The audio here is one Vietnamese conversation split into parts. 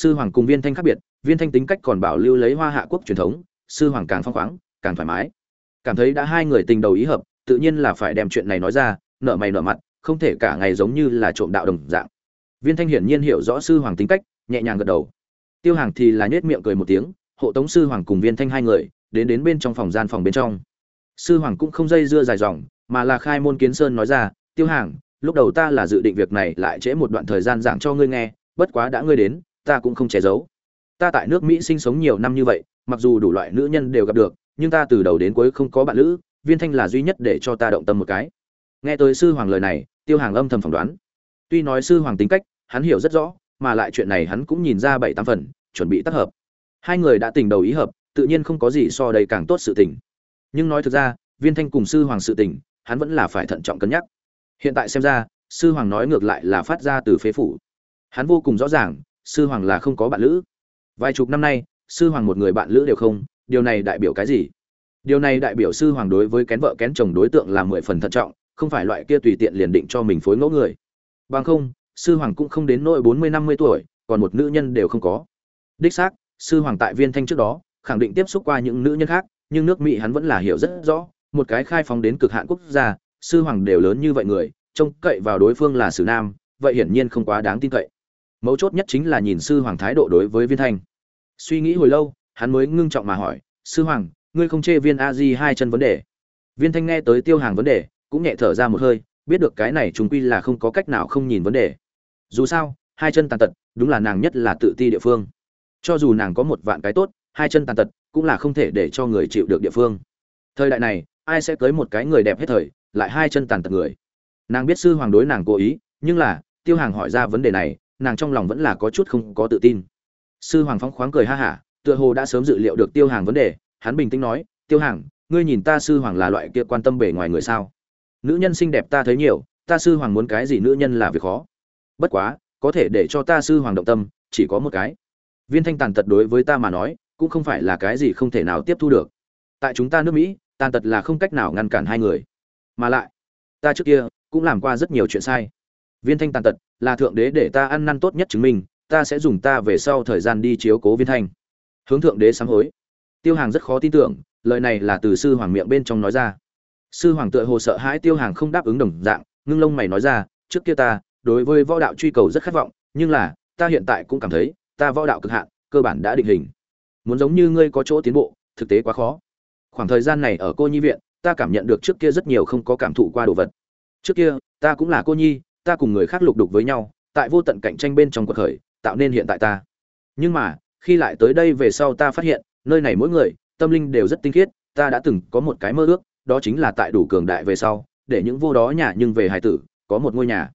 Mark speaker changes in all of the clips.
Speaker 1: sư hoàng cùng viên thanh khác biệt, viên thanh tính cách còn bảo lưu lấy hoa hạ quốc truyền thống, sư hoàng càng phong khoáng, càng thoải mái. Cảm thấy đã hai người tình đầu ý hợp, tự nhiên là phải đem chuyện này nói ra, nợ mày nợ mặt, không thể cả ngày giống như là trộm đạo đồng dạng. Viên thanh hiển nhiên hiểu rõ sư hoàng tính cách, nhẹ nhàng gật đầu. Tiêu hàng thì là nhếch miệng cười một tiếng, hộ tống sư hoàng cùng viên thanh hai người, đến đến bên trong phòng gian phòng bên trong. Sư hoàng cũng không dây dưa dài dòng, mà là khai môn kiến sơn nói ra, tiêu hàng, lúc đầu ta là dự định việc này lại trễ một đoạn thời gian giảng cho ngươi nghe, bất quá đã ngươi đến ta cũng không che giấu. Ta tại nước mỹ sinh sống nhiều năm như vậy, mặc dù đủ loại nữ nhân đều gặp được, nhưng ta từ đầu đến cuối không có bạn lữ, viên thanh là duy nhất để cho ta động tâm một cái. Nghe tới sư hoàng lời này, tiêu hàng âm thầm phỏng đoán. Tuy nói sư hoàng tính cách, hắn hiểu rất rõ, mà lại chuyện này hắn cũng nhìn ra bảy tám phần, chuẩn bị tác hợp. Hai người đã tình đầu ý hợp, tự nhiên không có gì so đây càng tốt sự tình. Nhưng nói thực ra, viên thanh cùng sư hoàng sự tình, hắn vẫn là phải thận trọng cân nhắc. Hiện tại xem ra, sư hoàng nói ngược lại là phát ra từ phế phủ. Hắn vô cùng rõ ràng sư hoàng là không có bạn lữ. Vài chục năm nay, sư hoàng một người bạn lữ đều không, điều này đại biểu cái gì? Điều này đại biểu sư hoàng đối với kén vợ kén chồng đối tượng là mười phần thận trọng, không phải loại kia tùy tiện liền định cho mình phối ngẫu người. Bằng không, sư hoàng cũng không đến nỗi bốn mươi năm mươi tuổi, còn một nữ nhân đều không có. Đích xác, sư hoàng tại viên thanh trước đó, khẳng định tiếp xúc qua những nữ nhân khác, nhưng nước mỹ hắn vẫn là hiểu rất rõ, một cái khai phóng đến cực hạn quốc gia, sư hoàng đều lớn như vậy người, trông cậy vào đối phương là sử nam, vậy hiển nhiên không quá đáng tin cậy mấu chốt nhất chính là nhìn sư hoàng thái độ đối với viên thanh. Suy nghĩ hồi lâu, hắn mới ngưng trọng mà hỏi, sư hoàng, ngươi không chê viên a di hai chân vấn đề? Viên thanh nghe tới tiêu hàng vấn đề, cũng nhẹ thở ra một hơi, biết được cái này chúng quy là không có cách nào không nhìn vấn đề. Dù sao, hai chân tàn tật, đúng là nàng nhất là tự ti địa phương. Cho dù nàng có một vạn cái tốt, hai chân tàn tật cũng là không thể để cho người chịu được địa phương. Thời đại này, ai sẽ cưới một cái người đẹp hết thời, lại hai chân tàn tật người? Nàng biết sư hoàng đối nàng cố ý, nhưng là, tiêu hàng hỏi ra vấn đề này nàng trong lòng vẫn là có chút không có tự tin. Sư hoàng phóng khoáng cười ha hả, tựa hồ đã sớm dự liệu được tiêu hàng vấn đề. Hắn bình tĩnh nói, tiêu hàng, ngươi nhìn ta sư hoàng là loại kia quan tâm bề ngoài người sao? Nữ nhân xinh đẹp ta thấy nhiều, ta sư hoàng muốn cái gì nữ nhân là việc khó. Bất quá, có thể để cho ta sư hoàng động tâm, chỉ có một cái. Viên thanh tàn tật đối với ta mà nói, cũng không phải là cái gì không thể nào tiếp thu được. Tại chúng ta nước mỹ, tàn tật là không cách nào ngăn cản hai người. Mà lại, ta trước kia cũng làm qua rất nhiều chuyện sai viên thanh tàn tật, là thượng đế để ta ăn năn tốt nhất chứng minh, ta sẽ dùng ta về sau thời gian đi chiếu cố viên thanh. Hướng thượng đế sám hối. Tiêu hàng rất khó tin tưởng, lời này là từ sư hoàng miệng bên trong nói ra. Sư hoàng tựa hồ sợ hãi tiêu hàng không đáp ứng đồng dạng, ngưng lông mày nói ra, trước kia ta, đối với võ đạo truy cầu rất khát vọng, nhưng là, ta hiện tại cũng cảm thấy, ta võ đạo cực hạn, cơ bản đã định hình. Muốn giống như ngươi có chỗ tiến bộ, thực tế quá khó. Khoảng thời gian này ở cô nhi viện, ta cảm nhận được trước kia rất nhiều không có cảm thụ qua đồ vật. Trước kia, ta cũng là cô nhi ta cùng người khác lục đục với nhau, tại vô tận cạnh tranh bên trong cuộc khởi, tạo nên hiện tại ta. Nhưng mà, khi lại tới đây về sau ta phát hiện, nơi này mỗi người, tâm linh đều rất tinh khiết, ta đã từng có một cái mơ ước, đó chính là tại đủ cường đại về sau, để những vô đó nhà nhưng về hài tử, có một ngôi nhà.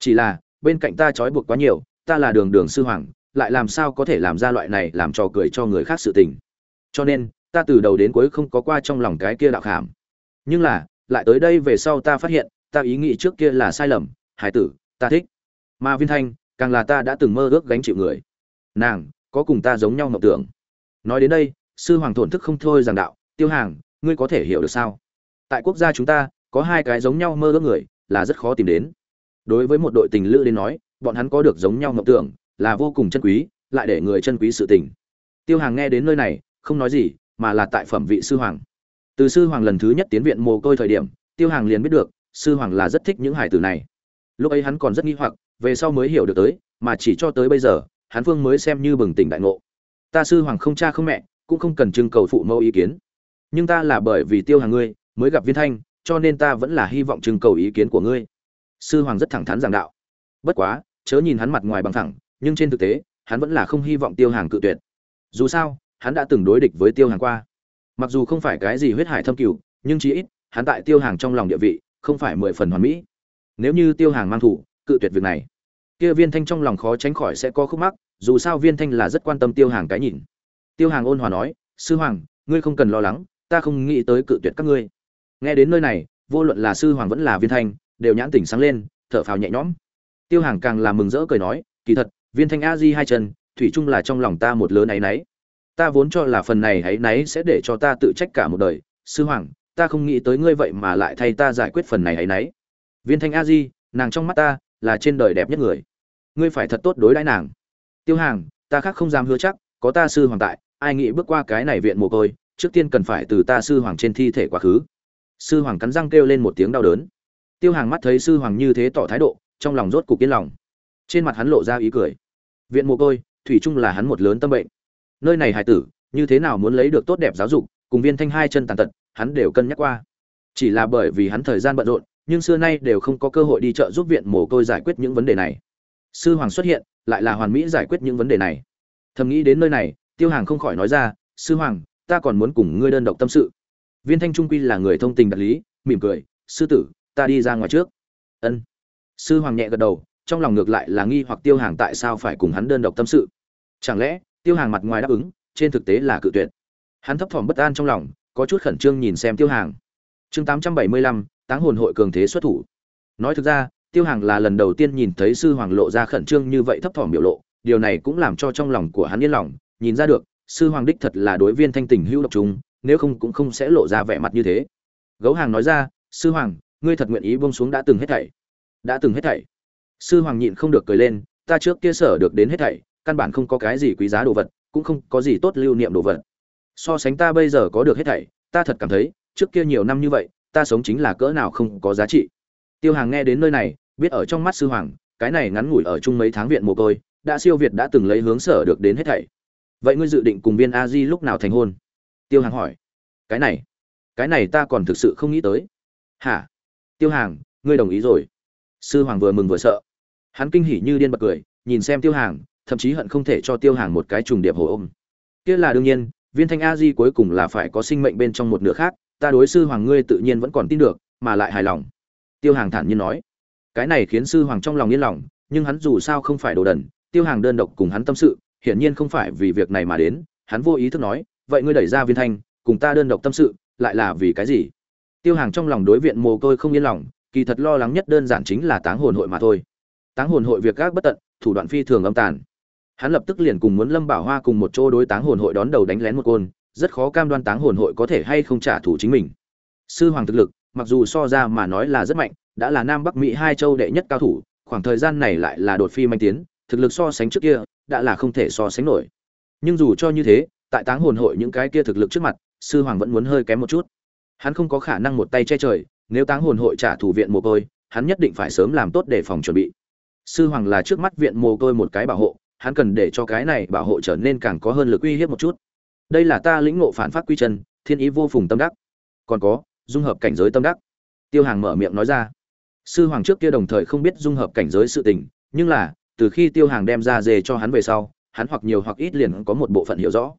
Speaker 1: Chỉ là, bên cạnh ta trói buộc quá nhiều, ta là đường đường sư hoàng, lại làm sao có thể làm ra loại này làm trò cười cho người khác sự tình. Cho nên, ta từ đầu đến cuối không có qua trong lòng cái kia đạo khảm nhưng là, lại tới đây về sau ta phát hiện, ta ý nghĩ trước kia là sai lầm hải tử, ta thích. Mà viên thanh, càng là ta đã từng mơ ước gánh chịu người. Nàng, có cùng ta giống nhau mộng tưởng. Nói đến đây, sư hoàng thổn thức không thôi rằng đạo, tiêu hàng, ngươi có thể hiểu được sao? Tại quốc gia chúng ta, có hai cái giống nhau mơ ước người, là rất khó tìm đến. Đối với một đội tình lữ đến nói, bọn hắn có được giống nhau mộng tưởng, là vô cùng chân quý, lại để người chân quý sự tình. Tiêu hàng nghe đến nơi này, không nói gì, mà là tại phẩm vị sư hoàng. Từ sư hoàng lần thứ nhất tiến viện mồ côi thời điểm, tiêu hàng liền biết được, sư hoàng là rất thích những hải tử này lúc ấy hắn còn rất nghi hoặc, về sau mới hiểu được tới, mà chỉ cho tới bây giờ, hắn phương mới xem như bừng tỉnh đại ngộ. Ta sư hoàng không cha không mẹ, cũng không cần trưng cầu phụ mẫu ý kiến. Nhưng ta là bởi vì tiêu hàng ngươi, mới gặp viên thanh, cho nên ta vẫn là hy vọng trưng cầu ý kiến của ngươi. Sư hoàng rất thẳng thắn giảng đạo. Bất quá, chớ nhìn hắn mặt ngoài bằng thẳng, nhưng trên thực tế, hắn vẫn là không hy vọng tiêu hàng cự tuyệt. Dù sao, hắn đã từng đối địch với tiêu hàng qua. Mặc dù không phải cái gì huyết hải thâm cửu, nhưng chí ít, hắn tại tiêu hàng trong lòng địa vị, không phải mười phần hoàn mỹ nếu như tiêu hàng mang thủ, cự tuyệt việc này. Kia viên thanh trong lòng khó tránh khỏi sẽ có khúc mắc, dù sao viên thanh là rất quan tâm tiêu hàng cái nhìn. Tiêu hàng ôn hòa nói, sư hoàng, ngươi không cần lo lắng, ta không nghĩ tới cự tuyệt các ngươi. Nghe đến nơi này, vô luận là sư hoàng vẫn là viên thanh, đều nhãn tỉnh sáng lên, thở phào nhẹ nhõm. Tiêu hàng càng là mừng rỡ cười nói, kỳ thật, viên thanh a di hai chân, thủy chung là trong lòng ta một lớn áy náy. Ta vốn cho là phần này áy náy sẽ để cho ta tự trách cả một đời. Sư hoàng, ta không nghĩ tới ngươi vậy mà lại thay ta giải quyết phần này áy náy viên thanh a di, nàng trong mắt ta là trên đời đẹp nhất người. Ngươi phải thật tốt đối đãi nàng. Tiêu hàng, ta khác không dám hứa chắc, có ta sư hoàng tại, ai nghĩ bước qua cái này viện mồ côi, trước tiên cần phải từ ta sư hoàng trên thi thể quá khứ. Sư hoàng cắn răng kêu lên một tiếng đau đớn. Tiêu hàng mắt thấy sư hoàng như thế tỏ thái độ, trong lòng rốt cục yên lòng. Trên mặt hắn lộ ra ý cười. Viện mồ côi, thủy chung là hắn một lớn tâm bệnh. Nơi này hài tử, như thế nào muốn lấy được tốt đẹp giáo dục, cùng viên thanh hai chân tàn tật, hắn đều cân nhắc qua. Chỉ là bởi vì hắn thời gian bận rộn nhưng xưa nay đều không có cơ hội đi chợ giúp viện mồ côi giải quyết những vấn đề này. Sư hoàng xuất hiện, lại là hoàn mỹ giải quyết những vấn đề này. Thầm nghĩ đến nơi này, tiêu hàng không khỏi nói ra, sư hoàng, ta còn muốn cùng ngươi đơn độc tâm sự. Viên thanh trung quy là người thông tình đạt lý, mỉm cười, sư tử, ta đi ra ngoài trước. Ân. Sư hoàng nhẹ gật đầu, trong lòng ngược lại là nghi hoặc tiêu hàng tại sao phải cùng hắn đơn độc tâm sự. Chẳng lẽ, tiêu hàng mặt ngoài đáp ứng, trên thực tế là cự tuyệt? Hắn thấp thỏm bất an trong lòng, có chút khẩn trương nhìn xem tiêu hàng. Chương tám trăm bảy mươi lăm táng hồn hội cường thế xuất thủ. Nói thực ra, tiêu hàng là lần đầu tiên nhìn thấy sư hoàng lộ ra khẩn trương như vậy thấp thỏm biểu lộ, điều này cũng làm cho trong lòng của hắn yên lòng, nhìn ra được, sư hoàng đích thật là đối viên thanh tình hữu độc chúng nếu không cũng không sẽ lộ ra vẻ mặt như thế. Gấu hàng nói ra, sư hoàng, ngươi thật nguyện ý buông xuống đã từng hết thảy. Đã từng hết thảy? Sư hoàng nhịn không được cười lên, ta trước kia sở được đến hết thảy, căn bản không có cái gì quý giá đồ vật, cũng không có gì tốt lưu niệm đồ vật. So sánh ta bây giờ có được hết thảy, ta thật cảm thấy, trước kia nhiều năm như vậy ta sống chính là cỡ nào không có giá trị. Tiêu hàng nghe đến nơi này, biết ở trong mắt sư hoàng, cái này ngắn ngủi ở chung mấy tháng viện mồ côi, đã siêu việt đã từng lấy hướng sở được đến hết thảy. Vậy ngươi dự định cùng viên a di lúc nào thành hôn? Tiêu hàng hỏi. Cái này cái này ta còn thực sự không nghĩ tới. Hả? Tiêu hàng, ngươi đồng ý rồi. Sư hoàng vừa mừng vừa sợ. Hắn kinh hỉ như điên bật cười, nhìn xem tiêu hàng, thậm chí hận không thể cho tiêu hàng một cái trùng điệp hồ ôm. Kia là đương nhiên viên thanh a di cuối cùng là phải có sinh mệnh bên trong một nửa khác, ta đối sư hoàng ngươi tự nhiên vẫn còn tin được, mà lại hài lòng. Tiêu hàng thản nhiên nói. Cái này khiến sư hoàng trong lòng yên lòng, nhưng hắn dù sao không phải đồ đần, tiêu hàng đơn độc cùng hắn tâm sự, hiển nhiên không phải vì việc này mà đến, hắn vô ý thức nói, vậy ngươi đẩy ra viên thanh, cùng ta đơn độc tâm sự, lại là vì cái gì? Tiêu hàng trong lòng đối viện mồ côi không yên lòng, kỳ thật lo lắng nhất đơn giản chính là táng hồn hội mà thôi. Táng hồn hội việc gác bất tận, thủ đoạn phi thường âm tàn hắn lập tức liền cùng muốn lâm bảo hoa cùng một chỗ đối táng hồn hội đón đầu đánh lén một côn, rất khó cam đoan táng hồn hội có thể hay không trả thù chính mình. Sư hoàng thực lực, mặc dù so ra mà nói là rất mạnh, đã là nam bắc mỹ hai châu đệ nhất cao thủ, khoảng thời gian này lại là đột phi manh tiến, thực lực so sánh trước kia, đã là không thể so sánh nổi. Nhưng dù cho như thế, tại táng hồn hội những cái kia thực lực trước mặt, sư hoàng vẫn muốn hơi kém một chút. Hắn không có khả năng một tay che trời, nếu táng hồn hội trả thù viện mồ côi, hắn nhất định phải sớm làm tốt để phòng chuẩn bị. Sư hoàng là trước mắt viện mồ côi một cái bảo hộ hắn cần để cho cái này bảo hộ trở nên càng có hơn lực uy hiếp một chút. Đây là ta lĩnh ngộ phản phát quy chân, thiên ý vô phùng tâm đắc. Còn có, dung hợp cảnh giới tâm đắc. Tiêu hàng mở miệng nói ra. Sư hoàng trước kia đồng thời không biết dung hợp cảnh giới sự tình, nhưng là, từ khi tiêu hàng đem ra dề cho hắn về sau, hắn hoặc nhiều hoặc ít liền có một bộ phận hiểu rõ.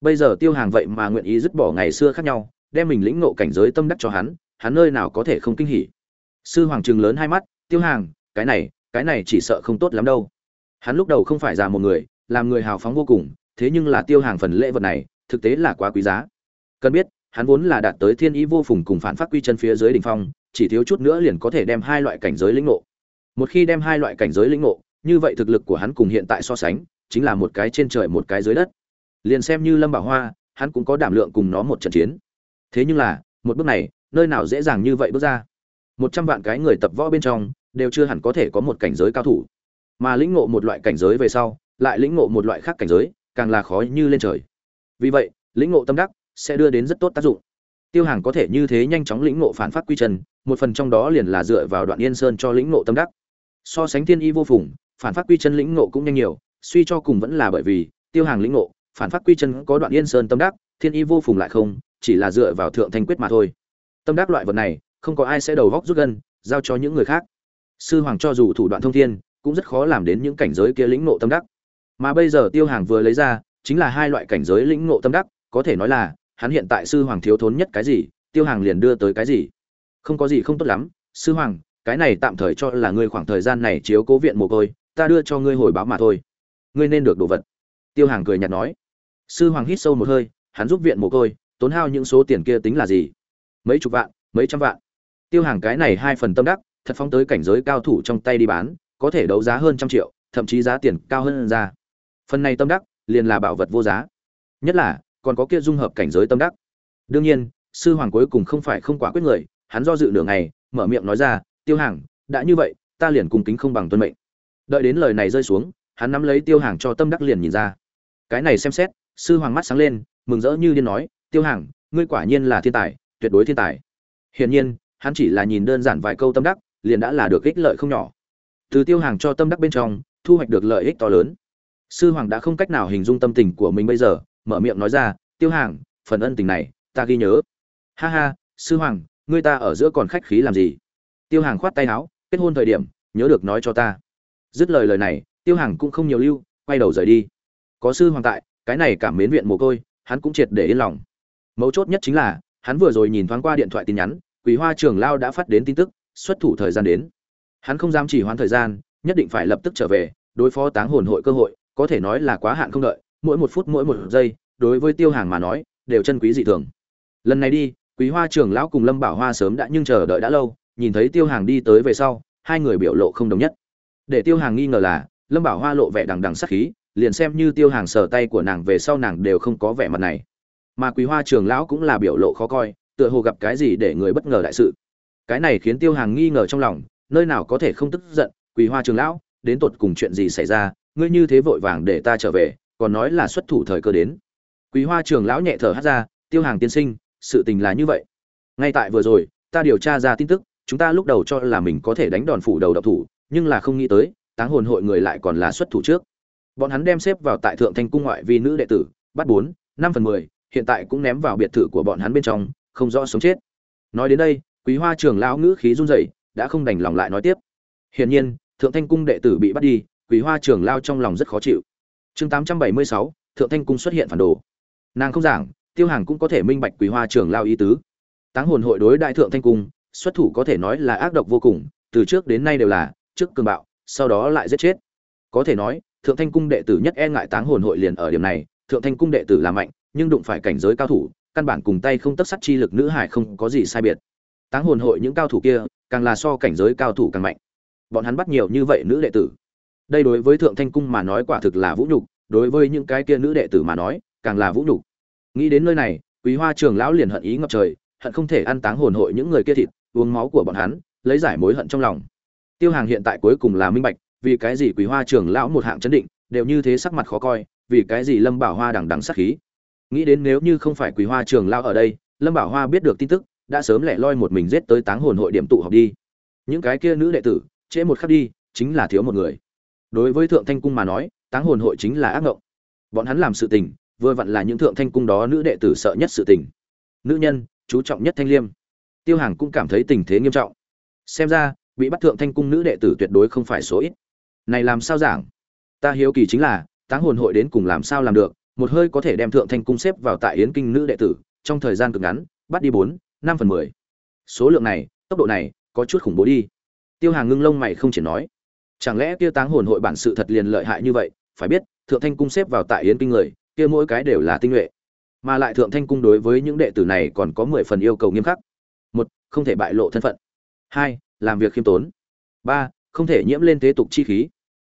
Speaker 1: Bây giờ tiêu hàng vậy mà nguyện ý dứt bỏ ngày xưa khác nhau, đem mình lĩnh ngộ cảnh giới tâm đắc cho hắn hắn nơi nào có thể không kinh hỉ. Sư hoàng trừng lớn hai mắt, tiêu hàng, cái này cái này chỉ sợ không tốt lắm đâu hắn lúc đầu không phải già một người, làm người hào phóng vô cùng, thế nhưng là tiêu hàng phần lễ vật này, thực tế là quá quý giá. Cần biết, hắn vốn là đạt tới thiên ý vô phùng cùng phản phát quy chân phía dưới đỉnh phong, chỉ thiếu chút nữa liền có thể đem hai loại cảnh giới lĩnh ngộ. Một khi đem hai loại cảnh giới lĩnh ngộ, như vậy thực lực của hắn cùng hiện tại so sánh, chính là một cái trên trời một cái dưới đất. Liền xem như lâm bảo hoa, hắn cũng có đảm lượng cùng nó một trận chiến. Thế nhưng là, một bước này, nơi nào dễ dàng như vậy bước ra. Một trăm vạn cái người tập võ bên trong, đều chưa hẳn có thể có một cảnh giới cao thủ mà lĩnh ngộ một loại cảnh giới về sau, lại lĩnh ngộ một loại khác cảnh giới, càng là khó như lên trời. Vì vậy, lĩnh ngộ tâm đắc sẽ đưa đến rất tốt tác dụng. Tiêu hàng có thể như thế nhanh chóng lĩnh ngộ phản phát quy chân, một phần trong đó liền là dựa vào đoạn yên sơn cho lĩnh ngộ tâm đắc. So sánh thiên y vô phùng, phản phát quy chân lĩnh ngộ cũng nhanh nhiều, suy cho cùng vẫn là bởi vì tiêu hàng lĩnh ngộ, phản phát quy chân có đoạn yên sơn tâm đắc, thiên y vô phùng lại không, chỉ là dựa vào thượng thanh quyết mà thôi. Tâm đắc loại vật này, không có ai sẽ đầu góc rút gân, giao cho những người khác. Sư hoàng cho dù thủ đoạn thông thiên cũng rất khó làm đến những cảnh giới kia lĩnh ngộ tâm đắc. Mà bây giờ tiêu hàng vừa lấy ra, chính là hai loại cảnh giới lĩnh ngộ tâm đắc, có thể nói là, hắn hiện tại sư hoàng thiếu thốn nhất cái gì, tiêu hàng liền đưa tới cái gì. Không có gì không tốt lắm, sư hoàng, cái này tạm thời cho là ngươi khoảng thời gian này chiếu cố viện mồ côi, ta đưa cho ngươi hồi báo mà thôi. Ngươi nên được đồ vật. Tiêu hàng cười nhạt nói. Sư hoàng hít sâu một hơi, hắn giúp viện mồ côi, tốn hao những số tiền kia tính là gì? Mấy chục vạn, mấy trăm vạn. Tiêu hàng cái này hai phần tâm đắc, thật phóng tới cảnh giới cao thủ trong tay đi bán có thể đấu giá hơn trăm triệu, thậm chí giá tiền cao hơn ra. Phần này tâm đắc, liền là bảo vật vô giá. Nhất là, còn có kia dung hợp cảnh giới tâm đắc. Đương nhiên, sư hoàng cuối cùng không phải không quả quyết người, hắn do dự nửa ngày, mở miệng nói ra, tiêu hàng, đã như vậy, ta liền cùng kính không bằng tuân mệnh. Đợi đến lời này rơi xuống, hắn nắm lấy tiêu hàng cho tâm đắc liền nhìn ra. Cái này xem xét, sư hoàng mắt sáng lên, mừng rỡ như điên nói, tiêu hàng, ngươi quả nhiên là thiên tài, tuyệt đối thiên tài. Hiển nhiên, hắn chỉ là nhìn đơn giản vài câu tâm đắc, liền đã là được ích lợi không nhỏ từ tiêu hàng cho tâm đắc bên trong, thu hoạch được lợi ích to lớn. Sư hoàng đã không cách nào hình dung tâm tình của mình bây giờ, mở miệng nói ra, tiêu hàng, phần ân tình này, ta ghi nhớ. Ha ha, sư hoàng, ngươi ta ở giữa còn khách khí làm gì? Tiêu hàng khoát tay áo, kết hôn thời điểm, nhớ được nói cho ta. Dứt lời lời này, tiêu hàng cũng không nhiều lưu, quay đầu rời đi. Có sư hoàng tại, cái này cảm mến viện mồ côi, hắn cũng triệt để yên lòng. Mấu chốt nhất chính là, hắn vừa rồi nhìn thoáng qua điện thoại tin nhắn quý hoa trường lao đã phát đến tin tức, xuất thủ thời gian đến hắn không dám chỉ hoãn thời gian, nhất định phải lập tức trở về, đối phó táng hồn hội cơ hội, có thể nói là quá hạn không đợi, mỗi một phút mỗi một giây, đối với tiêu hàng mà nói, đều chân quý dị thường. Lần này đi, quý hoa trường lão cùng lâm bảo hoa sớm đã nhưng chờ đợi đã lâu, nhìn thấy tiêu hàng đi tới về sau, hai người biểu lộ không đồng nhất. Để tiêu hàng nghi ngờ là, lâm bảo hoa lộ vẻ đằng đằng sắc khí, liền xem như tiêu hàng sờ tay của nàng về sau nàng đều không có vẻ mặt này. Mà quý hoa trường lão cũng là biểu lộ khó coi, tựa hồ gặp cái gì để người bất ngờ đại sự. Cái này khiến tiêu hàng nghi ngờ trong lòng nơi nào có thể không tức giận quý hoa trường lão, đến tột cùng chuyện gì xảy ra, ngươi như thế vội vàng để ta trở về, còn nói là xuất thủ thời cơ đến. Quý hoa trường lão nhẹ thở hát ra, tiêu hàng tiên sinh, sự tình là như vậy. Ngay tại vừa rồi, ta điều tra ra tin tức, chúng ta lúc đầu cho là mình có thể đánh đòn phủ đầu độc thủ, nhưng là không nghĩ tới, táng hồn hội người lại còn là xuất thủ trước. Bọn hắn đem xếp vào tại thượng thanh cung ngoại vi nữ đệ tử, bắt bốn, năm phần mười, hiện tại cũng ném vào biệt thự của bọn hắn bên trong, không rõ sống chết. Nói đến đây quý hoa trường lão ngữ khí run rẩy đã không đành lòng lại nói tiếp. Hiển nhiên, thượng thanh cung đệ tử bị bắt đi quý hoa trường lao trong lòng rất khó chịu. Chương tám trăm bảy mươi sáu, thượng thanh cung xuất hiện phản đồ. Nàng không giảng, tiêu hàng cũng có thể minh bạch quý hoa trường lao ý tứ. Táng hồn hội đối đại thượng thanh cung, xuất thủ có thể nói là ác độc vô cùng, từ trước đến nay đều là, trước cường bạo, sau đó lại giết chết. Có thể nói, thượng thanh cung đệ tử nhất e ngại táng hồn hội liền ở điểm này, thượng thanh cung đệ tử là mạnh, nhưng đụng phải cảnh giới cao thủ, căn bản cùng tay không tất sắt chi lực nữ hải không có gì sai biệt. Táng hồn hội những cao thủ kia càng là so cảnh giới cao thủ càng mạnh. Bọn hắn bắt nhiều như vậy nữ đệ tử. Đây đối với thượng thanh cung mà nói quả thực là vũ nhục, đối với những cái kia nữ đệ tử mà nói, càng là vũ nhục. Nghĩ đến nơi này, quý hoa trường lão liền hận ý ngập trời, hận không thể ăn táng hồn hội những người kia thịt, uống máu của bọn hắn, lấy giải mối hận trong lòng. Tiêu hàng hiện tại cuối cùng là minh bạch, vì cái gì quý hoa trường lão một hạng chấn định, đều như thế sắc mặt khó coi, vì cái gì lâm bảo hoa đằng đằng sắc khí. Nghĩ đến nếu như không phải quý hoa trường lão ở đây, lâm bảo hoa biết được tin tức đã sớm lẻ loi một mình giết tới táng hồn hội điểm tụ họp đi. Những cái kia nữ đệ tử, trễ một khắc đi, chính là thiếu một người. Đối với thượng thanh cung mà nói, táng hồn hội chính là ác ngộng. Bọn hắn làm sự tình, vừa vặn là những thượng thanh cung đó nữ đệ tử sợ nhất sự tình. Nữ nhân, chú trọng nhất thanh liêm. Tiêu hàng cũng cảm thấy tình thế nghiêm trọng. Xem ra, bị bắt thượng thanh cung nữ đệ tử tuyệt đối không phải số ít. Này làm sao giảng? Ta hiếu kỳ chính là, táng hồn hội đến cùng làm sao làm được? Một hơi có thể đem thượng thanh cung xếp vào tại yến kinh nữ đệ tử, trong thời gian cực ngắn, bắt đi bốn năm phần mười. Số lượng này, tốc độ này, có chút khủng bố đi. Tiêu hàng ngưng lông mày không chỉ nói. Chẳng lẽ kia táng hồn hội bản sự thật liền lợi hại như vậy? Phải biết, thượng thanh cung xếp vào tại yến kinh người, kia mỗi cái đều là tinh nhuệ. Mà lại thượng thanh cung đối với những đệ tử này còn có mười phần yêu cầu nghiêm khắc. Một, không thể bại lộ thân phận. Hai, làm việc khiêm tốn. Ba, không thể nhiễm lên thế tục chi khí.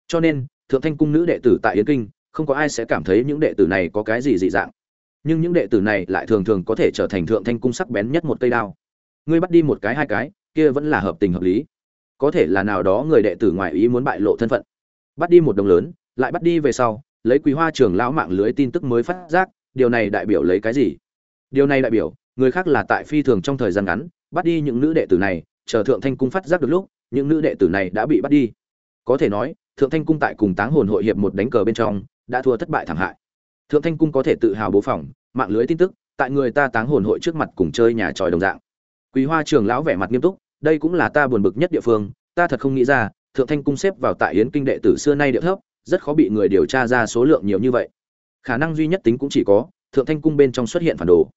Speaker 1: Cho nên, thượng thanh cung nữ đệ tử tại yến kinh, không có ai sẽ cảm thấy những đệ tử này có cái gì dị dạng nhưng những đệ tử này lại thường thường có thể trở thành thượng thanh cung sắc bén nhất một cây đao. Ngươi bắt đi một cái hai cái, kia vẫn là hợp tình hợp lý. Có thể là nào đó người đệ tử ngoại ý muốn bại lộ thân phận. Bắt đi một đồng lớn, lại bắt đi về sau, lấy quý hoa trường lão mạng lưới tin tức mới phát giác, điều này đại biểu lấy cái gì? Điều này đại biểu, người khác là tại phi thường trong thời gian ngắn, bắt đi những nữ đệ tử này, chờ thượng thanh cung phát giác được lúc, những nữ đệ tử này đã bị bắt đi. Có thể nói, thượng thanh cung tại cùng táng hồn hội hiệp một đánh cờ bên trong, đã thua thất bại thảm hại thượng thanh cung có thể tự hào bố phỏng mạng lưới tin tức, tại người ta táng hồn hội trước mặt cùng chơi nhà tròi đồng dạng. Quý hoa trường lão vẻ mặt nghiêm túc, đây cũng là ta buồn bực nhất địa phương, ta thật không nghĩ ra, thượng thanh cung xếp vào tại yến kinh đệ tử xưa nay địa thấp, rất khó bị người điều tra ra số lượng nhiều như vậy. Khả năng duy nhất tính cũng chỉ có, thượng thanh cung bên trong xuất hiện phản đồ.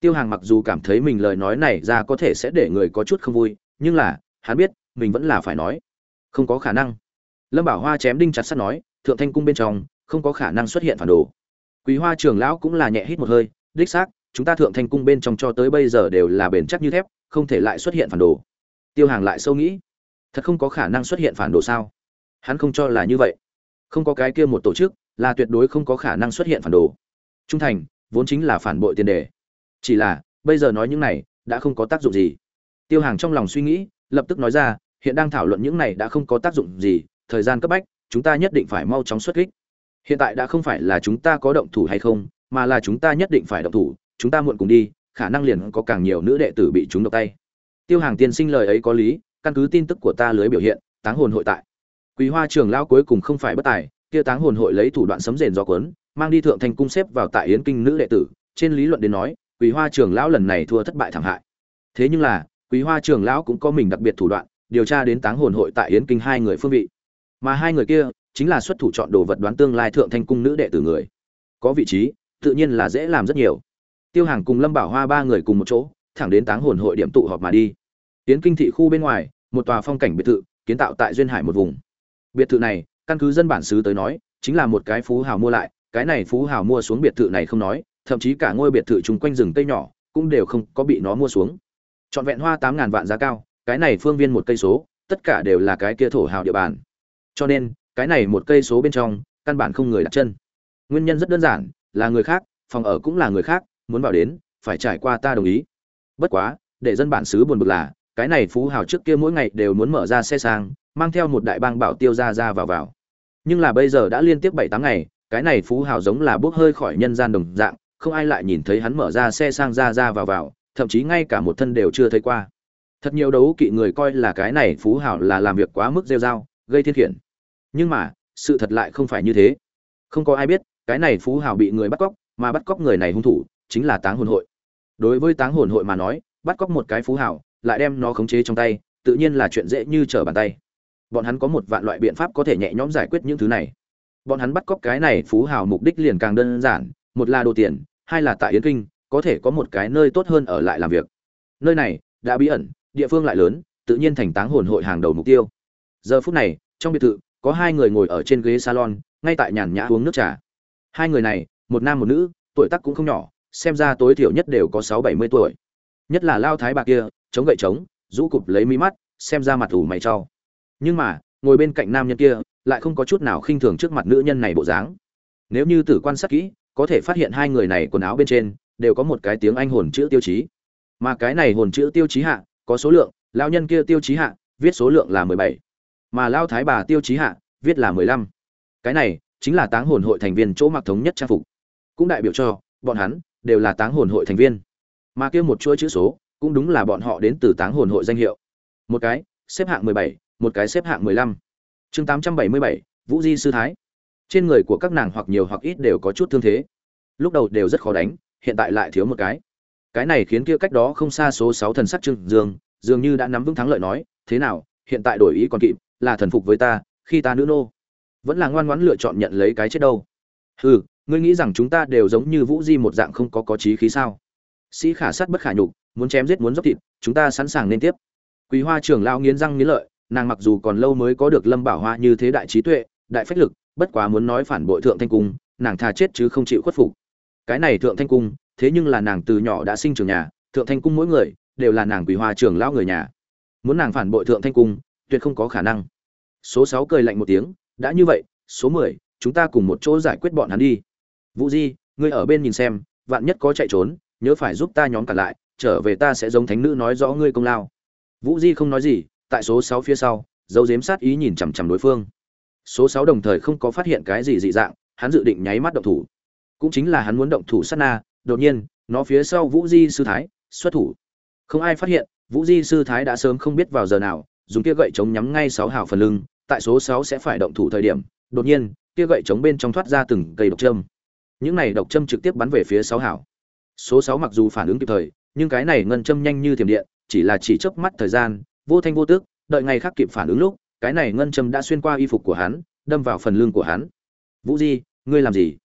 Speaker 1: Tiêu hàng mặc dù cảm thấy mình lời nói này ra có thể sẽ để người có chút không vui, nhưng là, hắn biết, mình vẫn là phải nói. Không có khả năng. Lâm bảo hoa chém đinh chặt sắt nói, thượng thanh cung bên trong, không có khả năng xuất hiện phản đồ quý hoa trưởng lão cũng là nhẹ hít một hơi, đích xác, chúng ta thượng thanh cung bên trong cho tới bây giờ đều là bền chắc như thép, không thể lại xuất hiện phản đồ. Tiêu hàng lại sâu nghĩ, thật không có khả năng xuất hiện phản đồ sao? Hắn không cho là như vậy. Không có cái kia một tổ chức, là tuyệt đối không có khả năng xuất hiện phản đồ. Trung thành, vốn chính là phản bội tiền đề. Chỉ là, bây giờ nói những này, đã không có tác dụng gì. Tiêu hàng trong lòng suy nghĩ, lập tức nói ra, hiện đang thảo luận những này đã không có tác dụng gì, thời gian cấp bách, chúng ta nhất định phải mau chóng xuất kích hiện tại đã không phải là chúng ta có động thủ hay không, mà là chúng ta nhất định phải động thủ, chúng ta muộn cùng đi, khả năng liền có càng nhiều nữ đệ tử bị chúng độc tay. Tiêu hàng tiên sinh lời ấy có lý, căn cứ tin tức của ta lưới biểu hiện, táng hồn hội tại. Quý hoa trường lão cuối cùng không phải bất tài, kia táng hồn hội lấy thủ đoạn sấm rền do cuốn, mang đi thượng thành cung xếp vào tại yến kinh nữ đệ tử, trên lý luận đến nói, quý hoa trường lão lần này thua thất bại thảm hại. Thế nhưng là, quý hoa trường lão cũng có mình đặc biệt thủ đoạn, điều tra đến táng hồn hội tại yến kinh hai người phương vị. Mà hai người kia chính là xuất thủ chọn đồ vật đoán tương lai thượng thanh cung nữ đệ tử người. Có vị trí, tự nhiên là dễ làm rất nhiều. Tiêu hàng cùng lâm bảo hoa ba người cùng một chỗ, thẳng đến táng hồn hội điểm tụ họp mà đi. Tiến kinh thị khu bên ngoài, một tòa phong cảnh biệt thự, kiến tạo tại duyên hải một vùng. Biệt thự này, căn cứ dân bản xứ tới nói, chính là một cái phú hào mua lại, cái này phú hào mua xuống biệt thự này không nói, thậm chí cả ngôi biệt thự chung quanh rừng cây nhỏ, cũng đều không có bị nó mua xuống. Trọn vẹn hoa tám ngàn vạn giá cao, cái này phương viên một cây số, tất cả đều là cái kia thổ hào địa bàn. Cho nên cái này một cây số bên trong, căn bản không người đặt chân. Nguyên nhân rất đơn giản, là người khác, phòng ở cũng là người khác, muốn vào đến, phải trải qua ta đồng ý. Bất quá, để dân bản xứ buồn bực là, cái này phú hào trước kia mỗi ngày đều muốn mở ra xe sang, mang theo một đại bang bảo tiêu ra ra vào vào. Nhưng là bây giờ đã liên tiếp bảy tám ngày, cái này phú hào giống là bốc hơi khỏi nhân gian đồng dạng, không ai lại nhìn thấy hắn mở ra xe sang ra ra vào vào, thậm chí ngay cả một thân đều chưa thấy qua. Thật nhiều đấu kỵ người coi là cái này phú hào là làm việc quá mức rêu r a o gây thiên khiển nhưng mà, sự thật lại không phải như thế. Không có ai biết, cái này phú hào bị người bắt cóc, mà bắt cóc người này hung thủ, chính là táng hồn hội. Đối với táng hồn hội mà nói, bắt cóc một cái phú hào, lại đem nó khống chế trong tay, tự nhiên là chuyện dễ như trở bàn tay. Bọn hắn có một vạn loại biện pháp có thể nhẹ nhõm giải quyết những thứ này. Bọn hắn bắt cóc cái này phú hào mục đích liền càng đơn giản, một là đồ tiền, hai là tại yến kinh, có thể có một cái nơi tốt hơn ở lại làm việc. Nơi này, đã bí ẩn, địa phương lại lớn, tự nhiên thành táng hồn hội hàng đầu mục tiêu. Giờ phút này, trong biệt thự có hai người ngồi ở trên ghế salon, ngay tại nhàn nhã uống nước trà. Hai người này, một nam một nữ, tuổi tác cũng không nhỏ, xem ra tối thiểu nhất đều có sáu bảy mươi tuổi. Nhất là lao thái bà kia, chống gậy trống, rũ cụp lấy mí mắt, xem ra mặt ủ mày trau nhưng mà, ngồi bên cạnh nam nhân kia, lại không có chút nào khinh thường trước mặt nữ nhân này bộ dáng. Nếu như tử quan sát kỹ, có thể phát hiện hai người này quần áo bên trên, đều có một cái tiếng anh hồn chữ tiêu chí. Mà cái này hồn chữ tiêu chí hạ, có số lượng, lao nhân kia tiêu chí hạ, viết số lượng là mười bảy. Mà lao thái bà tiêu chí hạ viết là mười lăm. Cái này chính là táng hồn hội thành viên chỗ mặc thống nhất trang phục. Cũng đại biểu cho, bọn hắn đều là táng hồn hội thành viên. Mà kia một chuỗi chữ số cũng đúng là bọn họ đến từ táng hồn hội danh hiệu. Một cái, xếp hạng mười bảy, một cái xếp hạng mười lăm. Chương tám trăm bảy mươi bảy, vũ di sư thái. Trên người của các nàng hoặc nhiều hoặc ít đều có chút thương thế. Lúc đầu đều rất khó đánh, hiện tại lại thiếu một cái. Cái này khiến kia cách đó không xa số sáu thần sắc trương dương, dường như đã nắm vững thắng lợi nói, thế nào, hiện tại đổi ý còn kịp, là thần phục với ta khi ta nữ nô. Vẫn là ngoan ngoãn lựa chọn nhận lấy cái chết đâu. Hừ, ngươi nghĩ rằng chúng ta đều giống như vũ di một dạng không có có trí khí sao? Sĩ khả sát bất khả nhục, muốn chém giết muốn dốc thịt, chúng ta sẵn sàng nên tiếp. Quý hoa trưởng lao nghiến răng nghiến lợi, nàng mặc dù còn lâu mới có được lâm bảo hoa như thế đại trí tuệ, đại phách lực, bất quá muốn nói phản bội thượng thanh cung, nàng thà chết chứ không chịu khuất phục. Cái này thượng thanh cung, thế nhưng là nàng từ nhỏ đã sinh trưởng nhà, thượng thanh cung mỗi người đều là nàng quý hoa trưởng lão người nhà. Muốn nàng phản bội thượng thanh cung, tuyệt không có khả năng số sáu cười lạnh một tiếng, đã như vậy, số mười, chúng ta cùng một chỗ giải quyết bọn hắn đi. Vũ di, ngươi ở bên nhìn xem, vạn nhất có chạy trốn, nhớ phải giúp ta nhóm cả lại, trở về ta sẽ giống thánh nữ nói rõ ngươi công lao. Vũ di không nói gì, tại số sáu phía sau, dấu dếm sát ý nhìn chằm chằm đối phương. Số sáu đồng thời không có phát hiện cái gì dị dạng, hắn dự định nháy mắt động thủ. Cũng chính là hắn muốn động thủ sát na, đột nhiên, nó phía sau vũ di sư thái, xuất thủ. Không ai phát hiện, vũ di sư thái đã sớm không biết vào giờ nào, dùng kia gậy chống nhắm ngay sáu hào phần lưng tại số sáu sẽ phải động thủ thời điểm đột nhiên kia gậy chống bên trong thoát ra từng cây độc châm. Những này độc châm trực tiếp bắn về phía sáu hảo. Số sáu mặc dù phản ứng kịp thời nhưng cái này ngân châm nhanh như thiểm điện chỉ là chỉ chớp mắt thời gian vô thanh vô tức, đợi ngày khác kịp phản ứng lúc cái này ngân châm đã xuyên qua y phục của hắn đâm vào phần lưng của hắn. Vũ di ngươi làm gì?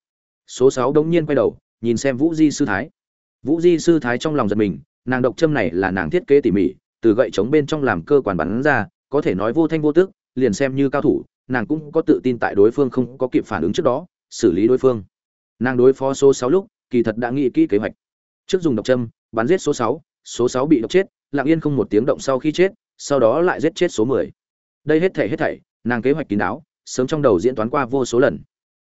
Speaker 1: Số sáu đống nhiên quay đầu nhìn xem vũ di sư thái. Vũ di sư thái trong lòng giật mình nàng độc châm này là nàng thiết kế tỉ mỉ từ gậy chống bên trong làm cơ quan bắn ra có thể nói vô thanh vô tức liền xem như cao thủ, nàng cũng có tự tin tại đối phương không có kịp phản ứng trước đó, xử lý đối phương. Nàng đối phó số sáu lúc, kỳ thật đã nghĩ kỹ kế hoạch. Trước dùng độc châm, bắn giết số sáu số sáu bị độc chết, lặng yên không một tiếng động sau khi chết, sau đó lại giết chết số mười. Đây hết thảy hết thảy, nàng kế hoạch kín đáo, sớm trong đầu diễn toán qua vô số lần.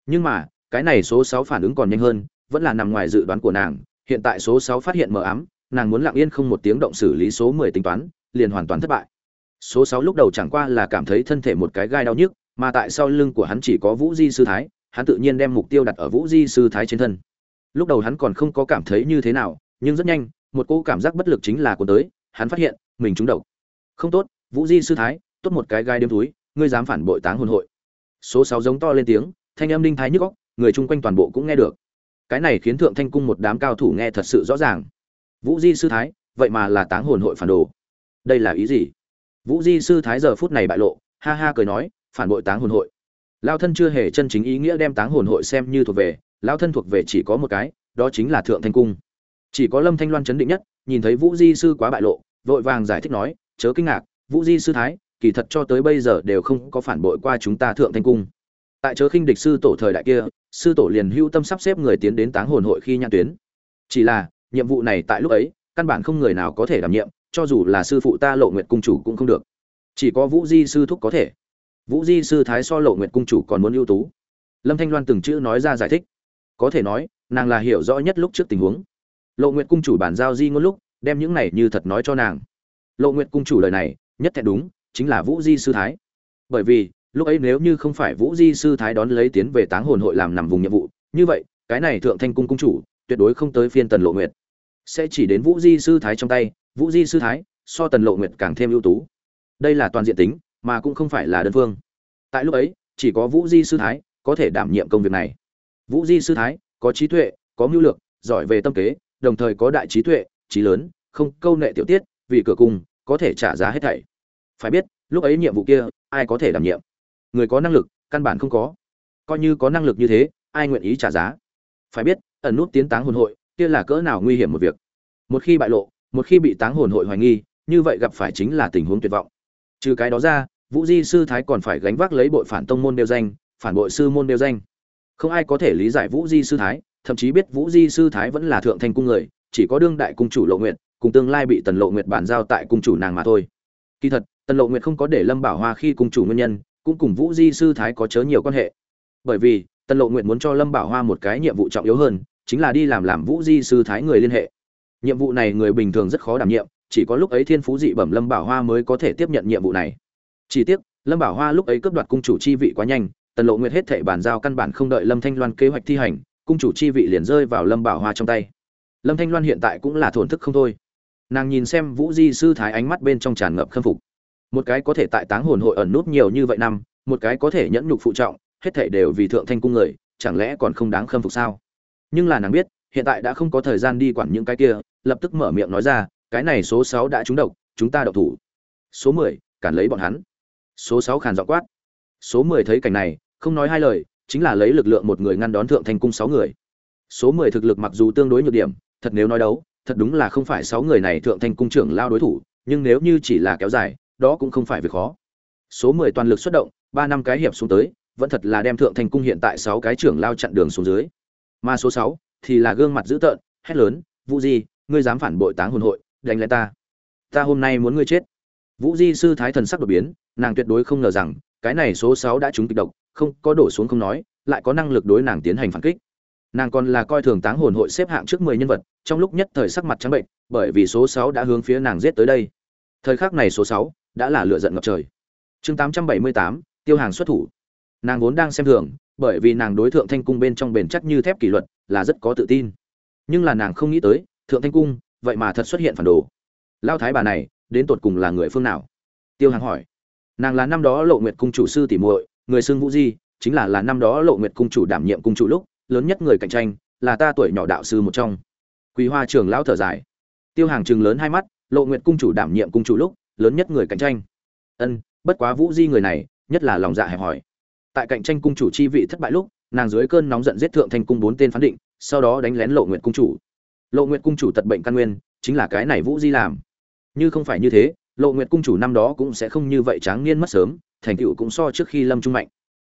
Speaker 1: Nhưng mà, cái này số sáu phản ứng còn nhanh hơn, vẫn là nằm ngoài dự đoán của nàng, hiện tại số sáu phát hiện mờ ám, nàng muốn lặng yên không một tiếng động xử lý số mười tính toán, liền hoàn toàn thất bại số sáu lúc đầu chẳng qua là cảm thấy thân thể một cái gai đau nhức, mà tại sau lưng của hắn chỉ có vũ di sư thái, hắn tự nhiên đem mục tiêu đặt ở vũ di sư thái trên thân. Lúc đầu hắn còn không có cảm thấy như thế nào, nhưng rất nhanh, một cô cảm giác bất lực chính là cuốn tới, hắn phát hiện, mình trúng độc. Không tốt, vũ di sư thái, tốt một cái gai đêm túi, ngươi dám phản bội táng hồn hội. Số sáu giống to lên tiếng, thanh âm đinh thái nhức góc người chung quanh toàn bộ cũng nghe được. Cái này khiến thượng thanh cung một đám cao thủ nghe thật sự rõ ràng. Vũ di sư thái, vậy mà là táng hồn hội phản đồ. Đây là ý gì? Vũ di sư thái giờ phút này bại lộ, ha ha cười nói, phản bội táng hồn hội. Lao thân chưa hề chân chính ý nghĩa đem táng hồn hội xem như thuộc về, lao thân thuộc về chỉ có một cái, đó chính là thượng thanh cung. Chỉ có lâm thanh loan chấn định nhất, nhìn thấy vũ di sư quá bại lộ, vội vàng giải thích nói, chớ kinh ngạc, vũ di sư thái, kỳ thật cho tới bây giờ đều không có phản bội qua chúng ta thượng thanh cung. Tại chớ khinh địch sư tổ thời đại kia, sư tổ liền hưu tâm sắp xếp người tiến đến táng hồn hội khi nhãn tuyến. Chỉ là, nhiệm vụ này tại lúc ấy, căn bản không người nào có thể đảm nhiệm cho dù là sư phụ ta lộ nguyện cung chủ cũng không được. Chỉ có vũ di sư thúc có thể. Vũ di sư thái so lộ nguyện cung chủ còn muốn ưu tú. Lâm thanh loan từng chữ nói ra giải thích. Có thể nói, nàng là hiểu rõ nhất lúc trước tình huống. Lộ nguyện cung chủ bản giao di ngôn lúc, đem những này như thật nói cho nàng. Lộ nguyện cung chủ lời này, nhất thẹn đúng, chính là vũ di sư thái. Bởi vì, lúc ấy nếu như không phải vũ di sư thái đón lấy tiến về táng hồn hội làm nằm vùng nhiệm vụ, như vậy, cái này thượng thanh cung cung chủ, tuyệt đối không tới phiên tần lộ nguyệt. Sẽ chỉ đến vũ di sư thái trong tay vũ di sư thái, so tần lộ nguyệt càng thêm ưu tú. Đây là toàn diện tính, mà cũng không phải là đơn phương. Tại lúc ấy, chỉ có vũ di sư thái có thể đảm nhiệm công việc này. Vũ di sư thái có trí tuệ, có mưu lược, giỏi về tâm kế, đồng thời có đại trí tuệ, trí lớn, không câu nệ tiểu tiết, vì cửa cung có thể trả giá hết thảy. Phải biết, lúc ấy nhiệm vụ kia, ai có thể đảm nhiệm? Người có năng lực, căn bản không có. Coi như có năng lực như thế, ai nguyện ý trả giá? Phải biết, ẩn nút tiến táng hồn hội, kia là cỡ nào nguy hiểm một việc. Một khi bại lộ một khi bị táng hồn hội hoài nghi, như vậy gặp phải chính là tình huống tuyệt vọng. Trừ cái đó ra, vũ di sư thái còn phải gánh vác lấy bội phản tông môn đeo danh, phản bội sư môn đeo danh. Không ai có thể lý giải vũ di sư thái, thậm chí biết vũ di sư thái vẫn là thượng thanh cung người, chỉ có đương đại cung chủ lộ nguyện cùng tương lai bị tần lộ nguyện bàn giao tại cung chủ nàng mà thôi. Kỳ thật, tần lộ nguyện không có để lâm bảo hoa khi cung chủ nguyên nhân, cũng cùng vũ di sư thái có chớ nhiều quan hệ. Bởi vì, tần lộ nguyện muốn cho lâm bảo hoa một cái nhiệm vụ trọng yếu hơn, chính là đi làm làm vũ di sư thái người liên hệ nhiệm vụ này người bình thường rất khó đảm nhiệm, chỉ có lúc ấy thiên phú dị bẩm lâm bảo hoa mới có thể tiếp nhận nhiệm vụ này. Chỉ tiếc, lâm bảo hoa lúc ấy cướp đoạt cung chủ chi vị quá nhanh, tần lộ nguyệt hết thể bàn giao căn bản không đợi lâm thanh loan kế hoạch thi hành, cung chủ chi vị liền rơi vào lâm bảo hoa trong tay. Lâm thanh loan hiện tại cũng là thổn thức không thôi. Nàng nhìn xem vũ di sư thái ánh mắt bên trong tràn ngập khâm phục. Một cái có thể tại táng hồn hội ẩn nút nhiều như vậy năm, một cái có thể nhẫn nhục phụ trọng, hết thể đều vì thượng thanh cung người, chẳng lẽ còn không đáng khâm phục sao? Nhưng là nàng biết hiện tại đã không có thời gian đi quản những cái kia, lập tức mở miệng nói ra, cái này số sáu đã trúng độc, chúng ta đậu thủ. Số mười, cản lấy bọn hắn. Số sáu khàn giọng quát. Số mười thấy cảnh này, không nói hai lời, chính là lấy lực lượng một người ngăn đón thượng thành cung sáu người. Số mười thực lực mặc dù tương đối nhược điểm, thật nếu nói đấu, thật đúng là không phải sáu người này thượng thành cung trưởng lao đối thủ, nhưng nếu như chỉ là kéo dài, đó cũng không phải việc khó. Số mười toàn lực xuất động, ba năm cái hiệp xuống tới, vẫn thật là đem thượng thành cung hiện tại sáu cái trưởng lao chặn đường xuống dưới. Mà số sáu thì là gương mặt dữ tợn, hét lớn, vũ di, ngươi dám phản bội táng hồn hội, đánh lại ta. Ta hôm nay muốn ngươi chết. Vũ di sư thái thần sắc đột biến, nàng tuyệt đối không ngờ rằng, cái này số sáu đã trúng kịch độc, không, có đổ xuống không nói, lại có năng lực đối nàng tiến hành phản kích. Nàng còn là coi thường táng hồn hội xếp hạng trước mười nhân vật, trong lúc nhất thời sắc mặt trắng bệnh, bởi vì số sáu đã hướng phía nàng giết tới đây. Thời khắc này số sáu đã là lựa giận ngập trời. Chương tám trăm bảy mươi tám, tiêu hàng xuất thủ. Nàng vốn đang xem thường bởi vì nàng đối thượng thanh cung bên trong bền chắc như thép kỷ luật là rất có tự tin. Nhưng là nàng không nghĩ tới, thượng thanh cung, vậy mà thật xuất hiện phản đồ. Lao thái bà này, đến tột cùng là người phương nào? Tiêu hàng hỏi. Nàng là năm đó lộ nguyệt cung chủ sư tỷ muội, người xưng vũ di, chính là là năm đó lộ nguyệt cung chủ đảm nhiệm cung chủ lúc, lớn nhất người cạnh tranh, là ta tuổi nhỏ đạo sư một trong. Quý hoa trường lão thở dài. Tiêu hàng chừng lớn hai mắt, lộ nguyệt cung chủ đảm nhiệm cung chủ lúc, lớn nhất người cạnh tranh. Ân, bất quá vũ di người này, nhất là lòng dạ hẹp hỏi tại cạnh tranh cung chủ chi vị thất bại lúc, nàng dưới cơn nóng giận giết thượng thanh cung bốn tên phán định, sau đó đánh lén lộ nguyệt cung chủ. Lộ nguyệt cung chủ tật bệnh căn nguyên, chính là cái này vũ di làm. Như không phải như thế, lộ nguyệt cung chủ năm đó cũng sẽ không như vậy tráng niên mất sớm, thành tựu cũng so trước khi lâm trung mạnh.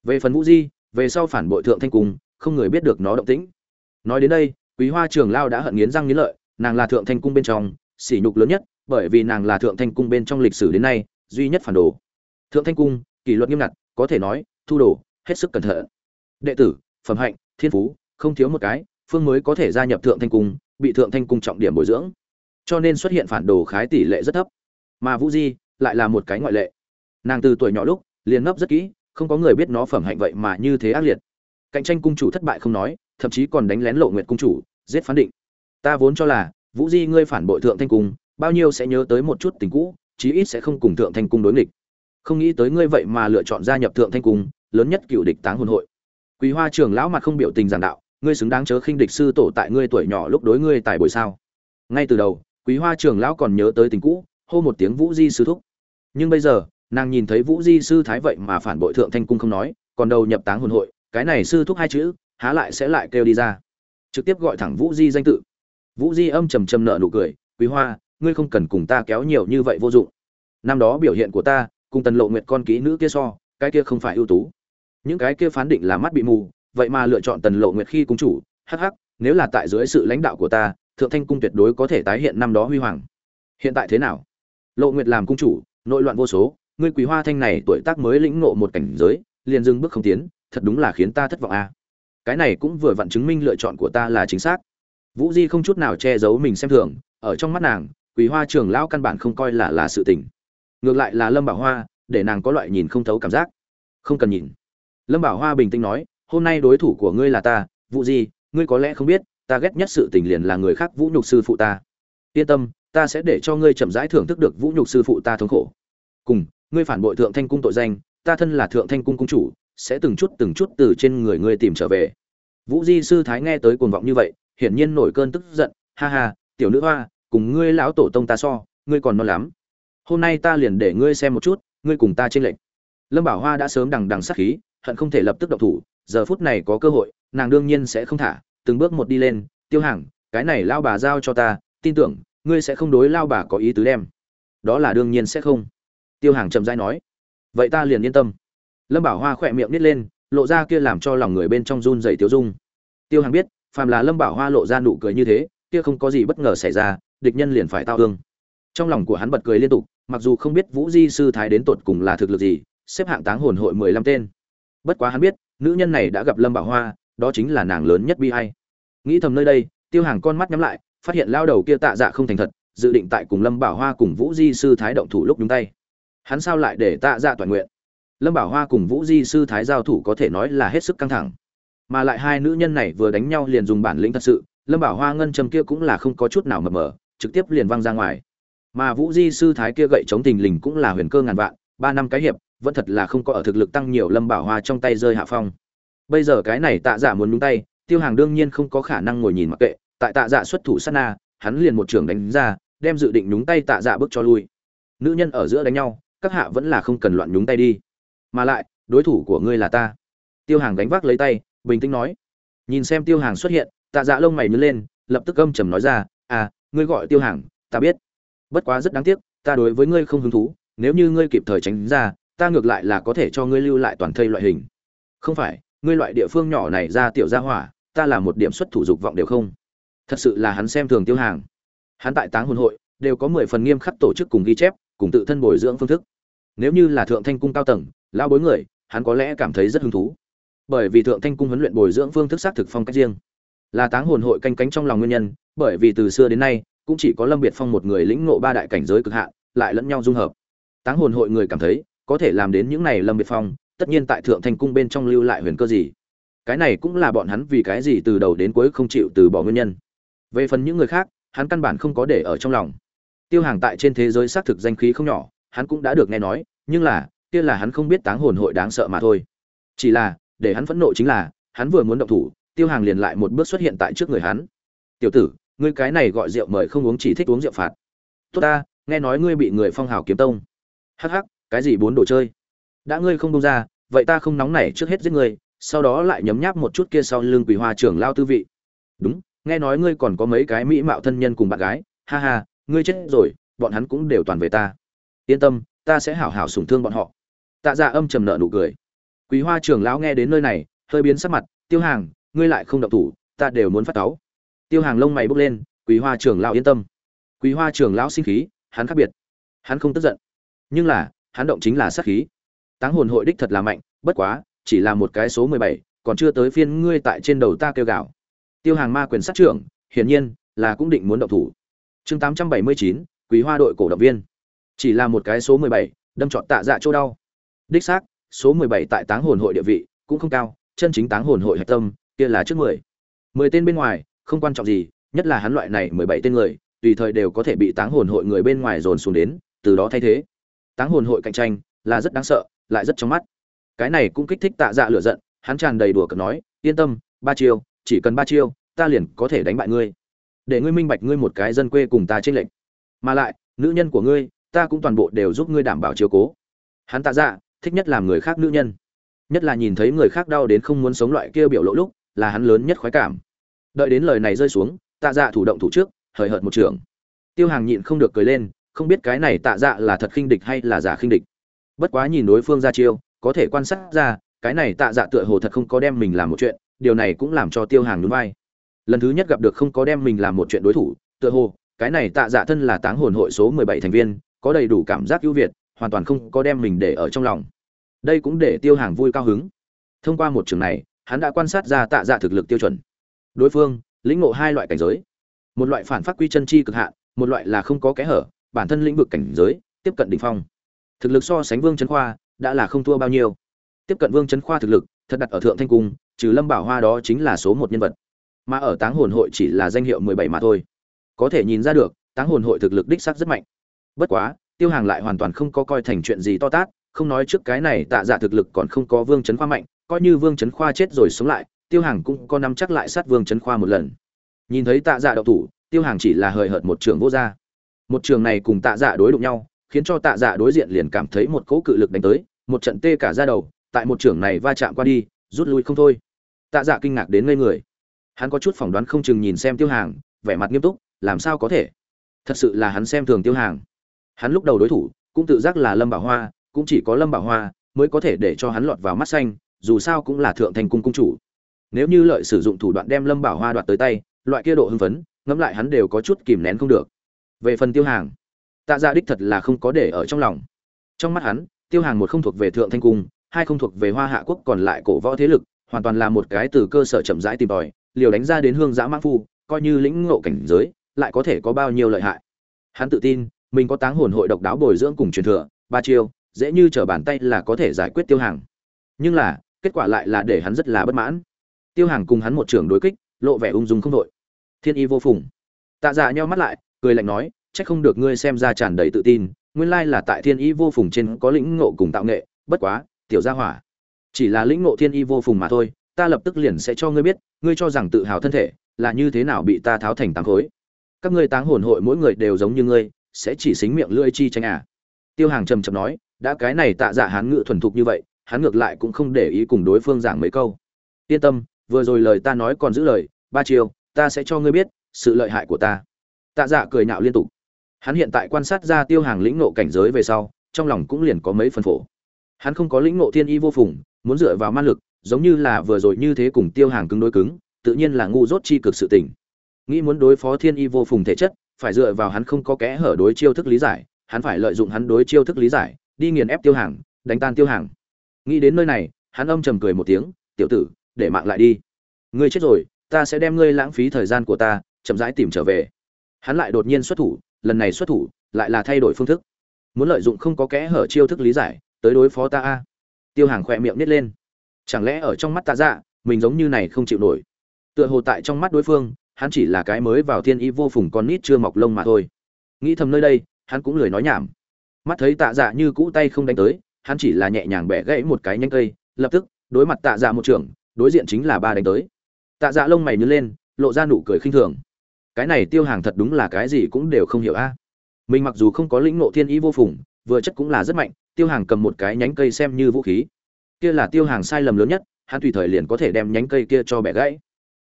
Speaker 1: Về phần vũ di, về sau phản bội thượng thanh cung, không người biết được nó động tĩnh. Nói đến đây, quý hoa trường lao đã hận nghiến răng nghiến lợi, nàng là thượng thanh cung bên trong, sỉ nhục lớn nhất, bởi vì nàng là thượng thanh cung bên trong lịch sử đến nay, duy nhất phản đồ. Thượng thanh cung, kỷ luật nghiêm ngặt, có thể nói thu đồ, hết sức cẩn thận. Đệ tử, phẩm hạnh, thiên phú, không thiếu một cái, phương mới có thể gia nhập thượng thanh cung, bị thượng thanh cung trọng điểm bồi dưỡng. Cho nên xuất hiện phản đồ khái tỷ lệ rất thấp. Mà vũ di lại là một cái ngoại lệ. Nàng từ tuổi nhỏ lúc, liền ngấp rất kỹ, không có người biết nó phẩm hạnh vậy mà như thế ác liệt. Cạnh tranh cung chủ thất bại không nói, thậm chí còn đánh lén lộ nguyện cung chủ, giết phán định. Ta vốn cho là, vũ di ngươi phản bội thượng thanh cung, bao nhiêu sẽ nhớ tới một chút tình cũ, chí ít sẽ không cùng thượng thanh cung đối nghịch. Không nghĩ tới ngươi vậy mà lựa chọn gia nhập thượng thanh cung lớn nhất cựu địch táng hồn hội. Quý hoa trưởng lão mặt không biểu tình giảng đạo, ngươi xứng đáng chớ khinh địch sư tổ tại ngươi tuổi nhỏ lúc đối ngươi tại buổi sao? Ngay từ đầu quý hoa trưởng lão còn nhớ tới tình cũ, hô một tiếng vũ di sư thúc. Nhưng bây giờ, nàng nhìn thấy vũ di sư thái vậy mà phản bội thượng thanh cung không nói, còn đầu nhập táng hồn hội, cái này sư thúc hai chữ, há lại sẽ lại kêu đi ra. Trực tiếp gọi thẳng vũ di danh tự. Vũ di âm trầm trầm nợ nụ cười quý hoa, ngươi không cần cùng ta kéo nhiều như vậy vô dụng. Năm đó biểu hiện của ta, cùng tần lộ nguyệt con kỹ nữ kia so, cái kia không phải ưu tú những cái kia phán định là mắt bị mù, vậy mà lựa chọn tần lộ nguyệt khi cung chủ, hắc hắc, nếu là tại dưới sự lãnh đạo của ta, thượng thanh cung tuyệt đối có thể tái hiện năm đó huy hoàng. Hiện tại thế nào? Lộ nguyệt làm cung chủ, nội loạn vô số, ngươi quý hoa thanh này tuổi tác mới lĩnh ngộ một cảnh giới, liền dừng bước không tiến, thật đúng là khiến ta thất vọng a. Cái này cũng vừa vặn chứng minh lựa chọn của ta là chính xác. Vũ di không chút nào che giấu mình xem thường, ở trong mắt nàng quý hoa trường lão căn bản không coi là là sự tình. Ngược lại là lâm bảo hoa, để nàng có loại nhìn không thấu cảm giác. Không cần nhìn lâm bảo hoa bình tĩnh nói, hôm nay đối thủ của ngươi là ta vũ di ngươi có lẽ không biết, ta ghét nhất sự tình liền là người khác vũ nhục sư phụ ta. Yên tâm, ta sẽ để cho ngươi chậm rãi thưởng thức được vũ nhục sư phụ ta thống khổ. Cùng, ngươi phản bội thượng thanh cung tội danh, ta thân là thượng thanh cung cung chủ, sẽ từng chút từng chút từ trên người ngươi tìm trở về. Vũ di sư thái nghe tới cuồng vọng như vậy, hiển nhiên nổi cơn tức giận, ha ha, tiểu nữ hoa, cùng ngươi lão tổ tông ta so, ngươi còn non lắm. Hôm nay ta liền để ngươi xem một chút, ngươi cùng ta trên lệnh lâm bảo hoa đã sớm đằng đằng sát khí hận không thể lập tức động thủ, giờ phút này có cơ hội, nàng đương nhiên sẽ không thả, từng bước một đi lên, tiêu hàng cái này lao bà giao cho ta, tin tưởng, ngươi sẽ không đối lao bà có ý tứ đem. Đó là đương nhiên sẽ không. Tiêu hàng chậm rãi nói. Vậy ta liền yên tâm. Lâm bảo hoa khẽ miệng nít lên, lộ ra kia làm cho lòng người bên trong run rẩy tiêu dung. Tiêu hàng biết, phàm là lâm bảo hoa lộ ra nụ cười như thế, kia không có gì bất ngờ xảy ra, địch nhân liền phải tao ương trong lòng của hắn bật cười liên tục, mặc dù không biết vũ di sư thái đến tột cùng là thực lực gì, xếp hạng táng hồn hội mười lăm tên bất quá hắn biết, nữ nhân này đã gặp lâm bảo hoa, đó chính là nàng lớn nhất bi hay nghĩ thầm nơi đây, tiêu hàng con mắt nhắm lại, phát hiện lao đầu kia tạ dạ không thành thật, dự định tại cùng lâm bảo hoa cùng vũ di sư thái động thủ lúc nhúng tay. Hắn sao lại để tạ dạ toàn nguyện? Lâm bảo hoa cùng vũ di sư thái giao thủ có thể nói là hết sức căng thẳng. Mà lại hai nữ nhân này vừa đánh nhau liền dùng bản lĩnh thật sự, lâm bảo hoa ngân châm kia cũng là không có chút nào mập mờ, trực tiếp liền văng ra ngoài. Mà vũ di sư thái kia gậy chống tình lình cũng là huyền cơ ngàn vạn, ba năm cái hiệp vẫn thật là không có ở thực lực tăng nhiều lâm bảo hoa trong tay rơi hạ phong. Bây giờ cái này tạ giả muốn nhúng tay, tiêu hàng đương nhiên không có khả năng ngồi nhìn mặc kệ, tại tạ giả xuất thủ sát na, hắn liền một trường đánh ra, đem dự định nhúng tay tạ giả bước cho lui. Nữ nhân ở giữa đánh nhau, các hạ vẫn là không cần loạn nhúng tay đi. Mà lại, đối thủ của ngươi là ta. Tiêu hàng đánh vác lấy tay, bình tĩnh nói. Nhìn xem tiêu hàng xuất hiện, tạ dạ lông mày nhớ lên, lập tức âm trầm nói ra à ngươi gọi tiêu hàng, ta biết. Bất quá rất đáng tiếc, ta đối với ngươi không hứng thú, nếu như ngươi kịp thời tránh ra ta ngược lại là có thể cho ngươi lưu lại toàn thây loại hình. Không phải, ngươi loại địa phương nhỏ này ra tiểu gia hỏa, ta là một điểm xuất thủ dục vọng đều không. Thật sự là hắn xem thường tiêu hàng. Hắn tại táng hồn hội, đều có mười phần nghiêm khắc tổ chức cùng ghi chép, cùng tự thân bồi dưỡng phương thức. Nếu như là thượng thanh cung cao tầng lao bối người, hắn có lẽ cảm thấy rất hứng thú. Bởi vì thượng thanh cung huấn luyện bồi dưỡng phương thức xác thực phong cách riêng. Là táng hồn hội canh cánh trong lòng nguyên nhân, bởi vì từ xưa đến nay, cũng chỉ có lâm biệt phong một người lĩnh ngộ ba đại cảnh giới cực hạn, lại lẫn nhau dung hợp. Táng hồn hội người cảm thấy có thể làm đến những này lâm biệt phong, tất nhiên tại thượng thanh cung bên trong lưu lại huyền cơ gì. Cái này cũng là bọn hắn vì cái gì từ đầu đến cuối không chịu từ bỏ nguyên nhân. Về phần những người khác, hắn căn bản không có để ở trong lòng. Tiêu hàng tại trên thế giới xác thực danh khí không nhỏ, hắn cũng đã được nghe nói, nhưng là, kia là hắn không biết táng hồn hội đáng sợ mà thôi. Chỉ là, để hắn phẫn nộ chính là, hắn vừa muốn động thủ, tiêu hàng liền lại một bước xuất hiện tại trước người hắn. Tiểu tử, ngươi cái này gọi rượu mời không uống chỉ thích uống rượu phạt. Tốt ta, nghe nói ngươi bị người phong hào kiếm tông. Hắc hắc cái gì bốn đồ chơi? Đã ngươi không đông ra, vậy ta không nóng nảy trước hết giết ngươi, sau đó lại nhấm nháp một chút kia sau lưng quỳ hoa trưởng lao tư vị. Đúng, nghe nói ngươi còn có mấy cái mỹ mạo thân nhân cùng bạn gái. Ha ha, ngươi chết rồi, bọn hắn cũng đều toàn về ta. Yên tâm, ta sẽ hảo hảo sủng thương bọn họ. Tạ dạ âm trầm nợ nụ cười. Quý hoa trưởng lão nghe đến nơi này, hơi biến sắc mặt, tiêu hàng, ngươi lại không động thủ, ta đều muốn phát táo tiêu hàng lông mày bốc lên quý hoa trưởng lão yên tâm. Quý hoa trưởng lão sinh khí, hắn khác biệt. Hắn không tức giận. Nhưng là hắn động chính là sát khí. Táng hồn hội đích thật là mạnh, bất quá, chỉ là một cái số mười bảy, còn chưa tới phiên ngươi tại trên đầu ta kêu gào. Tiêu hàng ma quyền sát trưởng, hiển nhiên là cũng định muốn động thủ. Chương tám trăm bảy mươi chín, quý hoa đội cổ động viên. Chỉ là một cái số mười bảy, đâm trọn tạ dạ chỗ đau. Đích xác, số mười bảy tại táng hồn hội địa vị cũng không cao, chân chính táng hồn hội hạch tâm kia là trước mười. Mười tên bên ngoài, không quan trọng gì, nhất là hắn loại này mười bảy tên người, tùy thời đều có thể bị táng hồn hội người bên ngoài dồn xuống đến, từ đó thay thế táng hồn hội cạnh tranh, là rất đáng sợ, lại rất trong mắt. Cái này cũng kích thích tạ dạ lửa giận, hắn tràn đầy đùa cợt nói, yên tâm, ba chiêu, chỉ cần ba chiêu, ta liền có thể đánh bại ngươi. Để ngươi minh bạch ngươi một cái dân quê cùng ta trên lệnh mà lại, nữ nhân của ngươi, ta cũng toàn bộ đều giúp ngươi đảm bảo chiếu cố. Hắn tạ dạ thích nhất làm người khác nữ nhân. Nhất là nhìn thấy người khác đau đến không muốn sống loại kia biểu lộ lúc, là hắn lớn nhất khoái cảm. Đợi đến lời này rơi xuống, tạ dạ thủ động thủ trước, hời hợt một trường. Tiêu hàng nhịn không được cười lên không biết cái này tạ dạ là thật khinh địch hay là giả khinh địch. Bất quá nhìn đối phương ra chiêu, có thể quan sát ra, cái này tạ dạ tựa hồ thật không có đem mình làm một chuyện, điều này cũng làm cho tiêu hàng nhún vai. Lần thứ nhất gặp được không có đem mình làm một chuyện đối thủ, tựa hồ, cái này tạ dạ thân là táng hồn hội số mười bảy thành viên, có đầy đủ cảm giác ưu việt, hoàn toàn không có đem mình để ở trong lòng. Đây cũng để tiêu hàng vui cao hứng. Thông qua một trường này, hắn đã quan sát ra tạ dạ thực lực tiêu chuẩn. Đối phương, lĩnh ngộ hai loại cảnh giới. Một loại phản phát quy chân chi cực hạn, một loại là không có kẽ hở bản thân lĩnh vực cảnh giới, tiếp cận đỉnh phong. Thực lực so sánh vương trấn khoa, đã là không thua bao nhiêu. Tiếp cận vương trấn khoa thực lực, thật đặt ở thượng thanh cung, trừ lâm bảo hoa đó chính là số một nhân vật. Mà ở táng hồn hội chỉ là danh hiệu mười bảy mà thôi. Có thể nhìn ra được, táng hồn hội thực lực đích xác rất mạnh. Bất quá, tiêu hàng lại hoàn toàn không có coi thành chuyện gì to tát, không nói trước cái này tạ dạ thực lực còn không có vương trấn khoa mạnh, coi như vương trấn khoa chết rồi sống lại, tiêu hàng cũng có nắm chắc lại sát vương trấn khoa một lần. Nhìn thấy tạ dạ đậu thủ, tiêu hàng chỉ là hời hợt một trường vô gia một trường này cùng tạ dạ đối đụng nhau, khiến cho tạ dạ đối diện liền cảm thấy một cỗ cự lực đánh tới, một trận tê cả ra đầu, tại một trường này va chạm qua đi, rút lui không thôi. Tạ dạ kinh ngạc đến ngây người. Hắn có chút phỏng đoán không chừng nhìn xem tiêu hàng, vẻ mặt nghiêm túc, làm sao có thể? Thật sự là hắn xem thường tiêu hàng. Hắn lúc đầu đối thủ, cũng tự giác là lâm bảo hoa, cũng chỉ có lâm bảo hoa mới có thể để cho hắn lọt vào mắt xanh, dù sao cũng là thượng thành cung cung chủ. Nếu như lợi sử dụng thủ đoạn đem lâm bảo hoa đoạt tới tay, loại kia độ hưng phấn, ngẫm lại hắn đều có chút kìm nén không được về phần tiêu hàng, tạ gia đích thật là không có để ở trong lòng. Trong mắt hắn, tiêu hàng một không thuộc về thượng thanh cung, hai không thuộc về hoa hạ quốc còn lại cổ võ thế lực, hoàn toàn là một cái từ cơ sở chậm rãi tìm tòi, liều đánh ra đến hương giã mãng phu, coi như lĩnh ngộ cảnh giới, lại có thể có bao nhiêu lợi hại. Hắn tự tin, mình có táng hồn hội độc đáo bồi dưỡng cùng truyền thừa, ba chiêu, dễ như trở bàn tay là có thể giải quyết tiêu hàng. Nhưng là, kết quả lại là để hắn rất là bất mãn. Tiêu hàng cùng hắn một trưởng đối kích, lộ vẻ ung dung không đội. Thiên y vô phùng. Tạ dạ nheo mắt lại cười lạnh nói, chắc không được ngươi xem ra tràn đầy tự tin, nguyên lai là tại thiên y vô phùng trên có lĩnh ngộ cùng tạo nghệ, bất quá, tiểu gia hỏa, chỉ là lĩnh ngộ thiên y vô phùng mà thôi, ta lập tức liền sẽ cho ngươi biết, ngươi cho rằng tự hào thân thể là như thế nào bị ta tháo thành tám khối. Các ngươi táng hồn hội mỗi người đều giống như ngươi, sẽ chỉ xính miệng lưỡi chi tranh à. Tiêu hàng trầm trầm nói, đã cái này tạ dạ hán ngự thuần thục như vậy, hắn ngược lại cũng không để ý cùng đối phương giảng mấy câu. Yên tâm, vừa rồi lời ta nói còn giữ lời, ba chiều ta sẽ cho ngươi biết sự lợi hại của ta tạ dạ cười nhạo liên tục. Hắn hiện tại quan sát ra tiêu hàng lĩnh ngộ cảnh giới về sau, trong lòng cũng liền có mấy phần phổ. Hắn không có lĩnh ngộ thiên y vô phùng, muốn dựa vào man lực, giống như là vừa rồi như thế cùng tiêu hàng cứng đối cứng, tự nhiên là ngu dốt chi cực sự tình. Nghĩ muốn đối phó thiên y vô phùng thể chất, phải dựa vào hắn không có kẽ hở đối chiêu thức lý giải, hắn phải lợi dụng hắn đối chiêu thức lý giải, đi nghiền ép tiêu hàng, đánh tan tiêu hàng. Nghĩ đến nơi này, hắn âm trầm cười một tiếng, tiểu tử, để mạng lại đi. Ngươi chết rồi, ta sẽ đem ngươi lãng phí thời gian của ta, chậm rãi tìm trở về hắn lại đột nhiên xuất thủ, lần này xuất thủ, lại là thay đổi phương thức. Muốn lợi dụng không có kẽ hở chiêu thức lý giải, tới đối phó ta a. Tiêu hàng khỏe miệng nít lên. Chẳng lẽ ở trong mắt ta dạ mình giống như này không chịu nổi? Tựa hồ tại trong mắt đối phương, hắn chỉ là cái mới vào thiên y vô phùng con nít chưa mọc lông mà thôi. Nghĩ thầm nơi đây, hắn cũng lười nói nhảm. Mắt thấy tạ dạ như cũ tay không đánh tới, hắn chỉ là nhẹ nhàng bẻ gãy một cái nhanh cây, lập tức, đối mặt tạ dạ một trưởng, đối diện chính là ba đánh tới. Tạ dạ lông mày nhớ lên, lộ ra nụ cười khinh thường cái này tiêu hàng thật đúng là cái gì cũng đều không hiểu a. Mình mặc dù không có lĩnh ngộ thiên ý vô phùng, vừa chất cũng là rất mạnh, tiêu hàng cầm một cái nhánh cây xem như vũ khí. Kia là tiêu hàng sai lầm lớn nhất, hắn tùy thời liền có thể đem nhánh cây kia cho bẻ gãy.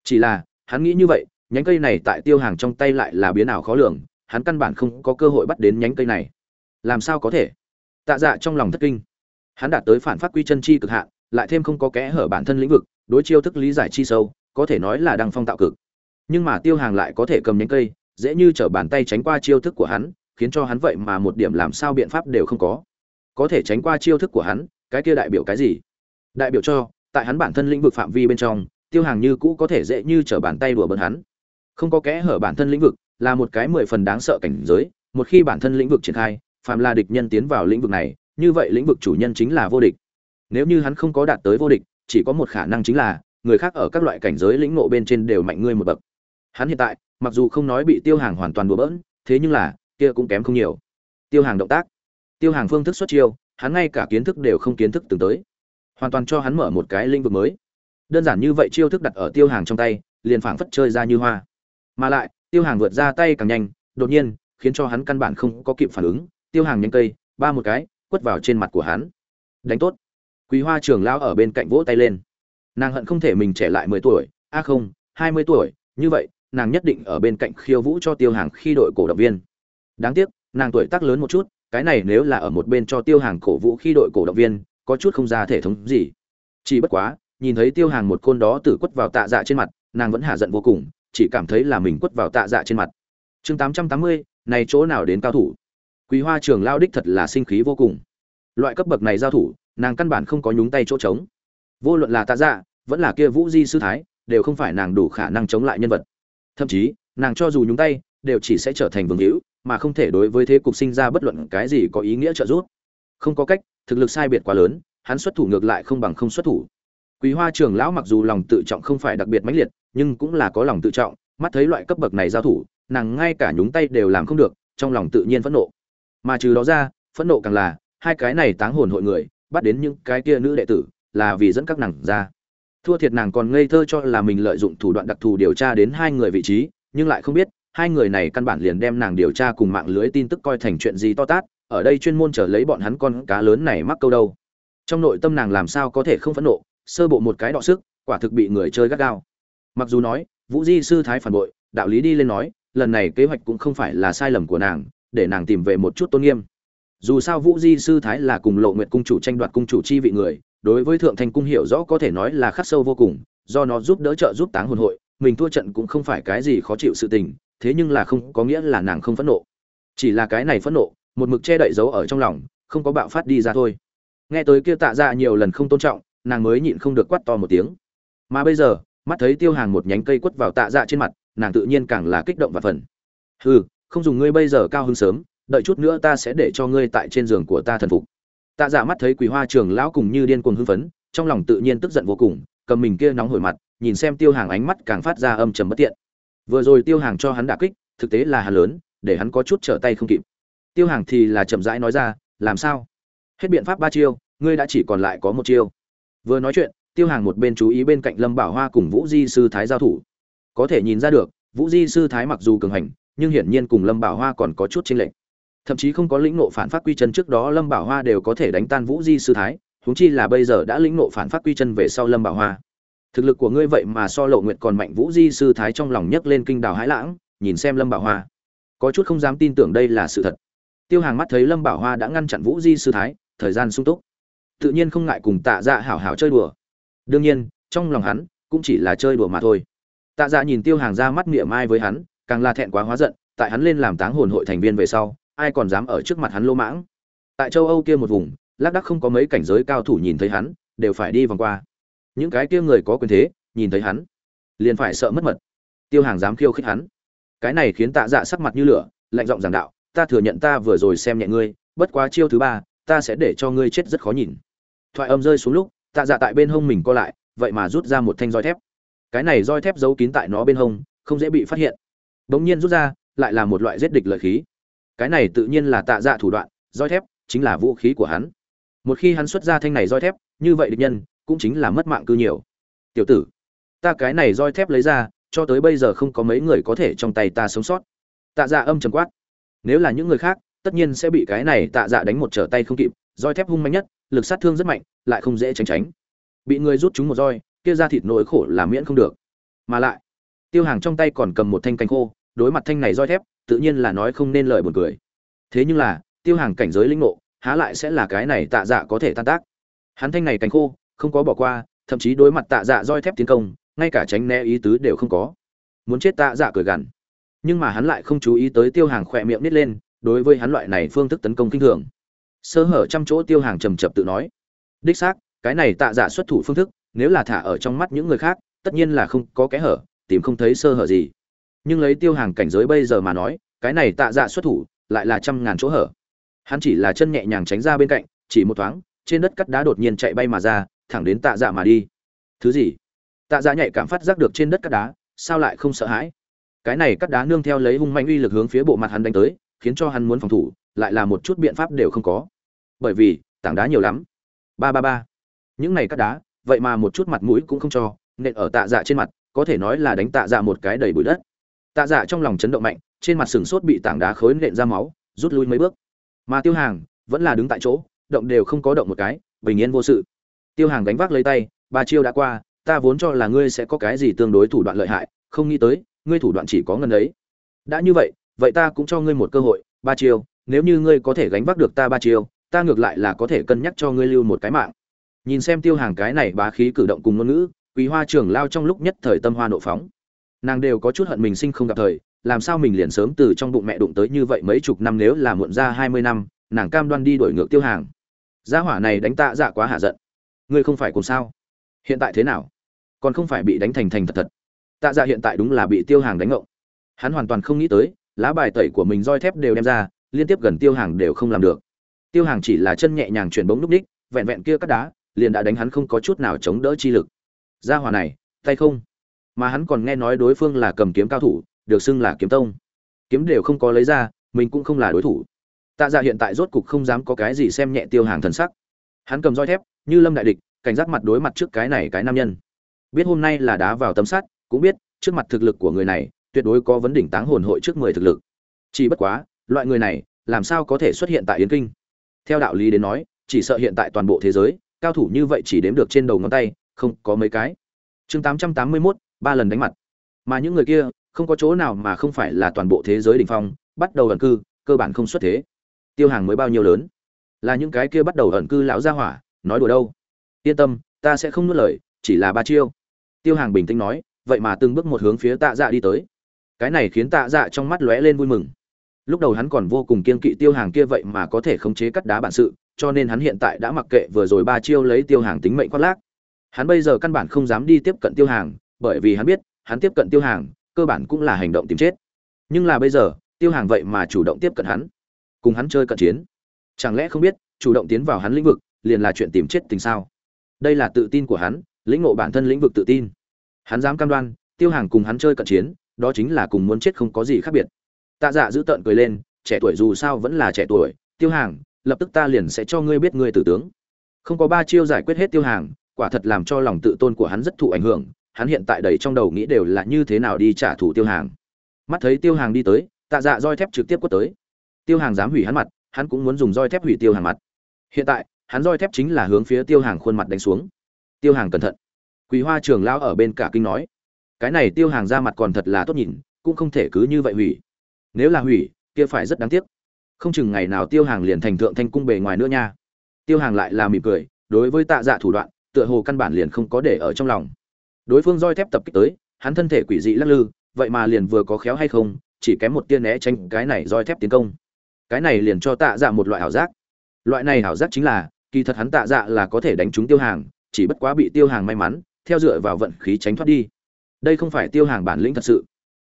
Speaker 1: Chỉ là, hắn nghĩ như vậy, nhánh cây này tại tiêu hàng trong tay lại là biến ảo khó lường, hắn căn bản không có cơ hội bắt đến nhánh cây này. Làm sao có thể? Tạ dạ trong lòng thất kinh. Hắn đạt tới phản phát quy chân chi cực hạn, lại thêm không có kẽ hở bản thân lĩnh vực, đối chiêu thức lý giải chi sâu, có thể nói là đăng phong tạo cực nhưng mà tiêu hàng lại có thể cầm nhánh cây, dễ như trở bàn tay tránh qua chiêu thức của hắn, khiến cho hắn vậy mà một điểm làm sao biện pháp đều không có. Có thể tránh qua chiêu thức của hắn, cái kia đại biểu cái gì? Đại biểu cho, tại hắn bản thân lĩnh vực phạm vi bên trong, tiêu hàng như cũ có thể dễ như trở bàn tay đùa bỡn hắn. Không có kẽ hở bản thân lĩnh vực, là một cái mười phần đáng sợ cảnh giới, một khi bản thân lĩnh vực triển khai, phàm là địch nhân tiến vào lĩnh vực này, như vậy lĩnh vực chủ nhân chính là vô địch. Nếu như hắn không có đạt tới vô địch, chỉ có một khả năng chính là, người khác ở các loại cảnh giới lĩnh ngộ bên trên đều mạnh ngươi một bậc hắn hiện tại, mặc dù không nói bị tiêu hàng hoàn toàn đùa bỡn, thế nhưng là, kia cũng kém không nhiều. Tiêu hàng động tác. Tiêu hàng phương thức xuất chiêu, hắn ngay cả kiến thức đều không kiến thức từng tới. Hoàn toàn cho hắn mở một cái lĩnh vực mới. Đơn giản như vậy chiêu thức đặt ở tiêu hàng trong tay, liền phảng phất chơi ra như hoa. Mà lại, tiêu hàng vượt ra tay càng nhanh, đột nhiên, khiến cho hắn căn bản không có kịp phản ứng, tiêu hàng nhanh cây, ba một cái, quất vào trên mặt của hắn. Đánh tốt. Quý hoa trường lão ở bên cạnh vỗ tay lên. Nàng hận không thể mình trẻ lại mười tuổi, a không, hai mươi tuổi, như vậy nàng nhất định ở bên cạnh khiêu vũ cho tiêu hàng khi đội cổ động viên. Đáng tiếc, nàng tuổi tác lớn một chút, cái này nếu là ở một bên cho tiêu hàng cổ vũ khi đội cổ động viên, có chút không ra thể thống gì. Chỉ bất quá, nhìn thấy tiêu hàng một côn đó tử quất vào tạ dạ trên mặt, nàng vẫn hạ giận vô cùng, chỉ cảm thấy là mình quất vào tạ dạ trên mặt. Chương tám trăm tám mươi, này chỗ nào đến cao thủ? Quý hoa trường lao đích thật là sinh khí vô cùng. Loại cấp bậc này giao thủ, nàng căn bản không có nhúng tay chỗ trống. Vô luận là tạ dạ vẫn là kia vũ di sư thái, đều không phải nàng đủ khả năng chống lại nhân vật thậm chí, nàng cho dù nhúng tay, đều chỉ sẽ trở thành vương hữu, mà không thể đối với thế cục sinh ra bất luận cái gì có ý nghĩa trợ giúp. Không có cách, thực lực sai biệt quá lớn, hắn xuất thủ ngược lại không bằng không xuất thủ. Quý hoa trường lão mặc dù lòng tự trọng không phải đặc biệt mãnh liệt, nhưng cũng là có lòng tự trọng, mắt thấy loại cấp bậc này giao thủ, nàng ngay cả nhúng tay đều làm không được, trong lòng tự nhiên phẫn nộ. Mà trừ đó ra, phẫn nộ càng là, hai cái này táng hồn hội người, bắt đến những cái kia nữ đệ tử, là vì dẫn các nàng ra thua thiệt nàng còn ngây thơ cho là mình lợi dụng thủ đoạn đặc thù điều tra đến hai người vị trí, nhưng lại không biết, hai người này căn bản liền đem nàng điều tra cùng mạng lưới tin tức coi thành chuyện gì to tát, ở đây chuyên môn trở lấy bọn hắn con cá lớn này mắc câu đâu. Trong nội tâm nàng làm sao có thể không phẫn nộ, sơ bộ một cái đọ sức, quả thực bị người chơi gắt gao. Mặc dù nói, vũ di sư thái phản bội, đạo lý đi lên nói, lần này kế hoạch cũng không phải là sai lầm của nàng, để nàng tìm về một chút tôn nghiêm. Dù sao vũ di sư thái là cùng lộ nguyện cung chủ tranh đoạt cung chủ chi vị người đối với thượng thành cung hiểu rõ có thể nói là khắc sâu vô cùng, do nó giúp đỡ trợ giúp táng hồn hội, mình thua trận cũng không phải cái gì khó chịu sự tình, thế nhưng là không có nghĩa là nàng không phẫn nộ. Chỉ là cái này phẫn nộ, một mực che đậy giấu ở trong lòng, không có bạo phát đi ra thôi. Nghe tới kia tạ ra nhiều lần không tôn trọng, nàng mới nhịn không được quát to một tiếng. Mà bây giờ, mắt thấy tiêu hàng một nhánh cây quất vào tạ dạ trên mặt, nàng tự nhiên càng là kích động và phần hừ, không dùng ngươi bây giờ cao hơn sớm, đợi chút nữa ta sẽ để cho ngươi tại trên giường của ta thần phục tạ giả mắt thấy quỳ hoa trường lão cùng như điên cuồng hưng phấn, trong lòng tự nhiên tức giận vô cùng, cầm mình kia nóng hổi mặt, nhìn xem tiêu hàng ánh mắt càng phát ra âm trầm bất tiện vừa rồi tiêu hàng cho hắn đả kích, thực tế là hắn lớn, để hắn có chút trở tay không kịp. Tiêu hàng thì là chậm rãi nói ra, làm sao? Hết biện pháp ba chiêu, ngươi đã chỉ còn lại có một chiêu. Vừa nói chuyện, tiêu hàng một bên chú ý bên cạnh lâm bảo hoa cùng vũ di sư thái giao thủ. Có thể nhìn ra được, vũ di sư thái mặc dù cường hành, nhưng hiển nhiên cùng lâm bảo hoa còn có chút chênh lệch thậm chí không có lĩnh ngộ phản phát quy chân trước đó lâm bảo hoa đều có thể đánh tan vũ di sư thái, huống chi là bây giờ đã lĩnh ngộ phản phát quy chân về sau lâm bảo hoa. Thực lực của ngươi vậy mà so lộ nguyệt còn mạnh, vũ di sư thái trong lòng nhấc lên kinh đào hãi lãng, nhìn xem lâm bảo hoa. Có chút không dám tin tưởng đây là sự thật. Tiêu hàng mắt thấy lâm bảo hoa đã ngăn chặn vũ di sư thái, thời gian sung túc. Tự nhiên không ngại cùng tạ dạ hảo hảo chơi đùa. Đương nhiên, trong lòng hắn cũng chỉ là chơi đùa mà thôi. Tạ dạ nhìn tiêu hàng ra mắt miệng mai với hắn, càng là thẹn quá hóa giận, tại hắn lên làm táng hồn hội thành viên về sau ai còn dám ở trước mặt hắn lô mãng. Tại châu âu kia một vùng, lác đắc không có mấy cảnh giới cao thủ nhìn thấy hắn, đều phải đi vòng qua. Những cái kia người có quyền thế, nhìn thấy hắn, liền phải sợ mất mật. Tiêu hàng dám khiêu khích hắn. Cái này khiến tạ dạ sắc mặt như lửa, lạnh giọng giảng đạo, ta thừa nhận ta vừa rồi xem nhẹ ngươi, bất quá chiêu thứ ba, ta sẽ để cho ngươi chết rất khó nhìn. Thoại âm rơi xuống lúc, tạ dạ tại bên hông mình co lại, vậy mà rút ra một thanh roi thép. Cái này roi thép giấu kín tại nó bên hông, không dễ bị phát hiện. Bỗng nhiên rút ra, lại là một loại giết địch lợi khí cái này tự nhiên là tạ dạ thủ đoạn, roi thép, chính là vũ khí của hắn. Một khi hắn xuất ra thanh này roi thép, như vậy địch nhân cũng chính là mất mạng cư nhiều. Tiểu tử, ta cái này roi thép lấy ra, cho tới bây giờ không có mấy người có thể trong tay ta sống sót. Tạ dạ âm trầm quát. Nếu là những người khác, tất nhiên sẽ bị cái này tạ dạ đánh một trở tay không kịp, roi thép hung mạnh nhất, lực sát thương rất mạnh, lại không dễ tránh tránh. Bị người rút chúng một roi, kia ra thịt nỗi khổ là miễn không được. Mà lại, tiêu hàng trong tay còn cầm một thanh canh khô, đối mặt thanh này roi thép tự nhiên là nói không nên lời buồn cười. Thế nhưng là, tiêu hàng cảnh giới linh ngộ, há lại sẽ là cái này tạ dạ có thể tan tác. Hắn thanh này cánh khô, không có bỏ qua, thậm chí đối mặt tạ dạ roi thép tiến công, ngay cả tránh né ý tứ đều không có. Muốn chết tạ dạ cười gằn. Nhưng mà hắn lại không chú ý tới tiêu hàng khỏe miệng nít lên, đối với hắn loại này phương thức tấn công kinh thường. Sơ hở trăm chỗ tiêu hàng trầm chập tự nói. Đích xác, cái này tạ dạ xuất thủ phương thức, nếu là thả ở trong mắt những người khác, tất nhiên là không có kẽ hở, tìm không thấy sơ hở gì nhưng lấy tiêu hàng cảnh giới bây giờ mà nói, cái này tạ dạ xuất thủ, lại là trăm ngàn chỗ hở. Hắn chỉ là chân nhẹ nhàng tránh ra bên cạnh, chỉ một thoáng, trên đất cắt đá đột nhiên chạy bay mà ra, thẳng đến tạ dạ mà đi. Thứ gì? Tạ dạ nhạy cảm phát giác được trên đất cắt đá, sao lại không sợ hãi? Cái này cắt đá nương theo lấy hung manh uy lực hướng phía bộ mặt hắn đánh tới, khiến cho hắn muốn phòng thủ, lại là một chút biện pháp đều không có. Bởi vì, tảng đá nhiều lắm. Ba ba ba. Những này cắt đá, vậy mà một chút mặt mũi cũng không cho nên ở tạ dạ trên mặt, có thể nói là đánh tạ dạ một cái đầy bụi đất tạ dạ trong lòng chấn động mạnh, trên mặt sừng sốt bị tảng đá khối nện ra máu, rút lui mấy bước. Mà tiêu hàng vẫn là đứng tại chỗ, động đều không có động một cái, bình yên vô sự. Tiêu hàng đánh vác lấy tay, ba chiêu đã qua, ta vốn cho là ngươi sẽ có cái gì tương đối thủ đoạn lợi hại, không nghĩ tới, ngươi thủ đoạn chỉ có ngân ấy. Đã như vậy vậy ta cũng cho ngươi một cơ hội, ba chiêu, nếu như ngươi có thể gánh vác được ta ba chiêu, ta ngược lại là có thể cân nhắc cho ngươi lưu một cái mạng. Nhìn xem tiêu hàng cái này bá khí cử động cùng ngôn ngữ, quý hoa trưởng lao trong lúc nhất thời tâm hoa nộ phóng nàng đều có chút hận mình sinh không gặp thời, làm sao mình liền sớm từ trong bụng mẹ đụng tới như vậy mấy chục năm nếu là muộn ra hai mươi năm, nàng cam đoan đi đổi ngược tiêu hàng. Gia hỏa này đánh tạ dạ quá hạ giận. Ngươi không phải cùng sao? Hiện tại thế nào? Còn không phải bị đánh thành thành thật thật. Tạ dạ hiện tại đúng là bị tiêu hàng đánh ngộng. Hắn hoàn toàn không nghĩ tới, lá bài tẩy của mình roi thép đều đem ra, liên tiếp gần tiêu hàng đều không làm được. Tiêu hàng chỉ là chân nhẹ nhàng chuyển bóng núp ních vẹn vẹn kia cắt đá, liền đã đánh hắn không có chút nào chống đỡ chi lực. Gia hỏa này, tay không? mà hắn còn nghe nói đối phương là cầm kiếm cao thủ được xưng là kiếm tông. Kiếm đều không có lấy ra mình cũng không là đối thủ. Tạ dạ hiện tại rốt cục không dám có cái gì xem nhẹ tiêu hàng thần sắc. Hắn cầm roi thép như lâm đại địch cảnh giác mặt đối mặt trước cái này cái nam nhân. Biết hôm nay là đá vào tấm sắt cũng biết trước mặt thực lực của người này tuyệt đối có vấn đỉnh táng hồn hội trước mười thực lực. Chỉ bất quá loại người này làm sao có thể xuất hiện tại yến kinh? Theo đạo lý đến nói chỉ sợ hiện tại toàn bộ thế giới cao thủ như vậy chỉ đếm được trên đầu ngón tay không có mấy cái. Chương 881, ba lần đánh mặt. Mà những người kia, không có chỗ nào mà không phải là toàn bộ thế giới đỉnh phong, bắt đầu ẩn cư, cơ bản không xuất thế. Tiêu hàng mới bao nhiêu lớn? Là những cái kia bắt đầu ẩn cư lão gia hỏa, nói đùa đâu? Yên tâm, ta sẽ không nuốt lời, chỉ là ba chiêu. Tiêu hàng bình tĩnh nói, vậy mà từng bước một hướng phía tạ dạ đi tới. Cái này khiến tạ dạ trong mắt lóe lên vui mừng. Lúc đầu hắn còn vô cùng kiên kỵ tiêu hàng kia vậy mà có thể khống chế cắt đá bản sự, cho nên hắn hiện tại đã mặc kệ vừa rồi ba chiêu lấy tiêu hàng tính mệnh khoác lác. Hắn bây giờ căn bản không dám đi tiếp cận tiêu hàng bởi vì hắn biết, hắn tiếp cận tiêu hàng, cơ bản cũng là hành động tìm chết. Nhưng là bây giờ, tiêu hàng vậy mà chủ động tiếp cận hắn, cùng hắn chơi cận chiến. Chẳng lẽ không biết, chủ động tiến vào hắn lĩnh vực, liền là chuyện tìm chết tình sao? Đây là tự tin của hắn, lĩnh ngộ bản thân lĩnh vực tự tin. Hắn dám cam đoan, tiêu hàng cùng hắn chơi cận chiến, đó chính là cùng muốn chết không có gì khác biệt. Tạ dạ giữ tận cười lên, trẻ tuổi dù sao vẫn là trẻ tuổi, tiêu hàng, lập tức ta liền sẽ cho ngươi biết ngươi tử tướng. Không có ba chiêu giải quyết hết tiêu hàng, quả thật làm cho lòng tự tôn của hắn rất thụ ảnh hưởng hắn hiện tại đầy trong đầu nghĩ đều là như thế nào đi trả thù tiêu hàng. Mắt thấy tiêu hàng đi tới, tạ dạ roi thép trực tiếp quất tới. Tiêu hàng dám hủy hắn mặt, hắn cũng muốn dùng roi thép hủy tiêu hàng mặt. Hiện tại, hắn roi thép chính là hướng phía tiêu hàng khuôn mặt đánh xuống. Tiêu hàng cẩn thận. Quý hoa trường lão ở bên cả kinh nói, cái này tiêu hàng ra mặt còn thật là tốt nhìn, cũng không thể cứ như vậy hủy. Nếu là hủy, kia phải rất đáng tiếc. Không chừng ngày nào tiêu hàng liền thành thượng thanh cung bề ngoài nữa nha. Tiêu hàng lại là mỉm cười, đối với tạ dạ thủ đoạn, tựa hồ căn bản liền không có để ở trong lòng đối phương roi thép tập kích tới, hắn thân thể quỷ dị lắc lư, vậy mà liền vừa có khéo hay không, chỉ kém một tia né tránh cái này roi thép tiến công. Cái này liền cho tạ dạ một loại ảo giác. Loại này ảo giác chính là, kỳ thật hắn tạ dạ là có thể đánh trúng tiêu hàng, chỉ bất quá bị tiêu hàng may mắn, theo dựa vào vận khí tránh thoát đi. Đây không phải tiêu hàng bản lĩnh thật sự.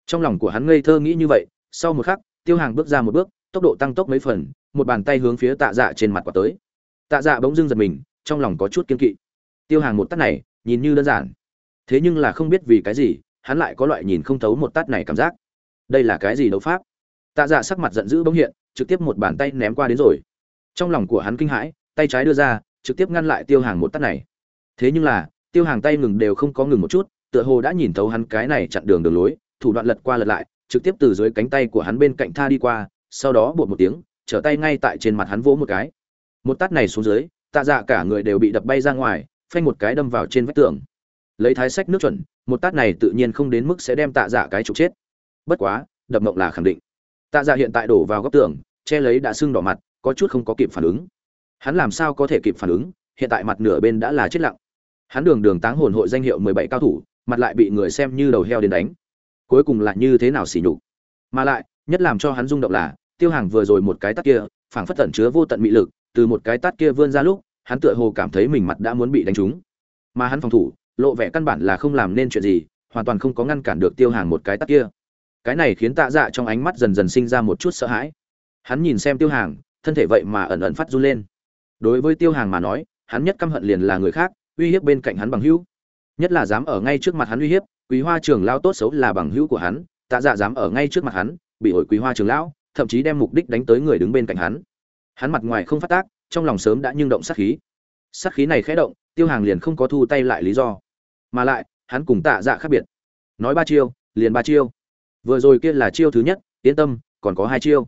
Speaker 1: Trong lòng của hắn ngây thơ nghĩ như vậy, sau một khắc, tiêu hàng bước ra một bước, tốc độ tăng tốc mấy phần, một bàn tay hướng phía tạ dạ trên mặt quả tới. Tạ dạ bỗng dưng giật mình, trong lòng có chút kiên kỵ. Tiêu hàng một tát này, nhìn như đơn giản thế nhưng là không biết vì cái gì, hắn lại có loại nhìn không thấu một tát này cảm giác. Đây là cái gì đấu pháp? Tạ dạ sắc mặt giận dữ bỗng hiện, trực tiếp một bàn tay ném qua đến rồi. Trong lòng của hắn kinh hãi, tay trái đưa ra, trực tiếp ngăn lại tiêu hàng một tát này. Thế nhưng là, tiêu hàng tay ngừng đều không có ngừng một chút, tựa hồ đã nhìn thấu hắn cái này chặn đường đường lối, thủ đoạn lật qua lật lại, trực tiếp từ dưới cánh tay của hắn bên cạnh tha đi qua, sau đó bột một tiếng, trở tay ngay tại trên mặt hắn vỗ một cái. Một tát này xuống dưới, tạ dạ cả người đều bị đập bay ra ngoài, phanh một cái đâm vào trên vách tường lấy thái sách nước chuẩn, một tát này tự nhiên không đến mức sẽ đem tạ dạ cái trục chết. Bất quá, đập mộng là khẳng định. Tạ dạ hiện tại đổ vào góc tường, che lấy đã sưng đỏ mặt, có chút không có kịp phản ứng. Hắn làm sao có thể kịp phản ứng? Hiện tại mặt nửa bên đã là chết lặng. Hắn đường đường táng hồn hội danh hiệu mười bảy cao thủ, mặt lại bị người xem như đầu heo đến đánh. Cuối cùng là như thế nào xỉ nhục? Mà lại, nhất làm cho hắn rung động là, tiêu hàng vừa rồi một cái tát kia, phảng phất tẩn chứa vô tận mị lực, từ một cái tát kia vươn ra lúc, hắn tựa hồ cảm thấy mình mặt đã muốn bị đánh trúng. Mà hắn phòng thủ lộ vẻ căn bản là không làm nên chuyện gì, hoàn toàn không có ngăn cản được tiêu hàng một cái tắt kia. Cái này khiến tạ dạ trong ánh mắt dần dần sinh ra một chút sợ hãi. Hắn nhìn xem tiêu hàng, thân thể vậy mà ẩn ẩn phát run lên. Đối với tiêu hàng mà nói, hắn nhất căm hận liền là người khác, uy hiếp bên cạnh hắn bằng hữu. Nhất là dám ở ngay trước mặt hắn uy hiếp, quý hoa trường lao tốt xấu là bằng hữu của hắn, tạ dạ dám ở ngay trước mặt hắn, bị ổi quý hoa trường lão, thậm chí đem mục đích đánh tới người đứng bên cạnh hắn. Hắn mặt ngoài không phát tác, trong lòng sớm đã nhưng động sát khí. Sát khí này khẽ động, tiêu hàng liền không có thu tay lại lý do mà lại, hắn cùng tạ dạ khác biệt. Nói ba chiêu, liền ba chiêu. Vừa rồi kia là chiêu thứ nhất, yên tâm, còn có hai chiêu.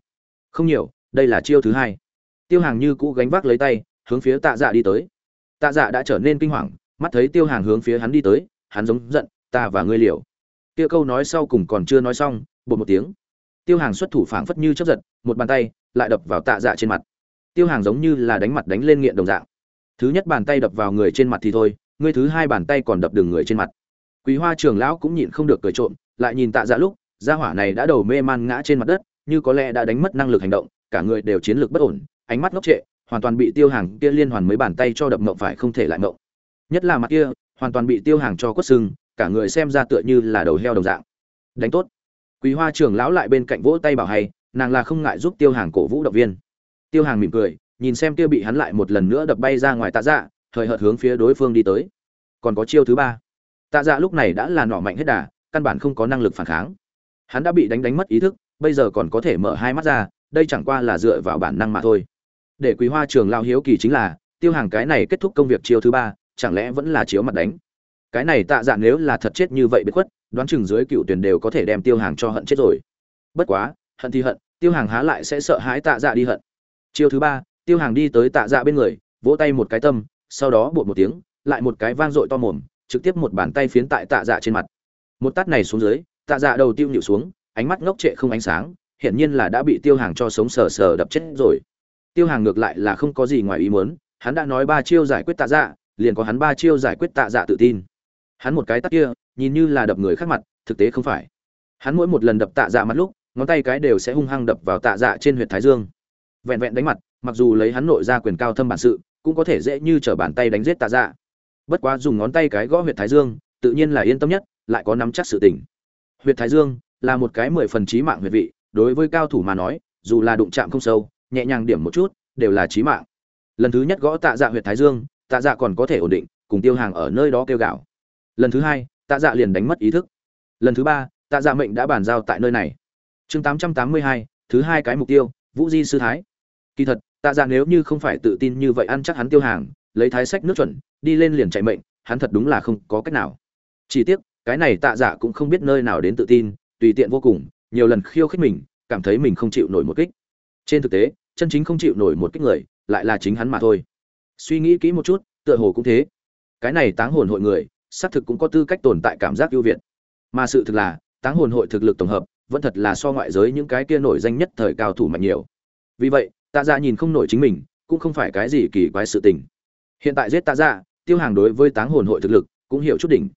Speaker 1: Không nhiều, đây là chiêu thứ hai. Tiêu hàng như cũ gánh vác lấy tay, hướng phía tạ dạ đi tới. Tạ dạ đã trở nên kinh hoàng, mắt thấy tiêu hàng hướng phía hắn đi tới, hắn giống giận, ta và ngươi liều. Kia câu nói sau cùng còn chưa nói xong bột một tiếng. Tiêu hàng xuất thủ phảng phất như chấp giật, một bàn tay lại đập vào tạ dạ trên mặt. Tiêu hàng giống như là đánh mặt đánh lên nghiện đồng dạng. Thứ nhất bàn tay đập vào người trên mặt thì thôi ngươi thứ hai bàn tay còn đập đường người trên mặt. Quý hoa trường lão cũng nhịn không được cười trộm, lại nhìn tạ dạ lúc, gia hỏa này đã đầu mê man ngã trên mặt đất, như có lẽ đã đánh mất năng lực hành động, cả người đều chiến lược bất ổn, ánh mắt ngốc trệ, hoàn toàn bị tiêu hàng kia liên hoàn mấy bàn tay cho đập mộng phải không thể lại mộng. Nhất là mặt kia, hoàn toàn bị tiêu hàng cho quất sưng, cả người xem ra tựa như là đầu heo đồng dạng. Đánh tốt. Quý hoa trưởng lão lại bên cạnh vỗ tay bảo hay, nàng là không ngại giúp tiêu hàng cổ vũ động viên. Tiêu hàng mỉm cười, nhìn xem kia bị hắn lại một lần nữa đập bay ra ngoài tạ dạ thời hợt hướng phía đối phương đi tới. Còn có chiêu thứ ba. Tạ dạ lúc này đã là nọ mạnh hết đà, căn bản không có năng lực phản kháng. Hắn đã bị đánh đánh mất ý thức, bây giờ còn có thể mở hai mắt ra, đây chẳng qua là dựa vào bản năng mà thôi. Để quý hoa trường lao hiếu kỳ chính là, tiêu hàng cái này kết thúc công việc chiêu thứ ba, chẳng lẽ vẫn là chiếu mặt đánh? Cái này tạ dạ nếu là thật chết như vậy biết khuất, đoán chừng dưới cựu tuyển đều có thể đem tiêu hàng cho hận chết rồi. Bất quá, hận thì hận, tiêu hàng há lại sẽ sợ hãi tạ dạ đi hận. Chiêu thứ ba, tiêu hàng đi tới tạ dạ bên người, vỗ tay một cái tâm sau đó bột một tiếng, lại một cái vang dội to mồm, trực tiếp một bàn tay phiến tại tạ dạ trên mặt. Một tát này xuống dưới, tạ dạ đầu tiêu nhịu xuống, ánh mắt ngốc trệ không ánh sáng, hiển nhiên là đã bị tiêu hàng cho sống sờ sờ đập chết rồi. Tiêu hàng ngược lại là không có gì ngoài ý muốn, hắn đã nói ba chiêu giải quyết tạ dạ liền có hắn ba chiêu giải quyết tạ dạ tự tin. Hắn một cái tắt kia, nhìn như là đập người khác mặt, thực tế không phải. Hắn mỗi một lần đập tạ dạ mặt lúc, ngón tay cái đều sẽ hung hăng đập vào tạ dạ trên huyệt thái dương. Vẹn vẹn đánh mặt, mặc dù lấy hắn nội ra quyền cao thâm bản sự cũng có thể dễ như t r ở bàn tay đánh giết tạ dạ. Bất quá dùng ngón tay cái gõ huyệt thái dương, tự nhiên là yên tâm nhất, lại có nắm chắc sự tình. huyệt thái dương là một cái mười phần trí mạng huyệt vị, đối với cao thủ mà nói, dù là đụng chạm không sâu, nhẹ nhàng điểm một chút, đều là trí mạng. Lần thứ nhất gõ tạ dạ huyệt thái dương, tạ dạ còn có thể ổn định, cùng tiêu hàng ở nơi đó kêu gạo. Lần thứ hai, tạ dạ liền đánh mất ý thức. Lần thứ ba, tạ dạ mệnh đã bàn giao tại nơi này. Chương tám trăm tám mươi hai, thứ hai cái mục tiêu, vũ di sư thái. Kỳ thật tạ dạ nếu như không phải tự tin như vậy ăn chắc hắn tiêu hàng, lấy thái sách nước chuẩn, đi lên liền chạy mệnh, hắn thật đúng là không có cách nào. Chỉ tiếc, cái này tạ dạ cũng không biết nơi nào đến tự tin, tùy tiện vô cùng, nhiều lần khiêu khích mình, cảm thấy mình không chịu nổi một kích. Trên thực tế, chân chính không chịu nổi một kích người, lại là chính hắn mà thôi. Suy nghĩ kỹ một chút, tựa hồ cũng thế. Cái này táng hồn hội người, xác thực cũng có tư cách tồn tại cảm giác ưu việt. Mà sự thực là, táng hồn hội thực lực tổng hợp, vẫn thật là so ngoại giới những cái kia nổi danh nhất thời cao thủ mạnh nhiều. Vì vậy tạ dạ nhìn không nổi chính mình, cũng không phải cái gì kỳ quái sự tình. Hiện tại giết tạ dạ tiêu hàng đối với táng hồn hội thực lực cũng hiểu chút đỉnh.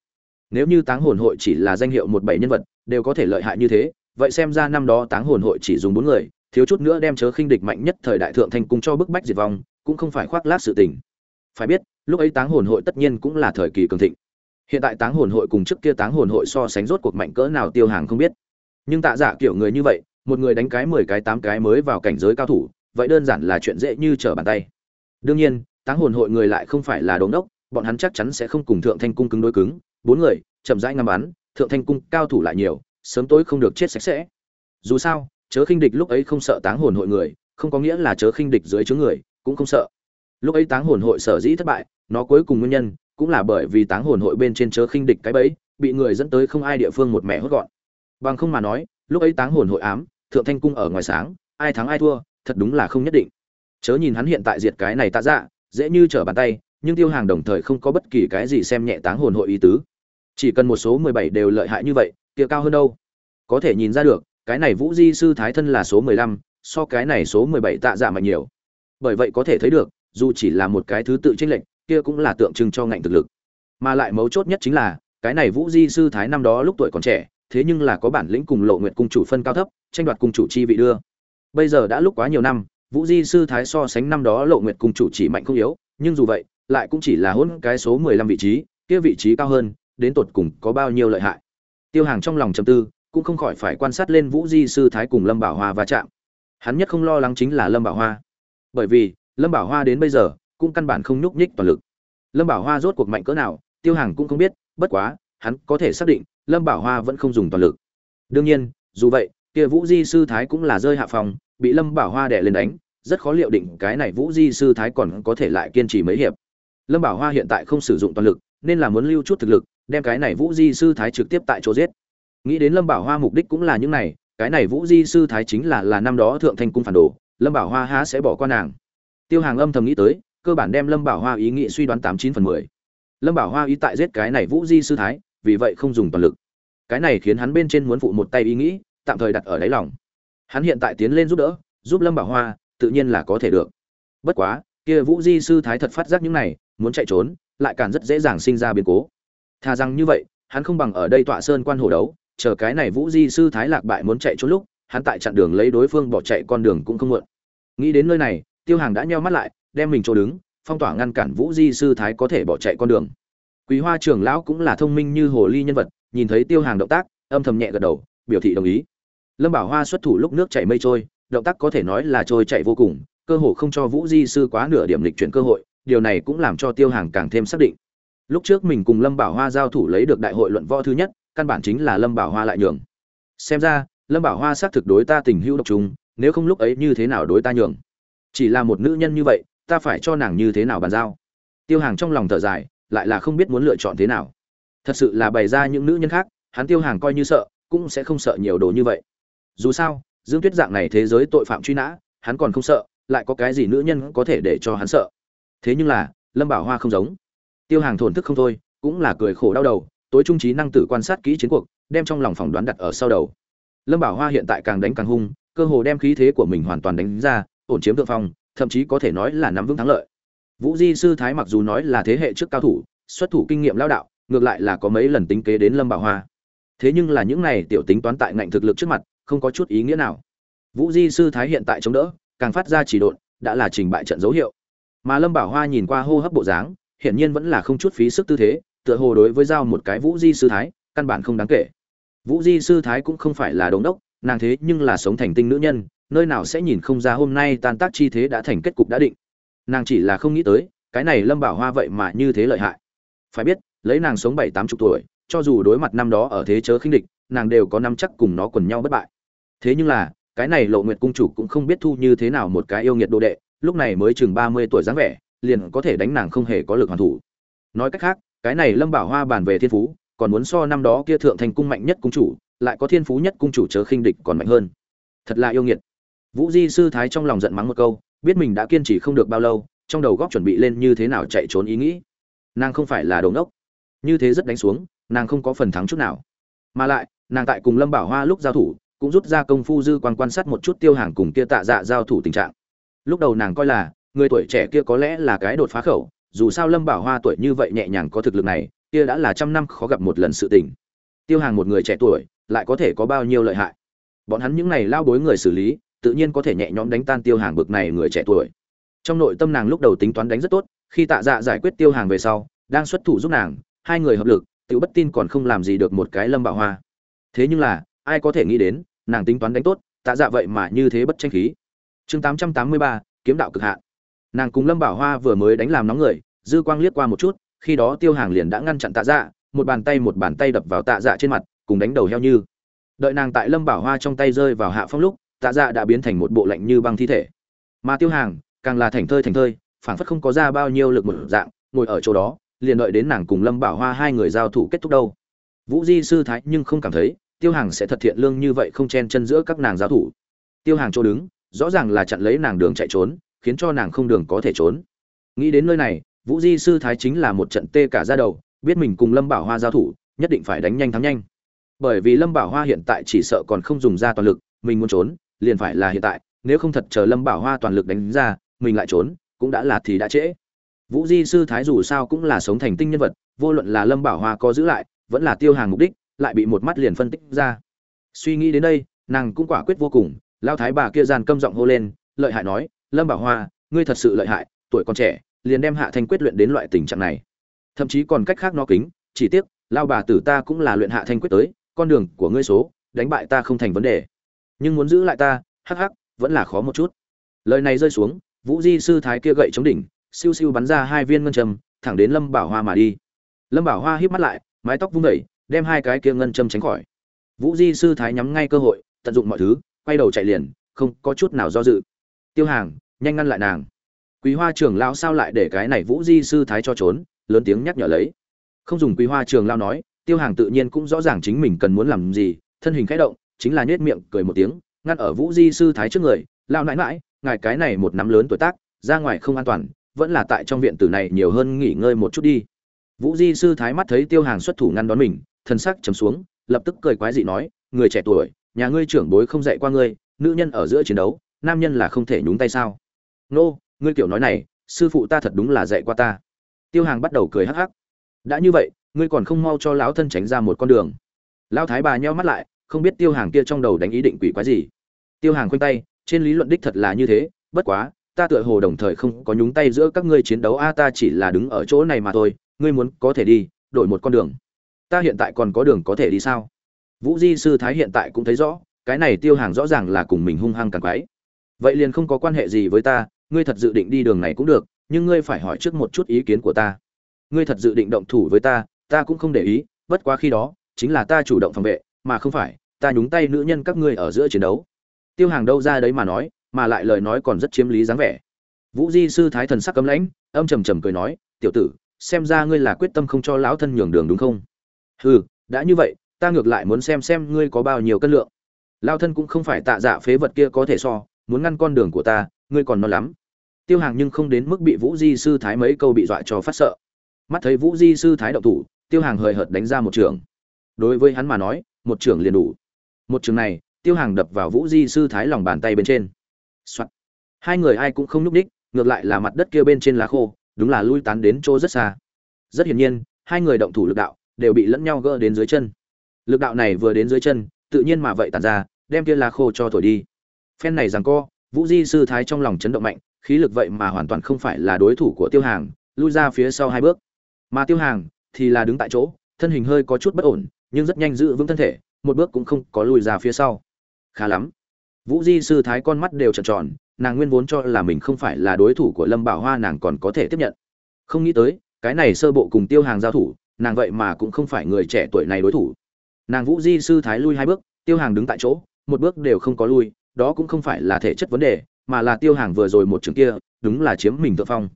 Speaker 1: Nếu như táng hồn hội chỉ là danh hiệu một bảy nhân vật, đều có thể lợi hại như thế, vậy xem ra năm đó táng hồn hội chỉ dùng bốn người, thiếu chút nữa đem chớ khinh địch mạnh nhất thời đại thượng thành cung cho bức bách diệt vong, cũng không phải khoác lác sự tình. Phải biết, lúc ấy táng hồn hội tất nhiên cũng là thời kỳ cường thịnh. Hiện tại táng hồn hội cùng trước kia táng hồn hội so sánh rốt cuộc mạnh cỡ nào tiêu hàng không biết. Nhưng tạ giả dạ kiểu người như vậy, một người đánh cái mười cái tám cái mới vào cảnh giới cao thủ vậy đơn giản là chuyện dễ như trở bàn tay. Đương nhiên, táng hồn hội người lại không phải là đống đốc, bọn hắn chắc chắn sẽ không cùng thượng thanh cung cứng đối cứng. Bốn người, chậm rãi ngắm bắn, thượng thanh cung cao thủ lại nhiều, sớm tối không được chết sạch sẽ. Dù sao, chớ khinh địch lúc ấy không sợ táng hồn hội người, không có nghĩa là chớ khinh địch dưới chướng người, cũng không sợ. Lúc ấy táng hồn hội sở dĩ thất bại, nó cuối cùng nguyên nhân cũng là bởi vì táng hồn hội bên trên chớ khinh địch cái bẫy, bị người dẫn tới không ai địa phương một mẹ hốt gọn. Bằng không mà nói, lúc ấy táng hồn hội ám, thượng thanh cung ở ngoài sáng, ai thắng ai thua thật đúng là không nhất định. Chớ nhìn hắn hiện tại diệt cái này tạ dạ dễ như trở bàn tay, nhưng tiêu hàng đồng thời không có bất kỳ cái gì xem nhẹ táng hồn hội ý tứ. Chỉ cần một số mười bảy đều lợi hại như vậy, kia cao hơn đâu? Có thể nhìn ra được, cái này vũ di sư thái thân là số mười lăm, so cái này số mười bảy tạ dạ mạnh nhiều. Bởi vậy có thể thấy được, dù chỉ là một cái thứ tự tranh lệch, kia cũng là tượng trưng cho ngạnh thực lực. Mà lại mấu chốt nhất chính là, cái này vũ di sư thái năm đó lúc tuổi còn trẻ, thế nhưng là có bản lĩnh cùng lộ nguyệt cung chủ phân cao thấp, tranh đoạt cung chủ chi vị đưa bây giờ đã lúc quá nhiều năm, vũ di sư thái so sánh năm đó lộ nguyệt cung chủ chỉ mạnh không yếu, nhưng dù vậy, lại cũng chỉ là hôn cái số mười lăm vị trí, kia vị trí cao hơn, đến tột cùng có bao nhiêu lợi hại. Tiêu hàng trong lòng trầm tư, cũng không khỏi phải quan sát lên vũ di sư thái cùng lâm bảo hoa va chạm. Hắn nhất không lo lắng chính là lâm bảo hoa. Bởi vì, lâm bảo hoa đến bây giờ, cũng căn bản không nhúc nhích toàn lực. Lâm bảo hoa rốt cuộc mạnh cỡ nào, tiêu hàng cũng không biết, bất quá, hắn có thể xác định, lâm bảo hoa vẫn không dùng toàn lực. Đương nhiên, dù vậy, kia vũ di sư thái cũng là rơi hạ phòng bị lâm bảo hoa đẻ lên đánh, rất khó liệu định cái này vũ di sư thái còn có thể lại kiên trì mấy hiệp. Lâm bảo hoa hiện tại không sử dụng toàn lực, nên là muốn lưu chút thực lực, đem cái này vũ di sư thái trực tiếp tại chỗ giết. Nghĩ đến lâm bảo hoa mục đích cũng là những này, cái này vũ di sư thái chính là là năm đó thượng thanh cung phản đồ, lâm bảo hoa há sẽ bỏ qua nàng. Tiêu hàng âm thầm nghĩ tới, cơ bản đem lâm bảo hoa ý nghĩ suy đoán tám chín phần mười. Lâm bảo hoa ý tại giết cái này vũ di sư thái, vì vậy không dùng toàn lực. Cái này khiến hắn bên trên muốn phụ một tay ý nghĩ, tạm thời đặt ở đáy lòng hắn hiện tại tiến lên giúp đỡ, giúp lâm bảo hoa, tự nhiên là có thể được. Bất quá, kia vũ di sư thái thật phát giác những này, muốn chạy trốn, lại càng rất dễ dàng sinh ra biến cố. Thà rằng như vậy, hắn không bằng ở đây tọa sơn quan hồ đấu, chờ cái này vũ di sư thái lạc bại muốn chạy trốn lúc, hắn tại chặn đường lấy đối phương bỏ chạy con đường cũng không muộn nghĩ đến nơi này, tiêu hàng đã nheo mắt lại, đem mình chỗ đứng, phong tỏa ngăn cản vũ di sư thái có thể bỏ chạy con đường. Quý hoa trưởng lão cũng là thông minh như hồ ly nhân vật, nhìn thấy tiêu hàng động tác, âm thầm nhẹ gật đầu, biểu thị đồng ý lâm bảo hoa xuất thủ lúc nước chảy mây trôi, động tác có thể nói là trôi chạy vô cùng, cơ hồ không cho vũ di sư quá nửa điểm lịch chuyển cơ hội, điều này cũng làm cho tiêu hàng càng thêm xác định. Lúc trước mình cùng lâm bảo hoa giao thủ lấy được đại hội luận võ thứ nhất, căn bản chính là lâm bảo hoa lại nhường. Xem ra, lâm bảo hoa xác thực đối ta tình hữu độc chúng nếu không lúc ấy như thế nào đối ta nhường? Chỉ là một nữ nhân như vậy, ta phải cho nàng như thế nào bàn giao? Tiêu hàng trong lòng thở dài, lại là không biết muốn lựa chọn thế nào. Thật sự là bày ra những nữ nhân khác, hắn tiêu hàng coi như sợ, cũng sẽ không sợ nhiều đồ như vậy dù sao, dương tuyết dạng này thế giới tội phạm truy nã, hắn còn không sợ, lại có cái gì nữ nhân có thể để cho hắn sợ. Thế nhưng là, lâm bảo hoa không giống. Tiêu hàng thổn thức không thôi, cũng là cười khổ đau đầu, tối trung trí năng tử quan sát kỹ chiến cuộc, đem trong lòng phỏng đoán đặt ở sau đầu. Lâm bảo hoa hiện tại càng đánh càng hung, cơ hồ đem khí thế của mình hoàn toàn đánh ra, ổn chiếm thượng phong, thậm chí có thể nói là nắm vững thắng lợi. Vũ di sư thái mặc dù nói là thế hệ trước cao thủ, xuất thủ kinh nghiệm lao đạo, ngược lại là có mấy lần tính kế đến lâm bảo hoa. Thế nhưng là những này tiểu tính toán tại ngạnh thực lực trước mặt không có chút ý nghĩa nào. Vũ di sư thái hiện tại chống đỡ, càng phát ra chỉ độn, đã là trình bại trận dấu hiệu. Mà lâm bảo hoa nhìn qua hô hấp bộ dáng, hiển nhiên vẫn là không chút phí sức tư thế, tựa hồ đối với giao một cái vũ di sư thái, căn bản không đáng kể. Vũ di sư thái cũng không phải là đống đốc, nàng thế nhưng là sống thành tinh nữ nhân, nơi nào sẽ nhìn không ra hôm nay tan tác chi thế đã thành kết cục đã định. Nàng chỉ là không nghĩ tới, cái này lâm bảo hoa vậy mà như thế lợi hại. Phải biết, lấy nàng sống bảy tám chục tuổi, cho dù đối mặt năm đó ở thế chớ khinh địch, nàng đều có năm chắc cùng nó quần nhau bất bại thế nhưng là, cái này lộ nguyệt cung chủ cũng không biết thu như thế nào một cái yêu nghiệt đồ đệ, lúc này mới chừng ba mươi tuổi dáng vẻ, liền có thể đánh nàng không hề có lực hoàn thủ. Nói cách khác, cái này lâm bảo hoa bàn về thiên phú, còn muốn so năm đó kia thượng thành cung mạnh nhất cung chủ, lại có thiên phú nhất cung chủ chớ khinh địch còn mạnh hơn. Thật là yêu nghiệt. Vũ di sư thái trong lòng giận mắng một câu, biết mình đã kiên trì không được bao lâu, trong đầu góc chuẩn bị lên như thế nào chạy trốn ý nghĩ. Nàng không phải là đồ ngốc. Như thế rất đánh xuống, nàng không có phần thắng chút nào. Mà lại, nàng tại cùng lâm bảo hoa lúc giao thủ cũng rút ra công phu dư quan quan sát một chút tiêu hàng cùng kia tạ dạ giao thủ tình trạng. Lúc đầu nàng coi là, người tuổi trẻ kia có lẽ là cái đột phá khẩu, dù sao lâm bảo hoa tuổi như vậy nhẹ nhàng có thực lực này, kia đã là trăm năm khó gặp một lần sự tình. Tiêu hàng một người trẻ tuổi, lại có thể có bao nhiêu lợi hại? Bọn hắn những này lao bối người xử lý, tự nhiên có thể nhẹ nhõm đánh tan tiêu hàng bực này người trẻ tuổi. Trong nội tâm nàng lúc đầu tính toán đánh rất tốt, khi tạ dạ giải quyết tiêu hàng về sau, đang xuất thủ giúp nàng, hai người hợp lực tự bất tin còn không làm gì được một cái lâm bảo hoa. Thế nhưng là ai có thể nghĩ đến, nàng tính toán đánh tốt, tạ dạ vậy mà như thế bất tranh khí. Chương tám trăm tám mươi ba, kiếm đạo cực hạn. Nàng cùng lâm bảo hoa vừa mới đánh làm nóng người, dư quang liếc qua một chút, khi đó tiêu hàng liền đã ngăn chặn tạ dạ một bàn tay một bàn tay đập vào tạ dạ trên mặt, cùng đánh đầu heo như. Đợi nàng tại lâm bảo hoa trong tay rơi vào hạ phong lúc, tạ dạ đã biến thành một bộ lạnh như băng thi thể. Mà tiêu hàng, càng là thành thơi thành thơi, phảng phất không có ra bao nhiêu lực một dạng, ngồi ở chỗ đó, liền đợi đến nàng cùng lâm bảo hoa hai người giao thủ kết thúc đâu. Vũ di sư thái nhưng không cảm thấy tiêu hàng sẽ thật thiện lương như vậy không chen chân giữa các nàng giáo thủ. Tiêu hàng chỗ đứng, rõ ràng là chặn lấy nàng đường chạy trốn, khiến cho nàng không đường có thể trốn. Nghĩ đến nơi này, vũ di sư thái chính là một trận tê cả ra đầu, biết mình cùng lâm bảo hoa giao thủ, nhất định phải đánh nhanh thắng nhanh. Bởi vì lâm bảo hoa hiện tại chỉ sợ còn không dùng ra toàn lực, mình muốn trốn, liền phải là hiện tại, nếu không thật chờ lâm bảo hoa toàn lực đánh ra, mình lại trốn, cũng đã là thì đã trễ. Vũ di sư thái dù sao cũng là sống thành tinh nhân vật, vô luận là lâm bảo hoa có giữ lại, vẫn là tiêu hàng mục đích lại bị một mắt liền phân tích ra. Suy nghĩ đến đây nàng cũng quả quyết vô cùng lao thái bà kia gian câm giọng hô lên lợi hại nói lâm bảo hoa ngươi thật sự lợi hại tuổi còn trẻ liền đem hạ thanh quyết luyện đến loại tình trạng này. Thậm chí còn cách khác nó kính chỉ tiếc lao bà tử ta cũng là luyện hạ thanh quyết tới con đường của ngươi số đánh bại ta không thành vấn đề. Nhưng muốn giữ lại ta hắc hắc vẫn là khó một chút. Lời này rơi xuống vũ di sư thái kia gậy chống đỉnh siêu siêu bắn ra hai viên ngân trầm, thẳng đến lâm bảo hoa mà đi. Lâm bảo hoa híp mắt lại mái tóc vung vẩy đem hai cái kia ngân châm tránh khỏi. Vũ di sư thái nhắm ngay cơ hội, tận dụng mọi thứ, quay đầu chạy liền, không có chút nào do dự. Tiêu hàng, nhanh ngăn lại nàng. Quý hoa trưởng lão sao lại để cái này vũ di sư thái cho trốn, lớn tiếng nhắc nhở lấy. Không dùng quý hoa trường lao nói, tiêu hàng tự nhiên cũng rõ ràng chính mình cần muốn làm gì, thân hình khẽ động, chính là nhếch miệng, cười một tiếng, ngăn ở vũ di sư thái trước người lao nãi mãi ngài cái này một nắm lớn tuổi tác, ra ngoài không an toàn, vẫn là tại trong viện tử này nhiều hơn nghỉ ngơi một chút đi. Vũ di sư thái mắt thấy tiêu hàng xuất thủ ngăn đón mình thần sắc trầm xuống, lập tức cười quái dị nói, người trẻ tuổi, nhà ngươi trưởng bối không dạy qua ngươi, nữ nhân ở giữa chiến đấu, nam nhân là không thể nhúng tay sao? Nô, ngươi kiểu nói này, sư phụ ta thật đúng là dạy qua ta. Tiêu hàng bắt đầu cười hắc hắc. Đã như vậy, ngươi còn không mau cho lão thân tránh ra một con đường. Lão thái bà nheo mắt lại, không biết tiêu hàng kia trong đầu đánh ý định quỷ quái gì. Tiêu hàng khoanh tay, trên lý luận đích thật là như thế, bất quá, ta tựa hồ đồng thời không có nhúng tay giữa các ngươi chiến đấu, a, ta chỉ là đứng ở chỗ này mà thôi, ngươi muốn có thể đi, đổi một con đường ta hiện tại còn có đường có thể đi sao? Vũ di sư thái hiện tại cũng thấy rõ, cái này tiêu hàng rõ ràng là cùng mình hung hăng càng quái. Vậy liền không có quan hệ gì với ta, ngươi thật dự định đi đường này cũng được, nhưng ngươi phải hỏi trước một chút ý kiến của ta. Ngươi thật dự định động thủ với ta ta cũng không để ý, bất quá khi đó, chính là ta chủ động phòng vệ, mà không phải, ta nhúng tay nữ nhân các ngươi ở giữa chiến đấu. Tiêu hàng đâu ra đấy mà nói, mà lại lời nói còn rất chiếm lý dáng vẻ. Vũ di sư thái thần sắc cấm lãnh, âm trầm trầm cười nói, tiểu tử, xem ra ngươi là quyết tâm không cho lão thân nhường đường đúng không? Hừ, đã như vậy, ta ngược lại muốn xem xem ngươi có bao nhiêu cân lượng. Lao thân cũng không phải tạ dạ phế vật kia có thể so, muốn ngăn con đường của ta, ngươi còn non lắm. Tiêu hàng nhưng không đến mức bị vũ di sư thái mấy câu bị dọa cho phát sợ. Mắt thấy vũ di sư thái động thủ, tiêu hàng hời hợt đánh ra một trường. Đối với hắn mà nói, một trường liền đủ. Một trường này, tiêu hàng đập vào vũ di sư thái lòng bàn tay bên trên、Soạn. hai người ai cũng không nhúc đích ngược lại là mặt đất kia bên trên lá khô, đúng là lui tán đến chỗ rất xa. Rất hiển nhiên, hai người động thủ lực đạo đều bị lẫn nhau gỡ đến dưới chân. Lực đạo này vừa đến dưới chân, tự nhiên mà vậy tàn ra, đem kia lá khô cho thổi đi. Phen này rằng co, vũ di sư thái trong lòng chấn động mạnh, khí lực vậy mà hoàn toàn không phải là đối thủ của tiêu hàng, lui ra phía sau hai bước. Mà tiêu hàng thì là đứng tại chỗ, thân hình hơi có chút bất ổn, nhưng rất nhanh giữ vững thân thể, một bước cũng không có lùi ra phía sau. Khá lắm. Vũ di sư thái con mắt đều trợn tròn, nàng nguyên vốn cho là mình không phải là đối thủ của lâm bảo hoa, nàng còn có thể tiếp nhận. Không nghĩ tới, cái này sơ bộ cùng tiêu hàng giao thủ nàng vậy mà cũng không phải người trẻ tuổi này đối thủ. Nàng vũ di sư thái lui hai bước, tiêu hàng đứng tại chỗ, một bước đều không có lui, đó cũng không phải là thể chất vấn đề, mà là tiêu hàng vừa rồi một trường kia, đúng là chiếm mình thượng phong.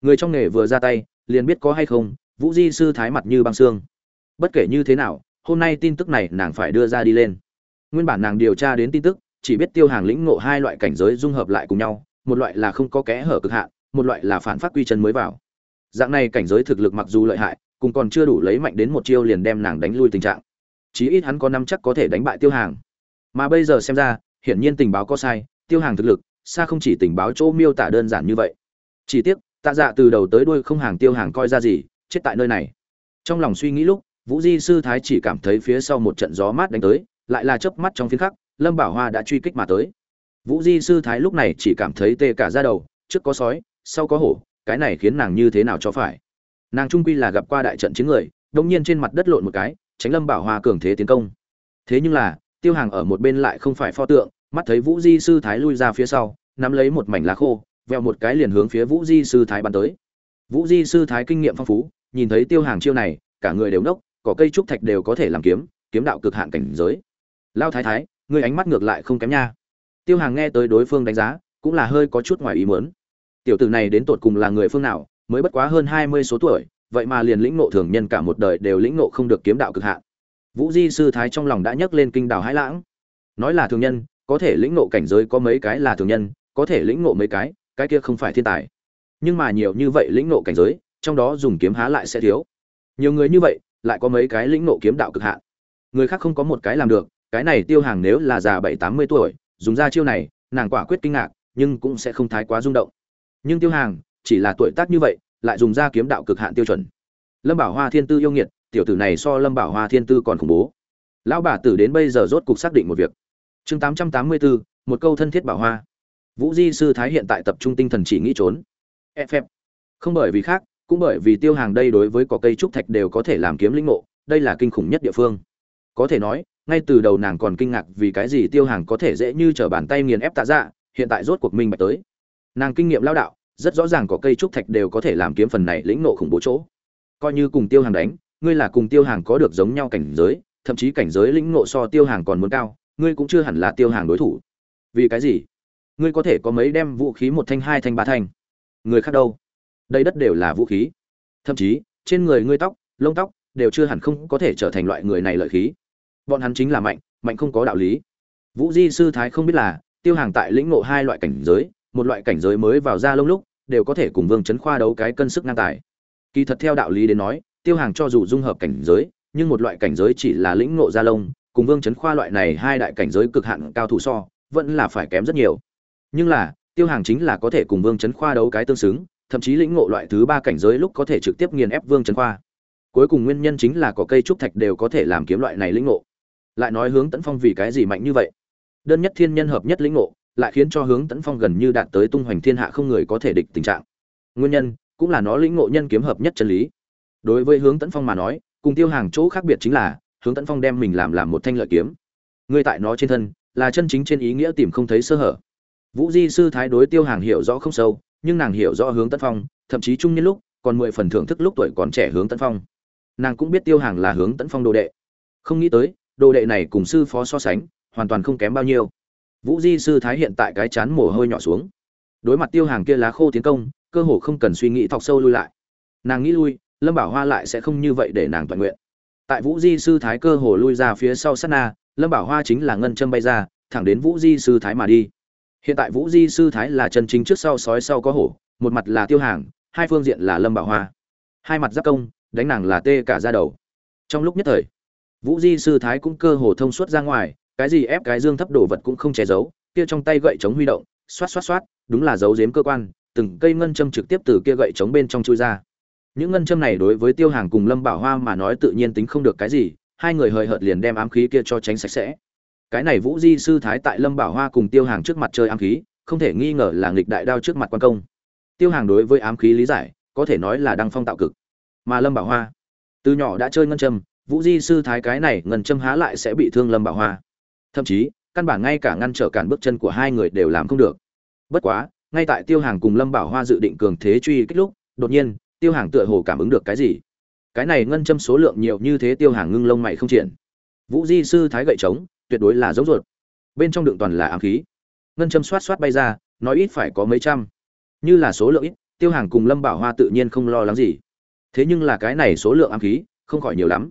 Speaker 1: Người trong nghề vừa ra tay, liền biết có hay không, vũ di sư thái mặt như băng xương. Bất kể như thế nào, hôm nay tin tức này nàng phải đưa ra đi lên. Nguyên bản nàng điều tra đến tin tức, chỉ biết tiêu hàng lĩnh ngộ hai loại cảnh giới dung hợp lại cùng nhau, một loại là không có kẽ hở cực hạn, một loại là phản phát quy chân mới vào. Dạng này cảnh giới thực lực mặc dù lợi hại cùng còn chưa đủ lấy mạnh đến một chiêu liền đem nàng đánh lui tình trạng. Chí ít hắn có năm chắc có thể đánh bại tiêu hàng. Mà bây giờ xem ra, hiển nhiên tình báo có sai, tiêu hàng thực lực, xa không chỉ tình báo chỗ miêu tả đơn giản như vậy. Chỉ tiếc, tạ dạ từ đầu tới đuôi không hàng tiêu hàng coi ra gì, chết tại nơi này. Trong lòng suy nghĩ lúc, vũ di sư thái chỉ cảm thấy phía sau một trận gió mát đánh tới, lại là chớp mắt trong phiến khắc, lâm bảo hoa đã truy kích mà tới. Vũ di sư thái lúc này chỉ cảm thấy tê cả ra đầu, trước có sói, sau có hổ, cái này khiến nàng như thế nào cho phải? Nàng trung quy là gặp qua đại trận chiến người đông nhiên trên mặt đất lộn một cái, tránh lâm bảo hoa cường thế tiến công. Thế nhưng là, tiêu hàng ở một bên lại không phải pho tượng, mắt thấy vũ di sư thái lui ra phía sau, nắm lấy một mảnh lá khô, veo một cái liền hướng phía vũ di sư thái bắn tới. Vũ di sư thái kinh nghiệm phong phú, nhìn thấy tiêu hàng chiêu này, cả người đều nốc, cỏ cây trúc thạch đều có thể làm kiếm kiếm đạo cực hạn cảnh giới. Lao thái thái người ánh mắt ngược lại không kém nha. Tiêu hàng nghe tới đối phương đánh giá, cũng là hơi có chút ngoài ý muốn. Tiểu tử này đến tột cùng là người phương nào mới bất quá hơn hai mươi số tuổi, vậy mà liền lĩnh ngộ thường nhân cả một đời đều lĩnh ngộ không được kiếm đạo cực hạn. Vũ di sư thái trong lòng đã nhấc lên kinh đảo hãi lãng. Nói là thường nhân, có thể lĩnh ngộ cảnh giới có mấy cái là thường nhân, có thể lĩnh ngộ mấy cái cái kia không phải thiên tài. Nhưng mà nhiều như vậy lĩnh ngộ cảnh giới, trong đó dùng kiếm há lại sẽ thiếu. Nhiều người như vậy, lại có mấy cái lĩnh ngộ kiếm đạo cực hạn. Người khác không có một cái làm được, cái này tiêu hàng nếu là già bảy, tám mươi tuổi, dùng ra chiêu này, nàng quả quyết kinh ngạc, nhưng cũng sẽ không thái quá rung động. Nhưng tiêu hàng chỉ là tuổi tác như vậy, lại dùng ra kiếm đạo cực hạn tiêu chuẩn. Lâm bảo hoa thiên tư yêu nghiệt, tiểu tử này so lâm bảo hoa thiên tư còn khủng bố. Lão bà tử đến bây giờ rốt cục xác định một việc. Chương tám trăm tám mươi bốn một câu thân thiết bảo hoa. Vũ di sư thái hiện tại tập trung tinh thần chỉ nghĩ trốn. E phép. Không bởi vì khác, cũng bởi vì tiêu hàng đây đối với cỏ cây trúc thạch đều có thể làm kiếm linh ngộ, đây là kinh khủng nhất địa phương. Có thể nói, ngay từ đầu nàng còn kinh ngạc vì cái gì tiêu hàng có thể dễ như trở bàn tay nghiền ép tạ dạ hiện tại rốt cuộc minh bạch tới. Nàng kinh nghiệm lao đạo rất rõ ràng có cây trúc thạch đều có thể làm kiếm phần này lĩnh nộ khủng bố chỗ. Coi như cùng tiêu hàng đánh, ngươi là cùng tiêu hàng có được giống nhau cảnh giới, thậm chí cảnh giới lĩnh nộ so tiêu hàng còn muốn cao, ngươi cũng chưa hẳn là tiêu hàng đối thủ. Vì cái gì? Ngươi có thể có mấy đem vũ khí một thanh, hai thanh, ba thanh? Người khác đâu? Đây đất đều là vũ khí. Thậm chí, trên người ngươi tóc, lông tóc đều chưa hẳn không có thể trở thành loại người này lợi khí. Bọn hắn chính là mạnh mạnh không có đạo lý. Vũ di sư thái không biết là, tiêu hàng tại lĩnh ngộ hai loại cảnh giới, một loại cảnh giới mới vào ra lông lúc đều có thể cùng vương chấn khoa đấu cái cân sức ngang tài. Kỳ thật theo đạo lý đến nói, tiêu hàng cho dù dung hợp cảnh giới, nhưng một loại cảnh giới chỉ là lĩnh ngộ gia lông, cùng vương chấn khoa loại này hai đại cảnh giới cực hạn cao thủ so, vẫn là phải kém rất nhiều. Nhưng là, tiêu hàng chính là có thể cùng vương chấn khoa đấu cái tương xứng, thậm chí lĩnh ngộ loại thứ ba cảnh giới lúc có thể trực tiếp nghiền ép vương chấn khoa. Cuối cùng nguyên nhân chính là có cây trúc thạch đều có thể làm kiếm loại này lĩnh ngộ. Lại nói hướng tấn phong vì cái gì mạnh như vậy? Đơn nhất thiên nhân hợp nhất lĩnh ngộ lại khiến cho hướng tấn phong gần như đạt tới tung hoành thiên hạ không người có thể địch tình trạng. Nguyên nhân cũng là nó lĩnh ngộ nhân kiếm hợp nhất chân lý. Đối với hướng tấn phong mà nói, cùng tiêu hàng chỗ khác biệt chính là, hướng tấn phong đem mình làm làm một thanh lợi kiếm. Ngươi tại nó trên thân là chân chính trên ý nghĩa tìm không thấy sơ hở. Vũ di sư thái đối tiêu hàng hiểu rõ không sâu, nhưng nàng hiểu rõ hướng tấn phong, thậm chí trung niên lúc còn mười phần thưởng thức lúc tuổi còn trẻ hướng tấn phong. Nàng cũng biết tiêu hàng là hướng tấn phong đồ đệ. Không nghĩ tới, đồ đệ này cùng sư phó so sánh, hoàn toàn không kém bao nhiêu vũ di sư thái hiện tại cái chán mồ hôi nhỏ xuống. Đối mặt tiêu hàng kia lá khô tiến công, cơ hồ không cần suy nghĩ thọc sâu lui lại. Nàng nghĩ lui, lâm bảo hoa lại sẽ không như vậy để nàng toàn nguyện. Tại vũ di sư thái cơ hồ lui ra phía sau sát na, lâm bảo hoa chính là ngân châm bay ra, thẳng đến vũ di sư thái mà đi. Hiện tại vũ di sư thái là chân chính trước sau sói sau có hổ, một mặt là tiêu hàng, hai phương diện là lâm bảo hoa. Hai mặt giáp công, đánh nàng là tê cả ra đầu. Trong lúc nhất thời, vũ di sư thái cũng cơ hồ thông suốt ra ngoài cái gì ép cái dương thấp đồ vật cũng không che giấu, kia trong tay gậy chống huy động, xoát xoát xoát, đúng là giấu giếm cơ quan, từng cây ngân châm trực tiếp từ kia gậy chống bên trong chui ra. Những ngân châm này đối với tiêu hàng cùng lâm bảo hoa mà nói tự nhiên tính không được cái gì, hai người hời hợt liền đem ám khí kia cho tránh sạch sẽ. Cái này vũ di sư thái tại lâm bảo hoa cùng tiêu hàng trước mặt chơi ám khí, không thể nghi ngờ là nghịch đại đao trước mặt quan công. Tiêu hàng đối với ám khí lý giải, có thể nói là đăng phong tạo cực. Mà lâm bảo hoa, từ nhỏ đã chơi ngân châm, vũ di sư thái cái này ngân châm há lại sẽ bị thương lâm bảo hoa thậm chí, căn bản ngay cả ngăn trở cản bước chân của hai người đều làm không được. Bất quá, ngay tại tiêu hàng cùng lâm bảo hoa dự định cường thế truy kích lúc, đột nhiên, tiêu hàng tựa hồ cảm ứng được cái gì. Cái này ngân châm số lượng nhiều như thế tiêu hàng ngưng lông mày không triển. Vũ di sư thái gậy trống, tuyệt đối là giống ruột. Bên trong đựng toàn là ám khí. Ngân châm xoát xoát bay ra, nói ít phải có mấy trăm. Như là số lượng ít, tiêu hàng cùng lâm bảo hoa tự nhiên không lo lắng gì. Thế nhưng là cái này số lượng ám khí, không khỏi nhiều lắm.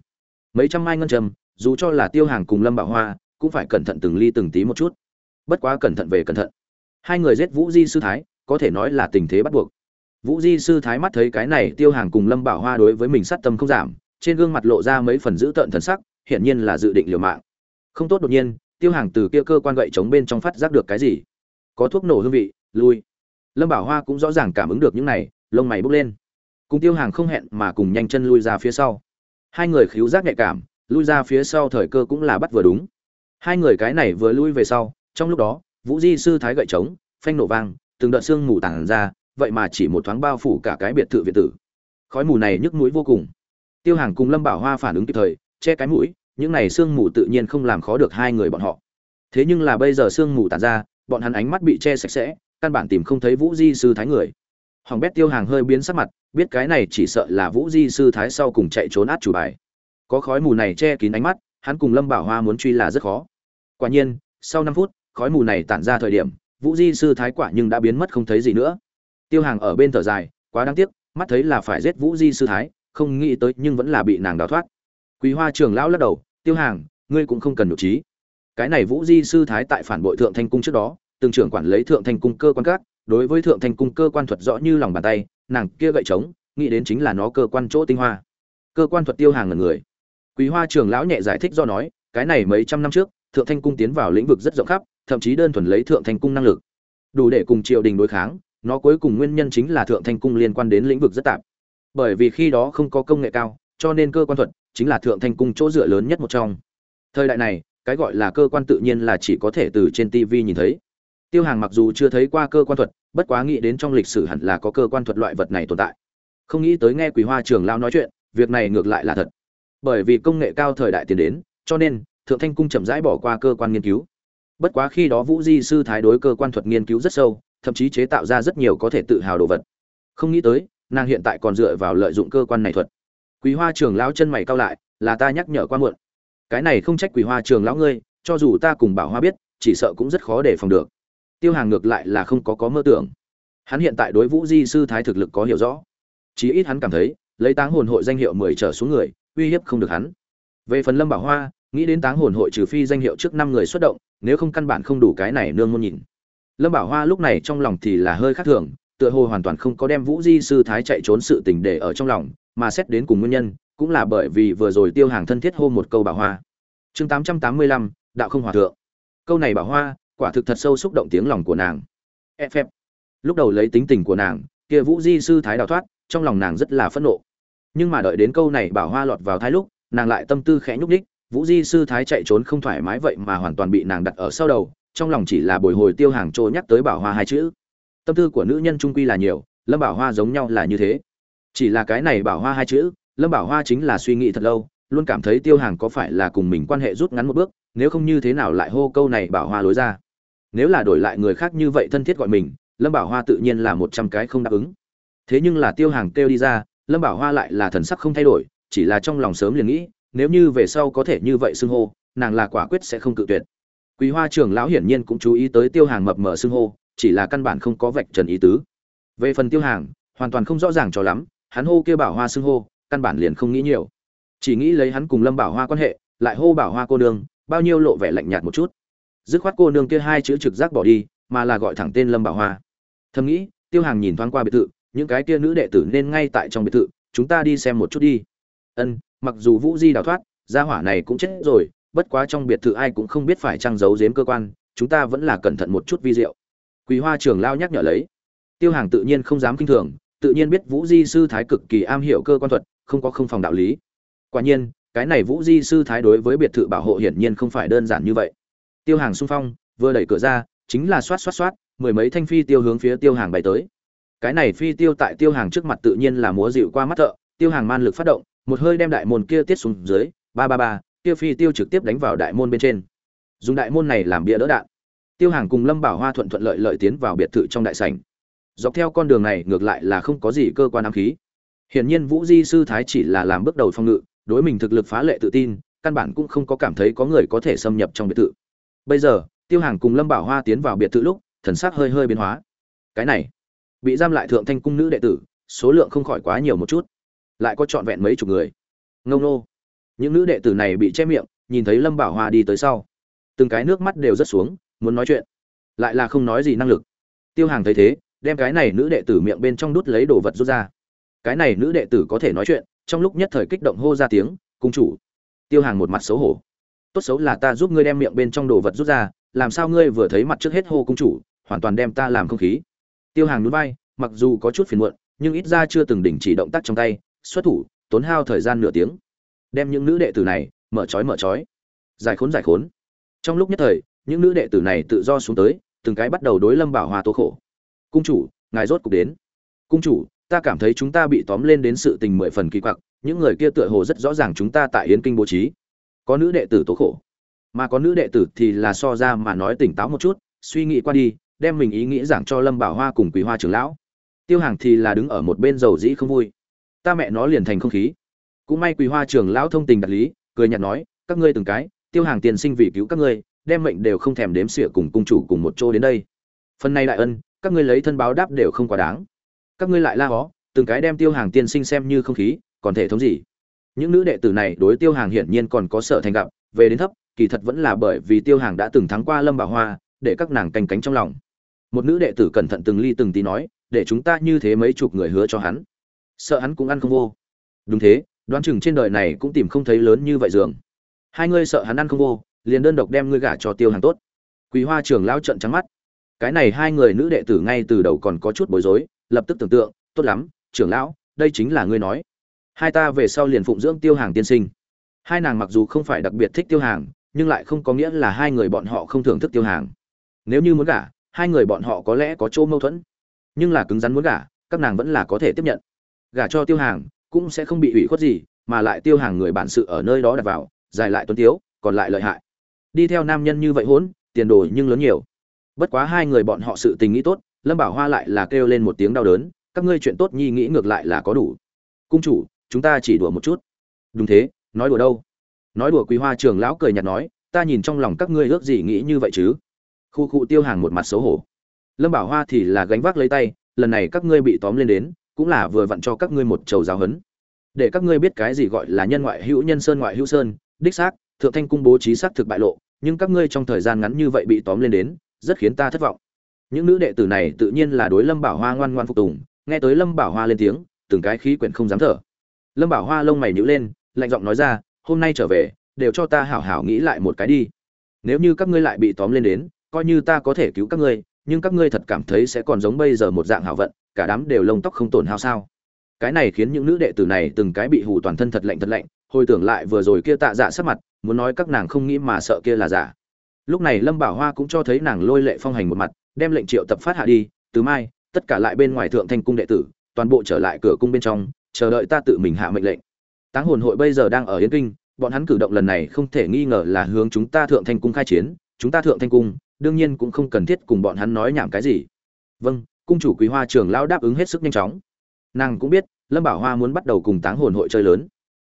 Speaker 1: Mấy trăm mai ngân châm, dù cho là tiêu hàng cùng lâm bảo hoa cũng phải cẩn thận từng ly từng tí một chút. Bất quá cẩn thận về cẩn thận. Hai người giết vũ di sư thái, có thể nói là tình thế bắt buộc. Vũ di sư thái mắt thấy cái này tiêu hàng cùng lâm bảo hoa đối với mình sát tâm không giảm, trên gương mặt lộ ra mấy phần dữ tợn thần sắc, hiển nhiên là dự định liều mạng. Không tốt đột nhiên, tiêu hàng từ kia cơ quan gậy chống bên trong phát giác được cái gì? Có thuốc nổ hương vị, lui. Lâm bảo hoa cũng rõ ràng cảm ứng được những này, lông mày bốc lên. Cùng tiêu hàng không hẹn mà cùng nhanh chân lui ra phía sau. Hai người khiếu giác nhạy cảm, lui ra phía sau thời cơ cũng là bắt vừa đúng hai người cái này vừa lui về sau, trong lúc đó, vũ di sư thái gậy trống, phanh nổ vang, từng đợt xương mù tàn ra, vậy mà chỉ một thoáng bao phủ cả cái biệt thự viện tử. Khói mù này nhức mũi vô cùng. Tiêu hàng cùng lâm bảo hoa phản ứng kịp thời, che cái mũi, những này sương mù tự nhiên không làm khó được hai người bọn họ. Thế nhưng là bây giờ sương mù tàn ra, bọn hắn ánh mắt bị che sạch sẽ, căn bản tìm không thấy vũ di sư thái người. Hoàng bét tiêu hàng hơi biến sắc mặt, biết cái này chỉ sợ là vũ di sư thái sau cùng chạy trốn át chủ bài. Có khói mù này che kín ánh mắt, hắn cùng lâm bảo hoa muốn truy là rất khó quả nhiên, sau năm phút, khói mù này tản ra thời điểm, vũ di sư thái quả nhưng đã biến mất không thấy gì nữa. Tiêu hàng ở bên thở dài, quá đáng tiếc, mắt thấy là phải giết vũ di sư thái, không nghĩ tới nhưng vẫn là bị nàng đào thoát. Quý hoa trường lão lắc đầu, tiêu hàng, ngươi cũng không cần nhục trí. Cái này vũ di sư thái tại phản bội thượng thanh cung trước đó, từng trưởng quản lấy thượng thanh cung cơ quan các đối với thượng thanh cung cơ quan thuật rõ như lòng bàn tay, nàng kia gậy trống, nghĩ đến chính là nó cơ quan chỗ tinh hoa. Cơ quan thuật tiêu hàng ngần người. Quý hoa trường lão nhẹ giải thích do nói, cái này mấy trăm năm trước thượng thanh cung tiến vào lĩnh vực rất rộng khắp, thậm chí đơn thuần lấy thượng thanh cung năng lực. Đủ để cùng triều đình đối kháng, nó cuối cùng nguyên nhân chính là thượng thanh cung liên quan đến lĩnh vực rất tạp. Bởi vì khi đó không có công nghệ cao, cho nên cơ quan thuật chính là thượng thanh cung chỗ dựa lớn nhất một trong. Thời đại này, cái gọi là cơ quan tự nhiên là chỉ có thể từ trên tv nhìn thấy. Tiêu hàng mặc dù chưa thấy qua cơ quan thuật, bất quá nghĩ đến trong lịch sử hẳn là có cơ quan thuật loại vật này tồn tại. Không nghĩ tới nghe quý hoa trường lao nói chuyện, việc này ngược lại là thật. Bởi vì công nghệ cao thời đại tiến đến, cho nên thượng thanh cung chậm rãi bỏ qua cơ quan nghiên cứu. Bất quá khi đó vũ di sư thái đối cơ quan thuật nghiên cứu rất sâu, thậm chí chế tạo ra rất nhiều có thể tự hào đồ vật. Không nghĩ tới, nàng hiện tại còn dựa vào lợi dụng cơ quan này thuật. Quý hoa trường lão chân mày cao lại, là ta nhắc nhở qua muộn. Cái này không trách quý hoa trường lão ngươi, cho dù ta cùng bảo hoa biết, chỉ sợ cũng rất khó để phòng được. Tiêu hàng ngược lại là không có có mơ tưởng. Hắn hiện tại đối vũ di sư thái thực lực có hiểu rõ. Chí ít hắn cảm thấy, lấy táng hồn hội danh hiệu mười trở xuống người, uy hiếp không được hắn. Về phần lâm bảo hoa nghĩ đến táng hồn hội trừ phi danh hiệu trước năm người xuất động, nếu không căn bản không đủ cái này nương môn nhìn. Lâm bảo hoa lúc này trong lòng thì là hơi khác thường, tựa hồ hoàn toàn không có đem vũ di sư thái chạy trốn sự tình để ở trong lòng, mà xét đến cùng nguyên nhân, cũng là bởi vì vừa rồi tiêu hàng thân thiết hô một câu bảo hoa. Chương tám trăm tám mươi lăm, đạo không hòa thượng. Câu này bảo hoa, quả thực thật sâu xúc động tiếng lòng của nàng. E phép. Lúc đầu lấy tính tình của nàng, kia vũ di sư thái đào thoát, trong lòng nàng rất là phẫn nộ. Nhưng mà đợi đến câu này bảo hoa lọt vào thái lúc, nàng lại tâm tư khẽ nhúc ních vũ di sư thái chạy trốn không thoải mái vậy mà hoàn toàn bị nàng đặt ở sau đầu, trong lòng chỉ là bồi hồi tiêu hàng trô nhắc tới bảo hoa hai chữ. Tâm tư của nữ nhân trung quy là nhiều, lâm bảo hoa giống nhau là như thế. Chỉ là cái này bảo hoa hai chữ, lâm bảo hoa chính là suy nghĩ thật lâu, luôn cảm thấy tiêu hàng có phải là cùng mình quan hệ rút ngắn một bước, nếu không như thế nào lại hô câu này bảo hoa lối ra. Nếu là đổi lại người khác như vậy thân thiết gọi mình, lâm bảo hoa tự nhiên là một trăm cái không đáp ứng. Thế nhưng là tiêu hàng kêu đi ra, lâm bảo hoa lại là thần sắc không thay đổi, chỉ là trong lòng sớm liền nghĩ nếu như về sau có thể như vậy xưng hô, nàng là quả quyết sẽ không cự tuyệt. Quý hoa trưởng lão hiển nhiên cũng chú ý tới tiêu hàng mập mờ xưng hô, chỉ là căn bản không có vạch trần ý tứ. Về phần tiêu hàng, hoàn toàn không rõ ràng cho lắm, hắn hô kêu bảo hoa xưng hô, căn bản liền không nghĩ nhiều. Chỉ nghĩ lấy hắn cùng lâm bảo hoa quan hệ, lại hô bảo hoa cô nương, bao nhiêu lộ vẻ lạnh nhạt một chút. Dứt khoát cô nương kia hai chữ trực giác bỏ đi, mà là gọi thẳng tên lâm bảo hoa. Thầm nghĩ, tiêu hàng nhìn thoáng qua biệt thự, những cái kia nữ đệ tử nên ngay tại trong biệt thự, chúng ta đi xem một chút đi. Ân mặc dù vũ di đào thoát, gia hỏa này cũng chết rồi, bất quá trong biệt thự ai cũng không biết phải trang giấu giếm cơ quan, chúng ta vẫn là cẩn thận một chút vi diệu. Quý hoa trường lao nhắc nhở lấy. Tiêu hàng tự nhiên không dám kinh thường, tự nhiên biết vũ di sư thái cực kỳ am hiểu cơ quan thuật, không có không phòng đạo lý. Quả nhiên, cái này vũ di sư thái đối với biệt thự bảo hộ hiển nhiên không phải đơn giản như vậy. Tiêu hàng sung phong, vừa đẩy cửa ra, chính là xoát xoát xoát, mười mấy thanh phi tiêu hướng phía tiêu hàng bay tới. Cái này phi tiêu tại tiêu hàng trước mặt tự nhiên là múa dịu qua mắt thợ, tiêu hàng man lực phát động một hơi đem đại môn kia tiết xuống dưới, ba ba ba, tiêu phi tiêu trực tiếp đánh vào đại môn bên trên. Dùng đại môn này làm bia đỡ đạn. Tiêu hàng cùng lâm bảo hoa thuận thuận lợi lợi tiến vào biệt thự trong đại sảnh. Dọc theo con đường này, ngược lại là không có gì cơ quan ám khí. Hiển nhiên vũ di sư thái chỉ là làm bước đầu phong ngự, đối mình thực lực phá lệ tự tin, căn bản cũng không có cảm thấy có người có thể xâm nhập trong biệt thự. Bây giờ, tiêu hàng cùng lâm bảo hoa tiến vào biệt thự lúc, thần sắc hơi hơi biến hóa. Cái này, bị giam lại thượng thanh cung nữ đệ tử, số lượng không khỏi quá nhiều một chút lại có trọn vẹn mấy chục người. Ngông nô những nữ đệ tử này bị che miệng, nhìn thấy lâm bảo hoa đi tới sau. Từng cái nước mắt đều rất xuống, muốn nói chuyện. Lại là không nói gì năng lực. Tiêu hàng thấy thế, đem cái này nữ đệ tử miệng bên trong đút lấy đồ vật rút ra. Cái này nữ đệ tử có thể nói chuyện, trong lúc nhất thời kích động hô ra tiếng, cung chủ. Tiêu hàng một mặt xấu hổ. Tốt xấu là ta giúp ngươi đem miệng bên trong đồ vật rút ra, làm sao ngươi vừa thấy mặt trước hết hô cung chủ, hoàn toàn đem ta làm không khí. Tiêu hàng núi bay mặc dù có chút phiền muộn, nhưng ít ra chưa từng đình chỉ động tác trong tay xuất thủ, tốn hao thời gian nửa tiếng. Đem những nữ đệ tử này, mở trói mở trói. Giải khốn giải khốn. Trong lúc nhất thời, những nữ đệ tử này tự do xuống tới, từng cái bắt đầu đối lâm bảo hòa tố khổ. Cung chủ, ngài rốt cục đến. Cung chủ, ta cảm thấy chúng ta bị tóm lên đến sự tình mười phần kỳ quặc, những người kia tựa hồ rất rõ ràng chúng ta tại yến kinh bố trí. Có nữ đệ tử tố khổ, mà có nữ đệ tử thì là so ra mà nói tỉnh táo một chút, suy nghĩ qua đi, đem mình ý nghĩ giảng cho lâm bảo hoa cùng quý hoa trưởng lão. Tiêu hàng thì là đứng ở một bên dầu dĩ không vui ta mẹ nó liền thành không khí. Cũng may quý hoa trưởng lão thông tình đạt lý, cười nhạt nói, các ngươi từng cái, tiêu hàng tiền sinh vì cứu các ngươi, đem mệnh đều không thèm đếm xỉa cùng cung chủ cùng một chỗ đến đây. Phần này đại ân, các ngươi lấy thân báo đáp đều không quá đáng. Các ngươi lại la hó, từng cái đem tiêu hàng tiên sinh xem như không khí, còn thể thống gì? Những nữ đệ tử này đối tiêu hàng hiển nhiên còn có sợ thành gặp, về đến thấp, kỳ thật vẫn là bởi vì tiêu hàng đã từng thắng qua lâm bảo hoa, để các nàng canh cánh trong lòng. Một nữ đệ tử cẩn thận từng ly từng tí nói, để chúng ta như thế mấy chục người hứa cho hắn sợ hắn cũng ăn không vô. Đúng thế, đoán chừng trên đời này cũng tìm không thấy lớn như vậy giường. Hai ngươi sợ hắn ăn không vô, liền đơn độc đem ngươi gả cho tiêu hàng tốt. Quý hoa trưởng lao trận trắng mắt. Cái này hai người nữ đệ tử ngay từ đầu còn có chút bối rối, lập tức tưởng tượng, tốt lắm, trưởng lão, đây chính là ngươi nói. Hai ta về sau liền phụng dưỡng tiêu hàng tiên sinh. Hai nàng mặc dù không phải đặc biệt thích tiêu hàng, nhưng lại không có nghĩa là hai người bọn họ không thưởng thức tiêu hàng. Nếu như muốn gả, hai người bọn họ có lẽ có chỗ mâu thuẫn. Nhưng là cứng rắn muốn gả, các nàng vẫn là có thể tiếp nhận gả cho tiêu hàng, cũng sẽ không bị ủy khuất gì, mà lại tiêu hàng người bản sự ở nơi đó đặt vào, dài lại tuấn tiếu, còn lại lợi hại. Đi theo nam nhân như vậy hỗn tiền đồ nhưng lớn nhiều. Bất quá hai người bọn họ sự tình nghĩ tốt, lâm bảo hoa lại là kêu lên một tiếng đau đớn, các ngươi chuyện tốt nhi nghĩ ngược lại là có đủ. Cung chủ, chúng ta chỉ đùa một chút. Đúng thế, nói đùa đâu? Nói đùa quý hoa trường lão cười nhạt nói, ta nhìn trong lòng các ngươi ước gì nghĩ như vậy chứ? Khu khu tiêu hàng một mặt xấu hổ. Lâm bảo hoa thì là gánh vác lấy tay, lần này các ngươi bị tóm lên đến cũng là vừa vặn cho các ngươi một trầu giáo hấn. Để các ngươi biết cái gì gọi là nhân ngoại hữu nhân sơn ngoại hữu sơn, đích xác, thượng thanh cung bố trí xác thực bại lộ, nhưng các ngươi trong thời gian ngắn như vậy bị tóm lên đến, rất khiến ta thất vọng. Những nữ đệ tử này tự nhiên là đối lâm bảo hoa ngoan ngoan phục tùng, nghe tới lâm bảo hoa lên tiếng, từng cái khí quyển không dám thở. Lâm bảo hoa lông mày nhữ lên, lạnh giọng nói ra, hôm nay trở về, đều cho ta hảo hảo nghĩ lại một cái đi. Nếu như các ngươi lại bị tóm lên đến, coi như ta có thể cứu các ngươi, nhưng các ngươi thật cảm thấy sẽ còn giống bây giờ một dạng hảo vận cả đám đều lông tóc không tổn hao sao. Cái này khiến những nữ đệ tử này từng cái bị hù toàn thân thật lạnh thật lạnh, hồi tưởng lại vừa rồi kia tạ dạ sắc mặt, muốn nói các nàng không nghĩ mà sợ kia là giả. Lúc này lâm bảo hoa cũng cho thấy nàng lôi lệ phong hành một mặt, đem lệnh triệu tập phát hạ đi, từ mai, tất cả lại bên ngoài thượng thanh cung đệ tử, toàn bộ trở lại cửa cung bên trong, chờ đợi ta tự mình hạ mệnh lệnh. Táng hồn hội bây giờ đang ở yến kinh, bọn hắn cử động lần này không thể nghi ngờ là hướng chúng ta thượng thanh cung khai chiến, chúng ta thượng thanh cung, đương nhiên cũng không cần thiết cùng bọn hắn nói nhảm cái gì. Vâng cung chủ quý hoa trường lão đáp ứng hết sức nhanh chóng. Nàng cũng biết, lâm bảo hoa muốn bắt đầu cùng táng hồn hội chơi lớn.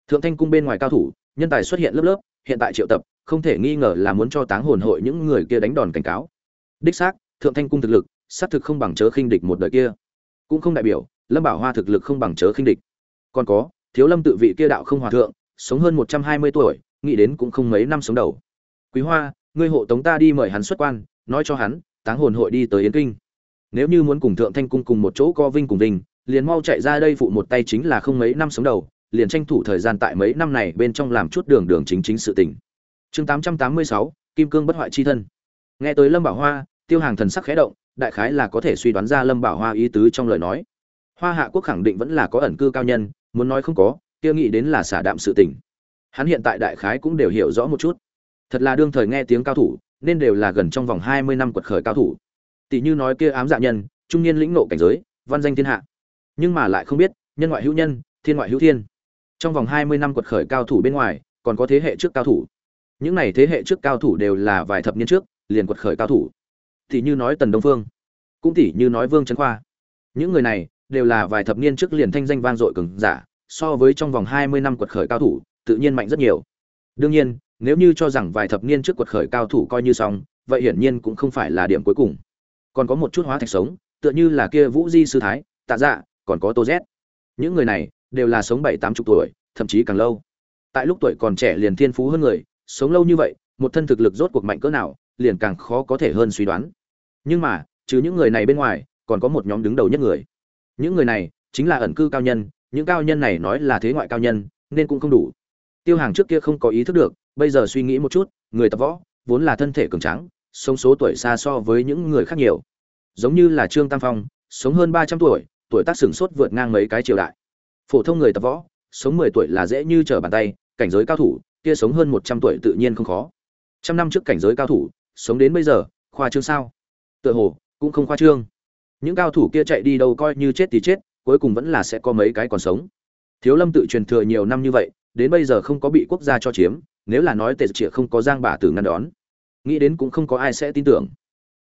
Speaker 1: Thượng thanh cung bên ngoài cao thủ, nhân tài xuất hiện lớp lớp, hiện tại triệu tập, không thể nghi ngờ là muốn cho táng hồn hội những người kia đánh đòn cảnh cáo. Đích xác, thượng thanh cung thực lực, xác thực không bằng chớ khinh địch một đời kia. Cũng không đại biểu, lâm bảo hoa thực lực không bằng chớ khinh địch. Còn có, thiếu lâm tự vị kia đạo không hòa thượng, sống hơn một trăm hai mươi tuổi, nghĩ đến cũng không mấy năm sống đầu. Quý hoa, ngươi hộ tống ta đi mời hắn xuất quan, nói cho hắn, táng hồn hội đi tới yến kinh nếu như muốn cùng thượng thanh cung cùng một chỗ co vinh cùng vinh, liền mau chạy ra đây phụ một tay chính là không mấy năm sống đầu, liền tranh thủ thời gian tại mấy năm này bên trong làm chút đường đường chính chính sự tình. Chương tám trăm tám mươi sáu, kim cương bất hoại chi thân. Nghe tới lâm bảo hoa, tiêu hàng thần sắc khẽ động, đại khái là có thể suy đoán ra lâm bảo hoa ý tứ trong lời nói. Hoa hạ quốc khẳng định vẫn là có ẩn cư cao nhân, muốn nói không có, kia nghĩ đến là xả đạm sự tình. Hắn hiện tại đại khái cũng đều hiểu rõ một chút. Thật là đương thời nghe tiếng cao thủ, nên đều là gần trong vòng hai mươi năm quật khởi cao thủ tỷ như nói kia ám dạ nhân, trung niên lĩnh nộ cảnh giới, văn danh thiên hạ. Nhưng mà lại không biết, nhân ngoại hữu nhân, thiên ngoại hữu thiên. Trong vòng hai mươi năm quật khởi cao thủ bên ngoài, còn có thế hệ trước cao thủ. Những này thế hệ trước cao thủ đều là vài thập niên trước, liền quật khởi cao thủ. Tỷ như nói tần đông phương, cũng tỷ như nói vương trấn khoa. Những người này đều là vài thập niên trước liền thanh danh vang dội cường giả, so với trong vòng hai mươi năm quật khởi cao thủ, tự nhiên mạnh rất nhiều. Đương nhiên, nếu như cho rằng vài thập niên trước quật khởi cao thủ coi như xong, vậy hiển nhiên cũng không phải là điểm cuối cùng còn có một chút hóa thạch sống, tựa như là kia vũ di sư thái, tạ dạ còn có tô z. Những người này đều là sống bảy tám chục tuổi, thậm chí càng lâu. Tại lúc tuổi còn trẻ liền thiên phú hơn người, sống lâu như vậy, một thân thực lực rốt cuộc mạnh cỡ nào, liền càng khó có thể hơn suy đoán. Nhưng mà, trừ những người này bên ngoài, còn có một nhóm đứng đầu nhất người. Những người này chính là ẩn cư cao nhân, những cao nhân này nói là thế ngoại cao nhân, nên cũng không đủ. Tiêu hàng trước kia không có ý thức được, bây giờ suy nghĩ một chút, người tập võ vốn là thân thể cường tráng sống số tuổi xa so với những người khác nhiều. Giống như là trương tam phong, sống hơn ba trăm tuổi tuổi tác sửng sốt vượt ngang mấy cái triều đại. Phổ thông người tập võ, sống mười tuổi là dễ như trở bàn tay, cảnh giới cao thủ, kia sống hơn một trăm tuổi tự nhiên không khó. Trăm năm trước cảnh giới cao thủ, sống đến bây giờ, khoa trương sao? Tựa hồ, cũng không khoa trương. Những cao thủ kia chạy đi đâu coi như chết thì chết, cuối cùng vẫn là sẽ có mấy cái còn sống. Thiếu lâm tự truyền thừa nhiều năm như vậy, đến bây giờ không có bị quốc gia cho chiếm, nếu là nói tệ trịa không có giang bà tử ngăn đón nghĩ đến cũng không có ai sẽ tin tưởng.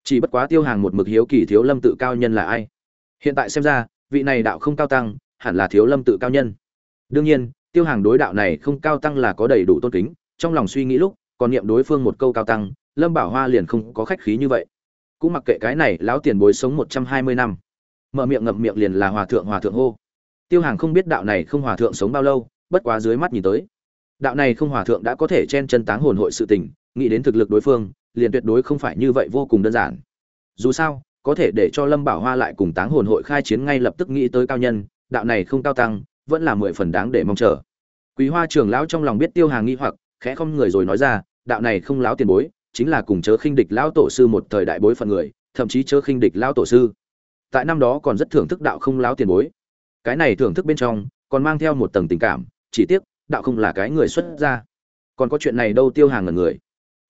Speaker 1: Chỉ bất quá tiêu hàng một mực hiếu kỳ thiếu lâm tự cao nhân là ai. Hiện tại xem ra, vị này đạo không cao tăng, hẳn là thiếu lâm tự cao nhân. Đương nhiên, tiêu hàng đối đạo này không cao tăng là có đầy đủ tôn kính, trong lòng suy nghĩ lúc, còn niệm đối phương một câu cao tăng, lâm bảo hoa liền không có khách khí như vậy. Cũng mặc kệ cái này, lão tiền bối sống một trăm hai mươi năm. Mở miệng ngậm miệng liền là hòa thượng hòa thượng hô. Tiêu hàng không biết đạo này không hòa thượng sống bao lâu, bất quá dưới mắt nhìn tới. Đạo này không hòa thượng đã có thể chen chân táng hồn hội sự tình nghĩ đến thực lực đối phương, liền tuyệt đối không phải như vậy vô cùng đơn giản. Dù sao, có thể để cho lâm bảo hoa lại cùng táng hồn hội khai chiến ngay lập tức nghĩ tới cao nhân, đạo này không cao tăng, vẫn là mười phần đáng để mong chờ. Quý hoa trưởng lão trong lòng biết tiêu hàng nghi hoặc, khẽ không người rồi nói ra, đạo này không láo tiền bối, chính là cùng chớ khinh địch lão tổ sư một thời đại bối phận người, thậm chí chớ khinh địch lão tổ sư. Tại năm đó còn rất thưởng thức đạo không láo tiền bối. Cái này thưởng thức bên trong, còn mang theo một tầng tình cảm, chỉ tiếc, đạo không là cái người xuất ra. còn có chuyện này đâu tiêu hàng ngần người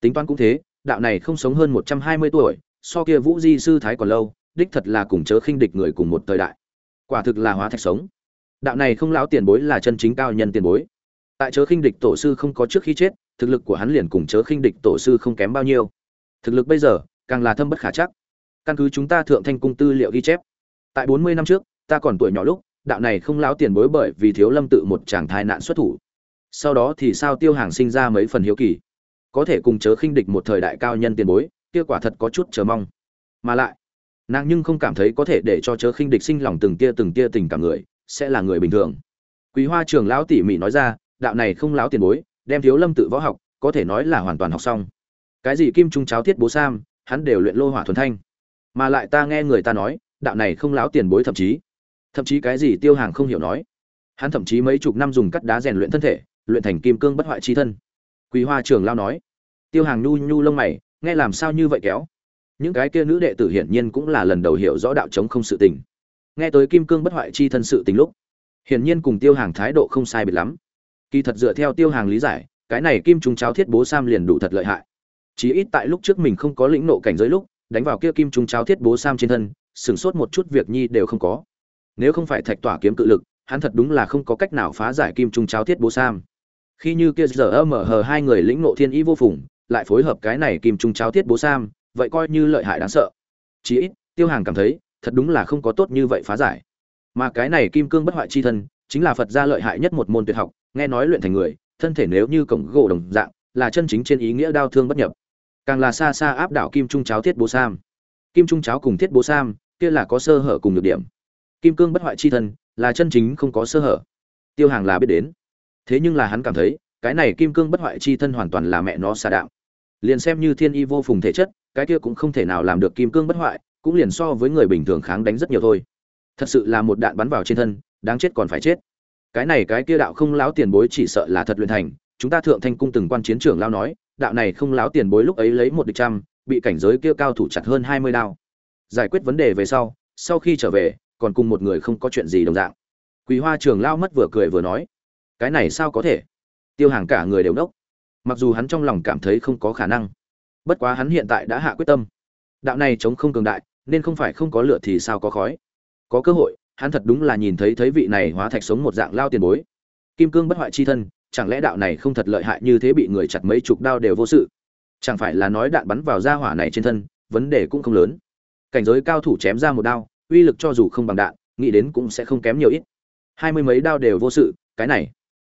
Speaker 1: tính toán cũng thế, đạo này không sống hơn một trăm hai mươi tuổi, so kia vũ di sư thái còn lâu, đích thật là cùng chớ khinh địch người cùng một thời đại. Quả thực là hóa thạch sống. Đạo này không lão tiền bối là chân chính cao nhân tiền bối. Tại chớ khinh địch tổ sư không có trước khi chết, thực lực của hắn liền cùng chớ khinh địch tổ sư không kém bao nhiêu. Thực lực bây giờ, càng là thâm bất khả chắc. Căn cứ chúng ta thượng thanh cung tư liệu ghi chép, tại bốn mươi năm trước, ta còn tuổi nhỏ lúc, đạo này không lão tiền bối bởi vì thiếu lâm tự một chàng thai nạn xuất thủ. Sau đó thì sao tiêu hàng sinh ra mấy phần hiếu kỳ? Có thể cùng chớ khinh địch một thời đại cao nhân tiền bối, kia quả thật có chút chờ mong. Mà lại, nàng nhưng không cảm thấy có thể để cho chớ khinh địch sinh lòng từng tia từng tia tình cảm người, sẽ là người bình thường. Quý hoa trường lão tỉ mỉ nói ra, đạo này không lão tiền bối, đem thiếu lâm tự võ học, có thể nói là hoàn toàn học xong. Cái gì kim trung cháo thiết bố sam, hắn đều luyện lô hỏa thuần thanh. Mà lại ta nghe người ta nói, đạo này không lão tiền bối thậm chí thậm chí cái gì tiêu hàng không hiểu nói. Hắn thậm chí mấy chục năm dùng cắt đá rèn luyện thân thể, luyện thành kim cương bất hoại chi thân. Quý hoa trường lao nói tiêu hàng nhu nhu lông mày, nghe làm sao như vậy kéo? Những cái kia nữ đệ tử hiển nhiên cũng là lần đầu hiểu rõ đạo chống không sự tình. Nghe tới kim cương bất hoại chi thân sự tình lúc, hiển nhiên cùng tiêu hàng thái độ không sai biệt lắm. Kỳ thật dựa theo tiêu hàng lý giải, cái này kim trung cháo thiết bố sam liền đủ thật lợi hại. Chí ít tại lúc trước mình không có lĩnh nộ cảnh giới lúc, đánh vào kia kim trung cháo thiết bố sam trên thân, sửng sốt một chút việc nhi đều không có. Nếu không phải thạch tỏa kiếm cự lực, hắn thật đúng là không có cách nào phá giải kim trung cháo thiết bố sam. Khi như kia giờ mở hờ hai người lĩnh nộ thiên ý vô phùng lại phối hợp cái này kim trung cháo thiết bố sam, vậy coi như lợi hại đáng sợ. Chí ít, tiêu hàng cảm thấy, thật đúng là không có tốt như vậy phá giải. Mà cái này kim cương bất hoại chi thân, chính là phật gia lợi hại nhất một môn tuyệt học, nghe nói luyện thành người, thân thể nếu như cổng gỗ đồng dạng, là chân chính trên ý nghĩa đau thương bất nhập. Càng là xa xa áp đảo kim trung cháo thiết bố sam. Kim trung cháo cùng thiết bố sam, kia là có sơ hở cùng nhược điểm. Kim cương bất hoại chi thân, là chân chính không có sơ hở. Tiêu hàng là biết đến. Thế nhưng là hắn cảm thấy, cái này kim cương bất hoại chi thân hoàn toàn là mẹ nó xà đạo liền xem như thiên y vô phùng thể chất, cái kia cũng không thể nào làm được kim cương bất hoại, cũng liền so với người bình thường kháng đánh rất nhiều thôi. Thật sự là một đạn bắn vào trên thân, đáng chết còn phải chết. Cái này cái kia đạo không láo tiền bối chỉ sợ là thật luyện thành, chúng ta thượng thanh cung từng quan chiến trưởng lao nói, đạo này không láo tiền bối lúc ấy lấy một địch trăm, bị cảnh giới kia cao thủ chặt hơn hai mươi đao. Giải quyết vấn đề về sau sau khi trở về, còn cùng một người không có chuyện gì đồng dạng. Quý hoa trường lao mất vừa cười vừa nói, cái này sao có thể? Tiêu hàng cả người đều nốc mặc dù hắn trong lòng cảm thấy không có khả năng, bất quá hắn hiện tại đã hạ quyết tâm. Đạo này chống không cường đại, nên không phải không có lửa thì sao có khói. Có cơ hội, hắn thật đúng là nhìn thấy thấy vị này hóa thạch sống một dạng lao tiền bối. Kim cương bất hoại chi thân, chẳng lẽ đạo này không thật lợi hại như thế bị người chặt mấy chục đao đều vô sự? Chẳng phải là nói đạn bắn vào da hỏa này trên thân, vấn đề cũng không lớn. Cảnh giới cao thủ chém ra một đao, uy lực cho dù không bằng đạn, nghĩ đến cũng sẽ không kém nhiều ít. Hai mươi mấy đao đều vô sự, cái này.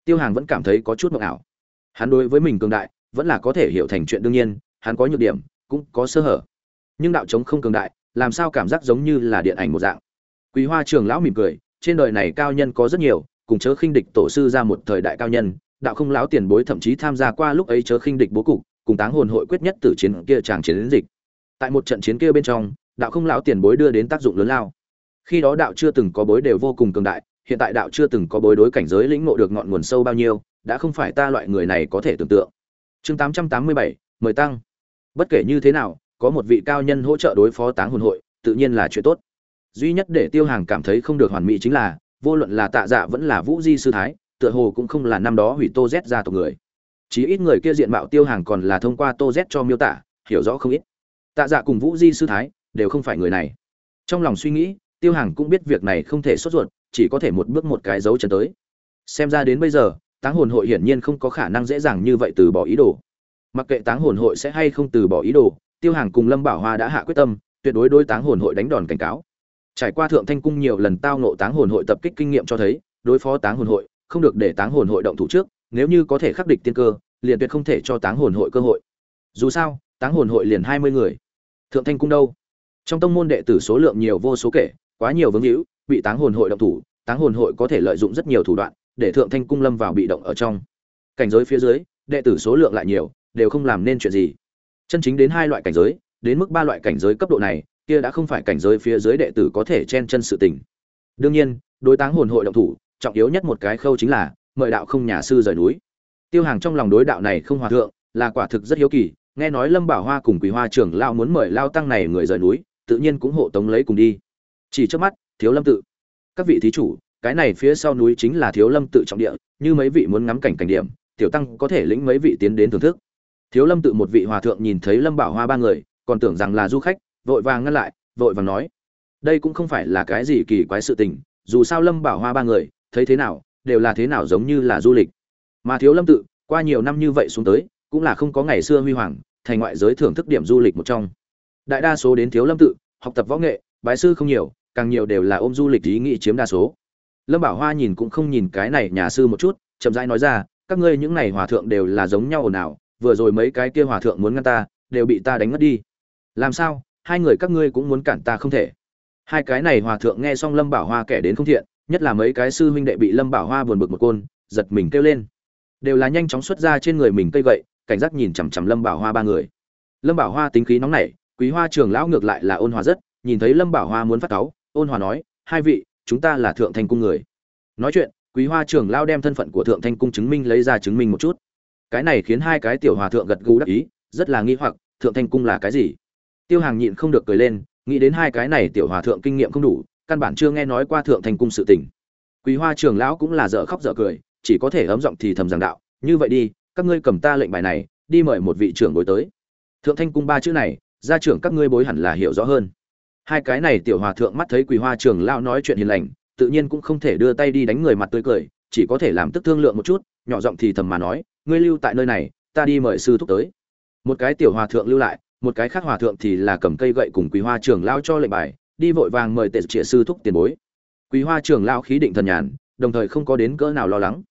Speaker 1: Tiêu hàng vẫn cảm thấy có chút mộng ảo hắn đối với mình cường đại, vẫn là có thể hiểu thành chuyện đương nhiên, hắn có nhược điểm, cũng có sơ hở. Nhưng đạo chống không cường đại, làm sao cảm giác giống như là điện ảnh một dạng? Quý hoa trường lão mỉm cười, trên đời này cao nhân có rất nhiều, cùng chớ khinh địch tổ sư ra một thời đại cao nhân, đạo không lão tiền bối thậm chí tham gia qua lúc ấy chớ khinh địch bố cục, cùng táng hồn hội quyết nhất tử chiến kia chàng chiến đến dịch. Tại một trận chiến kia bên trong, đạo không lão tiền bối đưa đến tác dụng lớn lao. Khi đó đạo chưa từng có bối đều vô cùng cường đại, hiện tại đạo chưa từng có bối đối cảnh giới lĩnh ngộ được ngọn nguồn sâu bao nhiêu đã không phải ta loại người này có thể tưởng tượng. Chương tám trăm tám mươi bảy, mời tăng. Bất kể như thế nào, có một vị cao nhân hỗ trợ đối phó táng hồn hội, tự nhiên là chuyện tốt. Duy nhất để tiêu hàng cảm thấy không được hoàn mỹ chính là, vô luận là tạ dạ vẫn là vũ di sư thái, tựa hồ cũng không là năm đó hủy tô z ra tộc người. Chỉ ít người kia diện mạo tiêu hàng còn là thông qua tô z cho miêu tả, hiểu rõ không ít. Tạ dạ cùng vũ di sư thái đều không phải người này. Trong lòng suy nghĩ, tiêu hàng cũng biết việc này không thể sốt ruột, chỉ có thể một bước một cái dấu chân tới. Xem ra đến bây giờ táng hồn hội hiển nhiên không có khả năng dễ dàng như vậy từ bỏ ý đồ mặc kệ táng hồn hội sẽ hay không từ bỏ ý đồ tiêu hàng cùng lâm bảo hoa đã hạ quyết tâm tuyệt đối đối táng hồn hội đánh đòn cảnh cáo trải qua thượng thanh cung nhiều lần tao nộ táng hồn hội tập kích kinh nghiệm cho thấy đối phó táng hồn hội không được để táng hồn hội động thủ trước nếu như có thể khắc địch tiên cơ liền tuyệt không thể cho táng hồn hội cơ hội dù sao táng hồn hội liền hai mươi người thượng thanh cung đâu trong tông môn đệ tử số lượng nhiều vô số kể quá nhiều vướng hữu bị táng hồn hội động thủ táng hồn hội có thể lợi dụng rất nhiều thủ đoạn để thượng thanh cung lâm vào bị động ở trong. Cảnh giới phía dưới, đệ tử số lượng lại nhiều, đều không làm nên chuyện gì. Chân chính đến hai loại cảnh giới, đến mức ba loại cảnh giới cấp độ này, kia đã không phải cảnh giới phía dưới đệ tử có thể chen chân sự tình. Đương nhiên, đối táng hồn hội động thủ, trọng yếu nhất một cái khâu chính là, mời đạo không nhà sư rời núi. Tiêu hàng trong lòng đối đạo này không hòa thượng, là quả thực rất hiếu kỳ, nghe nói lâm bảo hoa cùng quý hoa trưởng lao muốn mời lao tăng này người rời núi, tự nhiên cũng hộ tống lấy cùng đi. Chỉ trước mắt, thiếu lâm tự. Các vị thí chủ cái này phía sau núi chính là thiếu lâm tự trọng địa, như mấy vị muốn ngắm cảnh cảnh điểm, tiểu tăng có thể lĩnh mấy vị tiến đến thưởng thức. Thiếu lâm tự một vị hòa thượng nhìn thấy lâm bảo hoa ba người, còn tưởng rằng là du khách, vội vàng ngăn lại, vội vàng nói, đây cũng không phải là cái gì kỳ quái sự tình, dù sao lâm bảo hoa ba người, thấy thế nào, đều là thế nào giống như là du lịch. Mà thiếu lâm tự, qua nhiều năm như vậy xuống tới, cũng là không có ngày xưa huy hoàng, thành ngoại giới thưởng thức điểm du lịch một trong. Đại đa số đến thiếu lâm tự, học tập võ nghệ, bái sư không nhiều, càng nhiều đều là ôm du lịch ý nghĩ chiếm đa số lâm bảo hoa nhìn cũng không nhìn cái này nhà sư một chút, chậm rãi nói ra, các ngươi những này hòa thượng đều là giống nhau ồn ào, vừa rồi mấy cái kia hòa thượng muốn ngăn ta, đều bị ta đánh mất đi. Làm sao, hai người các ngươi cũng muốn cản ta không thể? Hai cái này hòa thượng nghe xong lâm bảo hoa kẻ đến không thiện, nhất là mấy cái sư huynh đệ bị lâm bảo hoa buồn bực một côn, giật mình kêu lên. Đều là nhanh chóng xuất ra trên người mình cây gậy, cảnh giác nhìn chằm chằm lâm bảo hoa ba người. Lâm bảo hoa tính khí nóng nảy, quý hoa trường lão ngược lại là ôn hòa rất, nhìn thấy lâm bảo hoa muốn phát cáu, ôn hòa nói, hai vị chúng ta là thượng thanh cung người. Nói chuyện, quý hoa trưởng lão đem thân phận của thượng thanh cung chứng minh lấy ra chứng minh một chút. Cái này khiến hai cái tiểu hòa thượng gật gù đắc ý, rất là nghi hoặc, thượng thanh cung là cái gì? Tiêu hàng nhịn không được cười lên, nghĩ đến hai cái này tiểu hòa thượng kinh nghiệm không đủ, căn bản chưa nghe nói qua thượng thanh cung sự tình. Quý hoa trưởng lão cũng là dở khóc dở cười, chỉ có thể ấm giọng thì thầm giảng đạo, như vậy đi, các ngươi cầm ta lệnh bài này, đi mời một vị trưởng bối tới. Thượng thanh cung ba chữ này, gia trưởng các ngươi bối hẳn là hiểu rõ hơn hai cái này tiểu hòa thượng mắt thấy quỳ hoa trường lão nói chuyện hiền lành, tự nhiên cũng không thể đưa tay đi đánh người mặt tươi cười, chỉ có thể làm tức thương lượng một chút, nhỏ giọng thì thầm mà nói, ngươi lưu tại nơi này, ta đi mời sư thúc tới. Một cái tiểu hòa thượng lưu lại, một cái khác hòa thượng thì là cầm cây gậy cùng quý hoa trường lao cho lệnh bài, đi vội vàng mời tệ trịa sư thúc tiền bối. Quý hoa trường lao khí định thần nhàn, đồng thời không có đến cỡ nào lo lắng.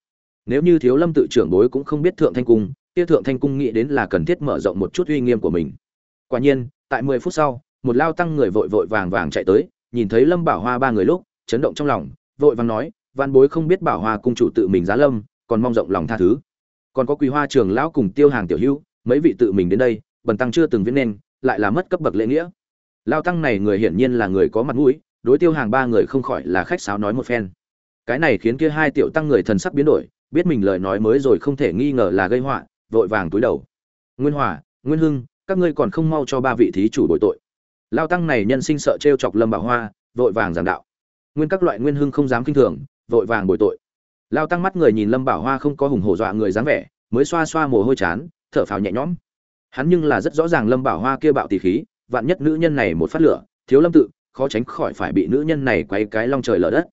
Speaker 1: Nếu như thiếu lâm tự trưởng bối cũng không biết thượng thanh cung, kia thượng thanh cung nghĩ đến là cần thiết mở rộng một chút uy nghiêm của mình. Quả nhiên, tại mười phút sau một lao tăng người vội vội vàng vàng chạy tới, nhìn thấy lâm bảo hoa ba người lúc, chấn động trong lòng, vội vàng nói, văn bối không biết bảo hoa cung chủ tự mình giá lâm, còn mong rộng lòng tha thứ. Còn có quý hoa trường lão cùng tiêu hàng tiểu hữu, mấy vị tự mình đến đây, bần tăng chưa từng viết nên, lại là mất cấp bậc lễ nghĩa. Lao tăng này người hiển nhiên là người có mặt mũi, đối tiêu hàng ba người không khỏi là khách sáo nói một phen. Cái này khiến kia hai tiểu tăng người thần sắc biến đổi, biết mình lời nói mới rồi không thể nghi ngờ là gây họa, vội vàng túi đầu. Nguyên hòa, nguyên hưng, các ngươi còn không mau cho ba vị thí chủ bội tội lao tăng này nhân sinh sợ t chọc lâm bảo hoa, vội vàng giảng đạo. Nguyên các loại nguyên hưng không dám kinh thường, vội vàng bồi tội. Lao tăng mắt người nhìn lâm bảo hoa không có hùng hổ dọa người dáng vẻ, mới xoa xoa mồ hôi chán, thở phào nhẹ nhõm. Hắn nhưng là rất rõ ràng lâm bảo hoa kia bạo tỷ khí, vạn nhất nữ nhân này một phát lửa, thiếu lâm tự, khó tránh khỏi phải bị nữ nhân này quay cái long trời lở đất.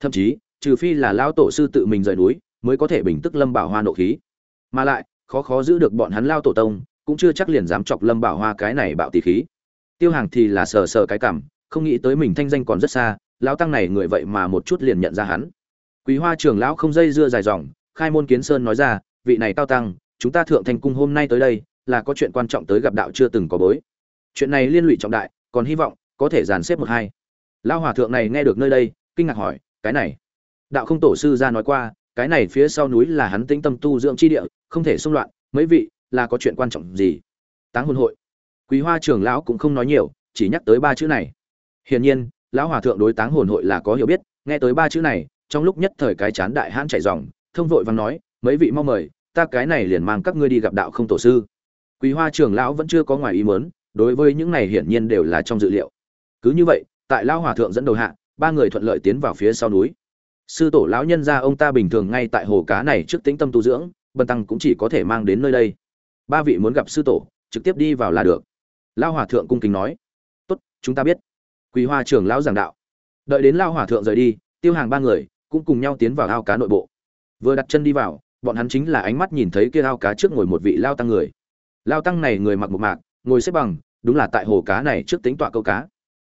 Speaker 1: Thậm chí, trừ phi là lao tổ sư tự mình rời núi, mới có thể bình tức lâm bảo hoa nộ khí. Mà lại, khó khó giữ được bọn hắn lao tổ tông, cũng chưa chắc liền dám chọc lâm bảo hoa cái này bạo tỷ khí tiêu hàng thì là sờ sờ cái cảm, không nghĩ tới mình thanh danh còn rất xa, lão tăng này người vậy mà một chút liền nhận ra hắn. Quý hoa trưởng lão không dây dưa dài dòng, khai môn kiến sơn nói ra, vị này cao tăng, chúng ta thượng thành cung hôm nay tới đây, là có chuyện quan trọng tới gặp đạo chưa từng có bối. Chuyện này liên lụy trọng đại, còn hy vọng, có thể dàn xếp một hai. Lão hòa thượng này nghe được nơi đây, kinh ngạc hỏi, cái này? Đạo không tổ sư ra nói qua, cái này phía sau núi là hắn tĩnh tâm tu dưỡng chi địa, không thể xung loạn, mấy vị, là có chuyện quan trọng gì? Táng hôn hội quý hoa trưởng lão cũng không nói nhiều, chỉ nhắc tới ba chữ này. Hiển nhiên, lão hòa thượng đối táng hồn hội là có hiểu biết, nghe tới ba chữ này, trong lúc nhất thời cái chán đại hãn chạy dòng thông vội văn nói, mấy vị mau mời, ta cái này liền mang các ngươi đi gặp đạo không tổ sư. Quý hoa trưởng lão vẫn chưa có ngoài ý muốn, đối với những này hiển nhiên đều là trong dự liệu. Cứ như vậy, tại lão hòa thượng dẫn đầu hạ, ba người thuận lợi tiến vào phía sau núi. Sư tổ lão nhân gia ông ta bình thường ngay tại hồ cá này trước tĩnh tâm tu dưỡng, bần tăng cũng chỉ có thể mang đến nơi đây. Ba vị muốn gặp sư tổ, trực tiếp đi vào là được lão hòa thượng cung kính nói, tốt, chúng ta biết. Quý hoa trưởng lão giảng đạo. Đợi đến lão hòa thượng rời đi, tiêu hàng ba người cũng cùng nhau tiến vào ao cá nội bộ. Vừa đặt chân đi vào, bọn hắn chính là ánh mắt nhìn thấy kia ao cá trước ngồi một vị lao tăng người. Lao tăng này người mặc một mạc, ngồi xếp bằng, đúng là tại hồ cá này trước tính tọa câu cá.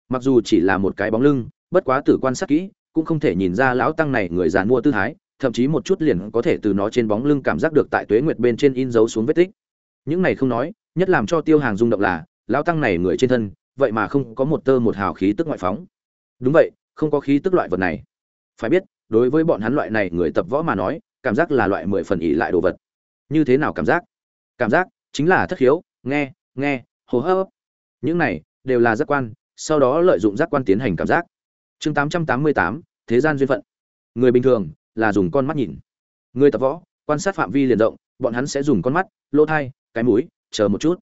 Speaker 1: Mặc dù chỉ là một cái bóng lưng, bất quá tử quan sát kỹ, cũng không thể nhìn ra lão tăng này người dàn mua tư thái, thậm chí một chút liền có thể từ nó trên bóng lưng cảm giác được tại tuế nguyệt bên trên in dấu xuống vết tích. Những này không nói, nhất làm cho tiêu hàng rung động là lão tăng này người trên thân, vậy mà không có một tơ một hào khí tức ngoại phóng. Đúng vậy, không có khí tức loại vật này. Phải biết, đối với bọn hắn loại này người tập võ mà nói, cảm giác là loại mười phần ỉ lại đồ vật. Như thế nào cảm giác? Cảm giác chính là thất khiếu, nghe nghe, hô hấp. Những này đều là giác quan, sau đó lợi dụng giác quan tiến hành cảm giác. Chương tám trăm tám mươi tám, thế gian duyên phận. Người bình thường là dùng con mắt nhìn. Người tập võ, quan sát phạm vi liền rộng, bọn hắn sẽ dùng con mắt, lỗ thai, cái mũi, chờ một chút.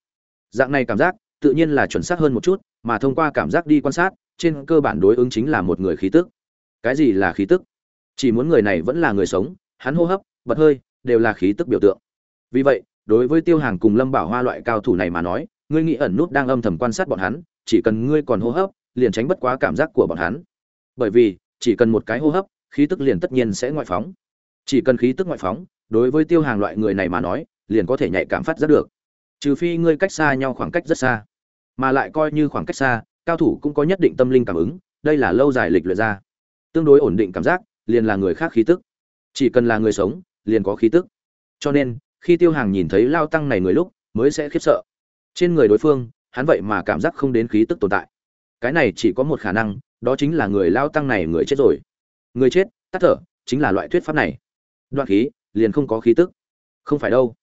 Speaker 1: Dạng này cảm giác tự nhiên là chuẩn xác hơn một chút, mà thông qua cảm giác đi quan sát, trên cơ bản đối ứng chính là một người khí tức. Cái gì là khí tức? Chỉ muốn người này vẫn là người sống, hắn hô hấp, bật hơi, đều là khí tức biểu tượng. Vì vậy, đối với tiêu hàng cùng lâm bảo hoa loại cao thủ này mà nói, ngươi nghĩ ẩn nút đang âm thầm quan sát bọn hắn, chỉ cần ngươi còn hô hấp, liền tránh bất quá cảm giác của bọn hắn. Bởi vì, chỉ cần một cái hô hấp, khí tức liền tất nhiên sẽ ngoại phóng. Chỉ cần khí tức ngoại phóng, đối với tiêu hàng loại người này mà nói, liền có thể nhạy cảm phát giác được. Trừ phi ngươi cách xa nhau khoảng cách rất xa mà lại coi như khoảng cách xa, cao thủ cũng có nhất định tâm linh cảm ứng, đây là lâu dài lịch luyện ra. Tương đối ổn định cảm giác, liền là người khác khí tức. Chỉ cần là người sống, liền có khí tức. Cho nên, khi tiêu hàng nhìn thấy lao tăng này người lúc, mới sẽ khiếp sợ. Trên người đối phương, hắn vậy mà cảm giác không đến khí tức tồn tại. Cái này chỉ có một khả năng, đó chính là người lao tăng này người chết rồi. Người chết, tắt thở, chính là loại thuyết pháp này. Đoạn khí, liền không có khí tức. Không phải đâu.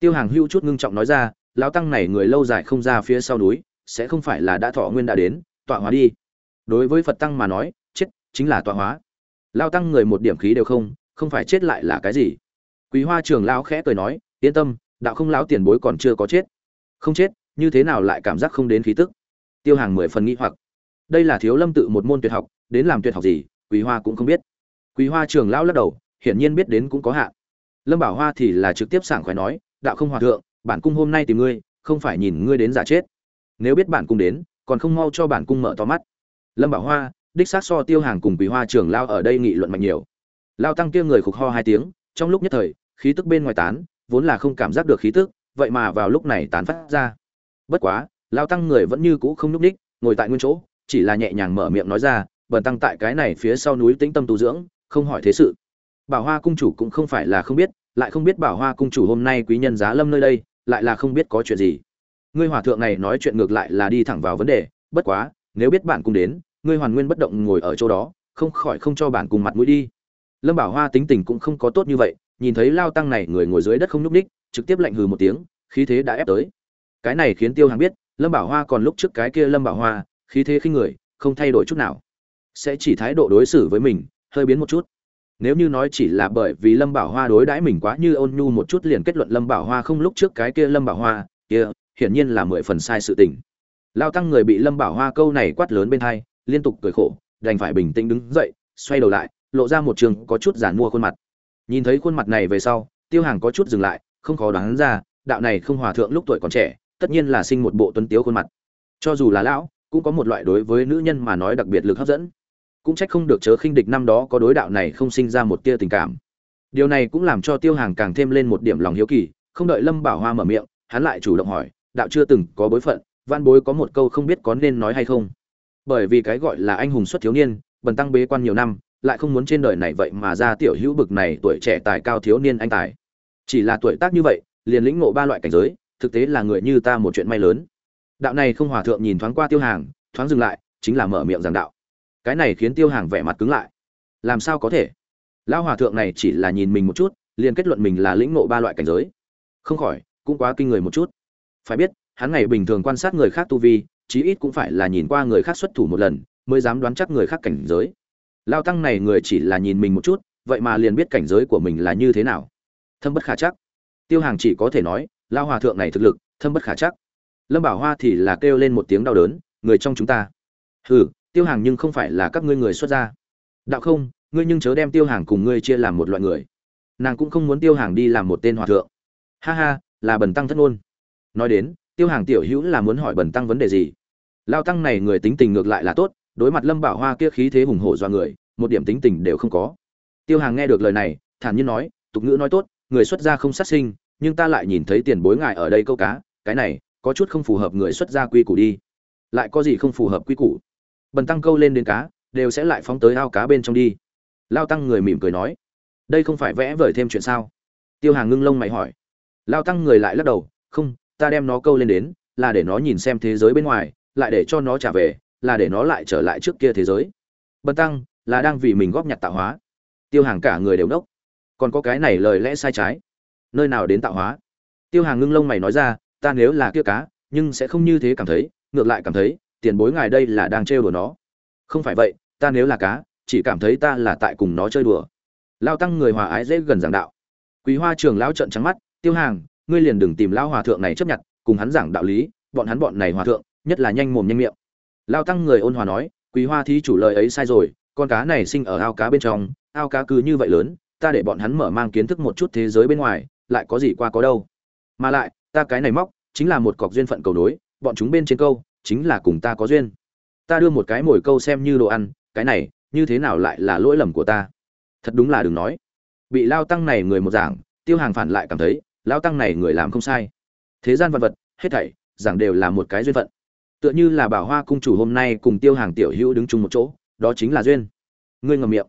Speaker 1: Tiêu hàng hưu chút ngưng trọng nói ra, lao tăng này người lâu dài không ra phía sau núi sẽ không phải là đã thọ nguyên đã đến, tọa hóa đi. Đối với phật tăng mà nói, chết chính là tọa hóa. Lao tăng người một điểm khí đều không không phải chết lại là cái gì. Quý hoa trường lao khẽ cười nói, yên tâm, đạo không lão tiền bối còn chưa có chết. Không chết, như thế nào lại cảm giác không đến khí tức? Tiêu hàng mười phần nghĩ hoặc. Đây là thiếu lâm tự một môn tuyệt học, đến làm tuyệt học gì, quý hoa cũng không biết. Quý hoa trường lão lắc đầu, hiển nhiên biết đến cũng có hạn. Lâm bảo hoa thì là trực tiếp sảng khoái nói, đạo không hòa thượng, bản cung hôm nay tìm ngươi, không phải nhìn ngươi đến giả chết nếu biết bản cung đến, còn không mau cho bản cung mở to mắt. Lâm bảo hoa, đích xác so tiêu hàng cùng quý hoa trường lao ở đây nghị luận mạnh nhiều. Lao tăng kia người khục ho hai tiếng, trong lúc nhất thời, khí tức bên ngoài tán, vốn là không cảm giác được khí tức, vậy mà vào lúc này tán phát ra. Bất quá, lao tăng người vẫn như cũ không nhúc ních ngồi tại nguyên chỗ, chỉ là nhẹ nhàng mở miệng nói ra, bần tăng tại cái này phía sau núi tĩnh tâm tu dưỡng, không hỏi thế sự. Bảo hoa cung chủ cũng không phải là không biết, lại không biết bảo hoa cung chủ hôm nay quý nhân giá lâm nơi đây, lại là không biết có chuyện gì ngươi hòa thượng này nói chuyện ngược lại là đi thẳng vào vấn đề, bất quá, nếu biết bạn cung đến, ngươi hoàn nguyên bất động ngồi ở chỗ đó, không khỏi không cho bản cùng mặt mũi đi. Lâm bảo hoa tính tình cũng không có tốt như vậy, nhìn thấy lao tăng này người ngồi dưới đất không nhúc ních trực tiếp lạnh hừ một tiếng, khí thế đã ép tới. Cái này khiến tiêu hàng biết, lâm bảo hoa còn lúc trước cái kia lâm bảo hoa, khí thế khi người, không thay đổi chút nào. Sẽ chỉ thái độ đối xử với mình, hơi biến một chút. Nếu như nói chỉ là bởi vì lâm bảo hoa đối đãi mình quá như ôn nhu một chút liền kết luận lâm bảo hoa không lúc trước cái kia lâm bảo hoa, kia hiển nhiên là mười phần sai sự tình. Lao tăng người bị lâm bảo hoa câu này quát lớn bên hai, liên tục cười khổ, đành phải bình tĩnh đứng dậy, xoay đầu lại, lộ ra một trường có chút giản mua khuôn mặt. Nhìn thấy khuôn mặt này về sau, tiêu hàng có chút dừng lại, không khó đoán ra, đạo này không hòa thượng lúc tuổi còn trẻ, tất nhiên là sinh một bộ tuấn tiếu khuôn mặt. Cho dù là lão, cũng có một loại đối với nữ nhân mà nói đặc biệt lực hấp dẫn. Cũng trách không được chớ khinh địch năm đó có đối đạo này không sinh ra một tia tình cảm. Điều này cũng làm cho tiêu hàng càng thêm lên một điểm lòng hiếu kỳ, không đợi lâm bảo hoa mở miệng, hắn lại chủ động hỏi đạo chưa từng có bối phận, văn bối có một câu không biết có nên nói hay không. Bởi vì cái gọi là anh hùng xuất thiếu niên, bần tăng bế quan nhiều năm, lại không muốn trên đời này vậy mà ra tiểu hữu bực này tuổi trẻ tài cao thiếu niên anh tài. Chỉ là tuổi tác như vậy, liền lĩnh ngộ ba loại cảnh giới, thực tế là người như ta một chuyện may lớn. Đạo này không hòa thượng nhìn thoáng qua tiêu hàng, thoáng dừng lại, chính là mở miệng giảng đạo. Cái này khiến tiêu hàng vẻ mặt cứng lại. Làm sao có thể? Lão hòa thượng này chỉ là nhìn mình một chút, liền kết luận mình là lĩnh ngộ ba loại cảnh giới. Không khỏi, cũng quá kinh người một chút phải biết, hắn ngày bình thường quan sát người khác tu vi, chí ít cũng phải là nhìn qua người khác xuất thủ một lần, mới dám đoán chắc người khác cảnh giới. Lao tăng này người chỉ là nhìn mình một chút, vậy mà liền biết cảnh giới của mình là như thế nào. Thâm bất khả chắc. Tiêu hàng chỉ có thể nói, lao hòa thượng này thực lực, thâm bất khả chắc. Lâm bảo hoa thì là kêu lên một tiếng đau đớn, người trong chúng ta. Hừ, tiêu hàng nhưng không phải là các ngươi người xuất gia. Đạo không, ngươi nhưng chớ đem tiêu hàng cùng ngươi chia làm một loại người. Nàng cũng không muốn tiêu hàng đi làm một tên hòa thượng. Ha ha, là bần tăng thất ngôn nói đến, tiêu hàng tiểu hữu là muốn hỏi bần tăng vấn đề gì? Lao tăng này người tính tình ngược lại là tốt, đối mặt lâm bảo hoa kia khí thế hùng hổ do người, một điểm tính tình đều không có. Tiêu hàng nghe được lời này, thản nhiên nói, tục ngữ nói tốt, người xuất gia không sát sinh, nhưng ta lại nhìn thấy tiền bối ngài ở đây câu cá, cái này, có chút không phù hợp người xuất gia quy củ đi. Lại có gì không phù hợp quy củ? Bần tăng câu lên đến cá, đều sẽ lại phóng tới ao cá bên trong đi. Lao tăng người mỉm cười nói, đây không phải vẽ vời thêm chuyện sao? Tiêu hàng ngưng lông mày hỏi. Lao tăng người lại lắc đầu, không ta đem nó câu lên đến, là để nó nhìn xem thế giới bên ngoài, lại để cho nó trả về, là để nó lại trở lại trước kia thế giới. Bần tăng, là đang vì mình góp nhặt tạo hóa. Tiêu hàng cả người đều đốc còn có cái này lời lẽ sai trái. Nơi nào đến tạo hóa? Tiêu hàng ngưng lông mày nói ra, ta nếu là kia cá, nhưng sẽ không như thế cảm thấy, ngược lại cảm thấy, tiền bối ngài đây là đang trêu đùa nó. Không phải vậy, ta nếu là cá, chỉ cảm thấy ta là tại cùng nó chơi đùa. Lao tăng người hòa ái dễ gần giảng đạo. Quý hoa trường lão trận trắng mắt, tiêu hàng ngươi liền đừng tìm Lão hòa thượng này chấp nhận, cùng hắn giảng đạo lý, bọn hắn bọn này hòa thượng, nhất là nhanh mồm nhanh miệng. Lão tăng người ôn hòa nói quý hoa thí chủ lời ấy sai rồi, con cá này sinh ở ao cá bên trong, ao cá cứ như vậy lớn, ta để bọn hắn mở mang kiến thức một chút thế giới bên ngoài, lại có gì qua có đâu. Mà lại, ta cái này móc, chính là một cọc duyên phận cầu nối, bọn chúng bên trên câu, chính là cùng ta có duyên. Ta đưa một cái mồi câu xem như đồ ăn, cái này, như thế nào lại là lỗi lầm của ta? Thật đúng là đừng nói. Bị lao tăng này người một giảng, tiêu hàng phản lại cảm thấy lão tăng này người làm không sai. Thế gian vật vật, hết thảy, giảng đều là một cái duyên phận. Tựa như là bảo hoa cung chủ hôm nay cùng tiêu hàng tiểu hữu đứng chung một chỗ, đó chính là duyên. Ngươi ngầm miệng.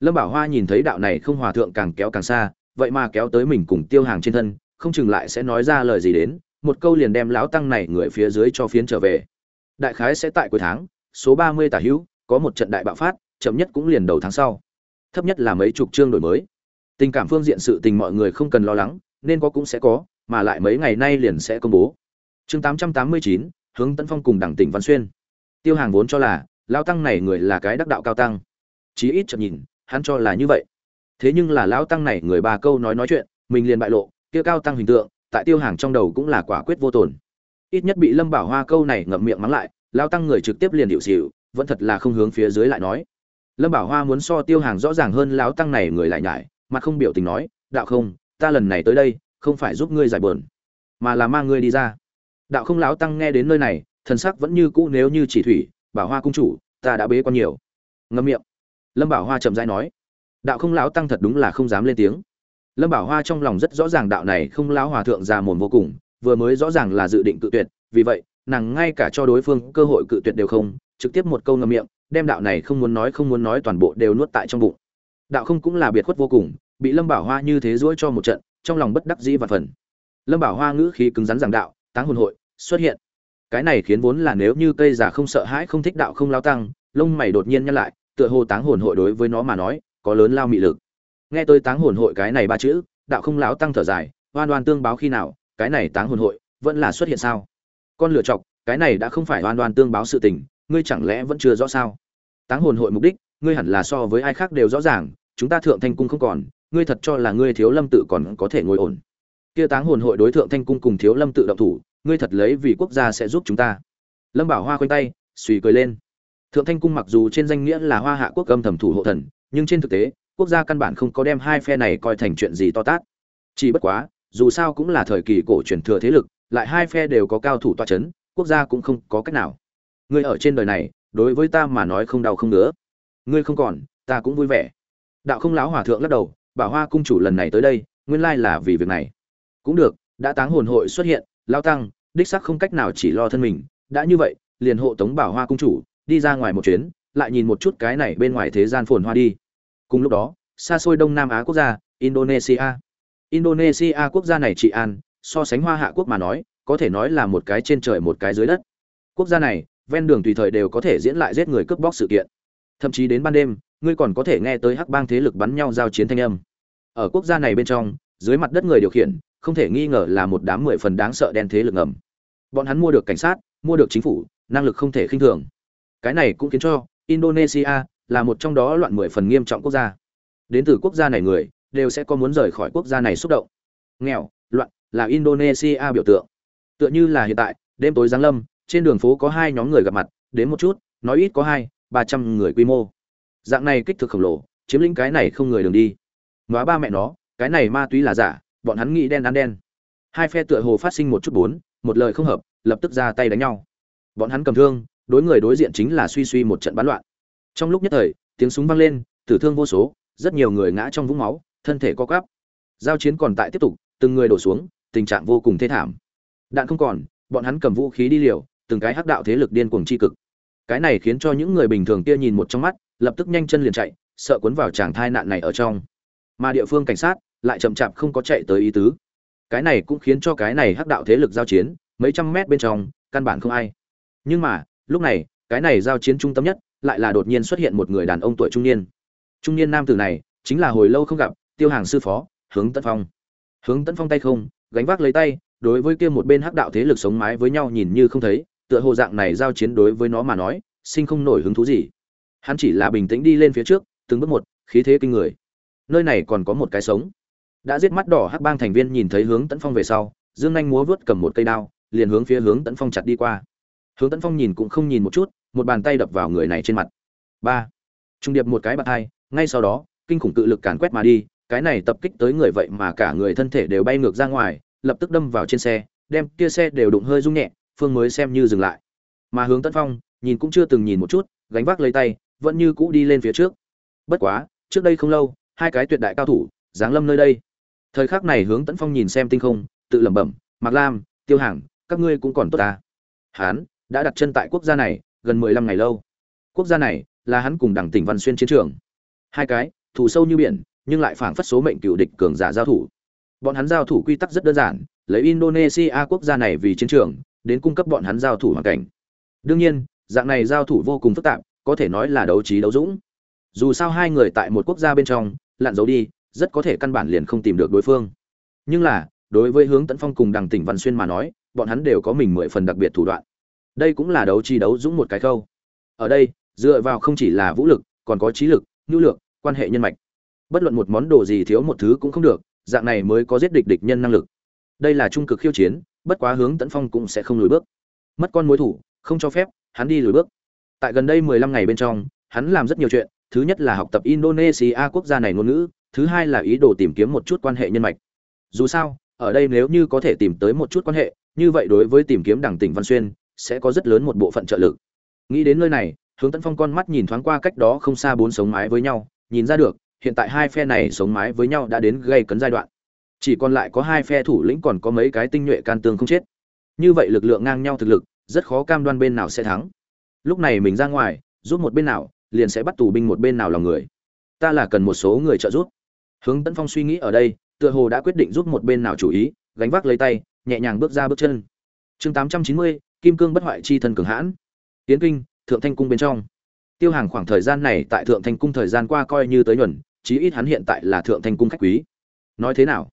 Speaker 1: Lâm bảo hoa nhìn thấy đạo này không hòa thượng càng kéo càng xa, vậy mà kéo tới mình cùng tiêu hàng trên thân, không chừng lại sẽ nói ra lời gì đến, một câu liền đem lão tăng này người phía dưới cho phiến trở về. Đại khái sẽ tại cuối tháng, số ba mươi tả hữu, có một trận đại bạo phát, chậm nhất cũng liền đầu tháng sau. Thấp nhất là mấy chục chương đổi mới. Tình cảm phương diện sự tình mọi người không cần lo lắng nên có cũng sẽ có mà lại mấy ngày nay liền sẽ công bố. Chương tám trăm tám mươi chín hướng tấn phong cùng đảng tỉnh văn xuyên. Tiêu hàng vốn cho là lão tăng này người là cái đắc đạo cao tăng. Chí ít chậm nhìn hắn cho là như vậy. Thế nhưng là lão tăng này người ba câu nói nói chuyện mình liền bại lộ kia cao tăng hình tượng tại tiêu hàng trong đầu cũng là quả quyết vô tồn. Ít nhất bị lâm bảo hoa câu này ngậm miệng mắng lại lão tăng người trực tiếp liền điệu xỉu, vẫn thật là không hướng phía dưới lại nói. Lâm bảo hoa muốn so tiêu hàng rõ ràng hơn lão tăng này người lại nhải mặt không biểu tình nói đạo không ta lần này tới đây, không phải giúp ngươi giải bờn mà là mang ngươi đi ra. Đạo không lão tăng nghe đến nơi này, thần sắc vẫn như cũ nếu như chỉ thủy, bảo hoa cung chủ, ta đã bế quan nhiều. Ngâm miệng. Lâm bảo hoa chậm rãi nói. Đạo không lão tăng thật đúng là không dám lên tiếng. Lâm bảo hoa trong lòng rất rõ ràng đạo này không lão hòa thượng già mồm vô cùng, vừa mới rõ ràng là dự định cự tuyệt, vì vậy, nàng ngay cả cho đối phương cơ hội cự tuyệt đều không, trực tiếp một câu ngâm miệng, đem đạo này không muốn nói không muốn nói toàn bộ đều nuốt tại trong bụng. Đạo không cũng là biệt khuất vô cùng bị lâm bảo hoa như thế dỗi cho một trận, trong lòng bất đắc dĩ và phần. Lâm bảo hoa ngữ khí cứng rắn giảng đạo, táng hồn hội, xuất hiện. Cái này khiến vốn là nếu như cây già không sợ hãi, không thích đạo không lao tăng, lông mày đột nhiên nhăn lại, tựa hồ táng hồn hội đối với nó mà nói, có lớn lao mị lực. Nghe tôi táng hồn hội cái này ba chữ, đạo không lão tăng thở dài, oan oan tương báo khi nào, cái này táng hồn hội, vẫn là xuất hiện sao? Con lựa chọc, cái này đã không phải oan oan tương báo sự tình, ngươi chẳng lẽ vẫn chưa rõ sao? Táng hồn hội mục đích, ngươi hẳn là so với ai khác đều rõ ràng, chúng ta thượng thanh cung không còn ngươi thật cho là ngươi thiếu lâm tự còn có thể ngồi ổn. Kia táng hồn hội đối tượng thanh cung cùng thiếu lâm tự động thủ, ngươi thật lấy vì quốc gia sẽ giúp chúng ta. Lâm bảo hoa khoanh tay suy cười lên. Thượng thanh cung mặc dù trên danh nghĩa là hoa hạ quốc âm thẩm thủ hộ thần, nhưng trên thực tế, quốc gia căn bản không có đem hai phe này coi thành chuyện gì to tát. Chỉ bất quá, dù sao cũng là thời kỳ cổ truyền thừa thế lực, lại hai phe đều có cao thủ toa c h ấ n quốc gia cũng không có cách nào. Ngươi ở trên đời này, đối với ta mà nói không đau không nữa ngươi không còn, ta cũng vui vẻ. Đạo không láo hòa thượng lắc đầu bảo hoa cung chủ lần này tới đây, nguyên lai là vì việc này. Cũng được, đã táng hồn hội xuất hiện, lao tăng, đích sắc không cách nào chỉ lo thân mình. Đã như vậy, liền hộ tống bảo hoa cung chủ, đi ra ngoài một chuyến, lại nhìn một chút cái này bên ngoài thế gian phồn hoa đi. Cùng lúc đó, xa xôi đông nam á quốc gia, indonesia. Indonesia quốc gia này trị an, so sánh hoa hạ quốc mà nói, có thể nói là một cái trên trời một cái dưới đất. Quốc gia này, ven đường tùy thời đều có thể diễn lại giết người cướp bóc sự kiện. Thậm chí đến ban đêm ngươi còn có thể nghe tới hắc bang thế lực bắn nhau giao chiến thanh âm. Ở quốc gia này bên trong, dưới mặt đất người điều khiển, không thể nghi ngờ là một đám mười phần đáng sợ đen thế lực ngầm. Bọn hắn mua được cảnh sát, mua được chính phủ, năng lực không thể khinh thường. Cái này cũng khiến cho indonesia là một trong đó loạn mười phần nghiêm trọng quốc gia. Đến từ quốc gia này người, đều sẽ có muốn rời khỏi quốc gia này xúc động. Nghèo, loạn, là indonesia biểu tượng. Tựa như là hiện tại, đêm tối giáng lâm, trên đường phố có hai nhóm người gặp mặt, đến một chút, nói ít có hai, ba trăm người quy mô dạng này kích thước khổng lồ, chiếm lĩnh cái này không người đường đi. Nói ba mẹ nó, cái này ma túy là giả, bọn hắn nghĩ đen ăn đen. Hai phe tựa hồ phát sinh một chút bốn, một lời không hợp, lập tức ra tay đánh nhau. Bọn hắn cầm thương, đối người đối diện chính là suy suy một trận bắn loạn. Trong lúc nhất thời, tiếng súng vang lên, tử thương vô số, rất nhiều người ngã trong vũng máu, thân thể co cắp. giao chiến còn tại tiếp tục, từng người đổ xuống, tình trạng vô cùng thê thảm. Đạn không còn, bọn hắn cầm vũ khí đi liều, từng cái hắc đạo thế lực điên cuồng chi cực. Cái này khiến cho những người bình thường kia nhìn một trong mắt lập tức nhanh chân liền chạy, sợ cuốn vào chàng thai nạn này ở trong. Mà địa phương cảnh sát lại chậm chạp không có chạy tới ý tứ. Cái này cũng khiến cho cái này hắc đạo thế lực giao chiến, mấy trăm mét bên trong, căn bản không ai. Nhưng mà, lúc này, cái này giao chiến trung tâm nhất lại là đột nhiên xuất hiện một người đàn ông tuổi trung niên. Trung niên nam tử này chính là hồi lâu không gặp, tiêu hàng sư phó, hướng tấn phong. Hướng tấn phong tay không, gánh vác lấy tay, đối với kia một bên hắc đạo thế lực sống mái với nhau nhìn như không thấy, tựa hồ dạng này giao chiến đối với nó mà nói, sinh không nổi hứng thú gì hắn chỉ là bình tĩnh đi lên phía trước, từng bước một, khí thế kinh người. Nơi này còn có một cái sống. Đã giết mắt đỏ hắc bang thành viên nhìn thấy hướng tấn phong về sau, dương anh múa vớt cầm một cây đao, liền hướng phía hướng tấn phong chặt đi qua. Hướng tấn phong nhìn cũng không nhìn một chút, một bàn tay đập vào người này trên mặt. Ba. Trung điệp một cái bạt hai, ngay sau đó, kinh khủng cự lực càn quét mà đi, cái này tập kích tới người vậy mà cả người thân thể đều bay ngược ra ngoài, lập tức đâm vào trên xe, đem kia xe đều đụng hơi rung nhẹ, phương mới xem như dừng lại. Mà hướng tấn phong, nhìn cũng chưa từng nhìn một chút, gánh vác lấy tay vẫn như cũ đi lên phía trước. Bất quá, trước đây không lâu, hai cái tuyệt đại cao thủ, giáng lâm nơi đây. Thời khắc này hướng tấn phong nhìn xem tinh không, tự lẩm bẩm, mạc lam, tiêu hàng các ngươi cũng còn tốt ta. Hán đã đặt chân tại quốc gia này gần mười lăm ngày lâu. Quốc gia này là hắn cùng đảng tỉnh văn xuyên chiến trường. Hai cái thủ sâu như biển, nhưng lại phảng phất số mệnh cựu địch cường giả giao thủ. Bọn hắn giao thủ quy tắc rất đơn giản, lấy indonesia quốc gia này vì chiến trường, đến cung cấp bọn hắn giao thủ hoàn cảnh. Đương nhiên, dạng này giao thủ vô cùng phức tạp có thể nói là đấu trí đấu dũng. Dù sao hai người tại một quốc gia bên trong, lặn giấu đi, rất có thể căn bản liền không tìm được đối phương. Nhưng là, đối với hướng tấn phong cùng đằng tỉnh văn xuyên mà nói, bọn hắn đều có mình mười phần đặc biệt thủ đoạn. Đây cũng là đấu trí đấu dũng một cái câu ở đây, dựa vào không chỉ là vũ lực, còn có trí lực, nhu lược quan hệ nhân mạch. Bất luận một món đồ gì thiếu một thứ cũng không được, dạng này mới có giết địch địch nhân năng lực. Đây là trung cực khiêu chiến, bất quá hướng tấn phong cũng sẽ không lùi bước. Mất con mối thủ, không cho phép, hắn đi lùi bước tại gần đây mười lăm ngày bên trong, hắn làm rất nhiều chuyện, thứ nhất là học tập indonesia quốc gia này ngôn ngữ, thứ hai là ý đồ tìm kiếm một chút quan hệ nhân mạch. Dù sao, ở đây nếu như có thể tìm tới một chút quan hệ, như vậy đối với tìm kiếm đảng tỉnh văn xuyên, sẽ có rất lớn một bộ phận trợ lực. Nghĩ đến nơi này, hướng tấn phong con mắt nhìn thoáng qua cách đó không xa bốn sống mái với nhau, nhìn ra được, hiện tại hai phe này sống mái với nhau đã đến gây cấn giai đoạn. Chỉ còn lại có hai phe thủ lĩnh còn có mấy cái tinh nhuệ can tương không chết. Như vậy lực lượng ngang nhau thực lực, rất khó cam đoan bên nào sẽ thắng lúc này mình ra ngoài, giúp một bên nào, liền sẽ bắt tù binh một bên nào lòng người. Ta là cần một số người trợ giúp. Hướng tấn phong suy nghĩ ở đây, tựa hồ đã quyết định giúp một bên nào chủ ý, gánh vác lấy tay, nhẹ nhàng bước ra bước chân. Chương tám trăm chín mươi, kim cương bất hoại chi thân cường hãn. Tiến kinh, thượng thanh cung bên trong. Tiêu hàng khoảng thời gian này tại thượng thanh cung thời gian qua coi như tới nhuần, chí ít hắn hiện tại là thượng thanh cung khách quý. Nói thế nào?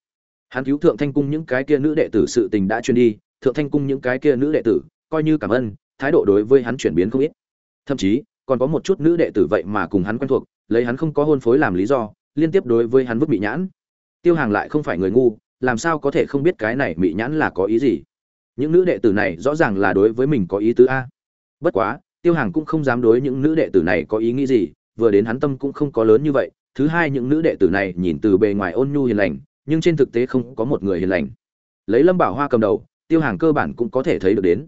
Speaker 1: Hắn cứu thượng thanh cung những cái kia nữ đệ tử sự tình đã truyền đi, thượng thanh cung những cái kia nữ đệ tử, coi như cảm ơn thái độ đối với hắn chuyển biến không ít. Thậm chí, còn có một chút nữ đệ tử vậy mà cùng hắn quen thuộc, lấy hắn không có hôn phối làm lý do, liên tiếp đối với hắn vứt bị nhãn. Tiêu hàng lại không phải người ngu, làm sao có thể không biết cái này bị nhãn là có ý gì? Những nữ đệ tử này rõ ràng là đối với mình có ý tứ a. Bất quá, tiêu hàng cũng không dám đối những nữ đệ tử này có ý nghĩ gì, vừa đến hắn tâm cũng không có lớn như vậy. Thứ hai, những nữ đệ tử này nhìn từ bề ngoài ôn nhu hiền lành, nhưng trên thực tế không có một người hiền lành. Lấy lâm bảo hoa cầm đầu, tiêu hàng cơ bản cũng có thể thấy được đến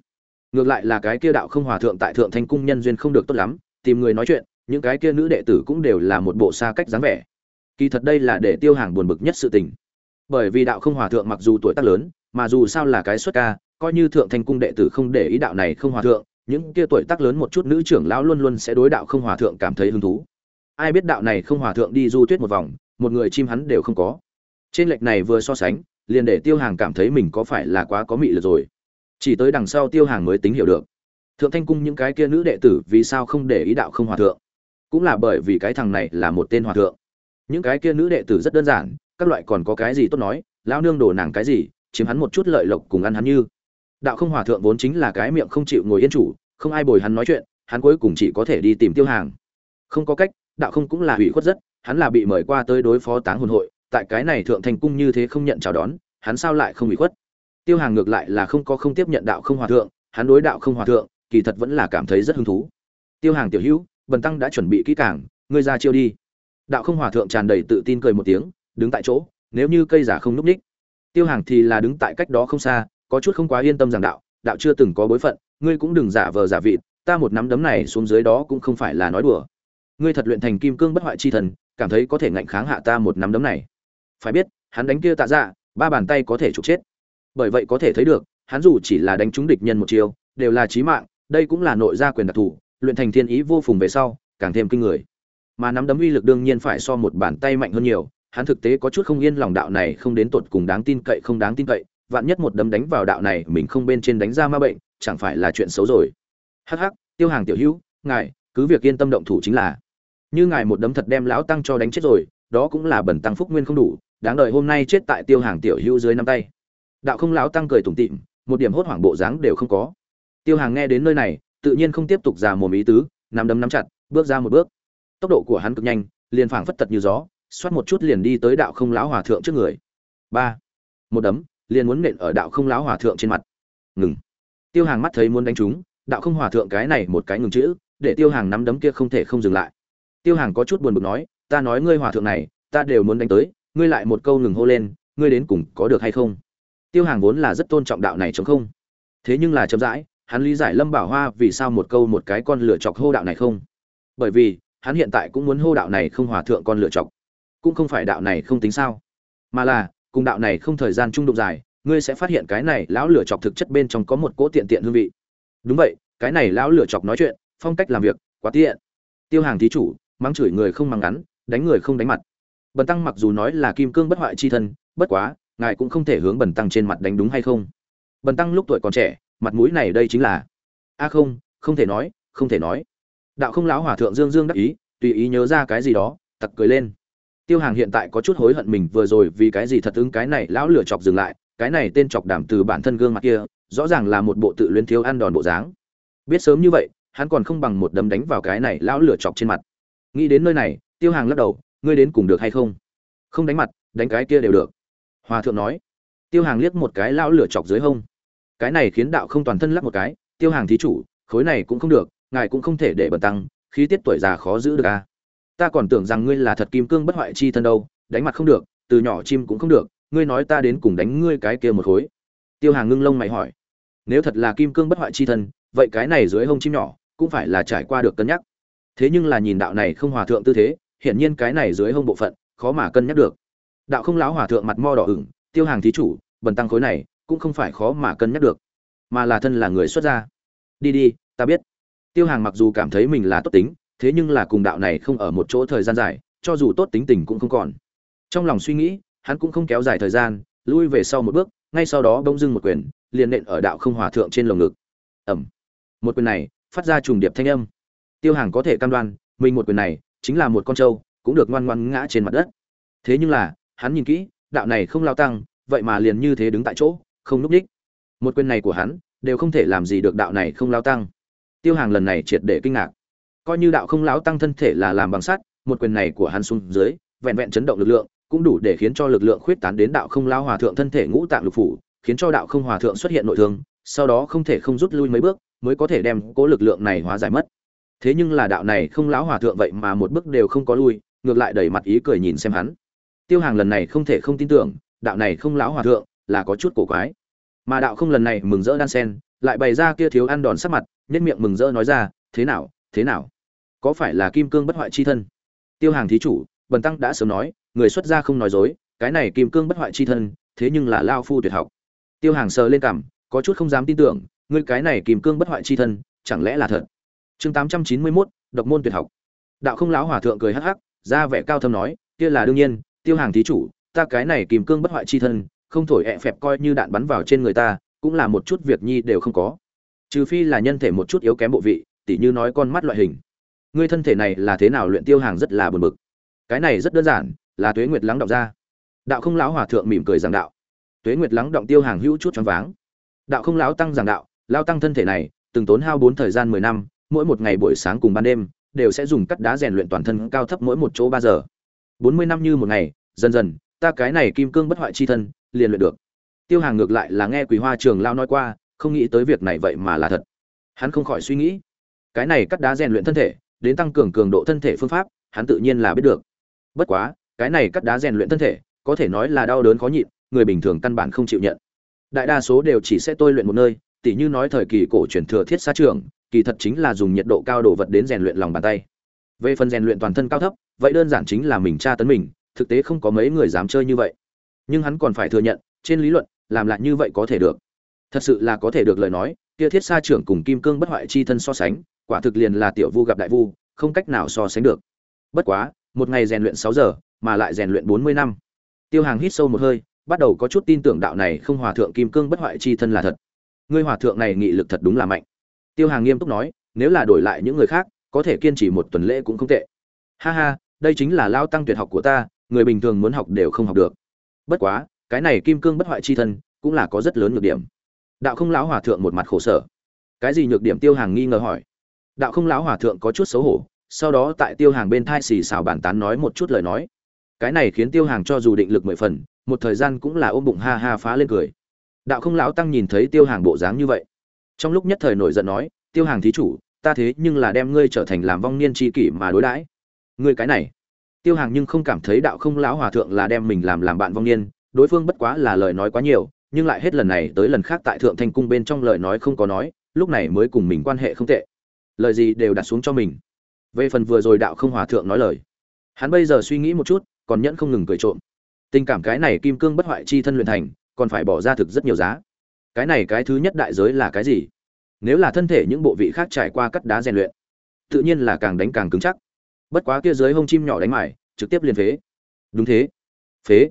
Speaker 1: ngược lại là cái kia đạo không hòa thượng tại thượng thanh cung nhân duyên không được tốt lắm, tìm người nói chuyện, những cái kia nữ đệ tử cũng đều là một bộ xa cách dáng vẻ. Kỳ thật đây là để tiêu hàng buồn bực nhất sự tình. Bởi vì đạo không hòa thượng mặc dù tuổi tác lớn, mà dù sao là cái xuất ca, coi như thượng thanh cung đệ tử không để ý đạo này không hòa thượng, những kia tuổi tác lớn một chút nữ trưởng lão luôn luôn sẽ đối đạo không hòa thượng cảm thấy hứng thú. Ai biết đạo này không hòa thượng đi du tuyết một vòng, một người chim hắn đều không có. Trên lệch này vừa so sánh, liền để tiêu hàng cảm thấy mình có phải là quá có mị lực rồi chỉ tới đằng sau tiêu hàng mới tính hiểu được. Thượng thanh cung những cái kia nữ đệ tử vì sao không để ý đạo không hòa thượng? Cũng là bởi vì cái thằng này là một tên hòa thượng. Những cái kia nữ đệ tử rất đơn giản, các loại còn có cái gì tốt nói, lão nương đổ nàng cái gì, chiếm hắn một chút lợi lộc cùng ăn hắn như. Đạo không hòa thượng vốn chính là cái miệng không chịu ngồi yên chủ, không ai bồi hắn nói chuyện, hắn cuối cùng chỉ có thể đi tìm tiêu hàng. Không có cách, đạo không cũng là hủy khuất rất, hắn là bị mời qua tới đối phó táng hồn hội, tại cái này thượng thành cung như thế không nhận chào đón, hắn sao lại không hủy khuất? Tiêu hàng ngược lại là không có không tiếp nhận đạo không hòa thượng, hắn đối đạo không hòa thượng, kỳ thật vẫn là cảm thấy rất hứng thú. Tiêu hàng tiểu hữu, bần tăng đã chuẩn bị kỹ cảng ngươi ra chiêu đi. Đạo không hòa thượng tràn đầy tự tin cười một tiếng, đứng tại chỗ, nếu như cây giả không núp ních. Tiêu hàng thì là đứng tại cách đó không xa, có chút không quá yên tâm rằng đạo đạo chưa từng có bối phận, ngươi cũng đừng giả vờ giả vịt, ta một nắm đấm này xuống dưới đó cũng không phải là nói đùa. Ngươi thật luyện thành kim cương bất hoại chi thần, cảm thấy có thể ngạnh kháng hạ ta một nắm đấm này. Phải biết, hắn đánh kia tạ dạ ba bàn tay có thể trục chết bởi vậy có thể thấy được, hắn dù chỉ là đánh trúng địch nhân một chiều đều là chí mạng, đây cũng là nội gia quyền đặc thù, luyện thành thiên ý vô phùng về sau, càng thêm kinh người. Mà nắm đấm uy lực đương nhiên phải so một bàn tay mạnh hơn nhiều, hắn thực tế có chút không yên lòng đạo này không đến tột cùng đáng tin cậy không đáng tin cậy, vạn nhất một đấm đánh vào đạo này mình không bên trên đánh ra ma bệnh, chẳng phải là chuyện xấu rồi. Hắc hắc, tiêu hàng tiểu hữu, ngài, cứ việc yên tâm động thủ chính là. Như ngài một đấm thật đem lão tăng cho đánh chết rồi, đó cũng là bẩn tăng phúc nguyên không đủ, đáng đợi hôm nay chết tại tiêu hàng tiểu hữu dưới năm tay đạo không lão tăng cười tủm tỉm, một điểm hốt hoảng bộ dáng đều không có. Tiêu hàng nghe đến nơi này, tự nhiên không tiếp tục già mồm ý tứ, nắm đấm nắm chặt, bước ra một bước. Tốc độ của hắn cực nhanh, liền phảng phất tật như gió, xoát một chút liền đi tới đạo không lão hòa thượng trước người. Ba. Một đấm, liền muốn nện ở đạo không lão hòa thượng trên mặt. Ngừng. Tiêu hàng mắt thấy muốn đánh trúng, đạo không hòa thượng cái này một cái ngừng chữ, để tiêu hàng nắm đấm kia không thể không dừng lại. Tiêu hàng có chút buồn bực nói, ta nói ngươi hòa thượng này, ta đều muốn đánh tới, ngươi lại một câu ngừng hô lên, ngươi đến cùng có được hay không? Tiêu hàng vốn là rất tôn trọng đạo này chống không. Thế nhưng là chậm rãi, hắn lý giải lâm bảo hoa vì sao một câu một cái con lửa chọc hô đạo này không. Bởi vì, hắn hiện tại cũng muốn hô đạo này không hòa thượng con lửa chọc. Cũng không phải đạo này không tính sao. Mà là, cùng đạo này không thời gian trung đụng dài, ngươi sẽ phát hiện cái này lão lửa chọc thực chất bên trong có một cỗ tiện tiện hương vị. Đúng vậy, cái này lão lửa chọc nói chuyện, phong cách làm việc, quá tiện. Tiêu hàng thí chủ, mắng chửi người không mắng ngắn, đánh người không đánh mặt. Bần tăng mặc dù nói là kim cương bất hoại chi thân, bất quá ngài cũng không thể hướng bần tăng trên mặt đánh đúng hay không? Bần tăng lúc tuổi còn trẻ, mặt mũi này đây chính là, a không không thể nói, không thể nói. Đạo không lão hòa thượng dương dương đắc ý, tùy ý nhớ ra cái gì đó, tặc cười lên. Tiêu hàng hiện tại có chút hối hận mình vừa rồi vì cái gì thật ứng cái này lão lửa chọc dừng lại, cái này tên chọc đảm từ bản thân gương mặt kia, rõ ràng là một bộ tự luyến thiếu ăn đòn bộ dáng. Biết sớm như vậy, hắn còn không bằng một đấm đánh vào cái này lão lửa chọc trên mặt. Nghĩ đến nơi này, tiêu hàng lắc đầu, ngươi đến cùng được hay không? Không đánh mặt, đánh cái kia đều được hòa thượng nói, tiêu hàng liếc một cái lão lửa chọc dưới hông. Cái này khiến đạo không toàn thân lắc một cái, tiêu hàng thí chủ, khối này cũng không được, ngài cũng không thể để bẩn tăng, khí tiết tuổi già khó giữ được à. ta còn tưởng rằng ngươi là thật kim cương bất hoại chi thân đâu, đánh mặt không được, từ nhỏ chim cũng không được, ngươi nói ta đến cùng đánh ngươi cái kia một khối. Tiêu hàng ngưng lông mày hỏi, nếu thật là kim cương bất hoại chi thân, vậy cái này dưới hông chim nhỏ cũng phải là trải qua được cân nhắc. Thế nhưng là nhìn đạo này không hòa thượng tư thế, hiển nhiên cái này dưới hông bộ phận khó mà cân nhắc được đạo không lão hòa thượng mặt mo đỏ ửng, tiêu hàng thí chủ, bần tăng khối này, cũng không phải khó mà cân nhắc được, mà là thân là người xuất gia. Đi đi, ta biết. Tiêu hàng mặc dù cảm thấy mình là tốt tính, thế nhưng là cùng đạo này không ở một chỗ thời gian dài, cho dù tốt tính tình cũng không còn. Trong lòng suy nghĩ, hắn cũng không kéo dài thời gian, lui về sau một bước, ngay sau đó bông dưng một quyền, liền nện ở đạo không hòa thượng trên lồng ngực. Ẩm một quyền này, phát ra trùng điệp thanh âm. Tiêu hàng có thể cam đoan, mình một quyền này, chính là một con trâu, cũng được ngoan ngoan ngã trên mặt đất. Thế nhưng là hắn nhìn kỹ, đạo này không lao tăng, vậy mà liền như thế đứng tại chỗ, không núp đích. Một quyền này của hắn, đều không thể làm gì được đạo này không lao tăng. Tiêu hàng lần này triệt để kinh ngạc. Coi như đạo không lão tăng thân thể là làm bằng sắt, một quyền này của hắn xuống dưới, vẹn vẹn chấn động lực lượng, cũng đủ để khiến cho lực lượng khuyết tán đến đạo không lao hòa thượng thân thể ngũ tạng lục phủ, khiến cho đạo không hòa thượng xuất hiện nội thương, sau đó không thể không rút lui mấy bước, mới có thể đem cố lực lượng này hóa giải mất. Thế nhưng là đạo này không lão hòa thượng vậy mà một bước đều không có lui, ngược lại đẩy mặt ý cười nhìn xem hắn tiêu hàng lần này không thể không tin tưởng đạo này không lão hòa thượng là có chút cổ quái. Mà đạo không lần này mừng rỡ đan sen lại bày ra kia thiếu ăn đòn sắc mặt nên miệng mừng rỡ nói ra thế nào thế nào? Có phải là kim cương bất hoại chi thân? Tiêu hàng thí chủ bần tăng đã sớm nói người xuất gia không nói dối cái này kim cương bất hoại chi thân thế nhưng là lao phu tuyệt học. Tiêu hàng sờ lên cảm có chút không dám tin tưởng ngươi cái này kim cương bất hoại chi thân chẳng lẽ là thật? Chương tám trăm chín mươi 891, độc môn tuyệt học. Đạo không lão hòa thượng cười hắc hắc ra vẻ cao thâm nói kia là đương nhiên tiêu hàng thí chủ, ta cái này kìm cương bất hoại chi thân, không thổi ẹ phẹp coi như đạn bắn vào trên người ta, cũng là một chút việc nhi đều không có. Trừ phi là nhân thể một chút yếu kém bộ vị, tỉ như nói con mắt loại hình. Ngươi thân thể này là thế nào luyện tiêu hàng rất là buồn bực. Cái này rất đơn giản, là tuế nguyệt lắng động ra. Đạo không lão hòa thượng mỉm cười giảng đạo. Tuế nguyệt lắng động tiêu hàng hữu chút choáng váng. Đạo không lão tăng giảng đạo, lao tăng thân thể này, từng tốn hao bốn thời gian mười năm, mỗi một ngày buổi sáng cùng ban đêm, đều sẽ dùng cắt đá rèn luyện toàn thân cao thấp mỗi một chỗ ba giờ bốn mươi năm như một ngày, dần dần, ta cái này kim cương bất hoại chi thân, liền luyện được. Tiêu hàng ngược lại là nghe quý hoa trường lao nói qua, không nghĩ tới việc này vậy mà là thật. Hắn không khỏi suy nghĩ, cái này cắt đá rèn luyện thân thể, đến tăng cường cường độ thân thể phương pháp, hắn tự nhiên là biết được. Bất quá, cái này cắt đá rèn luyện thân thể, có thể nói là đau đớn khó nhịn, người bình thường căn bản không chịu nhận. Đại đa số đều chỉ sẽ tôi luyện một nơi, tỉ như nói thời kỳ cổ truyền thừa thiết xa trường, kỳ thật chính là dùng nhiệt độ cao đồ vật đến rèn luyện lòng bàn tay về phần rèn luyện toàn thân cao thấp, vậy đơn giản chính là mình tra tấn mình, thực tế không có mấy người dám chơi như vậy. Nhưng hắn còn phải thừa nhận, trên lý luận, làm lại như vậy có thể được. Thật sự là có thể được lời nói, kia thiết sa trưởng cùng kim cương bất hoại chi thân so sánh, quả thực liền là tiểu vu gặp đại vu, không cách nào so sánh được. Bất quá, một ngày rèn luyện sáu giờ, mà lại rèn luyện bốn mươi năm. Tiêu hàng hít sâu một hơi, bắt đầu có chút tin tưởng đạo này không hòa thượng kim cương bất hoại chi thân là thật. Ngươi hòa thượng này nghị lực thật đúng là mạnh. Tiêu hàng nghiêm túc nói, nếu là đổi lại những người khác có thể kiên trì một tuần lễ cũng không tệ. Ha ha, đây chính là lao tăng tuyệt học của ta, người bình thường muốn học đều không học được. Bất quá, cái này kim cương bất hoại chi thân cũng là có rất lớn nhược điểm. Đạo không lão hòa thượng một mặt khổ sở. Cái gì nhược điểm tiêu hàng nghi ngờ hỏi. Đạo không lão hòa thượng có chút xấu hổ, sau đó tại tiêu hàng bên thai xì xào bàn tán nói một chút lời nói. Cái này khiến tiêu hàng cho dù định lực mười phần, một thời gian cũng là ôm bụng ha ha phá lên cười. Đạo không lão tăng nhìn thấy tiêu hàng bộ dáng như vậy, trong lúc nhất thời nổi giận nói, tiêu hàng thí chủ ta thế nhưng là đem ngươi trở thành làm vong niên tri kỷ mà đối đãi. Ngươi cái này. Tiêu hàng nhưng không cảm thấy đạo không lão hòa thượng là đem mình làm làm bạn vong niên, đối phương bất quá là lời nói quá nhiều, nhưng lại hết lần này tới lần khác tại thượng thanh cung bên trong lời nói không có nói, lúc này mới cùng mình quan hệ không tệ. Lời gì đều đặt xuống cho mình. Về phần vừa rồi đạo không hòa thượng nói lời, hắn bây giờ suy nghĩ một chút, còn nhẫn không ngừng cười trộm. Tình cảm cái này kim cương bất hoại chi thân luyện thành, còn phải bỏ ra thực rất nhiều giá. Cái này cái thứ nhất đại giới là cái gì? Nếu là thân thể những bộ vị khác trải qua cắt đá rèn luyện, tự nhiên là càng đánh càng cứng chắc. Bất quá kia dưới hông chim nhỏ đánh mải trực tiếp liền phế. Đúng thế. Phế.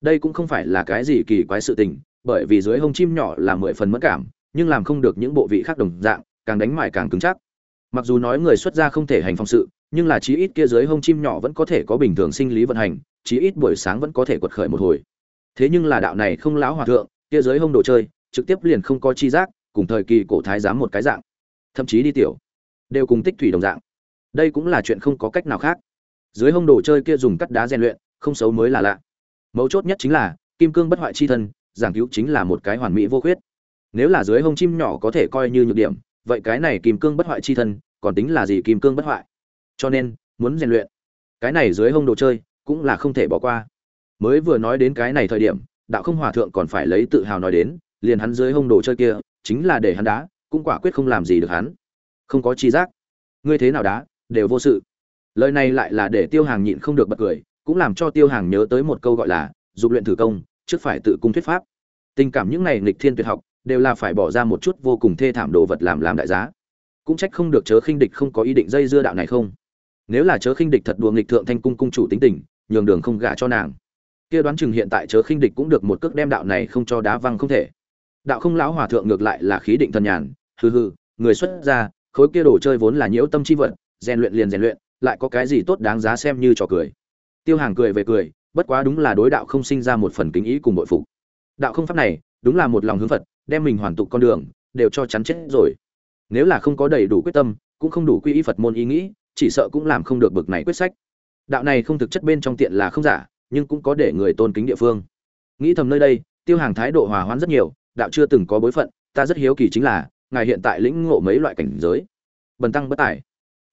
Speaker 1: Đây cũng không phải là cái gì kỳ quái sự tình, bởi vì dưới hông chim nhỏ là mười phần mất cảm, nhưng làm không được những bộ vị khác đồng dạng, càng đánh mải càng cứng chắc. Mặc dù nói người xuất gia không thể hành phong sự, nhưng là chí ít kia dưới hông chim nhỏ vẫn có thể có bình thường sinh lý vận hành, chí ít buổi sáng vẫn có thể quật khởi một hồi. Thế nhưng là đạo này không lão hòa thượng, kia dưới hông đồ chơi, trực tiếp liền không có chi giác cùng thời kỳ cổ thái giám một cái dạng, thậm chí đi tiểu, đều cùng tích thủy đồng dạng. Đây cũng là chuyện không có cách nào khác. Dưới hông đồ chơi kia dùng cắt đá rèn luyện, không xấu mới là lạ. Mấu chốt nhất chính là, kim cương bất hoại chi thân, giảng cứu chính là một cái hoàn mỹ vô khuyết. Nếu là dưới hông chim nhỏ có thể coi như nhược điểm, vậy cái này kim cương bất hoại chi thân, còn tính là gì kim cương bất hoại? Cho nên, muốn rèn luyện, cái này dưới hông đồ chơi, cũng là không thể bỏ qua. Mới vừa nói đến cái này thời điểm, đạo không hòa thượng còn phải lấy tự hào nói đến, liền hắn dưới hông đồ chơi kia chính là để hắn đá, cũng quả quyết không làm gì được hắn. Không có chi giác. Ngươi thế nào đá, đều vô sự. Lời này lại là để tiêu hàng nhịn không được bật cười, cũng làm cho tiêu hàng nhớ tới một câu gọi là, dục luyện thử công, trước phải tự cung thuyết pháp. Tình cảm những này nghịch thiên tuyệt học, đều là phải bỏ ra một chút vô cùng thê thảm đồ vật làm làm đại giá. Cũng trách không được chớ khinh địch không có ý định dây dưa đạo này không. Nếu là chớ khinh địch thật đùa nghịch thượng thanh cung cung chủ tính tình, nhường đường không gả cho nàng. Kia đoán chừng hiện tại chớ khinh địch cũng được một cước đem đạo này không cho đá văng không thể đạo không lão hòa thượng ngược lại là khí định thần nhàn, hừ hừ, người xuất ra khối kia đồ chơi vốn là nhiễu tâm chi vận rèn luyện liền rèn luyện, lại có cái gì tốt đáng giá xem như trò cười. Tiêu hàng cười về cười, bất quá đúng là đối đạo không sinh ra một phần kính ý cùng bội phục. Đạo không pháp này, đúng là một lòng hướng phật, đem mình hoàn tục con đường, đều cho chắn chết rồi. Nếu là không có đầy đủ quyết tâm, cũng không đủ quy y phật môn ý nghĩ, chỉ sợ cũng làm không được bực này quyết sách. Đạo này không thực chất bên trong tiện là không giả, nhưng cũng có để người tôn kính địa phương. Nghĩ thầm nơi đây, tiêu hàng thái độ hòa hoãn rất nhiều đạo chưa từng có bối phận, ta rất hiếu kỳ chính là, ngài hiện tại lĩnh ngộ mấy loại cảnh giới. Bần tăng bất tài.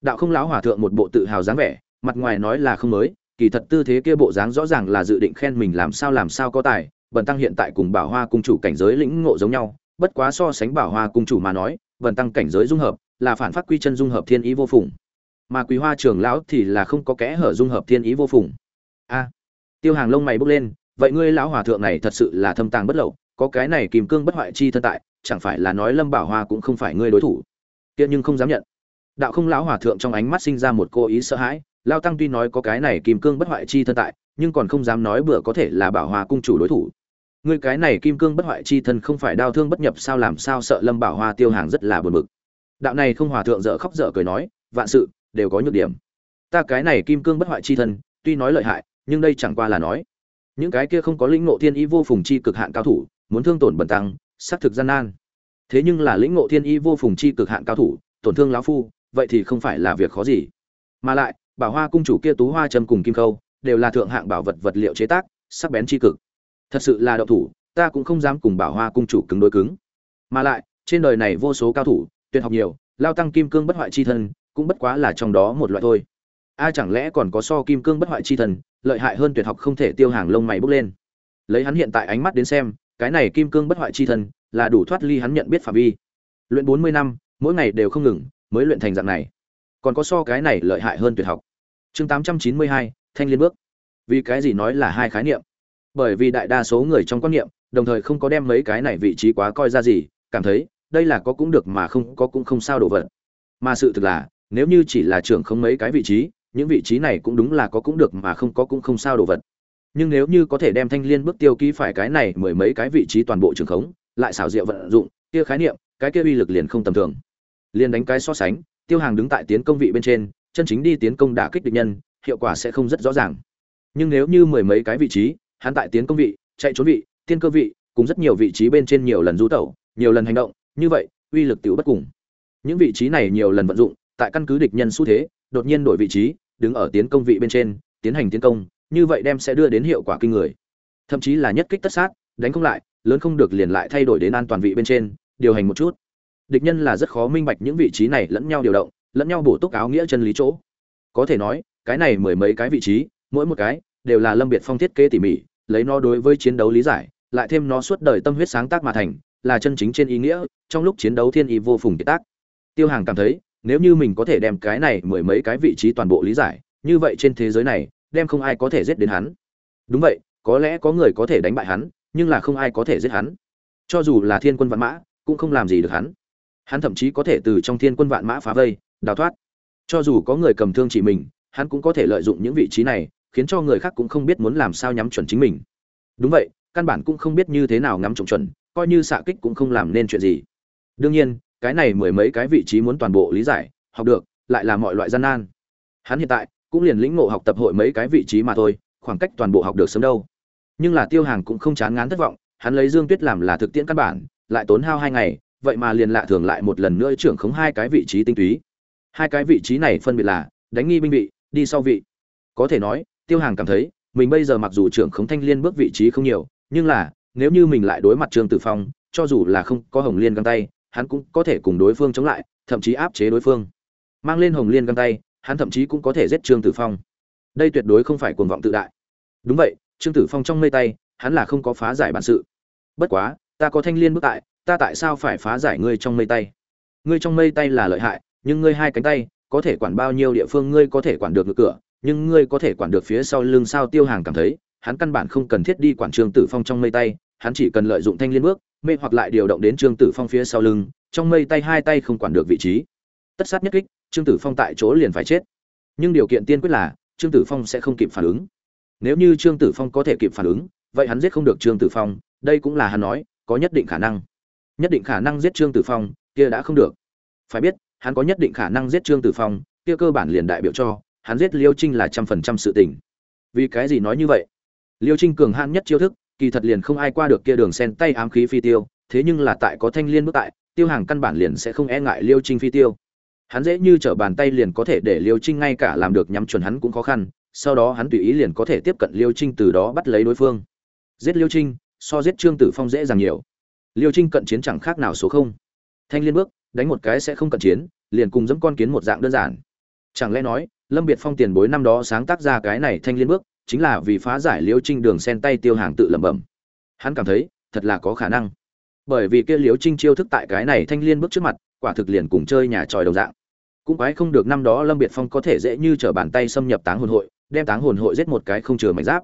Speaker 1: Đạo không lão hòa thượng một bộ tự hào dáng vẻ, mặt ngoài nói là không mới, kỳ thật tư thế kia bộ dáng rõ ràng là dự định khen mình làm sao làm sao có tài. Bần tăng hiện tại cùng bảo hoa cung chủ cảnh giới lĩnh ngộ giống nhau, bất quá so sánh bảo hoa cung chủ mà nói, bần tăng cảnh giới dung hợp, là phản phát quy chân dung hợp thiên ý vô phùng. Mà quý hoa trưởng lão thì là không có kẽ hở dung hợp thiên ý vô phùng. A, tiêu hàng lông mày bốc lên, vậy ngươi lão hòa thượng này thật sự là thâm tàng bất lậu có cái này kìm cương bất hoại chi thân tại, chẳng phải là nói lâm bảo hoa cũng không phải ngươi đối thủ. Kia nhưng không dám nhận. Đạo không lão hòa thượng trong ánh mắt sinh ra một cô ý sợ hãi, lao tăng tuy nói có cái này kim cương bất hoại chi thân tại, nhưng còn không dám nói bữa có thể là bảo hoa cung chủ đối thủ. Ngươi cái này kim cương bất hoại chi thân không phải đau thương bất nhập sao làm sao sợ lâm bảo hoa tiêu hàng rất là buồn bực. Đạo này không hòa thượng dở khóc dở cười nói, vạn sự, đều có nhược điểm. Ta cái này kim cương bất hoại chi thân, tuy nói lợi hại, nhưng đây chẳng qua là nói, những cái kia không có lĩnh ngộ thiên ý vô phùng chi cực hạn cao thủ muốn thương tổn bẩn tăng, xác thực gian nan. Thế nhưng là lĩnh ngộ thiên y vô phùng chi cực hạn cao thủ, tổn thương lão phu, vậy thì không phải là việc khó gì. Mà lại, bảo hoa cung chủ kia tú hoa châm cùng kim khâu, đều là thượng hạng bảo vật vật liệu chế tác, sắc bén chi cực. Thật sự là đậu thủ, ta cũng không dám cùng bảo hoa cung chủ cứng đối cứng. Mà lại, trên đời này vô số cao thủ, tuyệt học nhiều, lao tăng kim cương bất hoại chi thân, cũng bất quá là trong đó một loại thôi. A à, chẳng lẽ còn có so kim cương bất hoại chi thân, lợi hại hơn tuyệt học không thể tiêu hàng lông mày bốc lên. Lấy hắn hiện tại ánh mắt đến xem cái này kim cương bất hoại chi thân, là đủ thoát ly hắn nhận biết phạm vi. Luyện bốn mươi năm, mỗi ngày đều không ngừng, mới luyện thành dạng này. Còn có so cái này lợi hại hơn tuyệt học. Chương tám trăm chín mươi hai, thanh liên bước. Vì cái gì nói là hai khái niệm? Bởi vì đại đa số người trong quan niệm, đồng thời không có đem mấy cái này vị trí quá coi ra gì, cảm thấy, đây là có cũng được mà không có cũng không sao đổ vật. Mà sự thực là, nếu như chỉ là trưởng không mấy cái vị trí, những vị trí này cũng đúng là có cũng được mà không có cũng không sao đồ vật nhưng nếu như có thể đem thanh liên bước tiêu ký phải cái này mười mấy cái vị trí toàn bộ trường khống, lại xảo diệu vận dụng, kia khái niệm, cái kia uy lực liền không tầm thường. Liền đánh cái so sánh, tiêu hàng đứng tại tiến công vị bên trên, chân chính đi tiến công đả kích địch nhân, hiệu quả sẽ không rất rõ ràng. Nhưng nếu như mười mấy cái vị trí, hắn tại tiến công vị, chạy trốn vị, tiên cơ vị, cùng rất nhiều vị trí bên trên nhiều lần du tẩu, nhiều lần hành động, như vậy, uy lực tiểu bất cùng. Những vị trí này nhiều lần vận dụng, tại căn cứ địch nhân xu thế, đột nhiên đổi vị trí, đứng ở tiến công vị bên trên, tiến hành tiến công như vậy đem sẽ đưa đến hiệu quả kinh người. Thậm chí là nhất kích tất sát, đánh không lại, lớn không được liền lại thay đổi đến an toàn vị bên trên, điều hành một chút. Địch nhân là rất khó minh bạch những vị trí này lẫn nhau điều động, lẫn nhau bổ túc áo nghĩa chân lý chỗ. Có thể nói, cái này mười mấy cái vị trí, mỗi một cái đều là lâm biệt phong thiết kế tỉ mỉ, lấy nó đối với chiến đấu lý giải, lại thêm nó suốt đời tâm huyết sáng tác mà thành, là chân chính trên ý nghĩa, trong lúc chiến đấu thiên ý vô phùng kiệt tác. Tiêu hàng cảm thấy, nếu như mình có thể đem cái này mười mấy cái vị trí toàn bộ lý giải, như vậy trên thế giới này đem không ai có thể giết đến hắn. Đúng vậy, có lẽ có người có thể đánh bại hắn, nhưng là không ai có thể giết hắn. Cho dù là thiên quân vạn mã, cũng không làm gì được hắn. Hắn thậm chí có thể từ trong thiên quân vạn mã phá vây, đào thoát. Cho dù có người cầm thương chỉ mình, hắn cũng có thể lợi dụng những vị trí này, khiến cho người khác cũng không biết muốn làm sao nhắm chuẩn chính mình. Đúng vậy, căn bản cũng không biết như thế nào ngắm trộm chuẩn, coi như xạ kích cũng không làm nên chuyện gì. Đương nhiên, cái này mười mấy cái vị trí muốn toàn bộ lý giải, học được, lại là mọi loại gian nan. Hắn hiện tại cũng liền lĩnh ngộ học tập hội mấy cái vị trí mà thôi, khoảng cách toàn bộ học được sớm đâu. Nhưng là tiêu hàng cũng không chán ngán thất vọng, hắn lấy dương tuyết làm là thực tiễn căn bản, lại tốn hao hai ngày, vậy mà liền lạ thường lại một lần nữa trưởng khống hai cái vị trí tinh túy. Hai cái vị trí này phân biệt là, đánh nghi binh vị, đi sau vị. Có thể nói, tiêu hàng cảm thấy, mình bây giờ mặc dù trưởng khống thanh liên bước vị trí không nhiều, nhưng là, nếu như mình lại đối mặt trương tử phong, cho dù là không có hồng liên găng tay, hắn cũng có thể cùng đối phương chống lại, thậm chí áp chế đối phương. Mang lên hồng liên găng tay hắn thậm chí cũng có thể giết trương tử phong. Đây tuyệt đối không phải cuồng vọng tự đại. Đúng vậy, trương tử phong trong mây tay, hắn là không có phá giải bản sự. Bất quá, ta có thanh liên bước tại, ta tại sao phải phá giải ngươi trong mây tay? Ngươi trong mây tay là lợi hại, nhưng ngươi hai cánh tay, có thể quản bao nhiêu địa phương ngươi có thể quản được ngược cửa, nhưng ngươi có thể quản được phía sau lưng sao tiêu hàng cảm thấy, hắn căn bản không cần thiết đi quản trương tử phong trong mây tay, hắn chỉ cần lợi dụng thanh liên bước mê hoặc lại điều động đến trương tử phong phía sau lưng, trong mây tay hai tay không quản được vị trí. Tất sát nhất kích trương tử phong tại chỗ liền phải chết. Nhưng điều kiện tiên quyết là, trương tử phong sẽ không kịp phản ứng. Nếu như trương tử phong có thể kịp phản ứng, vậy hắn giết không được trương tử phong, đây cũng là hắn nói, có nhất định khả năng. Nhất định khả năng giết trương tử phong, kia đã không được. Phải biết, hắn có nhất định khả năng giết trương tử phong, kia cơ bản liền đại biểu cho, hắn giết liêu trinh là trăm phần trăm sự tình. Vì cái gì nói như vậy? Liêu trinh cường hạn nhất chiêu thức, kỳ thật liền không ai qua được kia đường sen tay ám khí phi tiêu, thế nhưng là tại có thanh liên bước tại, tiêu hàng căn bản liền sẽ không e ngại liêu trinh phi tiêu hắn dễ như trở bàn tay liền có thể để liêu trinh ngay cả làm được nhắm chuẩn hắn cũng khó khăn, sau đó hắn tùy ý liền có thể tiếp cận liêu trinh từ đó bắt lấy đối phương. Giết liêu trinh, so giết trương tử phong dễ dàng nhiều. Liêu trinh cận chiến chẳng khác nào số không. Thanh liên bước, đánh một cái sẽ không cận chiến, liền cùng dẫm con kiến một dạng đơn giản. Chẳng lẽ nói, lâm biệt phong tiền bối năm đó sáng tác ra cái này thanh liên bước, chính là vì phá giải liêu trinh đường sen tay tiêu hàng tự lẩm bẩm. Hắn cảm thấy, thật là có khả năng. Bởi vì kia liêu trinh chiêu thức tại cái này thanh liên bước trước mặt quả thực liền cùng chơi nhà tròi đồng dạng. Cũng quái không được năm đó lâm biệt phong có thể dễ như trở bàn tay xâm nhập táng hồn hội, đem táng hồn hội giết một cái không chừa mảnh giáp.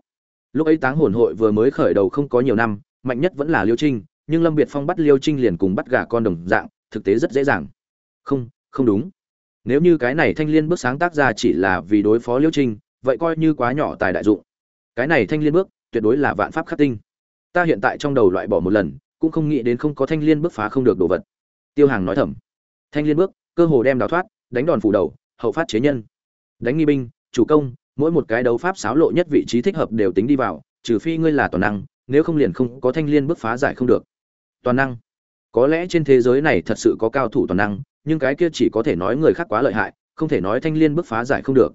Speaker 1: Lúc ấy táng hồn hội vừa mới khởi đầu không có nhiều năm, mạnh nhất vẫn là liêu trinh, nhưng lâm biệt phong bắt liêu trinh liền cùng bắt gà con đồng dạng, thực tế rất dễ dàng. Không không đúng. Nếu như cái này thanh liên bước sáng tác ra chỉ là vì đối phó liêu trinh, vậy coi như quá nhỏ tài đại dụng. Cái này thanh liên bước, tuyệt đối là vạn pháp khắc tinh. Ta hiện tại trong đầu loại bỏ một lần, cũng không nghĩ đến không có thanh liên bước phá không được đồ vật. Tiêu hàng nói thầm thanh liên bước, cơ hồ đem đào thoát, đánh đòn phủ đầu, hậu phát chế nhân. Đánh nghi binh, chủ công, mỗi một cái đấu pháp xáo lộ nhất vị trí thích hợp đều tính đi vào, trừ phi ngươi là toàn năng, nếu không liền không có thanh liên bước phá giải không được. Toàn năng. Có lẽ trên thế giới này thật sự có cao thủ toàn năng, nhưng cái kia chỉ có thể nói người khác quá lợi hại, không thể nói thanh liên bước phá giải không được.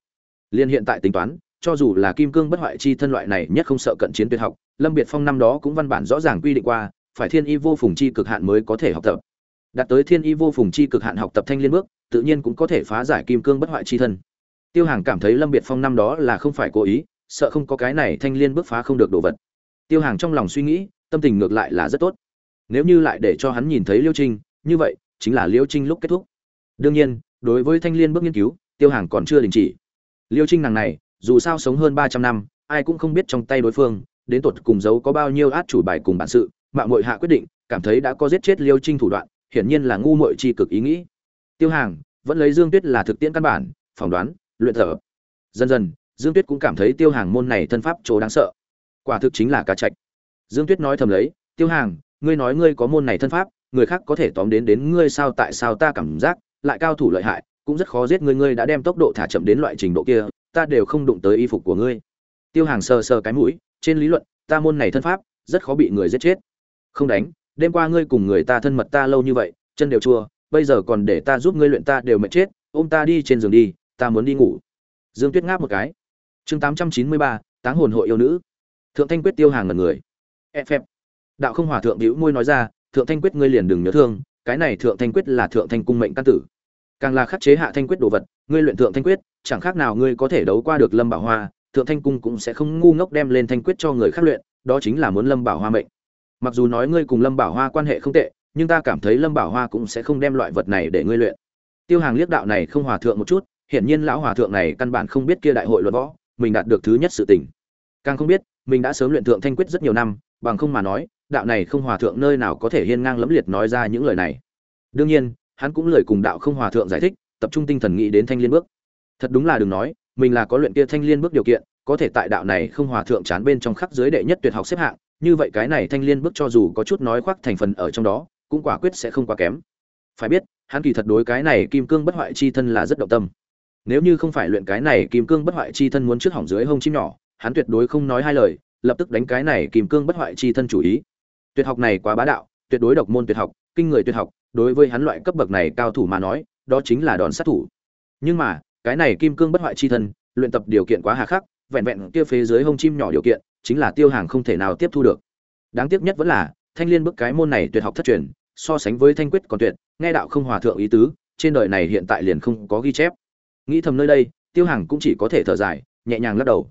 Speaker 1: Liên hiện tại tính toán, cho dù là kim cương bất hoại chi thân loại này nhất không sợ cận chiến tuyệt học, lâm biệt phong năm đó cũng văn bản rõ ràng quy định qua, phải thiên y vô phùng chi cực hạn mới có thể học tập đạt tới thiên y vô phùng chi cực hạn học tập thanh liên bước, tự nhiên cũng có thể phá giải kim cương bất hoại chi thân. Tiêu hàng cảm thấy lâm biệt phong năm đó là không phải cố ý, sợ không có cái này thanh liên bước phá không được đồ vật. Tiêu hàng trong lòng suy nghĩ, tâm tình ngược lại là rất tốt. Nếu như lại để cho hắn nhìn thấy liêu trinh, như vậy chính là liêu trinh lúc kết thúc. Đương nhiên, đối với thanh liên bước nghiên cứu, tiêu hàng còn chưa đình chỉ. Liêu trinh nàng này, dù sao sống hơn ba trăm năm, ai cũng không biết trong tay đối phương, đến tột cùng giấu có bao nhiêu át chủ bài cùng bản sự mạng mội hạ quyết định, cảm thấy đã có giết chết liêu trinh thủ đoạn hiển nhiên là ngu muội chi cực ý nghĩ. Tiêu hàng, vẫn lấy dương tuyết là thực tiễn căn bản, phỏng đoán, luyện thở. Dần dần, dương tuyết cũng cảm thấy tiêu hàng môn này thân pháp chỗ đáng sợ. Quả thực chính là cá trạch dương tuyết nói thầm lấy, tiêu hàng, ngươi nói ngươi có môn này thân pháp, người khác có thể tóm đến đến ngươi sao, tại sao ta cảm giác lại cao thủ lợi hại, cũng rất khó giết ngươi ngươi đã đem tốc độ thả chậm đến loại trình độ kia, ta đều không đụng tới y phục của ngươi. Tiêu hàng sờ sờ cái mũi, trên lý luận, ta môn này thân pháp rất khó bị người giết chết. Không đánh đêm qua ngươi cùng người ta thân mật ta lâu như vậy, chân đều chua, bây giờ còn để ta giúp ngươi luyện ta đều mệt chết, ôm ta đi trên giường đi, ta muốn đi ngủ. Dương tuyết ngáp một cái. Chương tám trăm chín mươi ba, táng hồn hội yêu nữ. Thượng thanh quyết tiêu hàng ngần người. E phép. Đạo không hòa thượng hữu môi nói ra, thượng thanh quyết ngươi liền đừng nhớ thương, cái này thượng thanh quyết là thượng thanh cung mệnh căn tử. Càng là khắc chế hạ thanh quyết đồ vật, ngươi luyện thượng thanh quyết, chẳng khác nào ngươi có thể đấu qua được lâm bảo hoa, thượng thanh cung cũng sẽ không ngu ngốc đem lên thanh quyết cho người khác luyện, đó chính là muốn lâm bảo hoa mệnh mặc dù nói ngươi cùng lâm bảo hoa quan hệ không tệ, nhưng ta cảm thấy lâm bảo hoa cũng sẽ không đem loại vật này để ngươi luyện. Tiêu hàng liếc đạo này không hòa thượng một chút, hiển nhiên lão hòa thượng này căn bản không biết kia đại hội luận võ, mình đạt được thứ nhất sự tình. Càng không biết, mình đã sớm luyện thượng thanh quyết rất nhiều năm, bằng không mà nói, đạo này không hòa thượng nơi nào có thể hiên ngang lẫm liệt nói ra những lời này. Đương nhiên, hắn cũng lời cùng đạo không hòa thượng giải thích, tập trung tinh thần nghĩ đến thanh liên bước. Thật đúng là đừng nói, mình là có luyện kia thanh liên bước điều kiện, có thể tại đạo này không hòa thượng chán bên trong khắc dưới đệ nhất tuyệt học xếp hạng như vậy cái này thanh liên bước cho dù có chút nói khoác thành phần ở trong đó, cũng quả quyết sẽ không quá kém. Phải biết, hắn kỳ thật đối cái này kim cương bất hoại chi thân là rất động tâm. Nếu như không phải luyện cái này kim cương bất hoại chi thân muốn trước hỏng dưới hông chim nhỏ, hắn tuyệt đối không nói hai lời, lập tức đánh cái này kim cương bất hoại chi thân chủ ý. Tuyệt học này quá bá đạo, tuyệt đối độc môn tuyệt học, kinh người tuyệt học, đối với hắn loại cấp bậc này cao thủ mà nói, đó chính là đòn sát thủ. Nhưng mà, cái này kim cương bất hoại chi thân, luyện tập điều kiện quá hà khắc, vẹn vẹn kia phía dưới hông chim nhỏ điều kiện chính là tiêu hàng không thể nào tiếp thu được. Đáng tiếc nhất vẫn là, thanh liên bức cái môn này tuyệt học thất truyền, so sánh với thanh quyết còn tuyệt, nghe đạo không hòa thượng ý tứ, trên đời này hiện tại liền không có ghi chép. Nghĩ thầm nơi đây, tiêu hàng cũng chỉ có thể thở dài, nhẹ nhàng lắc đầu.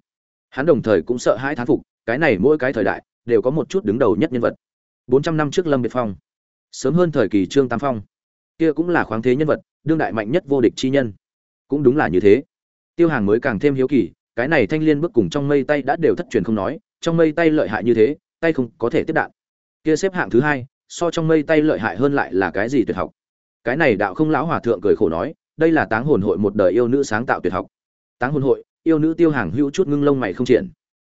Speaker 1: Hắn đồng thời cũng sợ hãi thán phục, cái này mỗi cái thời đại, đều có một chút đứng đầu nhất nhân vật. Bốn trăm năm trước lâm biệt phong. Sớm hơn thời kỳ trương tam phong. Kia cũng là khoáng thế nhân vật, đương đại mạnh nhất vô địch chi nhân. Cũng đúng là như thế. Tiêu hàng mới càng thêm hiếu kỳ cái này thanh liên bước cùng trong mây tay đã đều thất truyền không nói, trong mây tay lợi hại như thế, tay không có thể tiếp đạn. Kia xếp hạng thứ hai, so trong mây tay lợi hại hơn lại là cái gì tuyệt học? Cái này đạo không lão hòa thượng cười khổ nói, đây là táng hồn hội một đời yêu nữ sáng tạo tuyệt học. Táng hồn hội, yêu nữ tiêu hàng hữu chút ngưng lông mày không triển.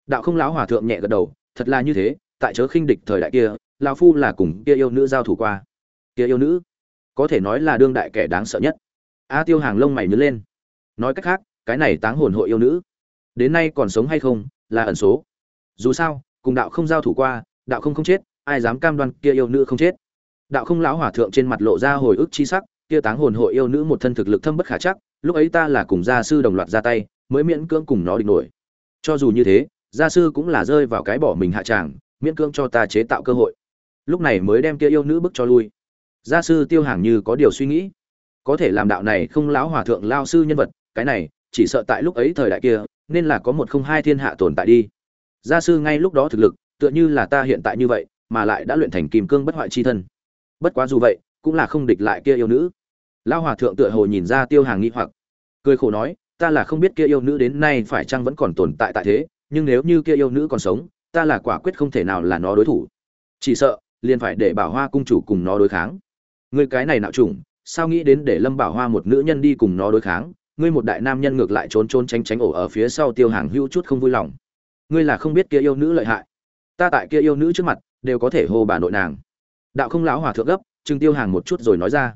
Speaker 1: Đạo không lão hòa thượng nhẹ gật đầu, thật là như thế, tại chớ khinh địch thời đại kia, lão phu là cùng kia yêu nữ giao thủ qua. Kia yêu nữ, có thể nói là đương đại kẻ đáng sợ nhất. A tiêu hàng lông mày nhớ lên. Nói cách khác, cái này táng hồn hội yêu nữ đến nay còn sống hay không, là ẩn số. Dù sao, cùng đạo không giao thủ qua, đạo không không chết, ai dám cam đoan kia yêu nữ không chết. Đạo không lão hòa thượng trên mặt lộ ra hồi ức chi sắc, kia táng hồn hội yêu nữ một thân thực lực thâm bất khả chắc, lúc ấy ta là cùng gia sư đồng loạt ra tay, mới miễn cưỡng cùng nó địch nổi. Cho dù như thế, gia sư cũng là rơi vào cái bỏ mình hạ tràng, miễn cưỡng cho ta chế tạo cơ hội. Lúc này mới đem kia yêu nữ bức cho lui. Gia sư tiêu hàng như có điều suy nghĩ. Có thể làm đạo này không lão hòa thượng lao sư nhân vật, cái này, chỉ sợ tại lúc ấy thời đại kia nên là có một không hai thiên hạ tồn tại đi. Gia sư ngay lúc đó thực lực, tựa như là ta hiện tại như vậy, mà lại đã luyện thành kim cương bất hoại chi thân. Bất quá dù vậy, cũng là không địch lại kia yêu nữ. Lao hòa thượng tựa hồ nhìn ra tiêu hàng nghi hoặc. Cười khổ nói, ta là không biết kia yêu nữ đến nay phải chăng vẫn còn tồn tại tại thế, nhưng nếu như kia yêu nữ còn sống, ta là quả quyết không thể nào là nó đối thủ. Chỉ sợ, liền phải để bảo hoa cung chủ cùng nó đối kháng. Người cái này nạo trùng sao nghĩ đến để lâm bảo hoa một nữ nhân đi cùng nó đối kháng? Ngươi một đại nam nhân ngược lại trốn trốn tránh tránh ổ ở phía sau tiêu hàng hữu chút không vui lòng. Ngươi là không biết kia yêu nữ lợi hại. Ta tại kia yêu nữ trước mặt, đều có thể hô bà nội nàng. Đạo không lão hòa thượng gấp, chừng tiêu hàng một chút rồi nói ra.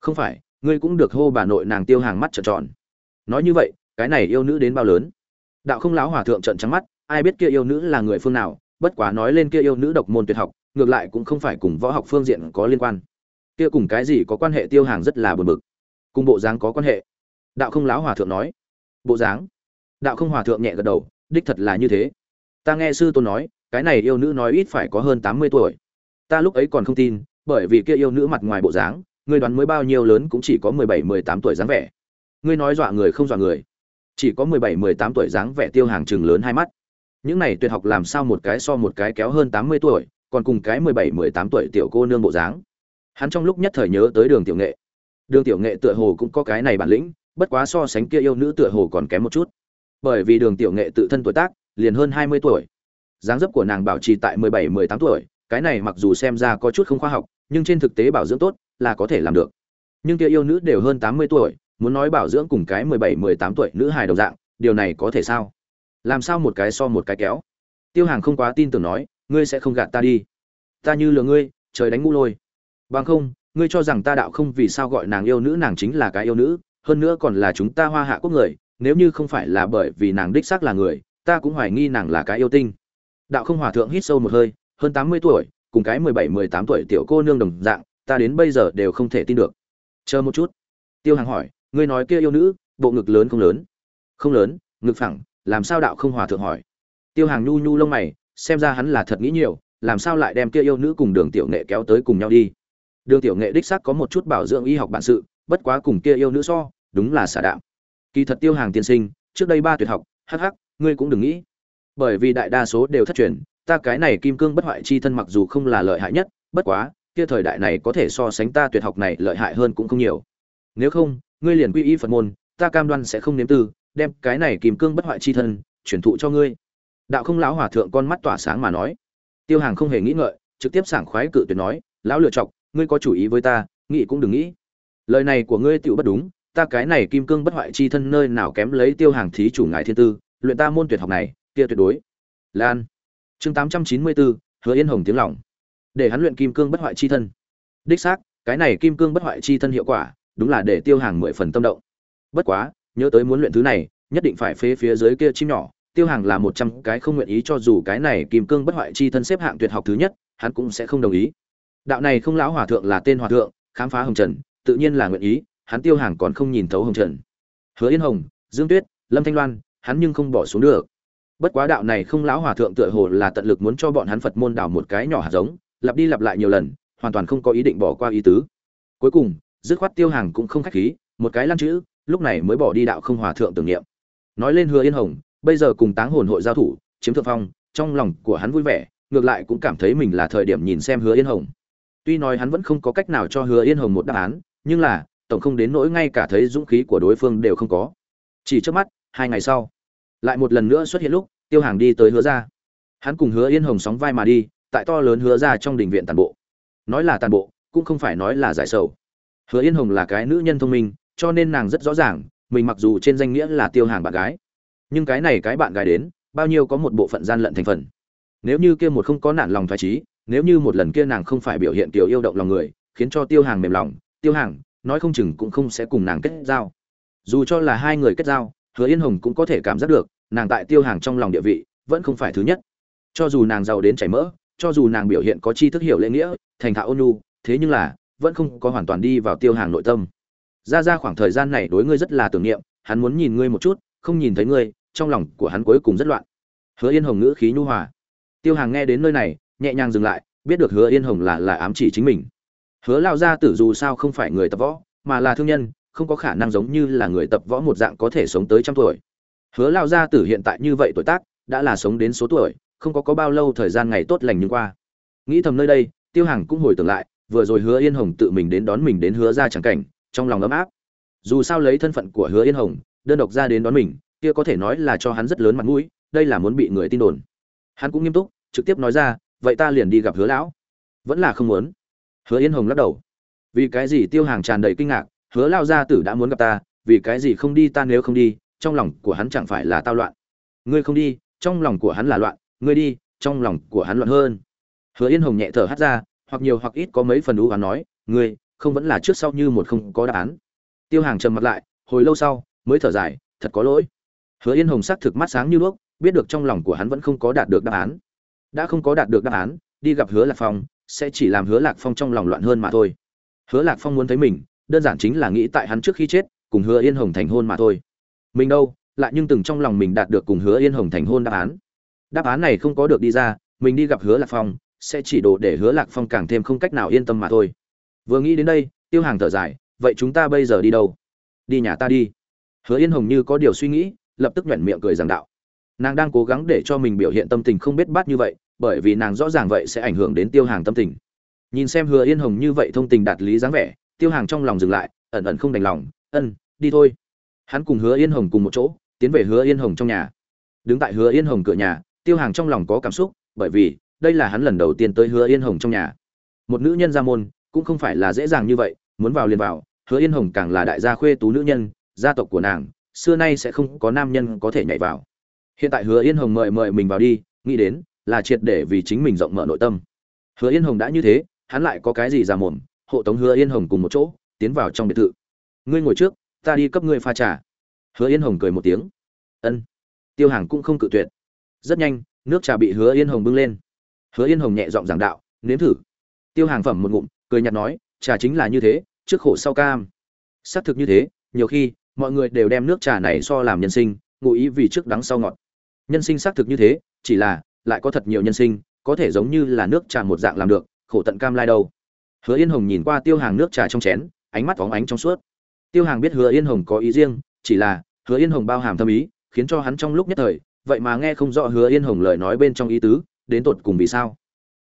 Speaker 1: Không phải, ngươi cũng được hô bà nội nàng tiêu hàng mắt trợn tròn. Nói như vậy, cái này yêu nữ đến bao lớn? Đạo không lão hòa thượng trợn trắng mắt, ai biết kia yêu nữ là người phương nào, bất quá nói lên kia yêu nữ độc môn tuyệt học, ngược lại cũng không phải cùng võ học phương diện có liên quan. Kia cùng cái gì có quan hệ tiêu hàng rất là buồn bực. Cùng bộ dáng có quan hệ đạo không lão hòa thượng nói. Bộ dáng. Đạo không hòa thượng nhẹ gật đầu, đích thật là như thế. Ta nghe sư tôn nói, cái này yêu nữ nói ít phải có hơn tám mươi tuổi. Ta lúc ấy còn không tin, bởi vì kia yêu nữ mặt ngoài bộ dáng, ngươi đoán mới bao nhiêu lớn cũng chỉ có mười bảy, mười tám tuổi dáng vẻ. Ngươi nói dọa người không dọa người, chỉ có mười bảy, mười tám tuổi dáng vẻ tiêu hàng chừng lớn hai mắt. Những này tuyệt học làm sao một cái so một cái kéo hơn tám mươi tuổi, còn cùng cái mười bảy, mười tám tuổi tiểu cô nương bộ dáng. Hắn trong lúc nhất thời nhớ tới đường tiểu nghệ. Đường tiểu nghệ tựa hồ cũng có cái này bản lĩnh bất quá so sánh kia yêu nữ tựa hồ còn kém một chút. Bởi vì đường tiểu nghệ tự thân tuổi tác, liền hơn hai mươi tuổi. Dáng dấp của nàng bảo trì tại mười bảy, mười tám tuổi, cái này mặc dù xem ra có chút không khoa học, nhưng trên thực tế bảo dưỡng tốt là có thể làm được. Nhưng kia yêu nữ đều hơn tám mươi tuổi, muốn nói bảo dưỡng cùng cái mười bảy, mười tám tuổi nữ hài đồng dạng, điều này có thể sao? Làm sao một cái so một cái kéo? Tiêu hàng không quá tin tưởng nói, ngươi sẽ không gạt ta đi. Ta như lừa ngươi, trời đánh ngu lôi. Bằng không, ngươi cho rằng ta đạo không vì sao gọi nàng yêu nữ nàng chính là cái yêu nữ hơn nữa còn là chúng ta hoa hạ quốc người, nếu như không phải là bởi vì nàng đích xác là người, ta cũng hoài nghi nàng là cái yêu tinh. Đạo không hòa thượng hít sâu một hơi, hơn tám mươi tuổi, cùng cái mười bảy, mười tám tuổi tiểu cô nương đồng dạng, ta đến bây giờ đều không thể tin được. Chờ một chút. Tiêu hàng hỏi, ngươi nói kia yêu nữ, bộ ngực lớn không lớn? Không lớn, ngực phẳng, làm sao đạo không hòa thượng hỏi? Tiêu hàng nhu nhu lông mày, xem ra hắn là thật nghĩ nhiều, làm sao lại đem kia yêu nữ cùng đường tiểu nghệ kéo tới cùng nhau đi? Đường tiểu nghệ đích xác có một chút bảo dưỡng y học bản sự bất quá cùng kia yêu nữ so, đúng là xả đạm. Kỳ thật tiêu hàng tiên sinh, trước đây ba tuyệt học hh ngươi cũng đừng nghĩ. Bởi vì đại đa số đều thất truyền, ta cái này kim cương bất hoại chi thân mặc dù không là lợi hại nhất, bất quá, kia thời đại này có thể so sánh ta tuyệt học này lợi hại hơn cũng không nhiều. Nếu không, ngươi liền quy y phật môn, ta cam đoan sẽ không nếm tư, đem cái này kim cương bất hoại chi thân chuyển thụ cho ngươi. Đạo không lão hòa thượng con mắt tỏa sáng mà nói. Tiêu hàng không hề nghĩ ngợi, trực tiếp sảng khoái cự tuyệt nói, lão lựa chọc, ngươi có chủ ý với ta, nghĩ cũng đừng nghĩ lời này của ngươi tựu bất đúng, ta cái này kim cương bất hoại chi thân nơi nào kém lấy tiêu hàng thí chủ ngài thiên tư, luyện ta môn tuyệt học này, kia tuyệt đối. Lan. Chương tám trăm chín mươi bốn hứa yên hồng tiếng lòng. Để hắn luyện kim cương bất hoại chi thân. Đích xác, cái này kim cương bất hoại chi thân hiệu quả, đúng là để tiêu hàng mười phần tâm động. Bất quá, nhớ tới muốn luyện thứ này, nhất định phải phế phía dưới kia chim nhỏ, tiêu hàng là một trăm cái không nguyện ý cho dù cái này kim cương bất hoại chi thân xếp hạng tuyệt học thứ nhất, hắn cũng sẽ không đồng ý. Đạo này không lão hòa thượng là tên hòa thượng, khám phá hồng trần tự nhiên là nguyện ý, hắn tiêu hàng còn không nhìn thấu hồng trần. Hứa yên hồng, dương tuyết, lâm thanh loan, hắn nhưng không bỏ xuống được. Bất quá đạo này không lão hòa thượng tựa hồ là tận lực muốn cho bọn hắn phật môn đảo một cái nhỏ hạt giống, lặp đi lặp lại nhiều lần, hoàn toàn không có ý định bỏ qua ý tứ. Cuối cùng, dứt khoát tiêu hàng cũng không khách khí, một cái lăn chữ, lúc này mới bỏ đi đạo không hòa thượng tưởng niệm. Nói lên hứa yên hồng, bây giờ cùng táng hồn hội giao thủ, chiếm thượng phong, trong lòng của hắn vui vẻ, ngược lại cũng cảm thấy mình là thời điểm nhìn xem hứa yên hồng. Tuy nói hắn vẫn không có cách nào cho hứa yên hồng một đáp án nhưng là, tổng không đến nỗi ngay cả thấy dũng khí của đối phương đều không có. Chỉ trước mắt, hai ngày sau, lại một lần nữa xuất hiện lúc, tiêu hàng đi tới hứa ra hắn cùng hứa yên hồng sóng vai mà đi, tại to lớn hứa ra trong đình viện tàn bộ. Nói là tàn bộ, cũng không phải nói là giải sầu. Hứa yên hồng là cái nữ nhân thông minh, cho nên nàng rất rõ ràng, mình mặc dù trên danh nghĩa là tiêu hàng bạn gái, nhưng cái này cái bạn gái đến, bao nhiêu có một bộ phận gian lận thành phần. Nếu như kia một không có nản lòng thoải trí nếu như một lần kia nàng không phải biểu hiện kiểu yêu động lòng người, khiến cho tiêu hàng mềm lòng tiêu hàng, nói không chừng cũng không sẽ cùng nàng kết giao. Dù cho là hai người kết giao, hứa yên hồng cũng có thể cảm giác được, nàng tại tiêu hàng trong lòng địa vị vẫn không phải thứ nhất. Cho dù nàng giàu đến chảy mỡ, cho dù nàng biểu hiện có chi thức hiểu lễ nghĩa, thành thạo ôn nhu, thế nhưng là, vẫn không có hoàn toàn đi vào tiêu hàng nội tâm. Ra ra khoảng thời gian này đối ngươi rất là tưởng niệm, hắn muốn nhìn ngươi một chút, không nhìn thấy ngươi, trong lòng của hắn cuối cùng rất loạn. Hứa yên hồng ngữ khí nhu hòa. Tiêu hàng nghe đến nơi này, nhẹ nhàng dừng lại, biết được hứa yên hồng là là ám chỉ chính mình hứa lao gia tử dù sao không phải người tập võ, mà là thương nhân, không có khả năng giống như là người tập võ một dạng có thể sống tới trăm tuổi. Hứa lao gia tử hiện tại như vậy tuổi tác, đã là sống đến số tuổi, không có có bao lâu thời gian ngày tốt lành như qua. Nghĩ thầm nơi đây, tiêu hàng cũng hồi tưởng lại, vừa rồi hứa yên hồng tự mình đến đón mình đến hứa ra chẳng cảnh, trong lòng ấm áp. Dù sao lấy thân phận của hứa yên hồng, đơn độc ra đến đón mình, kia có thể nói là cho hắn rất lớn mặt mũi, đây là muốn bị người tin đồn. Hắn cũng nghiêm túc, trực tiếp nói ra, vậy ta liền đi gặp hứa lão. Vẫn là không muốn hứa yên hồng lắc đầu. Vì cái gì tiêu hàng tràn đầy kinh ngạc, hứa lao gia tử đã muốn gặp ta, vì cái gì không đi ta nếu không đi, trong lòng của hắn chẳng phải là tao loạn. Ngươi không đi, trong lòng của hắn là loạn, ngươi đi, trong lòng của hắn loạn hơn. Hứa yên hồng nhẹ thở hắt ra, hoặc nhiều hoặc ít có mấy phần u hắn nói, ngươi, không vẫn là trước sau như một không có đáp án. Tiêu hàng trầm mặt lại, hồi lâu sau, mới thở dài, thật có lỗi. Hứa yên hồng sắc thực mắt sáng như đuốc, biết được trong lòng của hắn vẫn không có đạt được đáp án. Đã không có đạt được đáp án, đi gặp hứa lạc phong sẽ chỉ làm hứa lạc phong trong lòng loạn hơn mà thôi. Hứa lạc phong muốn thấy mình, đơn giản chính là nghĩ tại hắn trước khi chết, cùng hứa yên hồng thành hôn mà thôi. Mình đâu, lại nhưng từng trong lòng mình đạt được cùng hứa yên hồng thành hôn đáp án. Đáp án này không có được đi ra, mình đi gặp hứa lạc phong, sẽ chỉ đổ để hứa lạc phong càng thêm không cách nào yên tâm mà thôi. Vừa nghĩ đến đây, tiêu hàng thở dài, vậy chúng ta bây giờ đi đâu? Đi nhà ta đi. Hứa yên hồng như có điều suy nghĩ, lập tức nhoẻn miệng cười giảng đạo. Nàng đang cố gắng để cho mình biểu hiện tâm tình không biết bát như vậy bởi vì nàng rõ ràng vậy sẽ ảnh hưởng đến tiêu hàng tâm tình. Nhìn xem hứa yên hồng như vậy thông tình đạt lý dáng vẻ, tiêu hàng trong lòng dừng lại, ẩn ẩn không đành lòng, ân, đi thôi. Hắn cùng hứa yên hồng cùng một chỗ, tiến về hứa yên hồng trong nhà. Đứng tại hứa yên hồng cửa nhà, tiêu hàng trong lòng có cảm xúc, bởi vì đây là hắn lần đầu tiên tới hứa yên hồng trong nhà. Một nữ nhân gia môn, cũng không phải là dễ dàng như vậy, muốn vào liền vào, hứa yên hồng càng là đại gia khuê tú nữ nhân, gia tộc của nàng, xưa nay sẽ không có nam nhân có thể nhảy vào. Hiện tại hứa yên hồng mời mời mình vào đi, nghĩ đến là triệt để vì chính mình rộng mở nội tâm. Hứa yên hồng đã như thế, hắn lại có cái gì ra mồm, hộ tống hứa yên hồng cùng một chỗ, tiến vào trong biệt thự. Ngươi ngồi trước, ta đi cấp ngươi pha trà. Hứa yên hồng cười một tiếng. Ân. Tiêu hàng cũng không cự tuyệt. Rất nhanh, nước trà bị hứa yên hồng bưng lên. Hứa yên hồng nhẹ giọng giảng đạo, nếm thử. Tiêu hàng phẩm một ngụm, cười nhạt nói, trà chính là như thế, trước khổ sau cam. Xác thực như thế, nhiều khi, mọi người đều đem nước trà này so làm nhân sinh, ngụ ý vì trước đắng sau ngọt. Nhân sinh xác thực như thế, chỉ là lại có thật nhiều nhân sinh có thể giống như là nước trà một dạng làm được khổ tận cam lai đâu. Hứa yên hồng nhìn qua tiêu hàng nước trà trong chén ánh mắt phóng ánh trong suốt. Tiêu hàng biết hứa yên hồng có ý riêng chỉ là hứa yên hồng bao hàm thâm ý khiến cho hắn trong lúc nhất thời vậy mà nghe không rõ hứa yên hồng lời nói bên trong ý tứ đến tột cùng vì sao.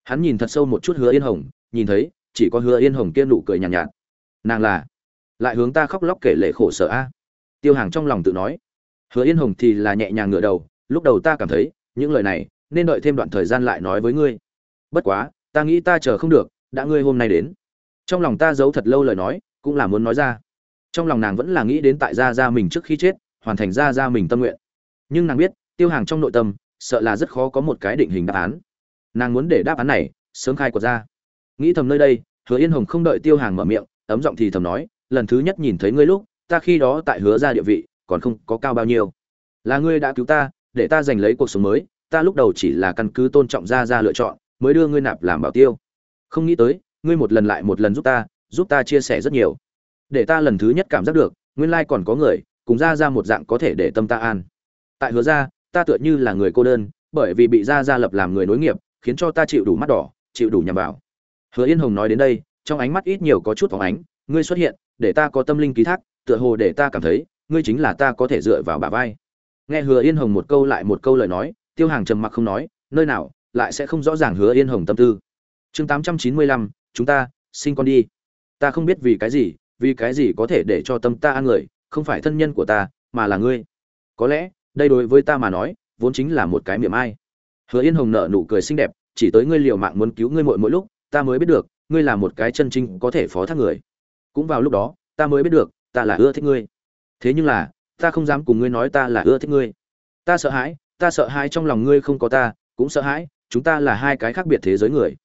Speaker 1: Hắn nhìn thật sâu một chút hứa yên hồng nhìn thấy chỉ có hứa yên hồng kia nụ cười nhàn nhạt, nhạt. Nàng là lại hướng ta khóc lóc kể lệ khổ sở a. Tiêu hàng trong lòng tự nói. Hứa yên hồng thì là nhẹ nhàng ngửa đầu lúc đầu ta cảm thấy những lời này nên đợi thêm đoạn thời gian lại nói với ngươi. Bất quá, ta nghĩ ta chờ không được, đã ngươi hôm nay đến. Trong lòng ta giấu thật lâu lời nói, cũng là muốn nói ra. Trong lòng nàng vẫn là nghĩ đến tại gia gia mình trước khi chết, hoàn thành gia gia mình tâm nguyện. Nhưng nàng biết, tiêu hàng trong nội tâm, sợ là rất khó có một cái định hình đáp án. Nàng muốn để đáp án này, sớm khai của ra. Nghĩ thầm nơi đây, hứa yên hồng không đợi tiêu hàng mở miệng, ấm giọng thì thầm nói, lần thứ nhất nhìn thấy ngươi lúc, ta khi đó tại hứa ra địa vị, còn không có cao bao nhiêu. Là ngươi đã cứu ta, để ta giành lấy cuộc sống mới ta lúc đầu chỉ là căn cứ tôn trọng gia gia lựa chọn, mới đưa ngươi nạp làm bảo tiêu. Không nghĩ tới, ngươi một lần lại một lần giúp ta giúp ta chia sẻ rất nhiều. Để ta lần thứ nhất cảm giác được, nguyên lai còn có người, cùng ra ra một dạng có thể để tâm ta an. Tại hứa ra ta tựa như là người cô đơn, bởi vì bị ra ra lập làm người nối nghiệp, khiến cho ta chịu đủ mắt đỏ, chịu đủ nhằm vào hứa yên hồng nói đến đây, trong ánh mắt ít nhiều có chút phóng ánh, ngươi xuất hiện, để ta có tâm linh ký thác, tựa hồ để ta cảm thấy, ngươi chính là ta có thể dựa vào bà vai. Nghe hứa yên hồng một câu lại một câu lời nói tiêu hàng trầm mặc không nói, nơi nào, lại sẽ không rõ ràng hứa yên hồng tâm tư. Chương tám trăm chín mươi lăm, chúng ta, sinh con đi. Ta không biết vì cái gì, vì cái gì có thể để cho tâm ta an người, không phải thân nhân của ta, mà là ngươi. Có lẽ, đây đối với ta mà nói, vốn chính là một cái miệng ai. Hứa yên hồng nở nụ cười xinh đẹp, chỉ tới ngươi liều mạng muốn cứu ngươi mỗi mỗi lúc, ta mới biết được, ngươi là một cái chân chính có thể phó thác người. Cũng vào lúc đó, ta mới biết được, ta là ưa thích ngươi. Thế nhưng là, ta không dám cùng ngươi nói ta là ưa thích ngươi. Ta sợ hãi ta sợ hãi trong lòng ngươi không có ta, cũng sợ hãi, chúng ta là hai cái khác biệt thế giới người.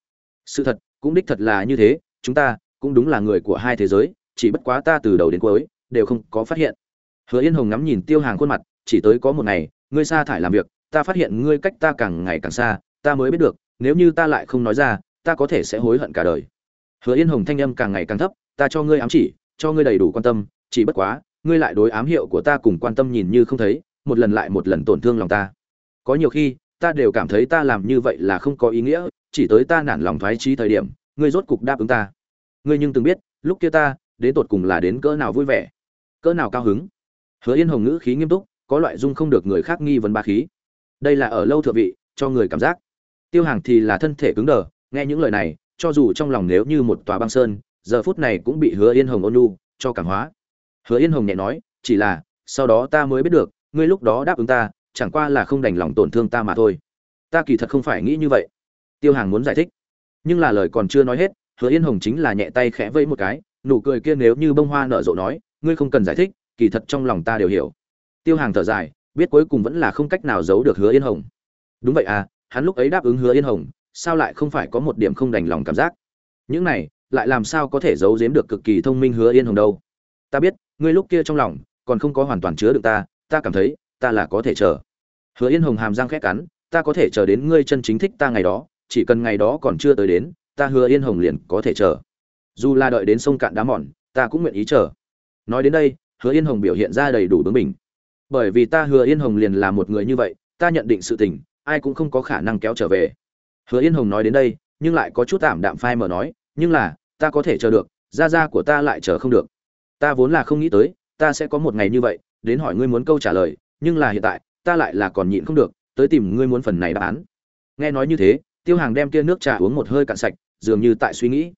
Speaker 1: Sự thật, cũng đích thật là như thế, chúng ta cũng đúng là người của hai thế giới, chỉ bất quá ta từ đầu đến cuối đều không có phát hiện. Hứa yên hồng ngắm nhìn tiêu hàng khuôn mặt, chỉ tới có một ngày, ngươi sa thải làm việc, ta phát hiện ngươi cách ta càng ngày càng xa, ta mới biết được, nếu như ta lại không nói ra, ta có thể sẽ hối hận cả đời. Hứa yên hồng thanh âm càng ngày càng thấp, ta cho ngươi ám chỉ, cho ngươi đầy đủ quan tâm, chỉ bất quá, ngươi lại đối ám hiệu của ta cùng quan tâm nhìn như không thấy, một lần lại một lần tổn thương lòng ta có nhiều khi, ta đều cảm thấy ta làm như vậy là không có ý nghĩa, chỉ tới ta nản lòng thoái trí thời điểm, ngươi rốt cục đáp ứng ta. Ngươi nhưng từng biết, lúc kia ta, đến tột cùng là đến cỡ nào vui vẻ, cỡ nào cao hứng. Hứa yên hồng ngữ khí nghiêm túc, có loại dung không được người khác nghi vấn ba khí. Đây là ở lâu thượng vị, cho người cảm giác. Tiêu hàng thì là thân thể cứng đờ, nghe những lời này, cho dù trong lòng nếu như một tòa băng sơn, giờ phút này cũng bị hứa yên hồng ôn lu cho cảm hóa. Hứa yên hồng nhẹ nói, chỉ là, sau đó ta mới biết được, ngươi lúc đó đáp ứng ta chẳng qua là không đành lòng tổn thương ta mà thôi. Ta kỳ thật không phải nghĩ như vậy. Tiêu hàng muốn giải thích. Nhưng là lời còn chưa nói hết, hứa yên hồng chính là nhẹ tay khẽ vẫy một cái, nụ cười kia nếu như bông hoa nở rộ nói, ngươi không cần giải thích, kỳ thật trong lòng ta đều hiểu. Tiêu hàng thở dài, biết cuối cùng vẫn là không cách nào giấu được hứa yên hồng. Đúng vậy à hắn lúc ấy đáp ứng hứa yên hồng, sao lại không phải có một điểm không đành lòng cảm giác? Những này, lại làm sao có thể giấu giếm được cực kỳ thông minh hứa yên hồng đâu? Ta biết, ngươi lúc kia trong lòng còn không có hoàn toàn chứa được ta ta cảm thấy ta là có thể chờ. Hứa yên hồng hàm răng khét cắn, ta có thể chờ đến ngươi chân chính thích ta ngày đó, chỉ cần ngày đó còn chưa tới đến, ta hứa yên hồng liền có thể chờ. Dù là đợi đến sông cạn đá mòn, ta cũng nguyện ý chờ. Nói đến đây, hứa yên hồng biểu hiện ra đầy đủ bướng mình bởi vì ta hứa yên hồng liền là một người như vậy, ta nhận định sự tình, ai cũng không có khả năng kéo trở về. Hứa yên hồng nói đến đây, nhưng lại có chút tạm đạm phai mở nói, nhưng là, ta có thể chờ được, gia gia của ta lại chờ không được. Ta vốn là không nghĩ tới, ta sẽ có một ngày như vậy, đến hỏi ngươi muốn câu trả lời nhưng là hiện tại, ta lại là còn nhịn không được, tới tìm ngươi muốn phần này đáp án. Nghe nói như thế, tiêu hàng đem kia nước trà uống một hơi cạn sạch, dường như tại suy nghĩ.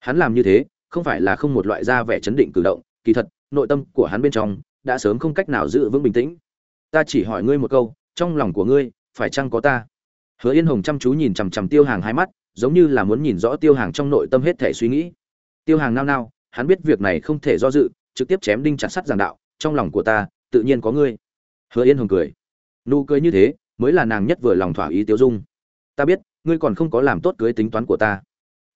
Speaker 1: Hắn làm như thế, không phải là không một loại da vẻ chấn định cử động, kỳ thật, nội tâm của hắn bên trong đã sớm không cách nào giữ vững bình tĩnh. Ta chỉ hỏi ngươi một câu, trong lòng của ngươi, phải chăng có ta? Hứa yên hồng chăm chú nhìn chằm chằm tiêu hàng hai mắt, giống như là muốn nhìn rõ tiêu hàng trong nội tâm hết thể suy nghĩ. Tiêu hàng nao nao, hắn biết việc này không thể do dự, trực tiếp chém đinh chặt sắt giảng đạo, trong lòng của ta, tự nhiên có ngươi hứa yên hồng cười. Nụ cười như thế, mới là nàng nhất vừa lòng thỏa ý tiêu dung. Ta biết, ngươi còn không có làm tốt cưới tính toán của ta.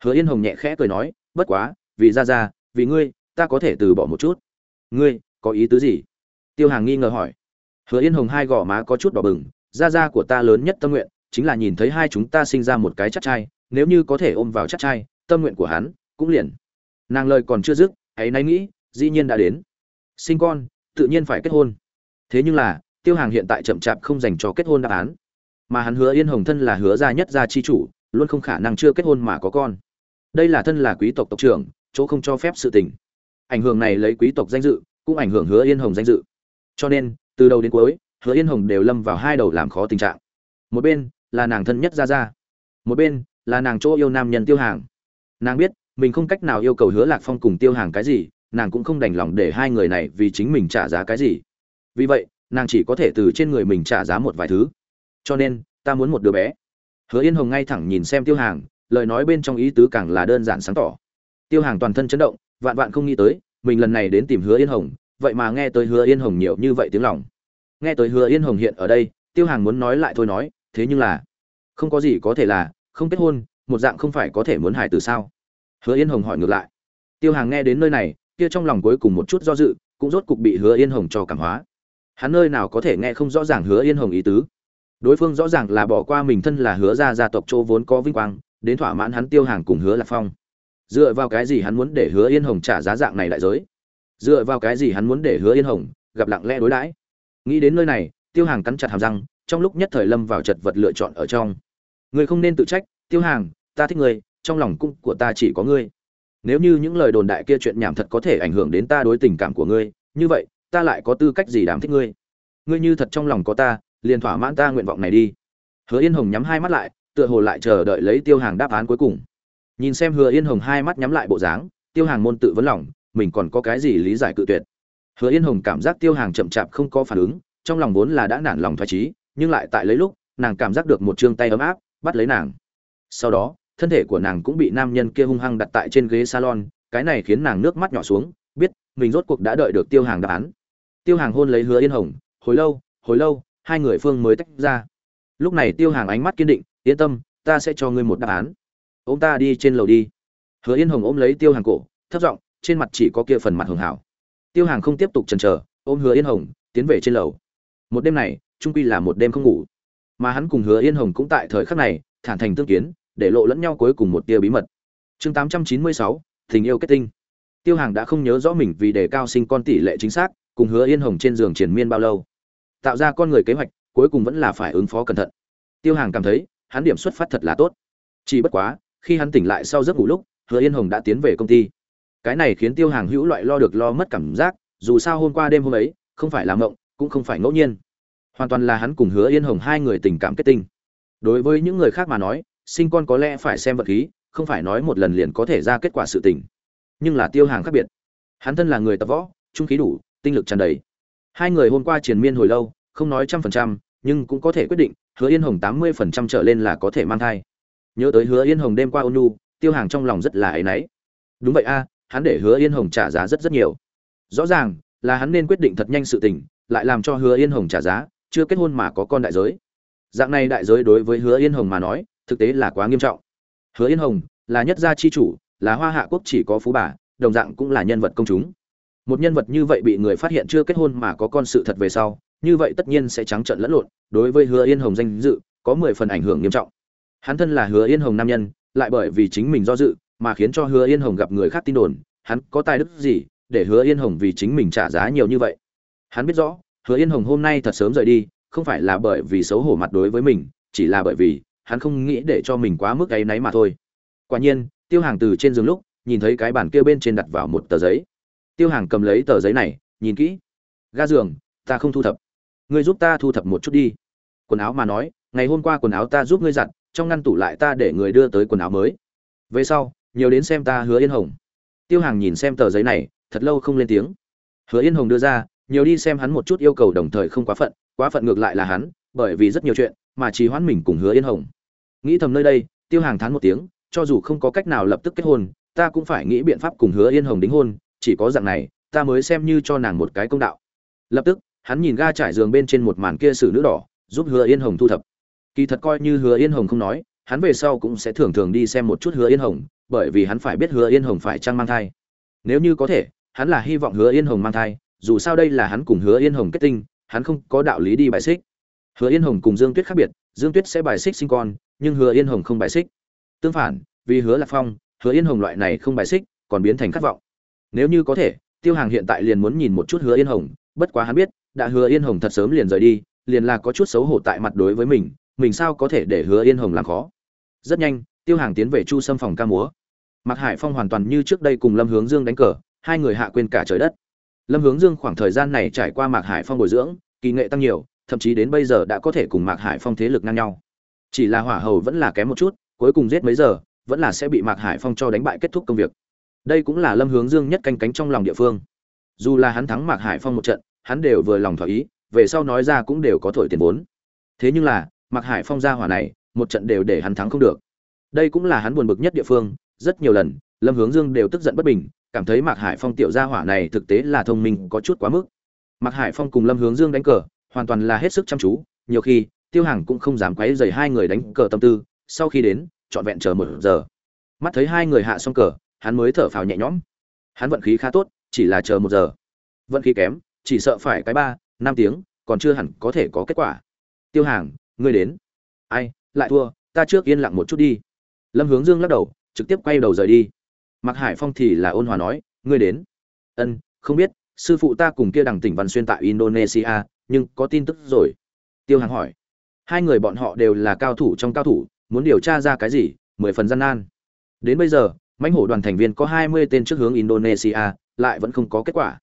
Speaker 1: Hứa yên hồng nhẹ khẽ cười nói, bất quá, vì ra ra, vì ngươi, ta có thể từ bỏ một chút. Ngươi, có ý tứ gì? Tiêu hàng nghi ngờ hỏi. Hứa yên hồng hai gò má có chút đỏ bừng, ra ra của ta lớn nhất tâm nguyện, chính là nhìn thấy hai chúng ta sinh ra một cái chắc trai, nếu như có thể ôm vào chắc trai, tâm nguyện của hắn cũng liền. Nàng lời còn chưa dứt hãy nay nghĩ, dĩ nhiên đã đến. Sinh con, tự nhiên phải kết hôn thế nhưng là, tiêu hàng hiện tại chậm chạp không dành cho kết hôn đáp án. Mà hắn hứa yên hồng thân là hứa gia nhất gia chi chủ, luôn không khả năng chưa kết hôn mà có con. Đây là thân là quý tộc tộc trưởng, chỗ không cho phép sự tình. Ảnh hưởng này lấy quý tộc danh dự, cũng ảnh hưởng hứa yên hồng danh dự. Cho nên, từ đầu đến cuối, hứa yên hồng đều lâm vào hai đầu làm khó tình trạng. Một bên, là nàng thân nhất ra ra một bên, là nàng chỗ yêu nam nhân tiêu hàng. Nàng biết, mình không cách nào yêu cầu hứa lạc phong cùng tiêu hàng cái gì, nàng cũng không đành lòng để hai người này vì chính mình trả giá cái gì vì vậy, nàng chỉ có thể từ trên người mình trả giá một vài thứ. Cho nên, ta muốn một đứa bé. Hứa yên hồng ngay thẳng nhìn xem tiêu hàng, lời nói bên trong ý tứ càng là đơn giản sáng tỏ. Tiêu hàng toàn thân chấn động, vạn vạn không nghĩ tới, mình lần này đến tìm hứa yên hồng, vậy mà nghe tới hứa yên hồng nhiều như vậy tiếng lòng. Nghe tới hứa yên hồng hiện ở đây, tiêu hàng muốn nói lại thôi nói, thế nhưng là, không có gì có thể là, không kết hôn, một dạng không phải có thể muốn hải từ sao? Hứa yên hồng hỏi ngược lại. Tiêu hàng nghe đến nơi này, kia trong lòng cuối cùng một chút do dự, cũng rốt cục bị hứa yên hồng cho cảm hóa hắn nơi nào có thể nghe không rõ ràng hứa yên hồng ý tứ. Đối phương rõ ràng là bỏ qua mình thân là hứa ra gia tộc chỗ vốn có vinh quang, đến thỏa mãn hắn tiêu hàng cùng hứa lạc phong. Dựa vào cái gì hắn muốn để hứa yên hồng trả giá dạng này đại giới? Dựa vào cái gì hắn muốn để hứa yên hồng gặp lặng lẽ đối đãi? Nghĩ đến nơi này, tiêu hàng cắn chặt hàm răng, trong lúc nhất thời lâm vào chật vật lựa chọn ở trong. Người không nên tự trách, tiêu hàng, ta thích người, trong lòng cung của ta chỉ có ngươi. Nếu như những lời đồn đại kia chuyện nhảm thật có thể ảnh hưởng đến ta đối tình cảm của ngươi, như vậy ta lại có tư cách gì đảm thích ngươi? Ngươi như thật trong lòng có ta, liền thỏa mãn ta nguyện vọng này đi. Hứa yên hồng nhắm hai mắt lại, tựa hồ lại chờ đợi lấy tiêu hàng đáp án cuối cùng. Nhìn xem hứa yên hồng hai mắt nhắm lại bộ dáng, tiêu hàng môn tự vấn lòng, mình còn có cái gì lý giải cự tuyệt? Hứa yên hồng cảm giác tiêu hàng chậm chạp không có phản ứng, trong lòng vốn là đã nản lòng thoải trí nhưng lại tại lấy lúc, nàng cảm giác được một chương tay ấm áp, bắt lấy nàng. Sau đó, thân thể của nàng cũng bị nam nhân kia hung hăng đặt tại trên ghế salon, cái này khiến nàng nước mắt nhỏ xuống, biết mình rốt cuộc đã đợi được tiêu hàng đáp án tiêu hàng hôn lấy hứa yên hồng, hồi lâu hồi lâu, hai người phương mới tách ra. Lúc này tiêu hàng ánh mắt kiên định, yên tâm, ta sẽ cho ngươi một đáp án. Ôm ta đi trên lầu đi. Hứa yên hồng ôm lấy tiêu hàng cổ, thấp giọng, trên mặt chỉ có kia phần mặt hường hảo. Tiêu hàng không tiếp tục chần chờ, ôm hứa yên hồng, tiến về trên lầu. Một đêm này trung quy là một đêm không ngủ. Mà hắn cùng hứa yên hồng cũng tại thời khắc này, thản thành tương kiến, để lộ lẫn nhau cuối cùng một tia bí mật. Chương tám trăm chín mươi sáu, tình yêu kết tinh. Tiêu hàng đã không nhớ rõ mình vì đề cao sinh con tỷ lệ chính xác cùng hứa yên hồng trên giường triền miên bao lâu. Tạo ra con người kế hoạch, cuối cùng vẫn là phải ứng phó cẩn thận. Tiêu hàng cảm thấy, hắn điểm xuất phát thật là tốt. Chỉ bất quá, khi hắn tỉnh lại sau giấc ngủ lúc, hứa yên hồng đã tiến về công ty. Cái này khiến tiêu hàng hữu loại lo được lo mất cảm giác, dù sao hôm qua đêm hôm ấy, không phải là mộng, cũng không phải ngẫu nhiên. Hoàn toàn là hắn cùng hứa yên hồng hai người tình cảm kết tinh. Đối với những người khác mà nói, sinh con có lẽ phải xem vật khí, không phải nói một lần liền có thể ra kết quả sự tình. Nhưng là tiêu hàng khác biệt. Hắn thân là người tập võ, trung khí đủ tinh lực tràn đầy. Hai người hôm qua triền miên hồi lâu, không nói trăm phần trăm, nhưng cũng có thể quyết định, hứa yên hồng tám mươi phần trăm trở lên là có thể mang thai. Nhớ tới hứa yên hồng đêm qua ôn nu tiêu hàng trong lòng rất là áy náy. Đúng vậy a, hắn để hứa yên hồng trả giá rất rất nhiều. Rõ ràng là hắn nên quyết định thật nhanh sự tình, lại làm cho hứa yên hồng trả giá, chưa kết hôn mà có con đại giới. Dạng này đại giới đối với hứa yên hồng mà nói, thực tế là quá nghiêm trọng. Hứa yên hồng là nhất gia chi chủ, là hoa hạ quốc chỉ có phú bà, đồng dạng cũng là nhân vật công chúng một nhân vật như vậy bị người phát hiện chưa kết hôn mà có con sự thật về sau, như vậy tất nhiên sẽ trắng trợn lẫn lộn, đối với hứa yên hồng danh dự, có mười phần ảnh hưởng nghiêm trọng. Hắn thân là hứa yên hồng nam nhân, lại bởi vì chính mình do dự, mà khiến cho hứa yên hồng gặp người khác tin đồn, hắn có tài đức gì để hứa yên hồng vì chính mình trả giá nhiều như vậy? Hắn biết rõ, hứa yên hồng hôm nay thật sớm rời đi, không phải là bởi vì xấu hổ mặt đối với mình, chỉ là bởi vì hắn không nghĩ để cho mình quá mức áy náy mà thôi. Quả nhiên, tiêu hàng từ trên giường lúc, nhìn thấy cái bàn kia bên trên đặt vào một tờ giấy tiêu hàng cầm lấy tờ giấy này, nhìn kỹ. Ga giường, ta không thu thập. Ngươi giúp ta thu thập một chút đi. Quần áo mà nói, ngày hôm qua quần áo ta giúp ngươi giặt, trong ngăn tủ lại ta để người đưa tới quần áo mới. Về sau, nhiều đến xem ta hứa yên hồng. Tiêu hàng nhìn xem tờ giấy này, thật lâu không lên tiếng. Hứa yên hồng đưa ra, nhiều đi xem hắn một chút yêu cầu đồng thời không quá phận quá phận ngược lại là hắn, bởi vì rất nhiều chuyện mà trì hoãn mình cùng hứa yên hồng. Nghĩ thầm nơi đây, tiêu hàng thán một tiếng, cho dù không có cách nào lập tức kết hôn, ta cũng phải nghĩ biện pháp cùng hứa yên hồng đính hôn chỉ có dạng này, ta mới xem như cho nàng một cái công đạo. Lập tức, hắn nhìn ga trải giường bên trên một màn kia xử nữ đỏ, giúp hứa yên hồng thu thập. Kỳ thật coi như hứa yên hồng không nói, hắn về sau cũng sẽ thường thường đi xem một chút hứa yên hồng, bởi vì hắn phải biết hứa yên hồng phải chăng mang thai. Nếu như có thể, hắn là hy vọng hứa yên hồng mang thai, dù sao đây là hắn cùng hứa yên hồng kết tinh, hắn không có đạo lý đi bài xích. Hứa yên hồng cùng dương tuyết khác biệt, dương tuyết sẽ bài xích sinh con, nhưng hứa yên hồng không bài xích. Tương phản, vì hứa lạc phong, hứa yên hồng loại này không bài xích, còn biến thành khát vọng nếu như có thể, tiêu hàng hiện tại liền muốn nhìn một chút hứa yên hồng, bất quá hắn biết, đã hứa yên hồng thật sớm liền rời đi, liền là có chút xấu hổ tại mặt đối với mình mình sao có thể để hứa yên hồng làm khó. Rất nhanh, tiêu hàng tiến về chu sâm phòng ca múa. Mạc hải phong hoàn toàn như trước đây cùng lâm hướng dương đánh cờ, hai người hạ quên cả trời đất. Lâm hướng dương khoảng thời gian này trải qua mạc hải phong bồi dưỡng, kỳ nghệ tăng nhiều, thậm chí đến bây giờ đã có thể cùng mạc hải phong thế lực ngang nhau. Chỉ là hỏa hầu vẫn là kém một chút, cuối cùng giết mấy giờ, vẫn là sẽ bị mạc hải phong cho đánh bại kết thúc công việc đây cũng là lâm hướng dương nhất canh cánh trong lòng địa phương. Dù là hắn thắng mạc hải phong một trận, hắn đều vừa lòng thỏa ý, về sau nói ra cũng đều có thổi tiền vốn. Thế nhưng là, mạc hải phong ra hỏa này, một trận đều để hắn thắng không được. Đây cũng là hắn buồn bực nhất địa phương, rất nhiều lần, lâm hướng dương đều tức giận bất bình, cảm thấy mạc hải phong tiểu gia hỏa này thực tế là thông minh có chút quá mức. Mạc hải phong cùng lâm hướng dương đánh cờ, hoàn toàn là hết sức chăm chú, nhiều khi, tiêu hàng cũng không dám quấy dày hai người đánh cờ tâm tư, sau khi đến, trọn vẹn chờ một giờ. Mắt thấy hai người hạ xong cờ hắn mới thở phào nhẹ nhõm. Hắn vận khí khá tốt, chỉ là chờ một giờ. Vận khí kém, chỉ sợ phải cái ba, năm tiếng, còn chưa hẳn có thể có kết quả. Tiêu hàng, ngươi đến. Ai, lại thua, ta trước yên lặng một chút đi. Lâm hướng dương lắc đầu, trực tiếp quay đầu rời đi. Mặc hải phong thì là ôn hòa nói, ngươi đến. Ân, không biết, sư phụ ta cùng kia đằng tỉnh văn xuyên tại indonesia, nhưng có tin tức rồi. Tiêu hàng hỏi. Hai người bọn họ đều là cao thủ trong cao thủ, muốn điều tra ra cái gì, mười phần gian nan. Đến bây giờ mãnh hổ đoàn thành viên có hai mươi tên trước hướng indonesia, lại vẫn không có kết quả.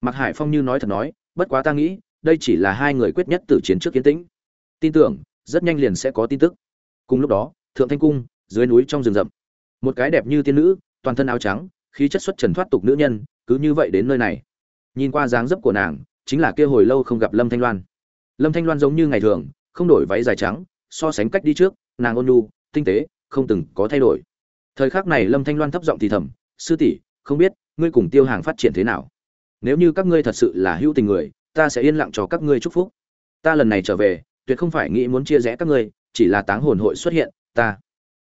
Speaker 1: Mặc hải phong như nói thật nói, bất quá ta nghĩ, đây chỉ là hai người quyết nhất từ chiến trước kiến tĩnh. Tin tưởng, rất nhanh liền sẽ có tin tức. Cùng lúc đó, thượng thanh cung, dưới núi trong rừng rậm, một cái đẹp như tiên nữ, toàn thân áo trắng, khí chất xuất trần thoát tục nữ nhân, cứ như vậy đến nơi này. Nhìn qua dáng dấp của nàng, chính là kia hồi lâu không gặp lâm thanh loan. Lâm thanh loan giống như ngày thường, không đổi váy dài trắng, so sánh cách đi trước, nàng ôn nhu, tinh tế, không từng có thay đổi thời khắc này lâm thanh loan thấp giọng thì thầm, sư tỷ, không biết ngươi cùng tiêu hàng phát triển thế nào? Nếu như các ngươi thật sự là hữu tình người, ta sẽ yên lặng cho các ngươi chúc phúc. Ta lần này trở về, tuyệt không phải nghĩ muốn chia rẽ các ngươi, chỉ là táng hồn hội xuất hiện, ta.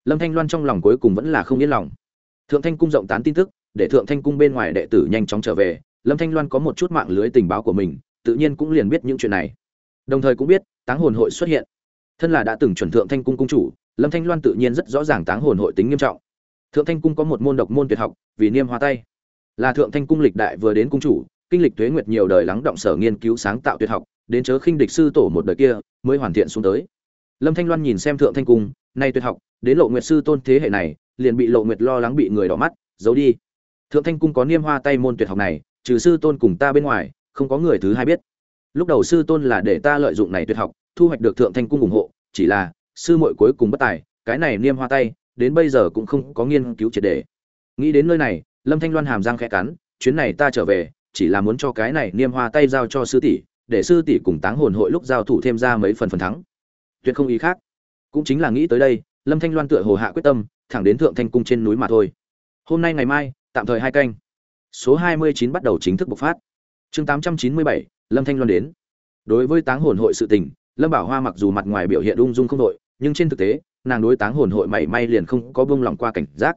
Speaker 1: Lâm thanh loan trong lòng cuối cùng vẫn là không yên lòng. Thượng thanh cung rộng tán tin tức, để thượng thanh cung bên ngoài đệ tử nhanh chóng trở về, lâm thanh loan có một chút mạng lưới tình báo của mình, tự nhiên cũng liền biết những chuyện này. Đồng thời cũng biết, táng hồn hội xuất hiện. Thân là đã từng chuẩn thượng thanh cung cung chủ, lâm thanh loan tự nhiên rất rõ ràng táng hồn hội tính nghiêm trọng thượng thanh cung có một môn độc môn tuyệt học, vì niêm hoa tay. Là thượng thanh cung lịch đại vừa đến cung chủ, kinh lịch tuế nguyệt nhiều đời lắng động sở nghiên cứu sáng tạo tuyệt học, đến chớ khinh địch sư tổ một đời kia, mới hoàn thiện xuống tới. Lâm thanh loan nhìn xem thượng thanh cung, nay tuyệt học, đến lộ nguyệt sư tôn thế hệ này, liền bị lộ nguyệt lo lắng bị người đỏ mắt, giấu đi. Thượng thanh cung có niêm hoa tay môn tuyệt học này, trừ sư tôn cùng ta bên ngoài, không có người thứ hai biết. Lúc đầu sư tôn là để ta lợi dụng này tuyệt học, thu hoạch được thượng thanh cung ủng hộ, chỉ là sư muội cuối cùng bất tài, cái này niêm hoa tay đến bây giờ cũng không có nghiên cứu triệt đề. Nghĩ đến nơi này, lâm thanh loan hàm răng khẽ cắn, chuyến này ta trở về, chỉ là muốn cho cái này niêm hoa tay giao cho sư tỷ, để sư tỷ cùng táng hồn hội lúc giao thủ thêm ra mấy phần phần thắng. Tuyệt không ý khác. Cũng chính là nghĩ tới đây, lâm thanh loan tựa hồ hạ quyết tâm, thẳng đến thượng thanh cung trên núi mà thôi. Hôm nay ngày mai, tạm thời hai canh. Số hai mươi chín bắt đầu chính thức bộc phát. Chương tám trăm chín mươi bảy, lâm thanh loan đến. Đối với táng hồn hội sự tình, lâm bảo hoa mặc dù mặt ngoài biểu hiện ung dung không đội, nhưng trên thực tế nàng đối táng hồn hội mảy may liền không có buông lòng qua cảnh giác.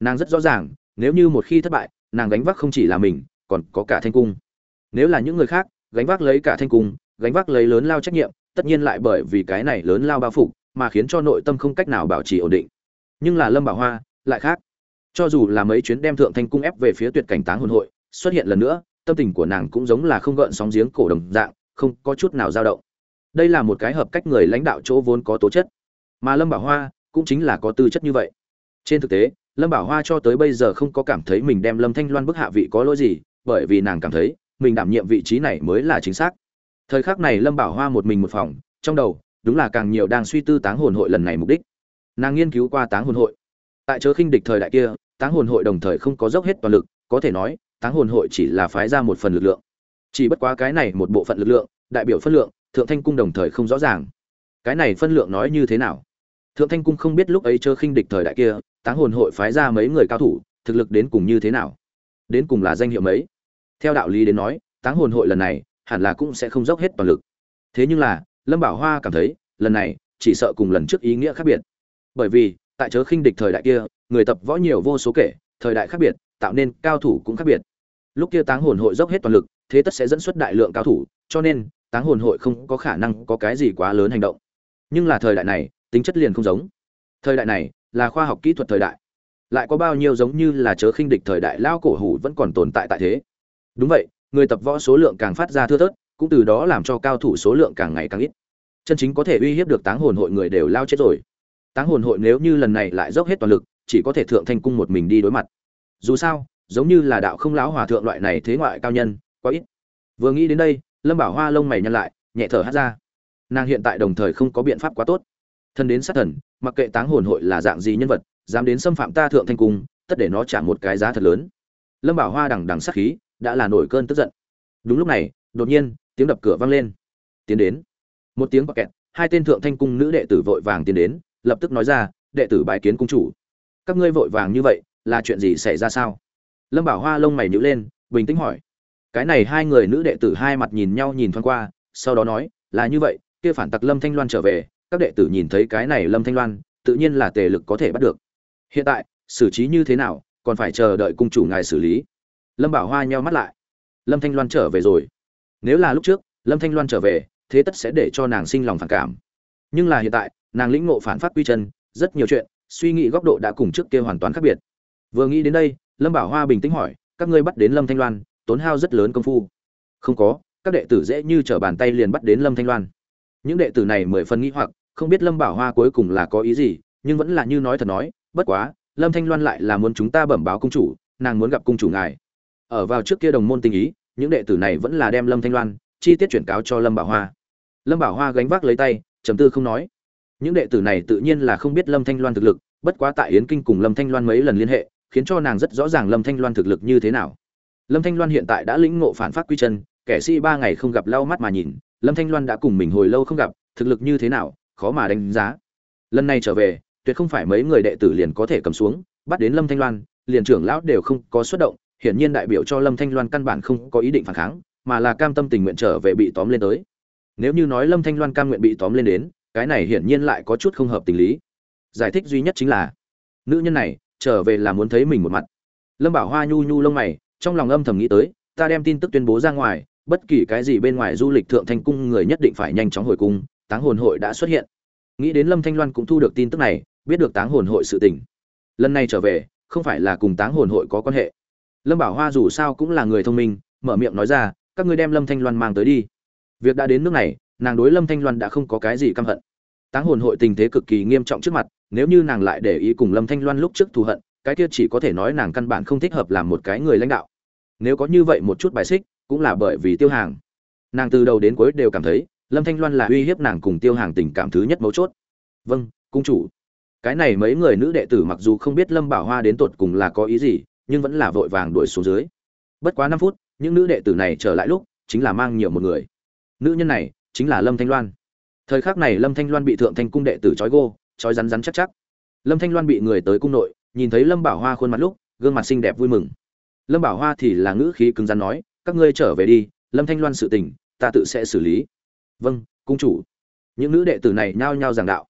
Speaker 1: Nàng rất rõ ràng, nếu như một khi thất bại, nàng gánh vác không chỉ là mình, còn có cả thanh cung. Nếu là những người khác, gánh vác lấy cả thanh cung, gánh vác lấy lớn lao trách nhiệm, tất nhiên lại bởi vì cái này lớn lao bao phủ mà khiến cho nội tâm không cách nào bảo trì ổn định. Nhưng là lâm bảo hoa, lại khác. Cho dù là mấy chuyến đem thượng thanh cung ép về phía tuyệt cảnh táng hồn hội, xuất hiện lần nữa, tâm tình của nàng cũng giống là không gợn sóng giếng cổ đồng dạng, không có chút nào dao động. Đây là một cái hợp cách người lãnh đạo chỗ vốn có tố chất mà lâm bảo hoa cũng chính là có tư chất như vậy. Trên thực tế, lâm bảo hoa cho tới bây giờ không có cảm thấy mình đem lâm thanh loan bức hạ vị có lỗi gì, bởi vì nàng cảm thấy mình đảm nhiệm vị trí này mới là chính xác. Thời khắc này lâm bảo hoa một mình một phòng, trong đầu đúng là càng nhiều đang suy tư táng hồn hội lần này mục đích. Nàng nghiên cứu qua táng hồn hội. Tại chớ khinh địch thời đại kia, táng hồn hội đồng thời không có dốc hết toàn lực, có thể nói, táng hồn hội chỉ là phái ra một phần lực lượng. Chỉ bất quá cái này một bộ phận lực lượng, đại biểu phân lượng, thượng thanh cung đồng thời không rõ ràng. Cái này phân lượng nói như thế nào? Thượng thanh cung không biết lúc ấy chớ khinh địch thời đại kia, táng hồn hội phái ra mấy người cao thủ, thực lực đến cùng như thế nào? Đến cùng là danh hiệu mấy? Theo đạo lý đến nói, táng hồn hội lần này hẳn là cũng sẽ không dốc hết toàn lực. Thế nhưng là, lâm bảo hoa cảm thấy, lần này chỉ sợ cùng lần trước ý nghĩa khác biệt. Bởi vì, tại chớ khinh địch thời đại kia, người tập võ nhiều vô số kể, thời đại khác biệt, tạo nên cao thủ cũng khác biệt. Lúc kia táng hồn hội dốc hết toàn lực, thế tất sẽ dẫn xuất đại lượng cao thủ, cho nên táng hồn hội không có khả năng có cái gì quá lớn hành động. Nhưng là thời đại này tính chất liền không giống. Thời đại này là khoa học kỹ thuật thời đại. Lại có bao nhiêu giống như là chớ khinh địch thời đại lao cổ hủ vẫn còn tồn tại tại thế. Đúng vậy, người tập võ số lượng càng phát ra thưa thớt, cũng từ đó làm cho cao thủ số lượng càng ngày càng ít. Chân chính có thể uy hiếp được táng hồn hội người đều lao chết rồi. Táng hồn hội nếu như lần này lại dốc hết toàn lực, chỉ có thể thượng thanh cung một mình đi đối mặt. Dù sao, giống như là đạo không lão hòa thượng loại này thế ngoại cao nhân, quá ít. Vừa nghĩ đến đây, lâm bảo hoa lông mày nhăn lại, nhẹ thở hát ra. Nàng hiện tại đồng thời không có biện pháp quá tốt thần đến sát thần, mặc kệ táng hồn hội là dạng gì nhân vật, dám đến xâm phạm ta thượng thanh cung, tất để nó trả một cái giá thật lớn. Lâm bảo hoa đằng đằng sát khí, đã là nổi cơn tức giận. Đúng lúc này, đột nhiên, tiếng đập cửa vang lên. Tiến đến. Một tiếng bọc kẹt, hai tên thượng thanh cung nữ đệ tử vội vàng tiến đến, lập tức nói ra, đệ tử bái kiến cung chủ. Các ngươi vội vàng như vậy, là chuyện gì xảy ra sao? Lâm bảo hoa lông mày nhữ lên, bình tĩnh hỏi. Cái này hai người nữ đệ tử hai mặt nhìn nhau nhìn thoáng qua, sau đó nói, là như vậy, kia phản tặc lâm thanh loan trở về các đệ tử nhìn thấy cái này lâm thanh loan, tự nhiên là tề lực có thể bắt được. Hiện tại, xử trí như thế nào, còn phải chờ đợi cung chủ ngài xử lý. Lâm bảo hoa nheo mắt lại. Lâm thanh loan trở về rồi. Nếu là lúc trước, lâm thanh loan trở về, thế tất sẽ để cho nàng sinh lòng phản cảm. Nhưng là hiện tại, nàng lĩnh ngộ phản phát quy chân, rất nhiều chuyện, suy nghĩ góc độ đã cùng trước kia hoàn toàn khác biệt. Vừa nghĩ đến đây, lâm bảo hoa bình tĩnh hỏi, các ngươi bắt đến lâm thanh loan, tốn hao rất lớn công phu. Không có, các đệ tử dễ như trở bàn tay liền bắt đến lâm thanh loan. Những đệ tử này mười phần nghĩ hoặc không biết lâm bảo hoa cuối cùng là có ý gì, nhưng vẫn là như nói thật nói, bất quá, lâm thanh loan lại là muốn chúng ta bẩm báo cung chủ, nàng muốn gặp cung chủ ngài. Ở vào trước kia đồng môn tình ý, những đệ tử này vẫn là đem lâm thanh loan, chi tiết chuyển cáo cho lâm bảo hoa. Lâm bảo hoa gánh vác lấy tay, trầm tư không nói. Những đệ tử này tự nhiên là không biết lâm thanh loan thực lực, bất quá tại yến kinh cùng lâm thanh loan mấy lần liên hệ, khiến cho nàng rất rõ ràng lâm thanh loan thực lực như thế nào. Lâm thanh loan hiện tại đã lĩnh ngộ phản phát quy chân, kẻ sĩ ba ngày không gặp lau mắt mà nhìn, lâm thanh loan đã cùng mình hồi lâu không gặp, thực lực như thế nào khó mà đánh giá. Lần này trở về, tuyệt không phải mấy người đệ tử liền có thể cầm xuống, bắt đến lâm thanh loan, liền trưởng lão đều không có xuất động, hiển nhiên đại biểu cho lâm thanh loan căn bản không có ý định phản kháng, mà là cam tâm tình nguyện trở về bị tóm lên tới. Nếu như nói lâm thanh loan cam nguyện bị tóm lên đến, cái này hiển nhiên lại có chút không hợp tình lý. Giải thích duy nhất chính là, nữ nhân này, trở về là muốn thấy mình một mặt. Lâm bảo hoa nhu nhu lông mày, trong lòng âm thầm nghĩ tới, ta đem tin tức tuyên bố ra ngoài, bất kỳ cái gì bên ngoài du lịch thượng thanh cung người nhất định phải nhanh chóng hồi cung táng hồn hội đã xuất hiện. Nghĩ đến lâm thanh loan cũng thu được tin tức này, biết được táng hồn hội sự tình. Lần này trở về, không phải là cùng táng hồn hội có quan hệ. Lâm bảo hoa dù sao cũng là người thông minh, mở miệng nói ra, các ngươi đem lâm thanh loan mang tới đi. Việc đã đến nước này, nàng đối lâm thanh loan đã không có cái gì căm hận. Táng hồn hội tình thế cực kỳ nghiêm trọng trước mặt, nếu như nàng lại để ý cùng lâm thanh loan lúc trước thù hận, cái kia chỉ có thể nói nàng căn bản không thích hợp làm một cái người lãnh đạo. Nếu có như vậy một chút bài xích, cũng là bởi vì tiêu hàng. Nàng từ đầu đến cuối đều cảm thấy lâm thanh loan là uy hiếp nàng cùng tiêu hàng tình cảm thứ nhất mấu chốt. Vâng cung chủ. Cái này mấy người nữ đệ tử mặc dù không biết lâm bảo hoa đến tột cùng là có ý gì, nhưng vẫn là vội vàng đuổi xuống dưới. Bất quá năm phút, những nữ đệ tử này trở lại lúc, chính là mang nhiều một người. Nữ nhân này chính là lâm thanh loan. Thời khắc này lâm thanh loan bị thượng thanh cung đệ tử trói gô, trói rắn rắn chắc chắc. Lâm thanh loan bị người tới cung nội, nhìn thấy lâm bảo hoa khuôn mặt lúc, gương mặt xinh đẹp vui mừng. Lâm bảo hoa thì là ngữ khí cứng rắn nói, các ngươi trở về đi, lâm thanh loan sự tình, ta tự sẽ xử lý vâng cung chủ. Những nữ đệ tử này nhao nhao giảng đạo.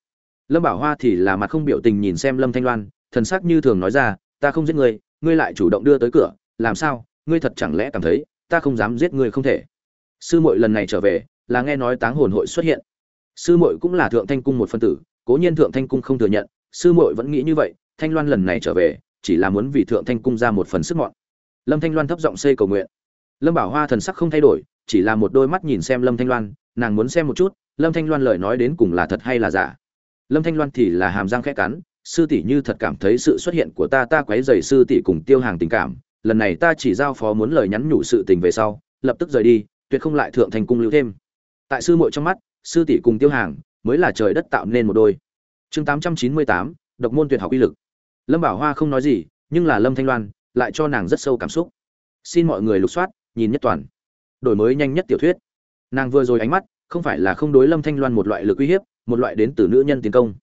Speaker 1: Lâm bảo hoa thì là mặt không biểu tình nhìn xem lâm thanh loan, thần sắc như thường nói ra, ta không giết ngươi ngươi lại chủ động đưa tới cửa, làm sao? Ngươi thật chẳng lẽ cảm thấy, ta không dám giết ngươi không thể? Sư muội lần này trở về, là nghe nói táng hồn hội xuất hiện. Sư muội cũng là thượng thanh cung một phân tử, cố nhiên thượng thanh cung không thừa nhận, sư muội vẫn nghĩ như vậy, thanh loan lần này trở về, chỉ là muốn vì thượng thanh cung ra một phần sức mọn. Lâm thanh loan thấp giọng xây cầu nguyện. Lâm bảo hoa thần sắc không thay đổi, chỉ là một đôi mắt nhìn xem lâm thanh loan nàng muốn xem một chút, lâm thanh loan lời nói đến cùng là thật hay là giả? Lâm thanh loan thì là hàm răng khẽ cắn, sư tỷ như thật cảm thấy sự xuất hiện của ta ta quấy dày sư tỷ cùng tiêu hàng tình cảm, lần này ta chỉ giao phó muốn lời nhắn nhủ sự tình về sau, lập tức rời đi, tuyệt không lại thượng thành cung lưu thêm. Tại sư muội trong mắt, sư tỷ cùng tiêu hàng mới là trời đất tạo nên một đôi. Chương tám trăm chín mươi tám, độc môn tuyệt học uy lực. Lâm bảo hoa không nói gì, nhưng là lâm thanh loan lại cho nàng rất sâu cảm xúc. Xin mọi người lục soát, nhìn nhất toàn. Đổi mới nhanh nhất tiểu thuyết nàng vừa rồi ánh mắt, không phải là không đối lâm thanh loan một loại lực uy hiếp, một loại đến từ nữ nhân tiến công.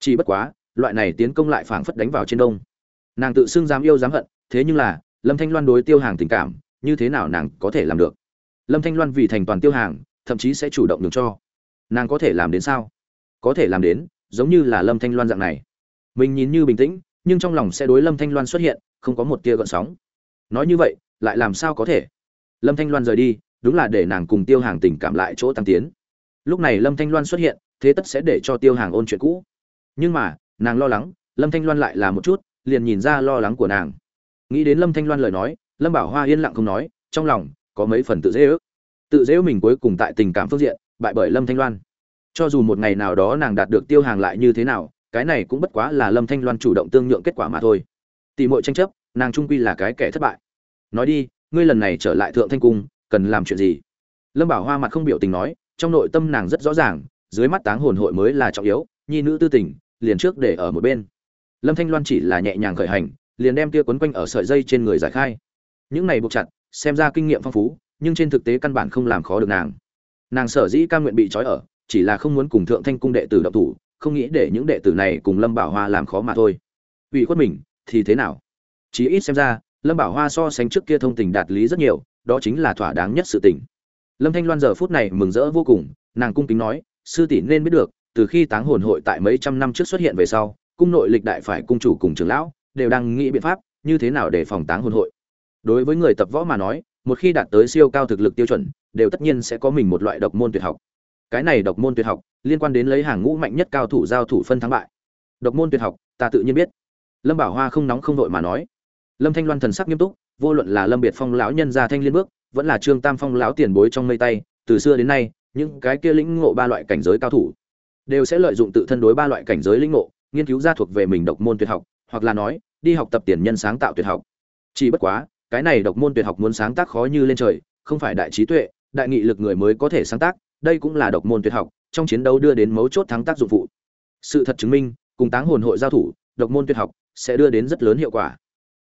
Speaker 1: Chỉ bất quá, loại này tiến công lại phảng phất đánh vào trên đông. Nàng tự xưng dám yêu dám hận, thế nhưng là, lâm thanh loan đối tiêu hàng tình cảm, như thế nào nàng có thể làm được? Lâm thanh loan vì thành toàn tiêu hàng, thậm chí sẽ chủ động nhường cho. Nàng có thể làm đến sao? Có thể làm đến, giống như là lâm thanh loan dạng này. Mình nhìn như bình tĩnh, nhưng trong lòng sẽ đối lâm thanh loan xuất hiện, không có một tia gợn sóng. Nói như vậy, lại làm sao có thể? Lâm thanh loan rời đi đúng là để nàng cùng tiêu hàng tình cảm lại chỗ tăng tiến. Lúc này lâm thanh loan xuất hiện, thế tất sẽ để cho tiêu hàng ôn chuyện cũ. Nhưng mà, nàng lo lắng, lâm thanh loan lại là một chút, liền nhìn ra lo lắng của nàng. Nghĩ đến lâm thanh loan lời nói, lâm bảo hoa yên lặng không nói, trong lòng có mấy phần tự dễ ước. Tự dễ mình cuối cùng tại tình cảm phương diện, bại bởi lâm thanh loan. Cho dù một ngày nào đó nàng đạt được tiêu hàng lại như thế nào, cái này cũng bất quá là lâm thanh loan chủ động tương nhượng kết quả mà thôi. Tỷ mọi tranh chấp, nàng trung quy là cái kẻ thất bại. Nói đi, ngươi lần này trở lại thượng thanh cung cần làm chuyện gì? Lâm bảo hoa mặt không biểu tình nói, trong nội tâm nàng rất rõ ràng, dưới mắt táng hồn hội mới là trọng yếu, nhi nữ tư tình, liền trước để ở một bên. Lâm thanh loan chỉ là nhẹ nhàng khởi hành, liền đem kia quấn quanh ở sợi dây trên người giải khai. Những này buộc chặt, xem ra kinh nghiệm phong phú, nhưng trên thực tế căn bản không làm khó được nàng. Nàng sở dĩ ca nguyện bị trói ở, chỉ là không muốn cùng thượng thanh cung đệ tử độc thủ, không nghĩ để những đệ tử này cùng lâm bảo hoa làm khó mà thôi. Ủy khuất mình, thì thế nào? Chí ít xem ra, lâm bảo hoa so sánh trước kia thông tình đạt lý rất nhiều đó chính là thỏa đáng nhất sự tình. Lâm thanh loan giờ phút này mừng rỡ vô cùng, nàng cung kính nói, sư tỷ nên biết được, từ khi táng hồn hội tại mấy trăm năm trước xuất hiện về sau, cung nội lịch đại phải cung chủ cùng trưởng lão đều đang nghĩ biện pháp như thế nào để phòng táng hồn hội. Đối với người tập võ mà nói, một khi đạt tới siêu cao thực lực tiêu chuẩn, đều tất nhiên sẽ có mình một loại độc môn tuyệt học. Cái này độc môn tuyệt học liên quan đến lấy hàng ngũ mạnh nhất cao thủ giao thủ phân thắng bại. Độc môn tuyệt học, ta tự nhiên biết. Lâm bảo hoa không nóng không vội mà nói. Lâm thanh loan thần sắc nghiêm túc vô luận là lâm biệt phong lão nhân gia thanh liên bước, vẫn là trương tam phong lão tiền bối trong mây tay, từ xưa đến nay, những cái kia lĩnh ngộ ba loại cảnh giới cao thủ, đều sẽ lợi dụng tự thân đối ba loại cảnh giới lĩnh ngộ, nghiên cứu ra thuộc về mình độc môn tuyệt học, hoặc là nói, đi học tập tiền nhân sáng tạo tuyệt học. Chỉ bất quá, cái này độc môn tuyệt học muốn sáng tác khó như lên trời, không phải đại trí tuệ, đại nghị lực người mới có thể sáng tác, đây cũng là độc môn tuyệt học, trong chiến đấu đưa đến mấu chốt thắng tác dụng phụ. Sự thật chứng minh, cùng táng hồn hội giao thủ, độc môn tuyệt học sẽ đưa đến rất lớn hiệu quả.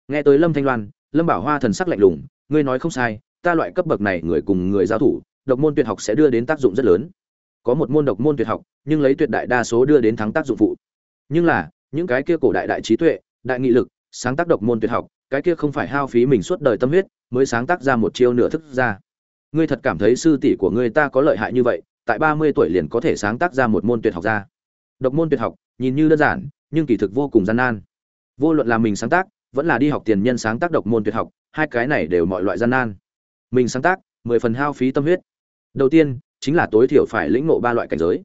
Speaker 1: Nghe tới lâm thanh loan lâm bảo hoa thần sắc lạnh lùng, ngươi nói không sai, ta loại cấp bậc này người cùng người giao thủ, độc môn tuyệt học sẽ đưa đến tác dụng rất lớn. Có một môn độc môn tuyệt học, nhưng lấy tuyệt đại đa số đưa đến thắng tác dụng phụ. Nhưng là, những cái kia cổ đại đại trí tuệ, đại nghị lực, sáng tác độc môn tuyệt học, cái kia không phải hao phí mình suốt đời tâm huyết mới sáng tác ra một chiêu nửa thức ra. Ngươi thật cảm thấy sư tỷ của ngươi ta có lợi hại như vậy, tại ba mươi tuổi liền có thể sáng tác ra một môn tuyệt học ra. Độc môn tuyệt học, nhìn như đơn giản, nhưng kỳ thực vô cùng gian nan. Vô luận là mình sáng tác vẫn là đi học tiền nhân sáng tác độc môn tuyệt học, hai cái này đều mọi loại gian nan. Mình sáng tác, mười phần hao phí tâm huyết. Đầu tiên, chính là tối thiểu phải lĩnh ngộ ba loại cảnh giới.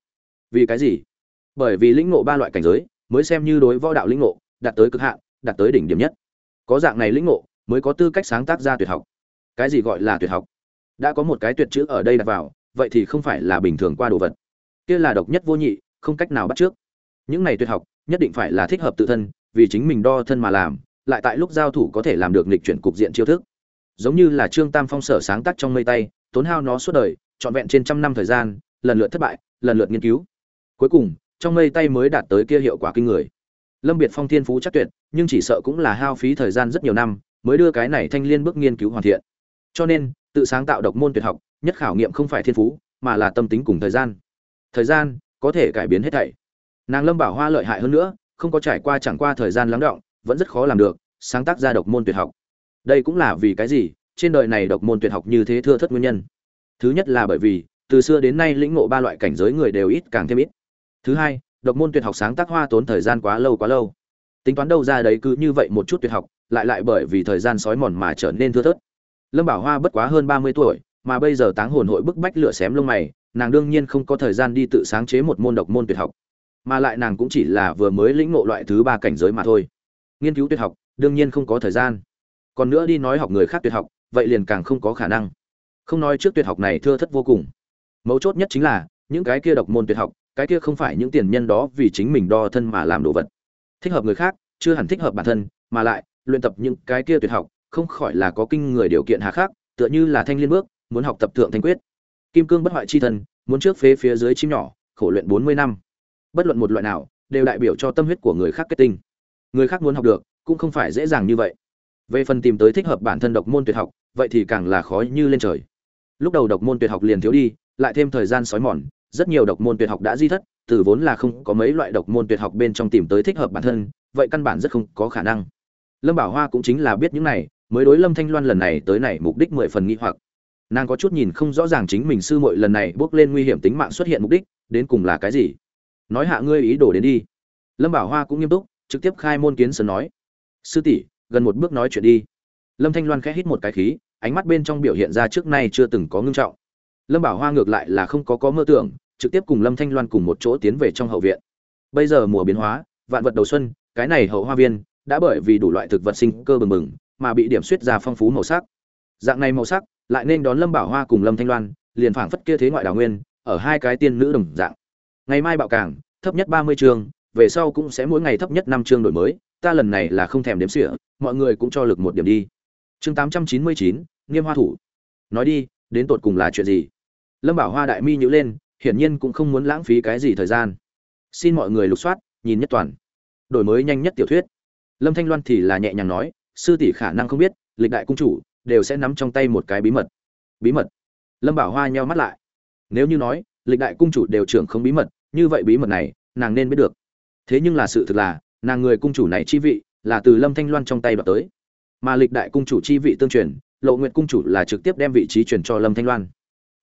Speaker 1: Vì cái gì? Bởi vì lĩnh ngộ ba loại cảnh giới mới xem như đối võ đạo lĩnh ngộ, đạt tới cực hạn, đạt tới đỉnh điểm nhất. Có dạng này lĩnh ngộ mới có tư cách sáng tác ra tuyệt học. Cái gì gọi là tuyệt học? Đã có một cái tuyệt chữ ở đây đặt vào, vậy thì không phải là bình thường qua đồ vật. Kia là độc nhất vô nhị, không cách nào bắt trước. Những này tuyệt học nhất định phải là thích hợp tự thân, vì chính mình đo thân mà làm lại tại lúc giao thủ có thể làm được nghịch chuyển cục diện chiêu thức. Giống như là trương tam phong sở sáng tác trong mây tay, tốn hao nó suốt đời, trọn vẹn trên trăm năm thời gian, lần lượt thất bại, lần lượt nghiên cứu. Cuối cùng, trong mây tay mới đạt tới kia hiệu quả kinh người. Lâm biệt phong thiên phú chắc tuyệt, nhưng chỉ sợ cũng là hao phí thời gian rất nhiều năm, mới đưa cái này thanh liên bước nghiên cứu hoàn thiện. Cho nên, tự sáng tạo độc môn tuyệt học, nhất khảo nghiệm không phải thiên phú, mà là tâm tính cùng thời gian. Thời gian có thể cải biến hết thảy. Nàng lâm bảo hoa lợi hại hơn nữa, không có trải qua chẳng qua thời gian lắng đọng vẫn rất khó làm được, sáng tác ra độc môn tuyệt học. Đây cũng là vì cái gì? Trên đời này độc môn tuyệt học như thế thưa thất nguyên nhân. Thứ nhất là bởi vì, từ xưa đến nay lĩnh ngộ ba loại cảnh giới người đều ít càng thêm ít. Thứ hai, độc môn tuyệt học sáng tác hoa tốn thời gian quá lâu quá lâu. Tính toán đâu ra đấy cứ như vậy một chút tuyệt học, lại lại bởi vì thời gian sói mòn mà trở nên thưa thớt. Lâm bảo hoa bất quá hơn ba mươi tuổi, mà bây giờ táng hồn hội bức bách lửa xém lông mày, nàng đương nhiên không có thời gian đi tự sáng chế một môn độc môn tuyệt học. Mà lại nàng cũng chỉ là vừa mới lĩnh ngộ loại thứ ba cảnh giới mà thôi nghiên cứu tuyệt học, đương nhiên không có thời gian. Còn nữa đi nói học người khác tuyệt học, vậy liền càng không có khả năng. Không nói trước tuyệt học này thưa thất vô cùng. Mấu chốt nhất chính là, những cái kia độc môn tuyệt học, cái kia không phải những tiền nhân đó vì chính mình đo thân mà làm đồ vật. Thích hợp người khác, chưa hẳn thích hợp bản thân, mà lại, luyện tập những cái kia tuyệt học, không khỏi là có kinh người điều kiện hà khắc, tựa như là thanh liên bước, muốn học tập thượng thanh quyết. Kim cương bất hoại chi thân, muốn trước phế phía dưới chim nhỏ, khổ luyện bốn mươi năm. Bất luận một loại nào, đều đại biểu cho tâm huyết của người khác kết tinh người khác muốn học được, cũng không phải dễ dàng như vậy. Về phần tìm tới thích hợp bản thân độc môn tuyệt học, vậy thì càng là khó như lên trời. Lúc đầu độc môn tuyệt học liền thiếu đi, lại thêm thời gian sói mòn, rất nhiều độc môn tuyệt học đã di thất, từ vốn là không có mấy loại độc môn tuyệt học bên trong tìm tới thích hợp bản thân, vậy căn bản rất không có khả năng. Lâm bảo hoa cũng chính là biết những này, mới đối lâm thanh loan lần này tới này mục đích mười phần nghi hoặc. Nàng có chút nhìn không rõ ràng chính mình sư muội lần này bước lên nguy hiểm tính mạng xuất hiện mục đích, đến cùng là cái gì. Nói hạ ngươi ý đồ đến đi. Lâm bảo hoa cũng nghiêm túc trực tiếp khai môn kiến sơn nói, sư tỷ, gần một bước nói chuyện đi. Lâm thanh loan khẽ hít một cái khí, ánh mắt bên trong biểu hiện ra trước nay chưa từng có ngưng trọng. Lâm bảo hoa ngược lại là không có có mơ tưởng, trực tiếp cùng lâm thanh loan cùng một chỗ tiến về trong hậu viện. Bây giờ mùa biến hóa, vạn vật đầu xuân, cái này hậu hoa viên đã bởi vì đủ loại thực vật sinh cơ bừng bừng, mà bị điểm suýt ra phong phú màu sắc. Dạng này màu sắc, lại nên đón lâm bảo hoa cùng lâm thanh loan, liền phảng phất kia thế ngoại đào nguyên, ở hai cái tiên nữ đồng dạng. Ngày mai bạo cảng thấp nhất ba mươi chương về sau cũng sẽ mỗi ngày thấp nhất năm chương đổi mới, ta lần này là không thèm đếm xỉa, mọi người cũng cho lực một điểm đi. Chương tám trăm chín mươi chín nghiêm hoa thủ. Nói đi, đến tột cùng là chuyện gì? Lâm bảo hoa đại mi nhữ lên, hiển nhiên cũng không muốn lãng phí cái gì thời gian. Xin mọi người lục soát, nhìn nhất toàn. Đổi mới nhanh nhất tiểu thuyết. Lâm thanh loan thì là nhẹ nhàng nói, sư tỷ khả năng không biết, lịch đại cung chủ đều sẽ nắm trong tay một cái bí mật. Bí mật? Lâm bảo hoa nheo mắt lại. Nếu như nói, lịch đại cung chủ đều trưởng không bí mật, như vậy bí mật này, nàng nên biết được thế nhưng là sự thực là, nàng người cung chủ này chi vị là từ lâm thanh loan trong tay đoạt tới. Mà lịch đại cung chủ chi vị tương truyền, lộ nguyệt cung chủ là trực tiếp đem vị trí truyền cho lâm thanh loan.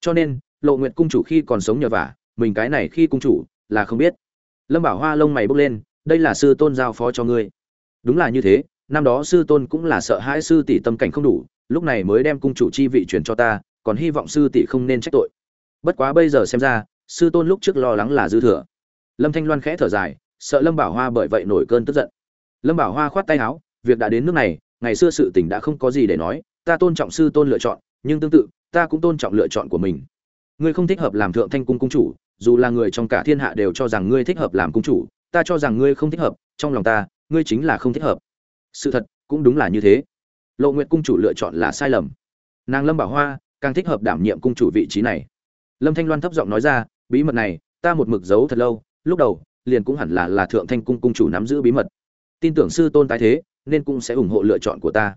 Speaker 1: Cho nên, lộ nguyệt cung chủ khi còn sống nhờ vả, mình cái này khi cung chủ là không biết. Lâm bảo hoa lông mày bốc lên, đây là sư tôn giao phó cho ngươi. Đúng là như thế, năm đó sư tôn cũng là sợ hãi sư tỷ tâm cảnh không đủ, lúc này mới đem cung chủ chi vị truyền cho ta, còn hy vọng sư tỷ không nên trách tội. Bất quá bây giờ xem ra, sư tôn lúc trước lo lắng là dư thừa. Lâm thanh loan khẽ thở dài sợ lâm bảo hoa bởi vậy nổi cơn tức giận. Lâm bảo hoa khoát tay áo, việc đã đến nước này, ngày xưa sự tình đã không có gì để nói, ta tôn trọng sư tôn lựa chọn, nhưng tương tự, ta cũng tôn trọng lựa chọn của mình. Ngươi không thích hợp làm thượng thanh cung cung chủ, dù là người trong cả thiên hạ đều cho rằng ngươi thích hợp làm cung chủ, ta cho rằng ngươi không thích hợp, trong lòng ta, ngươi chính là không thích hợp. Sự thật cũng đúng là như thế. Lộ nguyện cung chủ lựa chọn là sai lầm. Nàng lâm bảo hoa càng thích hợp đảm nhiệm cung chủ vị trí này. Lâm thanh loan thấp giọng nói ra, bí mật này, ta một mực giấu thật lâu, lúc đầu liền cũng hẳn là là thượng thanh cung cung chủ nắm giữ bí mật. Tin tưởng sư tôn tái thế, nên cũng sẽ ủng hộ lựa chọn của ta.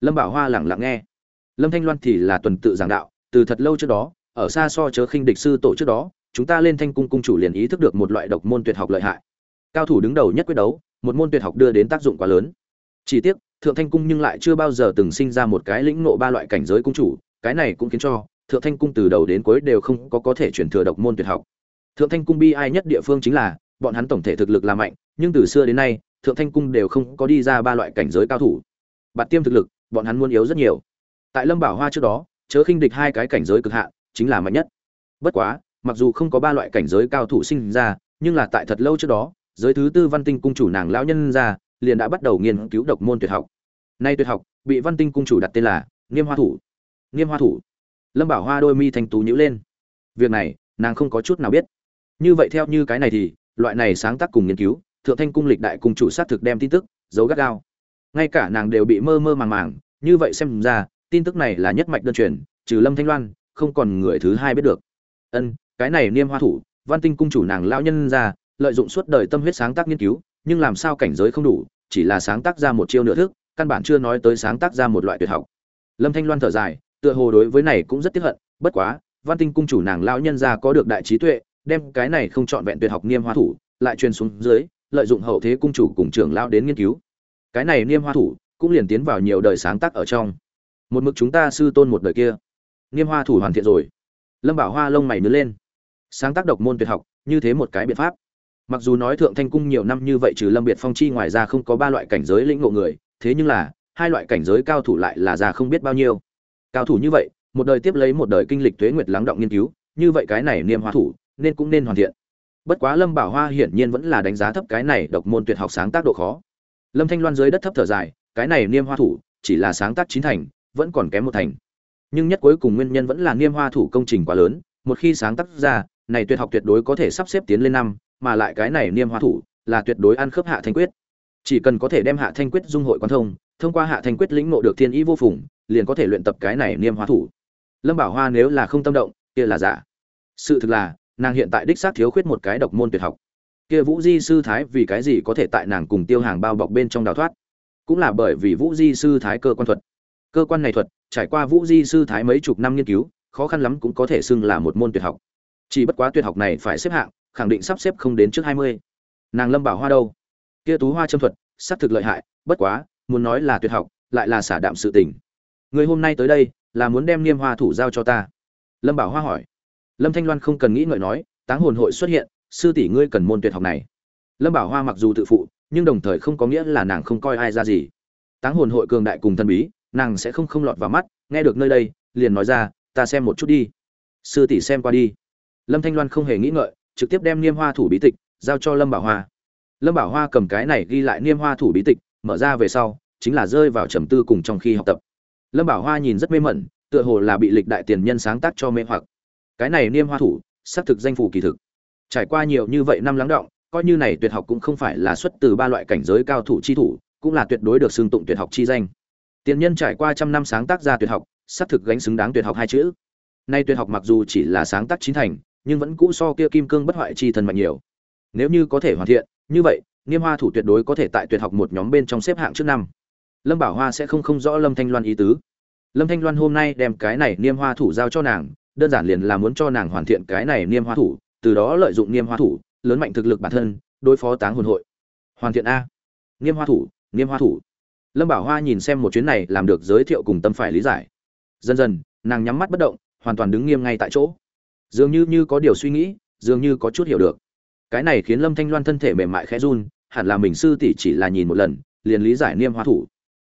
Speaker 1: Lâm bảo hoa lẳng lặng nghe. Lâm thanh loan thì là tuần tự giảng đạo, từ thật lâu trước đó, ở xa so chớ khinh địch sư tổ trước đó, chúng ta lên thanh cung cung chủ liền ý thức được một loại độc môn tuyệt học lợi hại. Cao thủ đứng đầu nhất quyết đấu, một môn tuyệt học đưa đến tác dụng quá lớn. Chỉ tiếc, thượng thanh cung nhưng lại chưa bao giờ từng sinh ra một cái lĩnh nộ ba loại cảnh giới cung chủ, cái này cũng khiến cho thượng thanh cung từ đầu đến cuối đều không có có thể chuyển thừa độc môn tuyệt học. Thượng thanh cung bi ai nhất địa phương chính là bọn hắn tổng thể thực lực là mạnh, nhưng từ xưa đến nay, thượng thanh cung đều không có đi ra ba loại cảnh giới cao thủ. Bạt tiêm thực lực, bọn hắn muốn yếu rất nhiều. Tại lâm bảo hoa trước đó, chớ khinh địch hai cái cảnh giới cực hạn, chính là mạnh nhất. Bất quá, mặc dù không có ba loại cảnh giới cao thủ sinh ra, nhưng là tại thật lâu trước đó, giới thứ tư văn tinh cung chủ nàng lão nhân ra, liền đã bắt đầu nghiên cứu độc môn tuyệt học. Nay tuyệt học, bị văn tinh cung chủ đặt tên là nghiêm hoa thủ. Nghiêm hoa thủ. Lâm bảo hoa đôi mi thanh tú nhữ lên. Việc này, nàng không có chút nào biết. Như vậy theo như cái này thì loại này sáng tác cùng nghiên cứu, thượng thanh cung lịch đại cung chủ xác thực đem tin tức, giấu gắt gao. Ngay cả nàng đều bị mơ mơ màng màng, như vậy xem ra, tin tức này là nhất mạch đơn truyền, trừ lâm thanh loan, không còn người thứ hai biết được. Ân, cái này niêm hoa thủ, văn tinh cung chủ nàng lão nhân ra, lợi dụng suốt đời tâm huyết sáng tác nghiên cứu, nhưng làm sao cảnh giới không đủ, chỉ là sáng tác ra một chiêu nửa thức, căn bản chưa nói tới sáng tác ra một loại tuyệt học. Lâm thanh loan thở dài, tựa hồ đối với này cũng rất tiếc hận, bất quá, văn tinh cung chủ nàng lão nhân ra có được đại trí tuệ đem cái này không chọn vẹn tuyệt học niêm hoa thủ, lại truyền xuống dưới, lợi dụng hậu thế cung chủ cùng trưởng lão đến nghiên cứu. Cái này niêm hoa thủ cũng liền tiến vào nhiều đời sáng tác ở trong. Một mực chúng ta sư tôn một đời kia. Niêm hoa thủ hoàn thiện rồi. Lâm bảo hoa lông mày nứa lên. Sáng tác độc môn tuyệt học, như thế một cái biện pháp. Mặc dù nói thượng thanh cung nhiều năm như vậy trừ lâm biệt phong chi ngoài ra không có ba loại cảnh giới lĩnh ngộ người, thế nhưng là, hai loại cảnh giới cao thủ lại là già không biết bao nhiêu. Cao thủ như vậy, một đời tiếp lấy một đời kinh lịch tuế nguyệt lắng động nghiên cứu, như vậy cái này niêm hoa thủ nên cũng nên hoàn thiện. Bất quá lâm bảo hoa hiển nhiên vẫn là đánh giá thấp cái này độc môn tuyệt học sáng tác độ khó. Lâm thanh loan dưới đất thấp thở dài, cái này niêm hoa thủ chỉ là sáng tác chín thành, vẫn còn kém một thành. Nhưng nhất cuối cùng nguyên nhân vẫn là niêm hoa thủ công trình quá lớn, một khi sáng tác ra, này tuyệt học tuyệt đối có thể sắp xếp tiến lên năm, mà lại cái này niêm hoa thủ là tuyệt đối ăn khớp hạ thanh quyết. Chỉ cần có thể đem hạ thanh quyết dung hội quan thông thông qua hạ thanh quyết lĩnh ngộ được thiên ý vô phùng, liền có thể luyện tập cái này niêm hoa thủ. Lâm bảo hoa nếu là không tâm động, kia là giả. Sự thực là nàng hiện tại đích xác thiếu khuyết một cái độc môn tuyệt học. Kia vũ di sư thái vì cái gì có thể tại nàng cùng tiêu hàng bao bọc bên trong đào thoát? Cũng là bởi vì vũ di sư thái cơ quan thuật. Cơ quan này thuật, trải qua vũ di sư thái mấy chục năm nghiên cứu, khó khăn lắm cũng có thể xưng là một môn tuyệt học. Chỉ bất quá tuyệt học này phải xếp hạng, khẳng định sắp xếp không đến trước hai mươi. Nàng lâm bảo hoa đâu? Kia tú hoa châm thuật, xác thực lợi hại, bất quá, muốn nói là tuyệt học, lại là xả đạm sự tình. Người hôm nay tới đây, là muốn đem niêm hoa thủ giao cho ta. Lâm bảo hoa hỏi lâm thanh loan không cần nghĩ ngợi nói, táng hồn hội xuất hiện, sư tỷ ngươi cần môn tuyệt học này. Lâm bảo hoa mặc dù tự phụ, nhưng đồng thời không có nghĩa là nàng không coi ai ra gì. Táng hồn hội cường đại cùng thân bí, nàng sẽ không không lọt vào mắt, nghe được nơi đây, liền nói ra, ta xem một chút đi. Sư tỷ xem qua đi. Lâm thanh loan không hề nghĩ ngợi, trực tiếp đem niêm hoa thủ bí tịch giao cho lâm bảo hoa. Lâm bảo hoa cầm cái này ghi lại niêm hoa thủ bí tịch, mở ra về sau, chính là rơi vào trầm tư cùng trong khi học tập. Lâm bảo hoa nhìn rất mê mẩn, tựa hồ là bị lịch đại tiền nhân sáng tác cho mê hoặc cái này niêm hoa thủ, xác thực danh phủ kỳ thực. Trải qua nhiều như vậy năm lắng động, coi như này tuyệt học cũng không phải là xuất từ ba loại cảnh giới cao thủ chi thủ, cũng là tuyệt đối được xưng tụng tuyệt học chi danh. Tiền nhân trải qua trăm năm sáng tác ra tuyệt học, xác thực gánh xứng đáng tuyệt học hai chữ. Nay tuyệt học mặc dù chỉ là sáng tác chính thành, nhưng vẫn cũ so kia kim cương bất hoại chi thần mạnh nhiều. Nếu như có thể hoàn thiện, như vậy, niêm hoa thủ tuyệt đối có thể tại tuyệt học một nhóm bên trong xếp hạng trước năm. Lâm bảo hoa sẽ không không rõ lâm thanh loan ý tứ. Lâm thanh loan hôm nay đem cái này niêm hoa thủ giao cho nàng đơn giản liền là muốn cho nàng hoàn thiện cái này niêm hoa thủ, từ đó lợi dụng niêm hoa thủ, lớn mạnh thực lực bản thân, đối phó táng hồn hội. Hoàn thiện a. Niêm hoa thủ, niêm hoa thủ. Lâm bảo hoa nhìn xem một chuyến này làm được giới thiệu cùng tâm phải lý giải. Dần dần, nàng nhắm mắt bất động, hoàn toàn đứng nghiêm ngay tại chỗ. Dường như như có điều suy nghĩ, dường như có chút hiểu được. Cái này khiến lâm thanh loan thân thể mềm mại khẽ run, hẳn là mình sư tỷ chỉ là nhìn một lần, liền lý giải niêm hoa thủ.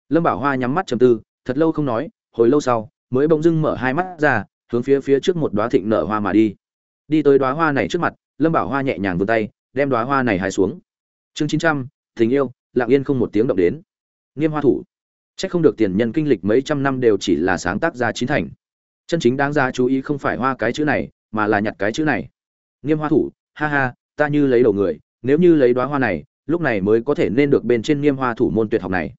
Speaker 1: Lâm bảo hoa nhắm mắt trầm tư, thật lâu không nói, hồi lâu sau, mới bỗng dưng mở hai mắt ra hướng phía phía trước một đóa thịnh nở hoa mà đi. Đi tới đóa hoa này trước mặt, lâm bảo hoa nhẹ nhàng vươn tay, đem đóa hoa này hái xuống. Chương chín trăm, tình yêu, lặng yên không một tiếng động đến. Niêm hoa thủ. Chắc không được tiền nhân kinh lịch mấy trăm năm đều chỉ là sáng tác ra chín thành. Chân chính đáng ra chú ý không phải hoa cái chữ này, mà là nhặt cái chữ này. Niêm hoa thủ, ha ha, ta như lấy đầu người, nếu như lấy đóa hoa này, lúc này mới có thể nên được bên trên niêm hoa thủ môn tuyệt học này.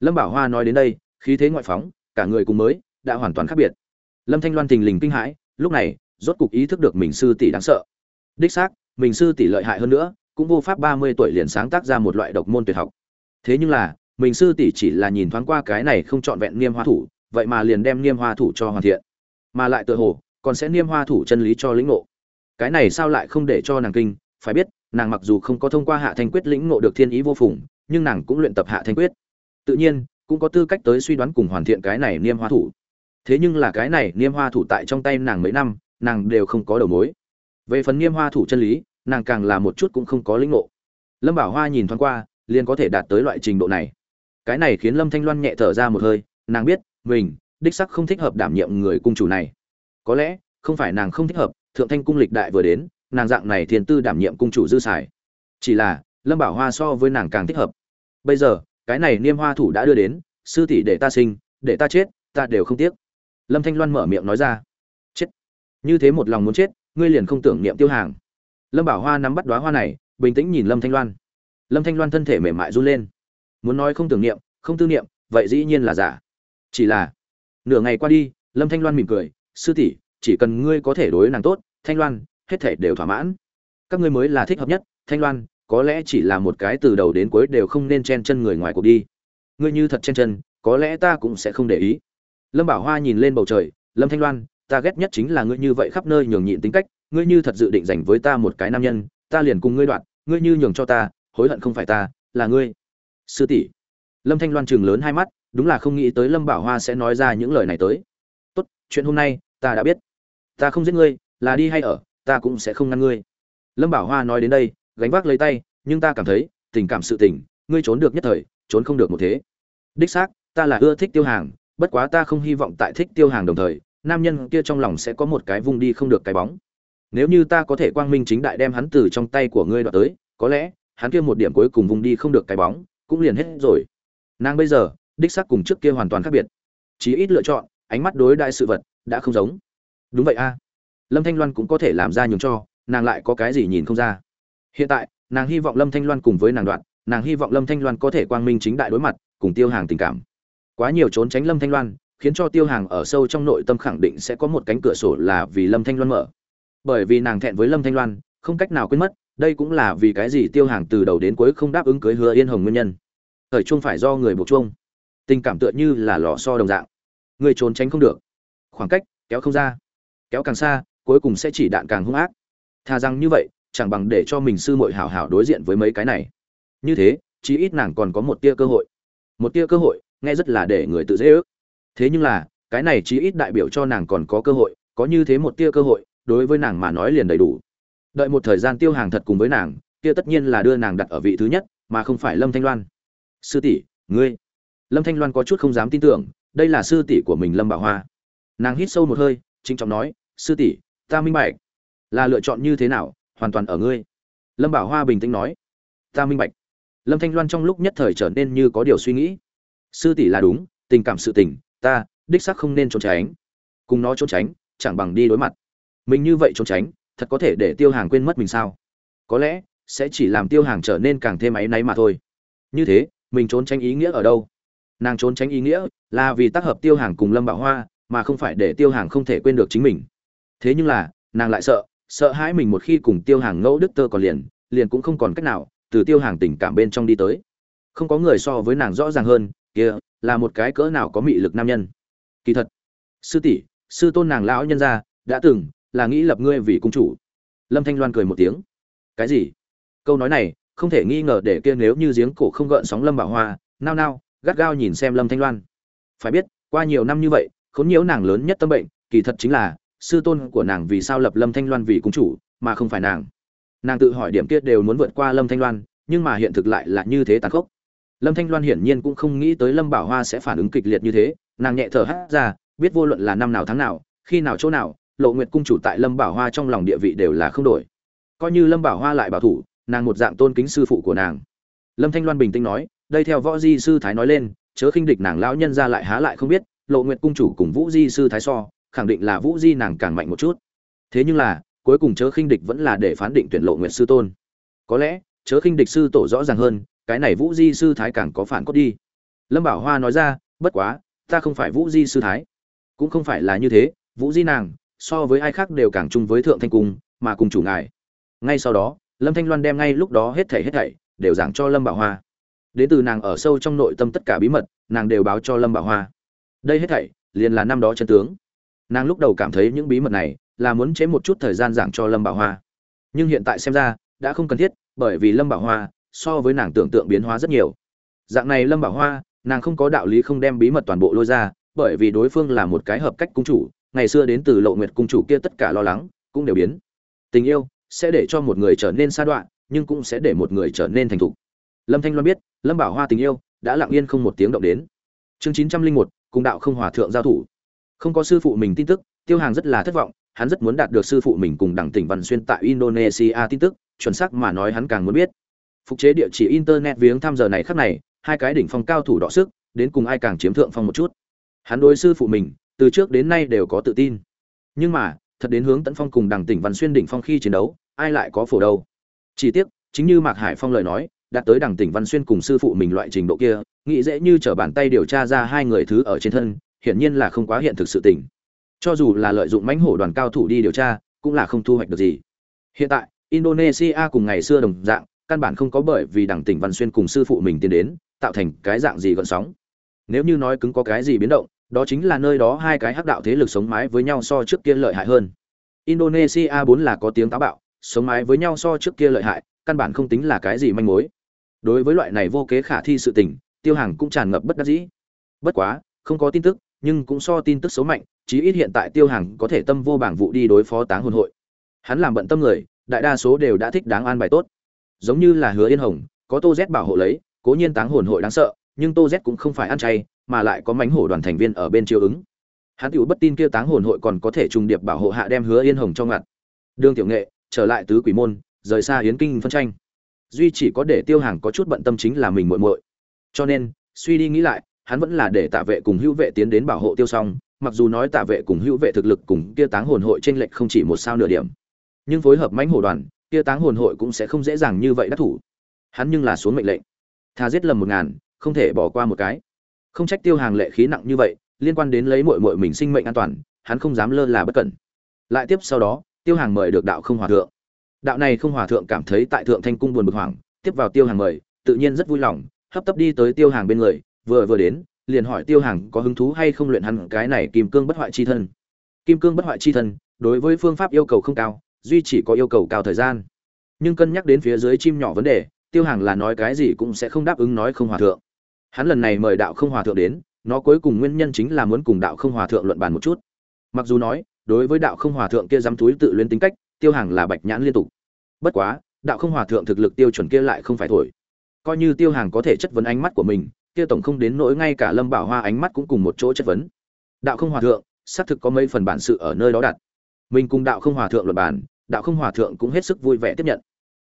Speaker 1: Lâm bảo hoa nói đến đây, khí thế ngoại phóng, cả người cùng mới, đã hoàn toàn khác biệt lâm thanh loan thình lình kinh hãi, lúc này, rốt cục ý thức được mình sư tỷ đáng sợ. Đích xác, mình sư tỷ lợi hại hơn nữa, cũng vô pháp ba mươi tuổi liền sáng tác ra một loại độc môn tuyệt học. Thế nhưng là, mình sư tỷ chỉ là nhìn thoáng qua cái này không trọn vẹn niêm hoa thủ, vậy mà liền đem niêm hoa thủ cho hoàn thiện. Mà lại tựa hồ, còn sẽ niêm hoa thủ chân lý cho lĩnh ngộ. Cái này sao lại không để cho nàng kinh, phải biết, nàng mặc dù không có thông qua hạ thanh quyết lĩnh ngộ được thiên ý vô phùng, nhưng nàng cũng luyện tập hạ thanh quyết. Tự nhiên, cũng có tư cách tới suy đoán cùng hoàn thiện cái này niêm hoa thủ thế nhưng là cái này niêm hoa thủ tại trong tay nàng mấy năm, nàng đều không có đầu mối. Về phần niêm hoa thủ chân lý, nàng càng là một chút cũng không có lĩnh ngộ. Lâm bảo hoa nhìn thoáng qua, liền có thể đạt tới loại trình độ này. Cái này khiến lâm thanh loan nhẹ thở ra một hơi, nàng biết, mình, đích sắc không thích hợp đảm nhiệm người cung chủ này. Có lẽ, không phải nàng không thích hợp, thượng thanh cung lịch đại vừa đến, nàng dạng này thiên tư đảm nhiệm cung chủ dư xài. Chỉ là, lâm bảo hoa so với nàng càng thích hợp. Bây giờ, cái này niêm hoa thủ đã đưa đến, sư tỷ để ta sinh, để ta chết, ta đều không tiếc lâm thanh loan mở miệng nói ra. Chết. Như thế một lòng muốn chết, ngươi liền không tưởng niệm tiêu hàng. Lâm bảo hoa nắm bắt đoá hoa này, bình tĩnh nhìn lâm thanh loan. Lâm thanh loan thân thể mềm mại run lên. Muốn nói không tưởng niệm, không tư niệm, vậy dĩ nhiên là giả. Chỉ là, nửa ngày qua đi, lâm thanh loan mỉm cười, sư tỷ, chỉ cần ngươi có thể đối nàng tốt, thanh loan, hết thể đều thỏa mãn. Các ngươi mới là thích hợp nhất, thanh loan, có lẽ chỉ là một cái từ đầu đến cuối đều không nên chen chân người ngoài cuộc đi. Ngươi như thật chen chân, có lẽ ta cũng sẽ không để ý lâm bảo hoa nhìn lên bầu trời, lâm thanh loan, ta ghét nhất chính là ngươi như vậy khắp nơi nhường nhịn tính cách, ngươi như thật dự định dành với ta một cái nam nhân, ta liền cùng ngươi đoạn, ngươi như nhường cho ta, hối hận không phải ta, là ngươi. Sư tỷ. Lâm thanh loan chừng lớn hai mắt, đúng là không nghĩ tới lâm bảo hoa sẽ nói ra những lời này tới. Tốt, chuyện hôm nay, ta đã biết. Ta không giết ngươi, là đi hay ở, ta cũng sẽ không ngăn ngươi. Lâm bảo hoa nói đến đây, gánh vác lấy tay, nhưng ta cảm thấy, tình cảm sự tình, ngươi trốn được nhất thời, trốn không được một thế. Đích xác, ta là ưa thích tiêu hàng bất quá ta không hy vọng tại thích tiêu hàng đồng thời, nam nhân kia trong lòng sẽ có một cái vung đi không được cái bóng. Nếu như ta có thể quang minh chính đại đem hắn từ trong tay của ngươi đoạt tới, có lẽ, hắn kia một điểm cuối cùng vùng đi không được cái bóng, cũng liền hết rồi. Nàng bây giờ, đích xác cùng trước kia hoàn toàn khác biệt. Chí ít lựa chọn, ánh mắt đối đại sự vật, đã không giống. Đúng vậy a. À. Lâm thanh loan cũng có thể làm ra nhường cho, nàng lại có cái gì nhìn không ra. Hiện tại, nàng hy vọng lâm thanh loan cùng với nàng đoạn, nàng hy vọng lâm thanh loan có thể quang minh chính đại đối mặt, cùng tiêu hàng tình cảm quá nhiều trốn tránh lâm thanh loan, khiến cho tiêu hàng ở sâu trong nội tâm khẳng định sẽ có một cánh cửa sổ là vì lâm thanh loan mở. Bởi vì nàng thẹn với lâm thanh loan, không cách nào quên mất, đây cũng là vì cái gì tiêu hàng từ đầu đến cuối không đáp ứng cưới hứa yên hồng nguyên nhân. Thời chuông phải do người buộc chuông. Tình cảm tựa như là lò so đồng dạng. Người trốn tránh không được. Khoảng cách kéo không ra. Kéo càng xa, cuối cùng sẽ chỉ đạn càng hung ác. Thà rằng như vậy, chẳng bằng để cho mình sư muội hảo hảo đối diện với mấy cái này. Như thế, chí ít nàng còn có một tia cơ hội. Một tia cơ hội nghe rất là để người tự dễ ước. Thế nhưng là, cái này chí ít đại biểu cho nàng còn có cơ hội, có như thế một tia cơ hội, đối với nàng mà nói liền đầy đủ. Đợi một thời gian tiêu hàng thật cùng với nàng, kia tất nhiên là đưa nàng đặt ở vị thứ nhất, mà không phải lâm thanh loan. Sư tỷ, ngươi. Lâm thanh loan có chút không dám tin tưởng, đây là sư tỷ của mình lâm bảo hoa. Nàng hít sâu một hơi trinh trọng nói, sư tỷ, ta minh bạch. Là lựa chọn như thế nào, hoàn toàn ở ngươi. Lâm bảo hoa bình tĩnh nói, ta minh bạch. Lâm thanh loan trong lúc nhất thời trở nên như có điều suy nghĩ sư tỷ là đúng, tình cảm sự tình, ta, đích xác không nên trốn tránh. Cùng nó trốn tránh, chẳng bằng đi đối mặt. Mình như vậy trốn tránh, thật có thể để tiêu hàng quên mất mình sao? Có lẽ, sẽ chỉ làm tiêu hàng trở nên càng thêm áy náy mà thôi. Như thế, mình trốn tránh ý nghĩa ở đâu? Nàng trốn tránh ý nghĩa là vì tác hợp tiêu hàng cùng lâm bảo hoa, mà không phải để tiêu hàng không thể quên được chính mình. Thế nhưng là, nàng lại sợ sợ hãi mình một khi cùng tiêu hàng ngẫu đức tơ còn liền liền cũng không còn cách nào từ tiêu hàng tình cảm bên trong đi tới. Không có người so với nàng rõ ràng hơn kia, là một cái cỡ nào có mị lực nam nhân. Kỳ thật, sư tỷ, sư tôn nàng lão nhân gia, đã từng là nghĩ lập ngươi vì cung chủ. Lâm thanh loan cười một tiếng. Cái gì? Câu nói này, không thể nghi ngờ để kia nếu như giếng cổ không gợn sóng lâm bảo hoa, nao nao, gắt gao nhìn xem lâm thanh loan. Phải biết, qua nhiều năm như vậy, khốn nhiễu nàng lớn nhất tâm bệnh, kỳ thật chính là, sư tôn của nàng vì sao lập lâm thanh loan vì cung chủ, mà không phải nàng. Nàng tự hỏi điểm kia đều muốn vượt qua lâm thanh loan, nhưng mà hiện thực lại là như thế tàn khốc lâm thanh loan hiển nhiên cũng không nghĩ tới lâm bảo hoa sẽ phản ứng kịch liệt như thế, nàng nhẹ thở hát ra, biết vô luận là năm nào tháng nào, khi nào chỗ nào, lộ nguyệt cung chủ tại lâm bảo hoa trong lòng địa vị đều là không đổi. Coi như lâm bảo hoa lại bảo thủ, nàng một dạng tôn kính sư phụ của nàng. Lâm thanh loan bình tĩnh nói, đây theo võ di sư thái nói lên, chớ khinh địch nàng lão nhân ra lại há lại không biết, lộ nguyệt cung chủ cùng vũ di sư thái so, khẳng định là vũ di nàng càng mạnh một chút. Thế nhưng là, cuối cùng chớ khinh địch vẫn là để phán định tuyển lộ nguyệt sư tôn. Có lẽ, chớ khinh địch sư tổ rõ ràng hơn cái này vũ di sư thái càng có phản cốt đi. Lâm bảo hoa nói ra, bất quá, ta không phải vũ di sư thái. Cũng không phải là như thế, vũ di nàng, so với ai khác đều càng chung với thượng thanh cung, mà cùng chủ ngài. Ngay sau đó, lâm thanh loan đem ngay lúc đó hết thảy hết thảy đều giảng cho lâm bảo hoa. Đến từ nàng ở sâu trong nội tâm tất cả bí mật, nàng đều báo cho lâm bảo hoa. Đây hết thảy liền là năm đó chân tướng. Nàng lúc đầu cảm thấy những bí mật này là muốn chế một chút thời gian giảng cho lâm bảo hoa. Nhưng hiện tại xem ra, đã không cần thiết, bởi vì lâm bảo hoa so với nàng tưởng tượng biến hóa rất nhiều. Dạng này lâm bảo hoa, nàng không có đạo lý không đem bí mật toàn bộ lôi ra, bởi vì đối phương là một cái hợp cách cung chủ, ngày xưa đến từ lộ nguyệt cung chủ kia tất cả lo lắng cũng đều biến. Tình yêu sẽ để cho một người trở nên xa đoạn nhưng cũng sẽ để một người trở nên thành thục. Lâm thanh loan biết, lâm bảo hoa tình yêu đã lặng yên không một tiếng động đến. Chương chín trăm linh một, cùng đạo không hòa thượng giao thủ. Không có sư phụ mình tin tức, tiêu hàng rất là thất vọng, hắn rất muốn đạt được sư phụ mình cùng đẳng tỉnh văn xuyên tại indonesia tin tức, chuẩn xác mà nói hắn càng muốn biết phục chế địa chỉ internet viếng thăm giờ này khắc này, hai cái đỉnh phong cao thủ đọ sức, đến cùng ai càng chiếm thượng phong một chút. Hắn đối sư phụ mình, từ trước đến nay đều có tự tin. Nhưng mà, thật đến hướng tấn phong cùng đằng tỉnh văn xuyên đỉnh phong khi chiến đấu, ai lại có phổ đâu? Chỉ tiếc, chính như mạc hải phong lời nói, đạt tới đằng tỉnh văn xuyên cùng sư phụ mình loại trình độ kia, nghĩ dễ như trở bàn tay điều tra ra hai người thứ ở trên thân, hiển nhiên là không quá hiện thực sự tình. Cho dù là lợi dụng mãnh hổ đoàn cao thủ đi điều tra, cũng là không thu hoạch được gì. Hiện tại, indonesia cùng ngày xưa đồng dạng căn bản không có bởi vì đảng tỉnh văn xuyên cùng sư phụ mình tiến đến, tạo thành cái dạng gì gợn sóng. Nếu như nói cứng có cái gì biến động, đó chính là nơi đó hai cái hắc đạo thế lực sống mái với nhau so trước kia lợi hại hơn. Indonesia bốn là có tiếng táo bạo, sống mái với nhau so trước kia lợi hại, căn bản không tính là cái gì manh mối. Đối với loại này vô kế khả thi sự tình, tiêu hàng cũng tràn ngập bất đắc dĩ. Bất quá, không có tin tức, nhưng cũng so tin tức xấu mạnh, chí ít hiện tại tiêu hàng có thể tâm vô bảng vụ đi đối phó táng hồn hội. Hắn làm bận tâm người, đại đa số đều đã thích đáng an bài tốt giống như là hứa yên hồng, có tô z bảo hộ lấy, cố nhiên táng hồn hội đáng sợ, nhưng tô z cũng không phải ăn chay, mà lại có mánh hổ đoàn thành viên ở bên chiều ứng. Hắn tựu bất tin kia táng hồn hội còn có thể trùng điệp bảo hộ hạ đem hứa yên hồng cho ngặt. Đương tiểu nghệ, trở lại tứ quỷ môn, rời xa hiến kinh phân tranh. Duy chỉ có để tiêu hàng có chút bận tâm chính là mình muội muội. Cho nên, suy đi nghĩ lại, hắn vẫn là để tạ vệ cùng hữu vệ tiến đến bảo hộ tiêu xong mặc dù nói tạ vệ cùng hữu vệ thực lực cùng kia táng hồn hội trên lệch không chỉ một sao nửa điểm. Nhưng phối hợp mãnh hổ đoàn kia táng hồn hội cũng sẽ không dễ dàng như vậy đắc thủ. Hắn nhưng là xuống mệnh lệnh. Tha giết lầm một ngàn, không thể bỏ qua một cái. Không trách tiêu hàng lệ khí nặng như vậy, liên quan đến lấy mội mội mình sinh mệnh an toàn, hắn không dám lơ là bất cẩn. Lại tiếp sau đó, tiêu hàng mời được đạo không hòa thượng. Đạo này không hòa thượng cảm thấy tại thượng thanh cung buồn bực hoảng, tiếp vào tiêu hàng mời, tự nhiên rất vui lòng, hấp tấp đi tới tiêu hàng bên người, vừa vừa đến, liền hỏi tiêu hàng có hứng thú hay không luyện hắn cái này kim cương bất hoại chi thân. Kim cương bất hoại chi thân, đối với phương pháp yêu cầu không cao duy chỉ có yêu cầu cao thời gian. Nhưng cân nhắc đến phía dưới chim nhỏ vấn đề, tiêu hàng là nói cái gì cũng sẽ không đáp ứng nói không hòa thượng. Hắn lần này mời đạo không hòa thượng đến, nó cuối cùng nguyên nhân chính là muốn cùng đạo không hòa thượng luận bàn một chút. Mặc dù nói, đối với đạo không hòa thượng kia dám túi tự luyến tính cách, tiêu hàng là bạch nhãn liên tục. Bất quá, đạo không hòa thượng thực lực tiêu chuẩn kia lại không phải thổi. Coi như tiêu hàng có thể chất vấn ánh mắt của mình, kia tổng không đến nỗi ngay cả lâm bảo hoa ánh mắt cũng cùng một chỗ chất vấn. Đạo không hòa thượng, xác thực có mấy phần bản sự ở nơi đó đặt. Mình cùng đạo không hòa thượng luận bàn đạo không hòa thượng cũng hết sức vui vẻ tiếp nhận.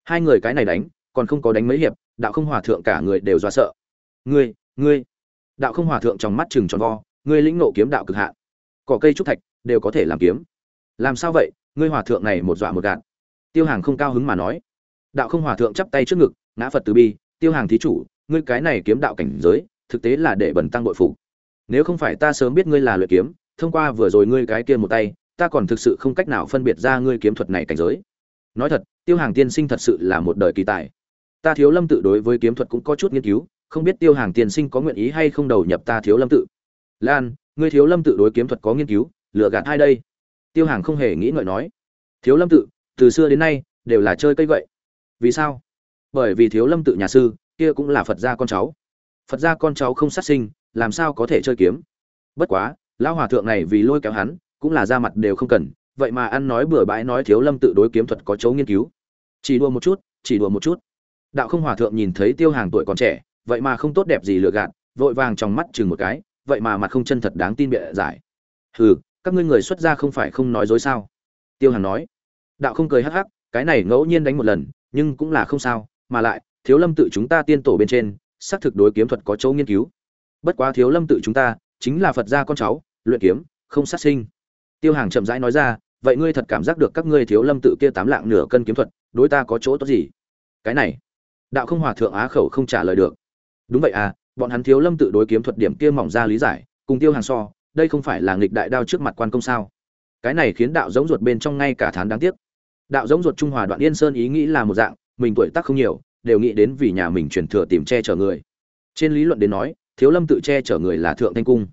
Speaker 1: Hai người cái này đánh, còn không có đánh mấy hiệp, đạo không hòa thượng cả người đều do sợ. Ngươi ngươi. Đạo không hòa thượng trong mắt chừng tròn vo, ngươi lĩnh nộ kiếm đạo cực hạn. Cỏ cây trúc thạch đều có thể làm kiếm. Làm sao vậy? Ngươi hòa thượng này một dọa một gạt. Tiêu hàng không cao hứng mà nói. Đạo không hòa thượng chắp tay trước ngực, ngã phật từ bi. Tiêu hàng thí chủ, ngươi cái này kiếm đạo cảnh giới, thực tế là để bẩn tăng bội phục. Nếu không phải ta sớm biết ngươi là luyện kiếm, thông qua vừa rồi ngươi cái kia một tay ta còn thực sự không cách nào phân biệt ra ngươi kiếm thuật này cảnh giới. Nói thật, tiêu hàng tiên sinh thật sự là một đời kỳ tài. Ta thiếu lâm tự đối với kiếm thuật cũng có chút nghiên cứu, không biết tiêu hàng tiên sinh có nguyện ý hay không đầu nhập ta thiếu lâm tự. Lan, ngươi thiếu lâm tự đối kiếm thuật có nghiên cứu, lựa gạt hai đây? Tiêu hàng không hề nghĩ ngợi nói. Thiếu lâm tự, từ xưa đến nay, đều là chơi cây vậy. vì sao? Bởi vì thiếu lâm tự nhà sư, kia cũng là phật gia con cháu. Phật gia con cháu không sát sinh, làm sao có thể chơi kiếm? Bất quá, lão hòa thượng này vì lôi kéo hắn cũng là ra mặt đều không cần, vậy mà ăn nói bừa bãi nói thiếu lâm tự đối kiếm thuật có chấu nghiên cứu. Chỉ đùa một chút, chỉ đùa một chút. Đạo không hòa thượng nhìn thấy tiêu hàng tuổi còn trẻ, vậy mà không tốt đẹp gì lừa gạt, vội vàng trong mắt chừng một cái, vậy mà mặt không chân thật đáng tin bịa giải. Hừ, các ngươi người xuất gia không phải không nói dối sao? Tiêu hàng nói. Đạo không cười hắc hắc, cái này ngẫu nhiên đánh một lần, nhưng cũng là không sao, mà lại, thiếu lâm tự chúng ta tiên tổ bên trên, xác thực đối kiếm thuật có chỗ nghiên cứu. Bất quá thiếu lâm tự chúng ta, chính là phật gia con cháu, luyện kiếm, không sát sinh tiêu hàng chậm rãi nói ra, vậy ngươi thật cảm giác được các ngươi thiếu lâm tự kia tám lạng nửa cân kiếm thuật, đối ta có chỗ tốt gì? Cái này. Đạo không hòa thượng á khẩu không trả lời được. Đúng vậy à bọn hắn thiếu lâm tự đối kiếm thuật điểm kia mỏng ra lý giải, cùng tiêu hàng so, đây không phải là nghịch đại đao trước mặt quan công sao? Cái này khiến đạo giống ruột bên trong ngay cả thán đáng tiếc. Đạo giống ruột trung hòa đoạn yên sơn ý nghĩ là một dạng, mình tuổi tác không nhiều, đều nghĩ đến vì nhà mình truyền thừa tìm che chở người. Trên lý luận đến nói, thiếu lâm tự che chở người là thượng thanh cung.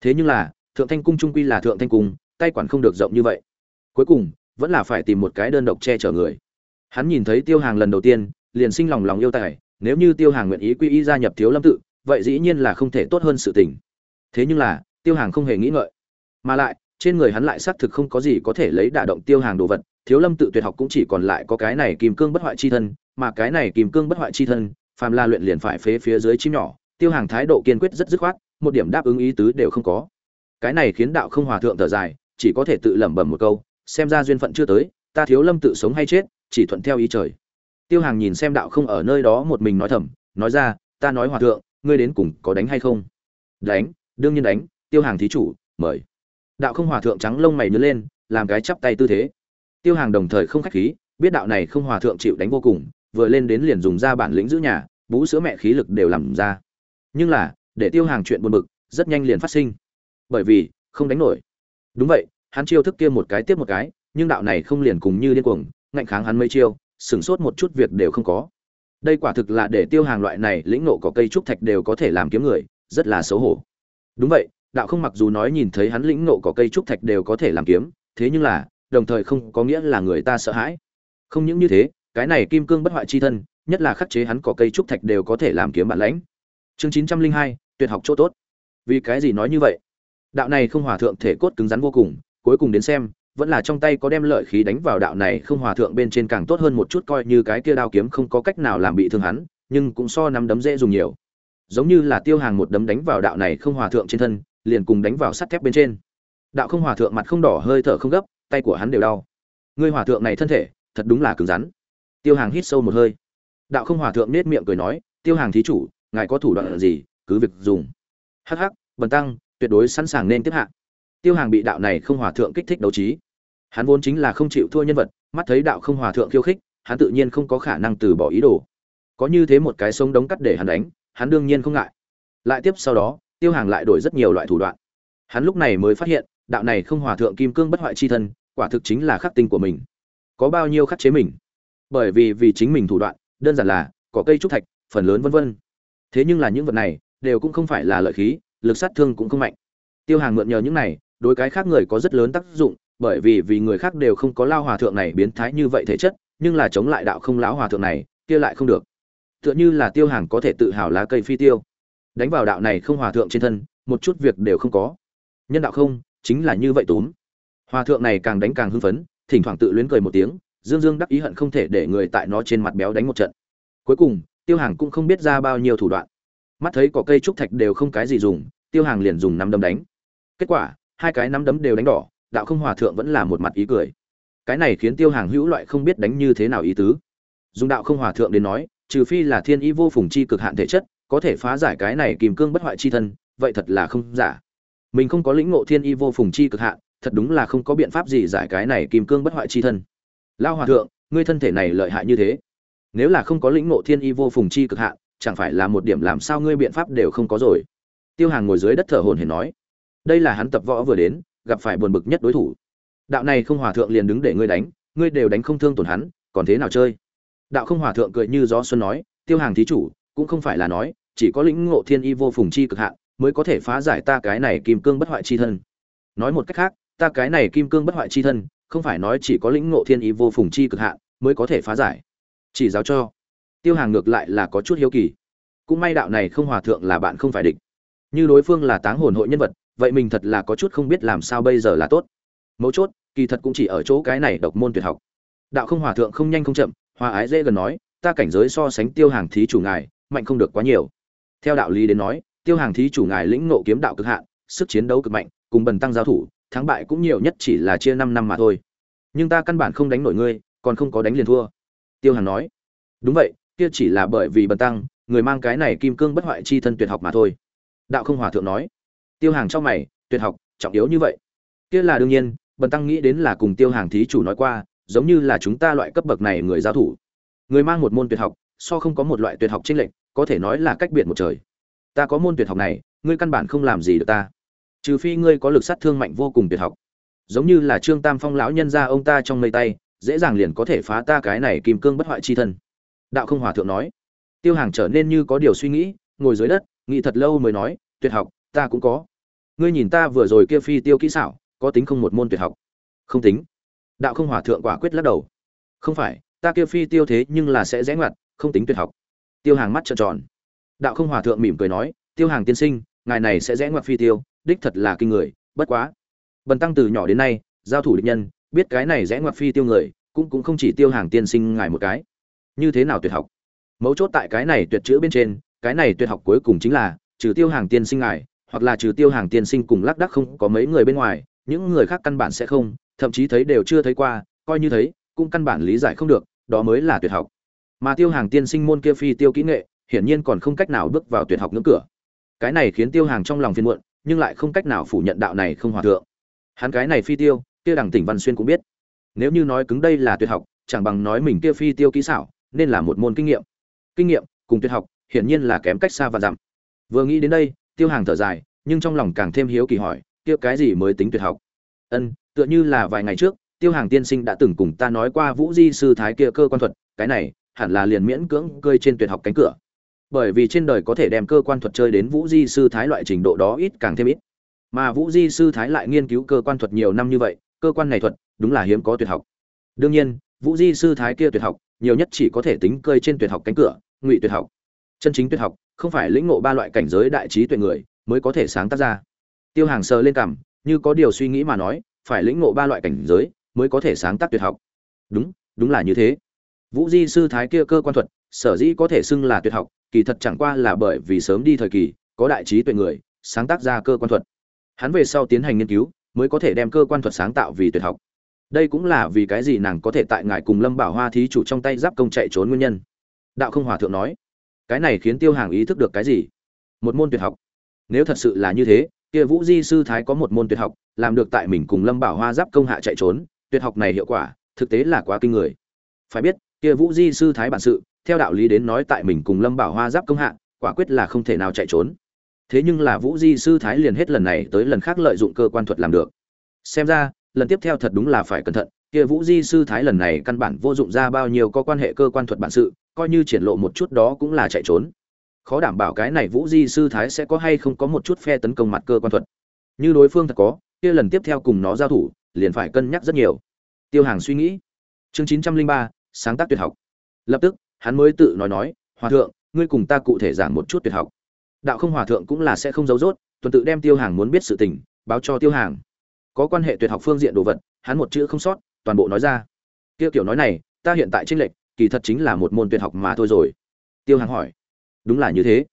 Speaker 1: Thế nhưng là, thượng thanh cung trung quy là thượng thanh cung tay quản không được rộng như vậy. Cuối cùng, vẫn là phải tìm một cái đơn độc che chở người. Hắn nhìn thấy tiêu hàng lần đầu tiên, liền sinh lòng lòng yêu tài, nếu như tiêu hàng nguyện ý quy y gia nhập thiếu lâm tự, vậy dĩ nhiên là không thể tốt hơn sự tình. Thế nhưng là, tiêu hàng không hề nghĩ ngợi. Mà lại, trên người hắn lại xác thực không có gì có thể lấy đả động tiêu hàng đồ vật, thiếu lâm tự tuyệt học cũng chỉ còn lại có cái này kim cương bất hoại chi thân, mà cái này kim cương bất hoại chi thân, phàm la luyện liền phải phế phía dưới chim nhỏ, tiêu hàng thái độ kiên quyết rất dứt khoát, một điểm đáp ứng ý tứ đều không có. Cái này khiến đạo không hòa thượng thở dài chỉ có thể tự lẩm bẩm một câu, xem ra duyên phận chưa tới, ta thiếu lâm tự sống hay chết, chỉ thuận theo ý trời. Tiêu hàng nhìn xem đạo không ở nơi đó một mình nói thầm, nói ra, ta nói hòa thượng, ngươi đến cùng có đánh hay không? Đánh, đương nhiên đánh, tiêu hàng thí chủ, mời. Đạo không hòa thượng trắng lông mày nhớ lên, làm cái chắp tay tư thế. Tiêu hàng đồng thời không khách khí, biết đạo này không hòa thượng chịu đánh vô cùng, vừa lên đến liền dùng ra bản lĩnh giữ nhà, bú sữa mẹ khí lực đều làm ra. Nhưng là, để tiêu hàng chuyện buồn bực, rất nhanh liền phát sinh. Bởi vì, không đánh nổi đúng vậy, hắn chiêu thức kia một cái tiếp một cái, nhưng đạo này không liền cùng như điên cuồng, ngạnh kháng hắn mấy chiêu, sửng sốt một chút việc đều không có. Đây quả thực là để tiêu hàng loại này lĩnh nộ có cây trúc thạch đều có thể làm kiếm người, rất là xấu hổ. Đúng vậy, đạo không mặc dù nói nhìn thấy hắn lĩnh nộ có cây trúc thạch đều có thể làm kiếm, thế nhưng là, đồng thời không có nghĩa là người ta sợ hãi. Không những như thế, cái này kim cương bất hoại chi thân, nhất là khắc chế hắn có cây trúc thạch đều có thể làm kiếm bản lãnh. Chương chín trăm linh hai, tuyệt học chỗ tốt. Vì cái gì nói như vậy? Đạo này không hòa thượng thể cốt cứng rắn vô cùng, cuối cùng đến xem, vẫn là trong tay có đem lợi khí đánh vào đạo này không hòa thượng bên trên càng tốt hơn một chút coi như cái kia đao kiếm không có cách nào làm bị thương hắn, nhưng cũng so nắm đấm dễ dùng nhiều. Giống như là tiêu hàng một đấm đánh vào đạo này không hòa thượng trên thân, liền cùng đánh vào sắt thép bên trên. Đạo không hòa thượng mặt không đỏ hơi thở không gấp, tay của hắn đều đau. Ngươi hòa thượng này thân thể, thật đúng là cứng rắn. Tiêu hàng hít sâu một hơi. Đạo không hòa thượng nết miệng cười nói, tiêu hàng thí chủ, ngài có thủ đoạn gì, cứ việc dùng. Hắc hắc, bần tăng tuyệt đối sẵn sàng nên tiếp hạ. Tiêu hàng bị đạo này không hòa thượng kích thích đấu trí. Hắn vốn chính là không chịu thua nhân vật, mắt thấy đạo không hòa thượng khiêu khích, hắn tự nhiên không có khả năng từ bỏ ý đồ. Có như thế một cái sống đống cắt để hắn đánh, hắn đương nhiên không ngại. Lại tiếp sau đó, tiêu hàng lại đổi rất nhiều loại thủ đoạn. Hắn lúc này mới phát hiện, đạo này không hòa thượng kim cương bất hoại chi thân, quả thực chính là khắc tinh của mình. Có bao nhiêu khắc chế mình? Bởi vì vì chính mình thủ đoạn, đơn giản là có cây trúc thạch, phần lớn vân vân. Thế nhưng là những vật này, đều cũng không phải là lợi khí lực sát thương cũng không mạnh. Tiêu hàng mượn nhờ những này, đối cái khác người có rất lớn tác dụng, bởi vì vì người khác đều không có lao hòa thượng này biến thái như vậy thể chất, nhưng là chống lại đạo không lão hòa thượng này, kia lại không được. Tựa như là tiêu hàng có thể tự hào lá cây phi tiêu. Đánh vào đạo này không hòa thượng trên thân, một chút việc đều không có. Nhân đạo không, chính là như vậy túm. Hòa thượng này càng đánh càng hưng phấn, thỉnh thoảng tự luyến cười một tiếng, dương dương đắc ý hận không thể để người tại nó trên mặt béo đánh một trận. Cuối cùng, tiêu hàng cũng không biết ra bao nhiêu thủ đoạn mắt thấy có cây trúc thạch đều không cái gì dùng, tiêu hàng liền dùng nắm đấm đánh. Kết quả, hai cái nắm đấm đều đánh đỏ, đạo không hòa thượng vẫn là một mặt ý cười. Cái này khiến tiêu hàng hữu loại không biết đánh như thế nào ý tứ. Dùng đạo không hòa thượng đến nói, trừ phi là thiên ý vô phùng chi cực hạn thể chất, có thể phá giải cái này kìm cương bất hoại chi thân, vậy thật là không giả. Mình không có lĩnh ngộ thiên y vô phùng chi cực hạn, thật đúng là không có biện pháp gì giải cái này kìm cương bất hoại chi thân. Lao hòa thượng, ngươi thân thể này lợi hại như thế. Nếu là không có lĩnh ngộ thiên y vô phùng chi cực hạn chẳng phải là một điểm làm sao ngươi biện pháp đều không có rồi. Tiêu hàng ngồi dưới đất thở hồn hển nói, đây là hắn tập võ vừa đến, gặp phải buồn bực nhất đối thủ. Đạo này không hòa thượng liền đứng để ngươi đánh, ngươi đều đánh không thương tổn hắn, còn thế nào chơi? Đạo không hòa thượng cười như gió xuân nói, tiêu hàng thí chủ, cũng không phải là nói, chỉ có lĩnh ngộ thiên y vô phùng chi cực hạn, mới có thể phá giải ta cái này kim cương bất hoại chi thân. Nói một cách khác, ta cái này kim cương bất hoại chi thân, không phải nói chỉ có lĩnh ngộ thiên y vô phùng chi cực hạn, mới có thể phá giải. Chỉ giáo cho tiêu hàng ngược lại là có chút hiếu kỳ. Cũng may đạo này không hòa thượng là bạn không phải địch. Như đối phương là táng hồn hội nhân vật, vậy mình thật là có chút không biết làm sao bây giờ là tốt. Mấu chốt, kỳ thật cũng chỉ ở chỗ cái này độc môn tuyệt học. Đạo không hòa thượng không nhanh không chậm, hòa ái dễ gần nói, ta cảnh giới so sánh tiêu hàng thí chủ ngài, mạnh không được quá nhiều. Theo đạo lý đến nói, tiêu hàng thí chủ ngài lĩnh nộ kiếm đạo cực hạn, sức chiến đấu cực mạnh, cùng bần tăng giao thủ, thắng bại cũng nhiều nhất chỉ là chia năm năm mà thôi. Nhưng ta căn bản không đánh nổi ngươi, còn không có đánh liền thua. Tiêu hàng nói. Đúng vậy kia chỉ là bởi vì bần tăng, người mang cái này kim cương bất hoại chi thân tuyệt học mà thôi. Đạo không hòa thượng nói. Tiêu hàng trong mày, tuyệt học, trọng yếu như vậy. Kia là đương nhiên, bần tăng nghĩ đến là cùng tiêu hàng thí chủ nói qua, giống như là chúng ta loại cấp bậc này người giao thủ. Người mang một môn tuyệt học, so không có một loại tuyệt học trinh lệnh có thể nói là cách biệt một trời. Ta có môn tuyệt học này, ngươi căn bản không làm gì được ta. Trừ phi ngươi có lực sát thương mạnh vô cùng tuyệt học. Giống như là trương tam phong lão nhân ra ông ta trong mây tay, dễ dàng liền có thể phá ta cái này kim cương bất hoại chi thân đạo không hòa thượng nói. Tiêu hàng trở nên như có điều suy nghĩ, ngồi dưới đất, nghĩ thật lâu mới nói, tuyệt học, ta cũng có. Ngươi nhìn ta vừa rồi kia phi tiêu kỹ xảo, có tính không một môn tuyệt học? Không tính. Đạo không hòa thượng quả quyết lắc đầu. Không phải, ta kia phi tiêu thế nhưng là sẽ rẽ ngoặt, không tính tuyệt học. Tiêu hàng mắt trợn tròn. Đạo không hòa thượng mỉm cười nói, tiêu hàng tiên sinh, ngài này sẽ rẽ ngoặt phi tiêu, đích thật là kinh người, bất quá. Bần tăng từ nhỏ đến nay, giao thủ địch nhân, biết cái này rẽ ngoặt phi tiêu người, cũng cũng không chỉ tiêu hàng tiên sinh ngài một cái như thế nào tuyệt học? Mấu chốt tại cái này tuyệt chữ bên trên, cái này tuyệt học cuối cùng chính là, trừ tiêu hàng tiên sinh ngài, hoặc là trừ tiêu hàng tiên sinh cùng lác đắc không có mấy người bên ngoài, những người khác căn bản sẽ không, thậm chí thấy đều chưa thấy qua, coi như thấy, cũng căn bản lý giải không được, đó mới là tuyệt học. Mà tiêu hàng tiên sinh môn kia phi tiêu kỹ nghệ, hiển nhiên còn không cách nào bước vào tuyệt học ngưỡng cửa. Cái này khiến tiêu hàng trong lòng phiền muộn, nhưng lại không cách nào phủ nhận đạo này không hòa thượng. Hắn cái này phi tiêu, kia đằng tỉnh văn xuyên cũng biết. Nếu như nói cứng đây là tuyệt học, chẳng bằng nói mình kia phi tiêu kỹ xảo nên là một môn kinh nghiệm. Kinh nghiệm cùng tuyệt học hiển nhiên là kém cách xa và dặm. Vừa nghĩ đến đây, tiêu hàng thở dài, nhưng trong lòng càng thêm hiếu kỳ hỏi, kia cái gì mới tính tuyệt học? Ân tựa như là vài ngày trước, tiêu hàng tiên sinh đã từng cùng ta nói qua vũ di sư thái kia cơ quan thuật, cái này hẳn là liền miễn cưỡng cơi trên tuyệt học cánh cửa. Bởi vì trên đời có thể đem cơ quan thuật chơi đến vũ di sư thái loại trình độ đó ít càng thêm ít. Mà vũ di sư thái lại nghiên cứu cơ quan thuật nhiều năm như vậy, cơ quan này thuật đúng là hiếm có tuyệt học. Đương nhiên, vũ di sư thái kia tuyệt học nhiều nhất chỉ có thể tính cơi trên tuyệt học cánh cửa, ngụy tuyệt học. Chân chính tuyệt học, không phải lĩnh ngộ ba loại cảnh giới đại trí tuệ người mới có thể sáng tác ra. Tiêu hàng sờ lên cằm, như có điều suy nghĩ mà nói, phải lĩnh ngộ ba loại cảnh giới mới có thể sáng tác tuyệt học. Đúng đúng là như thế. Vũ di sư thái kia cơ quan thuật, sở dĩ có thể xưng là tuyệt học, kỳ thật chẳng qua là bởi vì sớm đi thời kỳ, có đại trí tuệ người sáng tác ra cơ quan thuật. Hắn về sau tiến hành nghiên cứu, mới có thể đem cơ quan thuật sáng tạo vì tuyệt học đây cũng là vì cái gì nàng có thể tại ngài cùng lâm bảo hoa thí chủ trong tay giáp công chạy trốn nguyên nhân? Đạo không hòa thượng nói. Cái này khiến tiêu hàng ý thức được cái gì? Một môn tuyệt học. Nếu thật sự là như thế, kia vũ di sư thái có một môn tuyệt học, làm được tại mình cùng lâm bảo hoa giáp công hạ chạy trốn, tuyệt học này hiệu quả, thực tế là quá kinh người. Phải biết, kia vũ di sư thái bản sự, theo đạo lý đến nói tại mình cùng lâm bảo hoa giáp công hạ, quả quyết là không thể nào chạy trốn. Thế nhưng là vũ di sư thái liền hết lần này tới lần khác lợi dụng cơ quan thuật làm được. Xem ra lần tiếp theo thật đúng là phải cẩn thận, kia vũ di sư thái lần này căn bản vô dụng ra bao nhiêu có quan hệ cơ quan thuật bản sự, coi như triển lộ một chút đó cũng là chạy trốn. Khó đảm bảo cái này vũ di sư thái sẽ có hay không có một chút phe tấn công mặt cơ quan thuật. Như đối phương thật có, kia lần tiếp theo cùng nó giao thủ, liền phải cân nhắc rất nhiều. Tiêu hàng suy nghĩ. Chương chín trăm linh ba, sáng tác tuyệt học. Lập tức, hắn mới tự nói nói, hòa thượng, ngươi cùng ta cụ thể giảng một chút tuyệt học. Đạo không hòa thượng cũng là sẽ không giấu rốt, tuần tự đem tiêu hàng muốn biết sự tình, báo cho tiêu hàng có quan hệ tuyệt học phương diện đồ vật, hắn một chữ không sót, toàn bộ nói ra. Tiêu kiểu nói này, ta hiện tại tranh lệch, kỳ thật chính là một môn tuyệt học mà thôi rồi. Tiêu hàng hỏi. Đúng là như thế.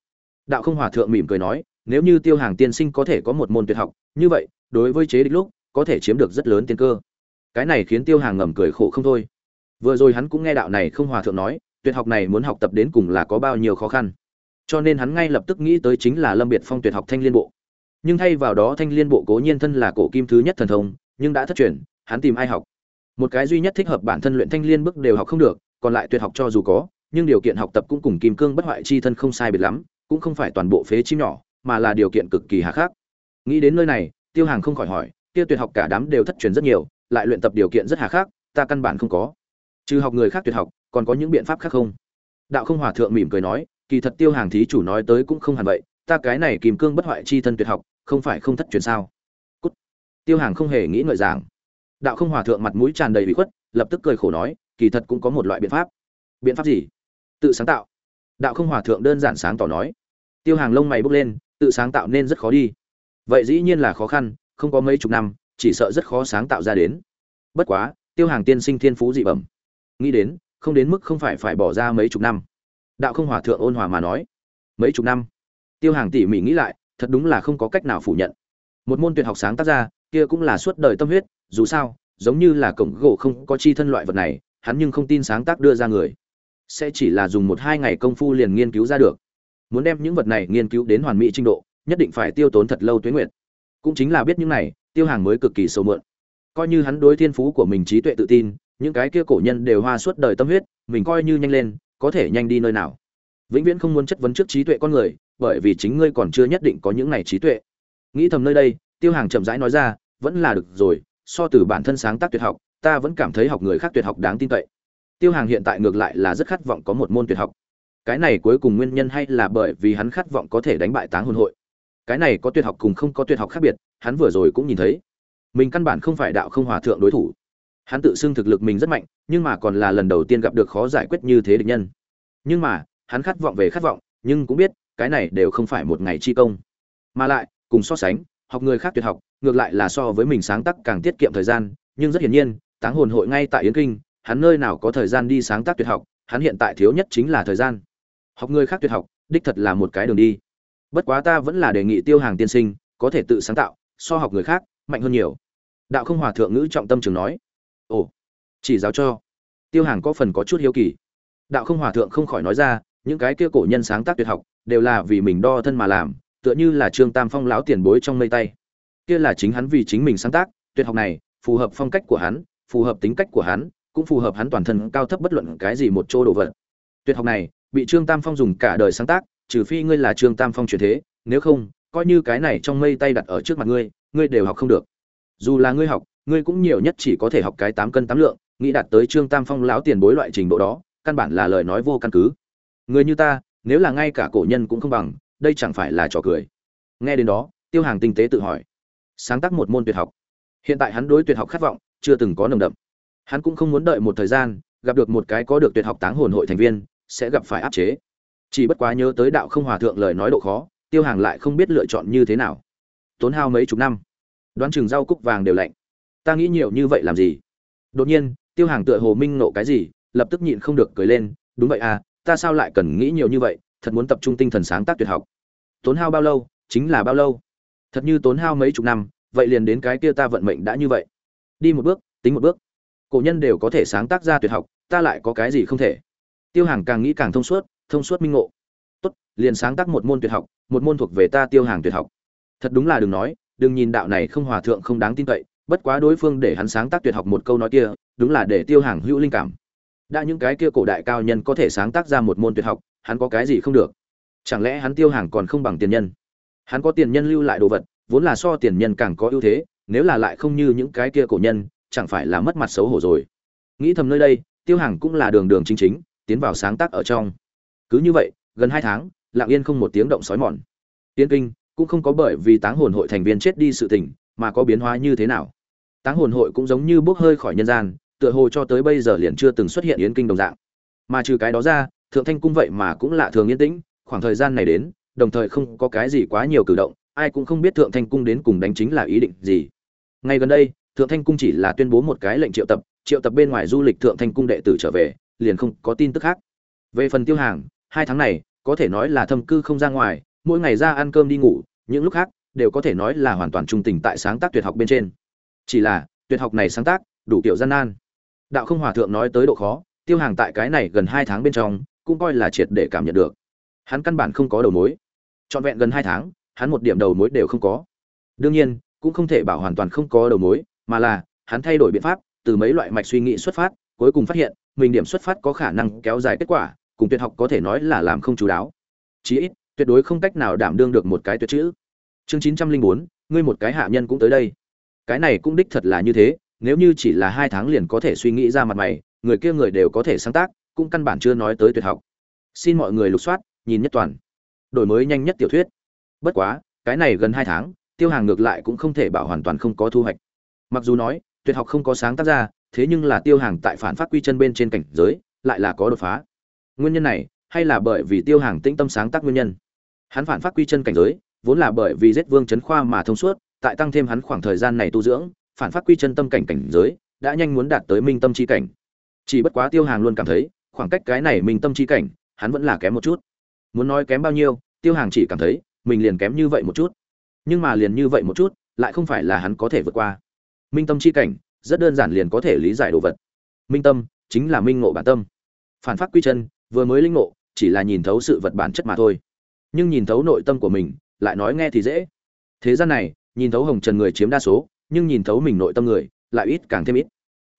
Speaker 1: Đạo không hòa thượng mỉm cười nói, nếu như tiêu hàng tiên sinh có thể có một môn tuyệt học, như vậy, đối với chế địch lúc, có thể chiếm được rất lớn tiên cơ. Cái này khiến tiêu hàng ngầm cười khổ không thôi. Vừa rồi hắn cũng nghe đạo này không hòa thượng nói, tuyệt học này muốn học tập đến cùng là có bao nhiêu khó khăn. Cho nên hắn ngay lập tức nghĩ tới chính là lâm biệt phong tuyệt học thanh liên bộ nhưng thay vào đó thanh liên bộ cố nhiên thân là cổ kim thứ nhất thần thông, nhưng đã thất truyền, hắn tìm ai học? Một cái duy nhất thích hợp bản thân luyện thanh liên bước đều học không được, còn lại tuyệt học cho dù có, nhưng điều kiện học tập cũng cùng kim cương bất hoại chi thân không sai biệt lắm, cũng không phải toàn bộ phế chim nhỏ, mà là điều kiện cực kỳ hà khắc. Nghĩ đến nơi này, tiêu hàng không khỏi hỏi tiêu tuyệt học cả đám đều thất truyền rất nhiều, lại luyện tập điều kiện rất hà khắc, ta căn bản không có. Trừ học người khác tuyệt học, còn có những biện pháp khác không? Đạo không hòa thượng mỉm cười nói, kỳ thật tiêu hàng thí chủ nói tới cũng không hẳn vậy, ta cái này kìm cương bất hoại chi thân tuyệt học không phải không thất truyền sao? Cút. tiêu hàng không hề nghĩ ngợi giảng. Đạo không hòa thượng mặt mũi tràn đầy bị khuất, lập tức cười khổ nói, kỳ thật cũng có một loại biện pháp. Biện pháp gì? Tự sáng tạo. Đạo không hòa thượng đơn giản sáng tỏ nói. Tiêu hàng lông mày bốc lên, tự sáng tạo nên rất khó đi. Vậy dĩ nhiên là khó khăn, không có mấy chục năm, chỉ sợ rất khó sáng tạo ra đến. Bất quá, tiêu hàng tiên sinh thiên phú dị bẩm. Nghĩ đến, không đến mức không phải phải bỏ ra mấy chục năm. Đạo không hòa thượng ôn hòa mà nói. Mấy chục năm? Tiêu hàng tỉ mỉ nghĩ lại thật đúng là không có cách nào phủ nhận. Một môn tuyệt học sáng tác ra, kia cũng là suốt đời tâm huyết, dù sao, giống như là cổng gỗ không có chi thân loại vật này, hắn nhưng không tin sáng tác đưa ra người. Sẽ chỉ là dùng một hai ngày công phu liền nghiên cứu ra được. Muốn đem những vật này nghiên cứu đến hoàn mỹ trình độ, nhất định phải tiêu tốn thật lâu tuế nguyệt. Cũng chính là biết những này, tiêu hàng mới cực kỳ sâu mượn. Coi như hắn đối thiên phú của mình trí tuệ tự tin, những cái kia cổ nhân đều hoa suốt đời tâm huyết, mình coi như nhanh lên, có thể nhanh đi nơi nào. Vĩnh viễn không muốn chất vấn trước trí tuệ con người bởi vì chính ngươi còn chưa nhất định có những này trí tuệ. Nghĩ thầm nơi đây, tiêu hàng chậm rãi nói ra, vẫn là được rồi, so từ bản thân sáng tác tuyệt học, ta vẫn cảm thấy học người khác tuyệt học đáng tin cậy. Tiêu hàng hiện tại ngược lại là rất khát vọng có một môn tuyệt học. Cái này cuối cùng nguyên nhân hay là bởi vì hắn khát vọng có thể đánh bại táng hồn hội. Cái này có tuyệt học cùng không có tuyệt học khác biệt, hắn vừa rồi cũng nhìn thấy. Mình căn bản không phải đạo không hòa thượng đối thủ. Hắn tự xưng thực lực mình rất mạnh, nhưng mà còn là lần đầu tiên gặp được khó giải quyết như thế địch nhân. Nhưng mà, hắn khát vọng về khát vọng, nhưng cũng biết cái này đều không phải một ngày chi công. Mà lại, cùng so sánh, học người khác tuyệt học, ngược lại là so với mình sáng tác càng tiết kiệm thời gian, nhưng rất hiển nhiên, táng hồn hội ngay tại yến kinh, hắn nơi nào có thời gian đi sáng tác tuyệt học, hắn hiện tại thiếu nhất chính là thời gian. Học người khác tuyệt học, đích thật là một cái đường đi. Bất quá ta vẫn là đề nghị tiêu hàng tiên sinh, có thể tự sáng tạo, so học người khác, mạnh hơn nhiều. Đạo không hòa thượng ngữ trọng tâm trường nói. Ồ, chỉ giáo cho. Tiêu hàng có phần có chút hiếu kỳ. Đạo không hòa thượng không khỏi nói ra những cái kia cổ nhân sáng tác tuyệt học, đều là vì mình đo thân mà làm, tựa như là trương tam phong lão tiền bối trong mây tay. Kia là chính hắn vì chính mình sáng tác, tuyệt học này, phù hợp phong cách của hắn, phù hợp tính cách của hắn, cũng phù hợp hắn toàn thân cao thấp bất luận cái gì một chỗ đồ vật. Tuyệt học này, bị trương tam phong dùng cả đời sáng tác, trừ phi ngươi là trương tam phong truyền thế, nếu không, coi như cái này trong mây tay đặt ở trước mặt ngươi ngươi đều học không được. Dù là ngươi học, ngươi cũng nhiều nhất chỉ có thể học cái tám cân tám lượng, nghĩ đạt tới trương tam phong lão tiền bối loại trình độ đó, căn bản là lời nói vô căn cứ người như ta, nếu là ngay cả cổ nhân cũng không bằng, đây chẳng phải là trò cười. Nghe đến đó, tiêu hàng tinh tế tự hỏi. Sáng tác một môn tuyệt học. Hiện tại hắn đối tuyệt học khát vọng chưa từng có nồng đậm. Hắn cũng không muốn đợi một thời gian, gặp được một cái có được tuyệt học táng hồn hội thành viên, sẽ gặp phải áp chế. Chỉ bất quá nhớ tới đạo không hòa thượng lời nói độ khó, tiêu hàng lại không biết lựa chọn như thế nào. Tốn hao mấy chục năm. Đoán chừng rau cúc vàng đều lạnh. Ta nghĩ nhiều như vậy làm gì? Đột nhiên, tiêu hàng tựa hồ minh nộ cái gì, lập tức nhịn không được cười lên. Đúng vậy à ta sao lại cần nghĩ nhiều như vậy, thật muốn tập trung tinh thần sáng tác tuyệt học. Tốn hao bao lâu, chính là bao lâu. Thật như tốn hao mấy chục năm, vậy liền đến cái kia ta vận mệnh đã như vậy. Đi một bước, tính một bước. Cổ nhân đều có thể sáng tác ra tuyệt học, ta lại có cái gì không thể. Tiêu hàng càng nghĩ càng thông suốt thông suốt minh ngộ. Tốt, liền sáng tác một môn tuyệt học, một môn thuộc về ta tiêu hàng tuyệt học. Thật đúng là đừng nói, đừng nhìn đạo này không hòa thượng không đáng tin cậy, bất quá đối phương để hắn sáng tác tuyệt học một câu nói kia, đúng là để tiêu hàng hữu linh cảm đã những cái kia cổ đại cao nhân có thể sáng tác ra một môn tuyệt học, hắn có cái gì không được? Chẳng lẽ hắn tiêu hàng còn không bằng tiền nhân? Hắn có tiền nhân lưu lại đồ vật, vốn là so tiền nhân càng có ưu thế, nếu là lại không như những cái kia cổ nhân, chẳng phải là mất mặt xấu hổ rồi? Nghĩ thầm nơi đây, tiêu hàng cũng là đường đường chính chính, tiến vào sáng tác ở trong. Cứ như vậy, gần hai tháng, lặng yên không một tiếng động sói mòn. Tiên kinh cũng không có bởi vì táng hồn hội thành viên chết đi sự tình, mà có biến hóa như thế nào? Táng hồn hội cũng giống như bốc hơi khỏi nhân gian tựa hồ cho tới bây giờ liền chưa từng xuất hiện yến kinh đồng dạng. Mà trừ cái đó ra, thượng thanh cung vậy mà cũng lạ thường yên tĩnh, khoảng thời gian này đến, đồng thời không có cái gì quá nhiều cử động, ai cũng không biết thượng thanh cung đến cùng đánh chính là ý định gì. Ngay gần đây, thượng thanh cung chỉ là tuyên bố một cái lệnh triệu tập triệu tập bên ngoài du lịch thượng thanh cung đệ tử trở về, liền không có tin tức khác. Về phần tiêu hàng, hai tháng này, có thể nói là thâm cư không ra ngoài, mỗi ngày ra ăn cơm đi ngủ, những lúc khác, đều có thể nói là hoàn toàn trung tình tại sáng tác tuyệt học bên trên. Chỉ là, tuyệt học này sáng tác, đủ kiểu gian nan đạo không hòa thượng nói tới độ khó, tiêu hàng tại cái này gần hai tháng bên trong, cũng coi là triệt để cảm nhận được. Hắn căn bản không có đầu mối. Trọn vẹn gần hai tháng, hắn một điểm đầu mối đều không có. Đương nhiên, cũng không thể bảo hoàn toàn không có đầu mối, mà là, hắn thay đổi biện pháp, từ mấy loại mạch suy nghĩ xuất phát, cuối cùng phát hiện, mình điểm xuất phát có khả năng kéo dài kết quả, cùng tuyệt học có thể nói là làm không chú đáo. Chí ít, tuyệt đối không cách nào đảm đương được một cái tuyệt chữ. Chương chín trăm linh bốn, ngươi một cái hạ nhân cũng tới đây. Cái này cũng đích thật là như thế nếu như chỉ là hai tháng liền có thể suy nghĩ ra mặt mày, người kia người đều có thể sáng tác, cũng căn bản chưa nói tới tuyệt học. Xin mọi người lục soát, nhìn nhất toàn. Đổi mới nhanh nhất tiểu thuyết. Bất quá, cái này gần hai tháng, tiêu hàng ngược lại cũng không thể bảo hoàn toàn không có thu hoạch. Mặc dù nói, tuyệt học không có sáng tác ra, thế nhưng là tiêu hàng tại phản phát quy chân bên trên cảnh giới, lại là có đột phá. Nguyên nhân này, hay là bởi vì tiêu hàng tĩnh tâm sáng tác nguyên nhân? Hắn phản phát quy chân cảnh giới, vốn là bởi vì giết vương chấn khoa mà thông suốt, tại tăng thêm hắn khoảng thời gian này tu dưỡng phản phát quy chân tâm cảnh cảnh giới, đã nhanh muốn đạt tới minh tâm chi cảnh. Chỉ bất quá tiêu hàng luôn cảm thấy, khoảng cách cái này minh tâm chi cảnh, hắn vẫn là kém một chút. Muốn nói kém bao nhiêu, tiêu hàng chỉ cảm thấy, mình liền kém như vậy một chút. Nhưng mà liền như vậy một chút, lại không phải là hắn có thể vượt qua. Minh tâm chi cảnh, rất đơn giản liền có thể lý giải đồ vật. Minh tâm, chính là minh ngộ bản tâm. Phản phát quy chân, vừa mới linh ngộ, chỉ là nhìn thấu sự vật bản chất mà thôi. Nhưng nhìn thấu nội tâm của mình, lại nói nghe thì dễ. Thế gian này, nhìn thấu hồng trần người chiếm đa số nhưng nhìn thấu mình nội tâm người, lại ít càng thêm ít.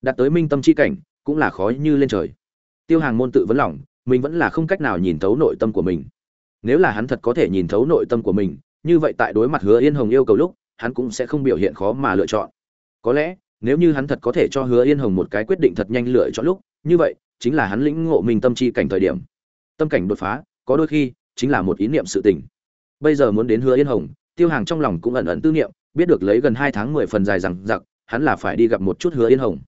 Speaker 1: Đạt tới minh tâm chi cảnh, cũng là khó như lên trời. Tiêu hàng môn tự vấn lòng, mình vẫn là không cách nào nhìn thấu nội tâm của mình. Nếu là hắn thật có thể nhìn thấu nội tâm của mình, như vậy tại đối mặt hứa yên hồng yêu cầu lúc, hắn cũng sẽ không biểu hiện khó mà lựa chọn. Có lẽ, nếu như hắn thật có thể cho hứa yên hồng một cái quyết định thật nhanh lựa chọn lúc, như vậy, chính là hắn lĩnh ngộ mình tâm chi cảnh thời điểm. Tâm cảnh đột phá, có đôi khi, chính là một ý niệm sự tình. Bây giờ muốn đến hứa yên hồng, tiêu hàng trong lòng cũng ẩn ẩn tư niệm biết được lấy gần hai tháng mười phần dài rằng giặc, hắn là phải đi gặp một chút hứa yên hồng.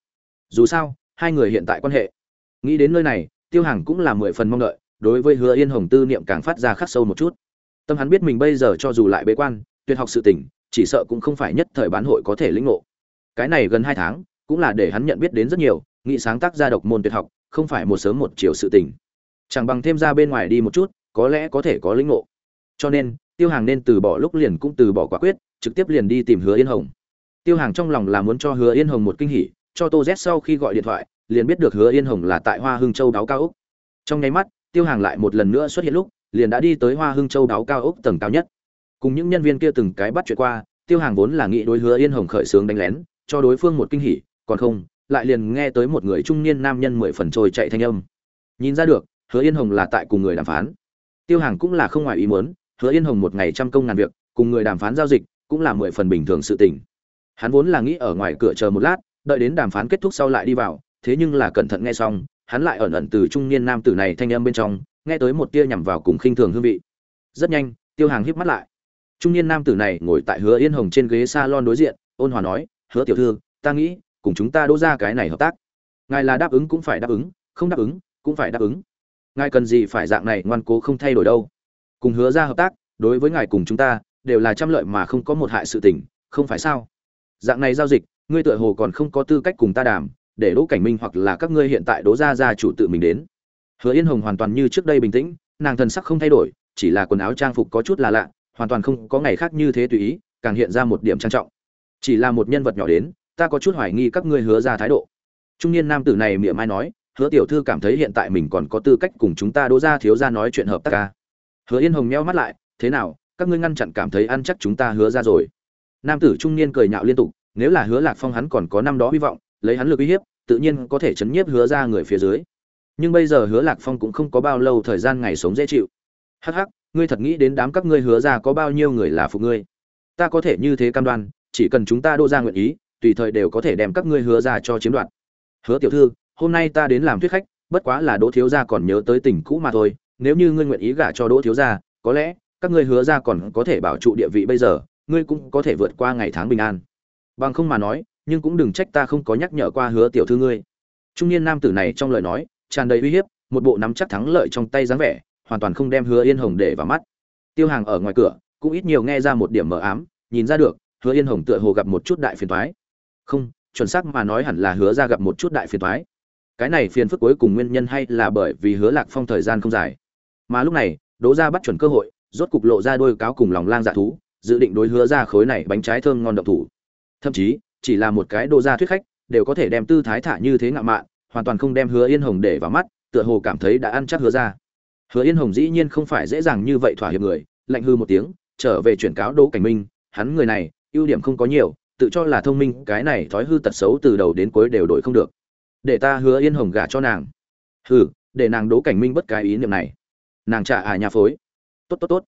Speaker 1: Dù sao, hai người hiện tại quan hệ. Nghĩ đến nơi này, tiêu hàng cũng là mười phần mong đợi, đối với hứa yên hồng tư niệm càng phát ra khắc sâu một chút. Tâm hắn biết mình bây giờ cho dù lại bế quan, tuyệt học sự tỉnh chỉ sợ cũng không phải nhất thời bán hội có thể lĩnh ngộ. Cái này gần hai tháng, cũng là để hắn nhận biết đến rất nhiều nghị sáng tác ra độc môn tuyệt học, không phải một sớm một chiều sự tỉnh chẳng bằng thêm ra bên ngoài đi một chút, có lẽ có thể có lĩnh ngộ. Cho nên tiêu hàng nên từ bỏ lúc liền cũng từ bỏ quả quyết, trực tiếp liền đi tìm hứa yên hồng. Tiêu hàng trong lòng là muốn cho hứa yên hồng một kinh hỉ, cho tô z sau khi gọi điện thoại, liền biết được hứa yên hồng là tại hoa hưng châu đáo cao úc trong nháy mắt, tiêu hàng lại một lần nữa xuất hiện lúc, liền đã đi tới hoa hưng châu đáo cao úc tầng cao nhất. Cùng những nhân viên kia từng cái bắt chuyện qua, tiêu hàng vốn là nghĩ đối hứa yên hồng khởi xướng đánh lén, cho đối phương một kinh hỉ, còn không, lại liền nghe tới một người trung niên nam nhân mười phần trôi chạy thanh âm. Nhìn ra được, hứa yên hồng là tại cùng người đàm phán. Tiêu hàng cũng là không ngoài ý muốn hứa yên hồng một ngày trăm công ngàn việc, cùng người đàm phán giao dịch, cũng là mười phần bình thường sự tình. Hắn vốn là nghĩ ở ngoài cửa chờ một lát, đợi đến đàm phán kết thúc sau lại đi vào, thế nhưng là cẩn thận nghe xong, hắn lại ẩn ẩn từ trung niên nam tử này thanh âm bên trong, nghe tới một tia nhằm vào cùng khinh thường hương vị. Rất nhanh, tiêu hàng híp mắt lại. Trung niên nam tử này ngồi tại hứa yên hồng trên ghế salon đối diện, ôn hòa nói, hứa tiểu thư, ta nghĩ, cùng chúng ta đỗ ra cái này hợp tác. Ngài là đáp ứng cũng phải đáp ứng, không đáp ứng, cũng phải đáp ứng. Ngài cần gì phải dạng này ngoan cố không thay đổi đâu cùng hứa ra hợp tác, đối với ngài cùng chúng ta, đều là trăm lợi mà không có một hại sự tình, không phải sao? Dạng này giao dịch, ngươi tựa hồ còn không có tư cách cùng ta đàm, để đỗ cảnh minh hoặc là các ngươi hiện tại đỗ ra ra chủ tự mình đến. Hứa yên hồng hoàn toàn như trước đây bình tĩnh, nàng thần sắc không thay đổi, chỉ là quần áo trang phục có chút là lạ, hoàn toàn không có ngày khác như thế tùy ý, càng hiện ra một điểm trang trọng. Chỉ là một nhân vật nhỏ đến, ta có chút hoài nghi các ngươi hứa ra thái độ. Trung niên nam tử này miệng mai nói, hứa tiểu thư cảm thấy hiện tại mình còn có tư cách cùng chúng ta đỗ ra thiếu ra nói chuyện hợp tác ca hứa yên hồng nheo mắt lại, thế nào, các ngươi ngăn chặn cảm thấy ăn chắc chúng ta hứa ra rồi? Nam tử trung niên cười nhạo liên tục, nếu là hứa lạc phong hắn còn có năm đó hy vọng, lấy hắn lực uy hiếp, tự nhiên có thể chấn nhiếp hứa ra người phía dưới. Nhưng bây giờ hứa lạc phong cũng không có bao lâu thời gian ngày sống dễ chịu. Hắc hắc, ngươi thật nghĩ đến đám các ngươi hứa ra có bao nhiêu người là phục ngươi? Ta có thể như thế cam đoan, chỉ cần chúng ta đô ra nguyện ý, tùy thời đều có thể đem các ngươi hứa ra cho chiếm đoạt. Hứa tiểu thư, hôm nay ta đến làm thuyết khách, bất quá là đỗ thiếu gia còn nhớ tới tình cũ mà thôi nếu như ngươi nguyện ý gả cho đỗ thiếu gia, có lẽ các ngươi hứa ra còn có thể bảo trụ địa vị bây giờ, ngươi cũng có thể vượt qua ngày tháng bình an. Bằng không mà nói, nhưng cũng đừng trách ta không có nhắc nhở qua hứa tiểu thư ngươi. Trung niên nam tử này trong lời nói, tràn đầy uy hiếp, một bộ nắm chắc thắng lợi trong tay dáng vẻ, hoàn toàn không đem hứa yên hồng để vào mắt. Tiêu hàng ở ngoài cửa, cũng ít nhiều nghe ra một điểm mờ ám, nhìn ra được, hứa yên hồng tựa hồ gặp một chút đại phiền toái. Không, chuẩn xác mà nói hẳn là hứa ra gặp một chút đại phiền toái. Cái này phiền phức cuối cùng nguyên nhân hay là bởi vì hứa lạc phong thời gian không dài mà lúc này, đỗ ra bắt chuẩn cơ hội, rốt cục lộ ra đôi cáo cùng lòng lang dạ thú, dự định đối hứa ra khối này bánh trái thơm ngon độc thủ. Thậm chí, chỉ là một cái đô ra thuyết khách, đều có thể đem tư thái thả như thế ngạo mạn, hoàn toàn không đem hứa yên hồng để vào mắt, tựa hồ cảm thấy đã ăn chắc hứa ra hứa yên hồng dĩ nhiên không phải dễ dàng như vậy thỏa hiệp người, lạnh hư một tiếng, trở về chuyển cáo đỗ cảnh minh, hắn người này, ưu điểm không có nhiều, tự cho là thông minh, cái này thói hư tật xấu từ đầu đến cuối đều đổi không được. Để ta hứa yên hồng gả cho nàng. Hừ, để nàng đỗ cảnh minh bất cái ý niệm này nàng trả à nhà phối. Tốt tốt tốt.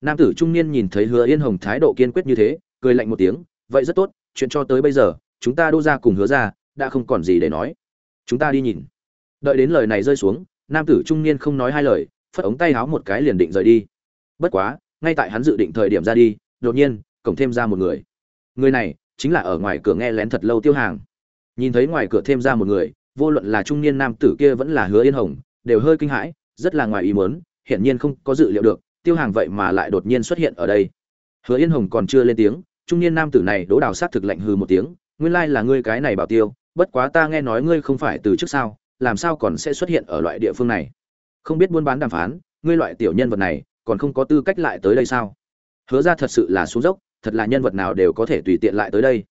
Speaker 1: Nam tử trung niên nhìn thấy hứa yên hồng thái độ kiên quyết như thế, cười lạnh một tiếng, vậy rất tốt, chuyện cho tới bây giờ, chúng ta đô ra cùng hứa ra, đã không còn gì để nói. Chúng ta đi nhìn. Đợi đến lời này rơi xuống, nam tử trung niên không nói hai lời, phất ống tay háo một cái liền định rời đi. Bất quá, ngay tại hắn dự định thời điểm ra đi, đột nhiên, cổng thêm ra một người. Người này, chính là ở ngoài cửa nghe lén thật lâu tiêu hàng. Nhìn thấy ngoài cửa thêm ra một người, vô luận là trung niên nam tử kia vẫn là hứa yên hồng, đều hơi kinh hãi, rất là ngoài ý muốn hiển nhiên không có dự liệu được, tiêu hàng vậy mà lại đột nhiên xuất hiện ở đây. Hứa yên hồng còn chưa lên tiếng, trung niên nam tử này đỗ đào sát thực lạnh hừ một tiếng, nguyên lai là ngươi cái này bảo tiêu, bất quá ta nghe nói ngươi không phải từ trước sao, làm sao còn sẽ xuất hiện ở loại địa phương này? Không biết buôn bán đàm phán, ngươi loại tiểu nhân vật này, còn không có tư cách lại tới đây sao? Hứa ra thật sự là xuống dốc, thật là nhân vật nào đều có thể tùy tiện lại tới đây.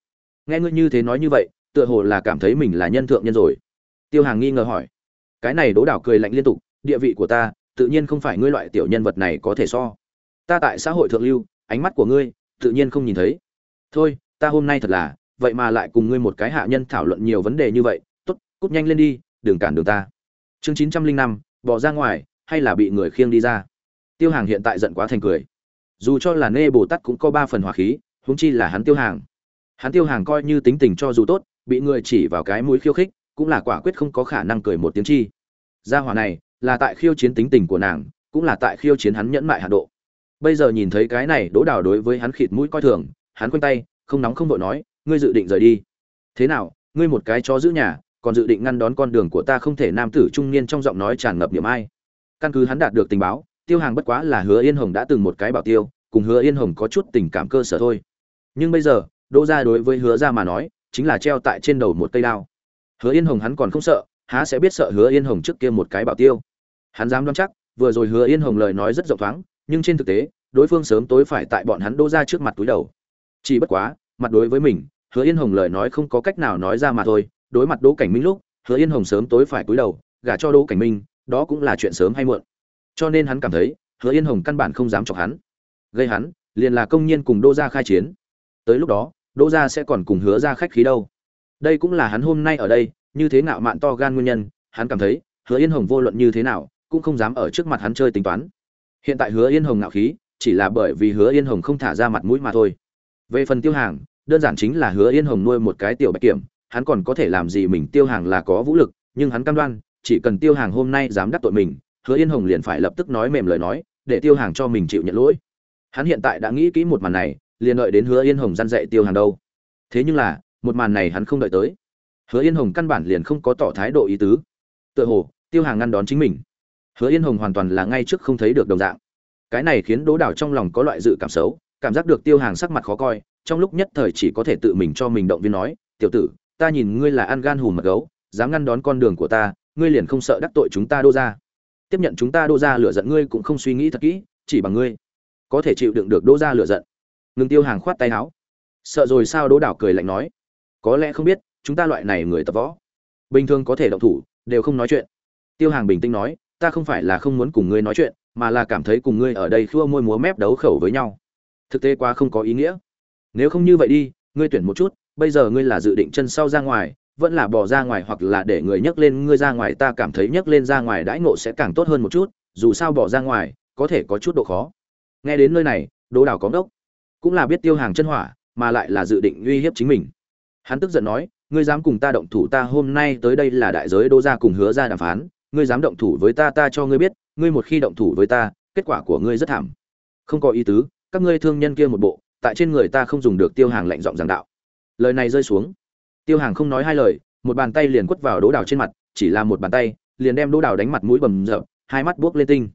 Speaker 1: Nghe ngươi như thế nói như vậy, tựa hồ là cảm thấy mình là nhân thượng nhân rồi. Tiêu hàng nghi ngờ hỏi. Cái này đỗ đảo cười lạnh liên tục, địa vị của ta tự nhiên không phải ngươi loại tiểu nhân vật này có thể so. Ta tại xã hội thượng lưu, ánh mắt của ngươi, tự nhiên không nhìn thấy. Thôi, ta hôm nay thật là, vậy mà lại cùng ngươi một cái hạ nhân thảo luận nhiều vấn đề như vậy, tốt, cút nhanh lên đi, đừng cản đường ta. Chương chín trăm linh năm, bỏ ra ngoài, hay là bị người khiêng đi ra. Tiêu hàng hiện tại giận quá thành cười. Dù cho là nê bồ tát cũng có ba phần hỏa khí, huống chi là hắn tiêu hàng. Hắn tiêu hàng coi như tính tình cho dù tốt, bị người chỉ vào cái mũi khiêu khích, cũng là quả quyết không có khả năng cười một tiếng chi. Gia hỏa này là tại khiêu chiến tính tình của nàng, cũng là tại khiêu chiến hắn nhẫn mại hạ độ. Bây giờ nhìn thấy cái này đỗ đào đối với hắn khịt mũi coi thường, hắn quanh tay, không nóng không vội nói, ngươi dự định rời đi. Thế nào, ngươi một cái chó giữ nhà, còn dự định ngăn đón con đường của ta không thể? Nam tử trung niên trong giọng nói tràn ngập niệm ai. Căn cứ hắn đạt được tình báo, tiêu hàng bất quá là hứa yên hồng đã từng một cái bảo tiêu, cùng hứa yên hồng có chút tình cảm cơ sở thôi. Nhưng bây giờ, đỗ gia đối với hứa gia mà nói, chính là treo tại trên đầu một cây đao. Hứa yên hồng hắn còn không sợ, há sẽ biết sợ hứa yên hồng trước kia một cái bảo tiêu hắn dám đoán chắc, vừa rồi hứa yên hồng lời nói rất rộng thoáng, nhưng trên thực tế, đối phương sớm tối phải tại bọn hắn đô ra trước mặt túi đầu. Chỉ bất quá, mặt đối với mình, hứa yên hồng lời nói không có cách nào nói ra mà thôi. Đối mặt đỗ cảnh minh lúc, hứa yên hồng sớm tối phải cúi đầu, gả cho đỗ cảnh minh, đó cũng là chuyện sớm hay muộn. Cho nên hắn cảm thấy, hứa yên hồng căn bản không dám chọc hắn. Gây hắn, liền là công nhiên cùng đô gia khai chiến. Tới lúc đó đô gia sẽ còn cùng hứa ra khách khí đâu. Đây cũng là hắn hôm nay ở đây, như thế nào mạn to gan nguyên nhân, hắn cảm thấy, hứa yên hồng vô luận như thế nào cũng không dám ở trước mặt hắn chơi tính toán. Hiện tại hứa yên hồng ngạo khí, chỉ là bởi vì hứa yên hồng không thả ra mặt mũi mà thôi. Về phần tiêu hàng, đơn giản chính là hứa yên hồng nuôi một cái tiểu bạch kiểm, hắn còn có thể làm gì mình tiêu hàng là có vũ lực, nhưng hắn cam đoan, chỉ cần tiêu hàng hôm nay dám đắc tội mình, hứa yên hồng liền phải lập tức nói mềm lời nói, để tiêu hàng cho mình chịu nhận lỗi. Hắn hiện tại đã nghĩ kỹ một màn này, liền đợi đến hứa yên hồng gian dạy tiêu hàng đâu. Thế nhưng là, một màn này hắn không đợi tới. Hứa yên hồng căn bản liền không có tỏ thái độ ý tứ. Tựa hồ, tiêu hàng ngăn đón chính mình hứa yên hồng hoàn toàn là ngay trước không thấy được đồng dạng. Cái này khiến đố đảo trong lòng có loại dự cảm xấu, cảm giác được tiêu hàng sắc mặt khó coi, trong lúc nhất thời chỉ có thể tự mình cho mình động viên nói, tiểu tử, ta nhìn ngươi là ăn gan hùm mật gấu, dám ngăn đón con đường của ta, ngươi liền không sợ đắc tội chúng ta đô ra tiếp nhận chúng ta đô ra lựa giận ngươi cũng không suy nghĩ thật kỹ, chỉ bằng ngươi có thể chịu đựng được đô ra lựa giận. Ngừng tiêu hàng khoát tay áo. Sợ rồi sao đỗ đảo cười lạnh nói, có lẽ không biết, chúng ta loại này người tập võ, bình thường có thể động thủ, đều không nói chuyện. Tiêu hàng bình tĩnh nói ta không phải là không muốn cùng ngươi nói chuyện, mà là cảm thấy cùng ngươi ở đây khua môi múa mép đấu khẩu với nhau. Thực tế quá không có ý nghĩa. Nếu không như vậy đi, ngươi tuyển một chút, bây giờ ngươi là dự định chân sau ra ngoài, vẫn là bỏ ra ngoài hoặc là để người nhấc lên ngươi ra ngoài, ta cảm thấy nhấc lên ra ngoài đãi ngộ sẽ càng tốt hơn một chút, dù sao bỏ ra ngoài, có thể có chút độ khó. Nghe đến nơi này, đỗ đảo có đốc. Cũng là biết tiêu hàng chân hỏa, mà lại là dự định uy hiếp chính mình. Hắn tức giận nói, ngươi dám cùng ta động thủ, ta hôm nay tới đây là đại giới đô gia cùng hứa ra đàm phán ngươi dám động thủ với ta ta cho ngươi biết, ngươi một khi động thủ với ta, kết quả của ngươi rất thảm. Không có ý tứ, các ngươi thương nhân kia một bộ, tại trên người ta không dùng được tiêu hàng lạnh giọng giảng đạo. Lời này rơi xuống. Tiêu hàng không nói hai lời, một bàn tay liền quất vào đỗ đào trên mặt, chỉ là một bàn tay, liền đem đỗ đào đánh mặt mũi bầm rợp hai mắt buốc lên tinh.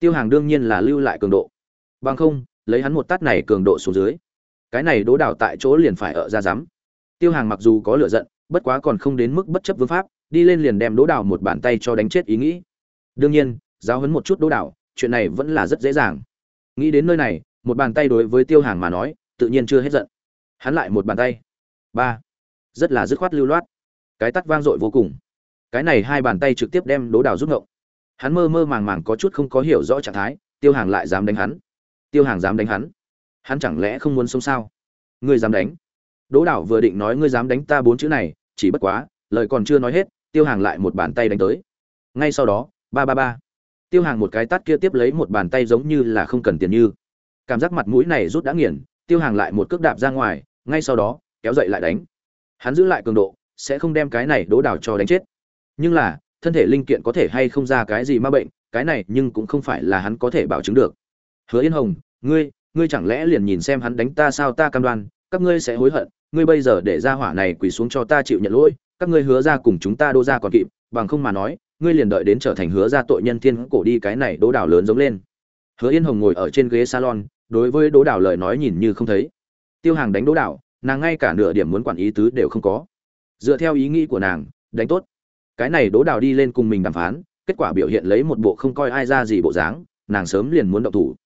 Speaker 1: Tiêu hàng đương nhiên là lưu lại cường độ. Bằng không, lấy hắn một tát này cường độ xuống dưới, cái này đỗ đào tại chỗ liền phải ở ra dám tiêu hàng mặc dù có lựa giận, bất quá còn không đến mức bất chấp vương pháp đi lên liền đem đỗ đào một bàn tay cho đánh chết ý nghĩ. Đương nhiên, giáo hấn một chút đỗ đào, chuyện này vẫn là rất dễ dàng. Nghĩ đến nơi này, một bàn tay đối với tiêu hàng mà nói, tự nhiên chưa hết giận. Hắn lại một bàn tay. Ba. Rất là dứt khoát lưu loát. Cái tắt vang dội vô cùng. Cái này hai bàn tay trực tiếp đem đố đào rút ngộng. Hắn mơ mơ màng màng có chút không có hiểu rõ trạng thái, tiêu hàng lại dám đánh hắn. Tiêu hàng dám đánh hắn. Hắn chẳng lẽ không muốn sống sao? Ngươi dám đánh. Đố đảo vừa định nói ngươi dám đánh ta bốn chữ này, chỉ bất quá, lời còn chưa nói hết tiêu hàng lại một bàn tay đánh tới. Ngay sau đó, ba ba ba. Tiêu hàng một cái tát kia tiếp lấy một bàn tay giống như là không cần tiền như. Cảm giác mặt mũi này rút đã nghiền, tiêu hàng lại một cước đạp ra ngoài, ngay sau đó, kéo dậy lại đánh. Hắn giữ lại cường độ, sẽ không đem cái này đố đảo cho đánh chết. Nhưng là, thân thể linh kiện có thể hay không ra cái gì ma bệnh, cái này nhưng cũng không phải là hắn có thể bảo chứng được. Hứa yên hồng, ngươi ngươi chẳng lẽ liền nhìn xem hắn đánh ta sao ta cam đoan, các ngươi sẽ hối hận, ngươi bây giờ để ra hỏa này quỳ xuống cho ta chịu nhận lỗi các ngươi hứa ra cùng chúng ta đô ra còn kịp, bằng không mà nói, ngươi liền đợi đến trở thành hứa ra tội nhân thiên cổ đi cái này đố đảo lớn giống lên. Hứa yên hồng ngồi ở trên ghế salon, đối với đố đảo lời nói nhìn như không thấy. Tiêu hàng đánh đố đảo, nàng ngay cả nửa điểm muốn quản ý tứ đều không có. Dựa theo ý nghĩ của nàng, đánh tốt. Cái này đố đảo đi lên cùng mình đàm phán, kết quả biểu hiện lấy một bộ không coi ai ra gì bộ dáng, nàng sớm liền muốn động thủ.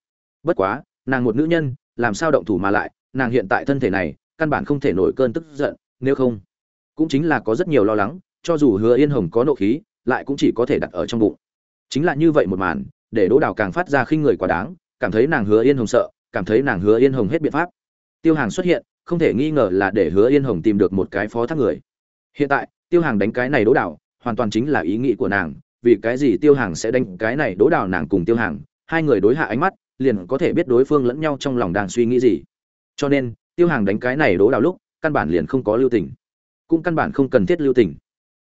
Speaker 1: Bất quá, nàng một nữ nhân, làm sao động thủ mà lại, nàng hiện tại thân thể này, căn bản không thể nổi cơn tức giận, nếu không cũng chính là có rất nhiều lo lắng, cho dù hứa yên hồng có nộ khí, lại cũng chỉ có thể đặt ở trong bụng. Chính là như vậy một màn, để đỗ đào càng phát ra khinh người quá đáng, cảm thấy nàng hứa yên hồng sợ, cảm thấy nàng hứa yên hồng hết biện pháp. Tiêu hàng xuất hiện, không thể nghi ngờ là để hứa yên hồng tìm được một cái phó thác người. Hiện tại, tiêu hàng đánh cái này đỗ đào, hoàn toàn chính là ý nghĩ của nàng, vì cái gì tiêu hàng sẽ đánh cái này đỗ đào nàng cùng tiêu hàng, hai người đối hạ ánh mắt, liền có thể biết đối phương lẫn nhau trong lòng đang suy nghĩ gì. Cho nên, tiêu hàng đánh cái này đỗ đào lúc, căn bản liền không có lưu tình cũng căn bản không cần thiết lưu tình.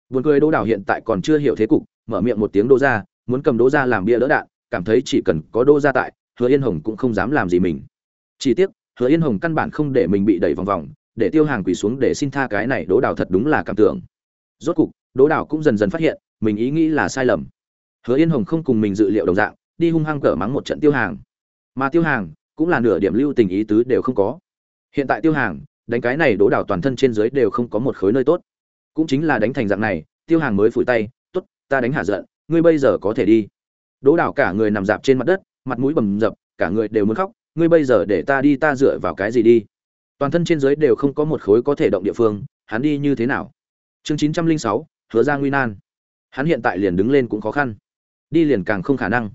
Speaker 1: Buồn cười đỗ đào hiện tại còn chưa hiểu thế cục, mở miệng một tiếng đỗ ra muốn cầm đỗ ra làm bia đỡ đạn, cảm thấy chỉ cần có đỗ ra tại, hứa yên hồng cũng không dám làm gì mình. Chỉ tiếc, hứa yên hồng căn bản không để mình bị đẩy vòng vòng, để tiêu hàng quỳ xuống để xin tha cái này đỗ đào thật đúng là cảm tưởng. Rốt cục, đỗ đào cũng dần dần phát hiện, mình ý nghĩ là sai lầm. Hứa yên hồng không cùng mình dự liệu đồng dạng, đi hung hăng cở mắng một trận tiêu hàng. Mà tiêu hàng, cũng là nửa điểm lưu tình ý tứ đều không có. Hiện tại tiêu hàng đánh cái này đỗ đảo toàn thân trên dưới đều không có một khối nơi tốt. Cũng chính là đánh thành dạng này, tiêu hàng mới phủi tay t ố t ta đánh hạ giận, ngươi bây giờ có thể đi. Đỗ đảo cả người nằm dạp trên mặt đất, mặt mũi bầm dập, cả người đều muốn khóc, ngươi bây giờ để ta đi, ta dựa vào cái gì đi? Toàn thân trên dưới đều không có một khối có thể động địa phương, hắn đi như thế nào? Chương chín trăm linh sáu, hứa ra nguy nan. Hắn hiện tại liền đứng lên cũng khó khăn. Đi liền càng không khả năng.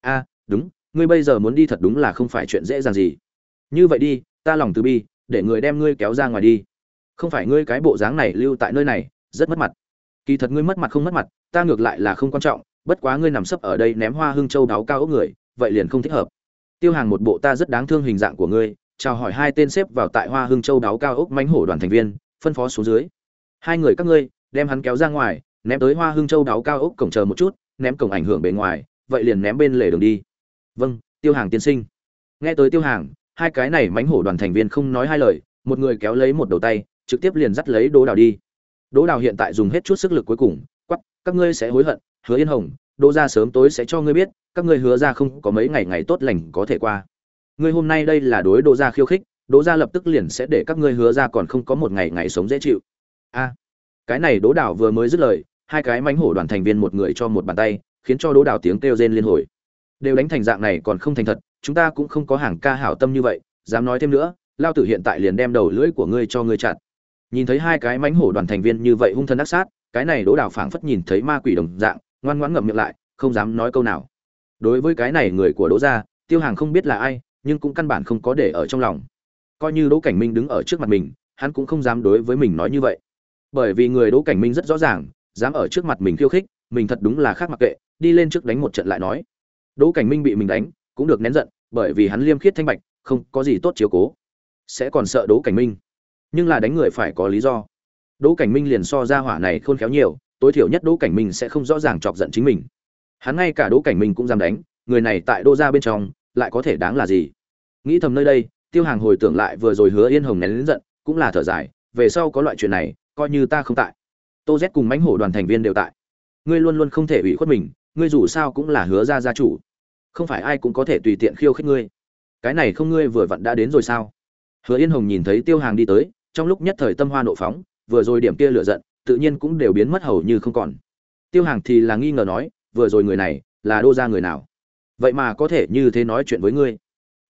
Speaker 1: A, đúng, ngươi bây giờ muốn đi thật đúng là không phải chuyện dễ dàng gì. Như vậy đi, ta lòng từ bi để người đem ngươi kéo ra ngoài đi. Không phải ngươi cái bộ dáng này lưu tại nơi này, rất mất mặt. Kỳ thật ngươi mất mặt không mất mặt, ta ngược lại là không quan trọng, bất quá ngươi nằm sấp ở đây ném hoa hương châu đáo cao ốc người, vậy liền không thích hợp. Tiêu hàng một bộ ta rất đáng thương hình dạng của ngươi, chào hỏi hai tên xếp vào tại hoa hương châu đáo cao ốc mánh hổ đoàn thành viên, phân phó xuống dưới. Hai người các ngươi, đem hắn kéo ra ngoài, ném tới hoa hương châu đáo cao ốc cổng chờ một chút, ném cổng ảnh hưởng bề ngoài, vậy liền ném bên lề đường đi. Vâng tiêu hàng tiên sinh. Nghe tới tiêu hàng hai cái này mánh hổ đoàn thành viên không nói hai lời, một người kéo lấy một đầu tay, trực tiếp liền dắt lấy đỗ đào đi. Đỗ đào hiện tại dùng hết chút sức lực cuối cùng quắp các ngươi sẽ hối hận, hứa yên hồng, đỗ ra sớm tối sẽ cho ngươi biết, các ngươi hứa ra không có mấy ngày ngày tốt lành có thể qua. Ngươi hôm nay đây là đối đỗ ra khiêu khích, đỗ ra lập tức liền sẽ để các ngươi hứa ra còn không có một ngày ngày sống dễ chịu. A à, cái này đỗ đào vừa mới dứt lời, hai cái mánh hổ đoàn thành viên một người cho một bàn tay, khiến cho đỗ đào tiếng kêu rên liên hồi. Đều đánh thành dạng này còn không thành thật chúng ta cũng không có hàng ca hảo tâm như vậy, dám nói thêm nữa, lao tử hiện tại liền đem đầu lưỡi của ngươi cho ngươi chặt. Nhìn thấy hai cái mánh hổ đoàn thành viên như vậy hung thân ác sát, cái này đỗ đào phảng phất nhìn thấy ma quỷ đồng dạng, ngoan ngoãn ngậm miệng lại, không dám nói câu nào. Đối với cái này người của đỗ gia, tiêu hàng không biết là ai, nhưng cũng căn bản không có để ở trong lòng. Coi như đỗ cảnh minh đứng ở trước mặt mình, hắn cũng không dám đối với mình nói như vậy. Bởi vì người đỗ cảnh minh rất rõ ràng, dám ở trước mặt mình khiêu khích, mình thật đúng là khác mặc kệ, đi lên trước đánh một trận lại nói. Đỗ cảnh minh bị mình đánh cũng được nén giận, bởi vì hắn liêm khiết thanh bạch, không có gì tốt chiếu cố. Sẽ còn sợ đỗ cảnh minh. Nhưng là đánh người phải có lý do. Đỗ cảnh minh liền so ra hỏa này khôn khéo nhiều, tối thiểu nhất đỗ cảnh minh sẽ không rõ ràng chọc giận chính mình. Hắn ngay cả đỗ cảnh minh cũng dám đánh, người này tại đô ra bên trong, lại có thể đáng là gì? Nghĩ thầm nơi đây, tiêu hàng hồi tưởng lại vừa rồi hứa yên hồng nén giận, cũng là thở dài, về sau có loại chuyện này, coi như ta không tại. Tô z cùng mãnh hổ đoàn thành viên đều tại. Ngươi luôn luôn không thể ủy khuất mình, ngươi dù sao cũng là hứa ra gia chủ không phải ai cũng có thể tùy tiện khiêu khích ngươi. Cái này không ngươi vừa vặn đã đến rồi sao? Hứa yên hồng nhìn thấy tiêu hàng đi tới, trong lúc nhất thời tâm hoa nộ phóng, vừa rồi điểm kia lựa giận, tự nhiên cũng đều biến mất hầu như không còn. Tiêu hàng thì là nghi ngờ nói, vừa rồi người này là đô gia người nào? Vậy mà có thể như thế nói chuyện với ngươi.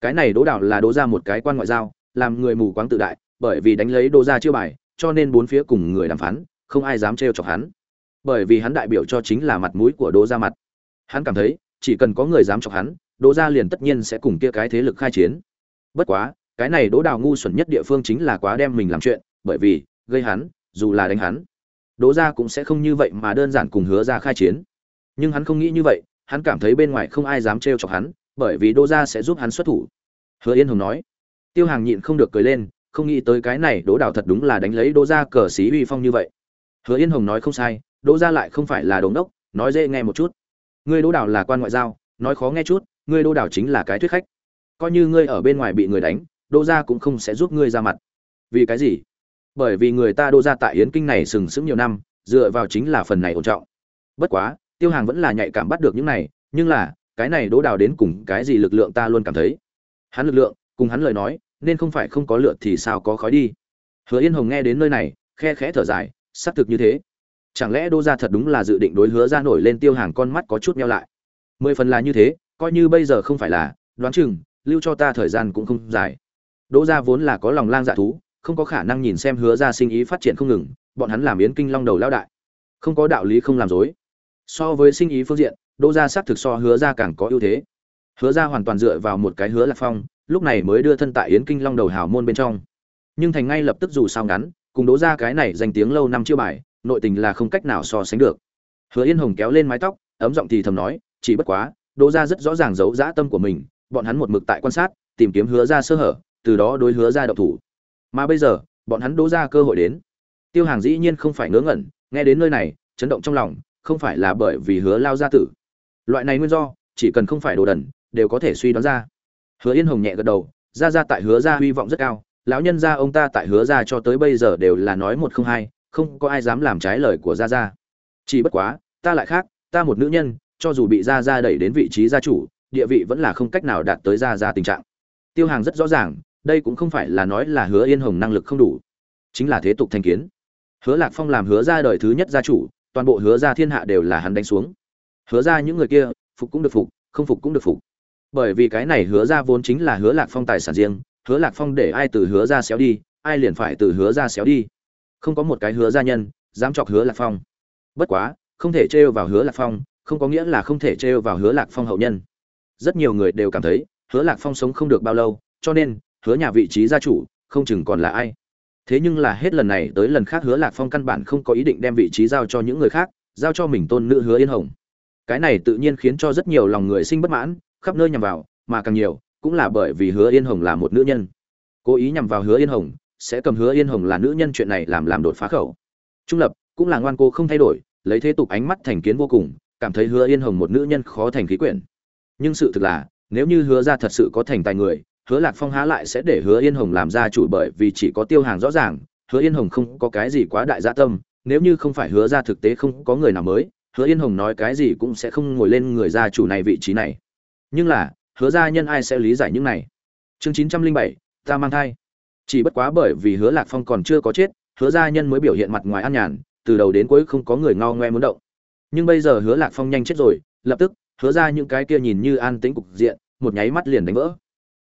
Speaker 1: Cái này đỗ đảo là đỗ ra một cái quan ngoại giao, làm người mù quáng tự đại, bởi vì đánh lấy đô gia chiêu bài, cho nên bốn phía cùng người đàm phán, không ai dám trêu chọc hắn. Bởi vì hắn đại biểu cho chính là mặt mũi của đỗ gia mặt. Hắn cảm thấy chỉ cần có người dám chọc hắn, đỗ Gia liền tất nhiên sẽ cùng kia cái thế lực khai chiến. Bất quá, cái này đỗ đào ngu xuẩn nhất địa phương chính là quá đem mình làm chuyện, bởi vì, gây hắn, dù là đánh hắn, đỗ Gia cũng sẽ không như vậy mà đơn giản cùng hứa ra khai chiến. Nhưng hắn không nghĩ như vậy, hắn cảm thấy bên ngoài không ai dám trêu chọc hắn, bởi vì đỗ Gia sẽ giúp hắn xuất thủ. Hứa yên hồng nói, tiêu hàng nhịn không được cười lên, không nghĩ tới cái này đỗ đào thật đúng là đánh lấy đỗ Gia cờ xí uy phong như vậy. Hứa yên hồng nói không sai, đỗ Gia lại không phải là đống đốc, nói dễ nghe một chút ngươi đỗ đào là quan ngoại giao, nói khó nghe chút, ngươi đỗ đào chính là cái thuyết khách. Coi như ngươi ở bên ngoài bị người đánh, đỗ gia cũng không sẽ giúp ngươi ra mặt. Vì cái gì? Bởi vì người ta đỗ gia tại yến kinh này sừng sững nhiều năm, dựa vào chính là phần này ổn trọng. Bất quá, tiêu hàng vẫn là nhạy cảm bắt được những này, nhưng là, cái này đỗ đào đến cùng cái gì lực lượng ta luôn cảm thấy. Hắn lực lượng, cùng hắn lời nói, nên không phải không có lượt thì sao có khói đi. Hứa yên hồng nghe đến nơi này, khe khẽ thở dài xác thực như thế chẳng lẽ đỗ gia thật đúng là dự định đối hứa ra nổi lên tiêu hàng con mắt có chút nhau lại? Mười phần là như thế, coi như bây giờ không phải là, đoán chừng, lưu cho ta thời gian cũng không dài. Đỗ gia vốn là có lòng lang dạ thú, không có khả năng nhìn xem hứa ra sinh ý phát triển không ngừng, bọn hắn làm yến kinh long đầu lao đại. Không có đạo lý không làm dối. So với sinh ý phương diện, đỗ gia xác thực so hứa ra càng có ưu thế. Hứa ra hoàn toàn dựa vào một cái hứa lạc phong, lúc này mới đưa thân tại yến kinh long đầu hào môn bên trong. Nhưng thành ngay lập tức dù sao ngắn, cùng đỗ ra cái này danh tiếng lâu năm chưa bài nội tình là không cách nào so sánh được. Hứa yên hồng kéo lên mái tóc, ấm giọng thì thầm nói, chỉ bất quá, đỗ Gia rất rõ ràng giấu dã tâm của mình, bọn hắn một mực tại quan sát, tìm kiếm hứa ra sơ hở, từ đó đối hứa ra độc thủ. Mà bây giờ, bọn hắn đỗ ra cơ hội đến. Tiêu hàng dĩ nhiên không phải ngớ ngẩn, nghe đến nơi này, chấn động trong lòng, không phải là bởi vì hứa lao gia tử. Loại này nguyên do, chỉ cần không phải đồ đần, đều có thể suy đoán ra. Hứa yên hồng nhẹ gật đầu ra ra tại hứa ra hy vọng rất cao, lão nhân gia ông ta tại hứa ra cho tới bây giờ đều là nói một không hai không có ai dám làm trái lời của gia gia. Chỉ bất quá, ta lại khác, ta một nữ nhân, cho dù bị gia gia đẩy đến vị trí gia chủ, địa vị vẫn là không cách nào đạt tới gia gia tình trạng. Tiêu hàng rất rõ ràng, đây cũng không phải là nói là hứa yên hồng năng lực không đủ, chính là thế tục thành kiến. Hứa lạc phong làm hứa ra đời thứ nhất gia chủ, toàn bộ hứa ra thiên hạ đều là hắn đánh xuống. Hứa ra những người kia, phục cũng được phục, không phục cũng được phục. Bởi vì cái này hứa ra vốn chính là hứa lạc phong tài sản riêng, hứa lạc phong để ai từ hứa ra xéo đi, ai liền phải từ hứa ra xéo đi không có một cái hứa gia nhân, dám chọc hứa lạc phong. Bất quá, không thể trêu vào hứa lạc phong, không có nghĩa là không thể trêu vào hứa lạc phong hậu nhân. Rất nhiều người đều cảm thấy, hứa lạc phong sống không được bao lâu, cho nên, hứa nhà vị trí gia chủ, không chừng còn là ai. Thế nhưng là hết lần này tới lần khác hứa lạc phong căn bản không có ý định đem vị trí giao cho những người khác, giao cho mình tôn nữ hứa yên hồng. Cái này tự nhiên khiến cho rất nhiều lòng người sinh bất mãn, khắp nơi nhằm vào, mà càng nhiều, cũng là bởi vì hứa yên hồng là một nữ nhân. Cố ý nhằm vào hứa yên hồng sẽ cầm hứa yên hồng là nữ nhân chuyện này làm làm đột phá khẩu. Trung lập, cũng là ngoan cô không thay đổi, lấy thế tục ánh mắt thành kiến vô cùng, cảm thấy hứa yên hồng một nữ nhân khó thành khí quyển. Nhưng sự thực là, nếu như hứa ra thật sự có thành tài người, hứa lạc phong há lại sẽ để hứa yên hồng làm gia chủ bởi vì chỉ có tiêu hàng rõ ràng, hứa yên hồng không có cái gì quá đại gia tâm, nếu như không phải hứa ra thực tế không có người nào mới, hứa yên hồng nói cái gì cũng sẽ không ngồi lên người gia chủ này vị trí này. Nhưng là, hứa ra nhân ai sẽ lý giải những này? Chương chín trăm linh bảy, ta mang thai chỉ bất quá bởi vì hứa lạc phong còn chưa có chết, hứa gia nhân mới biểu hiện mặt ngoài an nhàn, từ đầu đến cuối không có người ngao ngoe muốn động. Nhưng bây giờ hứa lạc phong nhanh chết rồi, lập tức, hứa ra những cái kia nhìn như an tĩnh cục diện, một nháy mắt liền đánh vỡ.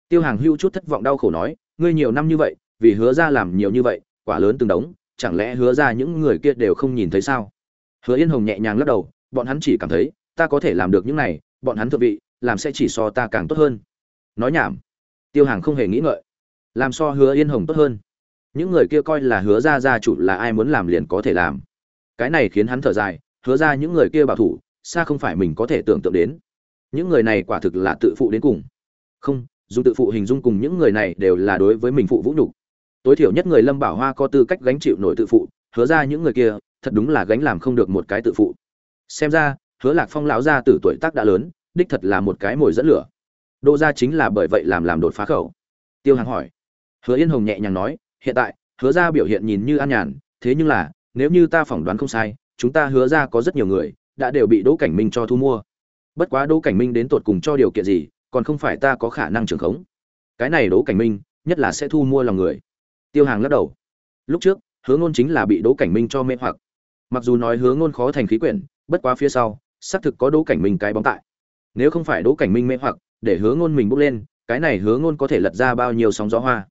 Speaker 1: Tiêu hàng hưu chút thất vọng đau khổ nói, ngươi nhiều năm như vậy, vì hứa ra làm nhiều như vậy, quả lớn từng đống, chẳng lẽ hứa ra những người kia đều không nhìn thấy sao? Hứa yên hồng nhẹ nhàng lắc đầu, bọn hắn chỉ cảm thấy, ta có thể làm được những này, bọn hắn thượng vị, làm sẽ chỉ so ta càng tốt hơn. Nói nhảm. Tiêu hàng không hề nghĩ ngợi làm so hứa yên hồng tốt hơn. Những người kia coi là hứa ra gia chủ là ai muốn làm liền có thể làm. Cái này khiến hắn thở dài, hứa ra những người kia bảo thủ, xa không phải mình có thể tưởng tượng đến. Những người này quả thực là tự phụ đến cùng. Không dù tự phụ hình dung cùng những người này đều là đối với mình phụ vũ nhục. Tối thiểu nhất người lâm bảo hoa có tư cách gánh chịu nổi tự phụ, hứa ra những người kia, thật đúng là gánh làm không được một cái tự phụ. Xem ra, hứa lạc phong lão gia từ tuổi tác đã lớn, đích thật là một cái mồi dẫn lửa. Đô ra chính là bởi vậy làm làm đột phá khẩu. Tiêu hàng hỏi hứa yên hồng nhẹ nhàng nói, hiện tại, hứa Gia biểu hiện nhìn như an nhàn, thế nhưng là, nếu như ta phỏng đoán không sai, chúng ta hứa Gia có rất nhiều người đã đều bị đỗ cảnh minh cho thu mua. Bất quá đỗ cảnh minh đến tột cùng cho điều kiện gì, còn không phải ta có khả năng trưởng khống. Cái này đỗ cảnh minh, nhất là sẽ thu mua lòng người. Tiêu hàng lắc đầu. Lúc trước, hứa ngôn chính là bị đỗ cảnh minh cho mê hoặc. Mặc dù nói hứa ngôn khó thành khí quyển, bất quá phía sau, xác thực có đỗ cảnh minh cái bóng tại. Nếu không phải đỗ cảnh minh mê hoặc, để hứa ngôn mình bốc lên, cái này hứa ngôn có thể lật ra bao nhiêu sóng gió hoa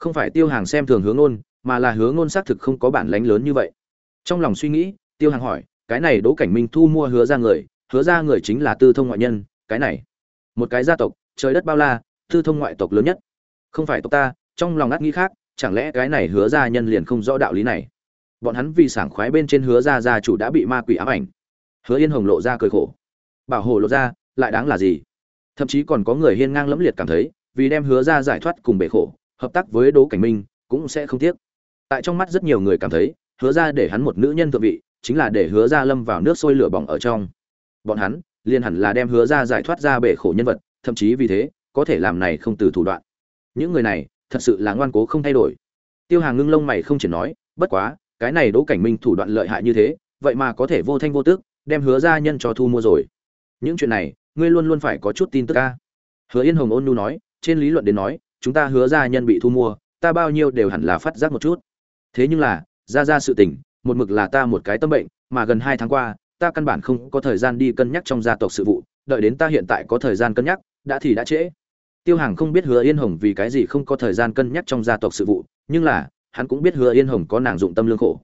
Speaker 1: không phải tiêu hàng xem thường hướng ngôn mà là hướng ngôn xác thực không có bản lánh lớn như vậy. Trong lòng suy nghĩ, tiêu hàng hỏi, cái này đỗ cảnh minh thu mua hứa ra người, hứa ra người chính là tư thông ngoại nhân, cái này, một cái gia tộc, trời đất bao la, tư thông ngoại tộc lớn nhất. Không phải tộc ta, trong lòng ngắt nghĩ khác, chẳng lẽ cái này hứa ra nhân liền không rõ đạo lý này? Bọn hắn vì sảng khoái bên trên hứa ra gia chủ đã bị ma quỷ ám ảnh. Hứa yên hồng lộ ra cười khổ. Bảo hộ lộ ra, lại đáng là gì? Thậm chí còn có người hiên ngang lẫm liệt cảm thấy, vì đem hứa ra giải thoát cùng bể khổ hợp tác với đỗ cảnh minh cũng sẽ không tiếc. Tại trong mắt rất nhiều người cảm thấy hứa ra để hắn một nữ nhân thượng vị chính là để hứa ra lâm vào nước sôi lửa bỏng ở trong. Bọn hắn liên hẳn là đem hứa ra giải thoát ra bể khổ nhân vật thậm chí vì thế có thể làm này không từ thủ đoạn. Những người này thật sự là ngoan cố không thay đổi. Tiêu hàng ngưng lông mày không chỉ nói bất quá cái này đỗ cảnh minh thủ đoạn lợi hại như thế vậy mà có thể vô thanh vô tức, đem hứa ra nhân cho thu mua rồi. Những chuyện này ngươi luôn luôn phải có chút tin tức ca hứa yên hồng ôn nu nói trên lý luận đến nói chúng ta hứa gia nhân bị thu mua, ta bao nhiêu đều hẳn là phát giác một chút. Thế nhưng là, ra ra sự tình, một mực là ta một cái tâm bệnh, mà gần hai tháng qua, ta căn bản không có thời gian đi cân nhắc trong gia tộc sự vụ, đợi đến ta hiện tại có thời gian cân nhắc, đã thì đã trễ. Tiêu hàng không biết hứa yên hồng vì cái gì không có thời gian cân nhắc trong gia tộc sự vụ, nhưng là, hắn cũng biết hứa yên hồng có nàng dụng tâm lương khổ.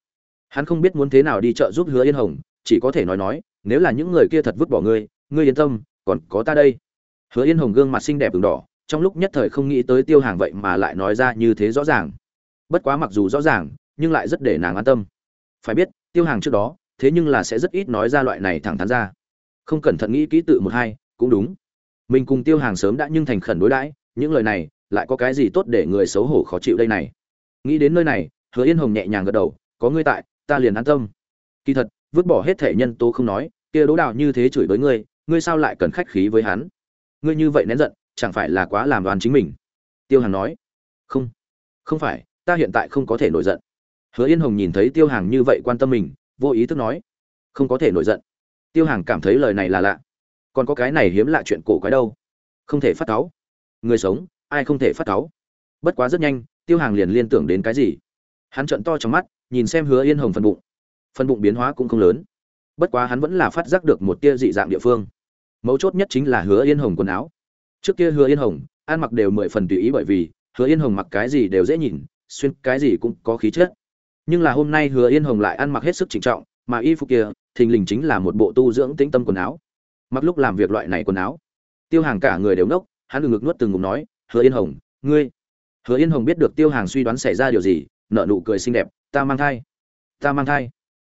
Speaker 1: Hắn không biết muốn thế nào đi chợ giúp hứa yên hồng, chỉ có thể nói nói, nếu là những người kia thật vứt bỏ ngươi ngươi yên tâm, còn có ta đây. Hứa yên hồng gương mặt xinh đẹp v đỏ trong lúc nhất thời không nghĩ tới tiêu hàng vậy mà lại nói ra như thế rõ ràng. Bất quá mặc dù rõ ràng, nhưng lại rất để nàng an tâm. Phải biết, tiêu hàng trước đó, thế nhưng là sẽ rất ít nói ra loại này thẳng thắn ra. Không cẩn thận nghĩ kỹ tự một hai, cũng đúng. Mình cùng tiêu hàng sớm đã nhưng thành khẩn đối đãi, những lời này, lại có cái gì tốt để người xấu hổ khó chịu đây này? Nghĩ đến nơi này, hứa yên hồng nhẹ nhàng gật đầu, có ngươi tại, ta liền an tâm. Kỳ thật, vứt bỏ hết thể nhân tố không nói, kia đỗ đạo như thế chửi với ngươi ngươi sao lại cần khách khí với hắn? Ngươi như vậy nén giận chẳng phải là quá làm đoàn chính mình? Tiêu hàng nói. Không. Không phải, ta hiện tại không có thể nổi giận. Hứa yên hồng nhìn thấy tiêu hàng như vậy quan tâm mình, vô ý thức nói. Không có thể nổi giận. Tiêu hàng cảm thấy lời này là lạ. Còn có cái này hiếm lạ chuyện cổ quái đâu. Không thể phát cáu. Người sống, ai không thể phát cáu? Bất quá rất nhanh, tiêu hàng liền liên tưởng đến cái gì? Hắn trợn to trong mắt, nhìn xem hứa yên hồng phần bụng. Phần bụng biến hóa cũng không lớn. Bất quá hắn vẫn là phát giác được một tia dị dạng địa phương. Mấu chốt nhất chính là hứa yên hồng quần áo trước kia hứa yên hồng, ăn mặc đều mười phần tùy ý bởi vì hứa yên hồng mặc cái gì đều dễ nhìn, xuyên cái gì cũng có khí chất. Nhưng là hôm nay hứa yên hồng lại ăn mặc hết sức trịnh trọng, mà y phục kia, thình lình chính là một bộ tu dưỡng tĩnh tâm quần áo. Mặc lúc làm việc loại này quần áo, tiêu hàng cả người đều nốc hắn ngừng ngực nuốt từng ngụm nói, hứa yên hồng, ngươi hứa yên hồng biết được tiêu hàng suy đoán xảy ra điều gì nợ nụ cười xinh đẹp, ta mang thai, ta mang thai.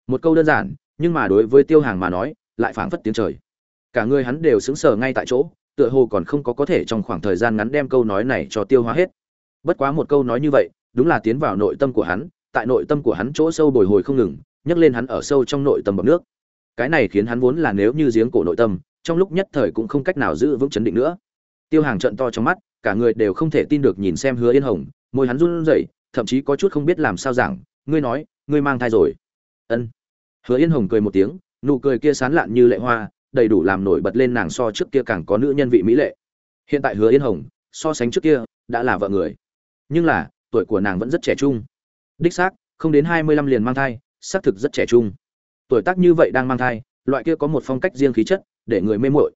Speaker 1: Một câu đơn giản, nhưng mà đối với tiêu hàng mà nói, lại phảng phất tiếng trời. Cả người hắn đều sững sờ ngay tại chỗ tựa hồ còn không có có thể trong khoảng thời gian ngắn đem câu nói này cho tiêu hóa hết. Bất quá một câu nói như vậy, đúng là tiến vào nội tâm của hắn, tại nội tâm của hắn chỗ sâu bồi hồi không ngừng, nhấc lên hắn ở sâu trong nội tâm bọc nước. Cái này khiến hắn vốn là nếu như giếng cổ nội tâm, trong lúc nhất thời cũng không cách nào giữ vững chấn định nữa. Tiêu hàng trận to trong mắt, cả người đều không thể tin được nhìn xem hứa yên hồng, môi hắn run rẩy, thậm chí có chút không biết làm sao giảng, ngươi nói, ngươi mang thai rồi. Ân. Hứa yên hồng cười một tiếng, nụ cười kia sán lạn như lệ hoa đầy đủ làm nổi bật lên nàng so trước kia càng có nữ nhân vị mỹ lệ. Hiện tại hứa yên hồng, so sánh trước kia, đã là vợ người. Nhưng là, tuổi của nàng vẫn rất trẻ trung. Đích xác, không đến hai mươi lăm liền mang thai, xác thực rất trẻ trung. Tuổi tác như vậy đang mang thai, loại kia có một phong cách riêng khí chất, để người mê mội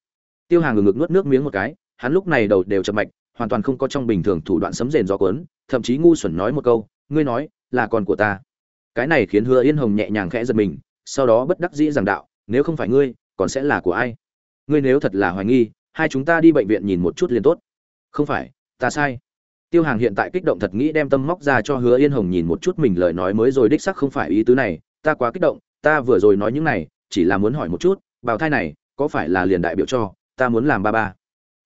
Speaker 1: tiêu hàng ngừng ngực nuốt nước miếng một cái, hắn lúc này đầu đều chậm mạch, hoàn toàn không có trong bình thường thủ đoạn sấm rền gió cuốn, thậm chí ngu xuẩn nói một câu, ngươi nói, là con của ta. Cái này khiến hứa yên hồng nhẹ nhàng khẽ giật mình, sau đó bất đắc dĩ giảng đạo, nếu không phải ngươi còn sẽ là của ai? Ngươi nếu thật là hoài nghi, hai chúng ta đi bệnh viện nhìn một chút liền tốt. Không phải, ta sai. Tiêu hàng hiện tại kích động thật nghĩ đem tâm móc ra cho hứa yên hồng nhìn một chút mình lời nói mới rồi đích sắc không phải ý tứ này, ta quá kích động, ta vừa rồi nói những này, chỉ là muốn hỏi một chút, bào thai này, có phải là liền đại biểu cho, ta muốn làm ba ba?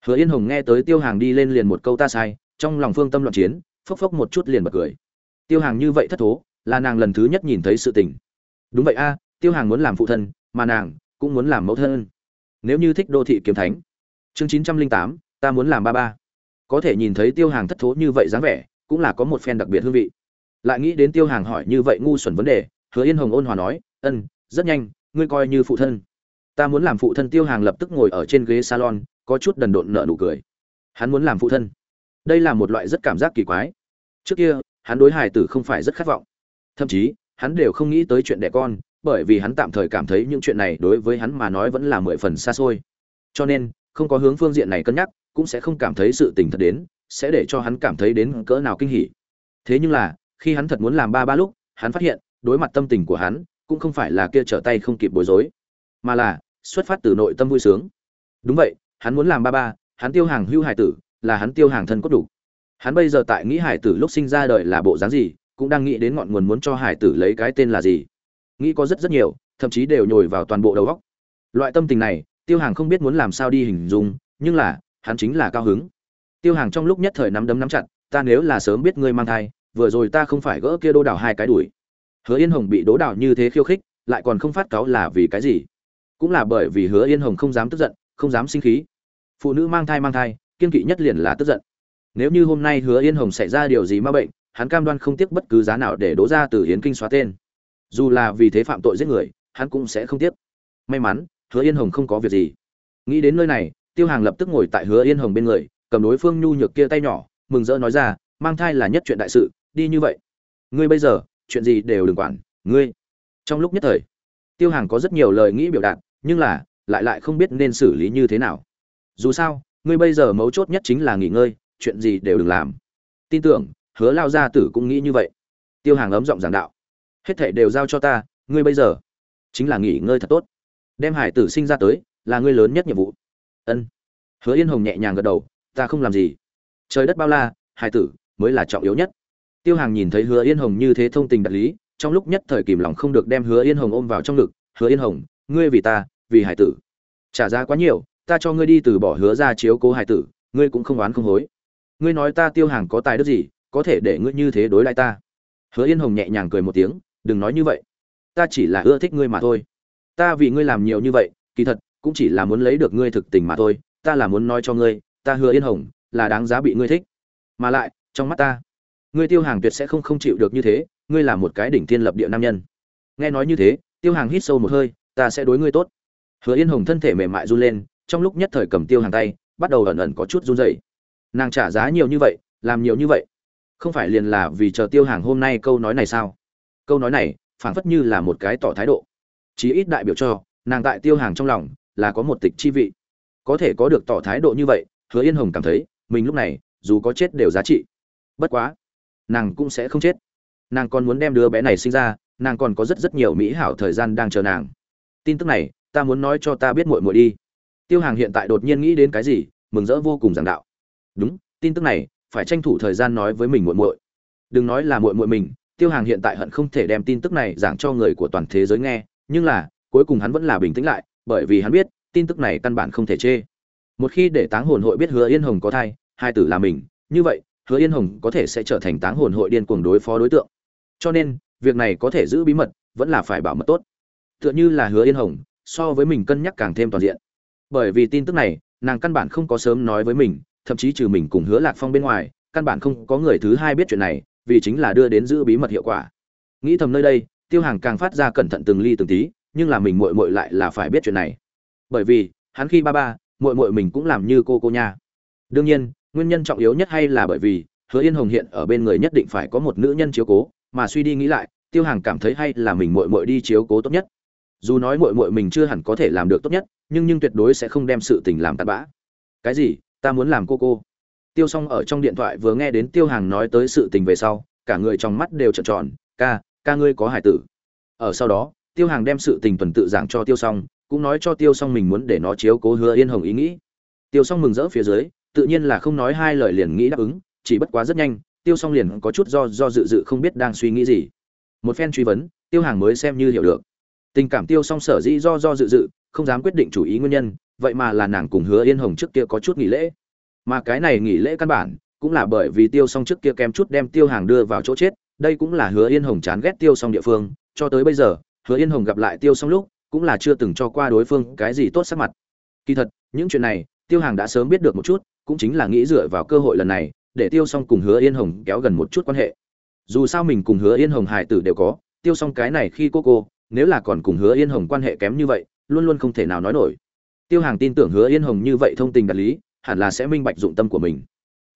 Speaker 1: Hứa yên hồng nghe tới tiêu hàng đi lên liền một câu ta sai, trong lòng phương tâm loạn chiến, phốc phốc một chút liền bật cười. Tiêu hàng như vậy thất thố, là nàng lần thứ nhất nhìn thấy sự tình. Đúng vậy a, tiêu hàng muốn làm phụ thân, mà nàng cũng muốn làm mẫu thân. Nếu như thích đô thị kiếm thánh, chương chín trăm linh tám, ta muốn làm ba ba. Có thể nhìn thấy tiêu hàng thất thố như vậy dáng vẻ, cũng là có một phen đặc biệt hương vị. Lại nghĩ đến tiêu hàng hỏi như vậy ngu xuẩn vấn đề, hứa yên hồng ôn hòa nói, ân, rất nhanh, ngươi coi như phụ thân. Ta muốn làm phụ thân. Tiêu hàng lập tức ngồi ở trên ghế salon, có chút đần độn nợ nụ cười. Hắn muốn làm phụ thân. Đây là một loại rất cảm giác kỳ quái. Trước kia, hắn đối hài tử không phải rất khát vọng. Thậm chí, hắn đều không nghĩ tới chuyện đẻ con bởi vì hắn tạm thời cảm thấy những chuyện này đối với hắn mà nói vẫn là mười phần xa xôi. Cho nên, không có hướng phương diện này cân nhắc, cũng sẽ không cảm thấy sự tình thật đến, sẽ để cho hắn cảm thấy đến cỡ nào kinh hỉ. Thế nhưng là, khi hắn thật muốn làm ba ba lúc, hắn phát hiện, đối mặt tâm tình của hắn, cũng không phải là kia trở tay không kịp bối rối, mà là, xuất phát từ nội tâm vui sướng. Đúng vậy, hắn muốn làm ba ba, hắn tiêu hàng hưu hải tử, là hắn tiêu hàng thân cốt đủ. Hắn bây giờ tại nghĩ hải tử lúc sinh ra đời là bộ dáng gì, cũng đang nghĩ đến ngọn nguồn muốn cho hải tử lấy cái tên là gì nghĩ có rất rất nhiều, thậm chí đều nhồi vào toàn bộ đầu óc. Loại tâm tình này, tiêu hàng không biết muốn làm sao đi hình dung, nhưng là, hắn chính là cao hứng. Tiêu hàng trong lúc nhất thời nắm đấm nắm chặt, ta nếu là sớm biết ngươi mang thai, vừa rồi ta không phải gỡ kia đô đảo hai cái đuổi. Hứa yên hồng bị đố đảo như thế khiêu khích, lại còn không phát cáo là vì cái gì? Cũng là bởi vì hứa yên hồng không dám tức giận, không dám sinh khí. Phụ nữ mang thai mang thai, kiên kỵ nhất liền là tức giận. Nếu như hôm nay hứa yên hồng xảy ra điều gì ma bệnh, hắn cam đoan không tiếc bất cứ giá nào để đố ra từ hiến kinh xóa tên dù là vì thế phạm tội giết người, hắn cũng sẽ không tiếc. May mắn, hứa yên hồng không có việc gì. Nghĩ đến nơi này, tiêu hàng lập tức ngồi tại hứa yên hồng bên người, cầm đối phương nhu nhược kia tay nhỏ, mừng rỡ nói ra, mang thai là nhất chuyện đại sự, đi như vậy. Ngươi bây giờ, chuyện gì đều đừng quản, ngươi. Trong lúc nhất thời, tiêu hàng có rất nhiều lời nghĩ biểu đạt, nhưng là, lại lại không biết nên xử lý như thế nào. Dù sao, ngươi bây giờ mấu chốt nhất chính là nghỉ ngơi, chuyện gì đều đừng làm. Tin tưởng, hứa lao gia tử cũng nghĩ như vậy. Tiêu hàng ấm giọng giảng đạo hết thảy đều giao cho ta, ngươi bây giờ chính là nghỉ ngơi thật tốt. Đem hải tử sinh ra tới, là ngươi lớn nhất nhiệm vụ. Ân. Hứa yên hồng nhẹ nhàng gật đầu, ta không làm gì. Trời đất bao la, hải tử mới là trọng yếu nhất. Tiêu hàng nhìn thấy hứa yên hồng như thế thông tình đạt lý, trong lúc nhất thời kìm lòng không được đem hứa yên hồng ôm vào trong ngực. Hứa yên hồng, ngươi vì ta, vì hải tử. Trả giá quá nhiều, ta cho ngươi đi từ bỏ hứa ra chiếu cố hải tử, ngươi cũng không oán không hối. Ngươi nói ta tiêu hàng có tài đức gì, có thể để ngươi như thế đối lại ta. Hứa yên hồng nhẹ nhàng cười một tiếng đừng nói như vậy. Ta chỉ là ưa thích ngươi mà thôi. Ta vì ngươi làm nhiều như vậy, kỳ thật, cũng chỉ là muốn lấy được ngươi thực tình mà thôi. Ta là muốn nói cho ngươi, ta hứa yên hồng, là đáng giá bị ngươi thích. Mà lại, trong mắt ta, ngươi tiêu hàng tuyệt sẽ không không chịu được như thế, ngươi là một cái đỉnh thiên lập địa nam nhân. Nghe nói như thế, tiêu hàng hít sâu một hơi, ta sẽ đối ngươi tốt. Hứa yên hồng thân thể mềm mại run lên, trong lúc nhất thời cầm tiêu hàng tay, bắt đầu ẩn ẩn có chút run rẩy. Nàng trả giá nhiều như vậy, làm nhiều như vậy, không phải liền là vì chờ tiêu hàng hôm nay câu nói này sao? Câu nói này, phảng phất như là một cái tỏ thái độ. Chí ít đại biểu cho, nàng tại tiêu hàng trong lòng, là có một tịch chi vị. Có thể có được tỏ thái độ như vậy, hứa yên hồng cảm thấy, mình lúc này, dù có chết đều giá trị. Bất quá, nàng cũng sẽ không chết. Nàng còn muốn đem đứa bé này sinh ra, nàng còn có rất rất nhiều mỹ hảo thời gian đang chờ nàng. Tin tức này, ta muốn nói cho ta biết muội muội đi. Tiêu hàng hiện tại đột nhiên nghĩ đến cái gì, mừng rỡ vô cùng giảng đạo. Đúng, tin tức này, phải tranh thủ thời gian nói với mình muội muội. Đừng nói là muội muội mình tiêu hàng hiện tại hận không thể đem tin tức này giảng cho người của toàn thế giới nghe, nhưng là, cuối cùng hắn vẫn là bình tĩnh lại, bởi vì hắn biết, tin tức này căn bản không thể chê. Một khi để táng hồn hội biết hứa yên hồng có thai, hai tử là mình, như vậy, hứa yên hồng có thể sẽ trở thành táng hồn hội điên cuồng đối phó đối tượng. Cho nên, việc này có thể giữ bí mật, vẫn là phải bảo mật tốt. Tựa như là hứa yên hồng, so với mình cân nhắc càng thêm toàn diện. Bởi vì tin tức này, nàng căn bản không có sớm nói với mình, thậm chí trừ mình cùng hứa lạc phong bên ngoài, căn bản không có người thứ hai biết chuyện này vì chính là đưa đến giữ bí mật hiệu quả. Nghĩ thầm nơi đây, tiêu hàng càng phát ra cẩn thận từng ly từng tí, nhưng là mình muội muội lại là phải biết chuyện này. Bởi vì, hắn khi ba ba, muội muội mình cũng làm như cô cô nha. Đương nhiên, nguyên nhân trọng yếu nhất hay là bởi vì, hứa yên hồng hiện ở bên người nhất định phải có một nữ nhân chiếu cố, mà suy đi nghĩ lại, tiêu hàng cảm thấy hay là mình muội muội đi chiếu cố tốt nhất. Dù nói muội muội mình chưa hẳn có thể làm được tốt nhất, nhưng nhưng tuyệt đối sẽ không đem sự tình làm tạt bã. Cái gì? Ta muốn làm cô cô tiêu s o n g ở trong điện thoại vừa nghe đến tiêu hàng nói tới sự tình về sau, cả người trong mắt đều trợn tròn, ca ca ngươi có hải tử. Ở sau đó, tiêu hàng đem sự tình tuần tự giảng cho tiêu s o n g cũng nói cho tiêu s o n g mình muốn để nó chiếu cố hứa yên hồng ý nghĩ. Tiêu s o n g mừng rỡ phía dưới, tự nhiên là không nói hai lời liền nghĩ đáp ứng, chỉ bất quá rất nhanh, tiêu s o n g liền có chút do do dự dự không biết đang suy nghĩ gì. Một phen truy vấn, tiêu hàng mới xem như hiểu được. Tình cảm tiêu s o n g sở dĩ do do dự dự, không dám quyết định chủ ý nguyên nhân, vậy mà là nàng cùng hứa yên hồng trước kia có chút nghỉ lễ mà cái này nghỉ lễ căn bản, cũng là bởi vì tiêu xong trước kia kém chút đem tiêu hàng đưa vào chỗ chết, đây cũng là hứa yên hồng chán ghét tiêu xong địa phương. Cho tới bây giờ, hứa yên hồng gặp lại tiêu xong lúc, cũng là chưa từng cho qua đối phương cái gì tốt sắc mặt. Kỳ thật, những chuyện này, tiêu hàng đã sớm biết được một chút, cũng chính là nghĩ dựa vào cơ hội lần này, để tiêu xong cùng hứa yên hồng kéo gần một chút quan hệ. Dù sao mình cùng hứa yên hồng hải tử đều có, tiêu xong cái này khi cô cô, nếu là còn cùng hứa yên hồng quan hệ kém như vậy, luôn luôn không thể nào nói nổi. Tiêu hàng tin tưởng hứa yên hồng như vậy thông tình đạt lý hẳn là sẽ minh bạch dụng tâm của mình.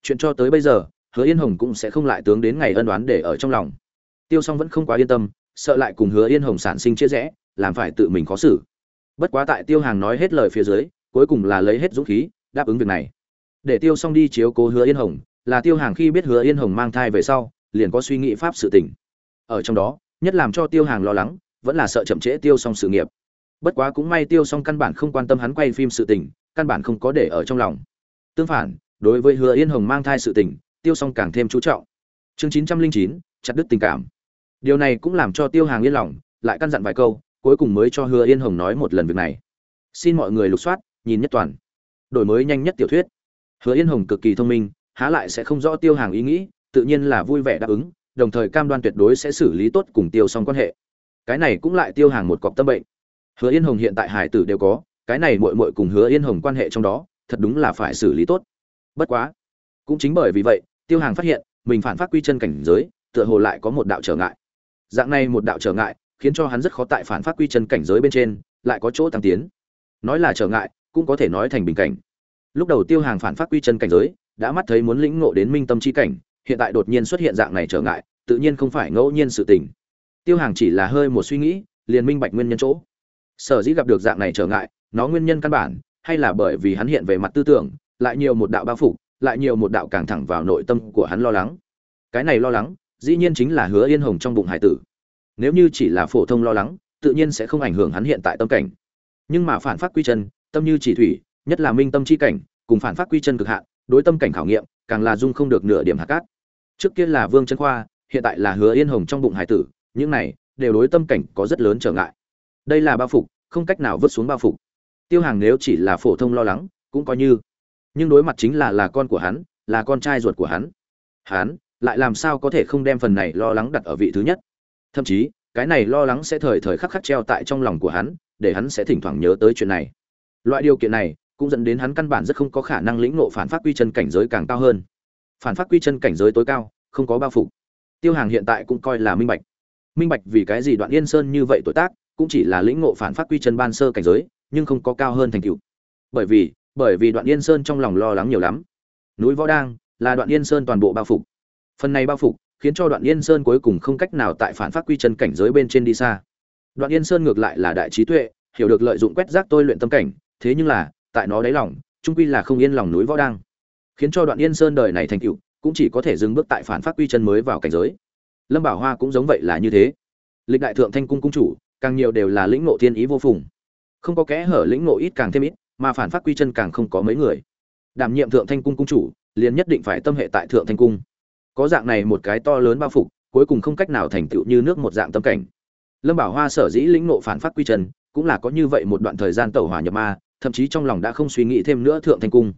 Speaker 1: Chuyện cho tới bây giờ, hứa yên hồng cũng sẽ không lại tướng đến ngày ân đoán để ở trong lòng. Tiêu s o n g vẫn không quá yên tâm, sợ lại cùng hứa yên hồng sản sinh chia rẽ, làm phải tự mình khó xử. Bất quá tại tiêu hàng nói hết lời phía dưới, cuối cùng là lấy hết dũng khí, đáp ứng việc này. Để tiêu s o n g đi chiếu cố hứa yên hồng, là tiêu hàng khi biết hứa yên hồng mang thai về sau, liền có suy nghĩ pháp sự tình. Ở trong đó, nhất làm cho tiêu hàng lo lắng, vẫn là sợ chậm trễ tiêu s o n g sự nghiệp. Bất quá cũng may tiêu s o n g căn bản không quan tâm hắn quay phim sự tình, căn bản không có để ở trong lòng. Tương phản, đối với Hứa Yên Hồng mang thai sự tình, Tiêu Song càng thêm chú trọng. Chương 909, chặt đứt tình cảm. Điều này cũng làm cho Tiêu Hàng yên lòng, lại căn dặn vài câu, cuối cùng mới cho Hứa Yên Hồng nói một lần việc này. Xin mọi người lục soát, nhìn nhất toàn. Đổi mới nhanh nhất tiểu thuyết. Hứa Yên Hồng cực kỳ thông minh, há lại sẽ không rõ Tiêu Hàng ý nghĩ, tự nhiên là vui vẻ đáp ứng, đồng thời cam đoan tuyệt đối sẽ xử lý tốt cùng Tiêu Song quan hệ. Cái này cũng lại Tiêu Hàng một cọc tâm bệnh. Hứa Yên Hồng hiện tại hải tử đều có, cái này muội muội cùng Hứa Yên Hồng quan hệ trong đó, thật đúng là phải xử lý tốt. Bất quá, cũng chính bởi vì vậy, tiêu hàng phát hiện, mình phản phát quy chân cảnh giới, tựa hồ lại có một đạo trở ngại. Dạng này một đạo trở ngại, khiến cho hắn rất khó tại phản phát quy chân cảnh giới bên trên, lại có chỗ tăng tiến. Nói là trở ngại, cũng có thể nói thành bình cảnh. Lúc đầu tiêu hàng phản phát quy chân cảnh giới, đã mắt thấy muốn lĩnh ngộ đến minh tâm chi cảnh, hiện tại đột nhiên xuất hiện dạng này trở ngại, tự nhiên không phải ngẫu nhiên sự tình. Tiêu hàng chỉ là hơi một suy nghĩ, liền minh bạch nguyên nhân chỗ. Sở dĩ gặp được dạng này trở ngại, nó nguyên nhân căn bản hay là bởi vì hắn hiện về mặt tư tưởng, lại nhiều một đạo bao phủ, lại nhiều một đạo càng thẳng vào nội tâm của hắn lo lắng. Cái này lo lắng, dĩ nhiên chính là hứa yên hồng trong bụng hải tử. Nếu như chỉ là phổ thông lo lắng, tự nhiên sẽ không ảnh hưởng hắn hiện tại tâm cảnh. Nhưng mà phản phát quy chân, tâm như chỉ thủy, nhất là minh tâm chi cảnh, cùng phản phát quy chân cực hạn, đối tâm cảnh khảo nghiệm, càng là dung không được nửa điểm hạt cát. Trước kia là vương chân khoa, hiện tại là hứa yên hồng trong bụng hải tử, những này đều đối tâm cảnh có rất lớn trở ngại. Đây là bao phục, không cách nào vứt xuống bao phục tiêu hàng nếu chỉ là phổ thông lo lắng, cũng coi như. Nhưng đối mặt chính là là con của hắn, là con trai ruột của hắn. Hắn lại làm sao có thể không đem phần này lo lắng đặt ở vị thứ nhất? Thậm chí, cái này lo lắng sẽ thời thời khắc khắc treo tại trong lòng của hắn, để hắn sẽ thỉnh thoảng nhớ tới chuyện này. Loại điều kiện này cũng dẫn đến hắn căn bản rất không có khả năng lĩnh ngộ phản phát quy chân cảnh giới càng cao hơn. Phản phát quy chân cảnh giới tối cao, không có bao phục tiêu hàng hiện tại cũng coi là minh bạch. Minh bạch vì cái gì đoạn yên sơn như vậy tuổi tác, cũng chỉ là lĩnh ngộ phản phát quy chân ban sơ cảnh giới nhưng không có cao hơn thành tựu. Bởi vì bởi vì đoạn yên sơn trong lòng lo lắng nhiều lắm. Núi võ đang là đoạn yên sơn toàn bộ bao phục phần này bao phục khiến cho đoạn yên sơn cuối cùng không cách nào tại phản phát quy chân cảnh giới bên trên đi xa. Đoạn yên sơn ngược lại là đại trí tuệ, hiểu được lợi dụng quét rác tôi luyện tâm cảnh, thế nhưng là, tại nó đáy lòng trung quy là không yên lòng núi võ đang. Khiến cho đoạn yên sơn đời này thành tựu, cũng chỉ có thể dừng bước tại phản phát quy chân mới vào cảnh giới. Lâm bảo hoa cũng giống vậy là như thế. Lịch đại thượng thanh cung cung chủ, càng nhiều đều là lĩnh ngộ thiên ý vô phùng không có kẽ hở lĩnh ngộ ít càng thêm ít, mà phản phát quy chân càng không có mấy người. Đảm nhiệm thượng thanh cung cung chủ, liền nhất định phải tâm hệ tại thượng thanh cung. Có dạng này một cái to lớn bao phục, cuối cùng không cách nào thành tựu như nước một dạng tâm cảnh. Lâm bảo hoa sở dĩ lĩnh ngộ phản phát quy chân, cũng là có như vậy một đoạn thời gian tẩu hỏa nhập ma, thậm chí trong lòng đã không suy nghĩ thêm nữa thượng thanh cung.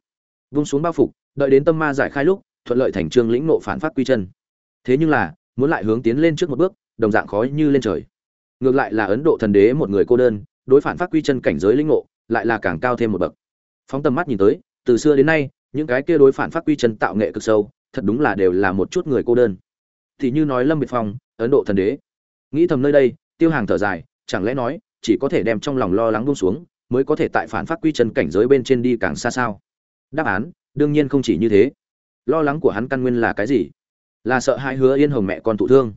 Speaker 1: Vung xuống bao phục, đợi đến tâm ma giải khai lúc, thuận lợi thành trương lĩnh ngộ phản phát quy chân. Thế nhưng là, muốn lại hướng tiến lên trước một bước, đồng dạng khó như lên trời. Ngược lại là ấn độ thần đế một người cô đơn đối phản phát quy chân cảnh giới linh ngộ, lại là càng cao thêm một bậc. Phóng tầm mắt nhìn tới, từ xưa đến nay, những cái kia đối phản phát quy chân tạo nghệ cực sâu, thật đúng là đều là một chút người cô đơn. Thì như nói lâm biệt phong, ấn độ thần đế. Nghĩ thầm nơi đây, tiêu hàng thở dài, chẳng lẽ nói, chỉ có thể đem trong lòng lo lắng buông xuống, mới có thể tại phản phát quy chân cảnh giới bên trên đi càng xa sao? Đáp án, đương nhiên không chỉ như thế. Lo lắng của hắn căn nguyên là cái gì? Là sợ hai hứa yên hồng mẹ con thụ thương.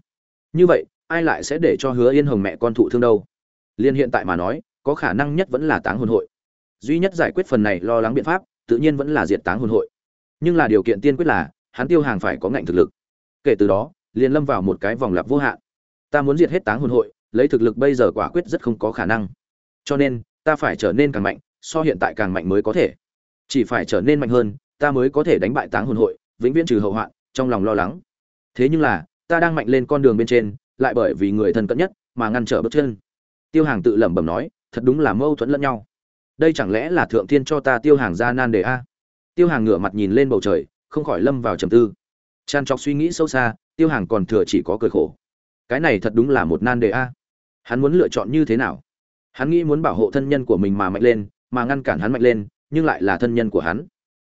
Speaker 1: Như vậy, ai lại sẽ để cho hứa yên hồng mẹ con thụ thương đâu? Liên hiện tại mà nói, có khả năng nhất vẫn là táng hồn hội. Duy nhất giải quyết phần này lo lắng biện pháp, tự nhiên vẫn là diệt táng hồn hội. Nhưng là điều kiện tiên quyết là, hắn tiêu hàng phải có ngạnh thực lực. Kể từ đó, liền lâm vào một cái vòng lặp vô hạn. Ta muốn diệt hết táng hồn hội, lấy thực lực bây giờ quả quyết rất không có khả năng. Cho nên, ta phải trở nên càng mạnh, so hiện tại càng mạnh mới có thể. Chỉ phải trở nên mạnh hơn, ta mới có thể đánh bại táng hồn hội, vĩnh viễn trừ hậu hoạn, trong lòng lo lắng. Thế nhưng là, ta đang mạnh lên con đường bên trên, lại bởi vì người thân cận nhất, mà ngăn trở bước chân tiêu hàng tự lẩm bẩm nói, thật đúng là mâu thuẫn lẫn nhau. Đây chẳng lẽ là thượng thiên cho ta tiêu hàng ra nan đề a? Tiêu hàng ngửa mặt nhìn lên bầu trời, không khỏi lâm vào trầm tư. Tràn trọc suy nghĩ sâu xa, tiêu hàng còn thừa chỉ có cười khổ. Cái này thật đúng là một nan đề a. Hắn muốn lựa chọn như thế nào? Hắn nghĩ muốn bảo hộ thân nhân của mình mà mạnh lên, mà ngăn cản hắn mạnh lên, nhưng lại là thân nhân của hắn.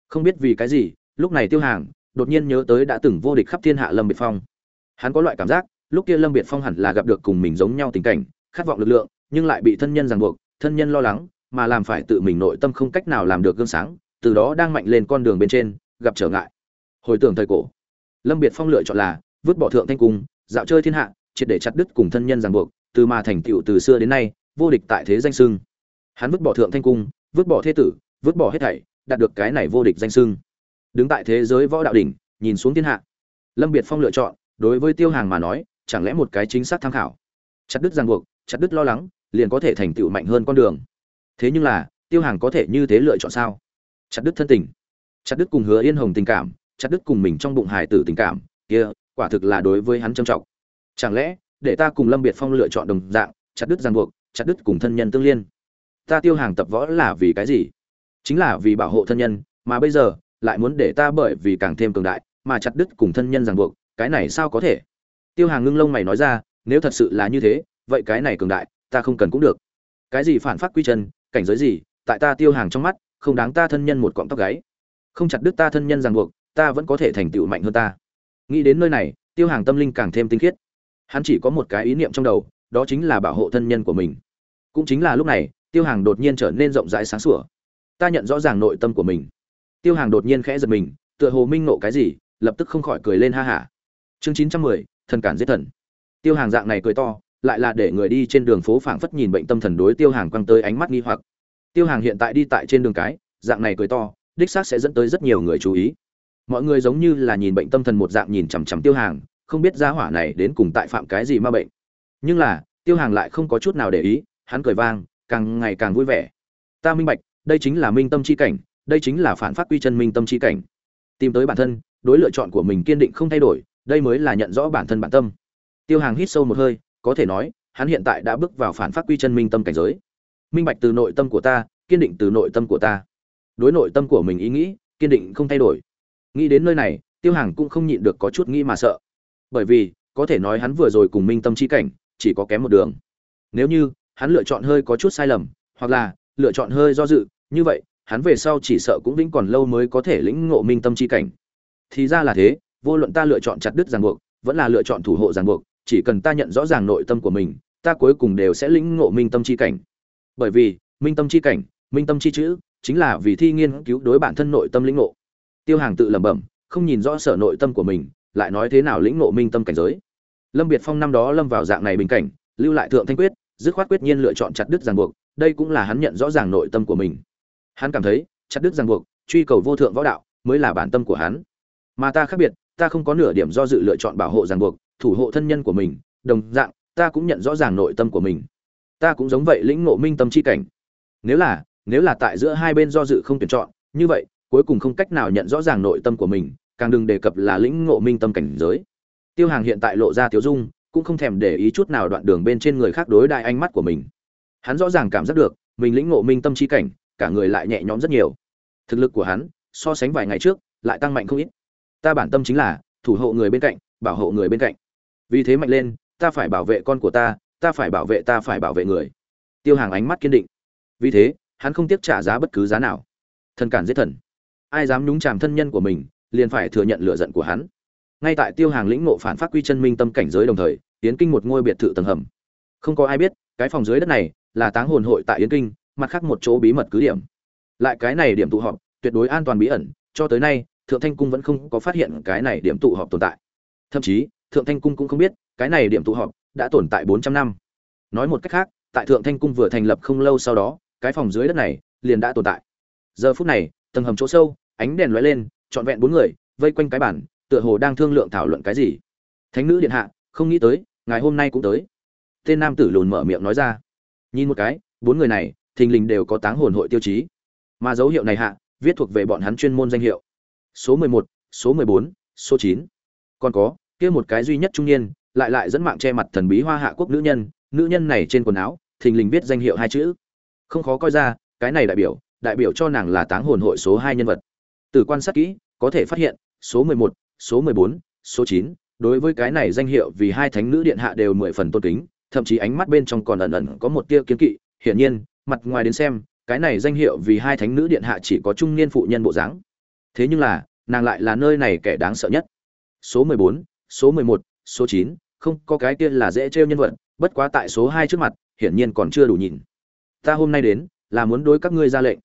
Speaker 1: Không biết vì cái gì, lúc này tiêu hàng đột nhiên nhớ tới đã từng vô địch khắp thiên hạ lâm biệt phong. Hắn có loại cảm giác, lúc kia lâm biệt phong hẳn là gặp được cùng mình giống nhau tình cảnh khát vọng lực lượng, nhưng lại bị thân nhân ràng buộc, thân nhân lo lắng, mà làm phải tự mình nội tâm không cách nào làm được gương sáng, từ đó đang mạnh lên con đường bên trên, gặp trở ngại. Hồi tưởng thời cổ, lâm biệt phong lựa chọn là vứt bỏ thượng thanh cung, dạo chơi thiên hạ, triệt để chặt đứt cùng thân nhân ràng buộc, từ mà thành tựu từ xưa đến nay, vô địch tại thế danh sưng hắn vứt bỏ thượng thanh cung, vứt bỏ thế tử, vứt bỏ hết thảy, đạt được cái này vô địch danh sưng đứng tại thế giới võ đạo đỉnh, nhìn xuống thiên hạ. Lâm biệt phong lựa chọn, đối với tiêu hàng mà nói, chẳng lẽ một cái chính xác tham khảo? Chặt đứt ràng buộc chặt đứt lo lắng, liền có thể thành tựu mạnh hơn con đường. Thế nhưng là, tiêu hàng có thể như thế lựa chọn sao? Chặt đứt thân tình. Chặt đứt cùng hứa yên hồng tình cảm, chặt đứt cùng mình trong bụng hải tử tình cảm, kia, quả thực là đối với hắn trầm trọng. Chẳng lẽ, để ta cùng lâm biệt phong lựa chọn đồng dạng, chặt đứt ràng buộc, chặt đứt cùng thân nhân tương liên? Ta tiêu hàng tập võ là vì cái gì? Chính là vì bảo hộ thân nhân, mà bây giờ, lại muốn để ta bởi vì càng thêm cường đại, mà chặt đứt cùng thân nhân ràng buộc, cái này sao có thể? Tiêu hàng ngưng lông mày nói ra, nếu thật sự là như thế vậy cái này cường đại, ta không cần cũng được. Cái gì phản phát quy chân, cảnh giới gì, tại ta tiêu hàng trong mắt, không đáng ta thân nhân một cọng tóc gáy. Không chặt đứt ta thân nhân ràng buộc, ta vẫn có thể thành tựu mạnh hơn ta. Nghĩ đến nơi này, tiêu hàng tâm linh càng thêm tinh khiết. Hắn chỉ có một cái ý niệm trong đầu, đó chính là bảo hộ thân nhân của mình. Cũng chính là lúc này, tiêu hàng đột nhiên trở nên rộng rãi sáng sủa. Ta nhận rõ ràng nội tâm của mình. Tiêu hàng đột nhiên khẽ giật mình, tựa hồ minh nộ cái gì, lập tức không khỏi cười lên ha hả. Chương chín trăm mười, thần cản giết thần. Tiêu hàng dạng này cười to lại là để người đi trên đường phố phảng phất nhìn bệnh tâm thần đối tiêu hàng quăng tới ánh mắt nghi hoặc. Tiêu hàng hiện tại đi tại trên đường cái, dạng này cười to, đích xác sẽ dẫn tới rất nhiều người chú ý. Mọi người giống như là nhìn bệnh tâm thần một dạng nhìn chằm chằm tiêu hàng, không biết gia hỏa này đến cùng tại phạm cái gì ma bệnh. Nhưng là, tiêu hàng lại không có chút nào để ý, hắn cười vang, càng ngày càng vui vẻ. Ta minh bạch, đây chính là minh tâm chi cảnh, đây chính là phản phát quy chân minh tâm chi cảnh. Tìm tới bản thân, đối lựa chọn của mình kiên định không thay đổi, đây mới là nhận rõ bản thân bản tâm. Tiêu hàng hít sâu một hơi có thể nói, hắn hiện tại đã bước vào phản phát quy chân minh tâm cảnh giới. Minh bạch từ nội tâm của ta, kiên định từ nội tâm của ta. Đối nội tâm của mình ý nghĩ, kiên định không thay đổi. Nghĩ đến nơi này, tiêu hàng cũng không nhịn được có chút nghĩ mà sợ. Bởi vì, có thể nói hắn vừa rồi cùng minh tâm chi cảnh, chỉ có kém một đường. Nếu như, hắn lựa chọn hơi có chút sai lầm, hoặc là, lựa chọn hơi do dự, như vậy, hắn về sau chỉ sợ cũng vĩnh còn lâu mới có thể lĩnh ngộ minh tâm chi cảnh. Thì ra là thế, vô luận ta lựa chọn chặt đứt ràng buộc, vẫn là lựa chọn thủ hộ ràng buộc chỉ cần ta nhận rõ ràng nội tâm của mình, ta cuối cùng đều sẽ lĩnh ngộ minh tâm chi cảnh. Bởi vì, minh tâm chi cảnh, minh tâm chi chữ, chính là vì thi nghiên cứu đối bản thân nội tâm lĩnh ngộ. Tiêu hàng tự lẩm bẩm, không nhìn rõ sở nội tâm của mình, lại nói thế nào lĩnh ngộ minh tâm cảnh giới. Lâm biệt phong năm đó lâm vào dạng này bình cảnh, lưu lại thượng thanh quyết, dứt khoát quyết nhiên lựa chọn chặt đứt ràng buộc, đây cũng là hắn nhận rõ ràng nội tâm của mình. Hắn cảm thấy, chặt đứt ràng buộc, truy cầu vô thượng võ đạo, mới là bản tâm của hắn. Mà ta khác biệt, ta không có nửa điểm do dự lựa chọn bảo hộ ràng buộc thủ hộ thân nhân của mình, đồng dạng, ta cũng nhận rõ ràng nội tâm của mình. Ta cũng giống vậy lĩnh ngộ minh tâm chi cảnh. Nếu là nếu là tại giữa hai bên do dự không tuyển chọn, như vậy, cuối cùng không cách nào nhận rõ ràng nội tâm của mình, càng đừng đề cập là lĩnh ngộ minh tâm cảnh giới. Tiêu hàng hiện tại lộ ra tiếu dung, cũng không thèm để ý chút nào đoạn đường bên trên người khác đối đại ánh mắt của mình. Hắn rõ ràng cảm giác được, mình lĩnh ngộ minh tâm chi cảnh, cả người lại nhẹ nhõm rất nhiều. Thực lực của hắn, so sánh vài ngày trước, lại tăng mạnh không ít. Ta bản tâm chính là, thủ hộ người bên cạnh, bảo hộ người bên cạnh vì thế mạnh lên, ta phải bảo vệ con của ta ta phải bảo vệ, ta phải bảo vệ người. Tiêu hàng ánh mắt kiên định. Vì thế, hắn không tiếc trả giá bất cứ giá nào. Thần cản giết thần. Ai dám nhúng chàm thân nhân của mình, liền phải thừa nhận lựa giận của hắn. Ngay tại tiêu hàng lĩnh ngộ phản phát quy chân minh tâm cảnh giới đồng thời, yến kinh một ngôi biệt thự tầng hầm. Không có ai biết, cái phòng dưới đất này là táng hồn hội tại yến kinh, mặt khác một chỗ bí mật cứ điểm. Lại cái này điểm tụ họp, tuyệt đối an toàn bí ẩn, cho tới nay, thượng thanh cung vẫn không có phát hiện cái này điểm tụ họp tồn tại. Thậm chí thượng thanh cung cũng không biết, cái này điểm tụ họp đã tồn tại bốn trăm năm. Nói một cách khác, tại thượng thanh cung vừa thành lập không lâu sau đó, cái phòng dưới đất này liền đã tồn tại. Giờ phút này, tầng hầm chỗ sâu, ánh đèn lóe lên, trọn vẹn bốn người, vây quanh cái bản tựa hồ đang thương lượng thảo luận cái gì. Thánh nữ điện hạ, không nghĩ tới, ngày hôm nay cũng tới. Tên nam tử lùn mở miệng nói ra. Nhìn một cái, bốn người này, thình lình đều có táng hồn hội tiêu chí. Mà dấu hiệu này hạ, viết thuộc về bọn hắn chuyên môn danh hiệu. Số mười một, số mười bốn, số chín. Còn có kia một cái duy nhất trung niên, lại lại dẫn mạng che mặt thần bí hoa hạ quốc nữ nhân nữ nhân này trên quần áo, thình lình viết danh hiệu hai chữ. Không khó coi ra, cái này đại biểu đại biểu cho nàng là táng hồn hội số hai nhân vật. Từ quan sát kỹ, có thể phát hiện, số mười một, số mười bốn, số chín, đối với cái này danh hiệu vì hai thánh nữ điện hạ đều mười phần tôn kính, thậm chí ánh mắt bên trong còn ẩn ẩn có một tia kiến kỵ. Hiển nhiên, mặt ngoài đến xem, cái này danh hiệu vì hai thánh nữ điện hạ chỉ có trung niên phụ nhân bộ dáng. Thế nhưng là, nàng lại là nơi này kẻ đáng sợ nhất. Số mười bốn số mười một, số chín, không có cái kia là dễ trêu nhân vật, bất quá tại số hai trước mặt, hiển nhiên còn chưa đủ nhìn. Ta hôm nay đến, là muốn đối các ngươi ra lệnh.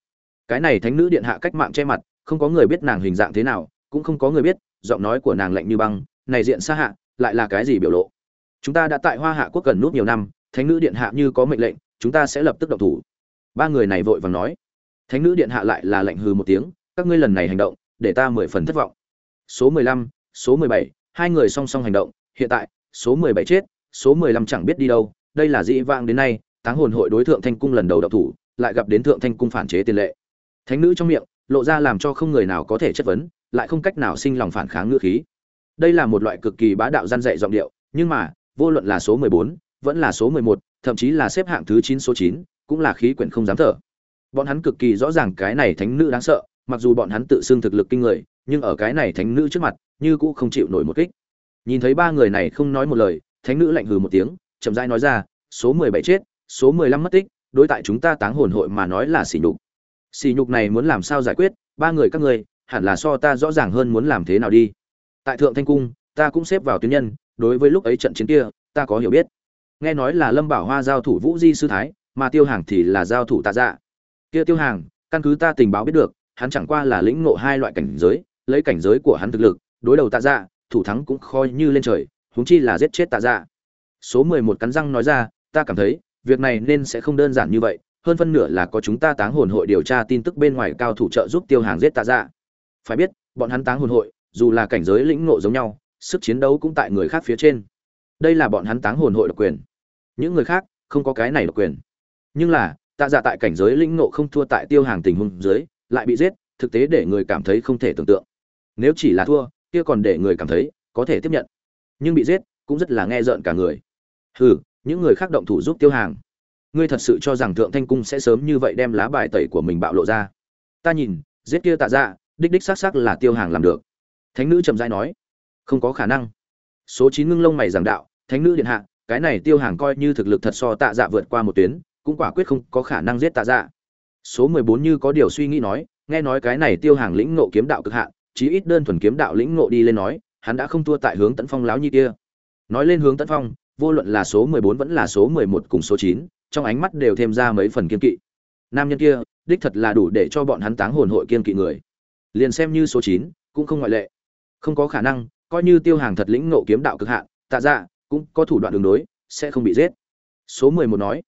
Speaker 1: Cái này thánh nữ điện hạ cách mạng che mặt, không có người biết nàng hình dạng thế nào, cũng không có người biết, giọng nói của nàng lạnh như băng, này diện xa hạ, lại là cái gì biểu lộ? Chúng ta đã tại hoa hạ quốc gần nút nhiều năm, thánh nữ điện hạ như có mệnh lệnh, chúng ta sẽ lập tức động thủ. Ba người này vội vàng nói. Thánh nữ điện hạ lại là lệnh hừ một tiếng, các ngươi lần này hành động, để ta mười phần thất vọng. Số mười lăm, số mười bảy hai người song song hành động, hiện tại, số mười bảy chết, số mười lăm chẳng biết đi đâu, đây là dĩ vang đến nay, táng hồn hội đối thượng thanh cung lần đầu động thủ, lại gặp đến thượng thanh cung phản chế tiền lệ. Thánh nữ trong miệng, lộ ra làm cho không người nào có thể chất vấn, lại không cách nào sinh lòng phản kháng ngữ khí. Đây là một loại cực kỳ bá đạo gian dạy giọng điệu, nhưng mà, vô luận là số mười bốn, vẫn là số mười một, thậm chí là xếp hạng thứ chín số chín, cũng là khí quyển không dám thở. Bọn hắn cực kỳ rõ ràng cái này thánh nữ đáng sợ, mặc dù bọn hắn tự xưng thực lực kinh người nhưng ở cái này thánh nữ trước mặt, như cũng không chịu nổi một kích. Nhìn thấy ba người này không nói một lời, thánh nữ lạnh hừ một tiếng, chậm rãi nói ra, số mười bảy chết, số mười lăm mất tích, đối tại chúng ta táng hồn hội mà nói là sỉ nhục. Sỉ nhục này muốn làm sao giải quyết, ba người các ngươi, hẳn là so ta rõ ràng hơn muốn làm thế nào đi. Tại thượng thanh cung, ta cũng xếp vào tuyến nhân, đối với lúc ấy trận chiến kia, ta có hiểu biết. Nghe nói là lâm bảo hoa giao thủ vũ di sư thái, mà tiêu hàng thì là giao thủ tạ dạ. Kia tiêu hàng, căn cứ ta tình báo biết được, hắn chẳng qua là lĩnh ngộ hai loại cảnh giới lấy cảnh giới của hắn thực lực, đối đầu tạ dạ thủ thắng cũng coi như lên trời, huống chi là giết chết tạ dạ. Số mười một cắn răng nói ra, ta cảm thấy, việc này nên sẽ không đơn giản như vậy, hơn phân nửa là có chúng ta táng hồn hội điều tra tin tức bên ngoài cao thủ trợ giúp tiêu hàng giết tạ dạ. Phải biết, bọn hắn táng hồn hội, dù là cảnh giới lĩnh ngộ giống nhau, sức chiến đấu cũng tại người khác phía trên. Đây là bọn hắn táng hồn hội độc quyền. Những người khác, không có cái này độc quyền. Nhưng là, tạ dạ tại cảnh giới lĩnh ngộ không thua tại tiêu hàng tình huống dưới, lại bị giết, thực tế để người cảm thấy không thể tưởng tượng nếu chỉ là thua, kia còn để người cảm thấy có thể tiếp nhận. Nhưng bị giết cũng rất là nghe rợn cả người. Hừ, những người khác động thủ giúp tiêu hàng. Ngươi thật sự cho rằng thượng thanh cung sẽ sớm như vậy đem lá bài tẩy của mình bạo lộ ra? Ta nhìn, giết kia tạ dạ đích đích xác xác là tiêu hàng làm được. Thánh nữ trầm dai nói, không có khả năng. Số chín ngưng lông mày giảng đạo, thánh nữ điện hạ, cái này tiêu hàng coi như thực lực thật so tạ dạ vượt qua một tuyến, cũng quả quyết không có khả năng giết tạ dạ. Số mười bốn như có điều suy nghĩ nói, nghe nói cái này tiêu hàng lĩnh ngộ kiếm đạo cực hạn chí ít đơn thuần kiếm đạo lĩnh ngộ đi lên nói, hắn đã không thua tại hướng tấn phong láo như kia. Nói lên hướng tấn phong, vô luận là số mười bốn vẫn là số mười một cùng số chín, trong ánh mắt đều thêm ra mấy phần kiên kỵ. Nam nhân kia, đích thật là đủ để cho bọn hắn táng hồn hội kiên kỵ người. Liền xem như số chín, cũng không ngoại lệ. Không có khả năng, coi như tiêu hàng thật lĩnh ngộ kiếm đạo cực hạn, tạ dạ cũng có thủ đoạn đường đối, sẽ không bị giết. Số mười một nói.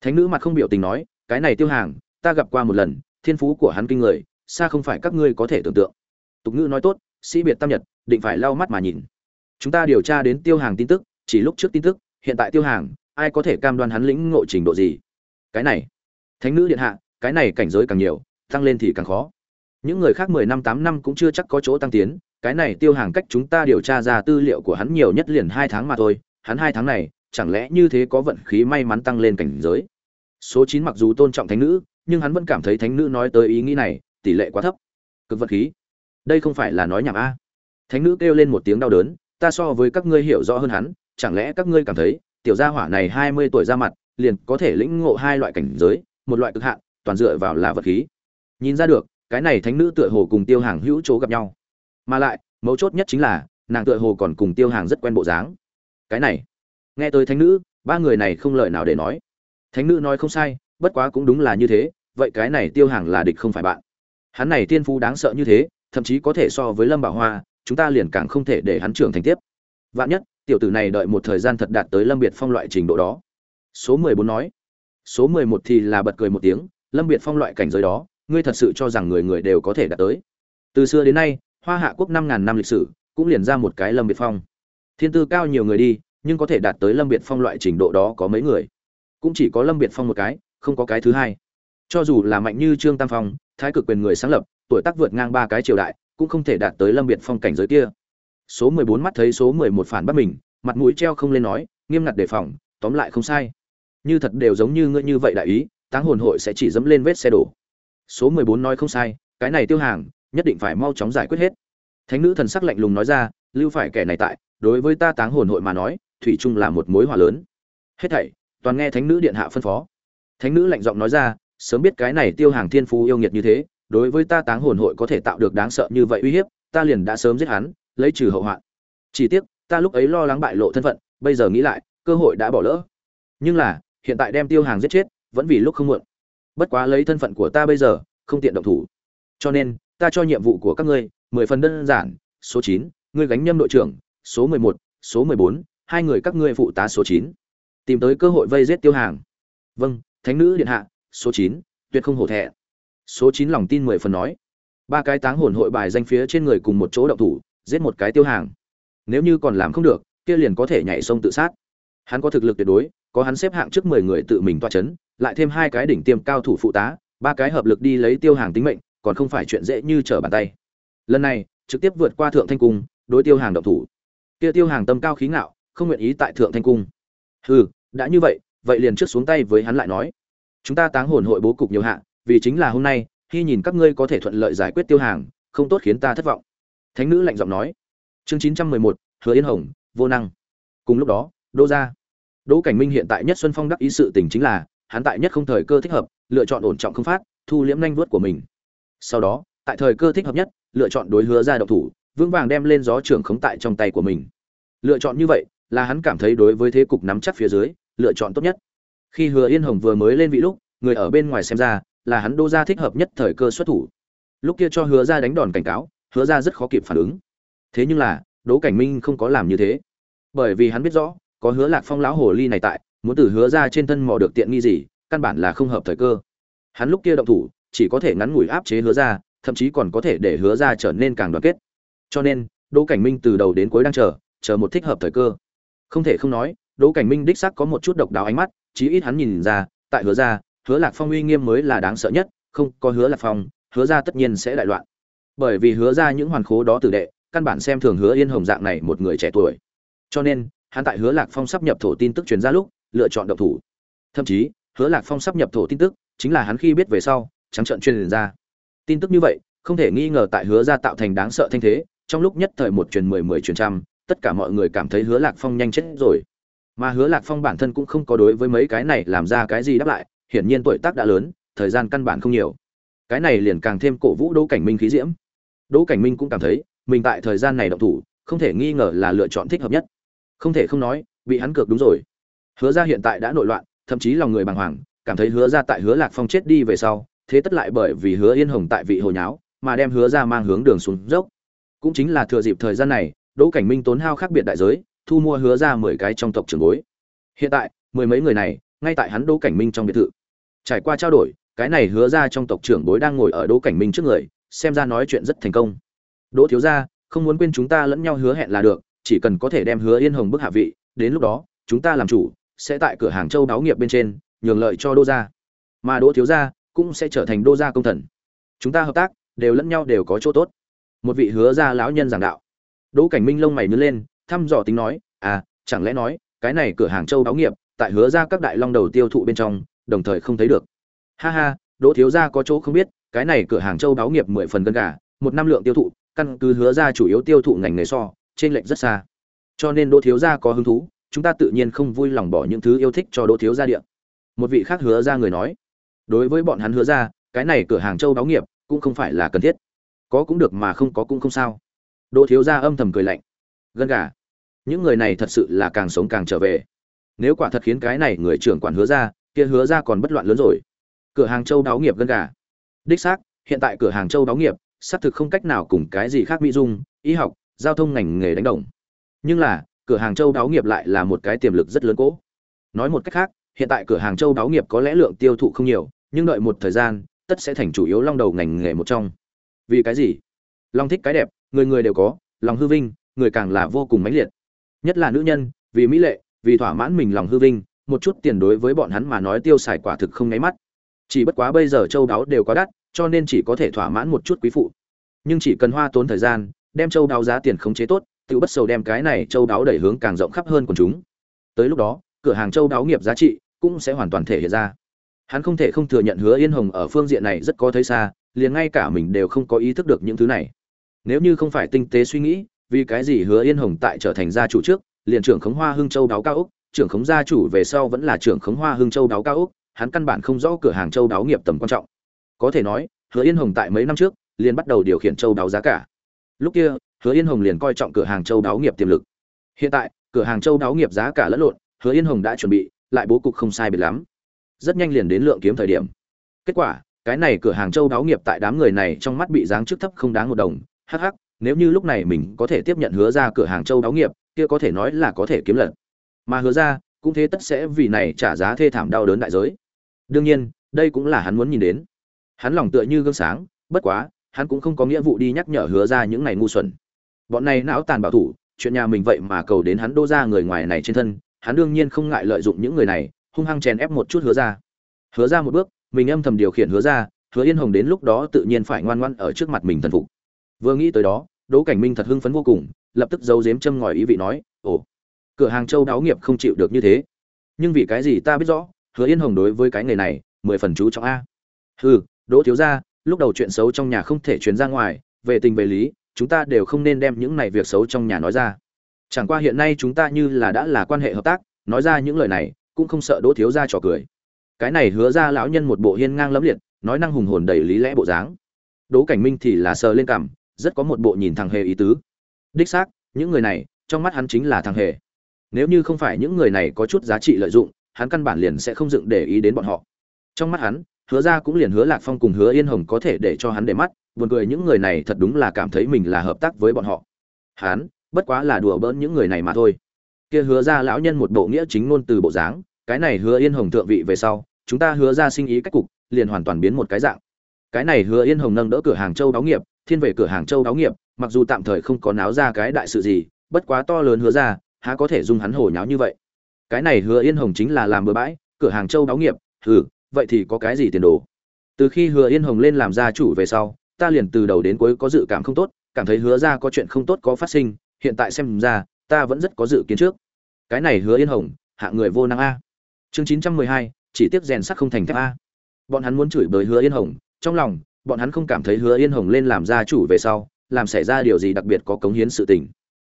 Speaker 1: Thánh nữ mặt không biểu tình nói, cái này tiêu hàng, ta gặp qua một lần, thiên phú của hắn kinh người, xa không phải các ngươi có thể tưởng tượng tục ngữ nói tốt, sĩ biệt tam nhật, định phải lau mắt mà nhìn. Chúng ta điều tra đến tiêu hàng tin tức, chỉ lúc trước tin tức, hiện tại tiêu hàng, ai có thể cam đoan hắn lĩnh ngộ trình độ gì? Cái này, thánh nữ điện hạ, cái này cảnh giới càng nhiều, tăng lên thì càng khó. Những người khác mười năm, tám năm cũng chưa chắc có chỗ tăng tiến, cái này tiêu hàng cách chúng ta điều tra ra tư liệu của hắn nhiều nhất liền hai tháng mà thôi, hắn hai tháng này, chẳng lẽ như thế có vận khí may mắn tăng lên cảnh giới? Số chín mặc dù tôn trọng thánh nữ nhưng hắn vẫn cảm thấy thánh nữ nói tới ý nghĩ này, tỷ lệ quá thấp. Cực vận khí đây không phải là nói nhảm a. Thánh nữ kêu lên một tiếng đau đớn, ta so với các ngươi hiểu rõ hơn hắn, chẳng lẽ các ngươi cảm thấy, tiểu gia hỏa này hai mươi tuổi ra mặt, liền có thể lĩnh ngộ hai loại cảnh giới, một loại cực hạn, toàn dựa vào là vật khí. Nhìn ra được, cái này thánh nữ tựa hồ cùng tiêu hàng hữu chỗ gặp nhau. Mà lại, mấu chốt nhất chính là, nàng tựa hồ còn cùng tiêu hàng rất quen bộ dáng. Cái này, nghe tới thánh nữ, ba người này không lời nào để nói. Thánh nữ nói không sai, bất quá cũng đúng là như thế, vậy cái này tiêu hàng là địch không phải bạn. Hắn này tiên phu đáng sợ như thế thậm chí có thể so với lâm bảo hoa, chúng ta liền càng không thể để hắn trưởng thành tiếp. Vạn nhất, tiểu tử này đợi một thời gian thật đạt tới lâm biệt phong loại trình độ đó. Số mười bốn nói. Số mười một thì là bật cười một tiếng, lâm biệt phong loại cảnh giới đó, ngươi thật sự cho rằng người người đều có thể đạt tới. Từ xưa đến nay, hoa hạ quốc năm ngàn năm lịch sử, cũng liền ra một cái lâm biệt phong. Thiên tư cao nhiều người đi, nhưng có thể đạt tới lâm biệt phong loại trình độ đó có mấy người? Cũng chỉ có lâm biệt phong một cái, không có cái thứ hai. Cho dù là mạnh như trương tam phong, thái cực quyền người sáng lập tuổi tác vượt ngang ba cái triều đại, cũng không thể đạt tới lâm biệt phong cảnh giới kia. Số mười bốn mắt thấy số mười một phản bắt mình, mặt mũi treo không lên nói, nghiêm ngặt đề phòng, tóm lại không sai. Như thật đều giống như ngươi như vậy đại ý, táng hồn hội sẽ chỉ dẫm lên vết xe đổ. Số mười bốn nói không sai, cái này tiêu hàng, nhất định phải mau chóng giải quyết hết. Thánh nữ thần sắc lạnh lùng nói ra, lưu phải kẻ này tại, đối với ta táng hồn hội mà nói, thủy chung là một mối hỏa lớn. Hết thảy, toàn nghe thánh nữ điện hạ phân phó. Thánh nữ lạnh giọng nói ra, sớm biết cái này tiêu hàng thiên phú yêu nghiệt như thế đối với ta táng hồn hội có thể tạo được đáng sợ như vậy uy hiếp, ta liền đã sớm giết hắn, lấy trừ hậu hoạn. Chỉ tiếc, ta lúc ấy lo lắng bại lộ thân phận, bây giờ nghĩ lại, cơ hội đã bỏ lỡ. Nhưng là, hiện tại đem tiêu hàng giết chết, vẫn vì lúc không muộn. Bất quá lấy thân phận của ta bây giờ, không tiện động thủ. Cho nên, ta cho nhiệm vụ của các ngươi, mười phần đơn giản, số chín, ngươi gánh nhâm đội trưởng, số mười một, số mười bốn, hai người các ngươi phụ tá số chín. Tìm tới cơ hội vây giết tiêu hàng. Vâng thánh nữ điện hạ, số chín, tuyệt không hổ thẹn số chín lòng tin mười phần nói. Ba cái táng hồn hội bài danh phía trên người cùng một chỗ động thủ, giết một cái tiêu hàng. Nếu như còn làm không được, kia liền có thể nhảy sông tự sát. Hắn có thực lực tuyệt đối, có hắn xếp hạng trước mười người tự mình toa chấn, lại thêm hai cái đỉnh tiêm cao thủ phụ tá, ba cái hợp lực đi lấy tiêu hàng tính mệnh, còn không phải chuyện dễ như trở bàn tay. Lần này, trực tiếp vượt qua thượng thanh cung, đối tiêu hàng động thủ. Kia tiêu hàng tâm cao khí ngạo, không nguyện ý tại thượng thanh cung. Ừ đã như vậy vậy liền trước xuống tay với hắn lại nói. Chúng ta táng hồn hội bố cục nhiều hạ vì chính là hôm nay khi nhìn các ngươi có thể thuận lợi giải quyết tiêu hàng, không tốt khiến ta thất vọng. Thánh nữ lạnh giọng nói. Chương chín trăm mười một, hứa yên hồng, vô năng. Cùng lúc đó, đỗ gia. Đỗ cảnh minh hiện tại nhất xuân phong đắc ý sự tình chính là, hắn tại nhất không thời cơ thích hợp, lựa chọn ổn trọng không phát, thu liễm nhanh vuốt của mình. Sau đó, tại thời cơ thích hợp nhất, lựa chọn đối hứa ra độc thủ, vững vàng đem lên gió trưởng khống tại trong tay của mình. Lựa chọn như vậy, là hắn cảm thấy đối với thế cục nắm chắc phía dưới, lựa chọn tốt nhất. Khi hứa yên hồng vừa mới lên vị lúc, người ở bên ngoài xem ra là hắn đô ra thích hợp nhất thời cơ xuất thủ. Lúc kia cho hứa ra đánh đòn cảnh cáo, hứa ra rất khó kịp phản ứng. Thế nhưng là, đỗ cảnh minh không có làm như thế. Bởi vì hắn biết rõ, có hứa lạc phong lão hồ ly này tại, muốn từ hứa ra trên thân mò được tiện nghi gì, căn bản là không hợp thời cơ. Hắn lúc kia động thủ, chỉ có thể ngắn ngủi áp chế hứa ra thậm chí còn có thể để hứa ra trở nên càng đoàn kết. Cho nên, đỗ cảnh minh từ đầu đến cuối đang chờ chờ một thích hợp thời cơ. Không thể không nói, đỗ cảnh minh đích sắc có một chút độc đáo ánh mắt, chí ít hắn nhìn ra, tại hứa ra hứa lạc phong uy nghiêm mới là đáng sợ nhất, không có hứa lạc phong, hứa ra tất nhiên sẽ đại loạn. Bởi vì hứa ra những hoàn khố đó tử đệ, căn bản xem thường hứa yên hồng dạng này một người trẻ tuổi. Cho nên, hắn tại hứa lạc phong sắp nhập thổ tin tức truyền ra lúc, lựa chọn độc thủ. Thậm chí, hứa lạc phong sắp nhập thổ tin tức, chính là hắn khi biết về sau, trắng trợn truyền ra. Tin tức như vậy, không thể nghi ngờ tại hứa ra tạo thành đáng sợ thanh thế, trong lúc nhất thời một truyền mười mười truyền trăm, tất cả mọi người cảm thấy hứa lạc phong nhanh chết rồi. Mà hứa lạc phong bản thân cũng không có đối với mấy cái này làm ra cái gì đáp lại hiển nhiên tuổi tác đã lớn, thời gian căn bản không nhiều. Cái này liền càng thêm cổ vũ đỗ cảnh minh khí diễm. Đỗ cảnh minh cũng cảm thấy, mình tại thời gian này động thủ, không thể nghi ngờ là lựa chọn thích hợp nhất. Không thể không nói, bị hắn cược đúng rồi. Hứa gia hiện tại đã nội loạn, thậm chí lòng người bàng hoàng, cảm thấy hứa gia tại hứa lạc phong chết đi về sau, thế tất lại bởi vì hứa yên hồng tại vị hồ nháo, mà đem hứa gia mang hướng đường xuống dốc. Cũng chính là thừa dịp thời gian này, đỗ cảnh minh tốn hao khác biệt đại giới, thu mua hứa gia mười cái trong tộc trưởng bối. Hiện tại, mười mấy người này, ngay tại hắn đỗ cảnh minh trong biệt thự trải qua trao đổi, cái này hứa ra trong tộc trưởng bối đang ngồi ở đỗ cảnh minh trước người, xem ra nói chuyện rất thành công. Đỗ thiếu gia, không muốn quên chúng ta lẫn nhau hứa hẹn là được, chỉ cần có thể đem hứa yên hồng bức hạ vị, đến lúc đó, chúng ta làm chủ, sẽ tại cửa hàng châu đáo nghiệp bên trên, nhường lợi cho đô gia. Mà đỗ thiếu gia cũng sẽ trở thành đô gia công thần. Chúng ta hợp tác, đều lẫn nhau đều có chỗ tốt. Một vị hứa gia lão nhân giảng đạo. Đỗ cảnh minh lông mày nhướng lên, thăm dò tính nói à chẳng lẽ nói, cái này cửa hàng châu đáo nghiệp, tại hứa gia các đại long đầu tiêu thụ bên trong đồng thời không thấy được. Ha ha, đỗ thiếu gia có chỗ không biết, cái này cửa hàng châu đáo nghiệp mười phần gần gà, một năm lượng tiêu thụ, căn cứ hứa gia chủ yếu tiêu thụ ngành nghề so, trên lệnh rất xa. Cho nên đỗ thiếu gia có hứng thú, chúng ta tự nhiên không vui lòng bỏ những thứ yêu thích cho đỗ thiếu gia điện một vị khác hứa ra người nói, đối với bọn hắn hứa ra, cái này cửa hàng châu đáo nghiệp cũng không phải là cần thiết. Có cũng được mà không có cũng không sao. Đỗ thiếu gia âm thầm cười lạnh gân gà, những người này thật sự là càng sống càng trở về. Nếu quả thật khiến cái này người trưởng quản hứa ra kia hứa ra còn bất loạn lớn rồi. Cửa hàng châu đáo nghiệp gân gà. Đích xác, hiện tại cửa hàng châu đáo nghiệp, xác thực không cách nào cùng cái gì khác mỹ dung, y học, giao thông ngành nghề đánh đồng. Nhưng là, cửa hàng châu đáo nghiệp lại là một cái tiềm lực rất lớn cố. Nói một cách khác, hiện tại cửa hàng châu đáo nghiệp có lẽ lượng tiêu thụ không nhiều, nhưng đợi một thời gian, tất sẽ thành chủ yếu long đầu ngành nghề một trong. Vì cái gì? Long thích cái đẹp, người người đều có, lòng hư vinh, người càng là vô cùng mãnh liệt. Nhất là nữ nhân, vì mỹ lệ, vì thỏa mãn mình lòng hư vinh một chút tiền đối với bọn hắn mà nói tiêu xài quả thực không nháy mắt. Chỉ bất quá bây giờ châu đáo đều có đắt, cho nên chỉ có thể thỏa mãn một chút quý phụ. Nhưng chỉ cần hoa tốn thời gian, đem châu đáo giá tiền khống chế tốt tự bất sầu đem cái này châu đáo đẩy hướng càng rộng khắp hơn của chúng. Tới lúc đó, cửa hàng châu đáo nghiệp giá trị cũng sẽ hoàn toàn thể hiện ra. Hắn không thể không thừa nhận hứa yên hồng ở phương diện này rất có thấy xa, liền ngay cả mình đều không có ý thức được những thứ này. Nếu như không phải tinh tế suy nghĩ, vì cái gì hứa yên hồng tại trở thành gia chủ trước, liền trưởng khống hoa hưng châu đáo cao úc trưởng khống gia chủ về sau vẫn là trưởng khống hoa hương châu đáo cao úc hắn căn bản không rõ cửa hàng châu đáo nghiệp tầm quan trọng. Có thể nói, hứa yên hồng tại mấy năm trước, liền bắt đầu điều khiển châu đáo giá cả. Lúc kia, hứa yên hồng liền coi trọng cửa hàng châu đáo nghiệp tiềm lực. Hiện tại, cửa hàng châu đáo nghiệp giá cả lẫn lộn, hứa yên hồng đã chuẩn bị, lại bố cục không sai biệt lắm. Rất nhanh liền đến lượng kiếm thời điểm. Kết quả, cái này cửa hàng châu đáo nghiệp tại đám người này trong mắt bị giáng chức thấp không đáng một đồng. Hắc hắc, nếu như lúc này mình có thể tiếp nhận hứa ra cửa hàng châu đáo nghiệp, kia có thể nói là có thể kiếm lận mà hứa ra, cũng thế tất sẽ vì này trả giá thê thảm đau đớn đại giới. Đương nhiên, đây cũng là hắn muốn nhìn đến. Hắn lòng tựa như gương sáng, bất quá, hắn cũng không có nghĩa vụ đi nhắc nhở hứa ra những này ngu xuẩn. Bọn này não tàn bảo thủ, chuyện nhà mình vậy mà cầu đến hắn đô ra người ngoài này trên thân, hắn đương nhiên không ngại lợi dụng những người này, hung hăng chèn ép một chút hứa ra. Hứa ra một bước, mình âm thầm điều khiển hứa ra, hứa yên hồng đến lúc đó tự nhiên phải ngoan ngoan ở trước mặt mình thần phục. Vừa nghĩ tới đó, đỗ cảnh minh thật hưng phấn vô cùng, lập tức giấu giếm châm ngòi ý vị nói, ồ cửa hàng châu đáo nghiệp không chịu được như thế. Nhưng vì cái gì ta biết rõ, hứa yên hồng đối với cái nghề này, mười phần chú trọng a. Hừ, đỗ thiếu gia, lúc đầu chuyện xấu trong nhà không thể truyền ra ngoài, về tình về lý, chúng ta đều không nên đem những này việc xấu trong nhà nói ra. Chẳng qua hiện nay chúng ta như là đã là quan hệ hợp tác, nói ra những lời này, cũng không sợ đỗ thiếu gia trò cười. Cái này hứa ra lão nhân một bộ hiên ngang lẫm liệt, nói năng hùng hồn đầy lý lẽ bộ dáng. Đỗ cảnh minh thì là sờ lên cảm rất có một bộ nhìn thằng hề ý tứ. Đích xác, những người này, trong mắt hắn chính là thằng hề nếu như không phải những người này có chút giá trị lợi dụng, hắn căn bản liền sẽ không dựng để ý đến bọn họ. Trong mắt hắn, hứa ra cũng liền hứa lạc phong cùng hứa yên hồng có thể để cho hắn để mắt, buồn cười những người này thật đúng là cảm thấy mình là hợp tác với bọn họ. Hắn, bất quá là đùa bỡn những người này mà thôi. Kia hứa ra lão nhân một bộ nghĩa chính ngôn từ bộ dáng, cái này hứa yên hồng thượng vị về sau, chúng ta hứa ra sinh ý cách cục, liền hoàn toàn biến một cái dạng. Cái này hứa yên hồng nâng đỡ cửa hàng châu đáo nghiệp, thiên về cửa hàng châu đáo nghiệp, mặc dù tạm thời không có náo ra cái đại sự gì, bất quá to lớn hứa ra há có thể dung hắn hồ nháo như vậy? Cái này hứa yên hồng chính là làm bừa bãi, cửa hàng châu đáo nghiệp ừ vậy thì có cái gì tiền đồ? Từ khi hứa yên hồng lên làm gia chủ về sau, ta liền từ đầu đến cuối có dự cảm không tốt, cảm thấy hứa ra có chuyện không tốt có phát sinh, hiện tại xem ra, ta vẫn rất có dự kiến trước. Cái này hứa yên hồng, hạ người vô năng a. Chương chín trăm mười hai, chỉ tiếc rèn sắt không thành thép a. Bọn hắn muốn chửi bới hứa yên hồng, trong lòng, bọn hắn không cảm thấy hứa yên hồng lên làm gia chủ về sau, làm xảy ra điều gì đặc biệt có cống hiến sự tình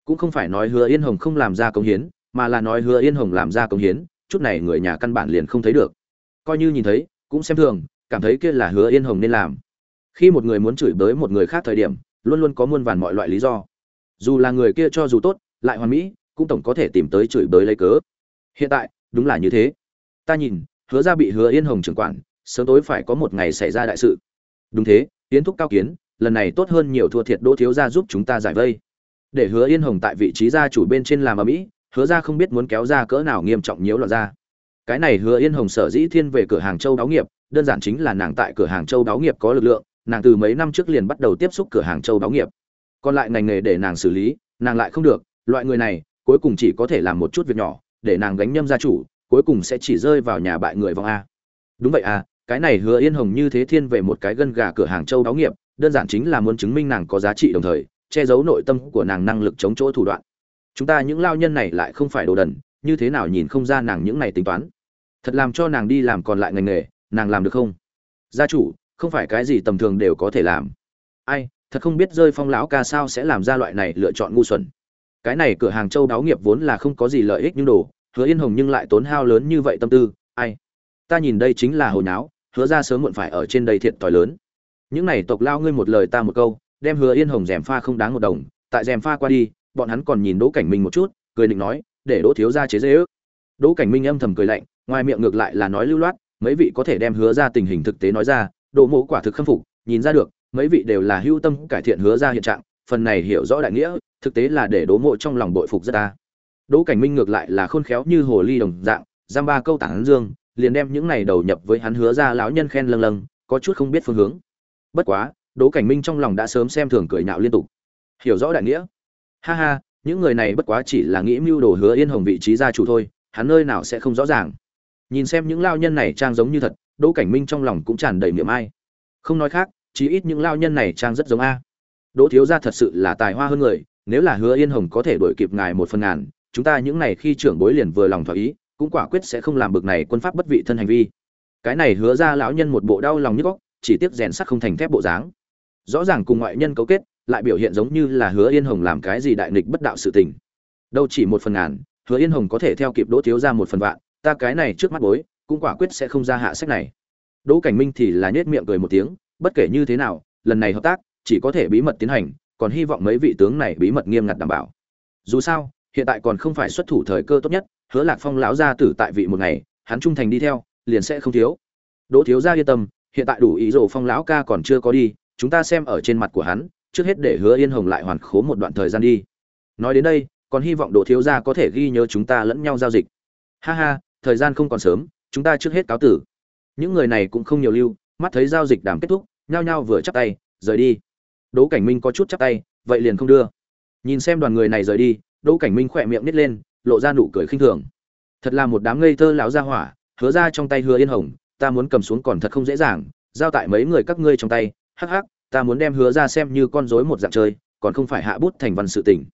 Speaker 1: cũng không phải nói hứa yên hồng không làm ra công hiến, mà là nói hứa yên hồng làm ra công hiến, chút này người nhà căn bản liền không thấy được. Coi như nhìn thấy, cũng xem thường, cảm thấy kia là hứa yên hồng nên làm. Khi một người muốn chửi bới một người khác thời điểm, luôn luôn có muôn vàn mọi loại lý do. Dù là người kia cho dù tốt, lại hoàn mỹ, cũng tổng có thể tìm tới chửi bới lấy cớ. Hiện tại, đúng là như thế. Ta nhìn, hứa ra bị hứa yên hồng trưởng quản, sớm tối phải có một ngày xảy ra đại sự. Đúng thế tiến thúc cao kiến, lần này tốt hơn nhiều thua thiệt, đỗ thiếu gia giúp chúng ta giải vây để hứa yên hồng tại vị trí gia chủ bên trên làm ở mỹ hứa ra không biết muốn kéo ra cỡ nào nghiêm trọng nhiễu loạn ra. Cái này hứa yên hồng sở dĩ thiên về cửa hàng châu đáo nghiệp, đơn giản chính là nàng tại cửa hàng châu đáo nghiệp có lực lượng, nàng từ mấy năm trước liền bắt đầu tiếp xúc cửa hàng châu đáo nghiệp. Còn lại ngành nghề để nàng xử lý, nàng lại không được, loại người này, cuối cùng chỉ có thể làm một chút việc nhỏ, để nàng gánh nhâm gia chủ, cuối cùng sẽ chỉ rơi vào nhà bại người vòng a. Đúng vậy à cái này hứa yên hồng như thế thiên về một cái gân gà cửa hàng châu đáo nghiệp, đơn giản chính là muốn chứng minh nàng có giá trị đồng thời che giấu nội tâm của nàng năng lực chống chỗ thủ đoạn. Chúng ta những lao nhân này lại không phải đồ đần, như thế nào nhìn không ra nàng những này tính toán? Thật làm cho nàng đi làm còn lại ngành nghề, nàng làm được không? Gia chủ, không phải cái gì tầm thường đều có thể làm. Ai, thật không biết rơi phong lão ca sao sẽ làm ra loại này lựa chọn ngu xuẩn. Cái này cửa hàng châu đáo nghiệp vốn là không có gì lợi ích nhưng đồ, hứa yên hồng nhưng lại tốn hao lớn như vậy tâm tư, ai? Ta nhìn đây chính là hồi náo, hứa ra sớm muộn phải ở trên đây thiệt tỏi lớn. Những này tộc lao ngươi một lời ta một câu đem hứa yên hồng rèm pha không đáng một đồng, tại rèm pha qua đi, bọn hắn còn nhìn đỗ cảnh minh một chút, cười định nói, để đỗ thiếu gia chế giễu. đỗ cảnh minh âm thầm cười lạnh, ngoài miệng ngược lại là nói lưu loát, mấy vị có thể đem hứa ra tình hình thực tế nói ra, đỗ mộ quả thực khâm phục, nhìn ra được, mấy vị đều là hữu tâm cải thiện hứa ra hiện trạng, phần này hiểu rõ đại nghĩa, thực tế là để đỗ mộ trong lòng bội phục rất ta đỗ cảnh minh ngược lại là khôn khéo như hồ ly đồng dạng, giam ba câu tán dương, liền đem những này đầu nhập với hắn hứa ra lão nhân khen lâng lâng, có chút không biết phương hướng bất quá đỗ cảnh minh trong lòng đã sớm xem thường cười nhạo liên tục. Hiểu rõ đại nghĩa. Ha ha, những người này bất quá chỉ là nghĩ mưu đồ hứa yên hồng vị trí gia chủ thôi, hắn nơi nào sẽ không rõ ràng. Nhìn xem những lao nhân này trang giống như thật, đỗ cảnh minh trong lòng cũng tràn đầy miệng ai. Không nói khác, chí ít những lao nhân này trang rất giống a. Đỗ thiếu gia thật sự là tài hoa hơn người, nếu là hứa yên hồng có thể đổi kịp ngài một phần ngàn, chúng ta những này khi trưởng bối liền vừa lòng thỏa ý, cũng quả quyết sẽ không làm bực này quân pháp bất vị thân hành vi. Cái này hứa ra lão nhân một bộ đau lòng nhức góc, chỉ tiếc rèn sắt không thành thép bộ dáng rõ ràng cùng ngoại nhân cấu kết, lại biểu hiện giống như là hứa yên hồng làm cái gì đại nghịch bất đạo sự tình. Đâu chỉ một phần ngàn, hứa yên hồng có thể theo kịp đỗ thiếu ra một phần vạn, ta cái này trước mắt bối, cũng quả quyết sẽ không ra hạ sách này. Đỗ cảnh minh thì là nhếch miệng cười một tiếng, bất kể như thế nào, lần này hợp tác, chỉ có thể bí mật tiến hành, còn hy vọng mấy vị tướng này bí mật nghiêm ngặt đảm bảo. Dù sao, hiện tại còn không phải xuất thủ thời cơ tốt nhất, hứa lạc phong lão gia tử tại vị một ngày, hắn trung thành đi theo, liền sẽ không thiếu. Đỗ thiếu gia yên tâm, hiện tại đủ ý rộ phong lão ca còn chưa có đi chúng ta xem ở trên mặt của hắn, trước hết để hứa yên hồng lại hoàn khố một đoạn thời gian đi. Nói đến đây, còn hy vọng đồ thiếu gia có thể ghi nhớ chúng ta lẫn nhau giao dịch. Ha ha, thời gian không còn sớm, chúng ta trước hết cáo tử. Những người này cũng không nhiều lưu, mắt thấy giao dịch đàm kết thúc, nhao nhao vừa chắp tay, rời đi. Đỗ cảnh minh có chút chắp tay, vậy liền không đưa. Nhìn xem đoàn người này rời đi, đỗ cảnh minh khỏe miệng nít lên, lộ ra nụ cười khinh thường. Thật là một đám ngây thơ lão gia hỏa, hứa ra trong tay hứa yên hồng, ta muốn cầm xuống còn thật không dễ dàng, giao tại mấy người các ngươi trong tay hắc hắc, ta muốn đem hứa ra xem như con rối một dạng chơi, còn không phải hạ bút thành văn sự tình.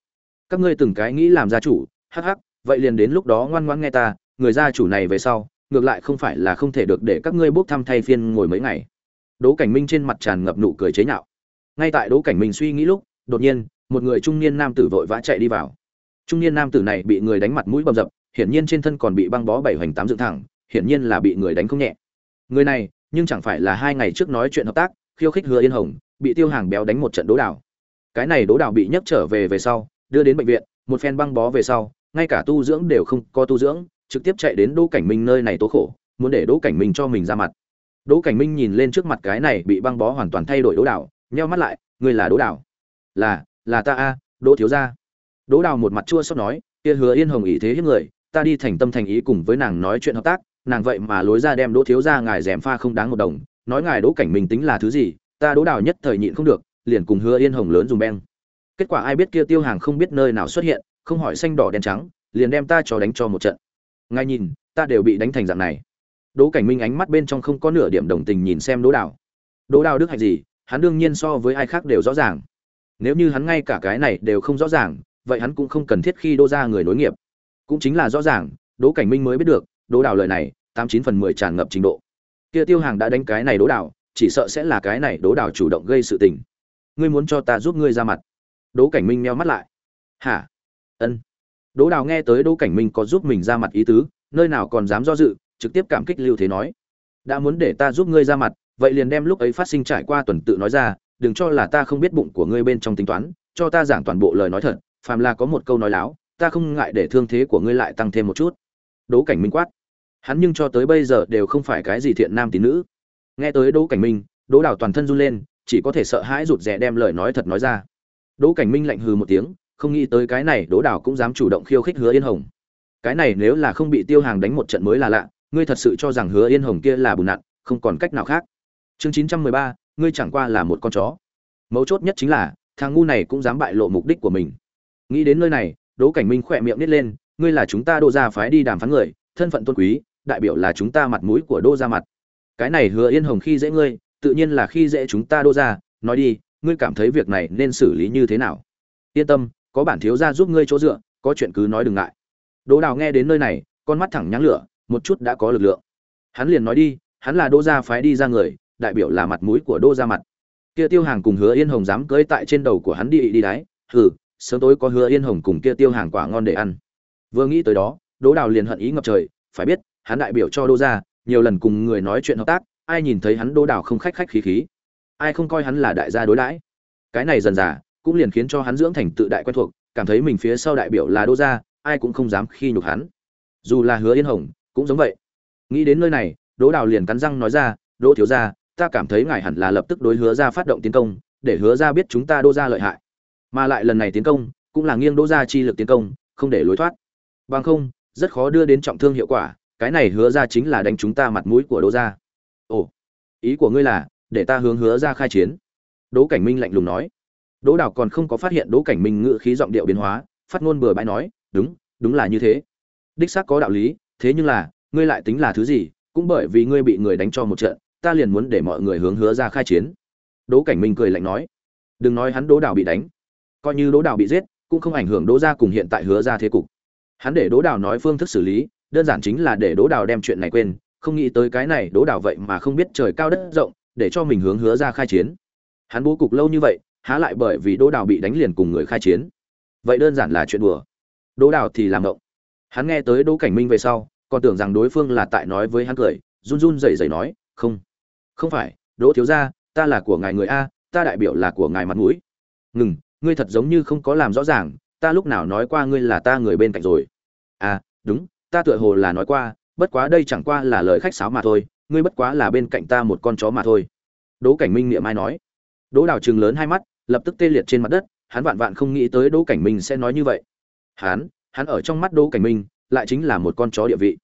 Speaker 1: Các ngươi từng cái nghĩ làm gia chủ, hắc hắc, vậy liền đến lúc đó ngoan ngoãn nghe ta, người gia chủ này về sau, ngược lại không phải là không thể được để các ngươi bốc thăm thay phiên ngồi mấy ngày. Đỗ cảnh minh trên mặt tràn ngập nụ cười chế nhạo. Ngay tại đỗ cảnh minh suy nghĩ lúc, đột nhiên, một người trung niên nam tử vội vã chạy đi vào. Trung niên nam tử này bị người đánh mặt mũi bầm dập, hiển nhiên trên thân còn bị băng bó bảy hoành tám dựng thẳng, hiển nhiên là bị người đánh không nhẹ. Người này, nhưng chẳng phải là hai ngày trước nói chuyện hợp tác khiêu khích hứa yên hồng, bị tiêu hàng béo đánh một trận đố đảo. Cái này đố đảo bị nhấc trở về về sau, đưa đến bệnh viện, một phen băng bó về sau, ngay cả tu dưỡng đều không có tu dưỡng, trực tiếp chạy đến đỗ cảnh minh nơi này tố khổ, muốn để đỗ cảnh minh cho mình ra mặt. Đỗ cảnh minh nhìn lên trước mặt cái này bị băng bó hoàn toàn thay đổi đố đảo, nheo mắt lại, ngươi là đỗ đảo? Là là ta a, đỗ thiếu gia. Đỗ đào một mặt chua xót nói, kia hứa yên hồng ý thế hiếp người, ta đi thành tâm thành ý cùng với nàng nói chuyện hợp tác, nàng vậy mà lối ra đem đỗ thiếu gia ngài dèm pha không đáng một đồng nói ngài đỗ cảnh minh tính là thứ gì, ta đỗ đào nhất thời nhịn không được, liền cùng hứa yên hồng lớn dùng beng. Kết quả ai biết kia tiêu hàng không biết nơi nào xuất hiện, không hỏi xanh đỏ đen trắng, liền đem ta cho đánh cho một trận. Ngay nhìn, ta đều bị đánh thành dạng này. Đỗ cảnh minh ánh mắt bên trong không có nửa điểm đồng tình nhìn xem đỗ đào. Đỗ đào đức hạnh gì, hắn đương nhiên so với ai khác đều rõ ràng. Nếu như hắn ngay cả cái này đều không rõ ràng, vậy hắn cũng không cần thiết khi đô ra người nối nghiệp. Cũng chính là rõ ràng, đỗ cảnh minh mới biết được, đỗ đào lời này, tám chín phần mười tràn ngập trình độ kia tiêu hàng đã đánh cái này đố đảo, chỉ sợ sẽ là cái này đố đảo chủ động gây sự tình. Ngươi muốn cho ta giúp ngươi ra mặt. Đỗ cảnh minh meo mắt lại. Hả? Ân. Đố đào nghe tới đỗ cảnh minh có giúp mình ra mặt ý tứ nơi nào còn dám do dự trực tiếp cảm kích lưu thế nói. Đã muốn để ta giúp ngươi ra mặt vậy liền đem lúc ấy phát sinh trải qua tuần tự nói ra đừng cho là ta không biết bụng của ngươi bên trong tính toán cho ta giảng toàn bộ lời nói thật phàm là có một câu nói láo ta không ngại để thương thế của ngươi lại tăng thêm một chút. Đỗ cảnh minh quát hắn nhưng cho tới bây giờ đều không phải cái gì thiện nam tín nữ. Nghe tới đỗ cảnh minh, đỗ đào toàn thân run lên, chỉ có thể sợ hãi rụt rè đem lời nói thật nói ra. Đỗ cảnh minh lạnh hừ một tiếng, không nghĩ tới cái này đỗ đào cũng dám chủ động khiêu khích hứa yên hồng. Cái này nếu là không bị tiêu hàng đánh một trận mới là lạ, ngươi thật sự cho rằng hứa yên hồng kia là bùn nặn, không còn cách nào khác. Chương chín trăm mười ba, ngươi chẳng qua là một con chó. Mấu chốt nhất chính là, thằng ngu này cũng dám bại lộ mục đích của mình. Nghĩ đến nơi này, đỗ cảnh minh khỏe miệng nít lên, ngươi là chúng ta đỗ gia phái đi đàm phán người, thân phận tôn quý đại biểu là chúng ta mặt mũi của đô gia mặt. Cái này hứa yên hồng khi dễ ngươi, tự nhiên là khi dễ chúng ta đô gia. Nói đi, ngươi cảm thấy việc này nên xử lý như thế nào? Yên tâm, có bản thiếu gia giúp ngươi chỗ dựa, có chuyện cứ nói đừng ngại. Đỗ đào nghe đến nơi này, con mắt thẳng nhắn lửa, một chút đã có lực lượng. Hắn liền nói đi, hắn là đô gia phái đi ra người, đại biểu là mặt mũi của đô gia mặt. Kia tiêu hàng cùng hứa yên hồng dám cưỡi tại trên đầu của hắn đi đi đáy hừ, sớm tối có hứa yên hồng cùng kia tiêu hàng quả ngon để ăn. Vừa nghĩ tới đó, đỗ đào liền hận ý ngập trời, phải biết hắn đại biểu cho đô gia, nhiều lần cùng người nói chuyện hợp tác, ai nhìn thấy hắn Đô đào không khách khách khí khí. Ai không coi hắn là đại gia đối đãi. Cái này dần dà, cũng liền khiến cho hắn dưỡng thành tự đại quen thuộc, cảm thấy mình phía sau đại biểu là đô gia, ai cũng không dám khi nhục hắn. Dù là hứa yên hồng, cũng giống vậy. Nghĩ đến nơi này, đỗ đào liền cắn răng nói ra, đỗ thiếu gia, ta cảm thấy ngài hẳn là lập tức đối hứa ra phát động tiến công, để hứa ra biết chúng ta đô ra lợi hại. Mà lại lần này tiến công, cũng là nghiêng đỗ ra chi lực tiến công, không để lối thoát. Bằng không, rất khó đưa đến trọng thương hiệu quả cái này hứa ra chính là đánh chúng ta mặt mũi của đỗ gia. ồ, ý của ngươi là, để ta hướng hứa ra khai chiến. Đỗ cảnh minh lạnh lùng nói. Đỗ đào còn không có phát hiện đỗ cảnh minh ngự khí giọng điệu biến hóa, phát ngôn bừa bãi nói, đúng đúng là như thế. Đích xác có đạo lý, thế nhưng là, ngươi lại tính là thứ gì, cũng bởi vì ngươi bị người đánh cho một trận, ta liền muốn để mọi người hướng hứa ra khai chiến. Đỗ cảnh minh cười lạnh nói. Đừng nói hắn đỗ đào bị đánh, coi như đỗ đào bị giết, cũng không ảnh hưởng đỗ gia cùng hiện tại hứa ra thế cục. Hắn để đỗ đào nói phương thức xử lý đơn giản chính là để đỗ đào đem chuyện này quên, không nghĩ tới cái này đỗ đào vậy mà không biết trời cao đất rộng, để cho mình hướng hứa ra khai chiến. Hắn bố cục lâu như vậy, há lại bởi vì đỗ đào bị đánh liền cùng người khai chiến. Vậy đơn giản là chuyện đùa. Đỗ đào thì làm động hắn nghe tới đỗ cảnh minh về sau, còn tưởng rằng đối phương là tại nói với hắn cười, run run rẩy rẩy nói, không không phải, đỗ thiếu gia, ta là của ngài người a, ta đại biểu là của ngài mặt mũi. Ngừng, ngươi thật giống như không có làm rõ ràng, ta lúc nào nói qua ngươi là ta người bên cạnh rồi. À đúng ta tựa hồ là nói qua, bất quá đây chẳng qua là lời khách sáo mà thôi, ngươi bất quá là bên cạnh ta một con chó mà thôi. Đỗ cảnh minh niệm ai nói. Đỗ đào trừng lớn hai mắt, lập tức tê liệt trên mặt đất, hắn vạn vạn không nghĩ tới đỗ cảnh minh sẽ nói như vậy. Hắn hắn ở trong mắt đỗ cảnh minh, lại chính là một con chó địa vị.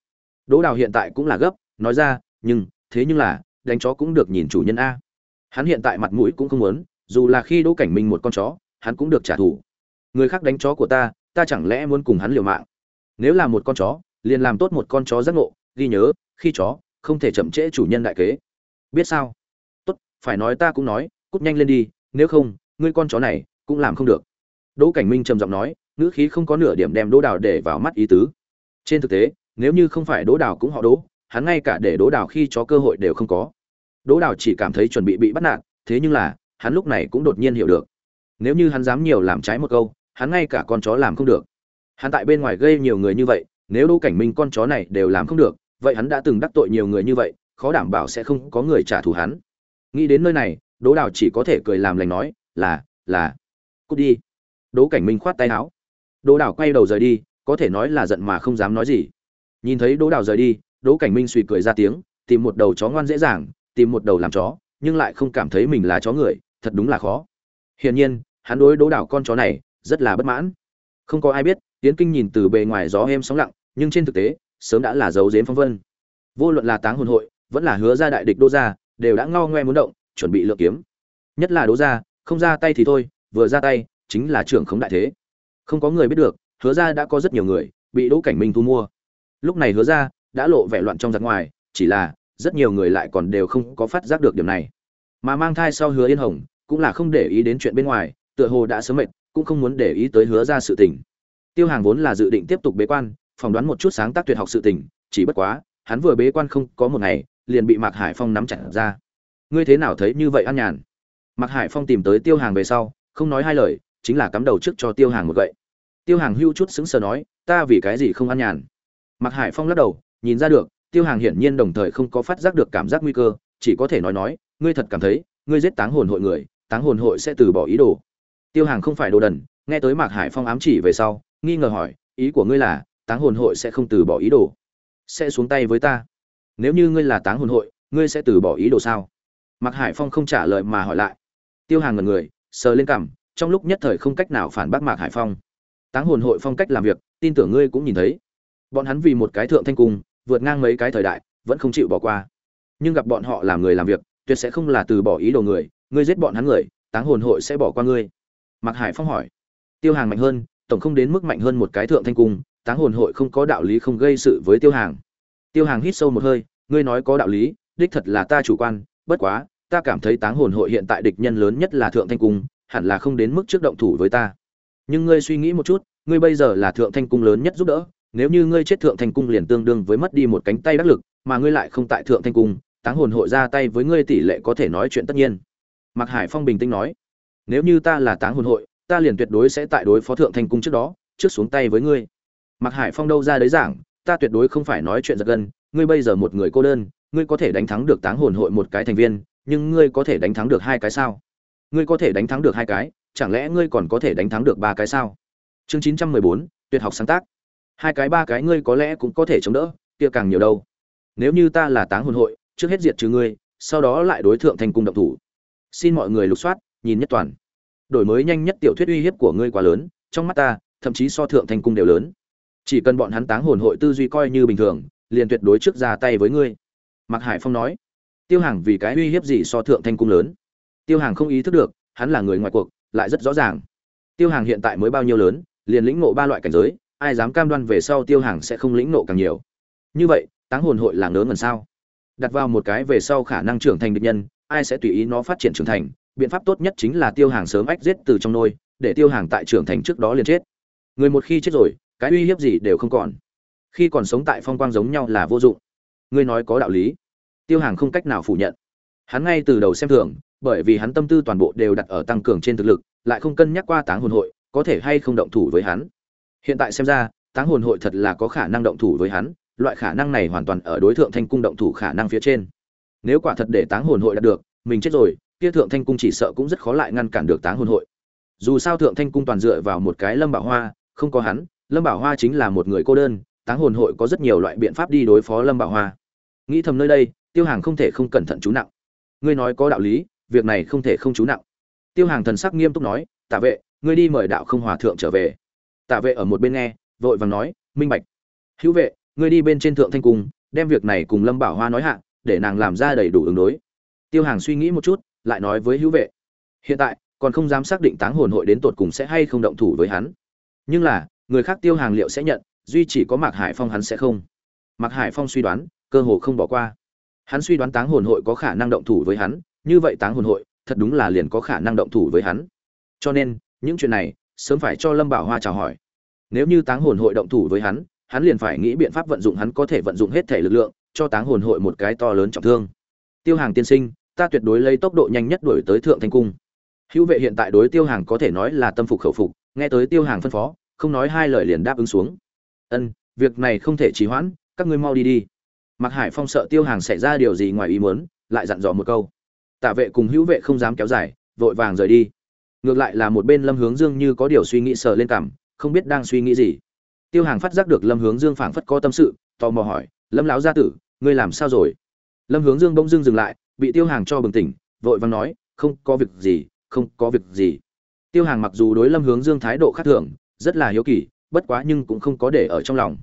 Speaker 1: Đỗ đào hiện tại cũng là gấp, nói ra, nhưng, thế nhưng là, đánh chó cũng được nhìn chủ nhân a. Hắn hiện tại mặt mũi cũng không muốn, dù là khi đỗ cảnh minh một con chó, hắn cũng được trả thù. Người khác đánh chó của ta ta chẳng lẽ muốn cùng hắn liều mạng? Nếu là một con chó liền làm tốt một con chó giác ngộ, ghi nhớ, khi chó không thể chậm trễ chủ nhân đại kế. Biết sao? Tốt, phải nói ta cũng nói, cút nhanh lên đi, nếu không, ngươi con chó này cũng làm không được. Đỗ cảnh minh trầm giọng nói, ngữ khí không có nửa điểm đem đỗ đào để vào mắt ý tứ. Trên thực tế, nếu như không phải đỗ đào cũng họ đỗ, hắn ngay cả để đỗ đào khi chó cơ hội đều không có. Đỗ đào chỉ cảm thấy chuẩn bị bị bắt nạt, thế nhưng là, hắn lúc này cũng đột nhiên hiểu được. Nếu như hắn dám nhiều làm trái một câu, hắn ngay cả con chó làm không được. Hắn tại bên ngoài gây nhiều người như vậy nếu đỗ cảnh minh con chó này đều làm không được, vậy hắn đã từng đắc tội nhiều người như vậy, khó đảm bảo sẽ không có người trả thù hắn. Nghĩ đến nơi này, đỗ đào chỉ có thể cười làm lành nói, là là, cút đi. Đỗ cảnh minh khoát tay áo. Đỗ đào quay đầu rời đi, có thể nói là giận mà không dám nói gì. Nhìn thấy đỗ đào rời đi, đỗ cảnh minh suy cười ra tiếng, tìm một đầu chó ngoan dễ dàng, tìm một đầu làm chó, nhưng lại không cảm thấy mình là chó người, thật đúng là khó. Hiển nhiên, hắn đối đỗ đào con chó này rất là bất mãn. Không có ai biết tiến kinh nhìn từ bề ngoài gió êm sóng lặng nhưng trên thực tế, sớm đã là dấu dếm phong vân. Vô luận là táng hồn hội, vẫn là hứa ra đại địch đô gia, đều đã ngao ngoe muốn động, chuẩn bị lựa kiếm. Nhất là đỗ gia, không ra tay thì thôi, vừa ra tay, chính là trưởng khống đại thế. Không có người biết được, hứa ra đã có rất nhiều người, bị đỗ cảnh minh thu mua. Lúc này hứa ra đã lộ vẻ loạn trong giặc ngoài, chỉ là rất nhiều người lại còn đều không có phát giác được điểm này. Mà mang thai sau hứa yên hồng, cũng là không để ý đến chuyện bên ngoài, tựa hồ đã sớm mệt, cũng không muốn để ý tới hứa ra sự tình. Tiêu hàng vốn là dự định tiếp tục bế quan phỏng đoán một chút sáng tác tuyệt học sự tình, chỉ bất quá, hắn vừa bế quan không có một ngày, liền bị mạc hải phong nắm chặt ra. Ngươi thế nào thấy như vậy an nhàn? Mạc hải phong tìm tới tiêu hàng về sau, không nói hai lời, chính là cắm đầu trước cho tiêu hàng một gậy. Tiêu hàng hưu chút sững sờ nói, ta vì cái gì không an nhàn? Mạc hải phong lắc đầu, nhìn ra được, tiêu hàng hiển nhiên đồng thời không có phát giác được cảm giác nguy cơ, chỉ có thể nói nói, ngươi thật cảm thấy, ngươi giết táng hồn hội người, táng hồn hội sẽ từ bỏ ý đồ. Tiêu hàng không phải đồ đần, nghe tới mạc hải phong ám chỉ về sau, nghi ngờ hỏi, ý của ngươi là táng hồn hội sẽ không từ bỏ ý đồ. Sẽ xuống tay với ta. Nếu như ngươi là táng hồn hội, ngươi sẽ từ bỏ ý đồ sao? Mạc hải phong không trả lời mà hỏi lại. Tiêu hàng ngần người, sờ lên cằm, trong lúc nhất thời không cách nào phản bác mạc hải phong. Táng hồn hội phong cách làm việc, tin tưởng ngươi cũng nhìn thấy. Bọn hắn vì một cái thượng thanh cung, vượt ngang mấy cái thời đại, vẫn không chịu bỏ qua. Nhưng gặp bọn họ làm người làm việc, tuyệt sẽ không là từ bỏ ý đồ người, ngươi giết bọn hắn người, táng hồn hội sẽ bỏ qua ngươi. Mạc hải phong hỏi. Tiêu hàng mạnh hơn, tổng không đến mức mạnh hơn một cái thượng thanh cung táng hồn hội không có đạo lý không gây sự với tiêu hàng. Tiêu hàng hít sâu một hơi, ngươi nói có đạo lý, đích thật là ta chủ quan, bất quá, ta cảm thấy táng hồn hội hiện tại địch nhân lớn nhất là thượng thanh cung, hẳn là không đến mức trước động thủ với ta. Nhưng ngươi suy nghĩ một chút, ngươi bây giờ là thượng thanh cung lớn nhất giúp đỡ, nếu như ngươi chết thượng thanh cung liền tương đương với mất đi một cánh tay đắc lực, mà ngươi lại không tại thượng thanh cung, táng hồn hội ra tay với ngươi tỷ lệ có thể nói chuyện tất nhiên. Mạc hải phong bình tĩnh nói, nếu như ta là táng hồn hội, ta liền tuyệt đối sẽ tại đối phó thượng thanh cung trước đó, trước xuống tay với ngươi mạc hải phong đâu ra đấy giảng, ta tuyệt đối không phải nói chuyện giật gân, ngươi bây giờ một người cô đơn, ngươi có thể đánh thắng được táng hồn hội một cái thành viên, nhưng ngươi có thể đánh thắng được hai cái sao? Ngươi có thể đánh thắng được hai cái, chẳng lẽ ngươi còn có thể đánh thắng được ba cái sao? Chương chín trăm mười bốn, tuyệt học sáng tác. Hai cái ba cái ngươi có lẽ cũng có thể chống đỡ, kia càng nhiều đâu. Nếu như ta là táng hồn hội, trước hết diệt trừ ngươi, sau đó lại đối thượng thành cung động thủ. Xin mọi người lục soát, nhìn nhất toàn. Đổi mới nhanh nhất tiểu thuyết uy hiếp của ngươi quá lớn, trong mắt ta, thậm chí so thượng thành cung đều lớn chỉ cần bọn hắn táng hồn hội tư duy coi như bình thường, liền tuyệt đối trước ra tay với ngươi. Mạc hải phong nói. Tiêu hàng vì cái uy hiếp gì so thượng thanh cung lớn? Tiêu hàng không ý thức được, hắn là người ngoài cuộc, lại rất rõ ràng. Tiêu hàng hiện tại mới bao nhiêu lớn, liền lĩnh ngộ ba loại cảnh giới, ai dám cam đoan về sau tiêu hàng sẽ không lĩnh ngộ càng nhiều. Như vậy, táng hồn hội là ngớ ngần sao? Đặt vào một cái về sau khả năng trưởng thành địch nhân, ai sẽ tùy ý nó phát triển trưởng thành? Biện pháp tốt nhất chính là tiêu hàng sớm ách giết từ trong nôi, để tiêu hàng tại trưởng thành trước đó liền chết. Người một khi chết rồi cái uy hiếp gì đều không còn. Khi còn sống tại phong quang giống nhau là vô dụng. Ngươi nói có đạo lý. Tiêu hàng không cách nào phủ nhận. Hắn ngay từ đầu xem thường, bởi vì hắn tâm tư toàn bộ đều đặt ở tăng cường trên thực lực, lại không cân nhắc qua táng hồn hội, có thể hay không động thủ với hắn. Hiện tại xem ra, táng hồn hội thật là có khả năng động thủ với hắn, loại khả năng này hoàn toàn ở đối tượng thanh cung động thủ khả năng phía trên. Nếu quả thật để táng hồn hội đạt được, mình chết rồi, kia thượng thanh cung chỉ sợ cũng rất khó lại ngăn cản được táng hồn hội. Dù sao thượng thanh cung toàn dựa vào một cái lâm bảo hoa, không có hắn lâm bảo hoa chính là một người cô đơn, táng hồn hội có rất nhiều loại biện pháp đi đối phó lâm bảo hoa. Nghĩ thầm nơi đây, tiêu hàng không thể không cẩn thận chú nặng. Ngươi nói có đạo lý, việc này không thể không chú nặng. Tiêu hàng thần sắc nghiêm túc nói, tạ vệ, ngươi đi mời đạo không hòa thượng trở về. Tạ vệ ở một bên nghe, vội vàng nói, minh bạch. Hữu vệ, ngươi đi bên trên thượng thanh cung, đem việc này cùng lâm bảo hoa nói hạ, để nàng làm ra đầy đủ ứng đối. Tiêu hàng suy nghĩ một chút, lại nói với hữu vệ, hiện tại, còn không dám xác định táng hồn hội đến tột cùng sẽ hay không động thủ với hắn. Nhưng là người khác tiêu hàng liệu sẽ nhận, duy chỉ có mạc hải phong hắn sẽ không. Mạc hải phong suy đoán, cơ hồ không bỏ qua. Hắn suy đoán táng hồn hội có khả năng động thủ với hắn, như vậy táng hồn hội, thật đúng là liền có khả năng động thủ với hắn. Cho nên, những chuyện này, sớm phải cho lâm bảo hoa chào hỏi. Nếu như táng hồn hội động thủ với hắn hắn liền phải nghĩ biện pháp vận dụng hắn có thể vận dụng hết thể lực lượng, cho táng hồn hội một cái to lớn trọng thương. Tiêu hàng tiên sinh, ta tuyệt đối lấy tốc độ nhanh nhất đuổi tới thượng thanh cung. Hữu vệ hiện tại đối tiêu hàng có thể nói là tâm phục khẩu phục, nghe tới tiêu hàng phân phó không nói hai lời liền đáp ứng xuống ân việc này không thể trì hoãn các ngươi mau đi đi Mạc Hải Phong sợ Tiêu Hàng xảy ra điều gì ngoài ý muốn, lại dặn dò một câu. Tạ vệ cùng Hữu vệ không dám kéo dài, vội vàng rời đi. Ngược lại là một bên Lâm Hướng Dương như có điều suy nghĩ sờ lên cằm, không biết đang suy nghĩ gì. Tiêu Hàng phát giác được Lâm Hướng Dương phảng phất có tâm sự, tò mò hỏi lâm lão gia tử ngươi làm sao rồi lâm hướng dương bỗng dưng dừng lại bị tiêu hàng cho bừng tỉnh vội vàng nói không có việc gì không có việc gì tiêu hàng mặc dù đối lâm hướng dương thái độ khác thường rất là hiếu kỳ, bất quá nhưng cũng không có để ở trong lòng.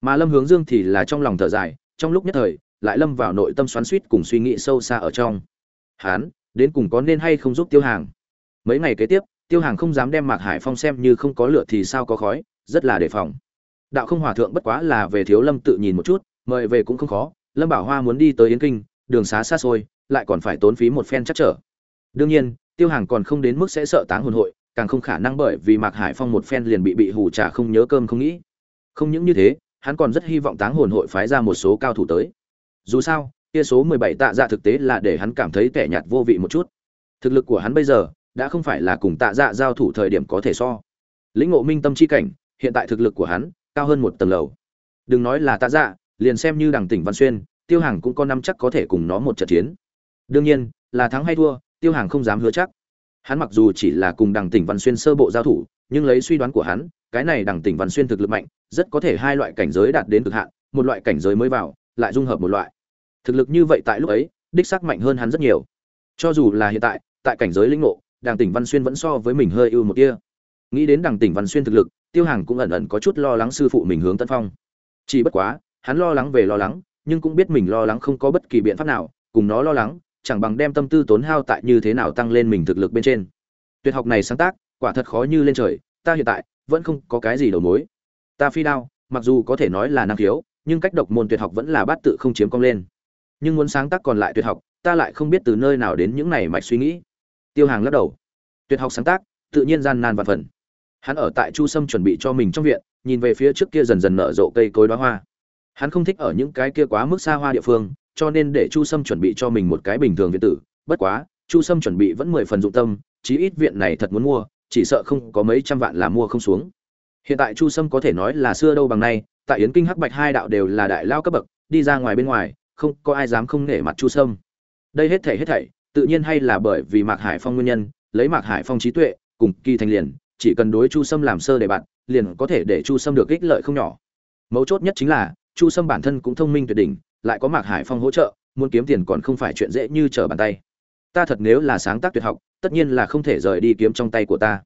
Speaker 1: Mà lâm hướng dương thì là trong lòng thở dài, trong lúc nhất thời, lại lâm vào nội tâm xoắn suýt cùng suy nghĩ sâu xa ở trong. Hán, đến cùng có nên hay không giúp tiêu hàng? Mấy ngày kế tiếp, tiêu hàng không dám đem mạc hải phong xem như không có lửa thì sao có khói, rất là đề phòng. Đạo không hòa thượng bất quá là về thiếu lâm tự nhìn một chút, mời về cũng không khó, lâm bảo hoa muốn đi tới yến kinh, đường xá xa xôi, lại còn phải tốn phí một phen chắc trở. Đương nhiên, tiêu hàng còn không đến mức sẽ sợ táng hồn hội càng không khả năng bởi vì mạc hải phong một phen liền bị bị hù trả không nhớ cơm không nghĩ. Không những như thế, hắn còn rất hy vọng táng hồn hội phái ra một số cao thủ tới. Dù sao, kia số mười bảy tạ dạ thực tế là để hắn cảm thấy tẻ nhạt vô vị một chút. Thực lực của hắn bây giờ, đã không phải là cùng tạ dạ giao thủ thời điểm có thể so. Lĩnh ngộ minh tâm chi cảnh, hiện tại thực lực của hắn, cao hơn một tầng lầu. Đừng nói là tạ dạ liền xem như đằng tỉnh văn xuyên, tiêu hàng cũng có năm chắc có thể cùng nó một trận chiến. Đương nhiên, là thắng hay thua, tiêu hàng không dám hứa chắc hắn mặc dù chỉ là cùng đằng tỉnh văn xuyên sơ bộ giao thủ, nhưng lấy suy đoán của hắn, cái này đằng tỉnh văn xuyên thực lực mạnh, rất có thể hai loại cảnh giới đạt đến cực hạn, một loại cảnh giới mới vào, lại dung hợp một loại. Thực lực như vậy tại lúc ấy, đích xác mạnh hơn hắn rất nhiều. Cho dù là hiện tại tại cảnh giới linh ngộ, đằng tỉnh văn xuyên vẫn so với mình hơi ưu một kia nghĩ đến đằng tỉnh văn xuyên thực lực, tiêu hàng cũng ẩn ẩn có chút lo lắng sư phụ mình hướng tân phong. Chỉ bất quá, hắn lo lắng về lo lắng, nhưng cũng biết mình lo lắng không có bất kỳ biện pháp nào, cùng nó lo lắng chẳng bằng đem tâm tư tốn hao tại như thế nào tăng lên mình thực lực bên trên. Tuyệt học này sáng tác, quả thật khó như lên trời, ta hiện tại vẫn không có cái gì đầu mối. Ta phi đao, mặc dù có thể nói là năng khiếu, nhưng cách độc môn tuyệt học vẫn là bát tự không chiếm công lên. Nhưng muốn sáng tác còn lại tuyệt học, ta lại không biết từ nơi nào đến những này mạch suy nghĩ. Tiêu hàng lắc đầu. Tuyệt học sáng tác, tự nhiên gian nan và phần. Hắn ở tại chu sâm chuẩn bị cho mình trong viện, nhìn về phía trước kia dần dần nở rộ cây cối đoá hoa. Hắn không thích ở những cái kia quá mức xa hoa địa phương cho nên để chu sâm chuẩn bị cho mình một cái bình thường viện tử. Bất quá, chu sâm chuẩn bị vẫn mười phần dụng tâm, chí ít viện này thật muốn mua, chỉ sợ không có mấy trăm vạn là mua không xuống. Hiện tại chu sâm có thể nói là xưa đâu bằng nay, tại yến kinh hắc bạch hai đạo đều là đại lao cấp bậc, đi ra ngoài bên ngoài, không có ai dám không nể mặt chu sâm. Đây hết thảy hết thảy, tự nhiên hay là bởi vì mạc hải phong nguyên nhân, lấy mạc hải phong trí tuệ, cùng kỳ thành liền, chỉ cần đối chu sâm làm sơ để bạn liền có thể để chu sâm được ích lợi không nhỏ. Mấu chốt nhất chính là, chu sâm bản thân cũng thông minh tuyệt đỉnh lại có mạc hải phong hỗ trợ, muốn kiếm tiền còn không phải chuyện dễ như trở bàn tay. Ta thật nếu là sáng tác tuyệt học, tất nhiên là không thể rời đi kiếm trong tay của ta.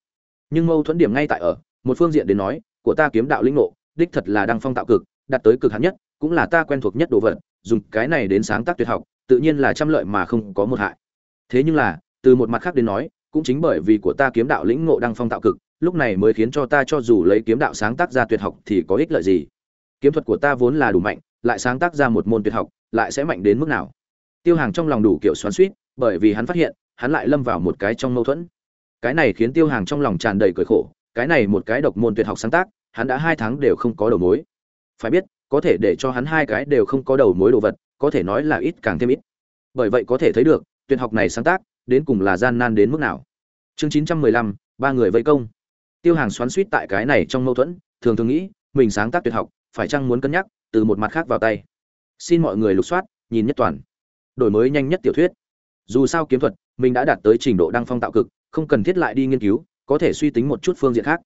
Speaker 1: Nhưng mâu thuẫn điểm ngay tại ở, một phương diện đến nói, của ta kiếm đạo linh ngộ, đích thật là đăng phong tạo cực, đạt tới cực hạn nhất, cũng là ta quen thuộc nhất đồ vật, dùng cái này đến sáng tác tuyệt học, tự nhiên là trăm lợi mà không có một hại. Thế nhưng là, từ một mặt khác đến nói, cũng chính bởi vì của ta kiếm đạo lĩnh ngộ đăng phong tạo cực, lúc này mới khiến cho ta cho dù lấy kiếm đạo sáng tác ra tuyệt học thì có ích lợi gì? Kiếm thuật của ta vốn là đủ mạnh, lại sáng tác ra một môn tuyệt học, lại sẽ mạnh đến mức nào? Tiêu hàng trong lòng đủ kiểu xoắn suýt bởi vì hắn phát hiện, hắn lại lâm vào một cái trong mâu thuẫn. Cái này khiến tiêu hàng trong lòng tràn đầy cởi khổ, cái này một cái độc môn tuyệt học sáng tác, hắn đã hai tháng đều không có đầu mối. Phải biết, có thể để cho hắn hai cái đều không có đầu mối đồ vật, có thể nói là ít càng thêm ít. Bởi vậy có thể thấy được, tuyệt học này sáng tác, đến cùng là gian nan đến mức nào? Chương chín trăm mười lăm, ba người vây công. Tiêu hàng xoắn suýt tại cái này trong mâu thuẫn, thường thường nghĩ, mình sáng tác tuyệt học phải chăng muốn cân nhắc, từ một mặt khác vào tay. Xin mọi người lục soát, nhìn nhất toàn. Đổi mới nhanh nhất tiểu thuyết. Dù sao kiếm thuật, mình đã đạt tới trình độ đăng phong tạo cực, không cần thiết lại đi nghiên cứu, có thể suy tính một chút phương diện khác.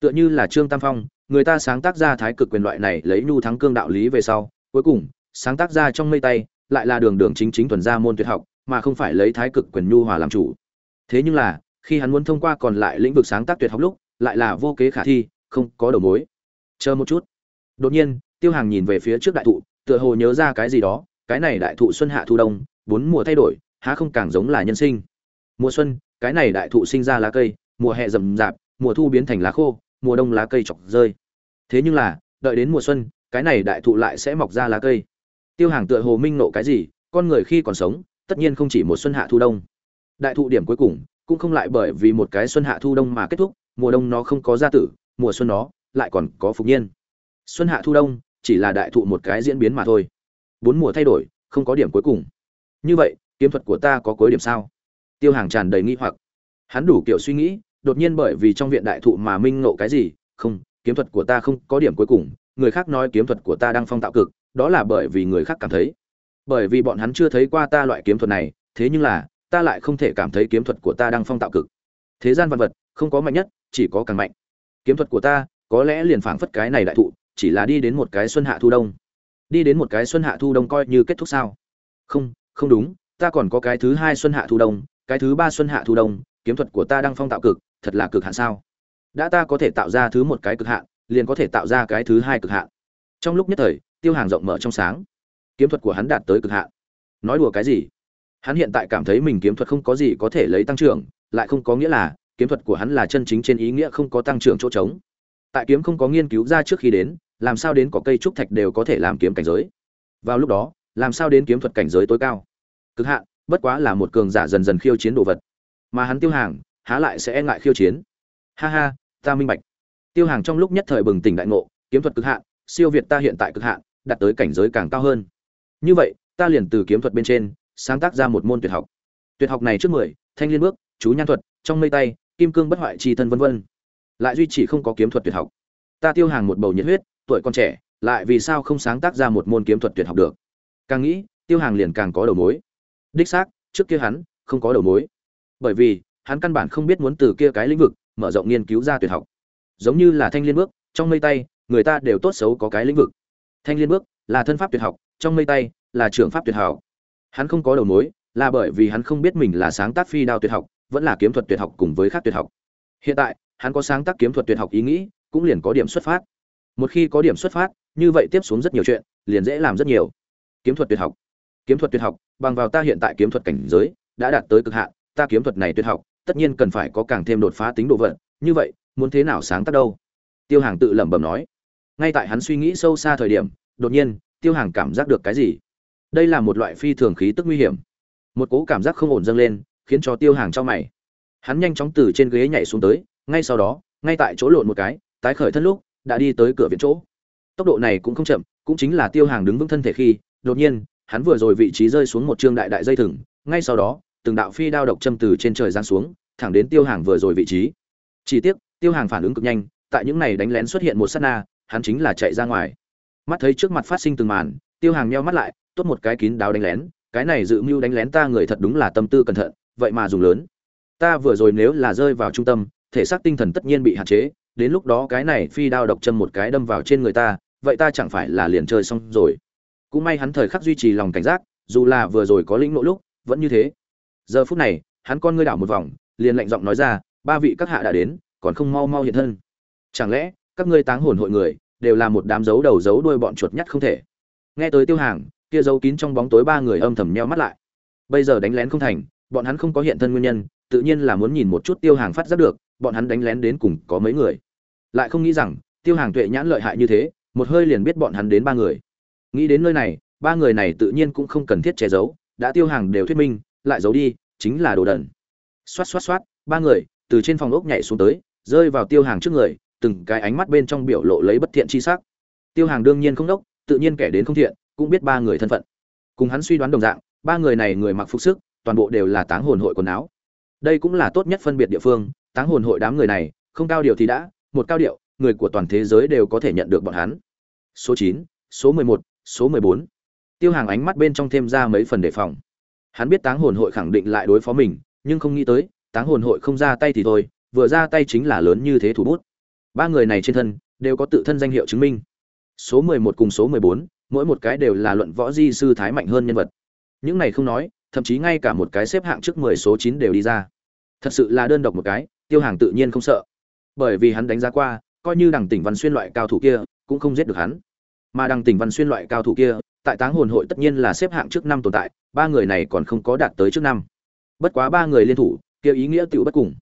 Speaker 1: Tựa như là trương tam phong, người ta sáng tác ra thái cực quyền loại này lấy nhu thắng cương đạo lý về sau, cuối cùng, sáng tác ra trong mây tay, lại là đường đường chính chính thuần ra môn tuyệt học, mà không phải lấy thái cực quyền nhu hòa làm chủ. Thế nhưng là, khi hắn muốn thông qua còn lại lĩnh vực sáng tác tuyệt học lúc, lại là vô kế khả thi, không có đầu mối. Chờ một chút đột nhiên, tiêu hàng nhìn về phía trước đại thụ, tựa hồ nhớ ra cái gì đó, cái này đại thụ xuân hạ thu đông, bốn mùa thay đổi, há không càng giống là nhân sinh. Mùa xuân, cái này đại thụ sinh ra lá cây, mùa hè rậm rạp, mùa thu biến thành lá khô, mùa đông lá cây chọc rơi. Thế nhưng là, đợi đến mùa xuân, cái này đại thụ lại sẽ mọc ra lá cây. Tiêu hàng tựa hồ minh nộ cái gì, con người khi còn sống, tất nhiên không chỉ một xuân hạ thu đông. Đại thụ điểm cuối cùng, cũng không lại bởi vì một cái xuân hạ thu đông mà kết thúc, mùa đông nó không có gia tử, mùa xuân nó lại còn có phục nhiên xuân hạ thu đông chỉ là đại thụ một cái diễn biến mà thôi. Bốn mùa thay đổi, không có điểm cuối cùng. Như vậy, kiếm thuật của ta có cuối điểm sao? Tiêu hàng tràn đầy nghi hoặc. Hắn đủ kiểu suy nghĩ, đột nhiên bởi vì trong viện đại thụ mà minh ngộ cái gì, không, kiếm thuật của ta không có điểm cuối cùng, người khác nói kiếm thuật của ta đang phong tạo cực, đó là bởi vì người khác cảm thấy. Bởi vì bọn hắn chưa thấy qua ta loại kiếm thuật này, thế nhưng là, ta lại không thể cảm thấy kiếm thuật của ta đang phong tạo cực. Thế gian văn vật, không có mạnh nhất, chỉ có càng mạnh. Kiếm thuật của ta, có lẽ liền phảng phất cái này đại thụ chỉ là đi đến một cái xuân hạ thu đông. Đi đến một cái xuân hạ thu đông coi như kết thúc sao? Không không đúng, ta còn có cái thứ hai xuân hạ thu đông, cái thứ ba xuân hạ thu đông, kiếm thuật của ta đang phong tạo cực, thật là cực hạn sao? Đã ta có thể tạo ra thứ một cái cực hạn, liền có thể tạo ra cái thứ hai cực hạn. Trong lúc nhất thời, tiêu hàng rộng mở trong sáng. Kiếm thuật của hắn đạt tới cực hạn. Nói đùa cái gì? Hắn hiện tại cảm thấy mình kiếm thuật không có gì có thể lấy tăng trưởng, lại không có nghĩa là kiếm thuật của hắn là chân chính trên ý nghĩa không có tăng trưởng chỗ trống. Tại kiếm không có nghiên cứu ra trước khi đến làm sao đến có cây trúc thạch đều có thể làm kiếm cảnh giới? Vào lúc đó, làm sao đến kiếm thuật cảnh giới tối cao? Cực hạn, bất quá là một cường giả dần dần khiêu chiến đồ vật. Mà hắn tiêu hàng, há lại sẽ e ngại khiêu chiến? Ha ha, ta minh bạch. Tiêu hàng trong lúc nhất thời bừng tỉnh đại ngộ, kiếm thuật cực hạn, siêu việt ta hiện tại cực hạn, đạt tới cảnh giới càng cao hơn. Như vậy, ta liền từ kiếm thuật bên trên, sáng tác ra một môn tuyệt học. Tuyệt học này trước mười, thanh liên bước, chú nhan thuật, trong mây tay, kim cương bất hoại chi thân vân vân. Lại duy trì không có kiếm thuật tuyệt học. Ta tiêu hàng một bầu nhiệt huyết tuổi còn trẻ, lại vì sao không sáng tác ra một môn kiếm thuật tuyệt học được? Càng nghĩ, tiêu hàng liền càng có đầu mối. Đích xác, trước kia hắn không có đầu mối. Bởi vì, hắn căn bản không biết muốn từ kia cái lĩnh vực mở rộng nghiên cứu ra tuyệt học. Giống như là thanh liên bước, trong mây tay, người ta đều tốt xấu có cái lĩnh vực. Thanh liên bước là thân pháp tuyệt học, trong mây tay là trường pháp tuyệt học. Hắn không có đầu mối là bởi vì hắn không biết mình là sáng tác phi đao tuyệt học, vẫn là kiếm thuật tuyệt học cùng với khác tuyệt học. Hiện tại, hắn có sáng tác kiếm thuật tuyệt học ý nghĩ, cũng liền có điểm xuất phát một khi có điểm xuất phát, như vậy tiếp xuống rất nhiều chuyện, liền dễ làm rất nhiều. Kiếm thuật tuyệt học. Kiếm thuật tuyệt học, bằng vào ta hiện tại kiếm thuật cảnh giới, đã đạt tới cực hạn, ta kiếm thuật này tuyệt học, tất nhiên cần phải có càng thêm đột phá tính độ vận. Như vậy, muốn thế nào sáng tác đâu? Tiêu hàng tự lẩm bẩm nói. Ngay tại hắn suy nghĩ sâu xa thời điểm, đột nhiên, tiêu hàng cảm giác được cái gì? Đây là một loại phi thường khí tức nguy hiểm. Một cố cảm giác không ổn dâng lên, khiến cho tiêu hàng cho mày. Hắn nhanh chóng từ trên ghế nhảy xuống tới, ngay sau đó, ngay tại chỗ lộn một cái, tái khởi thân lúc đã đi tới cửa viện chỗ. Tốc độ này cũng không chậm, cũng chính là tiêu hàng đứng vững thân thể khi, đột nhiên, hắn vừa rồi vị trí rơi xuống một trương đại đại dây thừng, ngay sau đó, từng đạo phi đao độc châm từ trên trời giáng xuống, thẳng đến tiêu hàng vừa rồi vị trí. Chỉ tiếc, tiêu hàng phản ứng cực nhanh, tại những này đánh lén xuất hiện một sát na, hắn chính là chạy ra ngoài. Mắt thấy trước mặt phát sinh từng màn, tiêu hàng meo mắt lại, tốt một cái kín đáo đánh lén, cái này dự mưu đánh lén ta người thật đúng là tâm tư cẩn thận, vậy mà dùng lớn. Ta vừa rồi nếu là rơi vào trung tâm, thể xác tinh thần tất nhiên bị hạn chế đến lúc đó cái này phi đao độc châm một cái đâm vào trên người ta, vậy ta chẳng phải là liền chơi xong rồi. Cũng may hắn thời khắc duy trì lòng cảnh giác, dù là vừa rồi có lĩnh nộ lúc, vẫn như thế. Giờ phút này, hắn con ngươi đảo một vòng, liền lạnh giọng nói ra, ba vị các hạ đã đến, còn không mau mau hiện thân. Chẳng lẽ, các ngươi táng hồn hội người, đều là một đám dấu đầu dấu đuôi bọn chuột nhắt không thể? Nghe tới tiêu hàng, kia giấu kín trong bóng tối ba người âm thầm nheo mắt lại. Bây giờ đánh lén không thành, bọn hắn không có hiện thân nguyên nhân, tự nhiên là muốn nhìn một chút tiêu hàng phát giác được, bọn hắn đánh lén đến cùng có mấy người lại không nghĩ rằng tiêu hàng tuệ nhãn lợi hại như thế, một hơi liền biết bọn hắn đến ba người. Nghĩ đến nơi này, ba người này tự nhiên cũng không cần thiết che giấu, đã tiêu hàng đều thuyết minh, lại giấu đi, chính là đồ đần. Xoát xoát xoát, ba người, từ trên phòng ốc nhảy xuống tới, rơi vào tiêu hàng trước người, từng cái ánh mắt bên trong biểu lộ lấy bất thiện chi sắc. Tiêu hàng đương nhiên không đốc, tự nhiên kẻ đến không thiện, cũng biết ba người thân phận. Cùng hắn suy đoán đồng dạng, ba người này người mặc phục sức, toàn bộ đều là táng hồn hội quần áo. Đây cũng là tốt nhất phân biệt địa phương, táng hồn hội đám người này, không cao điều thì đã một cao điệu, người của toàn thế giới đều có thể nhận được bọn hắn. Số chín, số mười một, số mười bốn. Tiêu hàng ánh mắt bên trong thêm ra mấy phần đề phòng. Hắn biết táng hồn hội khẳng định lại đối phó mình, nhưng không nghĩ tới, táng hồn hội không ra tay thì thôi, vừa ra tay chính là lớn như thế thủ bút. Ba người này trên thân, đều có tự thân danh hiệu chứng minh. Số mười một cùng số mười bốn, mỗi một cái đều là luận võ di sư thái mạnh hơn nhân vật. Những này không nói, thậm chí ngay cả một cái xếp hạng trước mười số chín đều đi ra. Thật sự là đơn độc một cái, tiêu hàng tự nhiên không sợ bởi vì hắn đánh giá qua, coi như đằng tỉnh văn xuyên loại cao thủ kia cũng không giết được hắn. Mà đằng tỉnh văn xuyên loại cao thủ kia, tại táng hồn hội tất nhiên là xếp hạng trước năm tồn tại, ba người này còn không có đạt tới trước năm. Bất quá ba người liên thủ, kia ý nghĩa tựu bất cùng.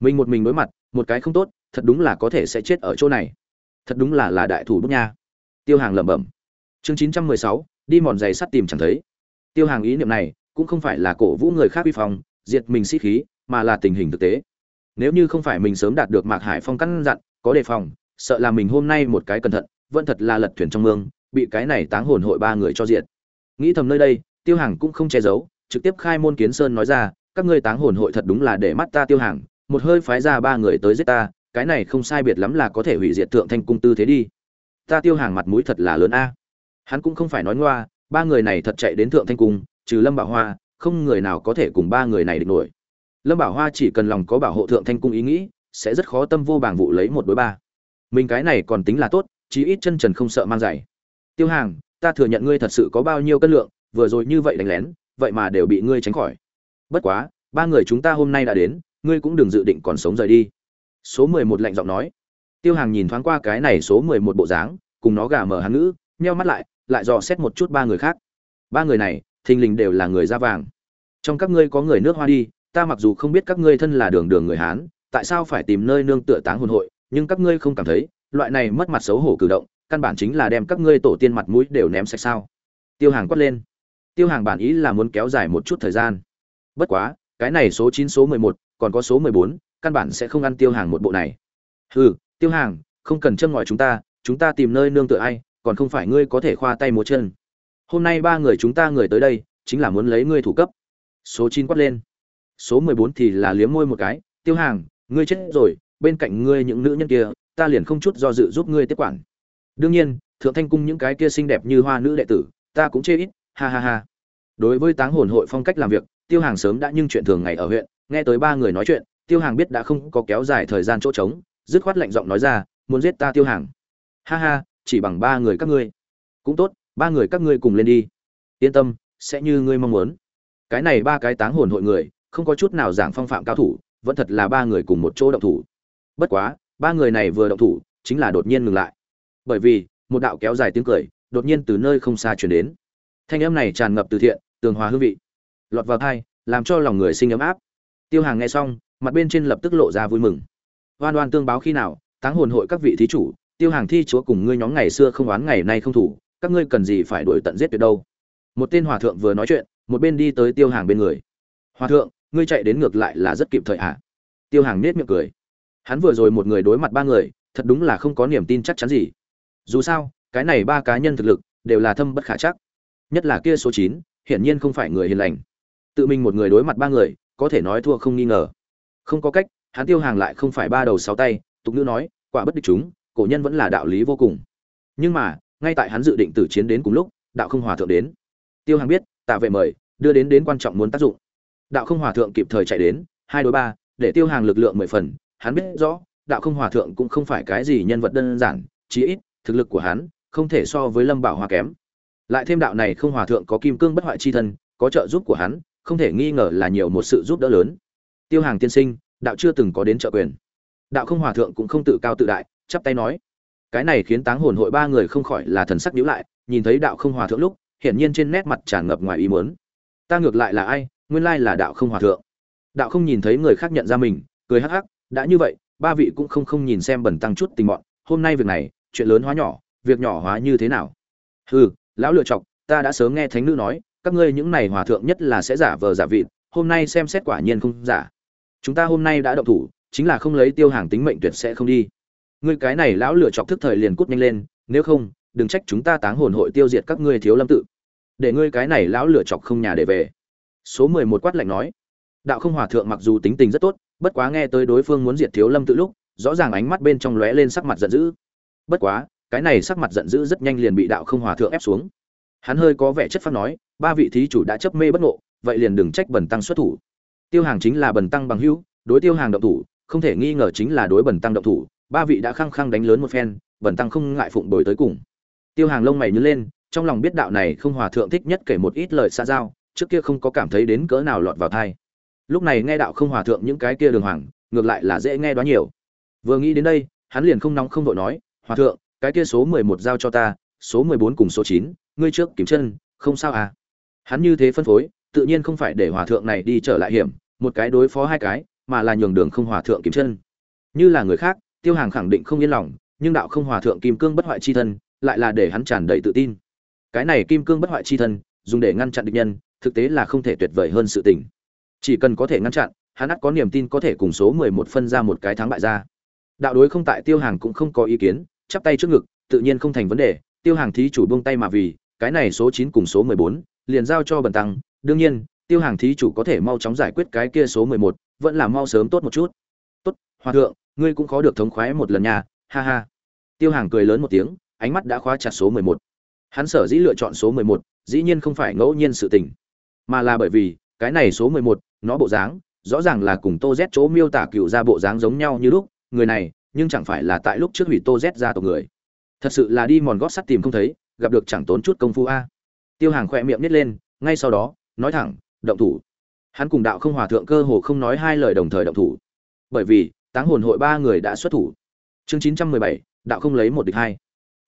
Speaker 1: Mình một mình đối mặt, một cái không tốt, thật đúng là có thể sẽ chết ở chỗ này. Thật đúng là là đại thủ bút nha. Tiêu hàng lẩm bẩm. Chương chín trăm mười sáu, đi mòn giày sắt tìm chẳng thấy. Tiêu hàng ý niệm này cũng không phải là cổ vũ người khác vi phong, diệt mình sĩ khí, mà là tình hình thực tế nếu như không phải mình sớm đạt được mạc hải phong căn dặn, có đề phòng, sợ là mình hôm nay một cái cẩn thận, vẫn thật là lật thuyền trong mương, bị cái này táng hồn hội ba người cho diệt. Nghĩ thầm nơi đây, tiêu hàng cũng không che giấu, trực tiếp khai môn kiến sơn nói ra, các ngươi táng hồn hội thật đúng là để mắt ta tiêu hàng một hơi phái ra ba người tới giết ta, cái này không sai biệt lắm là có thể hủy diệt thượng thanh cung tư thế đi. Ta tiêu hàng mặt mũi thật là lớn a. Hắn cũng không phải nói ngoa, ba người này thật chạy đến thượng thanh cung, trừ lâm bảo hoa, không người nào có thể cùng ba người này địch nổi lâm bảo hoa chỉ cần lòng có bảo hộ thượng thanh cung ý nghĩ, sẽ rất khó tâm vô bảng vụ lấy một đối ba. Mình cái này còn tính là tốt, chí ít chân trần không sợ mang giày. Tiêu hàng, ta thừa nhận ngươi thật sự có bao nhiêu cân lượng, vừa rồi như vậy đánh lén, vậy mà đều bị ngươi tránh khỏi. Bất quá, ba người chúng ta hôm nay đã đến, ngươi cũng đừng dự định còn sống rời đi. Số mười một lạnh giọng nói. Tiêu hàng nhìn thoáng qua cái này số mười một bộ dáng, cùng nó gà mở hắn ngữ, nheo mắt lại lại dò xét một chút ba người khác. Ba người này, thình lình đều là người da vàng. Trong các ngươi có người nước hoa đi ta mặc dù không biết các ngươi thân là đường đường người hán, tại sao phải tìm nơi nương tựa táng hồn hội, nhưng các ngươi không cảm thấy, loại này mất mặt xấu hổ cử động, căn bản chính là đem các ngươi tổ tiên mặt mũi đều ném sạch sao? Tiêu hàng quát lên. Tiêu hàng bản ý là muốn kéo dài một chút thời gian. Bất quá, cái này số chín, số mười một, còn có số mười bốn, căn bản sẽ không ăn tiêu hàng một bộ này. Hừ, tiêu hàng, không cần châm ngòi chúng ta chúng ta tìm nơi nương tựa ai, còn không phải ngươi có thể khoa tay múa chân. Hôm nay ba người chúng ta người tới đây, chính là muốn lấy ngươi thủ cấp. Số chín quát lên số mười bốn thì là liếm môi một cái, tiêu hàng, ngươi chết rồi, bên cạnh ngươi những nữ nhân kia, ta liền không chút do dự giúp ngươi tiếp quản. Đương nhiên, thượng thanh cung những cái kia xinh đẹp như hoa nữ đệ tử, ta cũng chê ít, ha ha ha. Đối với táng hồn hội phong cách làm việc, tiêu hàng sớm đã nhưng chuyện thường ngày ở huyện, nghe tới ba người nói chuyện, tiêu hàng biết đã không có kéo dài thời gian chỗ trống, dứt khoát lạnh giọng nói ra, muốn giết ta tiêu hàng? Ha ha, chỉ bằng ba người các ngươi. Cũng tốt, ba người các ngươi cùng lên đi. Yên tâm, sẽ như ngươi mong muốn. Cái này ba cái táng hồn hội người không có chút nào giảng phong phạm cao thủ, vẫn thật là ba người cùng một chỗ động thủ. Bất quá, ba người này vừa động thủ, chính là đột nhiên ngừng lại. Bởi vì, một đạo kéo dài tiếng cười, đột nhiên từ nơi không xa chuyển đến. Thanh âm này tràn ngập từ thiện, tường hòa hương vị. Lọt vào thai làm cho lòng người sinh ấm áp. Tiêu hàng nghe xong, mặt bên trên lập tức lộ ra vui mừng. Oan oan tương báo khi nào, táng hồn hội các vị thí chủ, tiêu hàng thi chúa cùng ngươi nhóm ngày xưa không oán ngày nay không thủ, các ngươi cần gì phải đuổi tận giết tuyệt đâu. Một tên hòa thượng vừa nói chuyện, một bên đi tới tiêu hàng bên người. Hòa thượng ngươi chạy đến ngược lại là rất kịp thời ạ à? tiêu hàng nết miệng cười. Hắn vừa rồi một người đối mặt ba người, thật đúng là không có niềm tin chắc chắn gì. Dù sao, cái này ba cá nhân thực lực, đều là thâm bất khả chắc. Nhất là kia số chín, hiển nhiên không phải người hiền lành. Tự mình một người đối mặt ba người, có thể nói thua không nghi ngờ. Không có cách, hắn tiêu hàng lại không phải ba đầu sáu tay, tục ngữ nói, quả bất địch chúng, cổ nhân vẫn là đạo lý vô cùng. Nhưng mà, ngay tại hắn dự định tử chiến đến cùng lúc, đạo không hòa thượng đến. Tiêu hàng biết, tạ vệ mời, đưa đến đến quan trọng muốn tác dụng đạo không hòa thượng kịp thời chạy đến, hai đối ba, để tiêu hàng lực lượng mười phần. Hắn biết rõ, đạo không hòa thượng cũng không phải cái gì nhân vật đơn giản, chí ít, thực lực của hắn không thể so với lâm bảo hòa kém. Lại thêm đạo này không hòa thượng có kim cương bất hoại chi thân, có trợ giúp của hắn, không thể nghi ngờ là nhiều một sự giúp đỡ lớn. Tiêu hàng tiên sinh, đạo chưa từng có đến trợ quyền. Đạo không hòa thượng cũng không tự cao tự đại, chắp tay nói. Cái này khiến táng hồn hội ba người không khỏi là thần sắc nhíu lại, nhìn thấy đạo không hòa thượng lúc, hiển nhiên trên nét mặt tràn ngập ngoài ý muốn. Ta ngược lại là ai? Nguyên lai là đạo không hòa thượng. Đạo không nhìn thấy người khác nhận ra mình, cười hắc hắc, đã như vậy, ba vị cũng không không nhìn xem bẩn tăng chút tình mọn hôm nay việc này, chuyện lớn hóa nhỏ, việc nhỏ hóa như thế nào? Hừ, lão lựa chọc, ta đã sớm nghe thánh nữ nói, các ngươi những này hòa thượng nhất là sẽ giả vờ giả vịt, hôm nay xem xét quả nhiên không giả. Chúng ta hôm nay đã động thủ, chính là không lấy tiêu hàng tính mệnh tuyệt sẽ không đi. Ngươi cái này lão lựa chọc thức thời liền cút nhanh lên, nếu không, đừng trách chúng ta táng hồn hội tiêu diệt các ngươi thiếu lâm tự. Để ngươi cái này lão lựa chọc không nhà để về số mười một quát lạnh nói. Đạo không hòa thượng mặc dù tính tình rất tốt, bất quá nghe tới đối phương muốn diệt thiếu lâm tự lúc, rõ ràng ánh mắt bên trong lóe lên sắc mặt giận dữ. Bất quá, cái này sắc mặt giận dữ rất nhanh liền bị đạo không hòa thượng ép xuống. Hắn hơi có vẻ chất phát nói, ba vị thí chủ đã chấp mê bất ngộ, vậy liền đừng trách bần tăng xuất thủ. Tiêu hàng chính là bần tăng bằng hữu, đối tiêu hàng động thủ, không thể nghi ngờ chính là đối bần tăng động thủ, ba vị đã khăng khăng đánh lớn một phen, bần tăng không ngại phụng đổi tới cùng. Tiêu hàng lông mày nhớ lên, trong lòng biết đạo này không hòa thượng thích nhất kể một ít lời xa giao trước kia không có cảm thấy đến cỡ nào lọt vào thai. Lúc này nghe đạo không hòa thượng những cái kia đường hoàng, ngược lại là dễ nghe đoán nhiều. Vừa nghĩ đến đây, hắn liền không nóng không vội nói, hòa thượng, cái kia số mười một giao cho ta, số mười bốn cùng số chín, ngươi trước kiếm chân, không sao à? Hắn như thế phân phối, tự nhiên không phải để hòa thượng này đi trở lại hiểm, một cái đối phó hai cái, mà là nhường đường không hòa thượng kiếm chân. Như là người khác, tiêu hàng khẳng định không yên lòng, nhưng đạo không hòa thượng kim cương bất hoại chi thân, lại là để hắn tràn đầy tự tin. Cái này kim cương bất hoại chi thân, dùng để ngăn chặn địch nhân thực tế là không thể tuyệt vời hơn sự tình. Chỉ cần có thể ngăn chặn, hắn ắt có niềm tin có thể cùng số mười một phân ra một cái thắng bại ra. Đạo đối không tại tiêu hàng cũng không có ý kiến, chắp tay trước ngực, tự nhiên không thành vấn đề. Tiêu hàng thí chủ buông tay mà vì, cái này số chín cùng số mười bốn, liền giao cho bần tăng. Đương nhiên, tiêu hàng thí chủ có thể mau chóng giải quyết cái kia số mười một, vẫn là mau sớm tốt một chút. Tốt, hòa thượng, ngươi cũng khó được thống khoái một lần nha, ha ha. Tiêu hàng cười lớn một tiếng, ánh mắt đã khóa chặt số mười một. Hắn sở dĩ lựa chọn số mười một, dĩ nhiên không phải ngẫu nhiên sự tình mà là bởi vì, cái này số mười một, nó bộ dáng, rõ ràng là cùng tô z chỗ miêu tả cựu ra bộ dáng giống nhau như lúc, người này, nhưng chẳng phải là tại lúc trước hủy tô z ra tộc người. Thật sự là đi mòn gót sắt tìm không thấy, gặp được chẳng tốn chút công phu a. Tiêu hàng khỏe miệng nít lên, ngay sau đó, nói thẳng, động thủ. Hắn cùng đạo không hòa thượng cơ hồ không nói hai lời đồng thời động thủ. Bởi vì, táng hồn hội ba người đã xuất thủ. Chương chín trăm mười bảy, đạo không lấy một địch hai.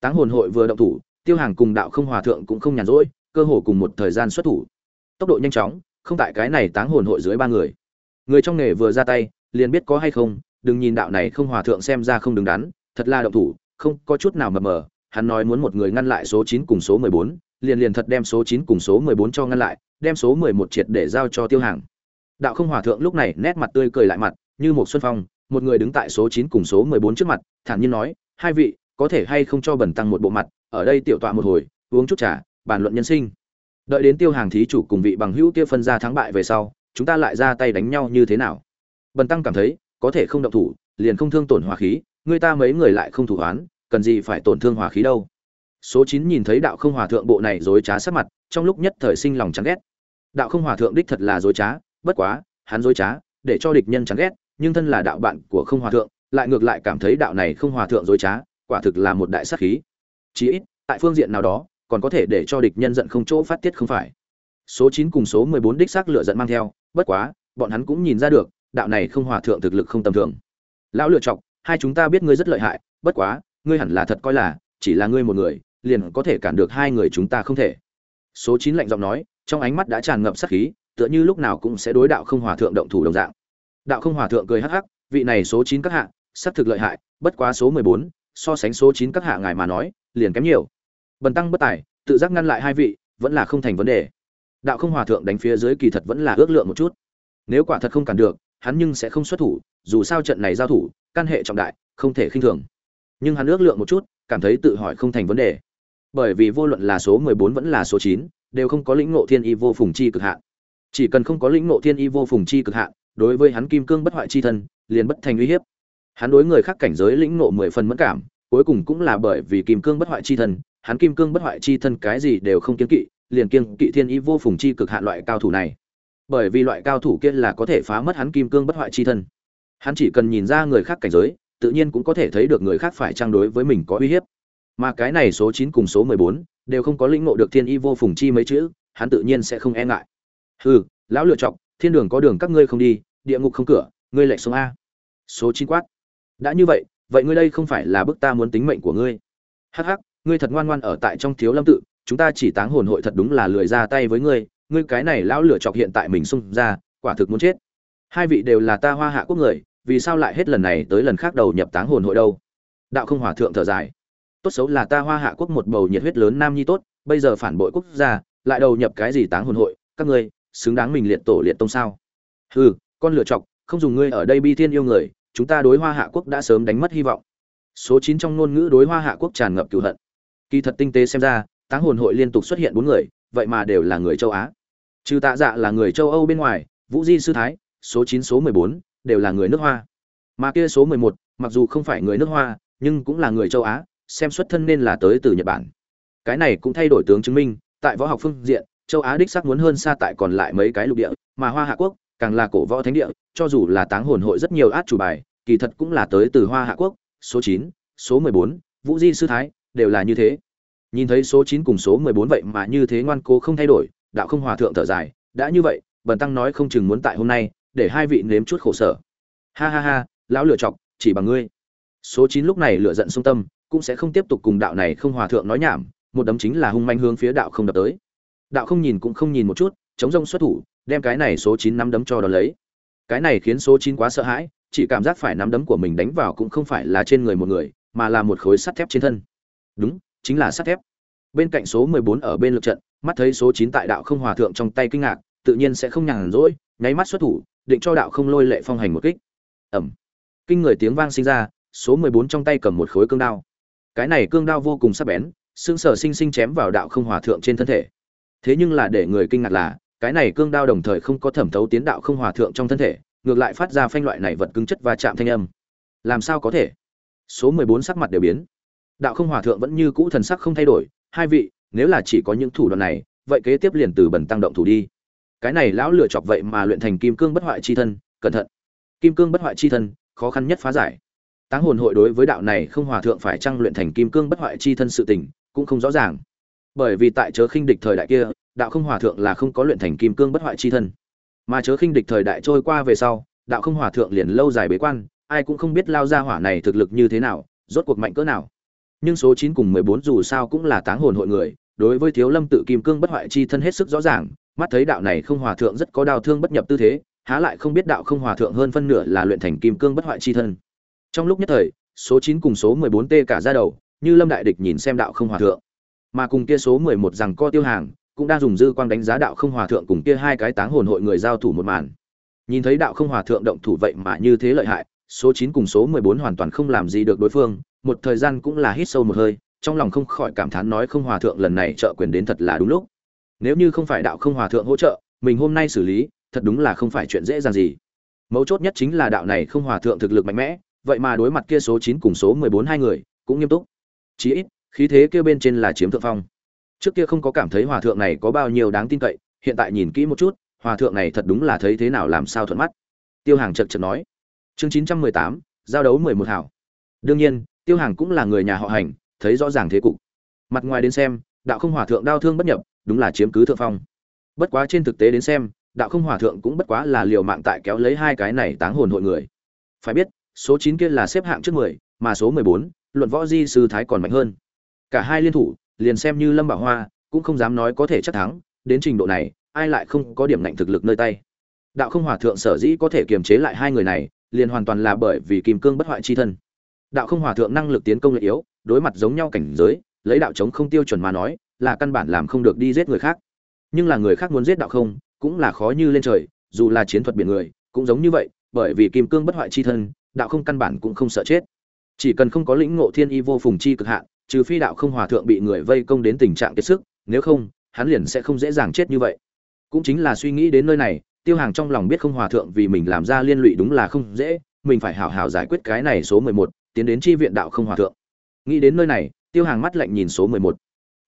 Speaker 1: Táng hồn hội vừa động thủ, tiêu hàng cùng đạo không hòa thượng cũng không nhàn rỗi, cơ hồ cùng một thời gian xuất thủ tốc độ nhanh chóng, không tại cái này táng hồn hội dưới ba người. Người trong nghề vừa ra tay, liền biết có hay không, đừng nhìn đạo này không hòa thượng xem ra không đứng đắn, thật là động thủ, không có chút nào mờ mờ. Hắn nói muốn một người ngăn lại số chín cùng số mười bốn, liền liền thật đem số chín cùng số mười bốn cho ngăn lại, đem số mười một triệt để giao cho tiêu hàng. Đạo không hòa thượng lúc này nét mặt tươi cười lại mặt, như một xuân phong, một người đứng tại số chín cùng số mười bốn trước mặt, thản nhiên nói, hai vị, có thể hay không cho bẩn tăng một bộ mặt, ở đây tiểu tọa một hồi, uống chút trà, bàn luận nhân sinh đợi đến tiêu hàng thí chủ cùng vị bằng hữu kia phân ra thắng bại về sau, chúng ta lại ra tay đánh nhau như thế nào? Bần tăng cảm thấy, có thể không động thủ, liền không thương tổn hòa khí, người ta mấy người lại không thủ oán cần gì phải tổn thương hòa khí đâu? Số chín nhìn thấy đạo không hòa thượng bộ này dối trá sát mặt, trong lúc nhất thời sinh lòng chán ghét. Đạo không hòa thượng đích thật là dối trá, bất quá, hắn dối trá, để cho địch nhân chán ghét, nhưng thân là đạo bạn của không hòa thượng, lại ngược lại cảm thấy đạo này không hòa thượng dối trá, quả thực là một đại sát khí. Chí ít, tại phương diện nào đó còn có thể để cho địch nhân giận không chỗ phát tiết không phải. Số chín cùng số mười bốn đích xác lựa giận mang theo, bất quá, bọn hắn cũng nhìn ra được, đạo này không hòa thượng thực lực không tầm thường. Lão lựa chọc, hai chúng ta biết ngươi rất lợi hại, bất quá, ngươi hẳn là thật coi là, chỉ là ngươi một người, liền có thể cản được hai người chúng ta không thể. Số chín lạnh giọng nói, trong ánh mắt đã tràn ngập sát khí, tựa như lúc nào cũng sẽ đối đạo không hòa thượng động thủ đồng dạng. Đạo không hòa thượng cười hắc hắc, vị này số chín các hạ sát thực lợi hại, bất quá số mười bốn, so sánh số chín các hạ ngài mà nói, liền kém nhiều bần tăng bất tài, tự giác ngăn lại hai vị, vẫn là không thành vấn đề. Đạo không hòa thượng đánh phía dưới kỳ thật vẫn là ước lượng một chút. Nếu quả thật không cản được, hắn nhưng sẽ không xuất thủ, dù sao trận này giao thủ căn hệ trọng đại, không thể khinh thường. Nhưng hắn ước lượng một chút, cảm thấy tự hỏi không thành vấn đề. Bởi vì vô luận là số mười bốn vẫn là số chín, đều không có lĩnh ngộ thiên y vô phùng chi cực hạn. Chỉ cần không có lĩnh ngộ thiên y vô phùng chi cực hạn, đối với hắn kim cương bất hoại chi thân, liền bất thành uy hiếp. Hắn đối người khác cảnh giới lĩnh ngộ mười phần mẫn cảm, cuối cùng cũng là bởi vì kim cương bất hoại chi thân hắn kim cương bất hoại chi thân cái gì đều không kiên kỵ liền kiên kỵ thiên y vô phùng chi cực hạn loại cao thủ này. Bởi vì loại cao thủ kia là có thể phá mất hắn kim cương bất hoại chi thân. Hắn chỉ cần nhìn ra người khác cảnh giới tự nhiên cũng có thể thấy được người khác phải trang đối với mình có uy hiếp. Mà cái này số chín cùng số mười bốn đều không có lĩnh ngộ được thiên y vô phùng chi mấy chữ hắn tự nhiên sẽ không e ngại. Hừ lão lựa trọng, thiên đường có đường các ngươi không đi địa ngục không cửa ngươi lệch xuống a. Số chín quát. Đã như vậy vậy ngươi đây không phải là bức ta muốn tính mệnh của ngươi. Hắc hắc ngươi thật ngoan ngoan ở tại trong thiếu lâm tự, chúng ta chỉ táng hồn hội thật đúng là lười ra tay với ngươi ngươi cái này lão lửa chọc hiện tại mình xung ra, quả thực muốn chết. Hai vị đều là ta hoa hạ quốc người, vì sao lại hết lần này tới lần khác đầu nhập táng hồn hội đâu? Đạo không hòa thượng thở dài. Tốt xấu là ta hoa hạ quốc một bầu nhiệt huyết lớn nam nhi tốt, bây giờ phản bội quốc gia, lại đầu nhập cái gì táng hồn hội, các ngươi, xứng đáng mình liệt tổ liệt tông sao? Hừ, con lửa chọc, không dùng ngươi ở đây bi thiên yêu người, chúng ta đối hoa hạ quốc đã sớm đánh mất hy vọng. Số chín trong ngôn ngữ đối hoa hạ quốc tràn ngập cựu hận kỳ thật tinh tế xem ra, táng hồn hội liên tục xuất hiện bốn người, vậy mà đều là người châu á. Trừ tạ dạ là người châu âu bên ngoài, vũ di sư thái, số chín, số mười bốn, đều là người nước hoa. Mà kia số mười một, mặc dù không phải người nước hoa, nhưng cũng là người châu á, xem xuất thân nên là tới từ nhật bản. Cái này cũng thay đổi tướng chứng minh, tại võ học phương diện, châu á đích sắc muốn hơn xa tại còn lại mấy cái lục địa, mà hoa hạ quốc, càng là cổ võ thánh địa, cho dù là táng hồn hội rất nhiều át chủ bài, kỳ thật cũng là tới từ hoa hạ quốc, số chín, số mười bốn, vũ di sư thái đều là như thế. Nhìn thấy số chín cùng số mười bốn vậy mà như thế ngoan cố không thay đổi, đạo không hòa thượng thở dài, đã như vậy, bần tăng nói không chừng muốn tại hôm nay, để hai vị nếm chút khổ sở. Ha ha ha, lão lựa chọc, chỉ bằng ngươi. Số chín lúc này lựa giận sung tâm, cũng sẽ không tiếp tục cùng đạo này không hòa thượng nói nhảm, một đấm chính là hung manh hướng phía đạo không đập tới. Đạo không nhìn cũng không nhìn một chút, chống rông xuất thủ, đem cái này số chín nắm đấm cho đón lấy. Cái này khiến số chín quá sợ hãi, chỉ cảm giác phải nắm đấm của mình đánh vào cũng không phải là trên người một người, mà là một khối sắt thép trên thân đúng, chính là sắt thép. Bên cạnh số mười bốn ở bên lực trận, mắt thấy số chín tại đạo không hòa thượng trong tay kinh ngạc, tự nhiên sẽ không nhàn rỗi, nháy mắt xuất thủ, định cho đạo không lôi lệ phong hành một kích. Ẩm. Kinh người tiếng vang sinh ra, số mười bốn trong tay cầm một khối cương đao. Cái này cương đao vô cùng sắc bén xương sở sinh sinh chém vào đạo không hòa thượng trên thân thể. Thế nhưng là để người kinh ngạc là, cái này cương đao đồng thời không có thẩm thấu tiến đạo không hòa thượng trong thân thể, ngược lại phát ra phanh loại này vật cứng chất và chạm thanh âm. Làm sao có thể? Số mười bốn sắc mặt đều biến đạo không hòa thượng vẫn như cũ thần sắc không thay đổi, hai vị, nếu là chỉ có những thủ đoạn này, vậy kế tiếp liền từ bẩn tăng động thủ đi. Cái này lão lựa chọc vậy mà luyện thành kim cương bất hoại chi thân, cẩn thận. Kim cương bất hoại chi thân, khó khăn nhất phá giải. Táng hồn hội đối với đạo này không hòa thượng phải trang luyện thành kim cương bất hoại chi thân sự tình, cũng không rõ ràng. Bởi vì tại chớ khinh địch thời đại kia, đạo không hòa thượng là không có luyện thành kim cương bất hoại chi thân. Mà chớ khinh địch thời đại trôi qua về sau, đạo không hòa thượng liền lâu dài bế quan, ai cũng không biết lao ra hỏa này thực lực như thế nào, rốt cuộc mạnh cỡ nào nhưng số chín cùng mười bốn dù sao cũng là táng hồn hội người, đối với thiếu lâm tự kim cương bất hoại chi thân hết sức rõ ràng, mắt thấy đạo này không hòa thượng rất có đào thương bất nhập tư thế, há lại không biết đạo không hòa thượng hơn phân nửa là luyện thành kim cương bất hoại chi thân. Trong lúc nhất thời, số chín cùng số mười bốn t cả ra đầu, như lâm đại địch nhìn xem đạo không hòa thượng. Mà cùng kia số mười một rằng co tiêu hàng, cũng đang dùng dư quang đánh giá đạo không hòa thượng cùng kia hai cái táng hồn hội người giao thủ một màn. Nhìn thấy đạo không hòa thượng động thủ vậy mà như thế lợi hại, số chín cùng số mười bốn hoàn toàn không làm gì được đối phương một thời gian cũng là hít sâu một hơi, trong lòng không khỏi cảm thán nói không hòa thượng lần này trợ quyền đến thật là đúng lúc. Nếu như không phải đạo không hòa thượng hỗ trợ, mình hôm nay xử lý, thật đúng là không phải chuyện dễ dàng gì. Mấu chốt nhất chính là đạo này không hòa thượng thực lực mạnh mẽ, vậy mà đối mặt kia số chín cùng số mười bốn hai người, cũng nghiêm túc. Chí ít, khí thế kia bên trên là chiếm thượng phong. Trước kia không có cảm thấy hòa thượng này có bao nhiêu đáng tin cậy, hiện tại nhìn kỹ một chút, hòa thượng này thật đúng là thấy thế nào làm sao thuận mắt. Tiêu hàng chật chật nói. Chương chín trăm mười tám, giao đấu mười một hảo. Đương nhiên tiêu hàng cũng là người nhà họ hành, thấy rõ ràng thế cục. Mặt ngoài đến xem, đạo không hòa thượng đau thương bất nhập, đúng là chiếm cứ thượng phong. Bất quá trên thực tế đến xem, đạo không hòa thượng cũng bất quá là liều mạng tại kéo lấy hai cái này táng hồn hội người. Phải biết, số chín kia là xếp hạng trước mười, mà số mười bốn, luận võ di sư thái còn mạnh hơn. Cả hai liên thủ, liền xem như lâm bảo hoa, cũng không dám nói có thể chắc thắng, đến trình độ này, ai lại không có điểm ngạnh thực lực nơi tay. Đạo không hòa thượng sở dĩ có thể kiềm chế lại hai người này, liền hoàn toàn là bởi vì kim cương bất hoại chi thân đạo không hòa thượng năng lực tiến công lợi yếu, đối mặt giống nhau cảnh giới, lấy đạo chống không tiêu chuẩn mà nói, là căn bản làm không được đi giết người khác. Nhưng là người khác muốn giết đạo không, cũng là khó như lên trời, dù là chiến thuật biển người, cũng giống như vậy, bởi vì kim cương bất hoại chi thân, đạo không căn bản cũng không sợ chết. Chỉ cần không có lĩnh ngộ thiên y vô phùng chi cực hạn, trừ phi đạo không hòa thượng bị người vây công đến tình trạng kiệt sức, nếu không, hắn liền sẽ không dễ dàng chết như vậy. Cũng chính là suy nghĩ đến nơi này, tiêu hàng trong lòng biết không hòa thượng vì mình làm ra liên lụy đúng là không dễ mình phải hảo hảo giải quyết cái này số mười một, tiến đến chi viện đạo không hòa thượng. Nghĩ đến nơi này, tiêu hàng mắt lạnh nhìn số mười một.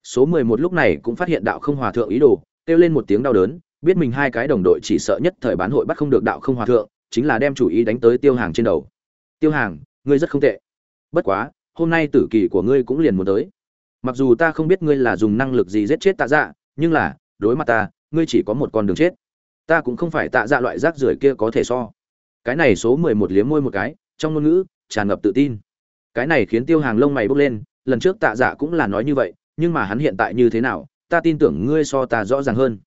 Speaker 1: Số mười một lúc này cũng phát hiện đạo không hòa thượng ý đồ, kêu lên một tiếng đau đớn, biết mình hai cái đồng đội chỉ sợ nhất thời bán hội bắt không được đạo không hòa thượng, chính là đem chủ ý đánh tới tiêu hàng trên đầu. Tiêu hàng, ngươi rất không tệ. Bất quá, hôm nay tử kỳ của ngươi cũng liền muốn tới. Mặc dù ta không biết ngươi là dùng năng lực gì giết chết tạ dạ nhưng là, đối mặt ta, ngươi chỉ có một con đường chết. Ta cũng không phải tạ dạ loại rác rưởi kia có thể so cái này số mười một liếm môi một cái, trong ngôn ngữ, tràn ngập tự tin. Cái này khiến tiêu hàng lông mày bốc lên, lần trước tạ dạ cũng là nói như vậy, nhưng mà hắn hiện tại như thế nào, ta tin tưởng ngươi so ta rõ ràng hơn.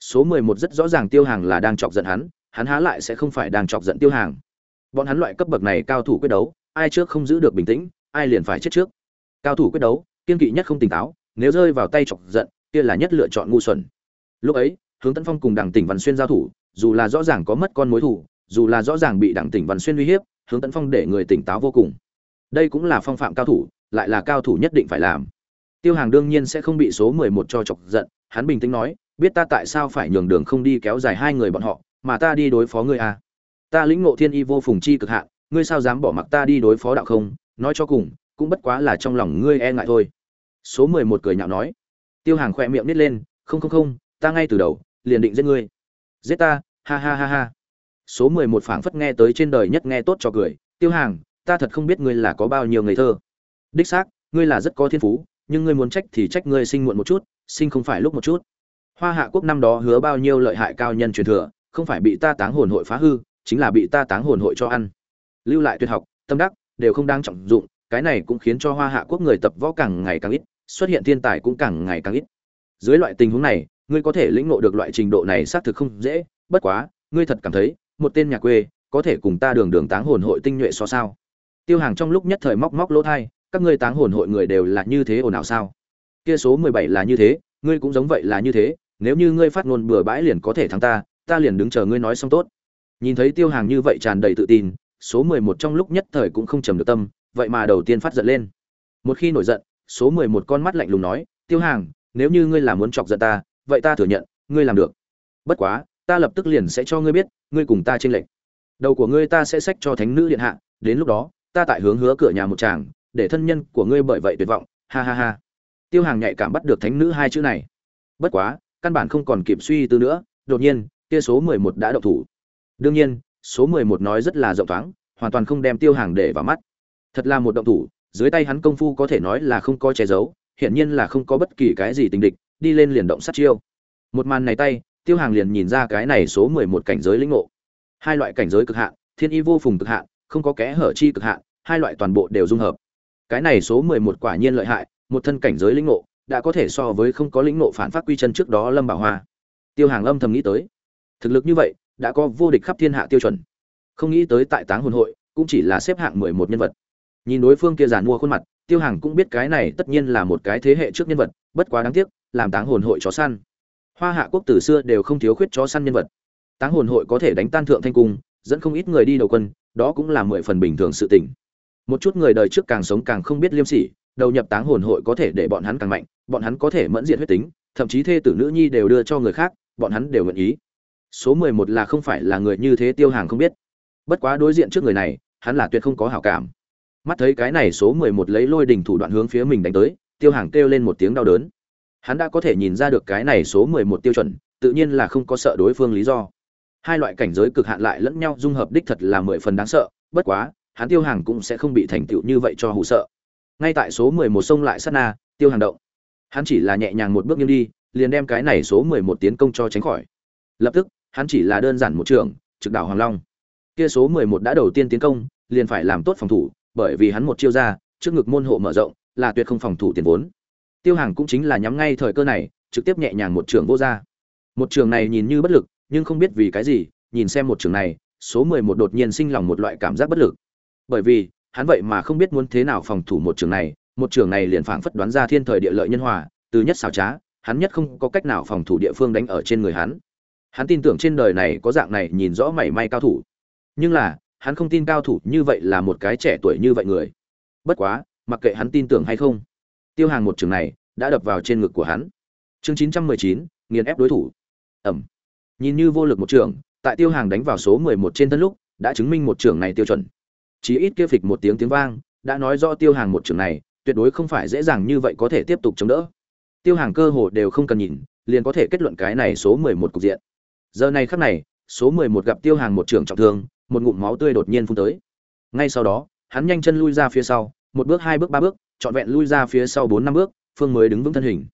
Speaker 1: Số mười một rất rõ ràng tiêu hàng là đang chọc giận hắn hắn há lại sẽ không phải đang chọc giận tiêu hàng. Bọn hắn loại cấp bậc này cao thủ quyết đấu, ai trước không giữ được bình tĩnh, ai liền phải chết trước. Cao thủ quyết đấu, kiên kỵ nhất không tỉnh táo, nếu rơi vào tay chọc giận, kia là nhất lựa chọn ngu xuẩn. Lúc ấy, hướng tấn phong cùng đảng tỉnh văn xuyên giao thủ, dù là rõ ràng có mất con mối thủ dù là rõ ràng bị đảng tỉnh văn xuyên uy hiếp, hướng tấn phong để người tỉnh táo vô cùng. Đây cũng là phong phạm cao thủ, lại là cao thủ nhất định phải làm. Tiêu hàng đương nhiên sẽ không bị số mười một cho chọc giận, hắn bình tĩnh nói, biết ta tại sao phải nhường đường không đi kéo dài hai người bọn họ, mà ta đi đối phó ngươi à. Ta lĩnh ngộ thiên y vô phùng chi cực hạn, ngươi sao dám bỏ mặc ta đi đối phó đạo không? Nói cho cùng, cũng bất quá là trong lòng ngươi e ngại thôi. Số mười một cười nhạo nói. Tiêu hàng khoe miệng nít lên, không không không, ta ngay từ đầu, liền định giết ngươi. Giết ta, ha ha ha ha số mười một phảng phất nghe tới trên đời nhất nghe tốt cho cười, tiêu hàng, ta thật không biết ngươi là có bao nhiêu ngây thơ. Đích xác, ngươi là rất có thiên phú, nhưng ngươi muốn trách thì trách ngươi sinh muộn một chút, sinh không phải lúc một chút. Hoa hạ quốc năm đó hứa bao nhiêu lợi hại cao nhân truyền thừa, không phải bị ta táng hồn hội phá hư, chính là bị ta táng hồn hội cho ăn. Lưu lại tuyệt học, tâm đắc, đều không đang trọng dụng, cái này cũng khiến cho hoa hạ quốc người tập võ càng ngày càng ít, xuất hiện thiên tài cũng càng ngày càng ít. Dưới loại tình huống này, ngươi có thể lĩnh ngộ được loại trình độ này xác thực không dễ, bất quá, ngươi thật cảm thấy một tên nhà quê, có thể cùng ta đường đường táng hồn hội tinh nhuệ so sao? Tiêu hàng trong lúc nhất thời móc móc lỗ thai, các ngươi táng hồn hội người đều là như thế ồn ào sao? Kia số mười bảy là như thế, ngươi cũng giống vậy là như thế, nếu như ngươi phát ngôn bừa bãi liền có thể thắng ta ta liền đứng chờ ngươi nói xong tốt. Nhìn thấy tiêu hàng như vậy tràn đầy tự tin, số mười một trong lúc nhất thời cũng không trầm được tâm, vậy mà đầu tiên phát giận lên. Một khi nổi giận, số mười một con mắt lạnh lùng nói, tiêu hàng, nếu như ngươi là muốn chọc giận ta, vậy ta thừa nhận, ngươi làm được. Bất quá ta lập tức liền sẽ cho ngươi biết, ngươi cùng ta trên lệch. Đầu của ngươi ta sẽ xách cho thánh nữ điện hạ, đến lúc đó, ta tại hướng hứa cửa nhà một chàng để thân nhân của ngươi bởi vậy tuyệt vọng. Ha ha ha. Tiêu hàng nhạy cảm bắt được thánh nữ hai chữ này. Bất quá, căn bản không còn kịp suy tư nữa, đột nhiên, kia số mười một đã động thủ. Đương nhiên, số mười một nói rất là rộng thoáng, hoàn toàn không đem tiêu hàng để vào mắt. Thật là một động thủ, dưới tay hắn công phu có thể nói là không có che giấu, hiển nhiên là không có bất kỳ cái gì tình địch, đi lên liền động sát chiêu. Một màn này tay tiêu hàng liền nhìn ra cái này số mười một cảnh giới lĩnh ngộ. Hai loại cảnh giới cực hạn, thiên y vô phùng cực hạn, không có kẽ hở chi cực hạn, hai loại toàn bộ đều dung hợp. Cái này số mười một quả nhiên lợi hại, một thân cảnh giới lĩnh ngộ, đã có thể so với không có lĩnh ngộ phản phát quy chân trước đó lâm bảo hoa. Tiêu hàng âm thầm nghĩ tới. Thực lực như vậy, đã có vô địch khắp thiên hạ tiêu chuẩn. Không nghĩ tới tại táng hồn hội, cũng chỉ là xếp hạng mười một nhân vật. Nhìn đối phương kia giàn mua khuôn mặt, tiêu hàng cũng biết cái này tất nhiên là một cái thế hệ trước nhân vật, bất quá đáng tiếc, làm táng hồn hội chó săn hoa hạ quốc từ xưa đều không thiếu khuyết chó săn nhân vật. Táng hồn hội có thể đánh tan thượng thanh cung, dẫn không ít người đi đầu quân, đó cũng là mười phần bình thường sự tình. Một chút người đời trước càng sống càng không biết liêm sỉ, đầu nhập táng hồn hội có thể để bọn hắn càng mạnh, bọn hắn có thể mẫn diện huyết tính, thậm chí thê tử nữ nhi đều đưa cho người khác, bọn hắn đều nguyện ý. Số mười một là không phải là người như thế tiêu hàng không biết. Bất quá đối diện trước người này, hắn là tuyệt không có hảo cảm. Mắt thấy cái này số mười một lấy lôi đình thủ đoạn hướng phía mình đánh tới, tiêu hàng kêu lên một tiếng đau đớn hắn đã có thể nhìn ra được cái này số mười một tiêu chuẩn, tự nhiên là không có sợ đối phương lý do. Hai loại cảnh giới cực hạn lại lẫn nhau dung hợp đích thật là mười phần đáng sợ, bất quá, hắn tiêu hàng cũng sẽ không bị thành tựu như vậy cho hù sợ. Ngay tại số mười một sông lại sát na, tiêu hàng động. Hắn chỉ là nhẹ nhàng một bước nghiêng đi, liền đem cái này số mười một tiến công cho tránh khỏi. Lập tức, hắn chỉ là đơn giản một trường, trực đảo hoàng long. Kia số mười một đã đầu tiên tiến công, liền phải làm tốt phòng thủ, bởi vì hắn một chiêu ra, trước ngực môn hộ mở rộng, là tuyệt không phòng thủ tiền vốn tiêu hàng cũng chính là nhắm ngay thời cơ này, trực tiếp nhẹ nhàng một trường vô ra. Một trường này nhìn như bất lực, nhưng không biết vì cái gì, nhìn xem một trường này, số mười một đột nhiên sinh lòng một loại cảm giác bất lực. Bởi vì, hắn vậy mà không biết muốn thế nào phòng thủ một trường này, một trường này liền phảng phất đoán ra thiên thời địa lợi nhân hòa, từ nhất xảo trá, hắn nhất không có cách nào phòng thủ địa phương đánh ở trên người hắn. Hắn tin tưởng trên đời này có dạng này nhìn rõ mảy may cao thủ. Nhưng là, hắn không tin cao thủ như vậy là một cái trẻ tuổi như vậy người. Bất quá, mặc kệ hắn tin tưởng hay không tiêu hàng một trường này đã đập vào trên ngực của hắn. Chương chín trăm mười chín, nghiền ép đối thủ. Ẩm. Nhìn như vô lực một trường, tại tiêu hàng đánh vào số mười một trên thân lúc, đã chứng minh một trường này tiêu chuẩn. Chỉ ít kia phịch một tiếng tiếng vang, đã nói rõ tiêu hàng một trường này tuyệt đối không phải dễ dàng như vậy có thể tiếp tục chống đỡ. Tiêu hàng cơ hồ đều không cần nhìn, liền có thể kết luận cái này số mười một cục diện. Giờ này khắc này, số mười một gặp tiêu hàng một trường trọng thương, một ngụm máu tươi đột nhiên phun tới. Ngay sau đó, hắn nhanh chân lui ra phía sau, một bước hai bước ba bước trọn vẹn lui ra phía sau bốn năm bước, phương mới đứng vững thân hình.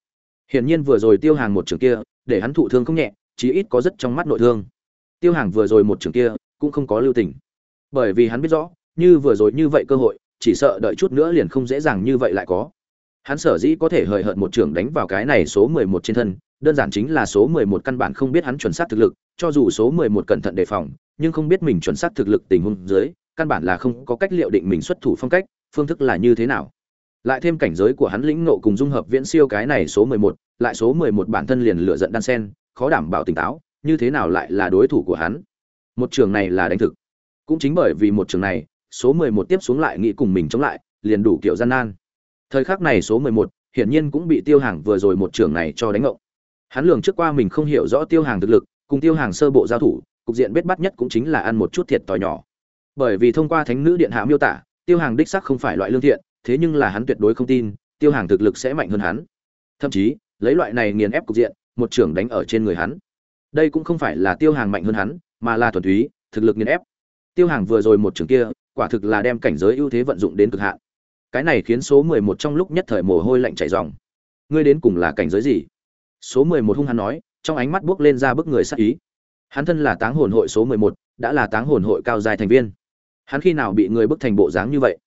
Speaker 1: Hiển nhiên vừa rồi tiêu hàng một trường kia, để hắn thụ thương không nhẹ, chí ít có rất trong mắt nội thương. Tiêu hàng vừa rồi một trường kia, cũng không có lưu tình. Bởi vì hắn biết rõ, như vừa rồi như vậy cơ hội, chỉ sợ đợi chút nữa liền không dễ dàng như vậy lại có. Hắn sở dĩ có thể hời hợt một trường đánh vào cái này số mười một trên thân, đơn giản chính là số mười một căn bản không biết hắn chuẩn xác thực lực, cho dù số mười một cẩn thận đề phòng, nhưng không biết mình chuẩn xác thực lực tình huống dưới, căn bản là không có cách liệu định mình xuất thủ phong cách, phương thức là như thế nào lại thêm cảnh giới của hắn lĩnh nộ cùng dung hợp viễn siêu cái này số mười một, lại số mười một bản thân liền lựa giận đan sen, khó đảm bảo tỉnh táo, như thế nào lại là đối thủ của hắn? Một trường này là đánh thực. Cũng chính bởi vì một trường này, số mười một tiếp xuống lại nghĩ cùng mình chống lại, liền đủ kiểu gian nan. Thời khắc này số mười một, hiển nhiên cũng bị tiêu hàng vừa rồi một trường này cho đánh ngộng hắn lường trước qua mình không hiểu rõ tiêu hàng thực lực, cùng tiêu hàng sơ bộ giao thủ, cục diện bết bắt nhất cũng chính là ăn một chút thiệt t nhỏ. Bởi vì thông qua thánh nữ điện hạ miêu tả, tiêu hàng đích sắc không phải loại lương thiện thế nhưng là hắn tuyệt đối không tin, tiêu hàng thực lực sẽ mạnh hơn hắn. Thậm chí, lấy loại này nghiền ép cục diện, một trưởng đánh ở trên người hắn. Đây cũng không phải là tiêu hàng mạnh hơn hắn, mà là thuần túy, thực lực nghiền ép. Tiêu hàng vừa rồi một trưởng kia, quả thực là đem cảnh giới ưu thế vận dụng đến cực hạn. Cái này khiến số mười một trong lúc nhất thời mồ hôi lạnh chảy ròng ngươi đến cùng là cảnh giới gì? Số mười một hung hắn nói, trong ánh mắt bước lên ra bức người sắc ý. Hắn thân là táng hồn hội số mười một, đã là táng hồn hội cao dài thành viên. Hắn khi nào bị người bức thành bộ dáng như vậy?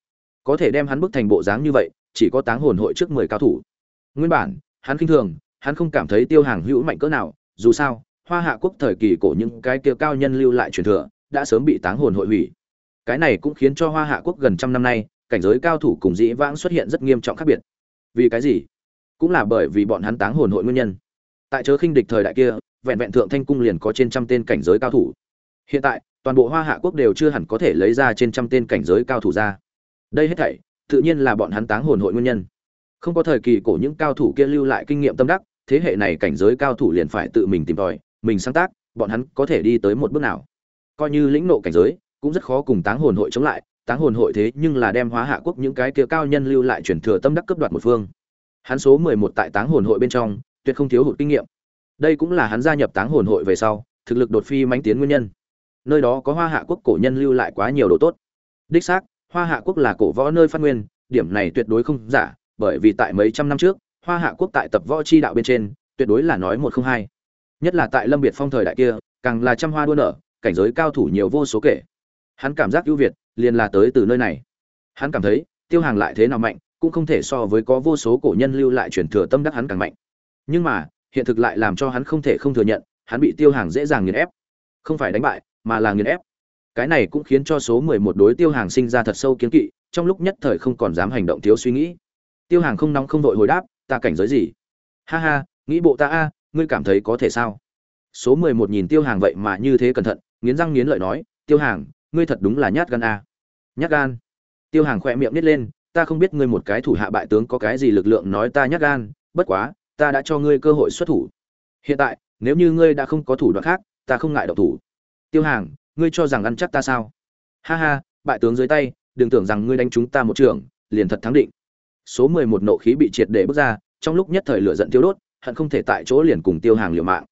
Speaker 1: Có thể đem hắn bức thành bộ dáng như vậy, chỉ có táng hồn hội trước mười cao thủ. Nguyên bản, hắn khinh thường, hắn không cảm thấy tiêu hàng hữu mạnh cỡ nào, dù sao, hoa hạ quốc thời kỳ cổ những cái kia cao nhân lưu lại truyền thừa, đã sớm bị táng hồn hội hủy. Cái này cũng khiến cho hoa hạ quốc gần trăm năm nay, cảnh giới cao thủ cùng dĩ vãng xuất hiện rất nghiêm trọng khác biệt. Vì cái gì? Cũng là bởi vì bọn hắn táng hồn hội nguyên nhân. Tại chớ khinh địch thời đại kia, vẹn vẹn thượng thanh cung liền có trên trăm tên cảnh giới cao thủ. Hiện tại, toàn bộ hoa hạ quốc đều chưa hẳn có thể lấy ra trên trăm tên cảnh giới cao thủ ra đây hết thảy, tự nhiên là bọn hắn táng hồn hội nguyên nhân. Không có thời kỳ cổ những cao thủ kia lưu lại kinh nghiệm tâm đắc, thế hệ này cảnh giới cao thủ liền phải tự mình tìm tòi, mình sáng tác, bọn hắn có thể đi tới một bước nào. Coi như lĩnh nộ cảnh giới, cũng rất khó cùng táng hồn hội chống lại, táng hồn hội thế nhưng là đem hóa hạ quốc những cái kia cao nhân lưu lại truyền thừa tâm đắc cấp đoạt một phương. Hắn số mười một tại táng hồn hội bên trong, tuyệt không thiếu hụt kinh nghiệm. Đây cũng là hắn gia nhập táng hồn hội về sau, thực lực đột phi mãnh tiến nguyên nhân. Nơi đó có hoa hạ quốc cổ nhân lưu lại quá nhiều đồ tốt. Đích xác hoa hạ quốc là cổ võ nơi phát nguyên, điểm này tuyệt đối không giả, bởi vì tại mấy trăm năm trước, hoa hạ quốc tại tập võ chi đạo bên trên, tuyệt đối là nói một không hai. Nhất là tại lâm biệt phong thời đại kia, càng là trăm hoa đua nở, cảnh giới cao thủ nhiều vô số kể. Hắn cảm giác ưu việt, liền là tới từ nơi này. Hắn cảm thấy, tiêu hàng lại thế nào mạnh, cũng không thể so với có vô số cổ nhân lưu lại truyền thừa tâm đắc hắn càng mạnh. Nhưng mà, hiện thực lại làm cho hắn không thể không thừa nhận, hắn bị tiêu hàng dễ dàng nghiền ép. Không phải đánh bại, mà là nghiền ép cái này cũng khiến cho số mười một đối tiêu hàng sinh ra thật sâu kiến kỵ, trong lúc nhất thời không còn dám hành động thiếu suy nghĩ. Tiêu hàng không nóng không vội hồi đáp, ta cảnh giới gì? Ha ha, nghĩ bộ ta a, ngươi cảm thấy có thể sao? Số mười một nhìn tiêu hàng vậy mà như thế cẩn thận, nghiến răng nghiến lợi nói, tiêu hàng, ngươi thật đúng là nhát gan a. Nhát gan? Tiêu hàng khỏe miệng nít lên, ta không biết ngươi một cái thủ hạ bại tướng có cái gì lực lượng nói ta nhát gan, bất quá, ta đã cho ngươi cơ hội xuất thủ. Hiện tại, nếu như ngươi đã không có thủ đoạn khác, ta không ngại động thủ. Tiêu hàng ngươi cho rằng ăn chắc ta sao? Ha ha, bại tướng dưới tay, đừng tưởng rằng ngươi đánh chúng ta một trường, liền thật thắng định. Số mười một nộ khí bị triệt để bước ra, trong lúc nhất thời lửa giận tiêu đốt, hận không thể tại chỗ liền cùng tiêu hàng liều mạng.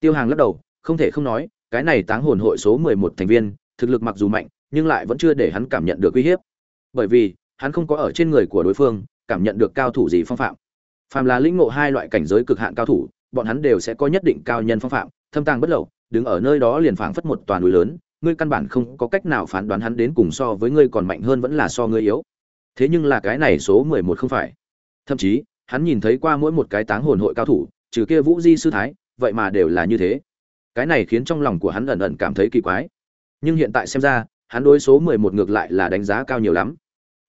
Speaker 1: Tiêu hàng lắc đầu, không thể không nói, cái này táng hồn hội số mười một thành viên, thực lực mặc dù mạnh, nhưng lại vẫn chưa để hắn cảm nhận được uy hiếp. Bởi vì, hắn không có ở trên người của đối phương, cảm nhận được cao thủ gì phong phạm. Phàm là lĩnh ngộ hai loại cảnh giới cực hạn cao thủ, bọn hắn đều sẽ có nhất định cao nhân phong phạm, thâm tàng bất lậu, đứng ở nơi đó liền phảng phất một toàn núi lớn ngươi căn bản không có cách nào phán đoán hắn đến cùng so với ngươi còn mạnh hơn vẫn là so ngươi yếu. Thế nhưng là cái này số mười một không phải. Thậm chí, hắn nhìn thấy qua mỗi một cái táng hồn hội cao thủ, trừ kia vũ di sư thái, vậy mà đều là như thế. Cái này khiến trong lòng của hắn ẩn ẩn cảm thấy kỳ quái. Nhưng hiện tại xem ra, hắn đối số mười một ngược lại là đánh giá cao nhiều lắm.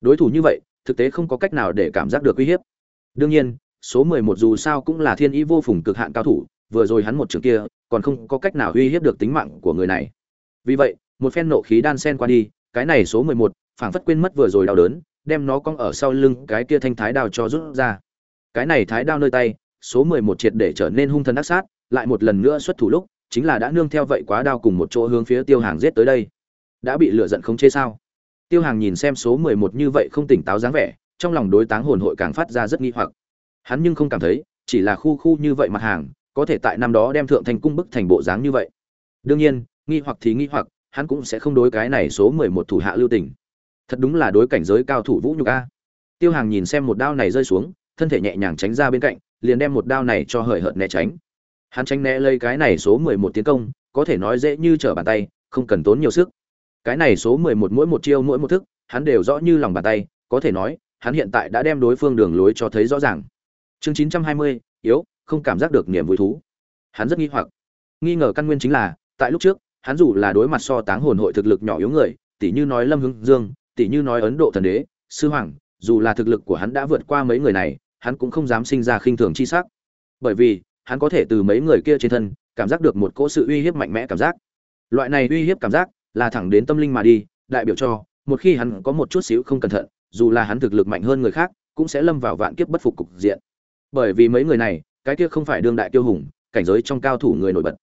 Speaker 1: Đối thủ như vậy, thực tế không có cách nào để cảm giác được uy hiếp. Đương nhiên, số mười một dù sao cũng là thiên ý vô phùng cực hạn cao thủ, vừa rồi hắn một trường kia, còn không có cách nào uy hiếp được tính mạng của người này vì vậy, một phen nộ khí đan sen qua đi, cái này số mười một, phảng phất quên mất vừa rồi đau đớn, đem nó cong ở sau lưng cái kia thanh thái đao cho rút ra. Cái này thái đao nơi tay, số mười một triệt để trở nên hung thần ác sát, lại một lần nữa xuất thủ lúc, chính là đã nương theo vậy quá đao cùng một chỗ hướng phía tiêu hàng giết tới đây. Đã bị lựa giận không chê sao? Tiêu hàng nhìn xem số mười một như vậy không tỉnh táo dáng vẻ, trong lòng đối táng hồn hội càng phát ra rất nghi hoặc. Hắn nhưng không cảm thấy, chỉ là khu khu như vậy mặt hàng, có thể tại năm đó đem thượng thành cung bức thành bộ dáng như vậy. Đương nhiên nghi hoặc thì nghi hoặc, hắn cũng sẽ không đối cái này số mười một thủ hạ lưu tình. Thật đúng là đối cảnh giới cao thủ vũ nhục a. Tiêu hàng nhìn xem một đao này rơi xuống, thân thể nhẹ nhàng tránh ra bên cạnh, liền đem một đao này cho hời hợt né tránh. Hắn tránh né lấy cái này số mười một tiến công, có thể nói dễ như trở bàn tay, không cần tốn nhiều sức. Cái này số mười một mỗi một chiêu mỗi một thức, hắn đều rõ như lòng bàn tay, có thể nói, hắn hiện tại đã đem đối phương đường lối cho thấy rõ ràng. Chương chín trăm hai mươi, yếu, không cảm giác được niềm vui thú. Hắn rất nghi hoặc. Nghi ngờ căn nguyên chính là, tại lúc trước hắn dù là đối mặt so táng hồn hội thực lực nhỏ yếu người tỷ như nói lâm hưng dương tỷ như nói ấn độ thần đế, sư hoàng, dù là thực lực của hắn đã vượt qua mấy người này, hắn cũng không dám sinh ra khinh thường chi sắc. Bởi vì, hắn có thể từ mấy người kia trên thân, cảm giác được một cỗ sự uy hiếp mạnh mẽ cảm giác. Loại này uy hiếp cảm giác là thẳng đến tâm linh mà đi, đại biểu cho, một khi hắn có một chút xíu không cẩn thận, dù là hắn thực lực mạnh hơn người khác, cũng sẽ lâm vào vạn kiếp bất phục cục diện. Bởi vì mấy người này, cái kia không phải đương đại tiêu hùng, cảnh giới trong cao thủ người nổi bật.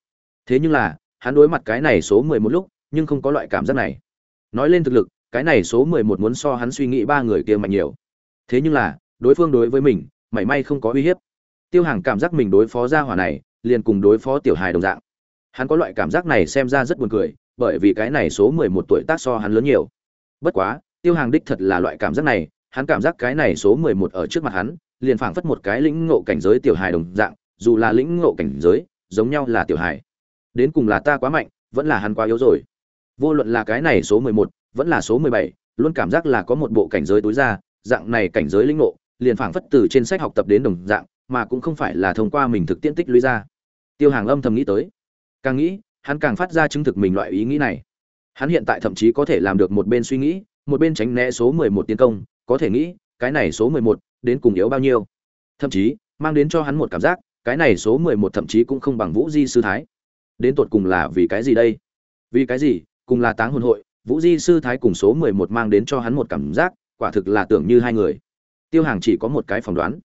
Speaker 1: Thế nhưng là hắn đối mặt cái này số mười một lúc, nhưng không có loại cảm giác này. Nói lên thực lực, cái này số mười một muốn so hắn suy nghĩ ba người kia mạnh nhiều. Thế nhưng là, đối phương đối với mình, mảy may không có uy hiếp. Tiêu hàng cảm giác mình đối phó gia hỏa này, liền cùng đối phó tiểu hài đồng dạng. Hắn có loại cảm giác này xem ra rất buồn cười, bởi vì cái này số mười một tuổi tác so hắn lớn nhiều. Bất quá, tiêu hàng đích thật là loại cảm giác này, hắn cảm giác cái này số mười một ở trước mặt hắn, liền phảng phất một cái lĩnh ngộ cảnh giới tiểu hài đồng dạng, dù là lĩnh ngộ cảnh giới, giống nhau là tiểu hài đến cùng là ta quá mạnh, vẫn là hắn quá yếu rồi. Vô luận là cái này số mười một, vẫn là số mười bảy, luôn cảm giác là có một bộ cảnh giới tối ra, dạng này cảnh giới linh ngộ, liền phảng phất từ trên sách học tập đến đồng dạng, mà cũng không phải là thông qua mình thực tiễn tích lũy ra. Tiêu hàng âm thầm nghĩ tới. Càng nghĩ, hắn càng phát ra chứng thực mình loại ý nghĩ này. Hắn hiện tại thậm chí có thể làm được một bên suy nghĩ, một bên tránh né số mười một tiến công, có thể nghĩ, cái này số mười một đến cùng yếu bao nhiêu. Thậm chí, mang đến cho hắn một cảm giác, cái này số mười một thậm chí cũng không bằng vũ di sư thái đến tột cùng là vì cái gì đây? Vì cái gì? Cùng là táng hồn hội, vũ di sư thái cùng số mười một mang đến cho hắn một cảm giác, quả thực là tưởng như hai người. Tiêu hàng chỉ có một cái phỏng đoán.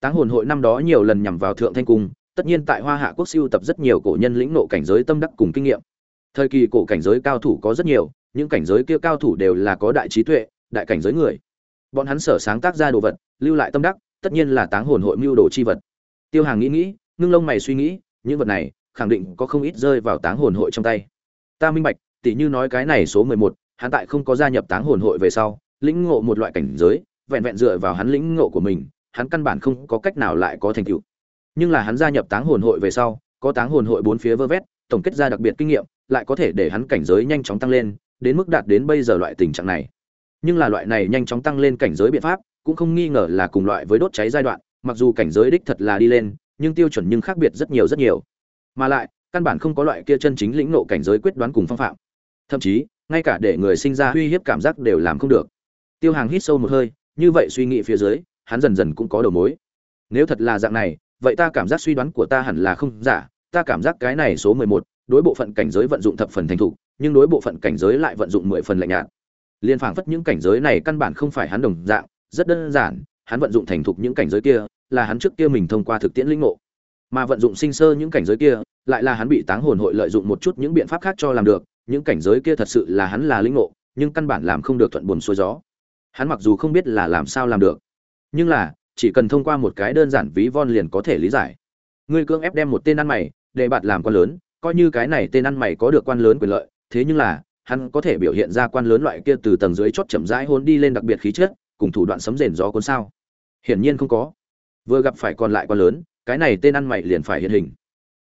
Speaker 1: Táng hồn hội năm đó nhiều lần nhằm vào thượng thanh cung, tất nhiên tại hoa hạ quốc siêu tập rất nhiều cổ nhân lĩnh nộ cảnh giới tâm đắc cùng kinh nghiệm. Thời kỳ cổ cảnh giới cao thủ có rất nhiều, những cảnh giới kia cao thủ đều là có đại trí tuệ, đại cảnh giới người. Bọn hắn sở sáng tác ra đồ vật, lưu lại tâm đắc, tất nhiên là táng hồn hội mưu đồ chi vật. Tiêu hàng nghĩ nghĩ, ngưng lông mày suy nghĩ, những vật này khẳng định có không ít rơi vào táng hồn hội trong tay. Ta minh bạch, tỉ như nói cái này số mười một, hắn tại không có gia nhập táng hồn hội về sau, lĩnh ngộ một loại cảnh giới, vẹn vẹn dựa vào hắn lĩnh ngộ của mình, hắn căn bản không có cách nào lại có thành tựu. Nhưng là hắn gia nhập táng hồn hội về sau, có táng hồn hội bốn phía vơ vét, tổng kết ra đặc biệt kinh nghiệm, lại có thể để hắn cảnh giới nhanh chóng tăng lên, đến mức đạt đến bây giờ loại tình trạng này. Nhưng là loại này nhanh chóng tăng lên cảnh giới biện pháp, cũng không nghi ngờ là cùng loại với đốt cháy giai đoạn, mặc dù cảnh giới đích thật là đi lên, nhưng tiêu chuẩn nhưng khác biệt rất nhiều rất nhiều mà lại, căn bản không có loại kia chân chính lĩnh nộ cảnh giới quyết đoán cùng phong phạm. Thậm chí, ngay cả để người sinh ra uy hiếp cảm giác đều làm không được. Tiêu hàng hít sâu một hơi, như vậy suy nghĩ phía dưới, hắn dần dần cũng có đầu mối. Nếu thật là dạng này, vậy ta cảm giác suy đoán của ta hẳn là không giả. Ta cảm giác cái này số mười một, đối bộ phận cảnh giới vận dụng thập phần thành thục, nhưng đối bộ phận cảnh giới lại vận dụng mười phần lạnh nhạt. Liên phảng phất những cảnh giới này căn bản không phải hắn đồng dạng, rất đơn giản, hắn vận dụng thành thục những cảnh giới kia, là hắn trước kia mình thông qua thực tiễn lĩnh ngộ mà vận dụng sinh sơ những cảnh giới kia, lại là hắn bị táng hồn hội lợi dụng một chút những biện pháp khác cho làm được, những cảnh giới kia thật sự là hắn là linh ngộ, nhưng căn bản làm không được thuận buồn xuôi gió. Hắn mặc dù không biết là làm sao làm được, nhưng là, chỉ cần thông qua một cái đơn giản ví von liền có thể lý giải. Ngươi cưỡng ép đem một tên ăn mày, để bạn làm quan lớn, coi như cái này tên ăn mày có được quan lớn quyền lợi, thế nhưng là, hắn có thể biểu hiện ra quan lớn loại kia từ tầng dưới chót chậm rãi hôn đi lên đặc biệt khí chất, cùng thủ đoạn sấm rền gió cuốn sao. Hiển nhiên không có. Vừa gặp phải còn lại quan lớn cái này tên ăn mày liền phải hiện hình.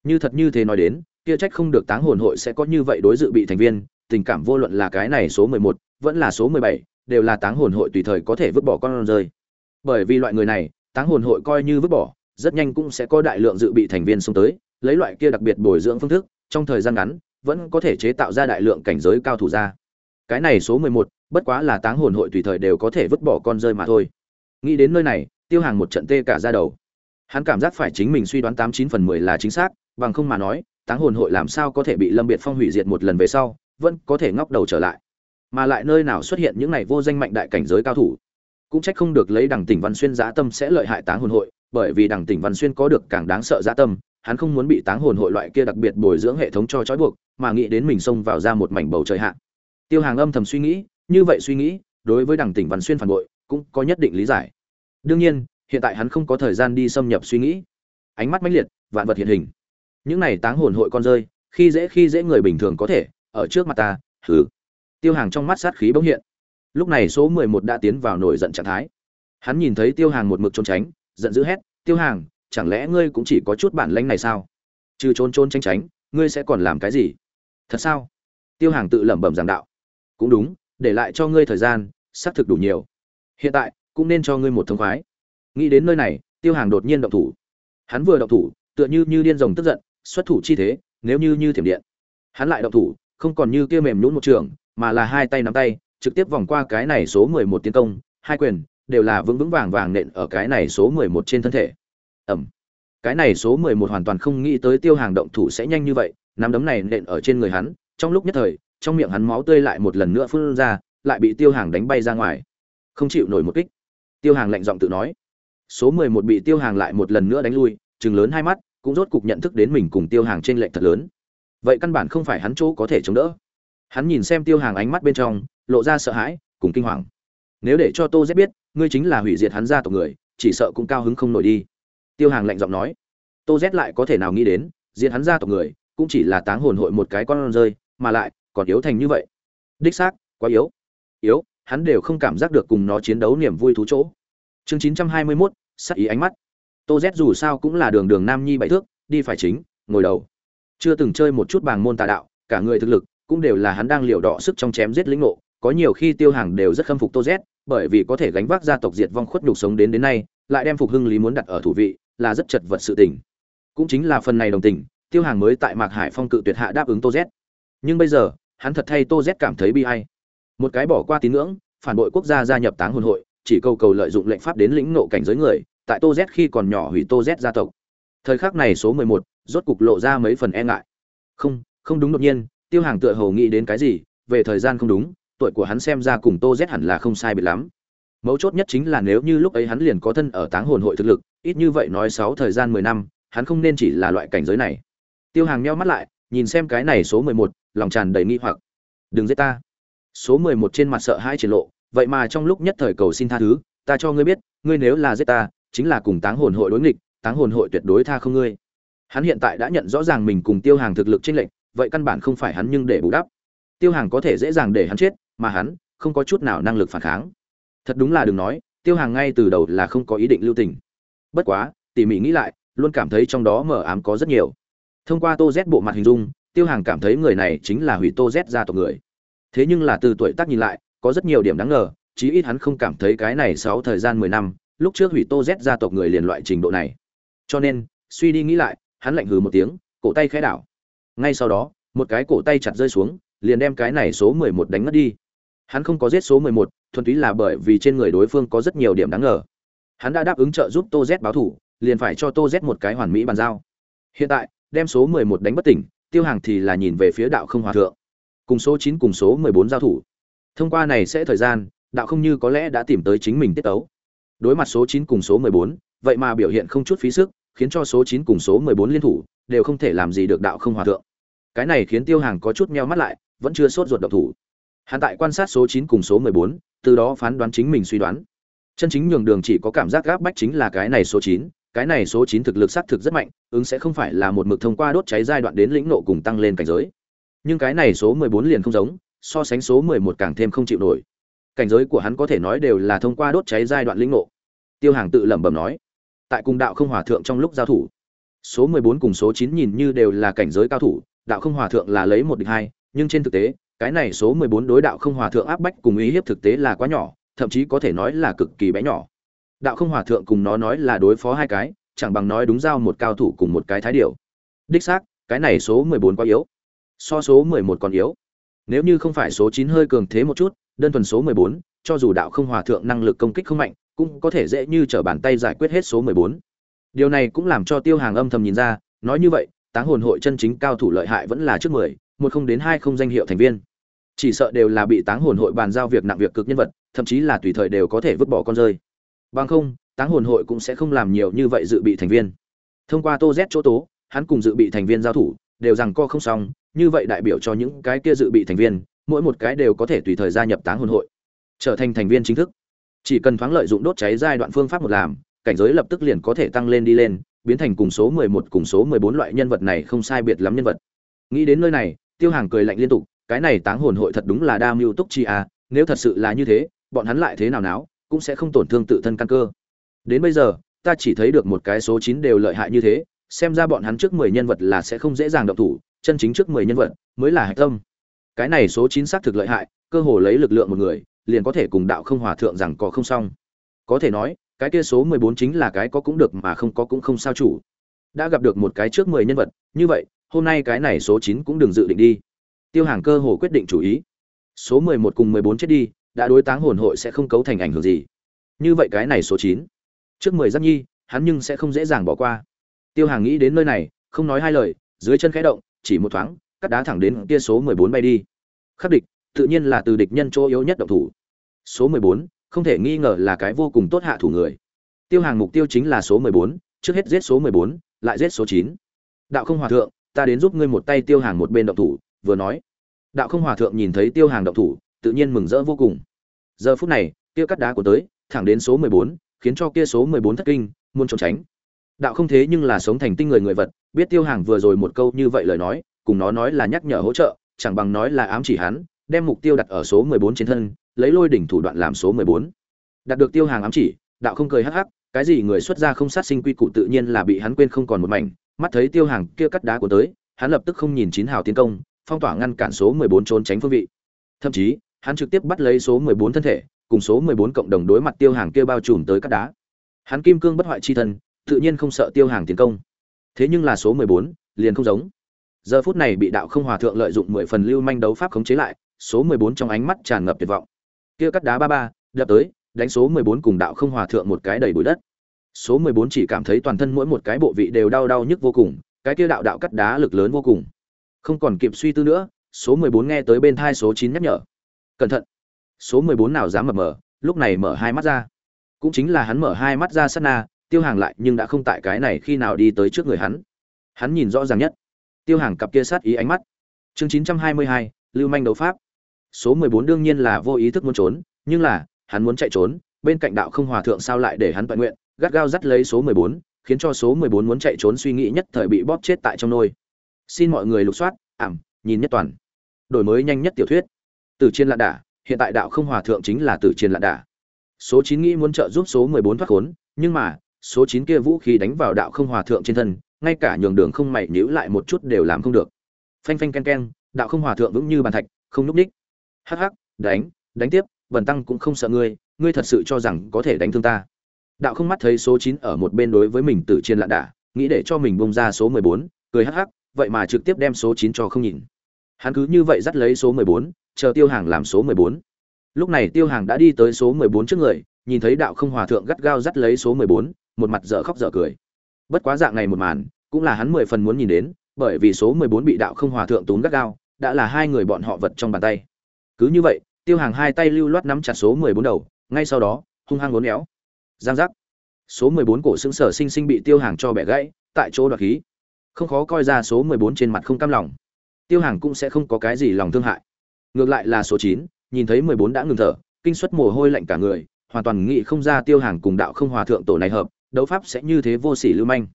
Speaker 1: Như thật như thế nói đến, kia trách không được táng hồn hội sẽ có như vậy đối dự bị thành viên, tình cảm vô luận là cái này số mười một, vẫn là số mười bảy, đều là táng hồn hội tùy thời có thể vứt bỏ con rơi. Bởi vì loại người này, táng hồn hội coi như vứt bỏ, rất nhanh cũng sẽ có đại lượng dự bị thành viên xông tới, lấy loại kia đặc biệt bồi dưỡng phương thức, trong thời gian ngắn, vẫn có thể chế tạo ra đại lượng cảnh giới cao thủ ra. Cái này số mười một, bất quá là táng hồn hội tùy thời đều có thể vứt bỏ con rơi mà thôi. Nghĩ đến nơi này, tiêu hàng một trận tê cả ra đầu hắn cảm giác phải chính mình suy đoán tám chín phần mười là chính xác, bằng không mà nói, táng hồn hội làm sao có thể bị lâm biệt phong hủy diệt một lần về sau, vẫn có thể ngóc đầu trở lại. Mà lại nơi nào xuất hiện những này vô danh mạnh đại cảnh giới cao thủ, cũng trách không được lấy đằng tỉnh văn xuyên giã tâm sẽ lợi hại táng hồn hội, bởi vì đằng tỉnh văn xuyên có được càng đáng sợ giã tâm, hắn không muốn bị táng hồn hội loại kia đặc biệt bồi dưỡng hệ thống cho trói buộc, mà nghĩ đến mình xông vào ra một mảnh bầu trời hạ. Tiêu hàng âm thầm suy nghĩ, như vậy suy nghĩ, đối với đằng tỉnh văn xuyên phản bội, cũng có nhất định lý giải. Đương nhiên hiện tại hắn không có thời gian đi xâm nhập suy nghĩ. Ánh mắt mãnh liệt, vạn vật hiện hình. Những này táng hồn hội con rơi, khi dễ khi dễ người bình thường có thể, ở trước mặt ta, hừ. Tiêu hàng trong mắt sát khí bỗng hiện. Lúc này số mười một đã tiến vào nổi giận trạng thái. Hắn nhìn thấy tiêu hàng một mực trốn tránh, giận dữ hét, tiêu hàng, chẳng lẽ ngươi cũng chỉ có chút bản lãnh này sao? Trừ trốn trốn tránh tránh, ngươi sẽ còn làm cái gì? Thật sao? Tiêu hàng tự lẩm bẩm giảng đạo. Cũng đúng, để lại cho ngươi thời gian, xác thực đủ nhiều. Hiện tại, cũng nên cho ngươi một thông khoái nghĩ đến nơi này, tiêu hàng đột nhiên động thủ. Hắn vừa động thủ, tựa như như điên rồng tức giận, xuất thủ chi thế, nếu như như thiểm điện. Hắn lại động thủ, không còn như kia mềm nhũn một trường, mà là hai tay nắm tay, trực tiếp vòng qua cái này số mười một tiến công, hai quyền, đều là vững vững vàng vàng nện ở cái này số mười một trên thân thể. Ẩm cái này số mười một hoàn toàn không nghĩ tới tiêu hàng động thủ sẽ nhanh như vậy, nắm đấm này nện ở trên người hắn, trong lúc nhất thời, trong miệng hắn máu tươi lại một lần nữa phun ra, lại bị tiêu hàng đánh bay ra ngoài. Không chịu nổi một kích. Tiêu hàng lạnh giọng tự nói số mười một bị tiêu hàng lại một lần nữa đánh lui trừng lớn hai mắt, cũng rốt cục nhận thức đến mình cùng tiêu hàng trên lệnh thật lớn. Vậy căn bản không phải hắn chỗ có thể chống đỡ. Hắn nhìn xem tiêu hàng ánh mắt bên trong, lộ ra sợ hãi, cùng kinh hoàng. Nếu để cho tô z biết, ngươi chính là hủy diệt hắn gia tộc người, chỉ sợ cũng cao hứng không nổi đi. Tiêu hàng lạnh giọng nói. Tô z lại có thể nào nghĩ đến, diệt hắn gia tộc người, cũng chỉ là táng hồn hội một cái con rơi, mà lại, còn yếu thành như vậy. Đích xác, quá yếu. Yếu, hắn đều không cảm giác được cùng nó chiến đấu niềm vui thú chỗ chương chín trăm hai mươi mốt, sắc ý ánh mắt. Tô z dù sao cũng là đường đường nam nhi bảy thước, đi phải chính, ngồi đầu. Chưa từng chơi một chút bàng môn tà đạo, cả người thực lực cũng đều là hắn đang liều đỏ sức trong chém giết lĩnh ngộ, có nhiều khi tiêu hàng đều rất khâm phục tô z, bởi vì có thể gánh vác gia tộc diệt vong khuất nhục sống đến đến nay, lại đem phục hưng lý muốn đặt ở thủ vị, là rất chật vật sự tình. Cũng chính là phần này đồng tình, tiêu hàng mới tại mạc hải phong cự tuyệt hạ đáp ứng tô z. Nhưng bây giờ, hắn thật thay tô z cảm thấy bi hay một cái bỏ qua tín ngưỡng, phản bội quốc gia gia nhập táng hồn hội chỉ cầu cầu lợi dụng lệnh pháp đến lĩnh nộ cảnh giới người, tại tô z khi còn nhỏ hủy tô z gia tộc. Thời khắc này số mười một, rốt cục lộ ra mấy phần e ngại. Không không đúng đột nhiên, tiêu hàng tựa hồ nghĩ đến cái gì, về thời gian không đúng, tuổi của hắn xem ra cùng tô z hẳn là không sai biệt lắm. Mấu chốt nhất chính là nếu như lúc ấy hắn liền có thân ở táng hồn hội thực lực, ít như vậy nói sáu thời gian mười năm, hắn không nên chỉ là loại cảnh giới này. Tiêu hàng nheo mắt lại, nhìn xem cái này số mười một, lòng tràn đầy nghi hoặc. Đừng giết ta. Số mười một trên mặt sợ hãi triển lộ vậy mà trong lúc nhất thời cầu xin tha thứ, ta cho ngươi biết, ngươi nếu là giết ta, chính là cùng táng hồn hội đối nghịch, táng hồn hội tuyệt đối tha không ngươi. Hắn hiện tại đã nhận rõ ràng mình cùng tiêu hàng thực lực chênh lệch, vậy căn bản không phải hắn nhưng để bù đắp. Tiêu hàng có thể dễ dàng để hắn chết, mà hắn không có chút nào năng lực phản kháng. Thật đúng là đừng nói, tiêu hàng ngay từ đầu là không có ý định lưu tình. Bất quá, tỉ mỉ nghĩ lại, luôn cảm thấy trong đó mờ ám có rất nhiều. Thông qua tô z bộ mặt hình dung, tiêu hàng cảm thấy người này chính là hủy tô z gia tộc người. Thế nhưng là từ tuổi tác nhìn lại có rất nhiều điểm đáng ngờ, chí ít hắn không cảm thấy cái này sáu thời gian mười năm, lúc trước hủy tô z gia tộc người liền loại trình độ này. Cho nên, suy đi nghĩ lại, hắn lạnh hừ một tiếng, cổ tay khẽ đảo. Ngay sau đó, một cái cổ tay chặt rơi xuống, liền đem cái này số mười một đánh mất đi. Hắn không có giết số mười một, thuần túy là bởi vì trên người đối phương có rất nhiều điểm đáng ngờ. Hắn đã đáp ứng trợ giúp tô z báo thủ, liền phải cho tô z một cái hoàn mỹ bàn giao. Hiện tại, đem số mười một đánh bất tỉnh, tiêu hàng thì là nhìn về phía đạo không hòa thượng. Cùng số chín cùng số mười bốn giao thủ thông qua này sẽ thời gian, đạo không như có lẽ đã tìm tới chính mình tiết tấu. Đối mặt số chín cùng số mười bốn, vậy mà biểu hiện không chút phí sức, khiến cho số chín cùng số mười bốn liên thủ, đều không thể làm gì được đạo không hòa thượng. Cái này khiến tiêu hàng có chút meo mắt lại, vẫn chưa sốt ruột độc thủ. Hắn tại quan sát số chín cùng số mười bốn, từ đó phán đoán chính mình suy đoán. Chân chính nhường đường chỉ có cảm giác gáp bách chính là cái này số chín, cái này số chín thực lực xác thực rất mạnh, ứng sẽ không phải là một mực thông qua đốt cháy giai đoạn đến lĩnh nộ cùng tăng lên cảnh giới. Nhưng cái này số mười bốn liền không giống so sánh số mười một càng thêm không chịu nổi. Cảnh giới của hắn có thể nói đều là thông qua đốt cháy giai đoạn lĩnh ngộ. Tiêu hàng tự lẩm bẩm nói, tại cùng đạo không hòa thượng trong lúc giao thủ, số mười bốn cùng số chín nhìn như đều là cảnh giới cao thủ, đạo không hòa thượng là lấy một địch hai, nhưng trên thực tế, cái này số mười bốn đối đạo không hòa thượng áp bách cùng ý hiếp thực tế là quá nhỏ, thậm chí có thể nói là cực kỳ bé nhỏ. Đạo không hòa thượng cùng nó nói là đối phó hai cái, chẳng bằng nói đúng giao một cao thủ cùng một cái thái điều đích xác, cái này số mười bốn quá yếu, so số mười một còn yếu nếu như không phải số chín hơi cường thế một chút, đơn thuần số mười bốn, cho dù đạo không hòa thượng năng lực công kích không mạnh, cũng có thể dễ như trở bàn tay giải quyết hết số mười bốn. Điều này cũng làm cho tiêu hàng âm thầm nhìn ra, nói như vậy, táng hồn hội chân chính cao thủ lợi hại vẫn là trước mười, một không đến hai không danh hiệu thành viên. Chỉ sợ đều là bị táng hồn hội bàn giao việc nặng việc cực nhân vật, thậm chí là tùy thời đều có thể vứt bỏ con rơi. Bằng không, táng hồn hội cũng sẽ không làm nhiều như vậy dự bị thành viên. Thông qua tô z chỗ tố, hắn cùng dự bị thành viên giao thủ, đều rằng co không xong như vậy đại biểu cho những cái kia dự bị thành viên, mỗi một cái đều có thể tùy thời gia nhập táng hồn hội, trở thành thành viên chính thức. Chỉ cần thoáng lợi dụng đốt cháy giai đoạn phương pháp một làm, cảnh giới lập tức liền có thể tăng lên đi lên, biến thành cùng số 11 cùng số 14 loại nhân vật này không sai biệt lắm nhân vật. Nghĩ đến nơi này, tiêu hàng cười lạnh liên tục, cái này táng hồn hội thật đúng là đa mưu túc chi à nếu thật sự là như thế, bọn hắn lại thế nào náo, cũng sẽ không tổn thương tự thân căn cơ. Đến bây giờ, ta chỉ thấy được một cái số 9 đều lợi hại như thế, xem ra bọn hắn trước 10 nhân vật là sẽ không dễ dàng động thủ chân chính trước 10 nhân vật mới là hạch tâm. Cái này số 9 xác thực lợi hại, cơ hồ lấy lực lượng một người, liền có thể cùng đạo không hòa thượng rằng có không xong. Có thể nói, cái kia số 14 chính là cái có cũng được mà không có cũng không sao chủ. Đã gặp được một cái trước 10 nhân vật, như vậy, hôm nay cái này số 9 cũng đừng dự định đi. Tiêu hàng cơ hồ quyết định chủ ý. Số 11 cùng 14 chết đi, đã đối táng hồn hội sẽ không cấu thành ảnh hưởng gì. Như vậy cái này số 9 trước 10 giáp nhi, hắn nhưng sẽ không dễ dàng bỏ qua. Tiêu hàng nghĩ đến nơi này, không nói hai lời, dưới chân khẽ động chỉ một thoáng cắt đá thẳng đến kia số 14 bay đi. Khắc địch tự nhiên là từ địch nhân chỗ yếu nhất động thủ. Số 14, không thể nghi ngờ là cái vô cùng tốt hạ thủ người. Tiêu hàng mục tiêu chính là số 14, trước hết giết số 14, lại giết số 9. đạo không hòa thượng ta đến giúp ngươi một tay tiêu hàng một bên động thủ vừa nói. Đạo không hòa thượng nhìn thấy tiêu hàng động thủ tự nhiên mừng rỡ vô cùng. Giờ phút này tiêu cắt đá của tới thẳng đến số 14, khiến cho kia số 14 thất kinh muốn trốn tránh đạo không thế nhưng là sống thành tinh người người vật biết tiêu hàng vừa rồi một câu như vậy lời nói cùng nó nói là nhắc nhở hỗ trợ chẳng bằng nói là ám chỉ hắn đem mục tiêu đặt ở số 14 trên thân lấy lôi đỉnh thủ đoạn làm số 14. Đạt được tiêu hàng ám chỉ, đạo không cười hắc hắc, cái gì người xuất gia không sát sinh quy củ tự nhiên là bị hắn quên không còn một mảnh, mắt thấy tiêu hàng kia cắt đá của tới, hắn lập tức không nhìn chín hào tiến công, phong tỏa ngăn cản số 14 trốn tránh phương vị. Thậm chí, hắn trực tiếp bắt lấy số 14 thân thể, cùng số 14 cộng đồng đối mặt tiêu hàng kia bao trùm tới cắt đá. Hắn kim cương bất hoại chi thân, tự nhiên không sợ tiêu hàng tiến công. Thế nhưng là số 14, liền không giống. Giờ phút này bị đạo không hòa thượng lợi dụng 10 phần lưu manh đấu pháp khống chế lại, số 14 trong ánh mắt tràn ngập tuyệt vọng. Kia cắt đá ba ba đập tới đánh số mười bốn cùng đạo không hòa thượng một cái đầy bụi đất. Số mười bốn chỉ cảm thấy toàn thân mỗi một cái bộ vị đều đau đau nhức vô cùng cái kia đạo đạo cắt đá lực lớn vô cùng. Không còn kịp suy tư nữa số mười bốn nghe tới bên thai số chín nhắc nhở. Cẩn thận. Số mười bốn nào dám mập mờ lúc này mở hai mắt ra. Cũng chính là hắn mở hai mắt ra sát na tiêu hàng lại nhưng đã không tại cái này khi nào đi tới trước người hắn. Hắn nhìn rõ ràng nhất. Tiêu hàng cặp kia sát ý ánh mắt. Chương chín trăm hai mươi hai, lưu manh đấu pháp. Số mười bốn đương nhiên là vô ý thức muốn trốn, nhưng là, hắn muốn chạy trốn, bên cạnh đạo không hòa thượng sao lại để hắn toàn nguyện, gắt gao dắt lấy số mười bốn, khiến cho số mười bốn muốn chạy trốn suy nghĩ nhất thời bị bóp chết tại trong nôi. Xin mọi người lục soát, ảm, nhìn nhất toàn. Đổi mới nhanh nhất tiểu thuyết. Từ chiên lạn đả, hiện tại đạo không hòa thượng chính là từ chiên lạn đả. Số chín nghĩ muốn trợ giúp số mười bốn thoát khốn, nhưng mà số chín kia vũ khí đánh vào đạo không hòa thượng trên thân, ngay cả nhường đường không mảy nhíu lại một chút đều làm không được. Phanh phanh ken ken đạo không hòa thượng vững như bàn thạch, không lúc ních hắc hắc, đánh đánh tiếp, bần tăng cũng không sợ ngươi ngươi thật sự cho rằng có thể đánh thương ta. Đạo không mắt thấy số chín ở một bên đối với mình tự chiên lạ đả, nghĩ để cho mình bung ra số mười bốn, cười hắc hắc, vậy mà trực tiếp đem số chín cho không nhìn. Hắn cứ như vậy dắt lấy số mười bốn, chờ tiêu hàng làm số mười bốn. Lúc này tiêu hàng đã đi tới số mười bốn trước người, nhìn thấy đạo không hòa thượng gắt gao dắt lấy số mười bốn một mặt dở khóc dở cười. Bất quá dạng này một màn, cũng là hắn mười phần muốn nhìn đến, bởi vì số mười bốn bị đạo không hòa thượng túm gắt gao, đã là hai người bọn họ vật trong bàn tay. Cứ như vậy, tiêu hàng hai tay lưu loát nắm chặt số mười bốn đầu, ngay sau đó, hung hăng uốn éo. Giang giác. Số mười bốn cổ xương sở sinh sinh bị tiêu hàng cho bẻ gãy, tại chỗ đoạt khí. Không khó coi ra số mười bốn trên mặt không cam lòng. Tiêu hàng cũng sẽ không có cái gì lòng thương hại. Ngược lại là số chín, nhìn thấy mười bốn đã ngừng thở, kinh suất mồ hôi lạnh cả người, hoàn toàn nghĩ không ra tiêu hàng cùng đạo không hòa thượng tổ này hợp đấu pháp sẽ như thế vô sỉ lưu manh.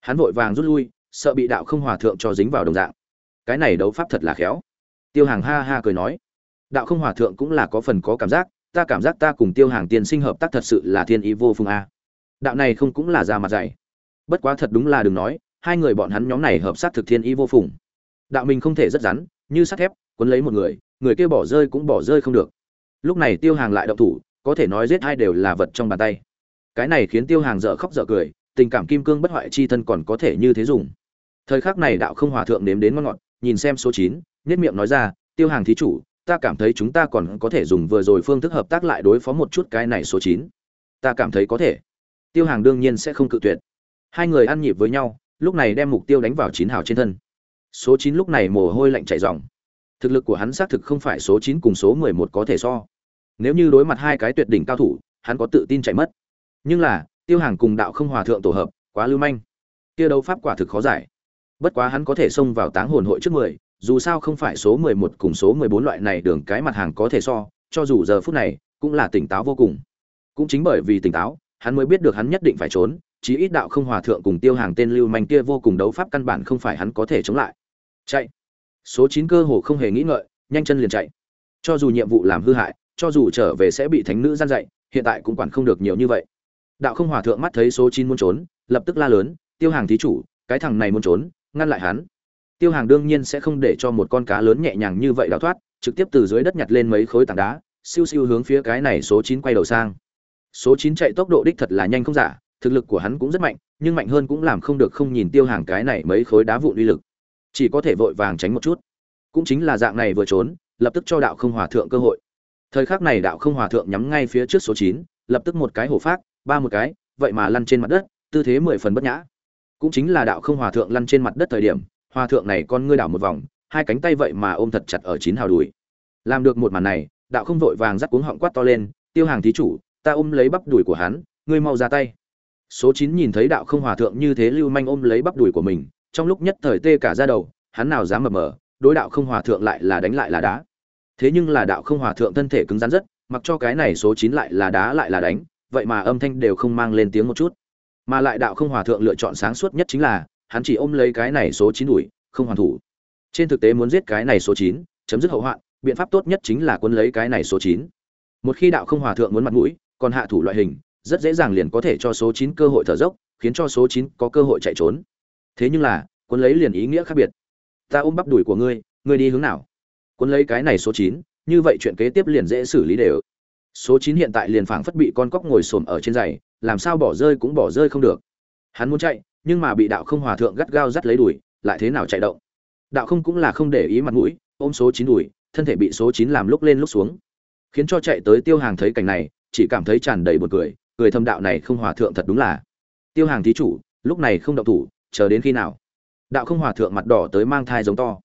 Speaker 1: Hắn vội vàng rút lui, sợ bị đạo không hòa thượng cho dính vào đồng dạng. Cái này đấu pháp thật là khéo. Tiêu hàng ha ha cười nói. Đạo không hòa thượng cũng là có phần có cảm giác, ta cảm giác ta cùng tiêu hàng tiên sinh hợp tác thật sự là thiên ý vô phương a. Đạo này không cũng là ra mặt dạy. Bất quá thật đúng là đừng nói, hai người bọn hắn nhóm này hợp sát thực thiên ý vô phùng. Đạo mình không thể rất rắn, như sắt thép, quấn lấy một người người kia bỏ rơi cũng bỏ rơi không được. Lúc này tiêu hàng lại động thủ, có thể nói giết hai đều là vật trong bàn tay cái này khiến tiêu hàng dở khóc dở cười, tình cảm kim cương bất hoại chi thân còn có thể như thế dùng. Thời khắc này đạo không hòa thượng nếm đến ngon ngọt, nhìn xem số chín nhất miệng nói ra, tiêu hàng thí chủ, ta cảm thấy chúng ta còn có thể dùng vừa rồi phương thức hợp tác lại đối phó một chút cái này số chín. Ta cảm thấy có thể. Tiêu hàng đương nhiên sẽ không cự tuyệt. Hai người ăn nhịp với nhau, lúc này đem mục tiêu đánh vào chín hào trên thân. Số chín lúc này mồ hôi lạnh chảy ròng. Thực lực của hắn xác thực không phải số chín cùng số mười một có thể so. Nếu như đối mặt hai cái tuyệt đỉnh cao thủ, hắn có tự tin chạy mất nhưng là, tiêu hàng cùng đạo không hòa thượng tổ hợp, quá lưu manh. Kia đấu pháp quả thực khó giải. Bất quá hắn có thể xông vào táng hồn hội trước mười, dù sao không phải số mười một cùng số mười bốn loại này đường cái mặt hàng có thể so, cho dù giờ phút này, cũng là tỉnh táo vô cùng. Cũng chính bởi vì tỉnh táo, hắn mới biết được hắn nhất định phải trốn, chí ít đạo không hòa thượng cùng tiêu hàng tên lưu manh kia vô cùng đấu pháp căn bản không phải hắn có thể chống lại. Chạy. Số chín cơ hồ không hề nghĩ ngợi, nhanh chân liền chạy. Cho dù nhiệm vụ làm hư hại, cho dù trở về sẽ bị thánh nữ gian dạy, hiện tại cũng quản không được nhiều như vậy đạo không hòa thượng mắt thấy số chín muốn trốn, lập tức la lớn, tiêu hàng thí chủ, cái thằng này muốn trốn, ngăn lại hắn. Tiêu hàng đương nhiên sẽ không để cho một con cá lớn nhẹ nhàng như vậy đào thoát, trực tiếp từ dưới đất nhặt lên mấy khối tảng đá, siêu siêu hướng phía cái này số chín quay đầu sang. Số chín chạy tốc độ đích thật là nhanh không giả, thực lực của hắn cũng rất mạnh, nhưng mạnh hơn cũng làm không được không nhìn tiêu hàng cái này mấy khối đá vụn uy lực. Chỉ có thể vội vàng tránh một chút. Cũng chính là dạng này vừa trốn, lập tức cho đạo không hòa thượng cơ hội. Thời khắc này đạo không hòa thượng nhắm ngay phía trước số chín, lập tức một cái hổ phát ba một cái, vậy mà lăn trên mặt đất, tư thế mười phần bất nhã. Cũng chính là đạo không hòa thượng lăn trên mặt đất thời điểm, hòa thượng này con ngươi đảo một vòng, hai cánh tay vậy mà ôm thật chặt ở chín hào đùi. Làm được một màn này, đạo không vội vàng dắt cuống họng quát to lên, tiêu hàng thí chủ, ta ôm lấy bắp đùi của hắn, ngươi mau ra tay. Số chín nhìn thấy đạo không hòa thượng như thế lưu manh ôm lấy bắp đùi của mình, trong lúc nhất thời tê cả ra đầu, hắn nào dám mập mờ, đối đạo không hòa thượng lại là đánh lại là đá. Thế nhưng là đạo không hòa thượng thân thể cứng rắn rất, mặc cho cái này số chín lại là đá lại là đánh vậy mà âm thanh đều không mang lên tiếng một chút. Mà lại đạo không hòa thượng lựa chọn sáng suốt nhất chính là, hắn chỉ ôm lấy cái này số chín đuổi, không hoàn thủ. Trên thực tế muốn giết cái này số chín, chấm dứt hậu hoạn, biện pháp tốt nhất chính là quân lấy cái này số chín. Một khi đạo không hòa thượng muốn mặt mũi, còn hạ thủ loại hình, rất dễ dàng liền có thể cho số chín cơ hội thở dốc, khiến cho số chín có cơ hội chạy trốn. Thế nhưng là quân lấy liền ý nghĩa khác biệt. Ta ôm bắp đùi của ngươi ngươi đi hướng nào? Quân lấy cái này số chín, như vậy chuyện kế tiếp liền dễ xử lý đều số chín hiện tại liền phảng phất bị con cóc ngồi xổm ở trên giày, làm sao bỏ rơi cũng bỏ rơi không được. Hắn muốn chạy, nhưng mà bị đạo không hòa thượng gắt gao dắt lấy đuổi lại thế nào chạy động? Đạo không cũng là không để ý mặt mũi, ôm số chín đuổi thân thể bị số chín làm lúc lên lúc xuống. Khiến cho chạy tới tiêu hàng thấy cảnh này, chỉ cảm thấy tràn đầy buồn cười cười thâm đạo này không hòa thượng thật đúng là. Tiêu hàng thí chủ, lúc này không động thủ, chờ đến khi nào? Đạo không hòa thượng mặt đỏ tới mang thai giống to.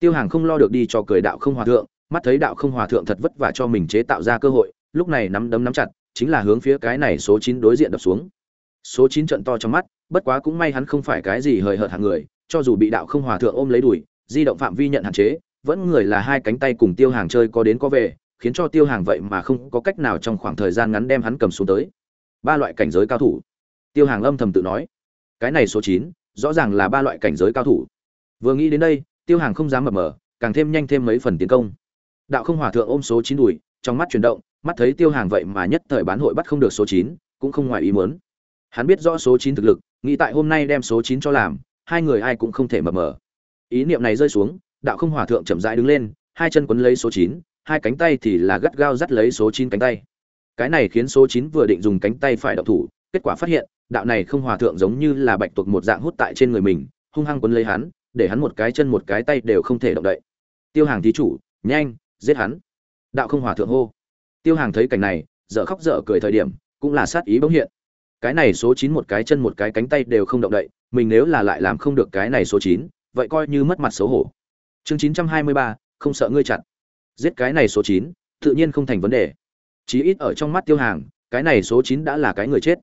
Speaker 1: Tiêu hàng không lo được đi cho cười đạo không hòa thượng, mắt thấy đạo không hòa thượng thật vất vả cho mình chế tạo ra cơ hội lúc này nắm đấm nắm chặt, chính là hướng phía cái này số chín đối diện đập xuống. Số chín trận to trong mắt, bất quá cũng may hắn không phải cái gì hời hợt hạng người, cho dù bị đạo không hòa thượng ôm lấy đuổi di động phạm vi nhận hạn chế, vẫn người là hai cánh tay cùng tiêu hàng chơi có đến có về, khiến cho tiêu hàng vậy mà không có cách nào trong khoảng thời gian ngắn đem hắn cầm xuống tới. Ba loại cảnh giới cao thủ. Tiêu hàng âm thầm tự nói, cái này số chín, rõ ràng là ba loại cảnh giới cao thủ. Vừa nghĩ đến đây, tiêu hàng không dám mập mờ, càng thêm nhanh thêm mấy phần tiến công. Đạo không hòa thượng ôm số chín đuổi trong mắt chuyển động mắt thấy tiêu hàng vậy mà nhất thời bán hội bắt không được số chín, cũng không ngoài ý muốn. Hắn biết rõ số chín thực lực, nghĩ tại hôm nay đem số chín cho làm, hai người ai cũng không thể mập mờ. Ý niệm này rơi xuống, đạo không hòa thượng chậm rãi đứng lên, hai chân quấn lấy số chín, hai cánh tay thì là gắt gao dắt lấy số chín cánh tay. Cái này khiến số chín vừa định dùng cánh tay phải động thủ, kết quả phát hiện, đạo này không hòa thượng giống như là bạch tuộc một dạng hút tại trên người mình, hung hăng quấn lấy hắn, để hắn một cái chân một cái tay đều không thể động đậy. Tiêu hàng thí chủ, nhanh, giết hắn. Đạo không hòa thượng hô tiêu hàng thấy cảnh này, dở khóc dở cười thời điểm, cũng là sát ý bỗng hiện. Cái này số chín một cái chân một cái cánh tay đều không động đậy, mình nếu là lại làm không được cái này số chín, vậy coi như mất mặt xấu hổ. Chương chín trăm hai mươi ba, không sợ ngươi chặn giết cái này số chín, tự nhiên không thành vấn đề. Chí ít ở trong mắt tiêu hàng, cái này số chín đã là cái người chết.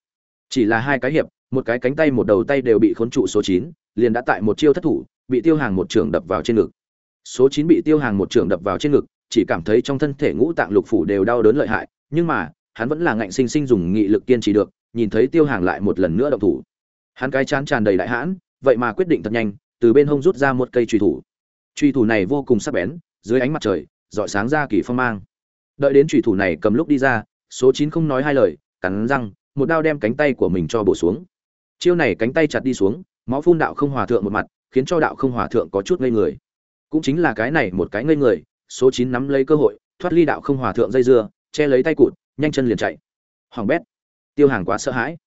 Speaker 1: Chỉ là hai cái hiệp, một cái cánh tay một đầu tay đều bị khốn trụ số chín, liền đã tại một chiêu thất thủ, bị tiêu hàng một trường đập vào trên ngực. Số chín bị tiêu hàng một trường đập vào trên ngực chỉ cảm thấy trong thân thể ngũ tạng lục phủ đều đau đớn lợi hại, nhưng mà, hắn vẫn là ngạnh sinh sinh dùng nghị lực kiên trì được, nhìn thấy tiêu hàng lại một lần nữa động thủ. Hắn cái chán tràn đầy đại hãn, vậy mà quyết định thật nhanh, từ bên hông rút ra một cây truy thủ. Truy thủ này vô cùng sắc bén, dưới ánh mặt trời dọi sáng ra kỳ phong mang. Đợi đến truy thủ này cầm lúc đi ra, số chín không nói hai lời, cắn răng, một đao đem cánh tay của mình cho bổ xuống. Chiêu này cánh tay chặt đi xuống, máu phun đạo không hòa thượng một mặt, khiến cho đạo không hòa thượng có chút ngây người. Cũng chính là cái này một cái ngây người số chín nắm lấy cơ hội, thoát ly đạo không hòa thượng dây dưa, che lấy tay cụt, nhanh chân liền chạy. Hoàng bét, tiêu hàng quá sợ hãi.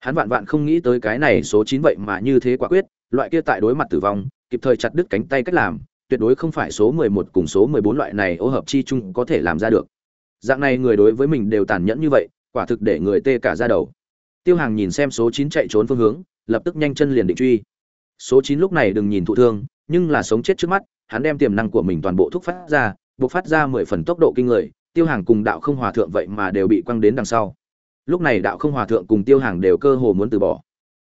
Speaker 1: Hắn vạn vạn không nghĩ tới cái này số chín vậy mà như thế quả quyết, loại kia tại đối mặt tử vong, kịp thời chặt đứt cánh tay cách làm, tuyệt đối không phải số mười một cùng số mười bốn loại này ô hợp chi chung có thể làm ra được. Dạng này người đối với mình đều tàn nhẫn như vậy, quả thực để người tê cả ra đầu. Tiêu hàng nhìn xem số chín chạy trốn phương hướng, lập tức nhanh chân liền định truy. Số chín lúc này đừng nhìn thụ thương, nhưng là sống chết trước mắt hắn đem tiềm năng của mình toàn bộ thúc phát ra buộc phát ra mười phần tốc độ kinh người, tiêu hàng cùng đạo không hòa thượng vậy mà đều bị quăng đến đằng sau. Lúc này đạo không hòa thượng cùng tiêu hàng đều cơ hồ muốn từ bỏ.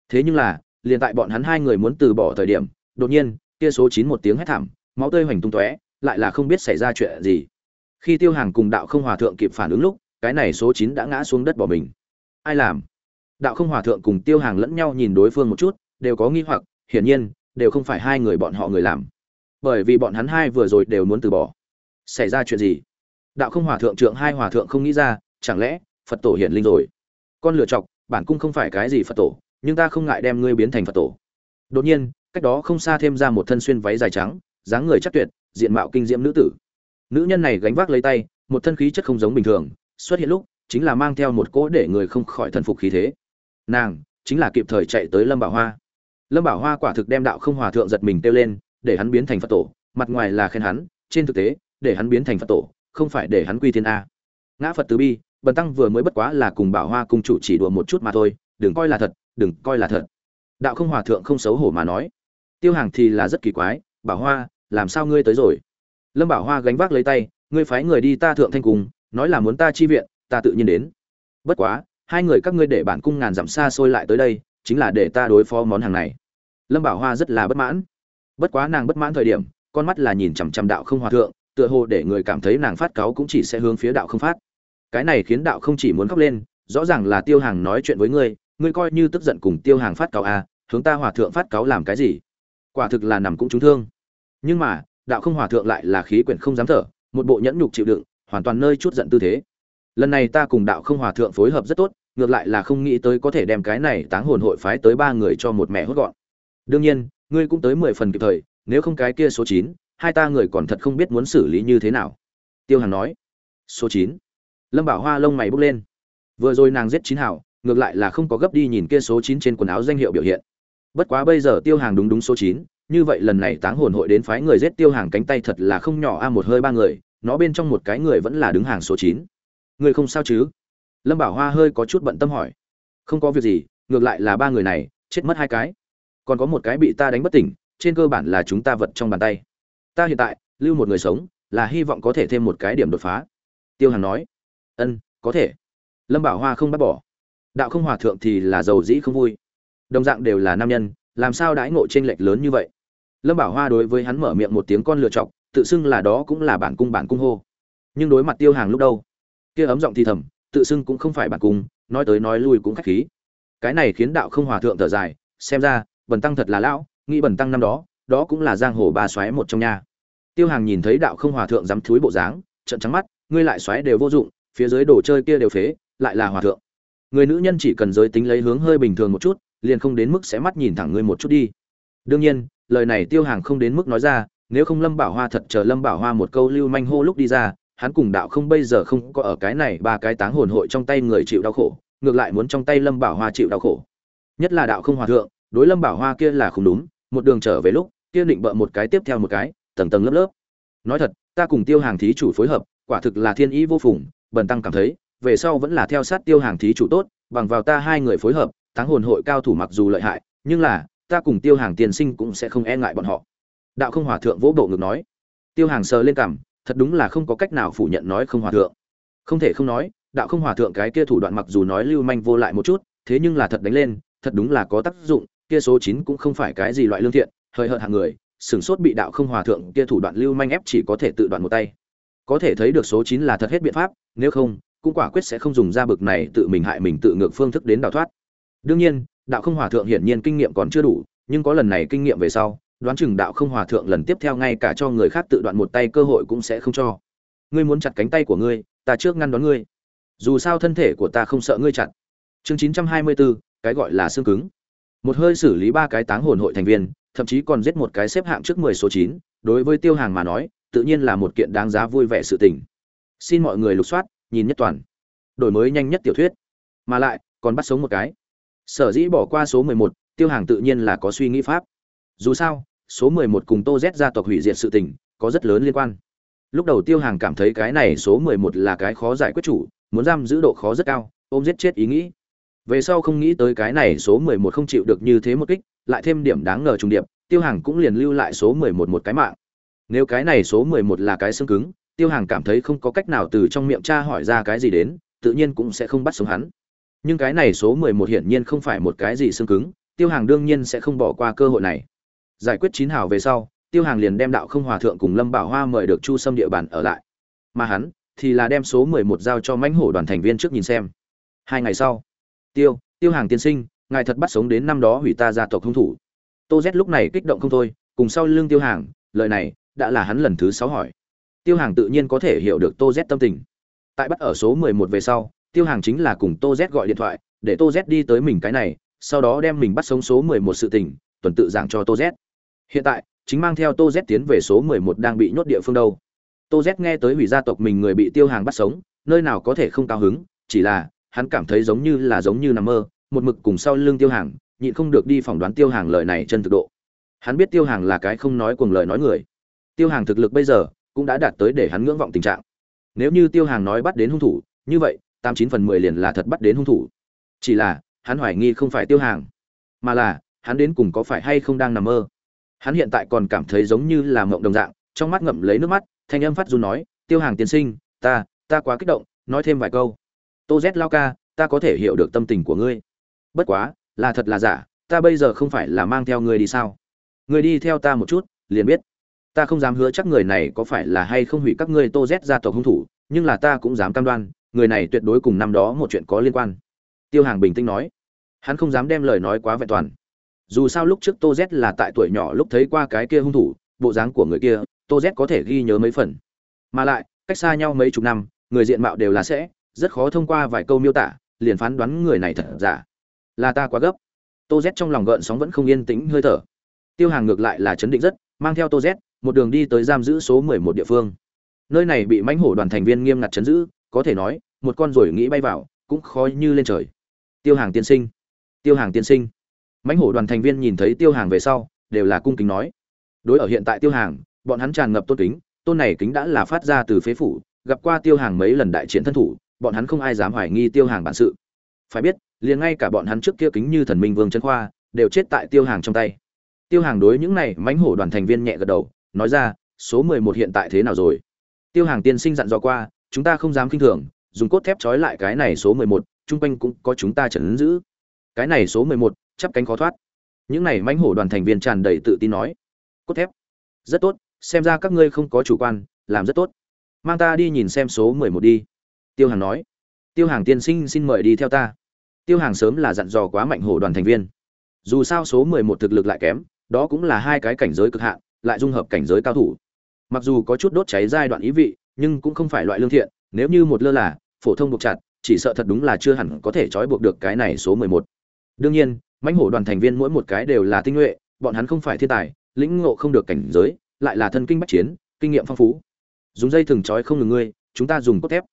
Speaker 1: Thế nhưng là, liền tại bọn hắn hai người muốn từ bỏ thời điểm, đột nhiên, kia số chín một tiếng hét thảm, máu tươi hoành tung tóe, lại là không biết xảy ra chuyện gì. Khi tiêu hàng cùng đạo không hòa thượng kịp phản ứng lúc, cái này số chín đã ngã xuống đất bỏ mình. Ai làm? Đạo không hòa thượng cùng tiêu hàng lẫn nhau nhìn đối phương một chút, đều có nghi hoặc, hiển nhiên, đều không phải hai người bọn họ người làm bởi vì bọn hắn hai vừa rồi đều muốn từ bỏ. Xảy ra chuyện gì? Đạo không hòa thượng trượng hai hòa thượng không nghĩ ra, chẳng lẽ phật tổ hiển linh rồi? Con lựa chọc, bản cung không phải cái gì phật tổ, nhưng ta không ngại đem ngươi biến thành phật tổ. Đột nhiên, cách đó không xa thêm ra một thân xuyên váy dài trắng, dáng người chắc tuyệt, diện mạo kinh diễm nữ tử. Nữ nhân này gánh vác lấy tay, một thân khí chất không giống bình thường, xuất hiện lúc chính là mang theo một cỗ để người không khỏi thần phục khí thế. Nàng chính là kịp thời chạy tới lâm bảo hoa. Lâm bảo hoa quả thực đem đạo không hòa thượng giật mình kêu lên để hắn biến thành phật tổ, mặt ngoài là khen hắn, trên thực tế, để hắn biến thành phật tổ, không phải để hắn quy thiên a. Ngã phật từ bi, bần tăng vừa mới bất quá là cùng bảo hoa cung chủ chỉ đùa một chút mà thôi, đừng coi là thật, đừng coi là thật. Đạo không hòa thượng không xấu hổ mà nói. Tiêu hàng thì là rất kỳ quái, bảo hoa, làm sao ngươi tới rồi? Lâm bảo hoa gánh vác lấy tay, ngươi phái người đi ta thượng thanh cùng nói là muốn ta chi viện, ta tự nhiên đến. Bất quá, hai người các ngươi để bản cung ngàn dặm xa xôi lại tới đây, chính là để ta đối phó món hàng này. Lâm bảo hoa rất là bất mãn bất quá nàng bất mãn thời điểm con mắt là nhìn chằm chằm đạo không hòa thượng tựa hồ để người cảm thấy nàng phát cáu cũng chỉ sẽ hướng phía đạo không phát. Cái này khiến đạo không chỉ muốn khóc lên rõ ràng là tiêu hàng nói chuyện với ngươi ngươi coi như tức giận cùng tiêu hàng phát cáo à, hướng ta hòa thượng phát cáo làm cái gì? Quả thực là nằm cũng trúng thương. Nhưng mà đạo không hòa thượng lại là khí quyển không dám thở một bộ nhẫn nhục chịu đựng hoàn toàn nơi chút giận tư thế. Lần này ta cùng đạo không hòa thượng phối hợp rất tốt ngược lại là không nghĩ tới có thể đem cái này táng hồn hội phái tới ba người cho một mẹ hốt gọn. Đương nhiên ngươi cũng tới mười phần kịp thời, nếu không cái kia số chín, hai ta người còn thật không biết muốn xử lý như thế nào. Tiêu hàn nói. Số chín. Lâm bảo hoa lông mày bốc lên. Vừa rồi nàng giết chín hảo, ngược lại là không có gấp đi nhìn kia số chín trên quần áo danh hiệu biểu hiện. Bất quá bây giờ tiêu hàng đúng đúng số chín, như vậy lần này táng hồn hội đến phái người giết tiêu hàng cánh tay thật là không nhỏ a, một hơi ba người, nó bên trong một cái người vẫn là đứng hàng số chín. Người không sao chứ? Lâm bảo hoa hơi có chút bận tâm hỏi. Không có việc gì, ngược lại là ba người này, chết mất hai cái còn có một cái bị ta đánh bất tỉnh, trên cơ bản là chúng ta vật trong bàn tay. Ta hiện tại, lưu một người sống, là hy vọng có thể thêm một cái điểm đột phá. Tiêu Hằng nói. Ân, có thể. Lâm bảo hoa không bắt bỏ. Đạo không hòa thượng thì là giàu dĩ không vui. Đồng dạng đều là nam nhân, làm sao đãi ngộ t r ê n lệch lớn như vậy? Lâm bảo hoa đối với hắn mở miệng một tiếng con lựa chọc, tự xưng là đó cũng là bản cung bản cung hô. Nhưng đối mặt tiêu hàng lúc đâu kia ấm giọng thì thầm, tự xưng cũng không phải bản cung, nói tới nói lui cũng k h á c h khí. Cái này khiến đạo không hòa thượng thở dài, xem ra bần tăng thật là lão, nghĩ bần tăng năm đó đó cũng là giang hồ ba xoáy một trong nhà tiêu hàng nhìn thấy đạo không hòa thượng dám thúi bộ dáng trận trắng mắt, ngươi lại xoáy đều vô dụng, phía dưới đồ chơi kia đều phế, lại là hòa thượng. Người nữ nhân chỉ cần giới tính lấy hướng hơi bình thường một chút, liền không đến mức sẽ mắt nhìn thẳng ngươi một chút đi. Đương nhiên, lời này tiêu hàng không đến mức nói ra, nếu không lâm bảo hoa thật chờ lâm bảo hoa một câu lưu manh hô lúc đi ra, hắn cùng đạo không bây giờ không có ở cái này ba cái táng hồn hội trong tay người chịu đau khổ, ngược lại muốn trong tay lâm bảo hoa chịu đau khổ. Nhất là đạo không hòa thượng đối lâm bảo hoa kia là không đúng, một đường trở về lúc, kia định bợ một cái tiếp theo một cái, tầng tầng lớp lớp. Nói thật, ta cùng tiêu hàng thí chủ phối hợp, quả thực là thiên ý vô phùng, bần tăng cảm thấy, về sau vẫn là theo sát tiêu hàng thí chủ tốt, bằng vào ta hai người phối hợp táng hồn hội cao thủ mặc dù lợi hại, nhưng là, ta cùng tiêu hàng tiền sinh cũng sẽ không e ngại bọn họ. Đạo không hòa thượng vỗ bộ ngực nói. Tiêu hàng sờ lên cằm, thật đúng là không có cách nào phủ nhận nói không hòa thượng. Không thể không nói, đạo không hòa thượng cái kia thủ đoạn mặc dù nói lưu manh vô lại một chút, thế nhưng là thật đánh lên, thật đúng là có tác dụng kia số chín cũng không phải cái gì loại lương thiện hơi hợt hàng người sửng sốt bị đạo không hòa thượng kia thủ đoạn lưu manh ép chỉ có thể tự đoạn một tay. Có thể thấy được số chín là thật hết biện pháp, nếu không, cũng quả quyết sẽ không dùng ra bực này tự mình hại mình tự ngược phương thức đến đào thoát. Đương nhiên, đạo không hòa thượng hiển nhiên kinh nghiệm còn chưa đủ, nhưng có lần này kinh nghiệm về sau, đoán chừng đạo không hòa thượng lần tiếp theo ngay cả cho người khác tự đoạn một tay cơ hội cũng sẽ không cho. Ngươi muốn chặt cánh tay của ngươi, ta trước ngăn đón ngươi. Dù sao thân thể của ta không sợ ngươi chặt. Chương chín trăm hai mươi bốn cái gọi là xương cứng một hơi xử lý ba cái táng hồn hội thành viên, thậm chí còn giết một cái xếp hạng trước mười số chín, đối với tiêu hàng mà nói, tự nhiên là một kiện đáng giá vui vẻ sự tình. Xin mọi người lục soát, nhìn nhất toàn. Đổi mới nhanh nhất tiểu thuyết. Mà lại, còn bắt sống một cái. Sở dĩ bỏ qua số mười một, tiêu hàng tự nhiên là có suy nghĩ pháp. Dù sao, số mười một cùng tô z gia tộc hủy diệt sự tình, có rất lớn liên quan. Lúc đầu tiêu hàng cảm thấy cái này số mười một là cái khó giải quyết chủ, muốn giam giữ độ khó rất cao, ôm giết chết ý nghĩ về sau không nghĩ tới cái này số mười một không chịu được như thế một kích, lại thêm điểm đáng ngờ trùng điệp, tiêu hàng cũng liền lưu lại số mười một một cái mạng. Nếu cái này số mười một là cái xương cứng, tiêu hàng cảm thấy không có cách nào từ trong miệng cha hỏi ra cái gì đến, tự nhiên cũng sẽ không bắt sống hắn. Nhưng cái này số mười một hiển nhiên không phải một cái gì xương cứng, tiêu hàng đương nhiên sẽ không bỏ qua cơ hội này. Giải quyết chín hào về sau, tiêu hàng liền đem đạo không hòa thượng cùng lâm bảo hoa mời được chu xâm địa bàn ở lại. Mà hắn thì là đem số mười một giao cho mãnh hổ đoàn thành viên trước nhìn xem. Hai ngày sau tiêu tiêu hàng tiên sinh, ngài thật bắt sống đến năm đó hủy ta gia tộc hung thủ. Tô z lúc này kích động không thôi, cùng sau lưng tiêu hàng, lời này đã là hắn lần thứ sáu hỏi. Tiêu hàng tự nhiên có thể hiểu được tô z tâm tình. Tại bắt ở số mười một về sau, tiêu hàng chính là cùng tô z gọi điện thoại, để tô z đi tới mình cái này, sau đó đem mình bắt sống số mười một sự tình, tuần tự giảng cho tô z. Hiện tại, chính mang theo tô z tiến về số mười một đang bị nhốt địa phương đâu. Tô z nghe tới hủy gia tộc mình người bị tiêu hàng bắt sống, nơi nào có thể không cao hứng, chỉ là hắn cảm thấy giống như là giống như nằm mơ, một mực cùng sau lưng tiêu hàng, nhịn không được đi phỏng đoán tiêu hàng lời này chân thực độ. Hắn biết tiêu hàng là cái không nói cuồng lời nói người. Tiêu hàng thực lực bây giờ cũng đã đạt tới để hắn ngưỡng vọng tình trạng. Nếu như tiêu hàng nói bắt đến hung thủ, như vậy, tám chín phần mười liền là thật bắt đến hung thủ. Chỉ là, hắn hoài nghi không phải tiêu hàng, mà là, hắn đến cùng có phải hay không đang nằm mơ. Hắn hiện tại còn cảm thấy giống như là mộng đồng dạng, trong mắt ngậm lấy nước mắt, thanh âm phát run nói, tiêu hàng tiên sinh, ta ta quá kích động, nói thêm vài câu tô z lao ca, ta có thể hiểu được tâm tình của ngươi. Bất quá, là thật là giả, ta bây giờ không phải là mang theo ngươi đi sao? Ngươi đi theo ta một chút, liền biết. Ta không dám hứa chắc người này có phải là hay không hủy các ngươi tô z gia tộc hung thủ, nhưng là ta cũng dám cam đoan, người này tuyệt đối cùng năm đó một chuyện có liên quan. Tiêu hàng bình tĩnh nói. Hắn không dám đem lời nói quá vẹn toàn. Dù sao lúc trước tô z là tại tuổi nhỏ lúc thấy qua cái kia hung thủ, bộ dáng của người kia, tô z có thể ghi nhớ mấy phần. Mà lại, cách xa nhau mấy chục năm, người diện mạo đều là sẽ rất khó thông qua vài câu miêu tả, liền phán đoán người này thật giả. Là ta quá gấp. Tô z trong lòng gợn sóng vẫn không yên tĩnh hơi thở. Tiêu hàng ngược lại là chấn định rất, mang theo tô z, một đường đi tới giam giữ số mười một địa phương. Nơi này bị mãnh hổ đoàn thành viên nghiêm ngặt chấn giữ, có thể nói, một con rồi nghĩ bay vào, cũng khó như lên trời. Tiêu hàng tiên sinh. Tiêu hàng tiên sinh. Mãnh hổ đoàn thành viên nhìn thấy tiêu hàng về sau, đều là cung kính nói. Đối ở hiện tại tiêu hàng, bọn hắn tràn ngập tôn kính, tôn này kính đã là phát ra từ phế phủ, gặp qua tiêu hàng mấy lần đại chiến thân thủ bọn hắn không ai dám hoài nghi tiêu hàng bản sự. Phải biết, liền ngay cả bọn hắn trước kia kính như thần minh vương trấn khoa, đều chết tại tiêu hàng trong tay. Tiêu hàng đối những này mãnh hổ đoàn thành viên nhẹ gật đầu, nói ra, số mười một hiện tại thế nào rồi? Tiêu hàng tiên sinh dặn dò qua, chúng ta không dám kinh thường, dùng cốt thép trói lại cái này số mười một, chung quanh cũng có chúng ta chấn giữ. Cái này số mười một, chắp cánh khó thoát. Những này mãnh hổ đoàn thành viên tràn đầy tự tin nói, cốt thép, rất tốt, xem ra các ngươi không có chủ quan, làm rất tốt. Mang ta đi nhìn xem số mười một đi tiêu hàng nói. Tiêu hàng tiên sinh xin mời đi theo ta. Tiêu hàng sớm là dặn dò quá mạnh hổ đoàn thành viên. Dù sao số mười một thực lực lại kém, đó cũng là hai cái cảnh giới cực hạn, lại dung hợp cảnh giới cao thủ. Mặc dù có chút đốt cháy giai đoạn ý vị, nhưng cũng không phải loại lương thiện, nếu như một lơ là, phổ thông buộc chặt, chỉ sợ thật đúng là chưa hẳn có thể trói buộc được cái này số mười một. Đương nhiên, mãnh hổ đoàn thành viên mỗi một cái đều là tinh nhuệ, bọn hắn không phải thiên tài, lĩnh ngộ không được cảnh giới, lại là thân kinh bách chiến, kinh nghiệm phong phú. Dùng dây thừng trói không ngừng ngươi, chúng ta dùng cốt thép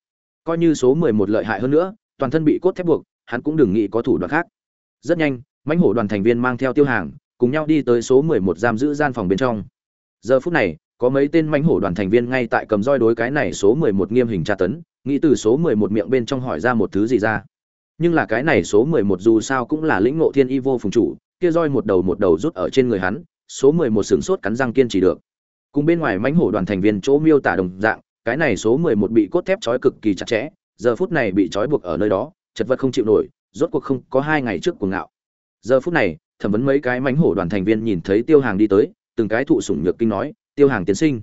Speaker 1: coi như số mười một lợi hại hơn nữa, toàn thân bị cốt thép buộc, hắn cũng đừng nghĩ có thủ đoạn khác. Rất nhanh, mãnh hổ đoàn thành viên mang theo tiêu hàng, cùng nhau đi tới số mười một giam giữ gian phòng bên trong. Giờ phút này, có mấy tên mãnh hổ đoàn thành viên ngay tại cầm roi đối cái này số mười một nghiêm hình tra tấn, nghĩ từ số mười một miệng bên trong hỏi ra một thứ gì ra. Nhưng là cái này số mười một dù sao cũng là lĩnh ngộ thiên y vô phùng chủ, kia roi một đầu một đầu rút ở trên người hắn, số mười một sửng sốt cắn răng kiên trì được. Cùng bên ngoài mãnh hổ đoàn thành viên chỗ miêu tả đồng dạng cái này số mười một bị cốt thép trói cực kỳ chặt chẽ, giờ phút này bị trói buộc ở nơi đó, chật vật không chịu nổi, rốt cuộc không có hai ngày trước cuồng ngạo. Giờ phút này, thẩm vấn mấy cái mãnh hổ đoàn thành viên nhìn thấy tiêu hàng đi tới, từng cái thụ sủng nhược kinh nói, tiêu hàng tiên sinh,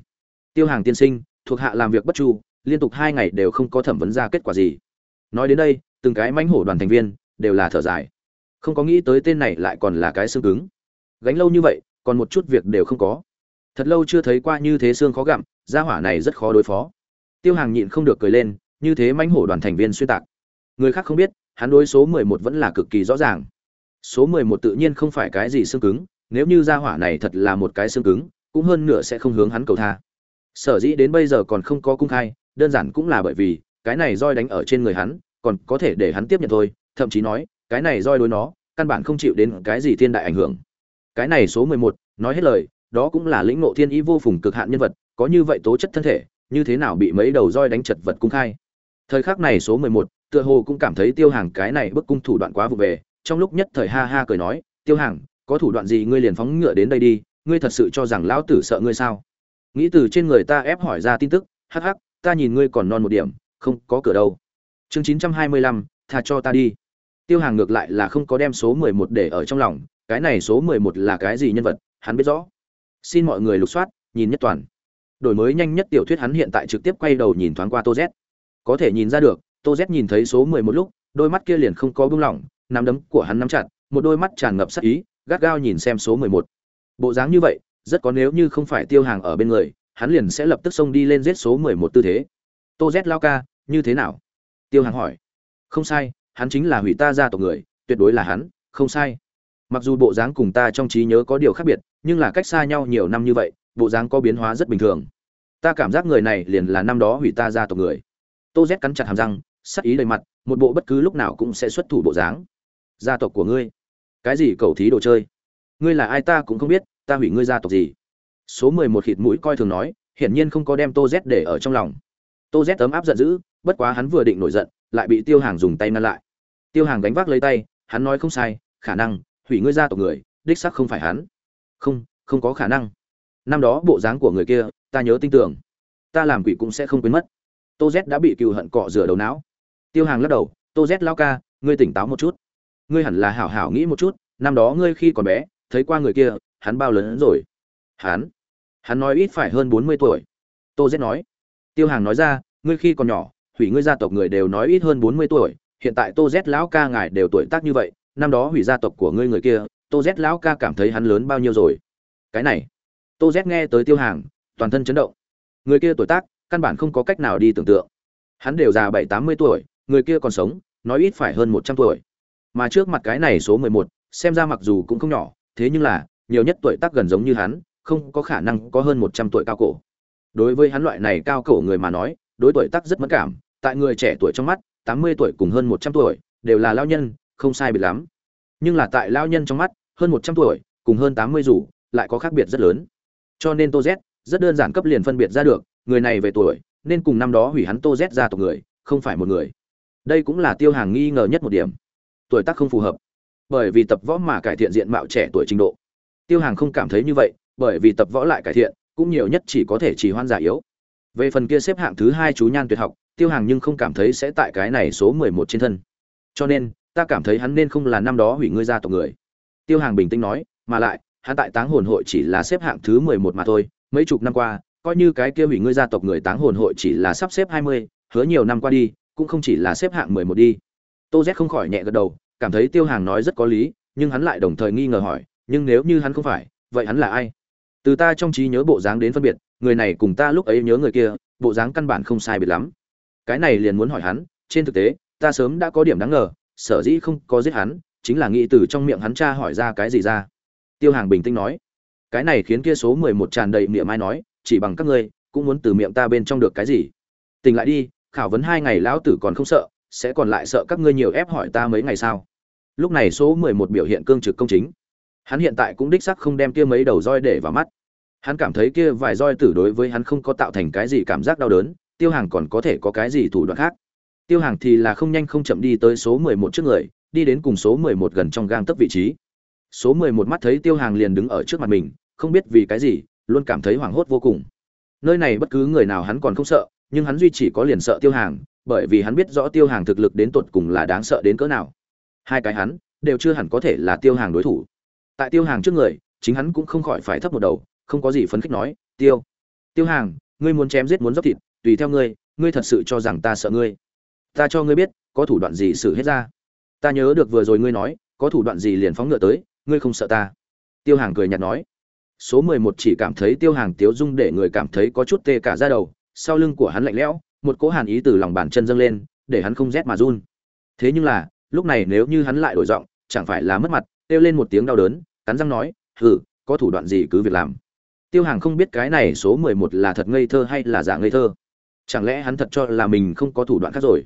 Speaker 1: tiêu hàng tiên sinh, thuộc hạ làm việc bất chu, liên tục hai ngày đều không có thẩm vấn ra kết quả gì. Nói đến đây, từng cái mãnh hổ đoàn thành viên đều là thở dài. Không có nghĩ tới tên này lại còn là cái xương cứng. Gánh lâu như vậy, còn một chút việc đều không có. Thật lâu chưa thấy qua như thế xương khó gặm gia hỏa này rất khó đối phó. Tiêu hàng nhịn không được cười lên, như thế mãnh hổ đoàn thành viên xuyên tạc. Người khác không biết, hắn đối số mười một vẫn là cực kỳ rõ ràng. Số mười một tự nhiên không phải cái gì xương cứng, nếu như gia hỏa này thật là một cái xương cứng, cũng hơn nửa sẽ không hướng hắn cầu tha. Sở dĩ đến bây giờ còn không có cung khai, đơn giản cũng là bởi vì, cái này roi đánh ở trên người hắn, còn có thể để hắn tiếp nhận thôi, thậm chí nói, cái này roi đối nó, căn bản không chịu đến cái gì thiên đại ảnh hưởng. Cái này số mười một, nói hết lời, đó cũng là lĩnh ngộ thiên ý vô phùng cực hạn nhân vật có như vậy tố chất thân thể, như thế nào bị mấy đầu roi đánh chật vật cung khai? Thời khắc này số mười một, tựa hồ cũng cảm thấy tiêu hàng cái này bức cung thủ đoạn quá vụ về, trong lúc nhất thời ha ha cười nói, tiêu hàng, có thủ đoạn gì ngươi liền phóng ngựa đến đây đi, ngươi thật sự cho rằng lão tử sợ ngươi sao? Nghĩ từ trên người ta ép hỏi ra tin tức, hắc hắc, ta nhìn ngươi còn non một điểm, không có cửa đâu. Chương chín trăm hai mươi lăm, tha cho ta đi. Tiêu hàng ngược lại là không có đem số mười một để ở trong lòng, cái này số mười một là cái gì nhân vật, hắn biết rõ. Xin mọi người lục soát, nhìn nhất toàn đổi mới nhanh nhất tiểu thuyết hắn hiện tại trực tiếp quay đầu nhìn thoáng qua tô z. Có thể nhìn ra được, tô z nhìn thấy số mười một lúc, đôi mắt kia liền không có bưng lỏng, nắm đấm của hắn nắm chặt, một đôi mắt tràn ngập sắc ý, gắt gao nhìn xem số mười một. Bộ dáng như vậy, rất có nếu như không phải tiêu hàng ở bên người, hắn liền sẽ lập tức xông đi lên giết số mười một tư thế. Tô z lao ca, như thế nào? Tiêu hàng hỏi. Không sai, hắn chính là hủy ta gia tộc người, tuyệt đối là hắn, không sai. Mặc dù bộ dáng cùng ta trong trí nhớ có điều khác biệt, nhưng là cách xa nhau nhiều năm như vậy bộ dáng có biến hóa rất bình thường. Ta cảm giác người này liền là năm đó hủy ta gia tộc người. Tô z cắn chặt hàm răng, sắc ý đầy mặt, một bộ bất cứ lúc nào cũng sẽ xuất thủ bộ dáng. Gia tộc của ngươi? Cái gì cầu thí đồ chơi? Ngươi là ai ta cũng không biết, ta hủy ngươi gia tộc gì? Số mười một khịt mũi coi thường nói, hiển nhiên không có đem tô z để ở trong lòng. Tô z ấm áp giận dữ, bất quá hắn vừa định nổi giận, lại bị tiêu hàng dùng tay ngăn lại. Tiêu hàng đánh vác lấy tay, hắn nói không sai, khả năng hủy ngươi gia tộc người, đích sắc không phải hắn. Không không có khả năng năm đó bộ dáng của người kia, ta nhớ tin tưởng. Ta làm quỷ cũng sẽ không quên mất. Tô z đã bị cựu hận cọ rửa đầu não. Tiêu hàng lắc đầu, tô z lao ca, ngươi tỉnh táo một chút. Ngươi hẳn là hảo hảo nghĩ một chút, năm đó ngươi khi còn bé, thấy qua người kia, hắn bao lớn rồi? Hắn? Hắn nói ít phải hơn bốn mươi tuổi. Tô z nói. Tiêu hàng nói ra, ngươi khi còn nhỏ, hủy ngươi gia tộc người đều nói ít hơn bốn mươi tuổi. Hiện tại tô z lão ca ngài đều tuổi tác như vậy, năm đó hủy gia tộc của ngươi người kia, tô z lão ca cảm thấy hắn lớn bao nhiêu rồi? Cái này tô z nghe tới tiêu hàng, toàn thân chấn động. Người kia tuổi tác, căn bản không có cách nào đi tưởng tượng. Hắn đều già bảy tám mươi tuổi, người kia còn sống, nói ít phải hơn một trăm tuổi. Mà trước mặt cái này số mười một, xem ra mặc dù cũng không nhỏ, thế nhưng là, nhiều nhất tuổi tác gần giống như hắn, không có khả năng có hơn một trăm tuổi cao cổ. Đối với hắn loại này cao cổ người mà nói, đối tuổi tác rất mất cảm, tại người trẻ tuổi trong mắt, tám mươi tuổi cùng hơn một trăm tuổi, đều là lao nhân, không sai biệt lắm. Nhưng là tại lao nhân trong mắt, hơn một trăm tuổi, cùng hơn tám mươi rủ lại có khác biệt rất lớn cho nên tô z rất đơn giản cấp liền phân biệt ra được, người này về tuổi, nên cùng năm đó hủy hắn tô z ra tộc người, không phải một người. Đây cũng là tiêu hàng nghi ngờ nhất một điểm. Tuổi tác không phù hợp. Bởi vì tập võ mà cải thiện diện mạo trẻ tuổi trình độ. Tiêu hàng không cảm thấy như vậy, bởi vì tập võ lại cải thiện, cũng nhiều nhất chỉ có thể chỉ hoan giả yếu. Về phần kia xếp hạng thứ hai chú nhan tuyệt học, tiêu hàng nhưng không cảm thấy sẽ tại cái này số mười một trên thân. Cho nên, ta cảm thấy hắn nên không là năm đó hủy ngươi ra tộc người. Tiêu hàng bình tĩnh nói, mà lại hắn tại táng hồn hội chỉ là xếp hạng thứ mười một mà thôi, mấy chục năm qua, coi như cái kia hủy ngươi gia tộc người táng hồn hội chỉ là sắp xếp hai mươi, hứa nhiều năm qua đi, cũng không chỉ là xếp hạng mười một đi. Tô z không khỏi nhẹ gật đầu, cảm thấy tiêu hàng nói rất có lý, nhưng hắn lại đồng thời nghi ngờ hỏi, nhưng nếu như hắn không phải, vậy hắn là ai? Từ ta trong trí nhớ bộ dáng đến phân biệt, người này cùng ta lúc ấy nhớ người kia, bộ dáng căn bản không sai biệt lắm. Cái này liền muốn hỏi hắn, trên thực tế, ta sớm đã có điểm đáng ngờ, sở dĩ không có giết hắn, chính là nghĩ từ trong miệng hắn cha hỏi ra cái gì ra tiêu hàng bình tĩnh nói. Cái này khiến kia số mười một tràn đầy miệng mai nói, chỉ bằng các ngươi, cũng muốn từ miệng ta bên trong được cái gì. Tỉnh lại đi, khảo vấn hai ngày lão tử còn không sợ, sẽ còn lại sợ các ngươi nhiều ép hỏi ta mấy ngày sao? Lúc này số mười một biểu hiện cương trực công chính. Hắn hiện tại cũng đích sắc không đem kia mấy đầu roi để vào mắt. Hắn cảm thấy kia vài roi tử đối với hắn không có tạo thành cái gì cảm giác đau đớn, tiêu hàng còn có thể có cái gì thủ đoạn khác? Tiêu hàng thì là không nhanh không chậm đi tới số mười một trước người, đi đến cùng số mười một gần trong gang tấc vị trí số mười một mắt thấy tiêu hàng liền đứng ở trước mặt mình, không biết vì cái gì, luôn cảm thấy hoảng hốt vô cùng. Nơi này bất cứ người nào hắn còn không sợ, nhưng hắn duy chỉ có liền sợ tiêu hàng, bởi vì hắn biết rõ tiêu hàng thực lực đến tột cùng là đáng sợ đến cỡ nào. Hai cái hắn, đều chưa hẳn có thể là tiêu hàng đối thủ. Tại tiêu hàng trước người, chính hắn cũng không khỏi phải thấp một đầu, không có gì phấn khích nói, tiêu tiêu hàng, ngươi muốn chém giết muốn dốc thịt, tùy theo ngươi ngươi thật sự cho rằng ta sợ ngươi. Ta cho ngươi biết, có thủ đoạn gì xử hết ra. Ta nhớ được vừa rồi ngươi nói, có thủ đoạn gì liền phóng ngựa tới ngươi không sợ ta? Tiêu hàng cười nhạt nói. Số mười một chỉ cảm thấy tiêu hàng tiếu dung để người cảm thấy có chút tê cả ra đầu, sau lưng của hắn lạnh lẽo, một cỗ hàn ý từ lòng bàn chân dâng lên, để hắn không rét mà run. Thế nhưng là, lúc này nếu như hắn lại đổi giọng, chẳng phải là mất mặt, kêu lên một tiếng đau đớn, cắn răng nói, hừ, có thủ đoạn gì cứ việc làm. Tiêu hàng không biết cái này số mười một là thật ngây thơ hay là giả ngây thơ. Chẳng lẽ hắn thật cho là mình không có thủ đoạn khác rồi?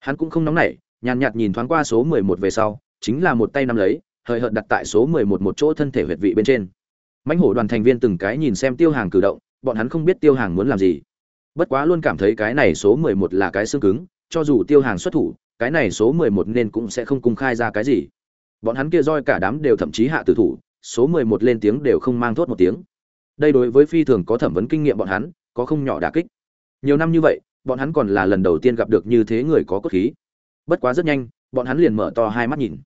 Speaker 1: Hắn cũng không nóng nảy, nhàn nhạt nhìn thoáng qua số mười một về sau, chính là một tay nắm lấy hời hợt đặt tại số mười một một chỗ thân thể huyệt vị bên trên. Mãnh hổ đoàn thành viên từng cái nhìn xem tiêu hàng cử động, bọn hắn không biết tiêu hàng muốn làm gì. Bất quá luôn cảm thấy cái này số mười một là cái xương cứng, cho dù tiêu hàng xuất thủ, cái này số mười một nên cũng sẽ không cung khai ra cái gì. Bọn hắn kia roi cả đám đều thậm chí hạ tử thủ, số mười một lên tiếng đều không mang thốt một tiếng. Đây đối với phi thường có thẩm vấn kinh nghiệm bọn hắn, có không nhỏ đả kích. Nhiều năm như vậy, bọn hắn còn là lần đầu tiên gặp được như thế người có cốt khí. Bất quá rất nhanh, bọn hắn liền mở to hai mắt nhìn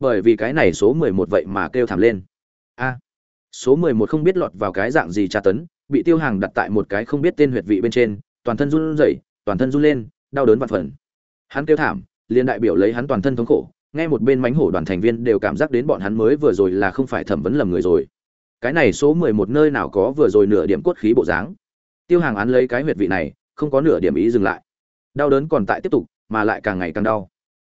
Speaker 1: bởi vì cái này số mười một vậy mà kêu thảm lên. A, số mười một không biết lọt vào cái dạng gì tra tấn, bị tiêu hàng đặt tại một cái không biết tên huyệt vị bên trên, toàn thân run rẩy, toàn thân run lên, đau đớn vạn phần. Hắn kêu thảm liên đại biểu lấy hắn toàn thân thống khổ, nghe một bên mánh hổ đoàn thành viên đều cảm giác đến bọn hắn mới vừa rồi là không phải thẩm vấn lầm người rồi. Cái này số mười một nơi nào có vừa rồi nửa điểm cốt khí bộ dáng. Tiêu hàng án lấy cái huyệt vị này, không có nửa điểm ý dừng lại. Đau đớn còn tại tiếp tục, mà lại càng ngày càng đau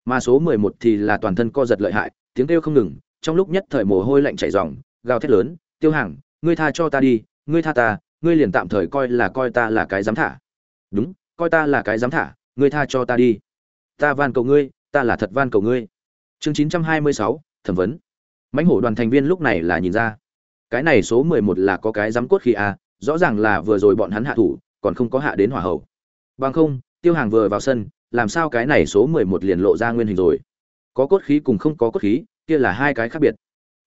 Speaker 1: mà số mười một thì là toàn thân co giật lợi hại, tiếng kêu không ngừng, trong lúc nhất thời mồ hôi lạnh chảy ròng, gào thét lớn, tiêu hàng ngươi tha cho ta đi, ngươi tha ta, ngươi liền tạm thời coi là coi ta là cái dám thả. Đúng, coi ta là cái dám thả, ngươi tha cho ta đi. Ta van cầu ngươi, ta là thật van cầu ngươi. Chương chín trăm hai mươi sáu, thẩm vấn. Mãnh hổ đoàn thành viên lúc này là nhìn ra. Cái này số mười một là có cái dám cốt khi a, rõ ràng là vừa rồi bọn hắn hạ thủ, còn không có hạ đến hỏa hậu bằng không, tiêu hàng vừa vào sân làm sao cái này số mười một liền lộ ra nguyên hình rồi? Có cốt khí cùng không có cốt khí, kia là hai cái khác biệt.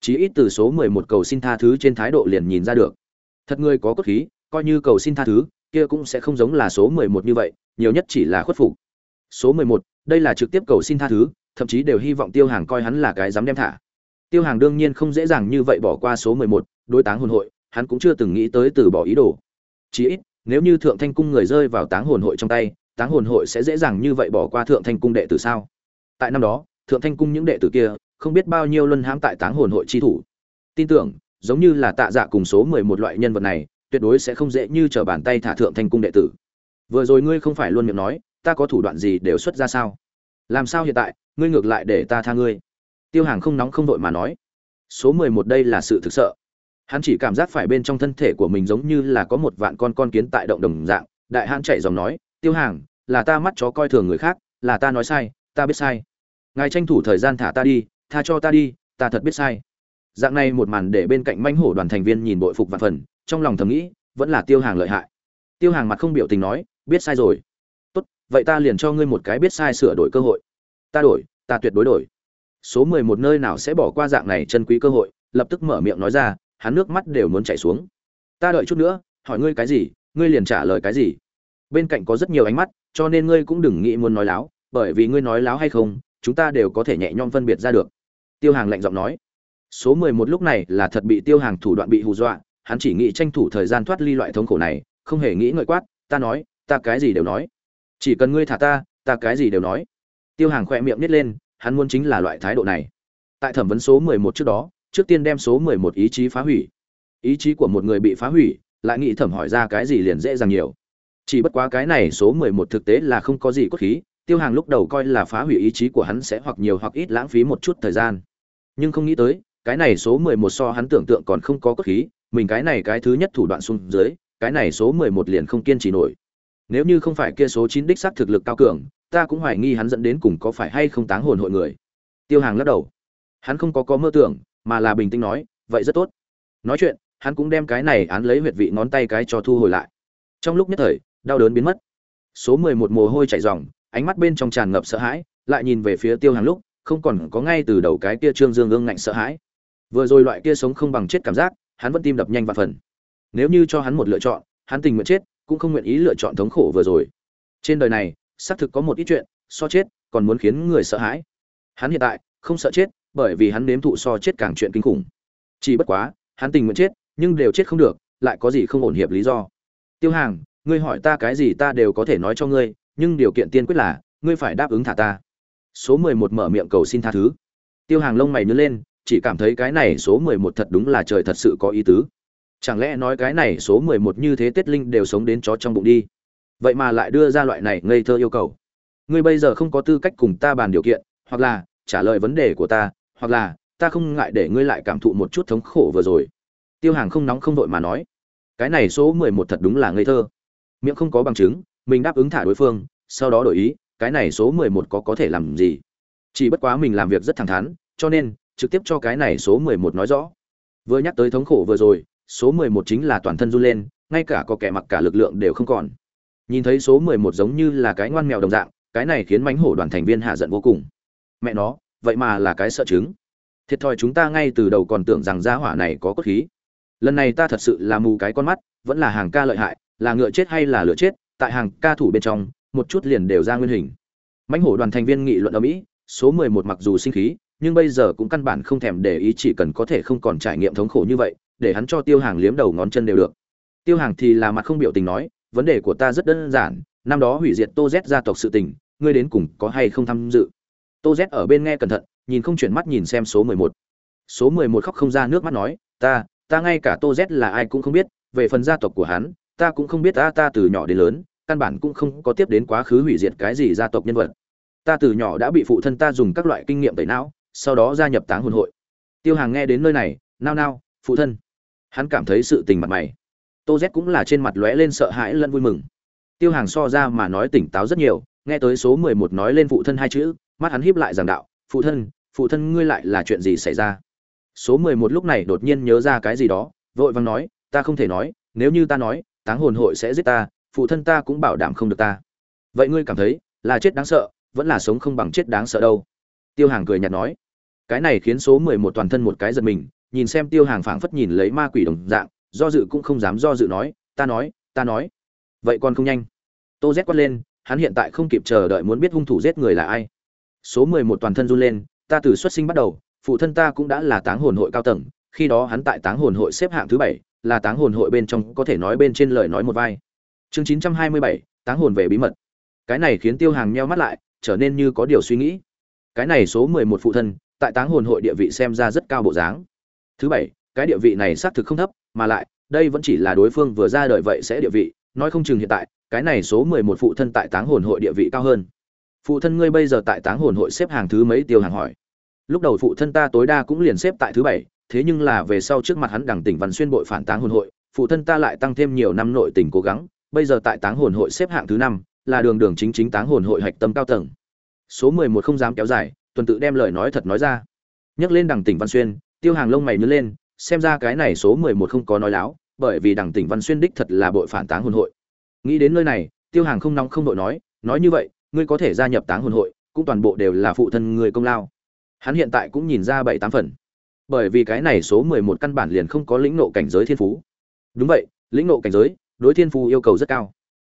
Speaker 1: Chí ít từ số mười một cầu xin tha thứ trên thái độ liền nhìn ra được. Thật người có cốt khí, coi như cầu xin tha thứ, kia cũng sẽ không giống là số mười một như vậy, nhiều nhất chỉ là khuất phục. Số mười một, đây là trực tiếp cầu xin tha thứ, thậm chí đều hy vọng tiêu hàng coi hắn là cái dám đem thả. Tiêu hàng đương nhiên không dễ dàng như vậy bỏ qua số mười một, đối táng hồn hội, hắn cũng chưa từng nghĩ tới từ bỏ ý đồ. Chí ít, nếu như thượng thanh cung người rơi vào táng hồn hội trong tay táng hồn hội sẽ dễ dàng như vậy bỏ qua thượng thanh cung đệ tử sao? Tại năm đó, thượng thanh cung những đệ tử kia không biết bao nhiêu luân hãm tại táng hồn hội chi thủ. Tin tưởng, giống như là tạ dạ cùng số mười một loại nhân vật này, tuyệt đối sẽ không dễ như trở bàn tay thả thượng thanh cung đệ tử. Vừa rồi ngươi không phải luôn miệng nói, ta có thủ đoạn gì đều xuất ra sao? Làm sao hiện tại, ngươi ngược lại để ta tha ngươi? Tiêu hàng không nóng không vội mà nói. Số mười một đây là sự thực sợ. Hắn chỉ cảm giác phải bên trong thân thể của mình giống như là có một vạn con con kiến tại động đồng dạng, đại hãn chạy dòng nói tiêu hàng, là ta mắt chó coi thường người khác, là ta nói sai, ta biết sai. Ngài tranh thủ thời gian thả ta đi, tha cho ta đi, ta thật biết sai. Dạng này một màn để bên cạnh manh hổ đoàn thành viên nhìn bội phục và phần, trong lòng thầm nghĩ, vẫn là tiêu hàng lợi hại. Tiêu hàng mặt không biểu tình nói, biết sai rồi. Tốt, vậy ta liền cho ngươi một cái biết sai sửa đổi cơ hội. Ta đổi, ta tuyệt đối đổi. Số mười một nơi nào sẽ bỏ qua dạng này chân quý cơ hội, lập tức mở miệng nói ra, hắn nước mắt đều muốn chảy xuống. Ta đợi chút nữa, hỏi ngươi cái gì, ngươi liền trả lời cái gì bên cạnh có rất nhiều ánh mắt, cho nên ngươi cũng đừng nghĩ muốn nói láo, bởi vì ngươi nói láo hay không, chúng ta đều có thể nhẹ nhõm phân biệt ra được. Tiêu hàng lạnh giọng nói. Số mười một lúc này là thật bị tiêu hàng thủ đoạn bị hù dọa, hắn chỉ nghĩ tranh thủ thời gian thoát ly loại thống khổ này, không hề nghĩ ngợi quát, ta nói, ta cái gì đều nói. Chỉ cần ngươi thả ta ta cái gì đều nói. Tiêu hàng khỏe miệng nít lên, hắn muốn chính là loại thái độ này. Tại thẩm vấn số mười một trước đó, trước tiên đem số mười một ý chí phá hủy. Ý chí của một người bị phá hủy, lại nghĩ thẩm hỏi ra cái gì liền dễ dàng nhiều chỉ bất quá cái này số mười một thực tế là không có gì cốt khí, tiêu hàng lúc đầu coi là phá hủy ý chí của hắn sẽ hoặc nhiều hoặc ít lãng phí một chút thời gian. Nhưng không nghĩ tới, cái này số mười một so hắn tưởng tượng còn không có cốt khí, mình cái này cái thứ nhất thủ đoạn xung dưới, cái này số mười một liền không kiên trì nổi. Nếu như không phải kia số chín đích xác thực lực cao cường, ta cũng hoài nghi hắn dẫn đến cùng có phải hay không táng hồn hội người. Tiêu hàng lắc đầu. Hắn không có có mơ tưởng, mà là bình tĩnh nói, vậy rất tốt. Nói chuyện, hắn cũng đem cái này án lấy huyệt vị ngón tay cái cho thu hồi lại. Trong lúc nhất thời đau đớn biến mất. Số mười một mồ hôi chảy ròng, ánh mắt bên trong tràn ngập sợ hãi, lại nhìn về phía tiêu hàng lúc, không còn có ngay từ đầu cái kia trương dương ương ngạnh sợ hãi. Vừa rồi loại kia sống không bằng chết cảm giác, hắn vẫn tim đập nhanh và phần. Nếu như cho hắn một lựa chọn, hắn tình nguyện chết, cũng không nguyện ý lựa chọn thống khổ vừa rồi. Trên đời này, xác thực có một ít chuyện, so chết, còn muốn khiến người sợ hãi. Hắn hiện tại, không sợ chết, bởi vì hắn nếm thụ so chết càng chuyện kinh khủng. Chỉ bất quá, hắn tình nguyện chết, nhưng đều chết không được, lại có gì không ổn hiệp lý do? Tiêu hàng ngươi hỏi ta cái gì ta đều có thể nói cho ngươi, nhưng điều kiện tiên quyết là, ngươi phải đáp ứng thả ta. Số mười một mở miệng cầu xin tha thứ. Tiêu hàng lông mày nhớ lên, chỉ cảm thấy cái này số mười một thật đúng là trời thật sự có ý tứ. Chẳng lẽ nói cái này số mười một như thế tết linh đều sống đến chó trong bụng đi? Vậy mà lại đưa ra loại này ngây thơ yêu cầu. Ngươi bây giờ không có tư cách cùng ta bàn điều kiện, hoặc là, trả lời vấn đề của ta, hoặc là, ta không ngại để ngươi lại cảm thụ một chút thống khổ vừa rồi. Tiêu hàng không nóng không vội mà nói, cái này số mười một thật đúng là ngây thơ miệng không có bằng chứng, mình đáp ứng thả đối phương, sau đó đổi ý, cái này số mười một có có thể làm gì? Chỉ bất quá mình làm việc rất thẳng thắn, cho nên, trực tiếp cho cái này số mười một nói rõ. Vừa nhắc tới thống khổ vừa rồi, số mười một chính là toàn thân run lên, ngay cả có kẻ mặc cả lực lượng đều không còn. Nhìn thấy số mười một giống như là cái ngoan mèo đồng dạng, cái này khiến mánh hổ đoàn thành viên hạ giận vô cùng. Mẹ nó, vậy mà là cái sợ chứng. Thiệt thòi chúng ta ngay từ đầu còn tưởng rằng gia hỏa này có cốt khí. Lần này ta thật sự là mù cái con mắt, vẫn là hàng ca lợi hại là ngựa chết hay là lửa chết, tại hàng ca thủ bên trong, một chút liền đều ra nguyên hình. Mãnh hổ đoàn thành viên nghị luận ở mỹ, số mười một mặc dù sinh khí, nhưng bây giờ cũng căn bản không thèm để ý chỉ cần có thể không còn trải nghiệm thống khổ như vậy, để hắn cho tiêu hàng liếm đầu ngón chân đều được. Tiêu hàng thì là mặt không biểu tình nói, vấn đề của ta rất đơn giản, năm đó hủy diệt tô z gia tộc sự tình, ngươi đến cùng có hay không tham dự? Tô z ở bên nghe cẩn thận, nhìn không chuyển mắt nhìn xem số mười một. Số mười một khóc không ra nước mắt nói, ta ta ngay cả tô z là ai cũng không biết, về phần gia tộc của hắn ta cũng không biết ta ta từ nhỏ đến lớn, căn bản cũng không có tiếp đến quá khứ hủy diệt cái gì gia tộc nhân vật. Ta từ nhỏ đã bị phụ thân ta dùng các loại kinh nghiệm tẩy não, sau đó gia nhập táng hồn hội. Tiêu hàng nghe đến nơi này, nao nao, phụ thân. Hắn cảm thấy sự tình mặt mày. Tô z cũng là trên mặt lóe lên sợ hãi lẫn vui mừng. Tiêu hàng so ra mà nói tỉnh táo rất nhiều, nghe tới số mười một nói lên phụ thân hai chữ, mắt hắn híp lại giảng đạo, phụ thân phụ thân ngươi lại là chuyện gì xảy ra? Số mười một lúc này đột nhiên nhớ ra cái gì đó, vội vàng nói, ta không thể nói, nếu như ta nói táng hồn hội sẽ giết ta, phụ thân ta cũng bảo đảm không được ta. Vậy ngươi cảm thấy là chết đáng sợ, vẫn là sống không bằng chết đáng sợ đâu? Tiêu hàng cười nhạt nói. Cái này khiến số mười một toàn thân một cái giật mình, nhìn xem tiêu hàng phảng phất nhìn lấy ma quỷ đồng dạng, do dự cũng không dám do dự nói, ta nói ta nói. Vậy còn không nhanh? Tô rét quát lên, hắn hiện tại không kịp chờ đợi muốn biết hung thủ giết người là ai. Số mười một toàn thân run lên, ta từ xuất sinh bắt đầu, phụ thân ta cũng đã là táng hồn hội cao tầng, khi đó hắn tại táng hồn hội xếp hạng thứ bảy là táng hồn hội bên trong có thể nói bên trên lời nói một vai. Chương chín trăm hai mươi bảy, táng hồn về bí mật. Cái này khiến tiêu hàng nheo mắt lại, trở nên như có điều suy nghĩ. Cái này số mười một phụ thân, tại táng hồn hội địa vị xem ra rất cao bộ dáng. Thứ bảy, cái địa vị này xác thực không thấp, mà lại, đây vẫn chỉ là đối phương vừa ra đời vậy sẽ địa vị, nói không chừng hiện tại, cái này số mười một phụ thân tại táng hồn hội địa vị cao hơn. Phụ thân ngươi bây giờ tại táng hồn hội xếp hàng thứ mấy? Tiêu hàng hỏi. Lúc đầu phụ thân ta tối đa cũng liền xếp tại thứ bảy thế nhưng là về sau trước mặt hắn đằng tỉnh văn xuyên bội phản táng hồn hội, phụ thân ta lại tăng thêm nhiều năm nội tình cố gắng, bây giờ tại táng hồn hội xếp hạng thứ năm, là đường đường chính chính táng hồn hội hạch tâm cao tầng. Số mười một không dám kéo dài, tuần tự đem lời nói thật nói ra. Nhắc lên đằng tỉnh văn xuyên, tiêu hàng lông mày nhớ lên, xem ra cái này số mười một không có nói láo, bởi vì đằng tỉnh văn xuyên đích thật là bội phản táng hồn hội. Nghĩ đến nơi này, tiêu hàng không nóng không đội nói nói như vậy, ngươi có thể gia nhập táng hồn hội, cũng toàn bộ đều là phụ thân người công lao. Hắn hiện tại cũng nhìn ra bảy tám phần bởi vì cái này số mười một căn bản liền không có lĩnh nộ cảnh giới thiên phú. Đúng vậy, lĩnh nộ cảnh giới, đối thiên phú yêu cầu rất cao.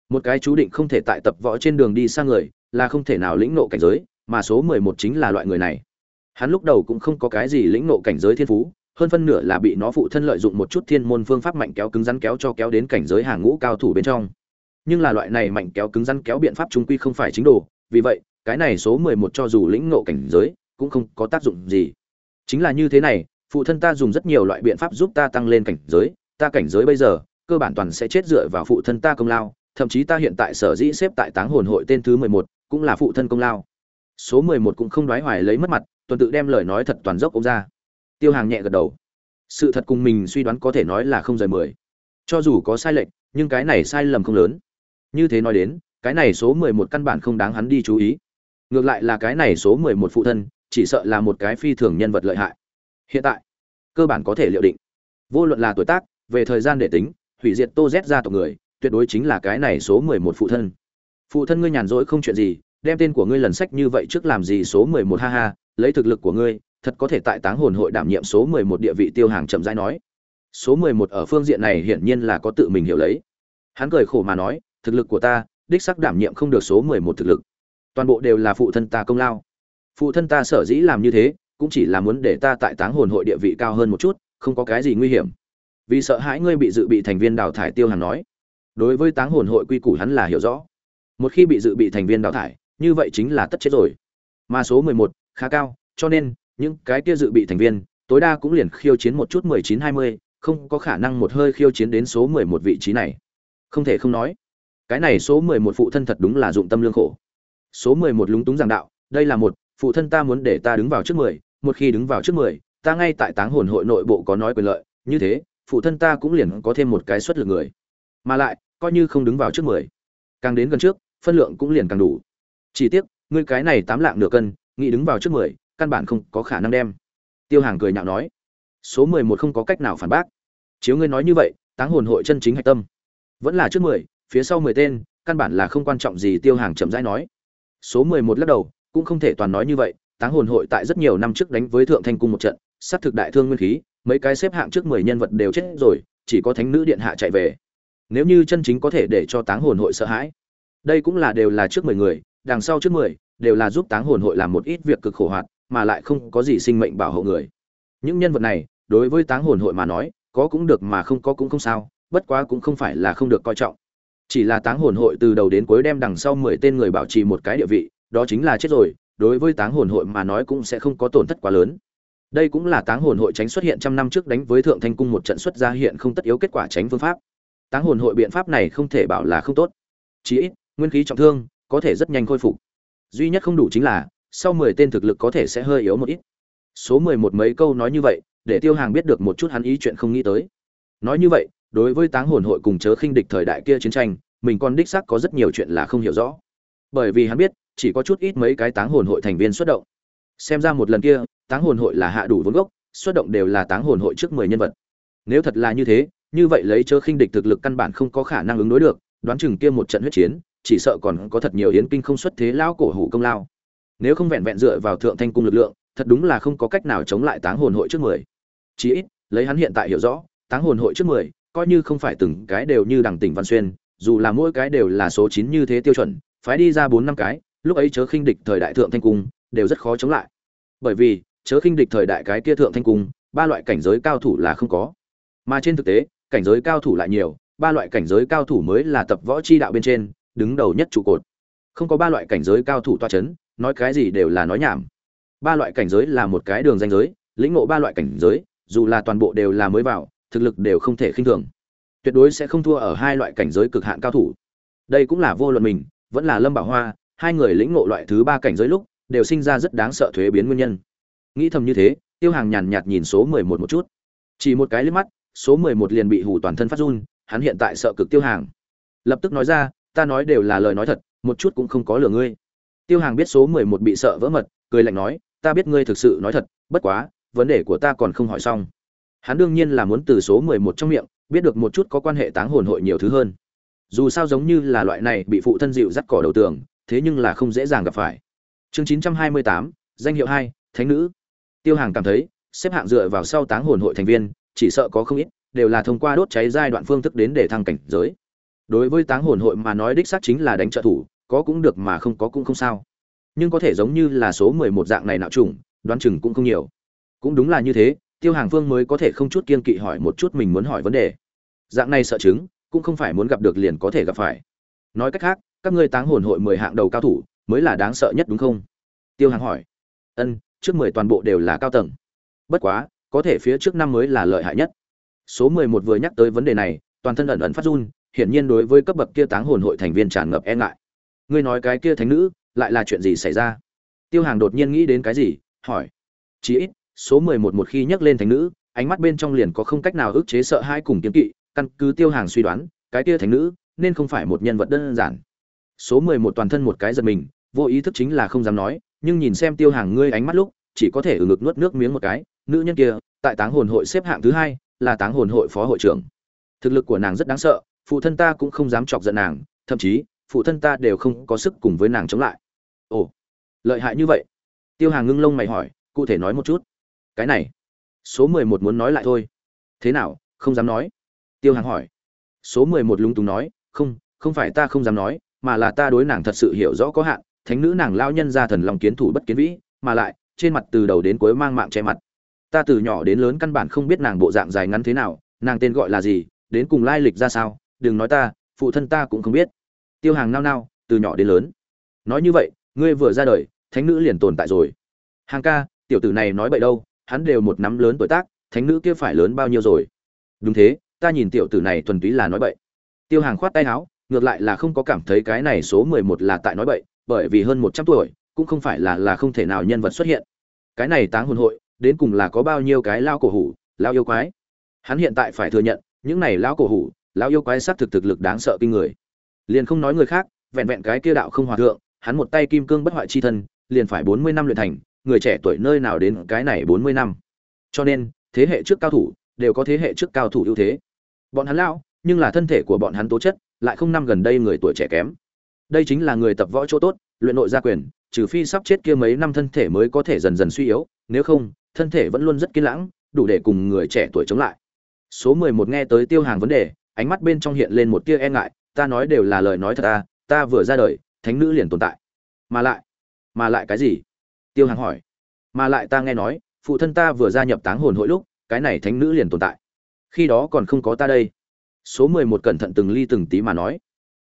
Speaker 1: Một cái chú định không thể tại tập võ trên đường đi sang người, là không thể nào lĩnh nộ cảnh giới, mà số mười một chính là loại người này. Hắn lúc đầu cũng không có cái gì lĩnh nộ cảnh giới thiên phú, hơn phân nửa là bị nó phụ thân lợi dụng một chút thiên môn phương pháp mạnh kéo cứng rắn kéo cho kéo đến cảnh giới hàng ngũ cao thủ bên trong. Nhưng là loại này mạnh kéo cứng rắn kéo biện pháp trung quy không phải chính đồ, vì vậy, cái này số mười một cho dù lĩnh ngộ cảnh giới, cũng không có tác dụng gì chính là như thế này, phụ thân ta dùng rất nhiều loại biện pháp giúp ta tăng lên cảnh giới, ta cảnh giới bây giờ, cơ bản toàn sẽ chết dựa vào phụ thân ta công lao, thậm chí ta hiện tại sở dĩ xếp tại táng hồn hội tên thứ mười một, cũng là phụ thân công lao. Số mười một cũng không đoái hoài lấy mất mặt, tuần tự đem lời nói thật toàn dốc ông ra. Tiêu hàng nhẹ gật đầu. Sự thật cùng mình suy đoán có thể nói là không rời mười. Cho dù có sai lệch, nhưng cái này sai lầm không lớn. Như thế nói đến, cái này số mười một căn bản không đáng hắn đi chú ý. Ngược lại là cái này số mười một phụ thân chỉ sợ là một cái phi thường nhân vật lợi hại. Hiện tại, cơ bản có thể liệu định. Vô luận là tuổi tác, về thời gian để tính, hủy diệt tô z ra tộc người, tuyệt đối chính là cái này số mười một phụ thân. Phụ thân ngươi nhàn rỗi không chuyện gì, đem tên của ngươi lần sách như vậy trước làm gì số mười một, ha ha, lấy thực lực của ngươi, thật có thể tại táng hồn hội đảm nhiệm số mười một địa vị tiêu hàng chậm rãi nói. Số mười một ở phương diện này hiển nhiên là có tự mình hiểu lấy. Hắn cười khổ mà nói, thực lực của ta, đích sắc đảm nhiệm không được số mười một thực lực. Toàn bộ đều là phụ thân ta công lao phụ thân ta sở dĩ làm như thế, cũng chỉ là muốn để ta tại táng hồn hội địa vị cao hơn một chút, không có cái gì nguy hiểm. Vì sợ hãi ngươi bị dự bị thành viên đào thải tiêu hàn nói. Đối với táng hồn hội quy củ hắn là hiểu rõ. Một khi bị dự bị thành viên đào thải, như vậy chính là tất chết rồi. Mà số mười một, khá cao, cho nên, những cái kia dự bị thành viên, tối đa cũng liền khiêu chiến một chút mười chín hai mươi, không có khả năng một hơi khiêu chiến đến số mười một vị trí này. Không thể không nói, cái này số mười một phụ thân thật đúng là dụng tâm lương khổ. Số mười một lúng túng giảng đạo, đây là một phụ thân ta muốn để ta đứng vào trước mười, một khi đứng vào trước mười, ta ngay tại táng hồn hội nội bộ có nói quyền lợi, như thế, phụ thân ta cũng liền có thêm một cái xuất lực người. Mà lại, coi như không đứng vào trước mười, càng đến gần trước, phân lượng cũng liền càng đủ. Chỉ tiếc, ngươi cái này tám lạng nửa cân, nghĩ đứng vào trước mười, căn bản không có khả năng đem. Tiêu hàng cười nhạo nói, số mười một không có cách nào phản bác. Chiếu ngươi nói như vậy, táng hồn hội chân chính hạch tâm. Vẫn là trước mười, phía sau mười tên, căn bản là không quan trọng gì, tiêu hàng chậm rãi nói. Số mười một lắc đầu cũng không thể toàn nói như vậy, táng hồn hội tại rất nhiều năm trước đánh với thượng thanh cung một trận, sát thực đại thương nguyên khí, mấy cái xếp hạng trước mười nhân vật đều chết rồi, chỉ có thánh nữ điện hạ chạy về. Nếu như chân chính có thể để cho táng hồn hội sợ hãi, đây cũng là đều là trước mười người, đằng sau trước mười, đều là giúp táng hồn hội làm một ít việc cực khổ hoạt mà lại không có gì sinh mệnh bảo hộ người. Những nhân vật này, đối với táng hồn hội mà nói, có cũng được mà không có cũng không sao, bất quá cũng không phải là không được coi trọng. Chỉ là táng hồn hội từ đầu đến cuối đem đằng sau mười tên người bảo trì một cái địa vị đó chính là chết rồi, đối với táng hồn hội mà nói cũng sẽ không có tổn thất quá lớn. Đây cũng là táng hồn hội tránh xuất hiện trăm năm trước đánh với thượng thanh cung một trận xuất ra hiện không tất yếu kết quả tránh phương pháp. Táng hồn hội biện pháp này không thể bảo là không tốt. Chí ít, nguyên khí trọng thương, có thể rất nhanh khôi phục. Duy nhất không đủ chính là, sau mười tên thực lực có thể sẽ hơi yếu một ít. Số mười một mấy câu nói như vậy, để tiêu hàng biết được một chút hắn ý chuyện không nghĩ tới. Nói như vậy, đối với táng hồn hội cùng chớ khinh địch thời đại kia chiến tranh, mình còn đích xác có rất nhiều chuyện là không hiểu rõ bởi vì hắn biết, chỉ có chút ít mấy cái táng hồn hội thành viên xuất động. Xem ra một lần kia, táng hồn hội là hạ đủ vốn gốc, xuất động đều là táng hồn hội trước mười nhân vật. Nếu thật là như thế, như vậy lấy chớ khinh địch thực lực căn bản không có khả năng ứng đối được, đoán chừng kia một trận huyết chiến, chỉ sợ còn có thật nhiều yến kinh không xuất thế lao cổ hủ công lao. Nếu không vẹn vẹn dựa vào thượng thanh cung lực lượng, thật đúng là không có cách nào chống lại táng hồn hội trước mười. Chí ít, lấy hắn hiện tại hiểu rõ, táng hồn hội trước mười, coi như không phải từng cái đều như đằng tỉnh văn xuyên, dù là mỗi cái đều là số chín như thế tiêu chuẩn phái đi ra bốn năm cái, lúc ấy chớ khinh địch thời đại thượng thanh cung, đều rất khó chống lại. Bởi vì, chớ khinh địch thời đại cái kia thượng thanh cung, ba loại cảnh giới cao thủ là không có. Mà trên thực tế, cảnh giới cao thủ lại nhiều, ba loại cảnh giới cao thủ mới là tập võ chi đạo bên trên, đứng đầu nhất trụ cột. Không có ba loại cảnh giới cao thủ toa chấn, nói cái gì đều là nói nhảm. Ba loại cảnh giới là một cái đường danh giới, lĩnh ngộ ba loại cảnh giới, dù là toàn bộ đều là mới vào, thực lực đều không thể khinh thường. Tuyệt đối sẽ không thua ở hai loại cảnh giới cực hạn cao thủ. Đây cũng là vô luận mình vẫn là lâm bảo hoa, hai người lĩnh ngộ loại thứ ba cảnh giới lúc, đều sinh ra rất đáng sợ thuế biến nguyên nhân. Nghĩ thầm như thế, tiêu hàng nhàn nhạt nhìn số mười một một chút. Chỉ một cái liếc mắt, số mười một liền bị hủ toàn thân phát run, hắn hiện tại sợ cực tiêu hàng. Lập tức nói ra, ta nói đều là lời nói thật, một chút cũng không có lừa ngươi. Tiêu hàng biết số mười một bị sợ vỡ mật, cười lạnh nói, ta biết ngươi thực sự nói thật, bất quá, vấn đề của ta còn không hỏi xong. Hắn đương nhiên là muốn từ số mười một trong miệng, biết được một chút có quan hệ táng hồn hội nhiều thứ hơn dù sao giống như là loại này bị phụ thân dịu dắt cỏ đầu tường, thế nhưng là không dễ dàng gặp phải. Chương chín trăm hai mươi tám, danh hiệu hai, thánh nữ. Tiêu hàng cảm thấy, xếp hạng dựa vào sau táng hồn hội thành viên, chỉ sợ có không ít, đều là thông qua đốt cháy giai đoạn phương thức đến để thăng cảnh giới. Đối với táng hồn hội mà nói đích xác chính là đánh trợ thủ, có cũng được mà không có cũng không sao. Nhưng có thể giống như là số mười một dạng này nạo trùng, đoán chừng cũng không nhiều. Cũng đúng là như thế, tiêu hàng phương mới có thể không chút kiên kỵ hỏi một chút mình muốn hỏi vấn đề. Dạng này sợ chứng cũng không phải muốn gặp được liền có thể gặp phải. Nói cách khác, các ngươi táng hồn hội mười hạng đầu cao thủ, mới là đáng sợ nhất đúng không? Tiêu hàng hỏi. Ân, trước mười toàn bộ đều là cao tầng. Bất quá, có thể phía trước năm mới là lợi hại nhất. Số mười một vừa nhắc tới vấn đề này, toàn thân ẩn ẩn phát run, hiển nhiên đối với cấp bậc kia táng hồn hội thành viên tràn ngập e ngại. Ngươi nói cái kia thánh nữ, lại là chuyện gì xảy ra? Tiêu hàng đột nhiên nghĩ đến cái gì, hỏi. Chí ít, số mười một một khi nhắc lên thánh nữ, ánh mắt bên trong liền có không cách nào ức chế sợ hãi cùng kiếm kỵ căn cứ tiêu hàng suy đoán, cái kia thánh nữ nên không phải một nhân vật đơn giản. Số mười một toàn thân một cái giật mình, vô ý thức chính là không dám nói, nhưng nhìn xem tiêu hàng ngươi ánh mắt lúc, chỉ có thể ở ngực nuốt nước miếng một cái, nữ nhân kia, tại táng hồn hội xếp hạng thứ hai, là táng hồn hội phó hội trưởng. Thực lực của nàng rất đáng sợ, phụ thân ta cũng không dám chọc giận nàng, thậm chí, phụ thân ta đều không có sức cùng với nàng chống lại. Ồ, lợi hại như vậy? Tiêu hàng ngưng lông mày hỏi, cụ thể nói một chút. Cái này, số mười một muốn nói lại thôi. Thế nào, không dám nói tiêu hàng hỏi. Số mười một lúng túng nói, không không phải ta không dám nói, mà là ta đối nàng thật sự hiểu rõ có hạn, thánh nữ nàng lao nhân ra thần lòng kiến thủ bất kiến vĩ, mà lại, trên mặt từ đầu đến cuối mang mạng che mặt. Ta từ nhỏ đến lớn căn bản không biết nàng bộ dạng dài ngắn thế nào, nàng tên gọi là gì, đến cùng lai lịch ra sao, đừng nói ta, phụ thân ta cũng không biết. Tiêu hàng nao nao, từ nhỏ đến lớn. Nói như vậy, ngươi vừa ra đời, thánh nữ liền tồn tại rồi. Hàng ca, tiểu tử này nói bậy đâu, hắn đều một nắm lớn tuổi tác, thánh nữ kia phải lớn bao nhiêu rồi? Đúng thế ta nhìn tiểu tử này thuần túy là nói bậy. Tiêu hàng khoát tay áo, ngược lại là không có cảm thấy cái này số mười một là tại nói bậy, bởi vì hơn một trăm tuổi, cũng không phải là là không thể nào nhân vật xuất hiện. Cái này táng hồn hội, đến cùng là có bao nhiêu cái lao cổ hủ, lao yêu quái? Hắn hiện tại phải thừa nhận, những này lao cổ hủ, lao yêu quái sát thực thực lực đáng sợ kinh người. Liền không nói người khác, vẹn vẹn cái kia đạo không hòa thượng, hắn một tay kim cương bất hoại chi thân, liền phải bốn mươi năm luyện thành, người trẻ tuổi nơi nào đến cái này bốn mươi năm. Cho nên, thế hệ trước cao thủ, đều có thế hệ trước cao thủ ưu thế bọn hắn lão, nhưng là thân thể của bọn hắn tố chất, lại không năm gần đây người tuổi trẻ kém. Đây chính là người tập võ chỗ tốt, luyện nội gia quyền, trừ phi sắp chết kia mấy năm thân thể mới có thể dần dần suy yếu, nếu không, thân thể vẫn luôn rất kiên lãng, đủ để cùng người trẻ tuổi chống lại. Số mười một nghe tới tiêu hàng vấn đề, ánh mắt bên trong hiện lên một tia e ngại, ta nói đều là lời nói thật ta ta vừa ra đời, thánh nữ liền tồn tại. Mà lại mà lại cái gì? Tiêu hàng hỏi. Mà lại ta nghe nói, phụ thân ta vừa gia nhập táng hồn hội lúc, cái này thánh nữ liền tồn tại khi đó còn không có ta đây. Số mười một cẩn thận từng ly từng tí mà nói.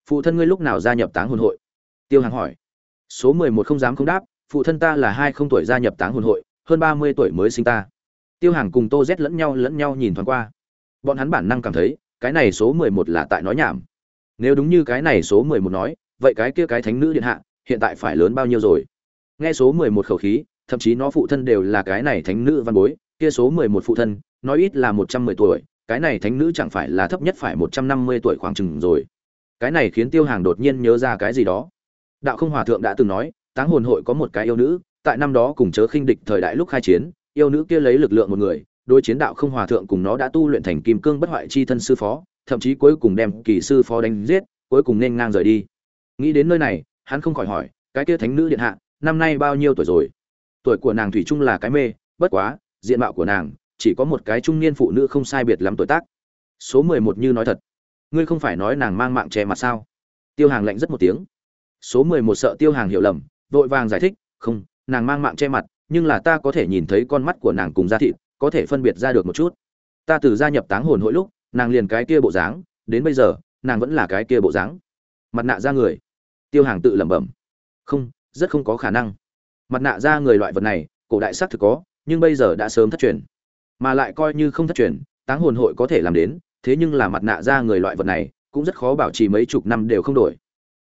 Speaker 1: Phụ thân ngươi lúc nào gia nhập táng hồn hội? Tiêu hàng hỏi. Số mười một không dám không đáp, phụ thân ta là hai không tuổi gia nhập táng hồn hội, hơn ba mươi tuổi mới sinh ta. Tiêu hàng cùng tô z lẫn nhau lẫn nhau nhìn thoáng qua. Bọn hắn bản năng cảm thấy, cái này số mười một là tại nói nhảm. Nếu đúng như cái này số mười một nói, vậy cái kia cái thánh nữ điện hạ, hiện tại phải lớn bao nhiêu rồi? Nghe số mười một khẩu khí, thậm chí nó phụ thân đều là cái này thánh nữ văn bối, kia số mười một phụ thân nói ít là một trăm mười tuổi cái này thánh nữ chẳng phải là thấp nhất phải một trăm năm mươi tuổi khoảng chừng rồi. Cái này khiến tiêu hàng đột nhiên nhớ ra cái gì đó. Đạo không hòa thượng đã từng nói, táng hồn hội có một cái yêu nữ, tại năm đó cùng chớ khinh địch thời đại lúc khai chiến, yêu nữ kia lấy lực lượng một người, đối chiến đạo không hòa thượng cùng nó đã tu luyện thành kim cương bất hoại chi thân sư phó, thậm chí cuối cùng đem kỳ sư phó đánh giết, cuối cùng nên ngang rời đi. Nghĩ đến nơi này, hắn không khỏi hỏi, cái kia thánh nữ điện hạ, năm nay bao nhiêu tuổi rồi? Tuổi của nàng thủy chung là cái mê, bất quá, diện mạo của nàng chỉ có một cái trung niên phụ nữ không sai biệt lắm tuổi tác. Số mười một như nói thật. Ngươi không phải nói nàng mang mạng che mặt sao? Tiêu hàng lạnh rất một tiếng. Số mười một sợ tiêu hàng hiểu lầm, vội vàng giải thích, không, nàng mang mạng che mặt, nhưng là ta có thể nhìn thấy con mắt của nàng cùng da thịt, có thể phân biệt ra được một chút. Ta từ gia nhập táng hồn hội lúc, nàng liền cái kia bộ dáng, đến bây giờ, nàng vẫn là cái kia bộ dáng. Mặt nạ ra người. Tiêu hàng tự lẩm bẩm. Không, rất không có khả năng. Mặt nạ ra người loại vật này, cổ đại xác thực có, nhưng bây giờ đã sớm thất truyền mà lại coi như không thất truyền, táng hồn hội có thể làm đến, thế nhưng là mặt nạ ra người loại vật này, cũng rất khó bảo trì mấy chục năm đều không đổi.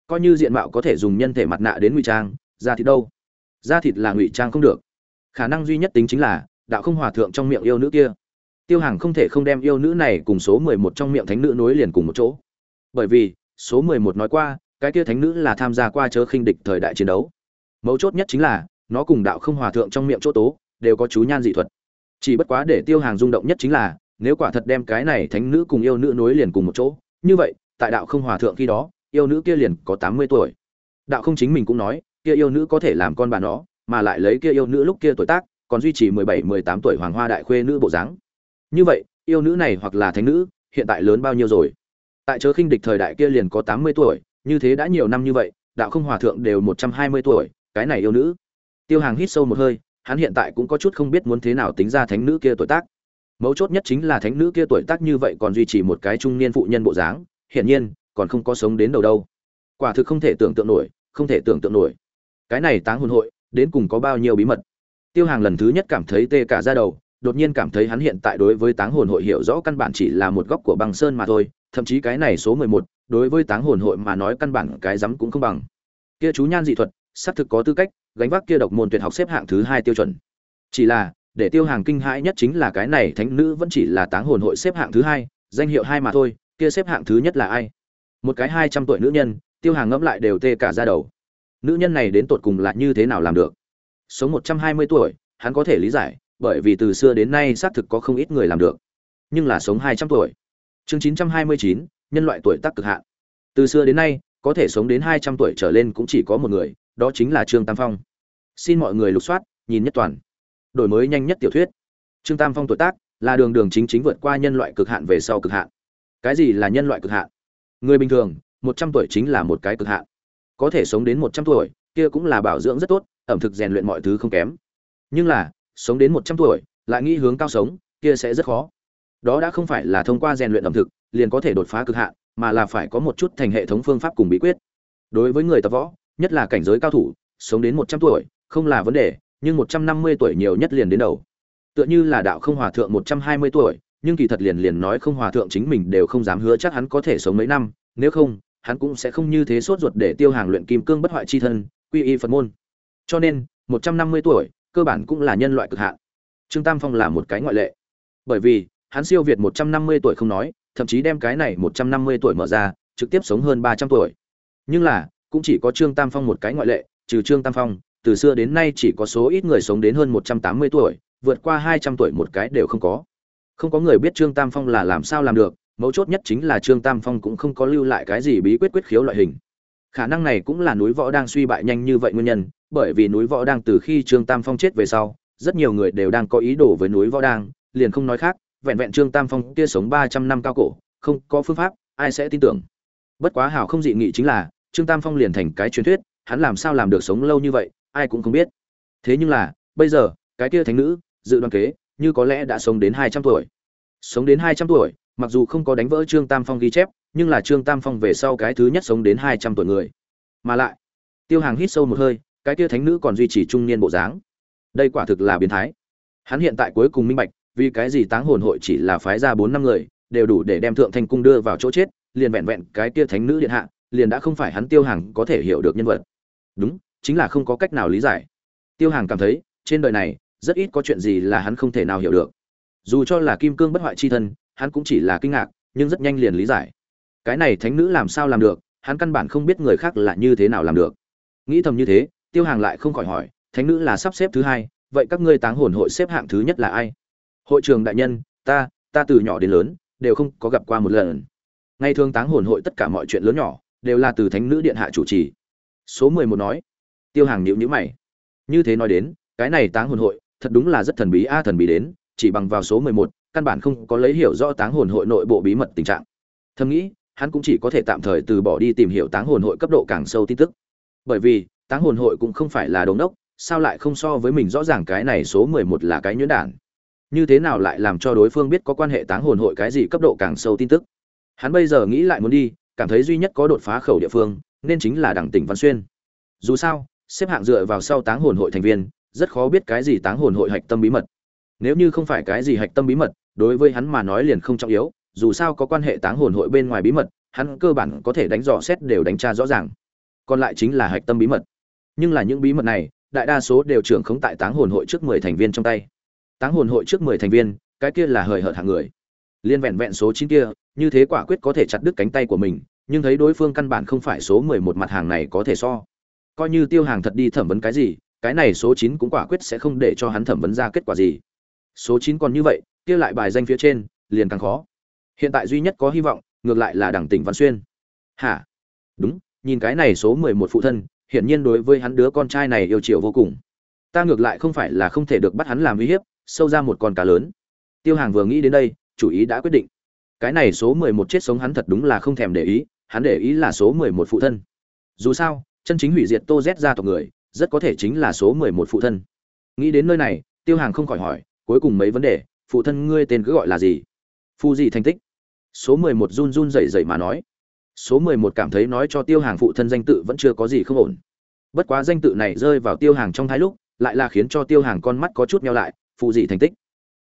Speaker 1: Coi như diện mạo có thể dùng nhân thể mặt nạ đến ngụy trang, da thịt đâu? Da thịt là ngụy trang không được. Khả năng duy nhất tính chính là, đạo không hòa thượng trong miệng yêu nữ kia. Tiêu hàng không thể không đem yêu nữ này cùng số mười một trong miệng thánh nữ nối liền cùng một chỗ. Bởi vì, số mười một nói qua, cái kia thánh nữ là tham gia qua chớ khinh địch thời đại chiến đấu. Mấu chốt nhất chính là, nó cùng đạo không hòa thượng trong miệng chỗ tố, đều có chú nhan dị thuật chỉ bất quá để tiêu hàng rung động nhất chính là, nếu quả thật đem cái này thánh nữ cùng yêu nữ nối liền cùng một chỗ, như vậy, tại đạo không hòa thượng khi đó, yêu nữ kia liền có tám mươi tuổi. Đạo không chính mình cũng nói, kia yêu nữ có thể làm con bà nó, mà lại lấy kia yêu nữ lúc kia tuổi tác, còn duy trì mười bảy, mười tám tuổi hoàng hoa đại khuê nữ bộ dáng. Như vậy, yêu nữ này hoặc là thánh nữ, hiện tại lớn bao nhiêu rồi? Tại chớ khinh địch thời đại kia liền có tám mươi tuổi, như thế đã nhiều năm như vậy, đạo không hòa thượng đều một trăm hai mươi tuổi, cái này yêu nữ. Tiêu hàng hít sâu một hơi hắn hiện tại cũng có chút không biết muốn thế nào tính ra thánh nữ kia tuổi tác. Mấu chốt nhất chính là thánh nữ kia tuổi tác như vậy còn duy trì một cái trung niên phụ nhân bộ dáng, hiển nhiên, còn không có sống đến đầu đâu. Quả thực không thể tưởng tượng nổi, không thể tưởng tượng nổi. Cái này táng hồn hội, đến cùng có bao nhiêu bí mật? Tiêu hàng lần thứ nhất cảm thấy tê cả ra đầu, đột nhiên cảm thấy hắn hiện tại đối với táng hồn hội hiểu rõ căn bản chỉ là một góc của băng sơn mà thôi, thậm chí cái này số mười một, đối với táng hồn hội mà nói căn bản cái rắm cũng không bằng. Kia chú nhan dị thuật, xác thực có tư cách gánh vác kia độc môn tuyệt học xếp hạng thứ hai tiêu chuẩn. Chỉ là, để tiêu hàng kinh hãi nhất chính là cái này thánh nữ vẫn chỉ là táng hồn hội xếp hạng thứ hai, danh hiệu hai mà thôi, kia xếp hạng thứ nhất là ai? Một cái hai trăm tuổi nữ nhân, tiêu hàng ngẫm lại đều tê cả ra đầu. Nữ nhân này đến tột cùng là như thế nào làm được? Sống một trăm hai mươi tuổi, hắn có thể lý giải, bởi vì từ xưa đến nay xác thực có không ít người làm được. Nhưng là sống hai trăm tuổi. Chương chín trăm hai mươi chín, nhân loại tuổi tác cực hạn. Từ xưa đến nay, có thể sống đến hai trăm tuổi trở lên cũng chỉ có một người đó chính là trương tam phong. Xin mọi người lục soát, nhìn nhất toàn. Đổi mới nhanh nhất tiểu thuyết. Trương tam phong tuổi tác là đường đường chính chính vượt qua nhân loại cực hạn về sau cực hạn. Cái gì là nhân loại cực hạn? Người bình thường, một trăm tuổi chính là một cái cực hạn. Có thể sống đến một trăm tuổi, kia cũng là bảo dưỡng rất tốt, ẩm thực rèn luyện mọi thứ không kém. Nhưng là, sống đến một trăm tuổi, lại nghĩ hướng cao sống, kia sẽ rất khó. Đó đã không phải là thông qua rèn luyện ẩm thực, liền có thể đột phá cực hạn, mà là phải có một chút thành hệ thống phương pháp cùng bí quyết. Đối với người tập võ nhất là cảnh giới cao thủ, sống đến một trăm tuổi, không là vấn đề, nhưng một trăm năm mươi tuổi nhiều nhất liền đến đầu. Tựa như là đạo không hòa thượng một trăm hai mươi tuổi, nhưng kỳ thật liền liền nói không hòa thượng chính mình đều không dám hứa chắc hắn có thể sống mấy năm, nếu không, hắn cũng sẽ không như thế sốt ruột để tiêu hàng luyện kim cương bất hoại chi thân, quy y phật môn. Cho nên, một trăm năm mươi tuổi, cơ bản cũng là nhân loại cực hạn. Trương tam phong là một cái ngoại lệ. Bởi vì, hắn siêu việt một trăm năm mươi tuổi không nói, thậm chí đem cái này một trăm năm mươi tuổi mở ra, trực tiếp sống hơn ba trăm tuổi. Nhưng là cũng chỉ có trương tam phong một cái ngoại lệ, trừ trương tam phong, từ xưa đến nay chỉ có số ít người sống đến hơn một trăm tám mươi tuổi, vượt qua hai trăm tuổi một cái đều không có. Không có người biết trương tam phong là làm sao làm được, mấu chốt nhất chính là trương tam phong cũng không có lưu lại cái gì bí quyết quyết khiếu loại hình. Khả năng này cũng là núi võ đang suy bại nhanh như vậy nguyên nhân, bởi vì núi võ đang từ khi trương tam phong chết về sau, rất nhiều người đều đang có ý đồ với núi võ đang, liền không nói khác, vẹn vẹn trương tam phong kia sống ba trăm năm cao cổ, không có phương pháp, ai sẽ tin tưởng. Bất quá hảo không dị nghị chính là trương tam phong liền thành cái truyền thuyết, hắn làm sao làm được sống lâu như vậy, ai cũng không biết. Thế nhưng là, bây giờ, cái kia thánh nữ, dự đoán kế, như có lẽ đã sống đến hai trăm tuổi. Sống đến hai trăm tuổi, mặc dù không có đánh vỡ trương tam phong ghi chép, nhưng là trương tam phong về sau cái thứ nhất sống đến hai trăm tuổi người. Mà lại, tiêu hàng hít sâu một hơi, cái kia thánh nữ còn duy trì trung niên bộ dáng. Đây quả thực là biến thái. Hắn hiện tại cuối cùng minh bạch, vì cái gì táng hồn hội chỉ là phái ra bốn năm người, đều đủ để đem thượng thanh cung đưa vào chỗ chết, liền vẹn vẹn cái kia thánh nữ điện hạ liền đã không phải hắn tiêu hàng có thể hiểu được nhân vật. Đúng, chính là không có cách nào lý giải. Tiêu hàng cảm thấy, trên đời này, rất ít có chuyện gì là hắn không thể nào hiểu được. Dù cho là kim cương bất hoại chi thân, hắn cũng chỉ là kinh ngạc, nhưng rất nhanh liền lý giải. Cái này thánh nữ làm sao làm được, hắn căn bản không biết người khác là như thế nào làm được. Nghĩ thầm như thế, tiêu hàng lại không khỏi hỏi, thánh nữ là sắp xếp thứ hai, vậy các ngươi táng hồn hội xếp hạng thứ nhất là ai? Hội trường đại nhân, ta ta từ nhỏ đến lớn, đều không có gặp qua một lần. Ngày thường táng hồn hội tất cả mọi chuyện lớn nhỏ đều là từ thánh nữ điện hạ chủ trì. Số mười một nói. Tiêu hàng nhịu nhữ mày. Như thế nói đến, cái này táng hồn hội, thật đúng là rất thần bí, a thần bí đến, chỉ bằng vào số mười một, căn bản không có lấy hiểu rõ táng hồn hội nội bộ bí mật tình trạng. Thầm nghĩ, hắn cũng chỉ có thể tạm thời từ bỏ đi tìm hiểu táng hồn hội cấp độ càng sâu tin tức. Bởi vì, táng hồn hội cũng không phải là đống đốc, sao lại không so với mình rõ ràng cái này số mười một là cái nhuyễn đản? Như thế nào lại làm cho đối phương biết có quan hệ táng hồn hội cái gì cấp độ càng sâu tin tức? Hắn bây giờ nghĩ lại muốn đi cảm thấy duy nhất có đột phá khẩu địa phương, nên chính là đảng tỉnh văn xuyên. Dù sao, xếp hạng dựa vào sau táng hồn hội thành viên, rất khó biết cái gì táng hồn hội hạch tâm bí mật. Nếu như không phải cái gì hạch tâm bí mật, đối với hắn mà nói liền không trọng yếu, dù sao có quan hệ táng hồn hội bên ngoài bí mật, hắn cơ bản có thể đánh dò xét đều đánh tra rõ ràng. Còn lại chính là hạch tâm bí mật. Nhưng là những bí mật này, đại đa số đều trưởng khống tại táng hồn hội trước mười thành viên trong tay. Táng hồn hội trước mười thành viên, cái kia là hời hợt hàng người. Liên vẹn vẹn số chín kia, như thế quả quyết có thể chặt đứt cánh tay của mình nhưng thấy đối phương căn bản không phải số mười một mặt hàng này có thể so. Coi như tiêu hàng thật đi thẩm vấn cái gì, cái này số chín cũng quả quyết sẽ không để cho hắn thẩm vấn ra kết quả gì. Số chín còn như vậy, kia lại bài danh phía trên, liền càng khó. Hiện tại duy nhất có hy vọng, ngược lại là đảng tỉnh văn xuyên. Hả? Đúng, nhìn cái này số mười một phụ thân, hiển nhiên đối với hắn đứa con trai này yêu chiều vô cùng. Ta ngược lại không phải là không thể được bắt hắn làm uy hiếp, sâu ra một con cá lớn. Tiêu hàng vừa nghĩ đến đây, chủ ý đã quyết định. Cái này số mười một chết sống hắn thật đúng là không thèm để ý hắn để ý là số mười một phụ thân. Dù sao, chân chính hủy diệt tô z ra tộc người, rất có thể chính là số mười một phụ thân. Nghĩ đến nơi này, tiêu hàng không khỏi hỏi, cuối cùng mấy vấn đề, phụ thân ngươi tên cứ gọi là gì? Phu gì thành tích. Số mười một run run rẩy rẩy mà nói. Số mười một cảm thấy nói cho tiêu hàng phụ thân danh tự vẫn chưa có gì không ổn. Bất quá danh tự này rơi vào tiêu hàng trong thái lúc, lại là khiến cho tiêu hàng con mắt có chút meo lại phụ gì thành tích.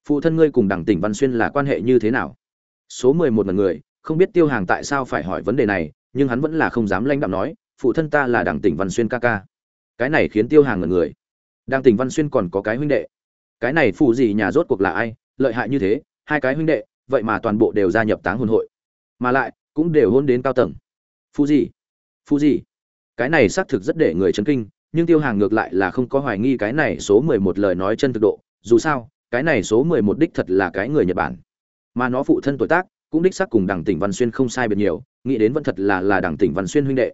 Speaker 1: Phụ thân ngươi cùng đảng tỉnh văn xuyên là quan hệ như thế nào? Số mười một người không biết tiêu hàng tại sao phải hỏi vấn đề này, nhưng hắn vẫn là không dám lãnh đạo nói, phụ thân ta là đảng tỉnh văn xuyên ca ca. Cái này khiến tiêu hàng ngần người. Đảng tỉnh văn xuyên còn có cái huynh đệ. Cái này phụ gì nhà rốt cuộc là ai, lợi hại như thế, hai cái huynh đệ, vậy mà toàn bộ đều gia nhập táng hồn hội. Mà lại, cũng đều hôn đến cao tầng. Phụ gì? Phụ gì? Cái này xác thực rất để người chấn kinh, nhưng tiêu hàng ngược lại là không có hoài nghi cái này số mười một lời nói chân thực độ. Dù sao, cái này số mười một đích thật là cái người nhật bản. Mà nó phụ thân tuổi tác cũng đích xác cùng đảng tỉnh văn xuyên không sai biệt nhiều, nghĩ đến vẫn thật là là đảng tỉnh văn xuyên huynh đệ.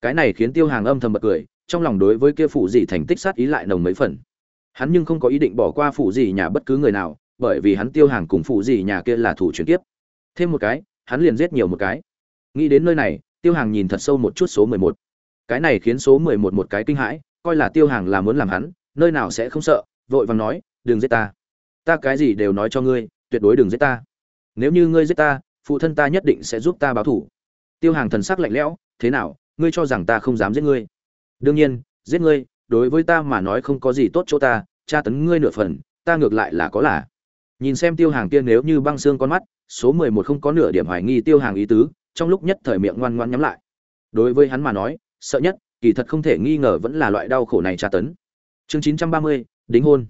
Speaker 1: Cái này khiến tiêu hàng âm thầm bật cười, trong lòng đối với kia phụ gì thành tích sát ý lại nồng mấy phần. Hắn nhưng không có ý định bỏ qua phụ gì nhà bất cứ người nào, bởi vì hắn tiêu hàng cùng phụ gì nhà kia là thủ chuyển tiếp thêm một cái, hắn liền giết nhiều một cái. Nghĩ đến nơi này, tiêu hàng nhìn thật sâu một chút số mười một. Cái này khiến số mười một một cái kinh hãi, coi là tiêu hàng là muốn làm hắn, nơi nào sẽ không sợ, vội vàng nói, đừng giết ta. Ta cái gì đều nói cho ngươi, tuyệt đối đừng giết ta nếu như ngươi giết ta, phụ thân ta nhất định sẽ giúp ta báo thủ. Tiêu hàng thần sắc lạnh lẽo, thế nào, ngươi cho rằng ta không dám giết ngươi? Đương nhiên, giết ngươi, đối với ta mà nói không có gì tốt chỗ ta, tra tấn ngươi nửa phần, ta ngược lại là có là. Nhìn xem tiêu hàng kia nếu như băng xương con mắt, số mười một không có nửa điểm hoài nghi tiêu hàng ý tứ, trong lúc nhất thời miệng ngoan ngoan nhắm lại. Đối với hắn mà nói, sợ nhất, kỳ thật không thể nghi ngờ vẫn là loại đau khổ này tra tấn. Chương chín trăm ba mươi, đính hôn.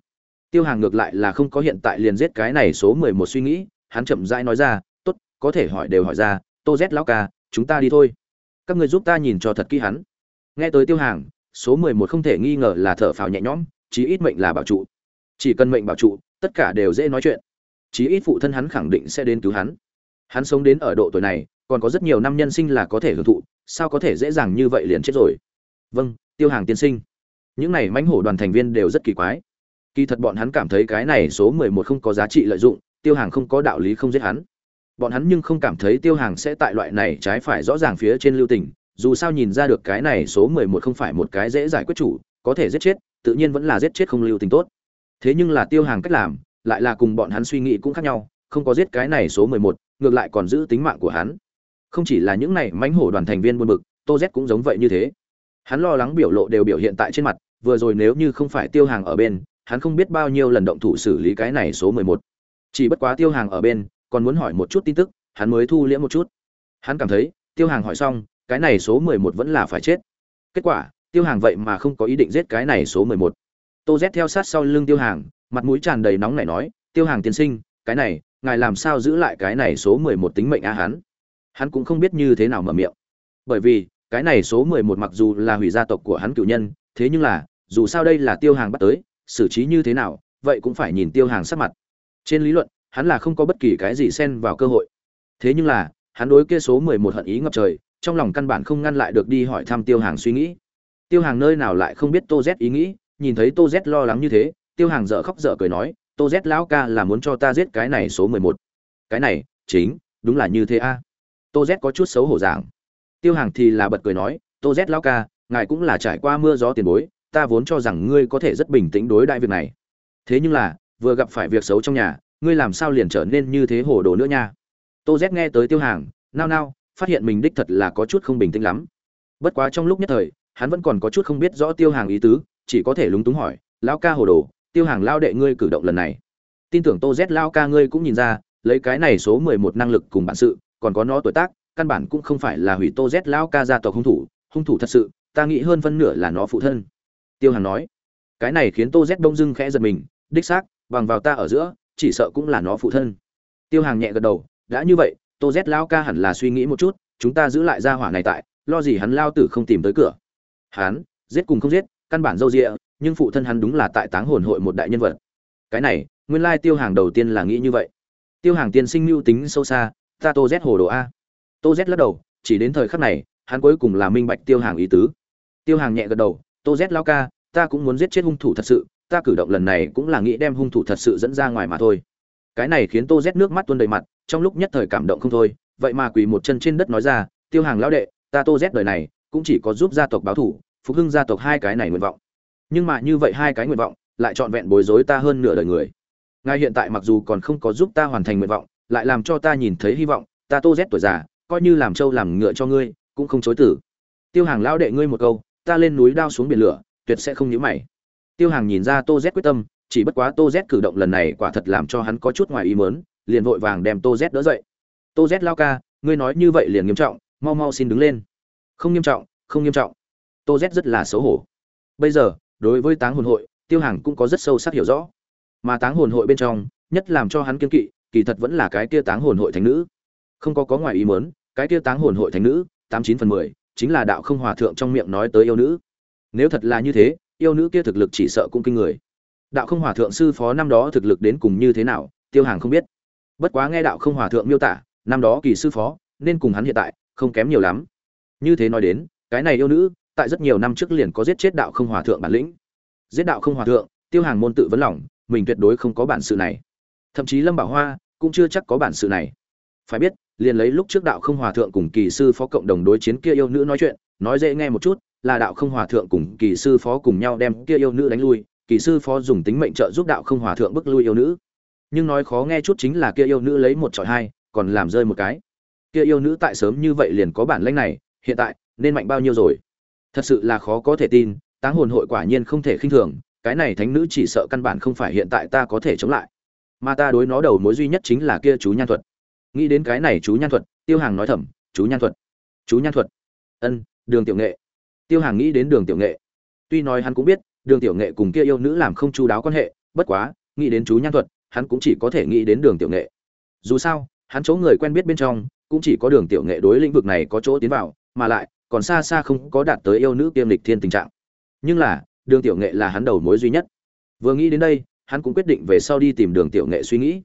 Speaker 1: Tiêu hàng ngược lại là không có hiện tại liền giết cái này số mười một suy nghĩ hắn chậm rãi nói ra, tốt, có thể hỏi đều hỏi ra, tô z lão ca, chúng ta đi thôi. Các người giúp ta nhìn cho thật kỹ hắn. Nghe tới tiêu hàng, số mười một không thể nghi ngờ là thở phào nhẹ nhõm, chí ít mệnh là bảo trụ. Chỉ cần mệnh bảo trụ, tất cả đều dễ nói chuyện. Chí ít phụ thân hắn khẳng định sẽ đến cứu hắn. Hắn sống đến ở độ tuổi này, còn có rất nhiều năm nhân sinh là có thể hưởng thụ, sao có thể dễ dàng như vậy liền chết rồi? Vâng tiêu hàng tiên sinh. Những này mãnh hổ đoàn thành viên đều rất kỳ quái. Kỳ thật bọn hắn cảm thấy cái này số mười một không có giá trị lợi dụng tiêu hàng không có đạo lý không giết hắn. Bọn hắn nhưng không cảm thấy tiêu hàng sẽ tại loại này trái phải rõ ràng phía trên lưu tình, dù sao nhìn ra được cái này số mười một không phải một cái dễ giải quyết chủ, có thể giết chết, tự nhiên vẫn là giết chết không lưu tình tốt. Thế nhưng là tiêu hàng cách làm, lại là cùng bọn hắn suy nghĩ cũng khác nhau, không có giết cái này số mười một, ngược lại còn giữ tính mạng của hắn. Không chỉ là những này mãnh hổ đoàn thành viên buôn bực, tô z cũng giống vậy như thế. Hắn lo lắng biểu lộ đều biểu hiện tại trên mặt, vừa rồi nếu như không phải tiêu hàng ở bên, hắn không biết bao nhiêu lần động thủ xử lý cái này số mười một chỉ bất quá tiêu hàng ở bên, còn muốn hỏi một chút tin tức, hắn mới thu liễm một chút. Hắn cảm thấy, tiêu hàng hỏi xong, cái này số mười một vẫn là phải chết. Kết quả, tiêu hàng vậy mà không có ý định giết cái này số mười một. Tô z theo sát sau lưng tiêu hàng, mặt mũi tràn đầy nóng nảy nói, tiêu hàng tiên sinh, cái này, ngài làm sao giữ lại cái này số mười một tính mệnh a hắn? Hắn cũng không biết như thế nào mở miệng. Bởi vì, cái này số mười một mặc dù là hủy gia tộc của hắn cựu nhân, thế nhưng là, dù sao đây là tiêu hàng bắt tới, xử trí như thế nào, vậy cũng phải nhìn tiêu hàng sắc mặt trên lý luận, hắn là không có bất kỳ cái gì xen vào cơ hội. Thế nhưng là, hắn đối kia số mười một hận ý ngập trời, trong lòng căn bản không ngăn lại được đi hỏi thăm tiêu hàng suy nghĩ. Tiêu hàng nơi nào lại không biết tô z ý nghĩ, nhìn thấy tô z lo lắng như thế, tiêu hàng dở khóc dở cười nói, tô z lão ca là muốn cho ta giết cái này số mười một. Cái này, chính, đúng là như thế a. Tô z có chút xấu hổ giảng tiêu hàng thì là bật cười nói, tô z lão ca, ngài cũng là trải qua mưa gió tiền bối, ta vốn cho rằng ngươi có thể rất bình tĩnh đối đại việc này. Thế nhưng là vừa gặp phải việc xấu trong nhà, ngươi làm sao liền trở nên như thế hồ đồ nữa nha? Tô z nghe tới tiêu hàng, nao nao, phát hiện mình đích thật là có chút không bình tĩnh lắm. Bất quá trong lúc nhất thời, hắn vẫn còn có chút không biết rõ tiêu hàng ý tứ, chỉ có thể lúng túng hỏi, lão ca hồ đồ, tiêu hàng lao đệ ngươi cử động lần này. Tin tưởng tô z lao ca ngươi cũng nhìn ra, lấy cái này số mười một năng lực cùng bản sự, còn có nó tuổi tác, căn bản cũng không phải là hủy tô z lao ca gia tộc hung thủ hung thủ thật sự, ta nghĩ hơn phân nửa là nó phụ thân. Tiêu hàng nói. Cái này khiến tô z đông dưng khẽ giật mình, đích xác bằng vào ta ở giữa, chỉ sợ cũng là nó phụ thân. Tiêu hàng nhẹ gật đầu, đã như vậy, tô z lao ca hẳn là suy nghĩ một chút, chúng ta giữ lại gia hỏa này tại, lo gì hắn lao tử không tìm tới cửa. Hắn, giết cùng không giết, căn bản dâu rịa nhưng phụ thân hắn đúng là tại táng hồn hội một đại nhân vật. Cái này, nguyên lai tiêu hàng đầu tiên là nghĩ như vậy. Tiêu hàng tiên sinh mưu tính sâu xa, ta tô z hồ đồ a. Tô z lắc đầu, chỉ đến thời khắc này, hắn cuối cùng là minh bạch tiêu hàng ý tứ. Tiêu hàng nhẹ gật đầu, tô z lao ca, ta cũng muốn giết chết hung thủ thật sự ta cử động lần này cũng là nghĩ đem hung thủ thật sự dẫn ra ngoài mà thôi. Cái này khiến tô z nước mắt tuôn đầy mặt, trong lúc nhất thời cảm động không thôi. Vậy mà quỳ một chân trên đất nói ra, tiêu hàng lão đệ, ta tô z đời này cũng chỉ có giúp gia tộc báo thủ, phục hưng gia tộc hai cái này nguyện vọng. Nhưng mà như vậy hai cái nguyện vọng, lại trọn vẹn bối rối ta hơn nửa đời người. Ngài hiện tại mặc dù còn không có giúp ta hoàn thành nguyện vọng, lại làm cho ta nhìn thấy hy vọng, ta tô z tuổi già, coi như làm trâu làm ngựa cho ngươi, cũng không chối tử tiêu hàng lão đệ ngươi một câu, ta lên núi đao xuống biển lửa, tuyệt sẽ không nhíu mày tiêu hàng nhìn ra tô z quyết tâm, chỉ bất quá tô z cử động lần này quả thật làm cho hắn có chút ngoài ý mớn liền vội vàng đem tô z đỡ dậy. Tô z lao ca, ngươi nói như vậy liền nghiêm trọng, mau mau xin đứng lên. Không nghiêm trọng, không nghiêm trọng. Tô z rất là xấu hổ. Bây giờ, đối với táng hồn hội, tiêu hàng cũng có rất sâu sắc hiểu rõ. Mà táng hồn hội bên trong, nhất làm cho hắn kiên kỵ, kỳ thật vẫn là cái kia táng hồn hội thánh nữ. Không có có ngoài ý mớn cái kia táng hồn hội thánh nữ, tám chín phần mười, chính là đạo không hòa thượng trong miệng nói tới yêu nữ. Nếu thật là như thế yêu nữ kia thực lực chỉ sợ cũng kinh người. Đạo không hòa thượng sư phó năm đó thực lực đến cùng như thế nào, tiêu hàng không biết. Bất quá nghe đạo không hòa thượng miêu tả, năm đó kỳ sư phó, nên cùng hắn hiện tại, không kém nhiều lắm. Như thế nói đến, cái này yêu nữ, tại rất nhiều năm trước liền có giết chết đạo không hòa thượng bản lĩnh. Giết đạo không hòa thượng, tiêu hàng môn tự vấn lòng, mình tuyệt đối không có bản sự này. Thậm chí lâm bảo hoa cũng chưa chắc có bản sự này. Phải biết, liền lấy lúc trước đạo không hòa thượng cùng kỳ sư phó cộng đồng đối chiến kia yêu nữ nói chuyện, nói dễ nghe một chút là đạo không hòa thượng cùng kỳ sư phó cùng nhau đem kia yêu nữ đánh lui, kỳ sư phó dùng tính mệnh trợ giúp đạo không hòa thượng bức lui yêu nữ. Nhưng nói khó nghe chút chính là kia yêu nữ lấy một trọi hai, còn làm rơi một cái. Kia yêu nữ tại sớm như vậy liền có bản lanh này, hiện tại, nên mạnh bao nhiêu rồi? Thật sự là khó có thể tin, táng hồn hội quả nhiên không thể khinh thường, cái này thánh nữ chỉ sợ căn bản không phải hiện tại ta có thể chống lại. Mà ta đối nó đầu mối duy nhất chính là kia chú nhan thuật. Nghĩ đến cái này chú nhan thuật, tiêu hàng nói thầm, chú nhan thuật, chú nhan thuật. Ân, đường tiểu nghệ tiêu hàng nghĩ đến đường tiểu nghệ. Tuy nói hắn cũng biết, đường tiểu nghệ cùng kia yêu nữ làm không chú đáo quan hệ, bất quá, nghĩ đến chú nhan thuật, hắn cũng chỉ có thể nghĩ đến đường tiểu nghệ. Dù sao, hắn chỗ người quen biết bên trong, cũng chỉ có đường tiểu nghệ đối lĩnh vực này có chỗ tiến vào, mà lại, còn xa xa không có đạt tới yêu nữ kiêm lịch thiên tình trạng. Nhưng là, đường tiểu nghệ là hắn đầu mối duy nhất. Vừa nghĩ đến đây, hắn cũng quyết định về sau đi tìm đường tiểu nghệ suy nghĩ.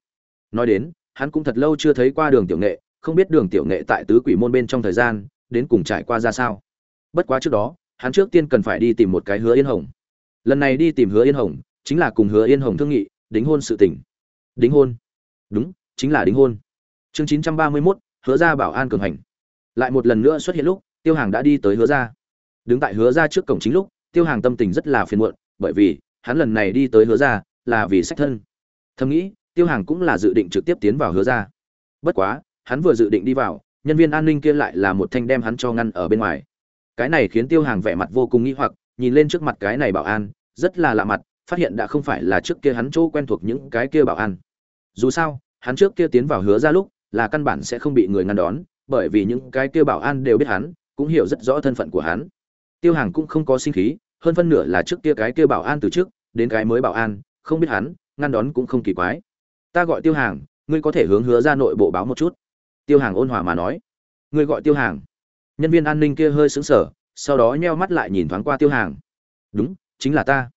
Speaker 1: Nói đến, hắn cũng thật lâu chưa thấy qua đường tiểu nghệ, không biết đường tiểu nghệ tại tứ quỷ môn bên trong thời gian, đến cùng trải qua ra sao bất quá trước đó, hắn trước tiên cần phải đi tìm một cái hứa yên hồng. Lần này đi tìm hứa yên hồng, chính là cùng hứa yên hồng thương nghị, đính hôn sự tình. Đính hôn? Đúng, chính là đính hôn. Chương chín trăm ba mươi mốt, hứa ra bảo an cường hành. Lại một lần nữa xuất hiện lúc, tiêu hàng đã đi tới hứa ra đứng tại hứa ra trước cổng chính lúc, tiêu hàng tâm tình rất là phiền muộn, bởi vì hắn lần này đi tới hứa ra là vì sách thân. Thầm nghĩ, tiêu hàng cũng là dự định trực tiếp tiến vào hứa ra bất quá, hắn vừa dự định đi vào, nhân viên an ninh kia lại là một thanh đem hắn cho ngăn ở bên ngoài cái này khiến tiêu hàng vẻ mặt vô cùng nghi hoặc, nhìn lên trước mặt cái này bảo an, rất là lạ mặt, phát hiện đã không phải là trước kia hắn chỗ quen thuộc những cái kia bảo an. Dù sao, hắn trước kia tiến vào hứa ra lúc, là căn bản sẽ không bị người ngăn đón, bởi vì những cái kia bảo an đều biết hắn, cũng hiểu rất rõ thân phận của hắn. Tiêu hàng cũng không có sinh khí, hơn phân nửa là trước kia cái kia bảo an từ trước, đến cái mới bảo an, không biết hắn, ngăn đón cũng không kỳ quái. Ta gọi tiêu hàng, ngươi có thể hướng hứa ra nội bộ báo một chút. Tiêu hàng ôn hòa mà nói. Ngươi gọi tiêu hàng nhân viên an ninh kia hơi sững sờ, sau đó nheo mắt lại nhìn thoáng qua tiêu hàng. Đúng, chính là ta.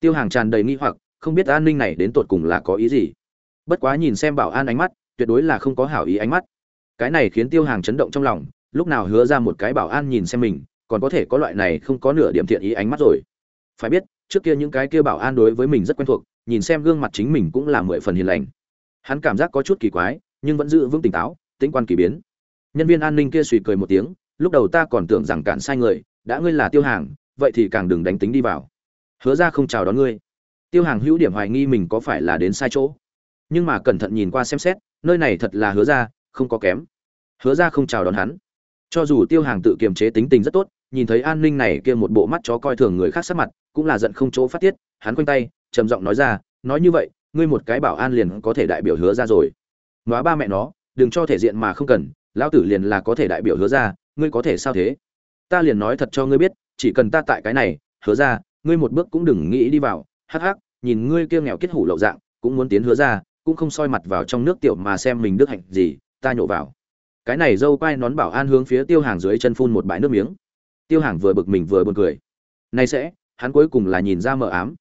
Speaker 1: Tiêu hàng tràn đầy nghi hoặc, không biết an ninh này đến tột cùng là có ý gì. Bất quá nhìn xem bảo an ánh mắt, tuyệt đối là không có hảo ý ánh mắt. Cái này khiến tiêu hàng chấn động trong lòng, lúc nào hứa ra một cái bảo an nhìn xem mình, còn có thể có loại này không có nửa điểm thiện ý ánh mắt rồi. Phải biết, trước kia những cái kia bảo an đối với mình rất quen thuộc, nhìn xem gương mặt chính mình cũng là mười phần hiền lành. Hắn cảm giác có chút kỳ quái, nhưng vẫn giữ vững tỉnh táo, tĩnh quan kỳ biến. Nhân viên an ninh kia suy cười một tiếng lúc đầu ta còn tưởng rằng cản sai người, đã ngươi là tiêu hàng, vậy thì càng đừng đánh tính đi vào. Hứa ra không chào đón ngươi. Tiêu hàng hữu điểm hoài nghi mình có phải là đến sai chỗ. Nhưng mà cẩn thận nhìn qua xem xét, nơi này thật là hứa ra, không có kém. Hứa ra không chào đón hắn. Cho dù tiêu hàng tự kiềm chế tính tình rất tốt, nhìn thấy an ninh này kia một bộ mắt chó coi thường người khác sắc mặt, cũng là giận không chỗ phát tiết, hắn quanh tay, trầm giọng nói ra, nói như vậy, ngươi một cái bảo an liền có thể đại biểu hứa ra rồi. Nói ba mẹ nó, đừng cho thể diện mà không cần, lão tử liền là có thể đại biểu hứa ra ngươi có thể sao thế? Ta liền nói thật cho ngươi biết, chỉ cần ta tại cái này, hứa ra, ngươi một bước cũng đừng nghĩ đi vào. Hắc hắc, nhìn ngươi kia nghèo kết hủ lậu dạng, cũng muốn tiến hứa ra, cũng không soi mặt vào trong nước tiểu mà xem mình đức hạnh gì, ta nhổ vào. Cái này dâu quai nón bảo an hướng phía tiêu hàng dưới chân phun một bãi nước miếng. Tiêu hàng vừa bực mình vừa buồn cười. Nay sẽ, hắn cuối cùng là nhìn ra mờ ám.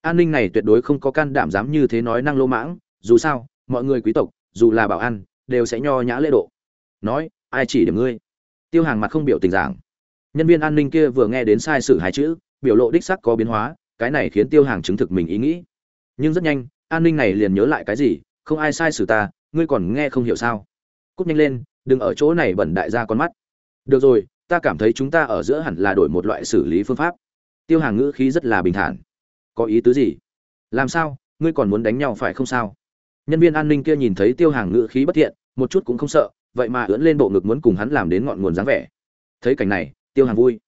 Speaker 1: An ninh này tuyệt đối không có can đảm dám như thế nói năng lô mãng, dù sao, mọi người quý tộc, dù là bảo an, đều sẽ nho nhã lễ độ. Nói, ai chỉ điểm ngươi? Tiêu hàng mặt không biểu tình giảng. Nhân viên an ninh kia vừa nghe đến sai sự hai chữ, biểu lộ đích sắc có biến hóa, cái này khiến tiêu hàng chứng thực mình ý nghĩ. Nhưng rất nhanh, an ninh này liền nhớ lại cái gì, không ai sai xử ta, ngươi còn nghe không hiểu sao? Cúp nhanh lên, đừng ở chỗ này bẩn đại gia con mắt. Được rồi, ta cảm thấy chúng ta ở giữa hẳn là đổi một loại xử lý phương pháp. Tiêu hàng ngữ khí rất là bình thản. Có ý tứ gì? Làm sao? Ngươi còn muốn đánh nhau phải không sao? Nhân viên an ninh kia nhìn thấy tiêu hàng ngữ khí bất thiện, một chút cũng không sợ vậy mà ưỡn lên bộ ngực muốn cùng hắn làm đến ngọn nguồn dáng vẻ. Thấy cảnh này, tiêu hàng vui.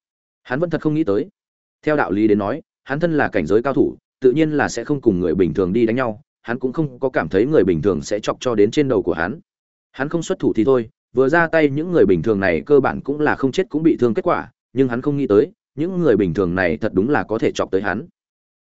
Speaker 1: Hắn vẫn thật không nghĩ tới. Theo đạo lý đến nói, hắn thân là cảnh giới cao thủ, tự nhiên là sẽ không cùng người bình thường đi đánh nhau, hắn cũng không có cảm thấy người bình thường sẽ chọc cho đến trên đầu của hắn. Hắn không xuất thủ thì thôi, vừa ra tay những người bình thường này cơ bản cũng là không chết cũng bị thương kết quả, nhưng hắn không nghĩ tới, những người bình thường này thật đúng là có thể chọc tới hắn.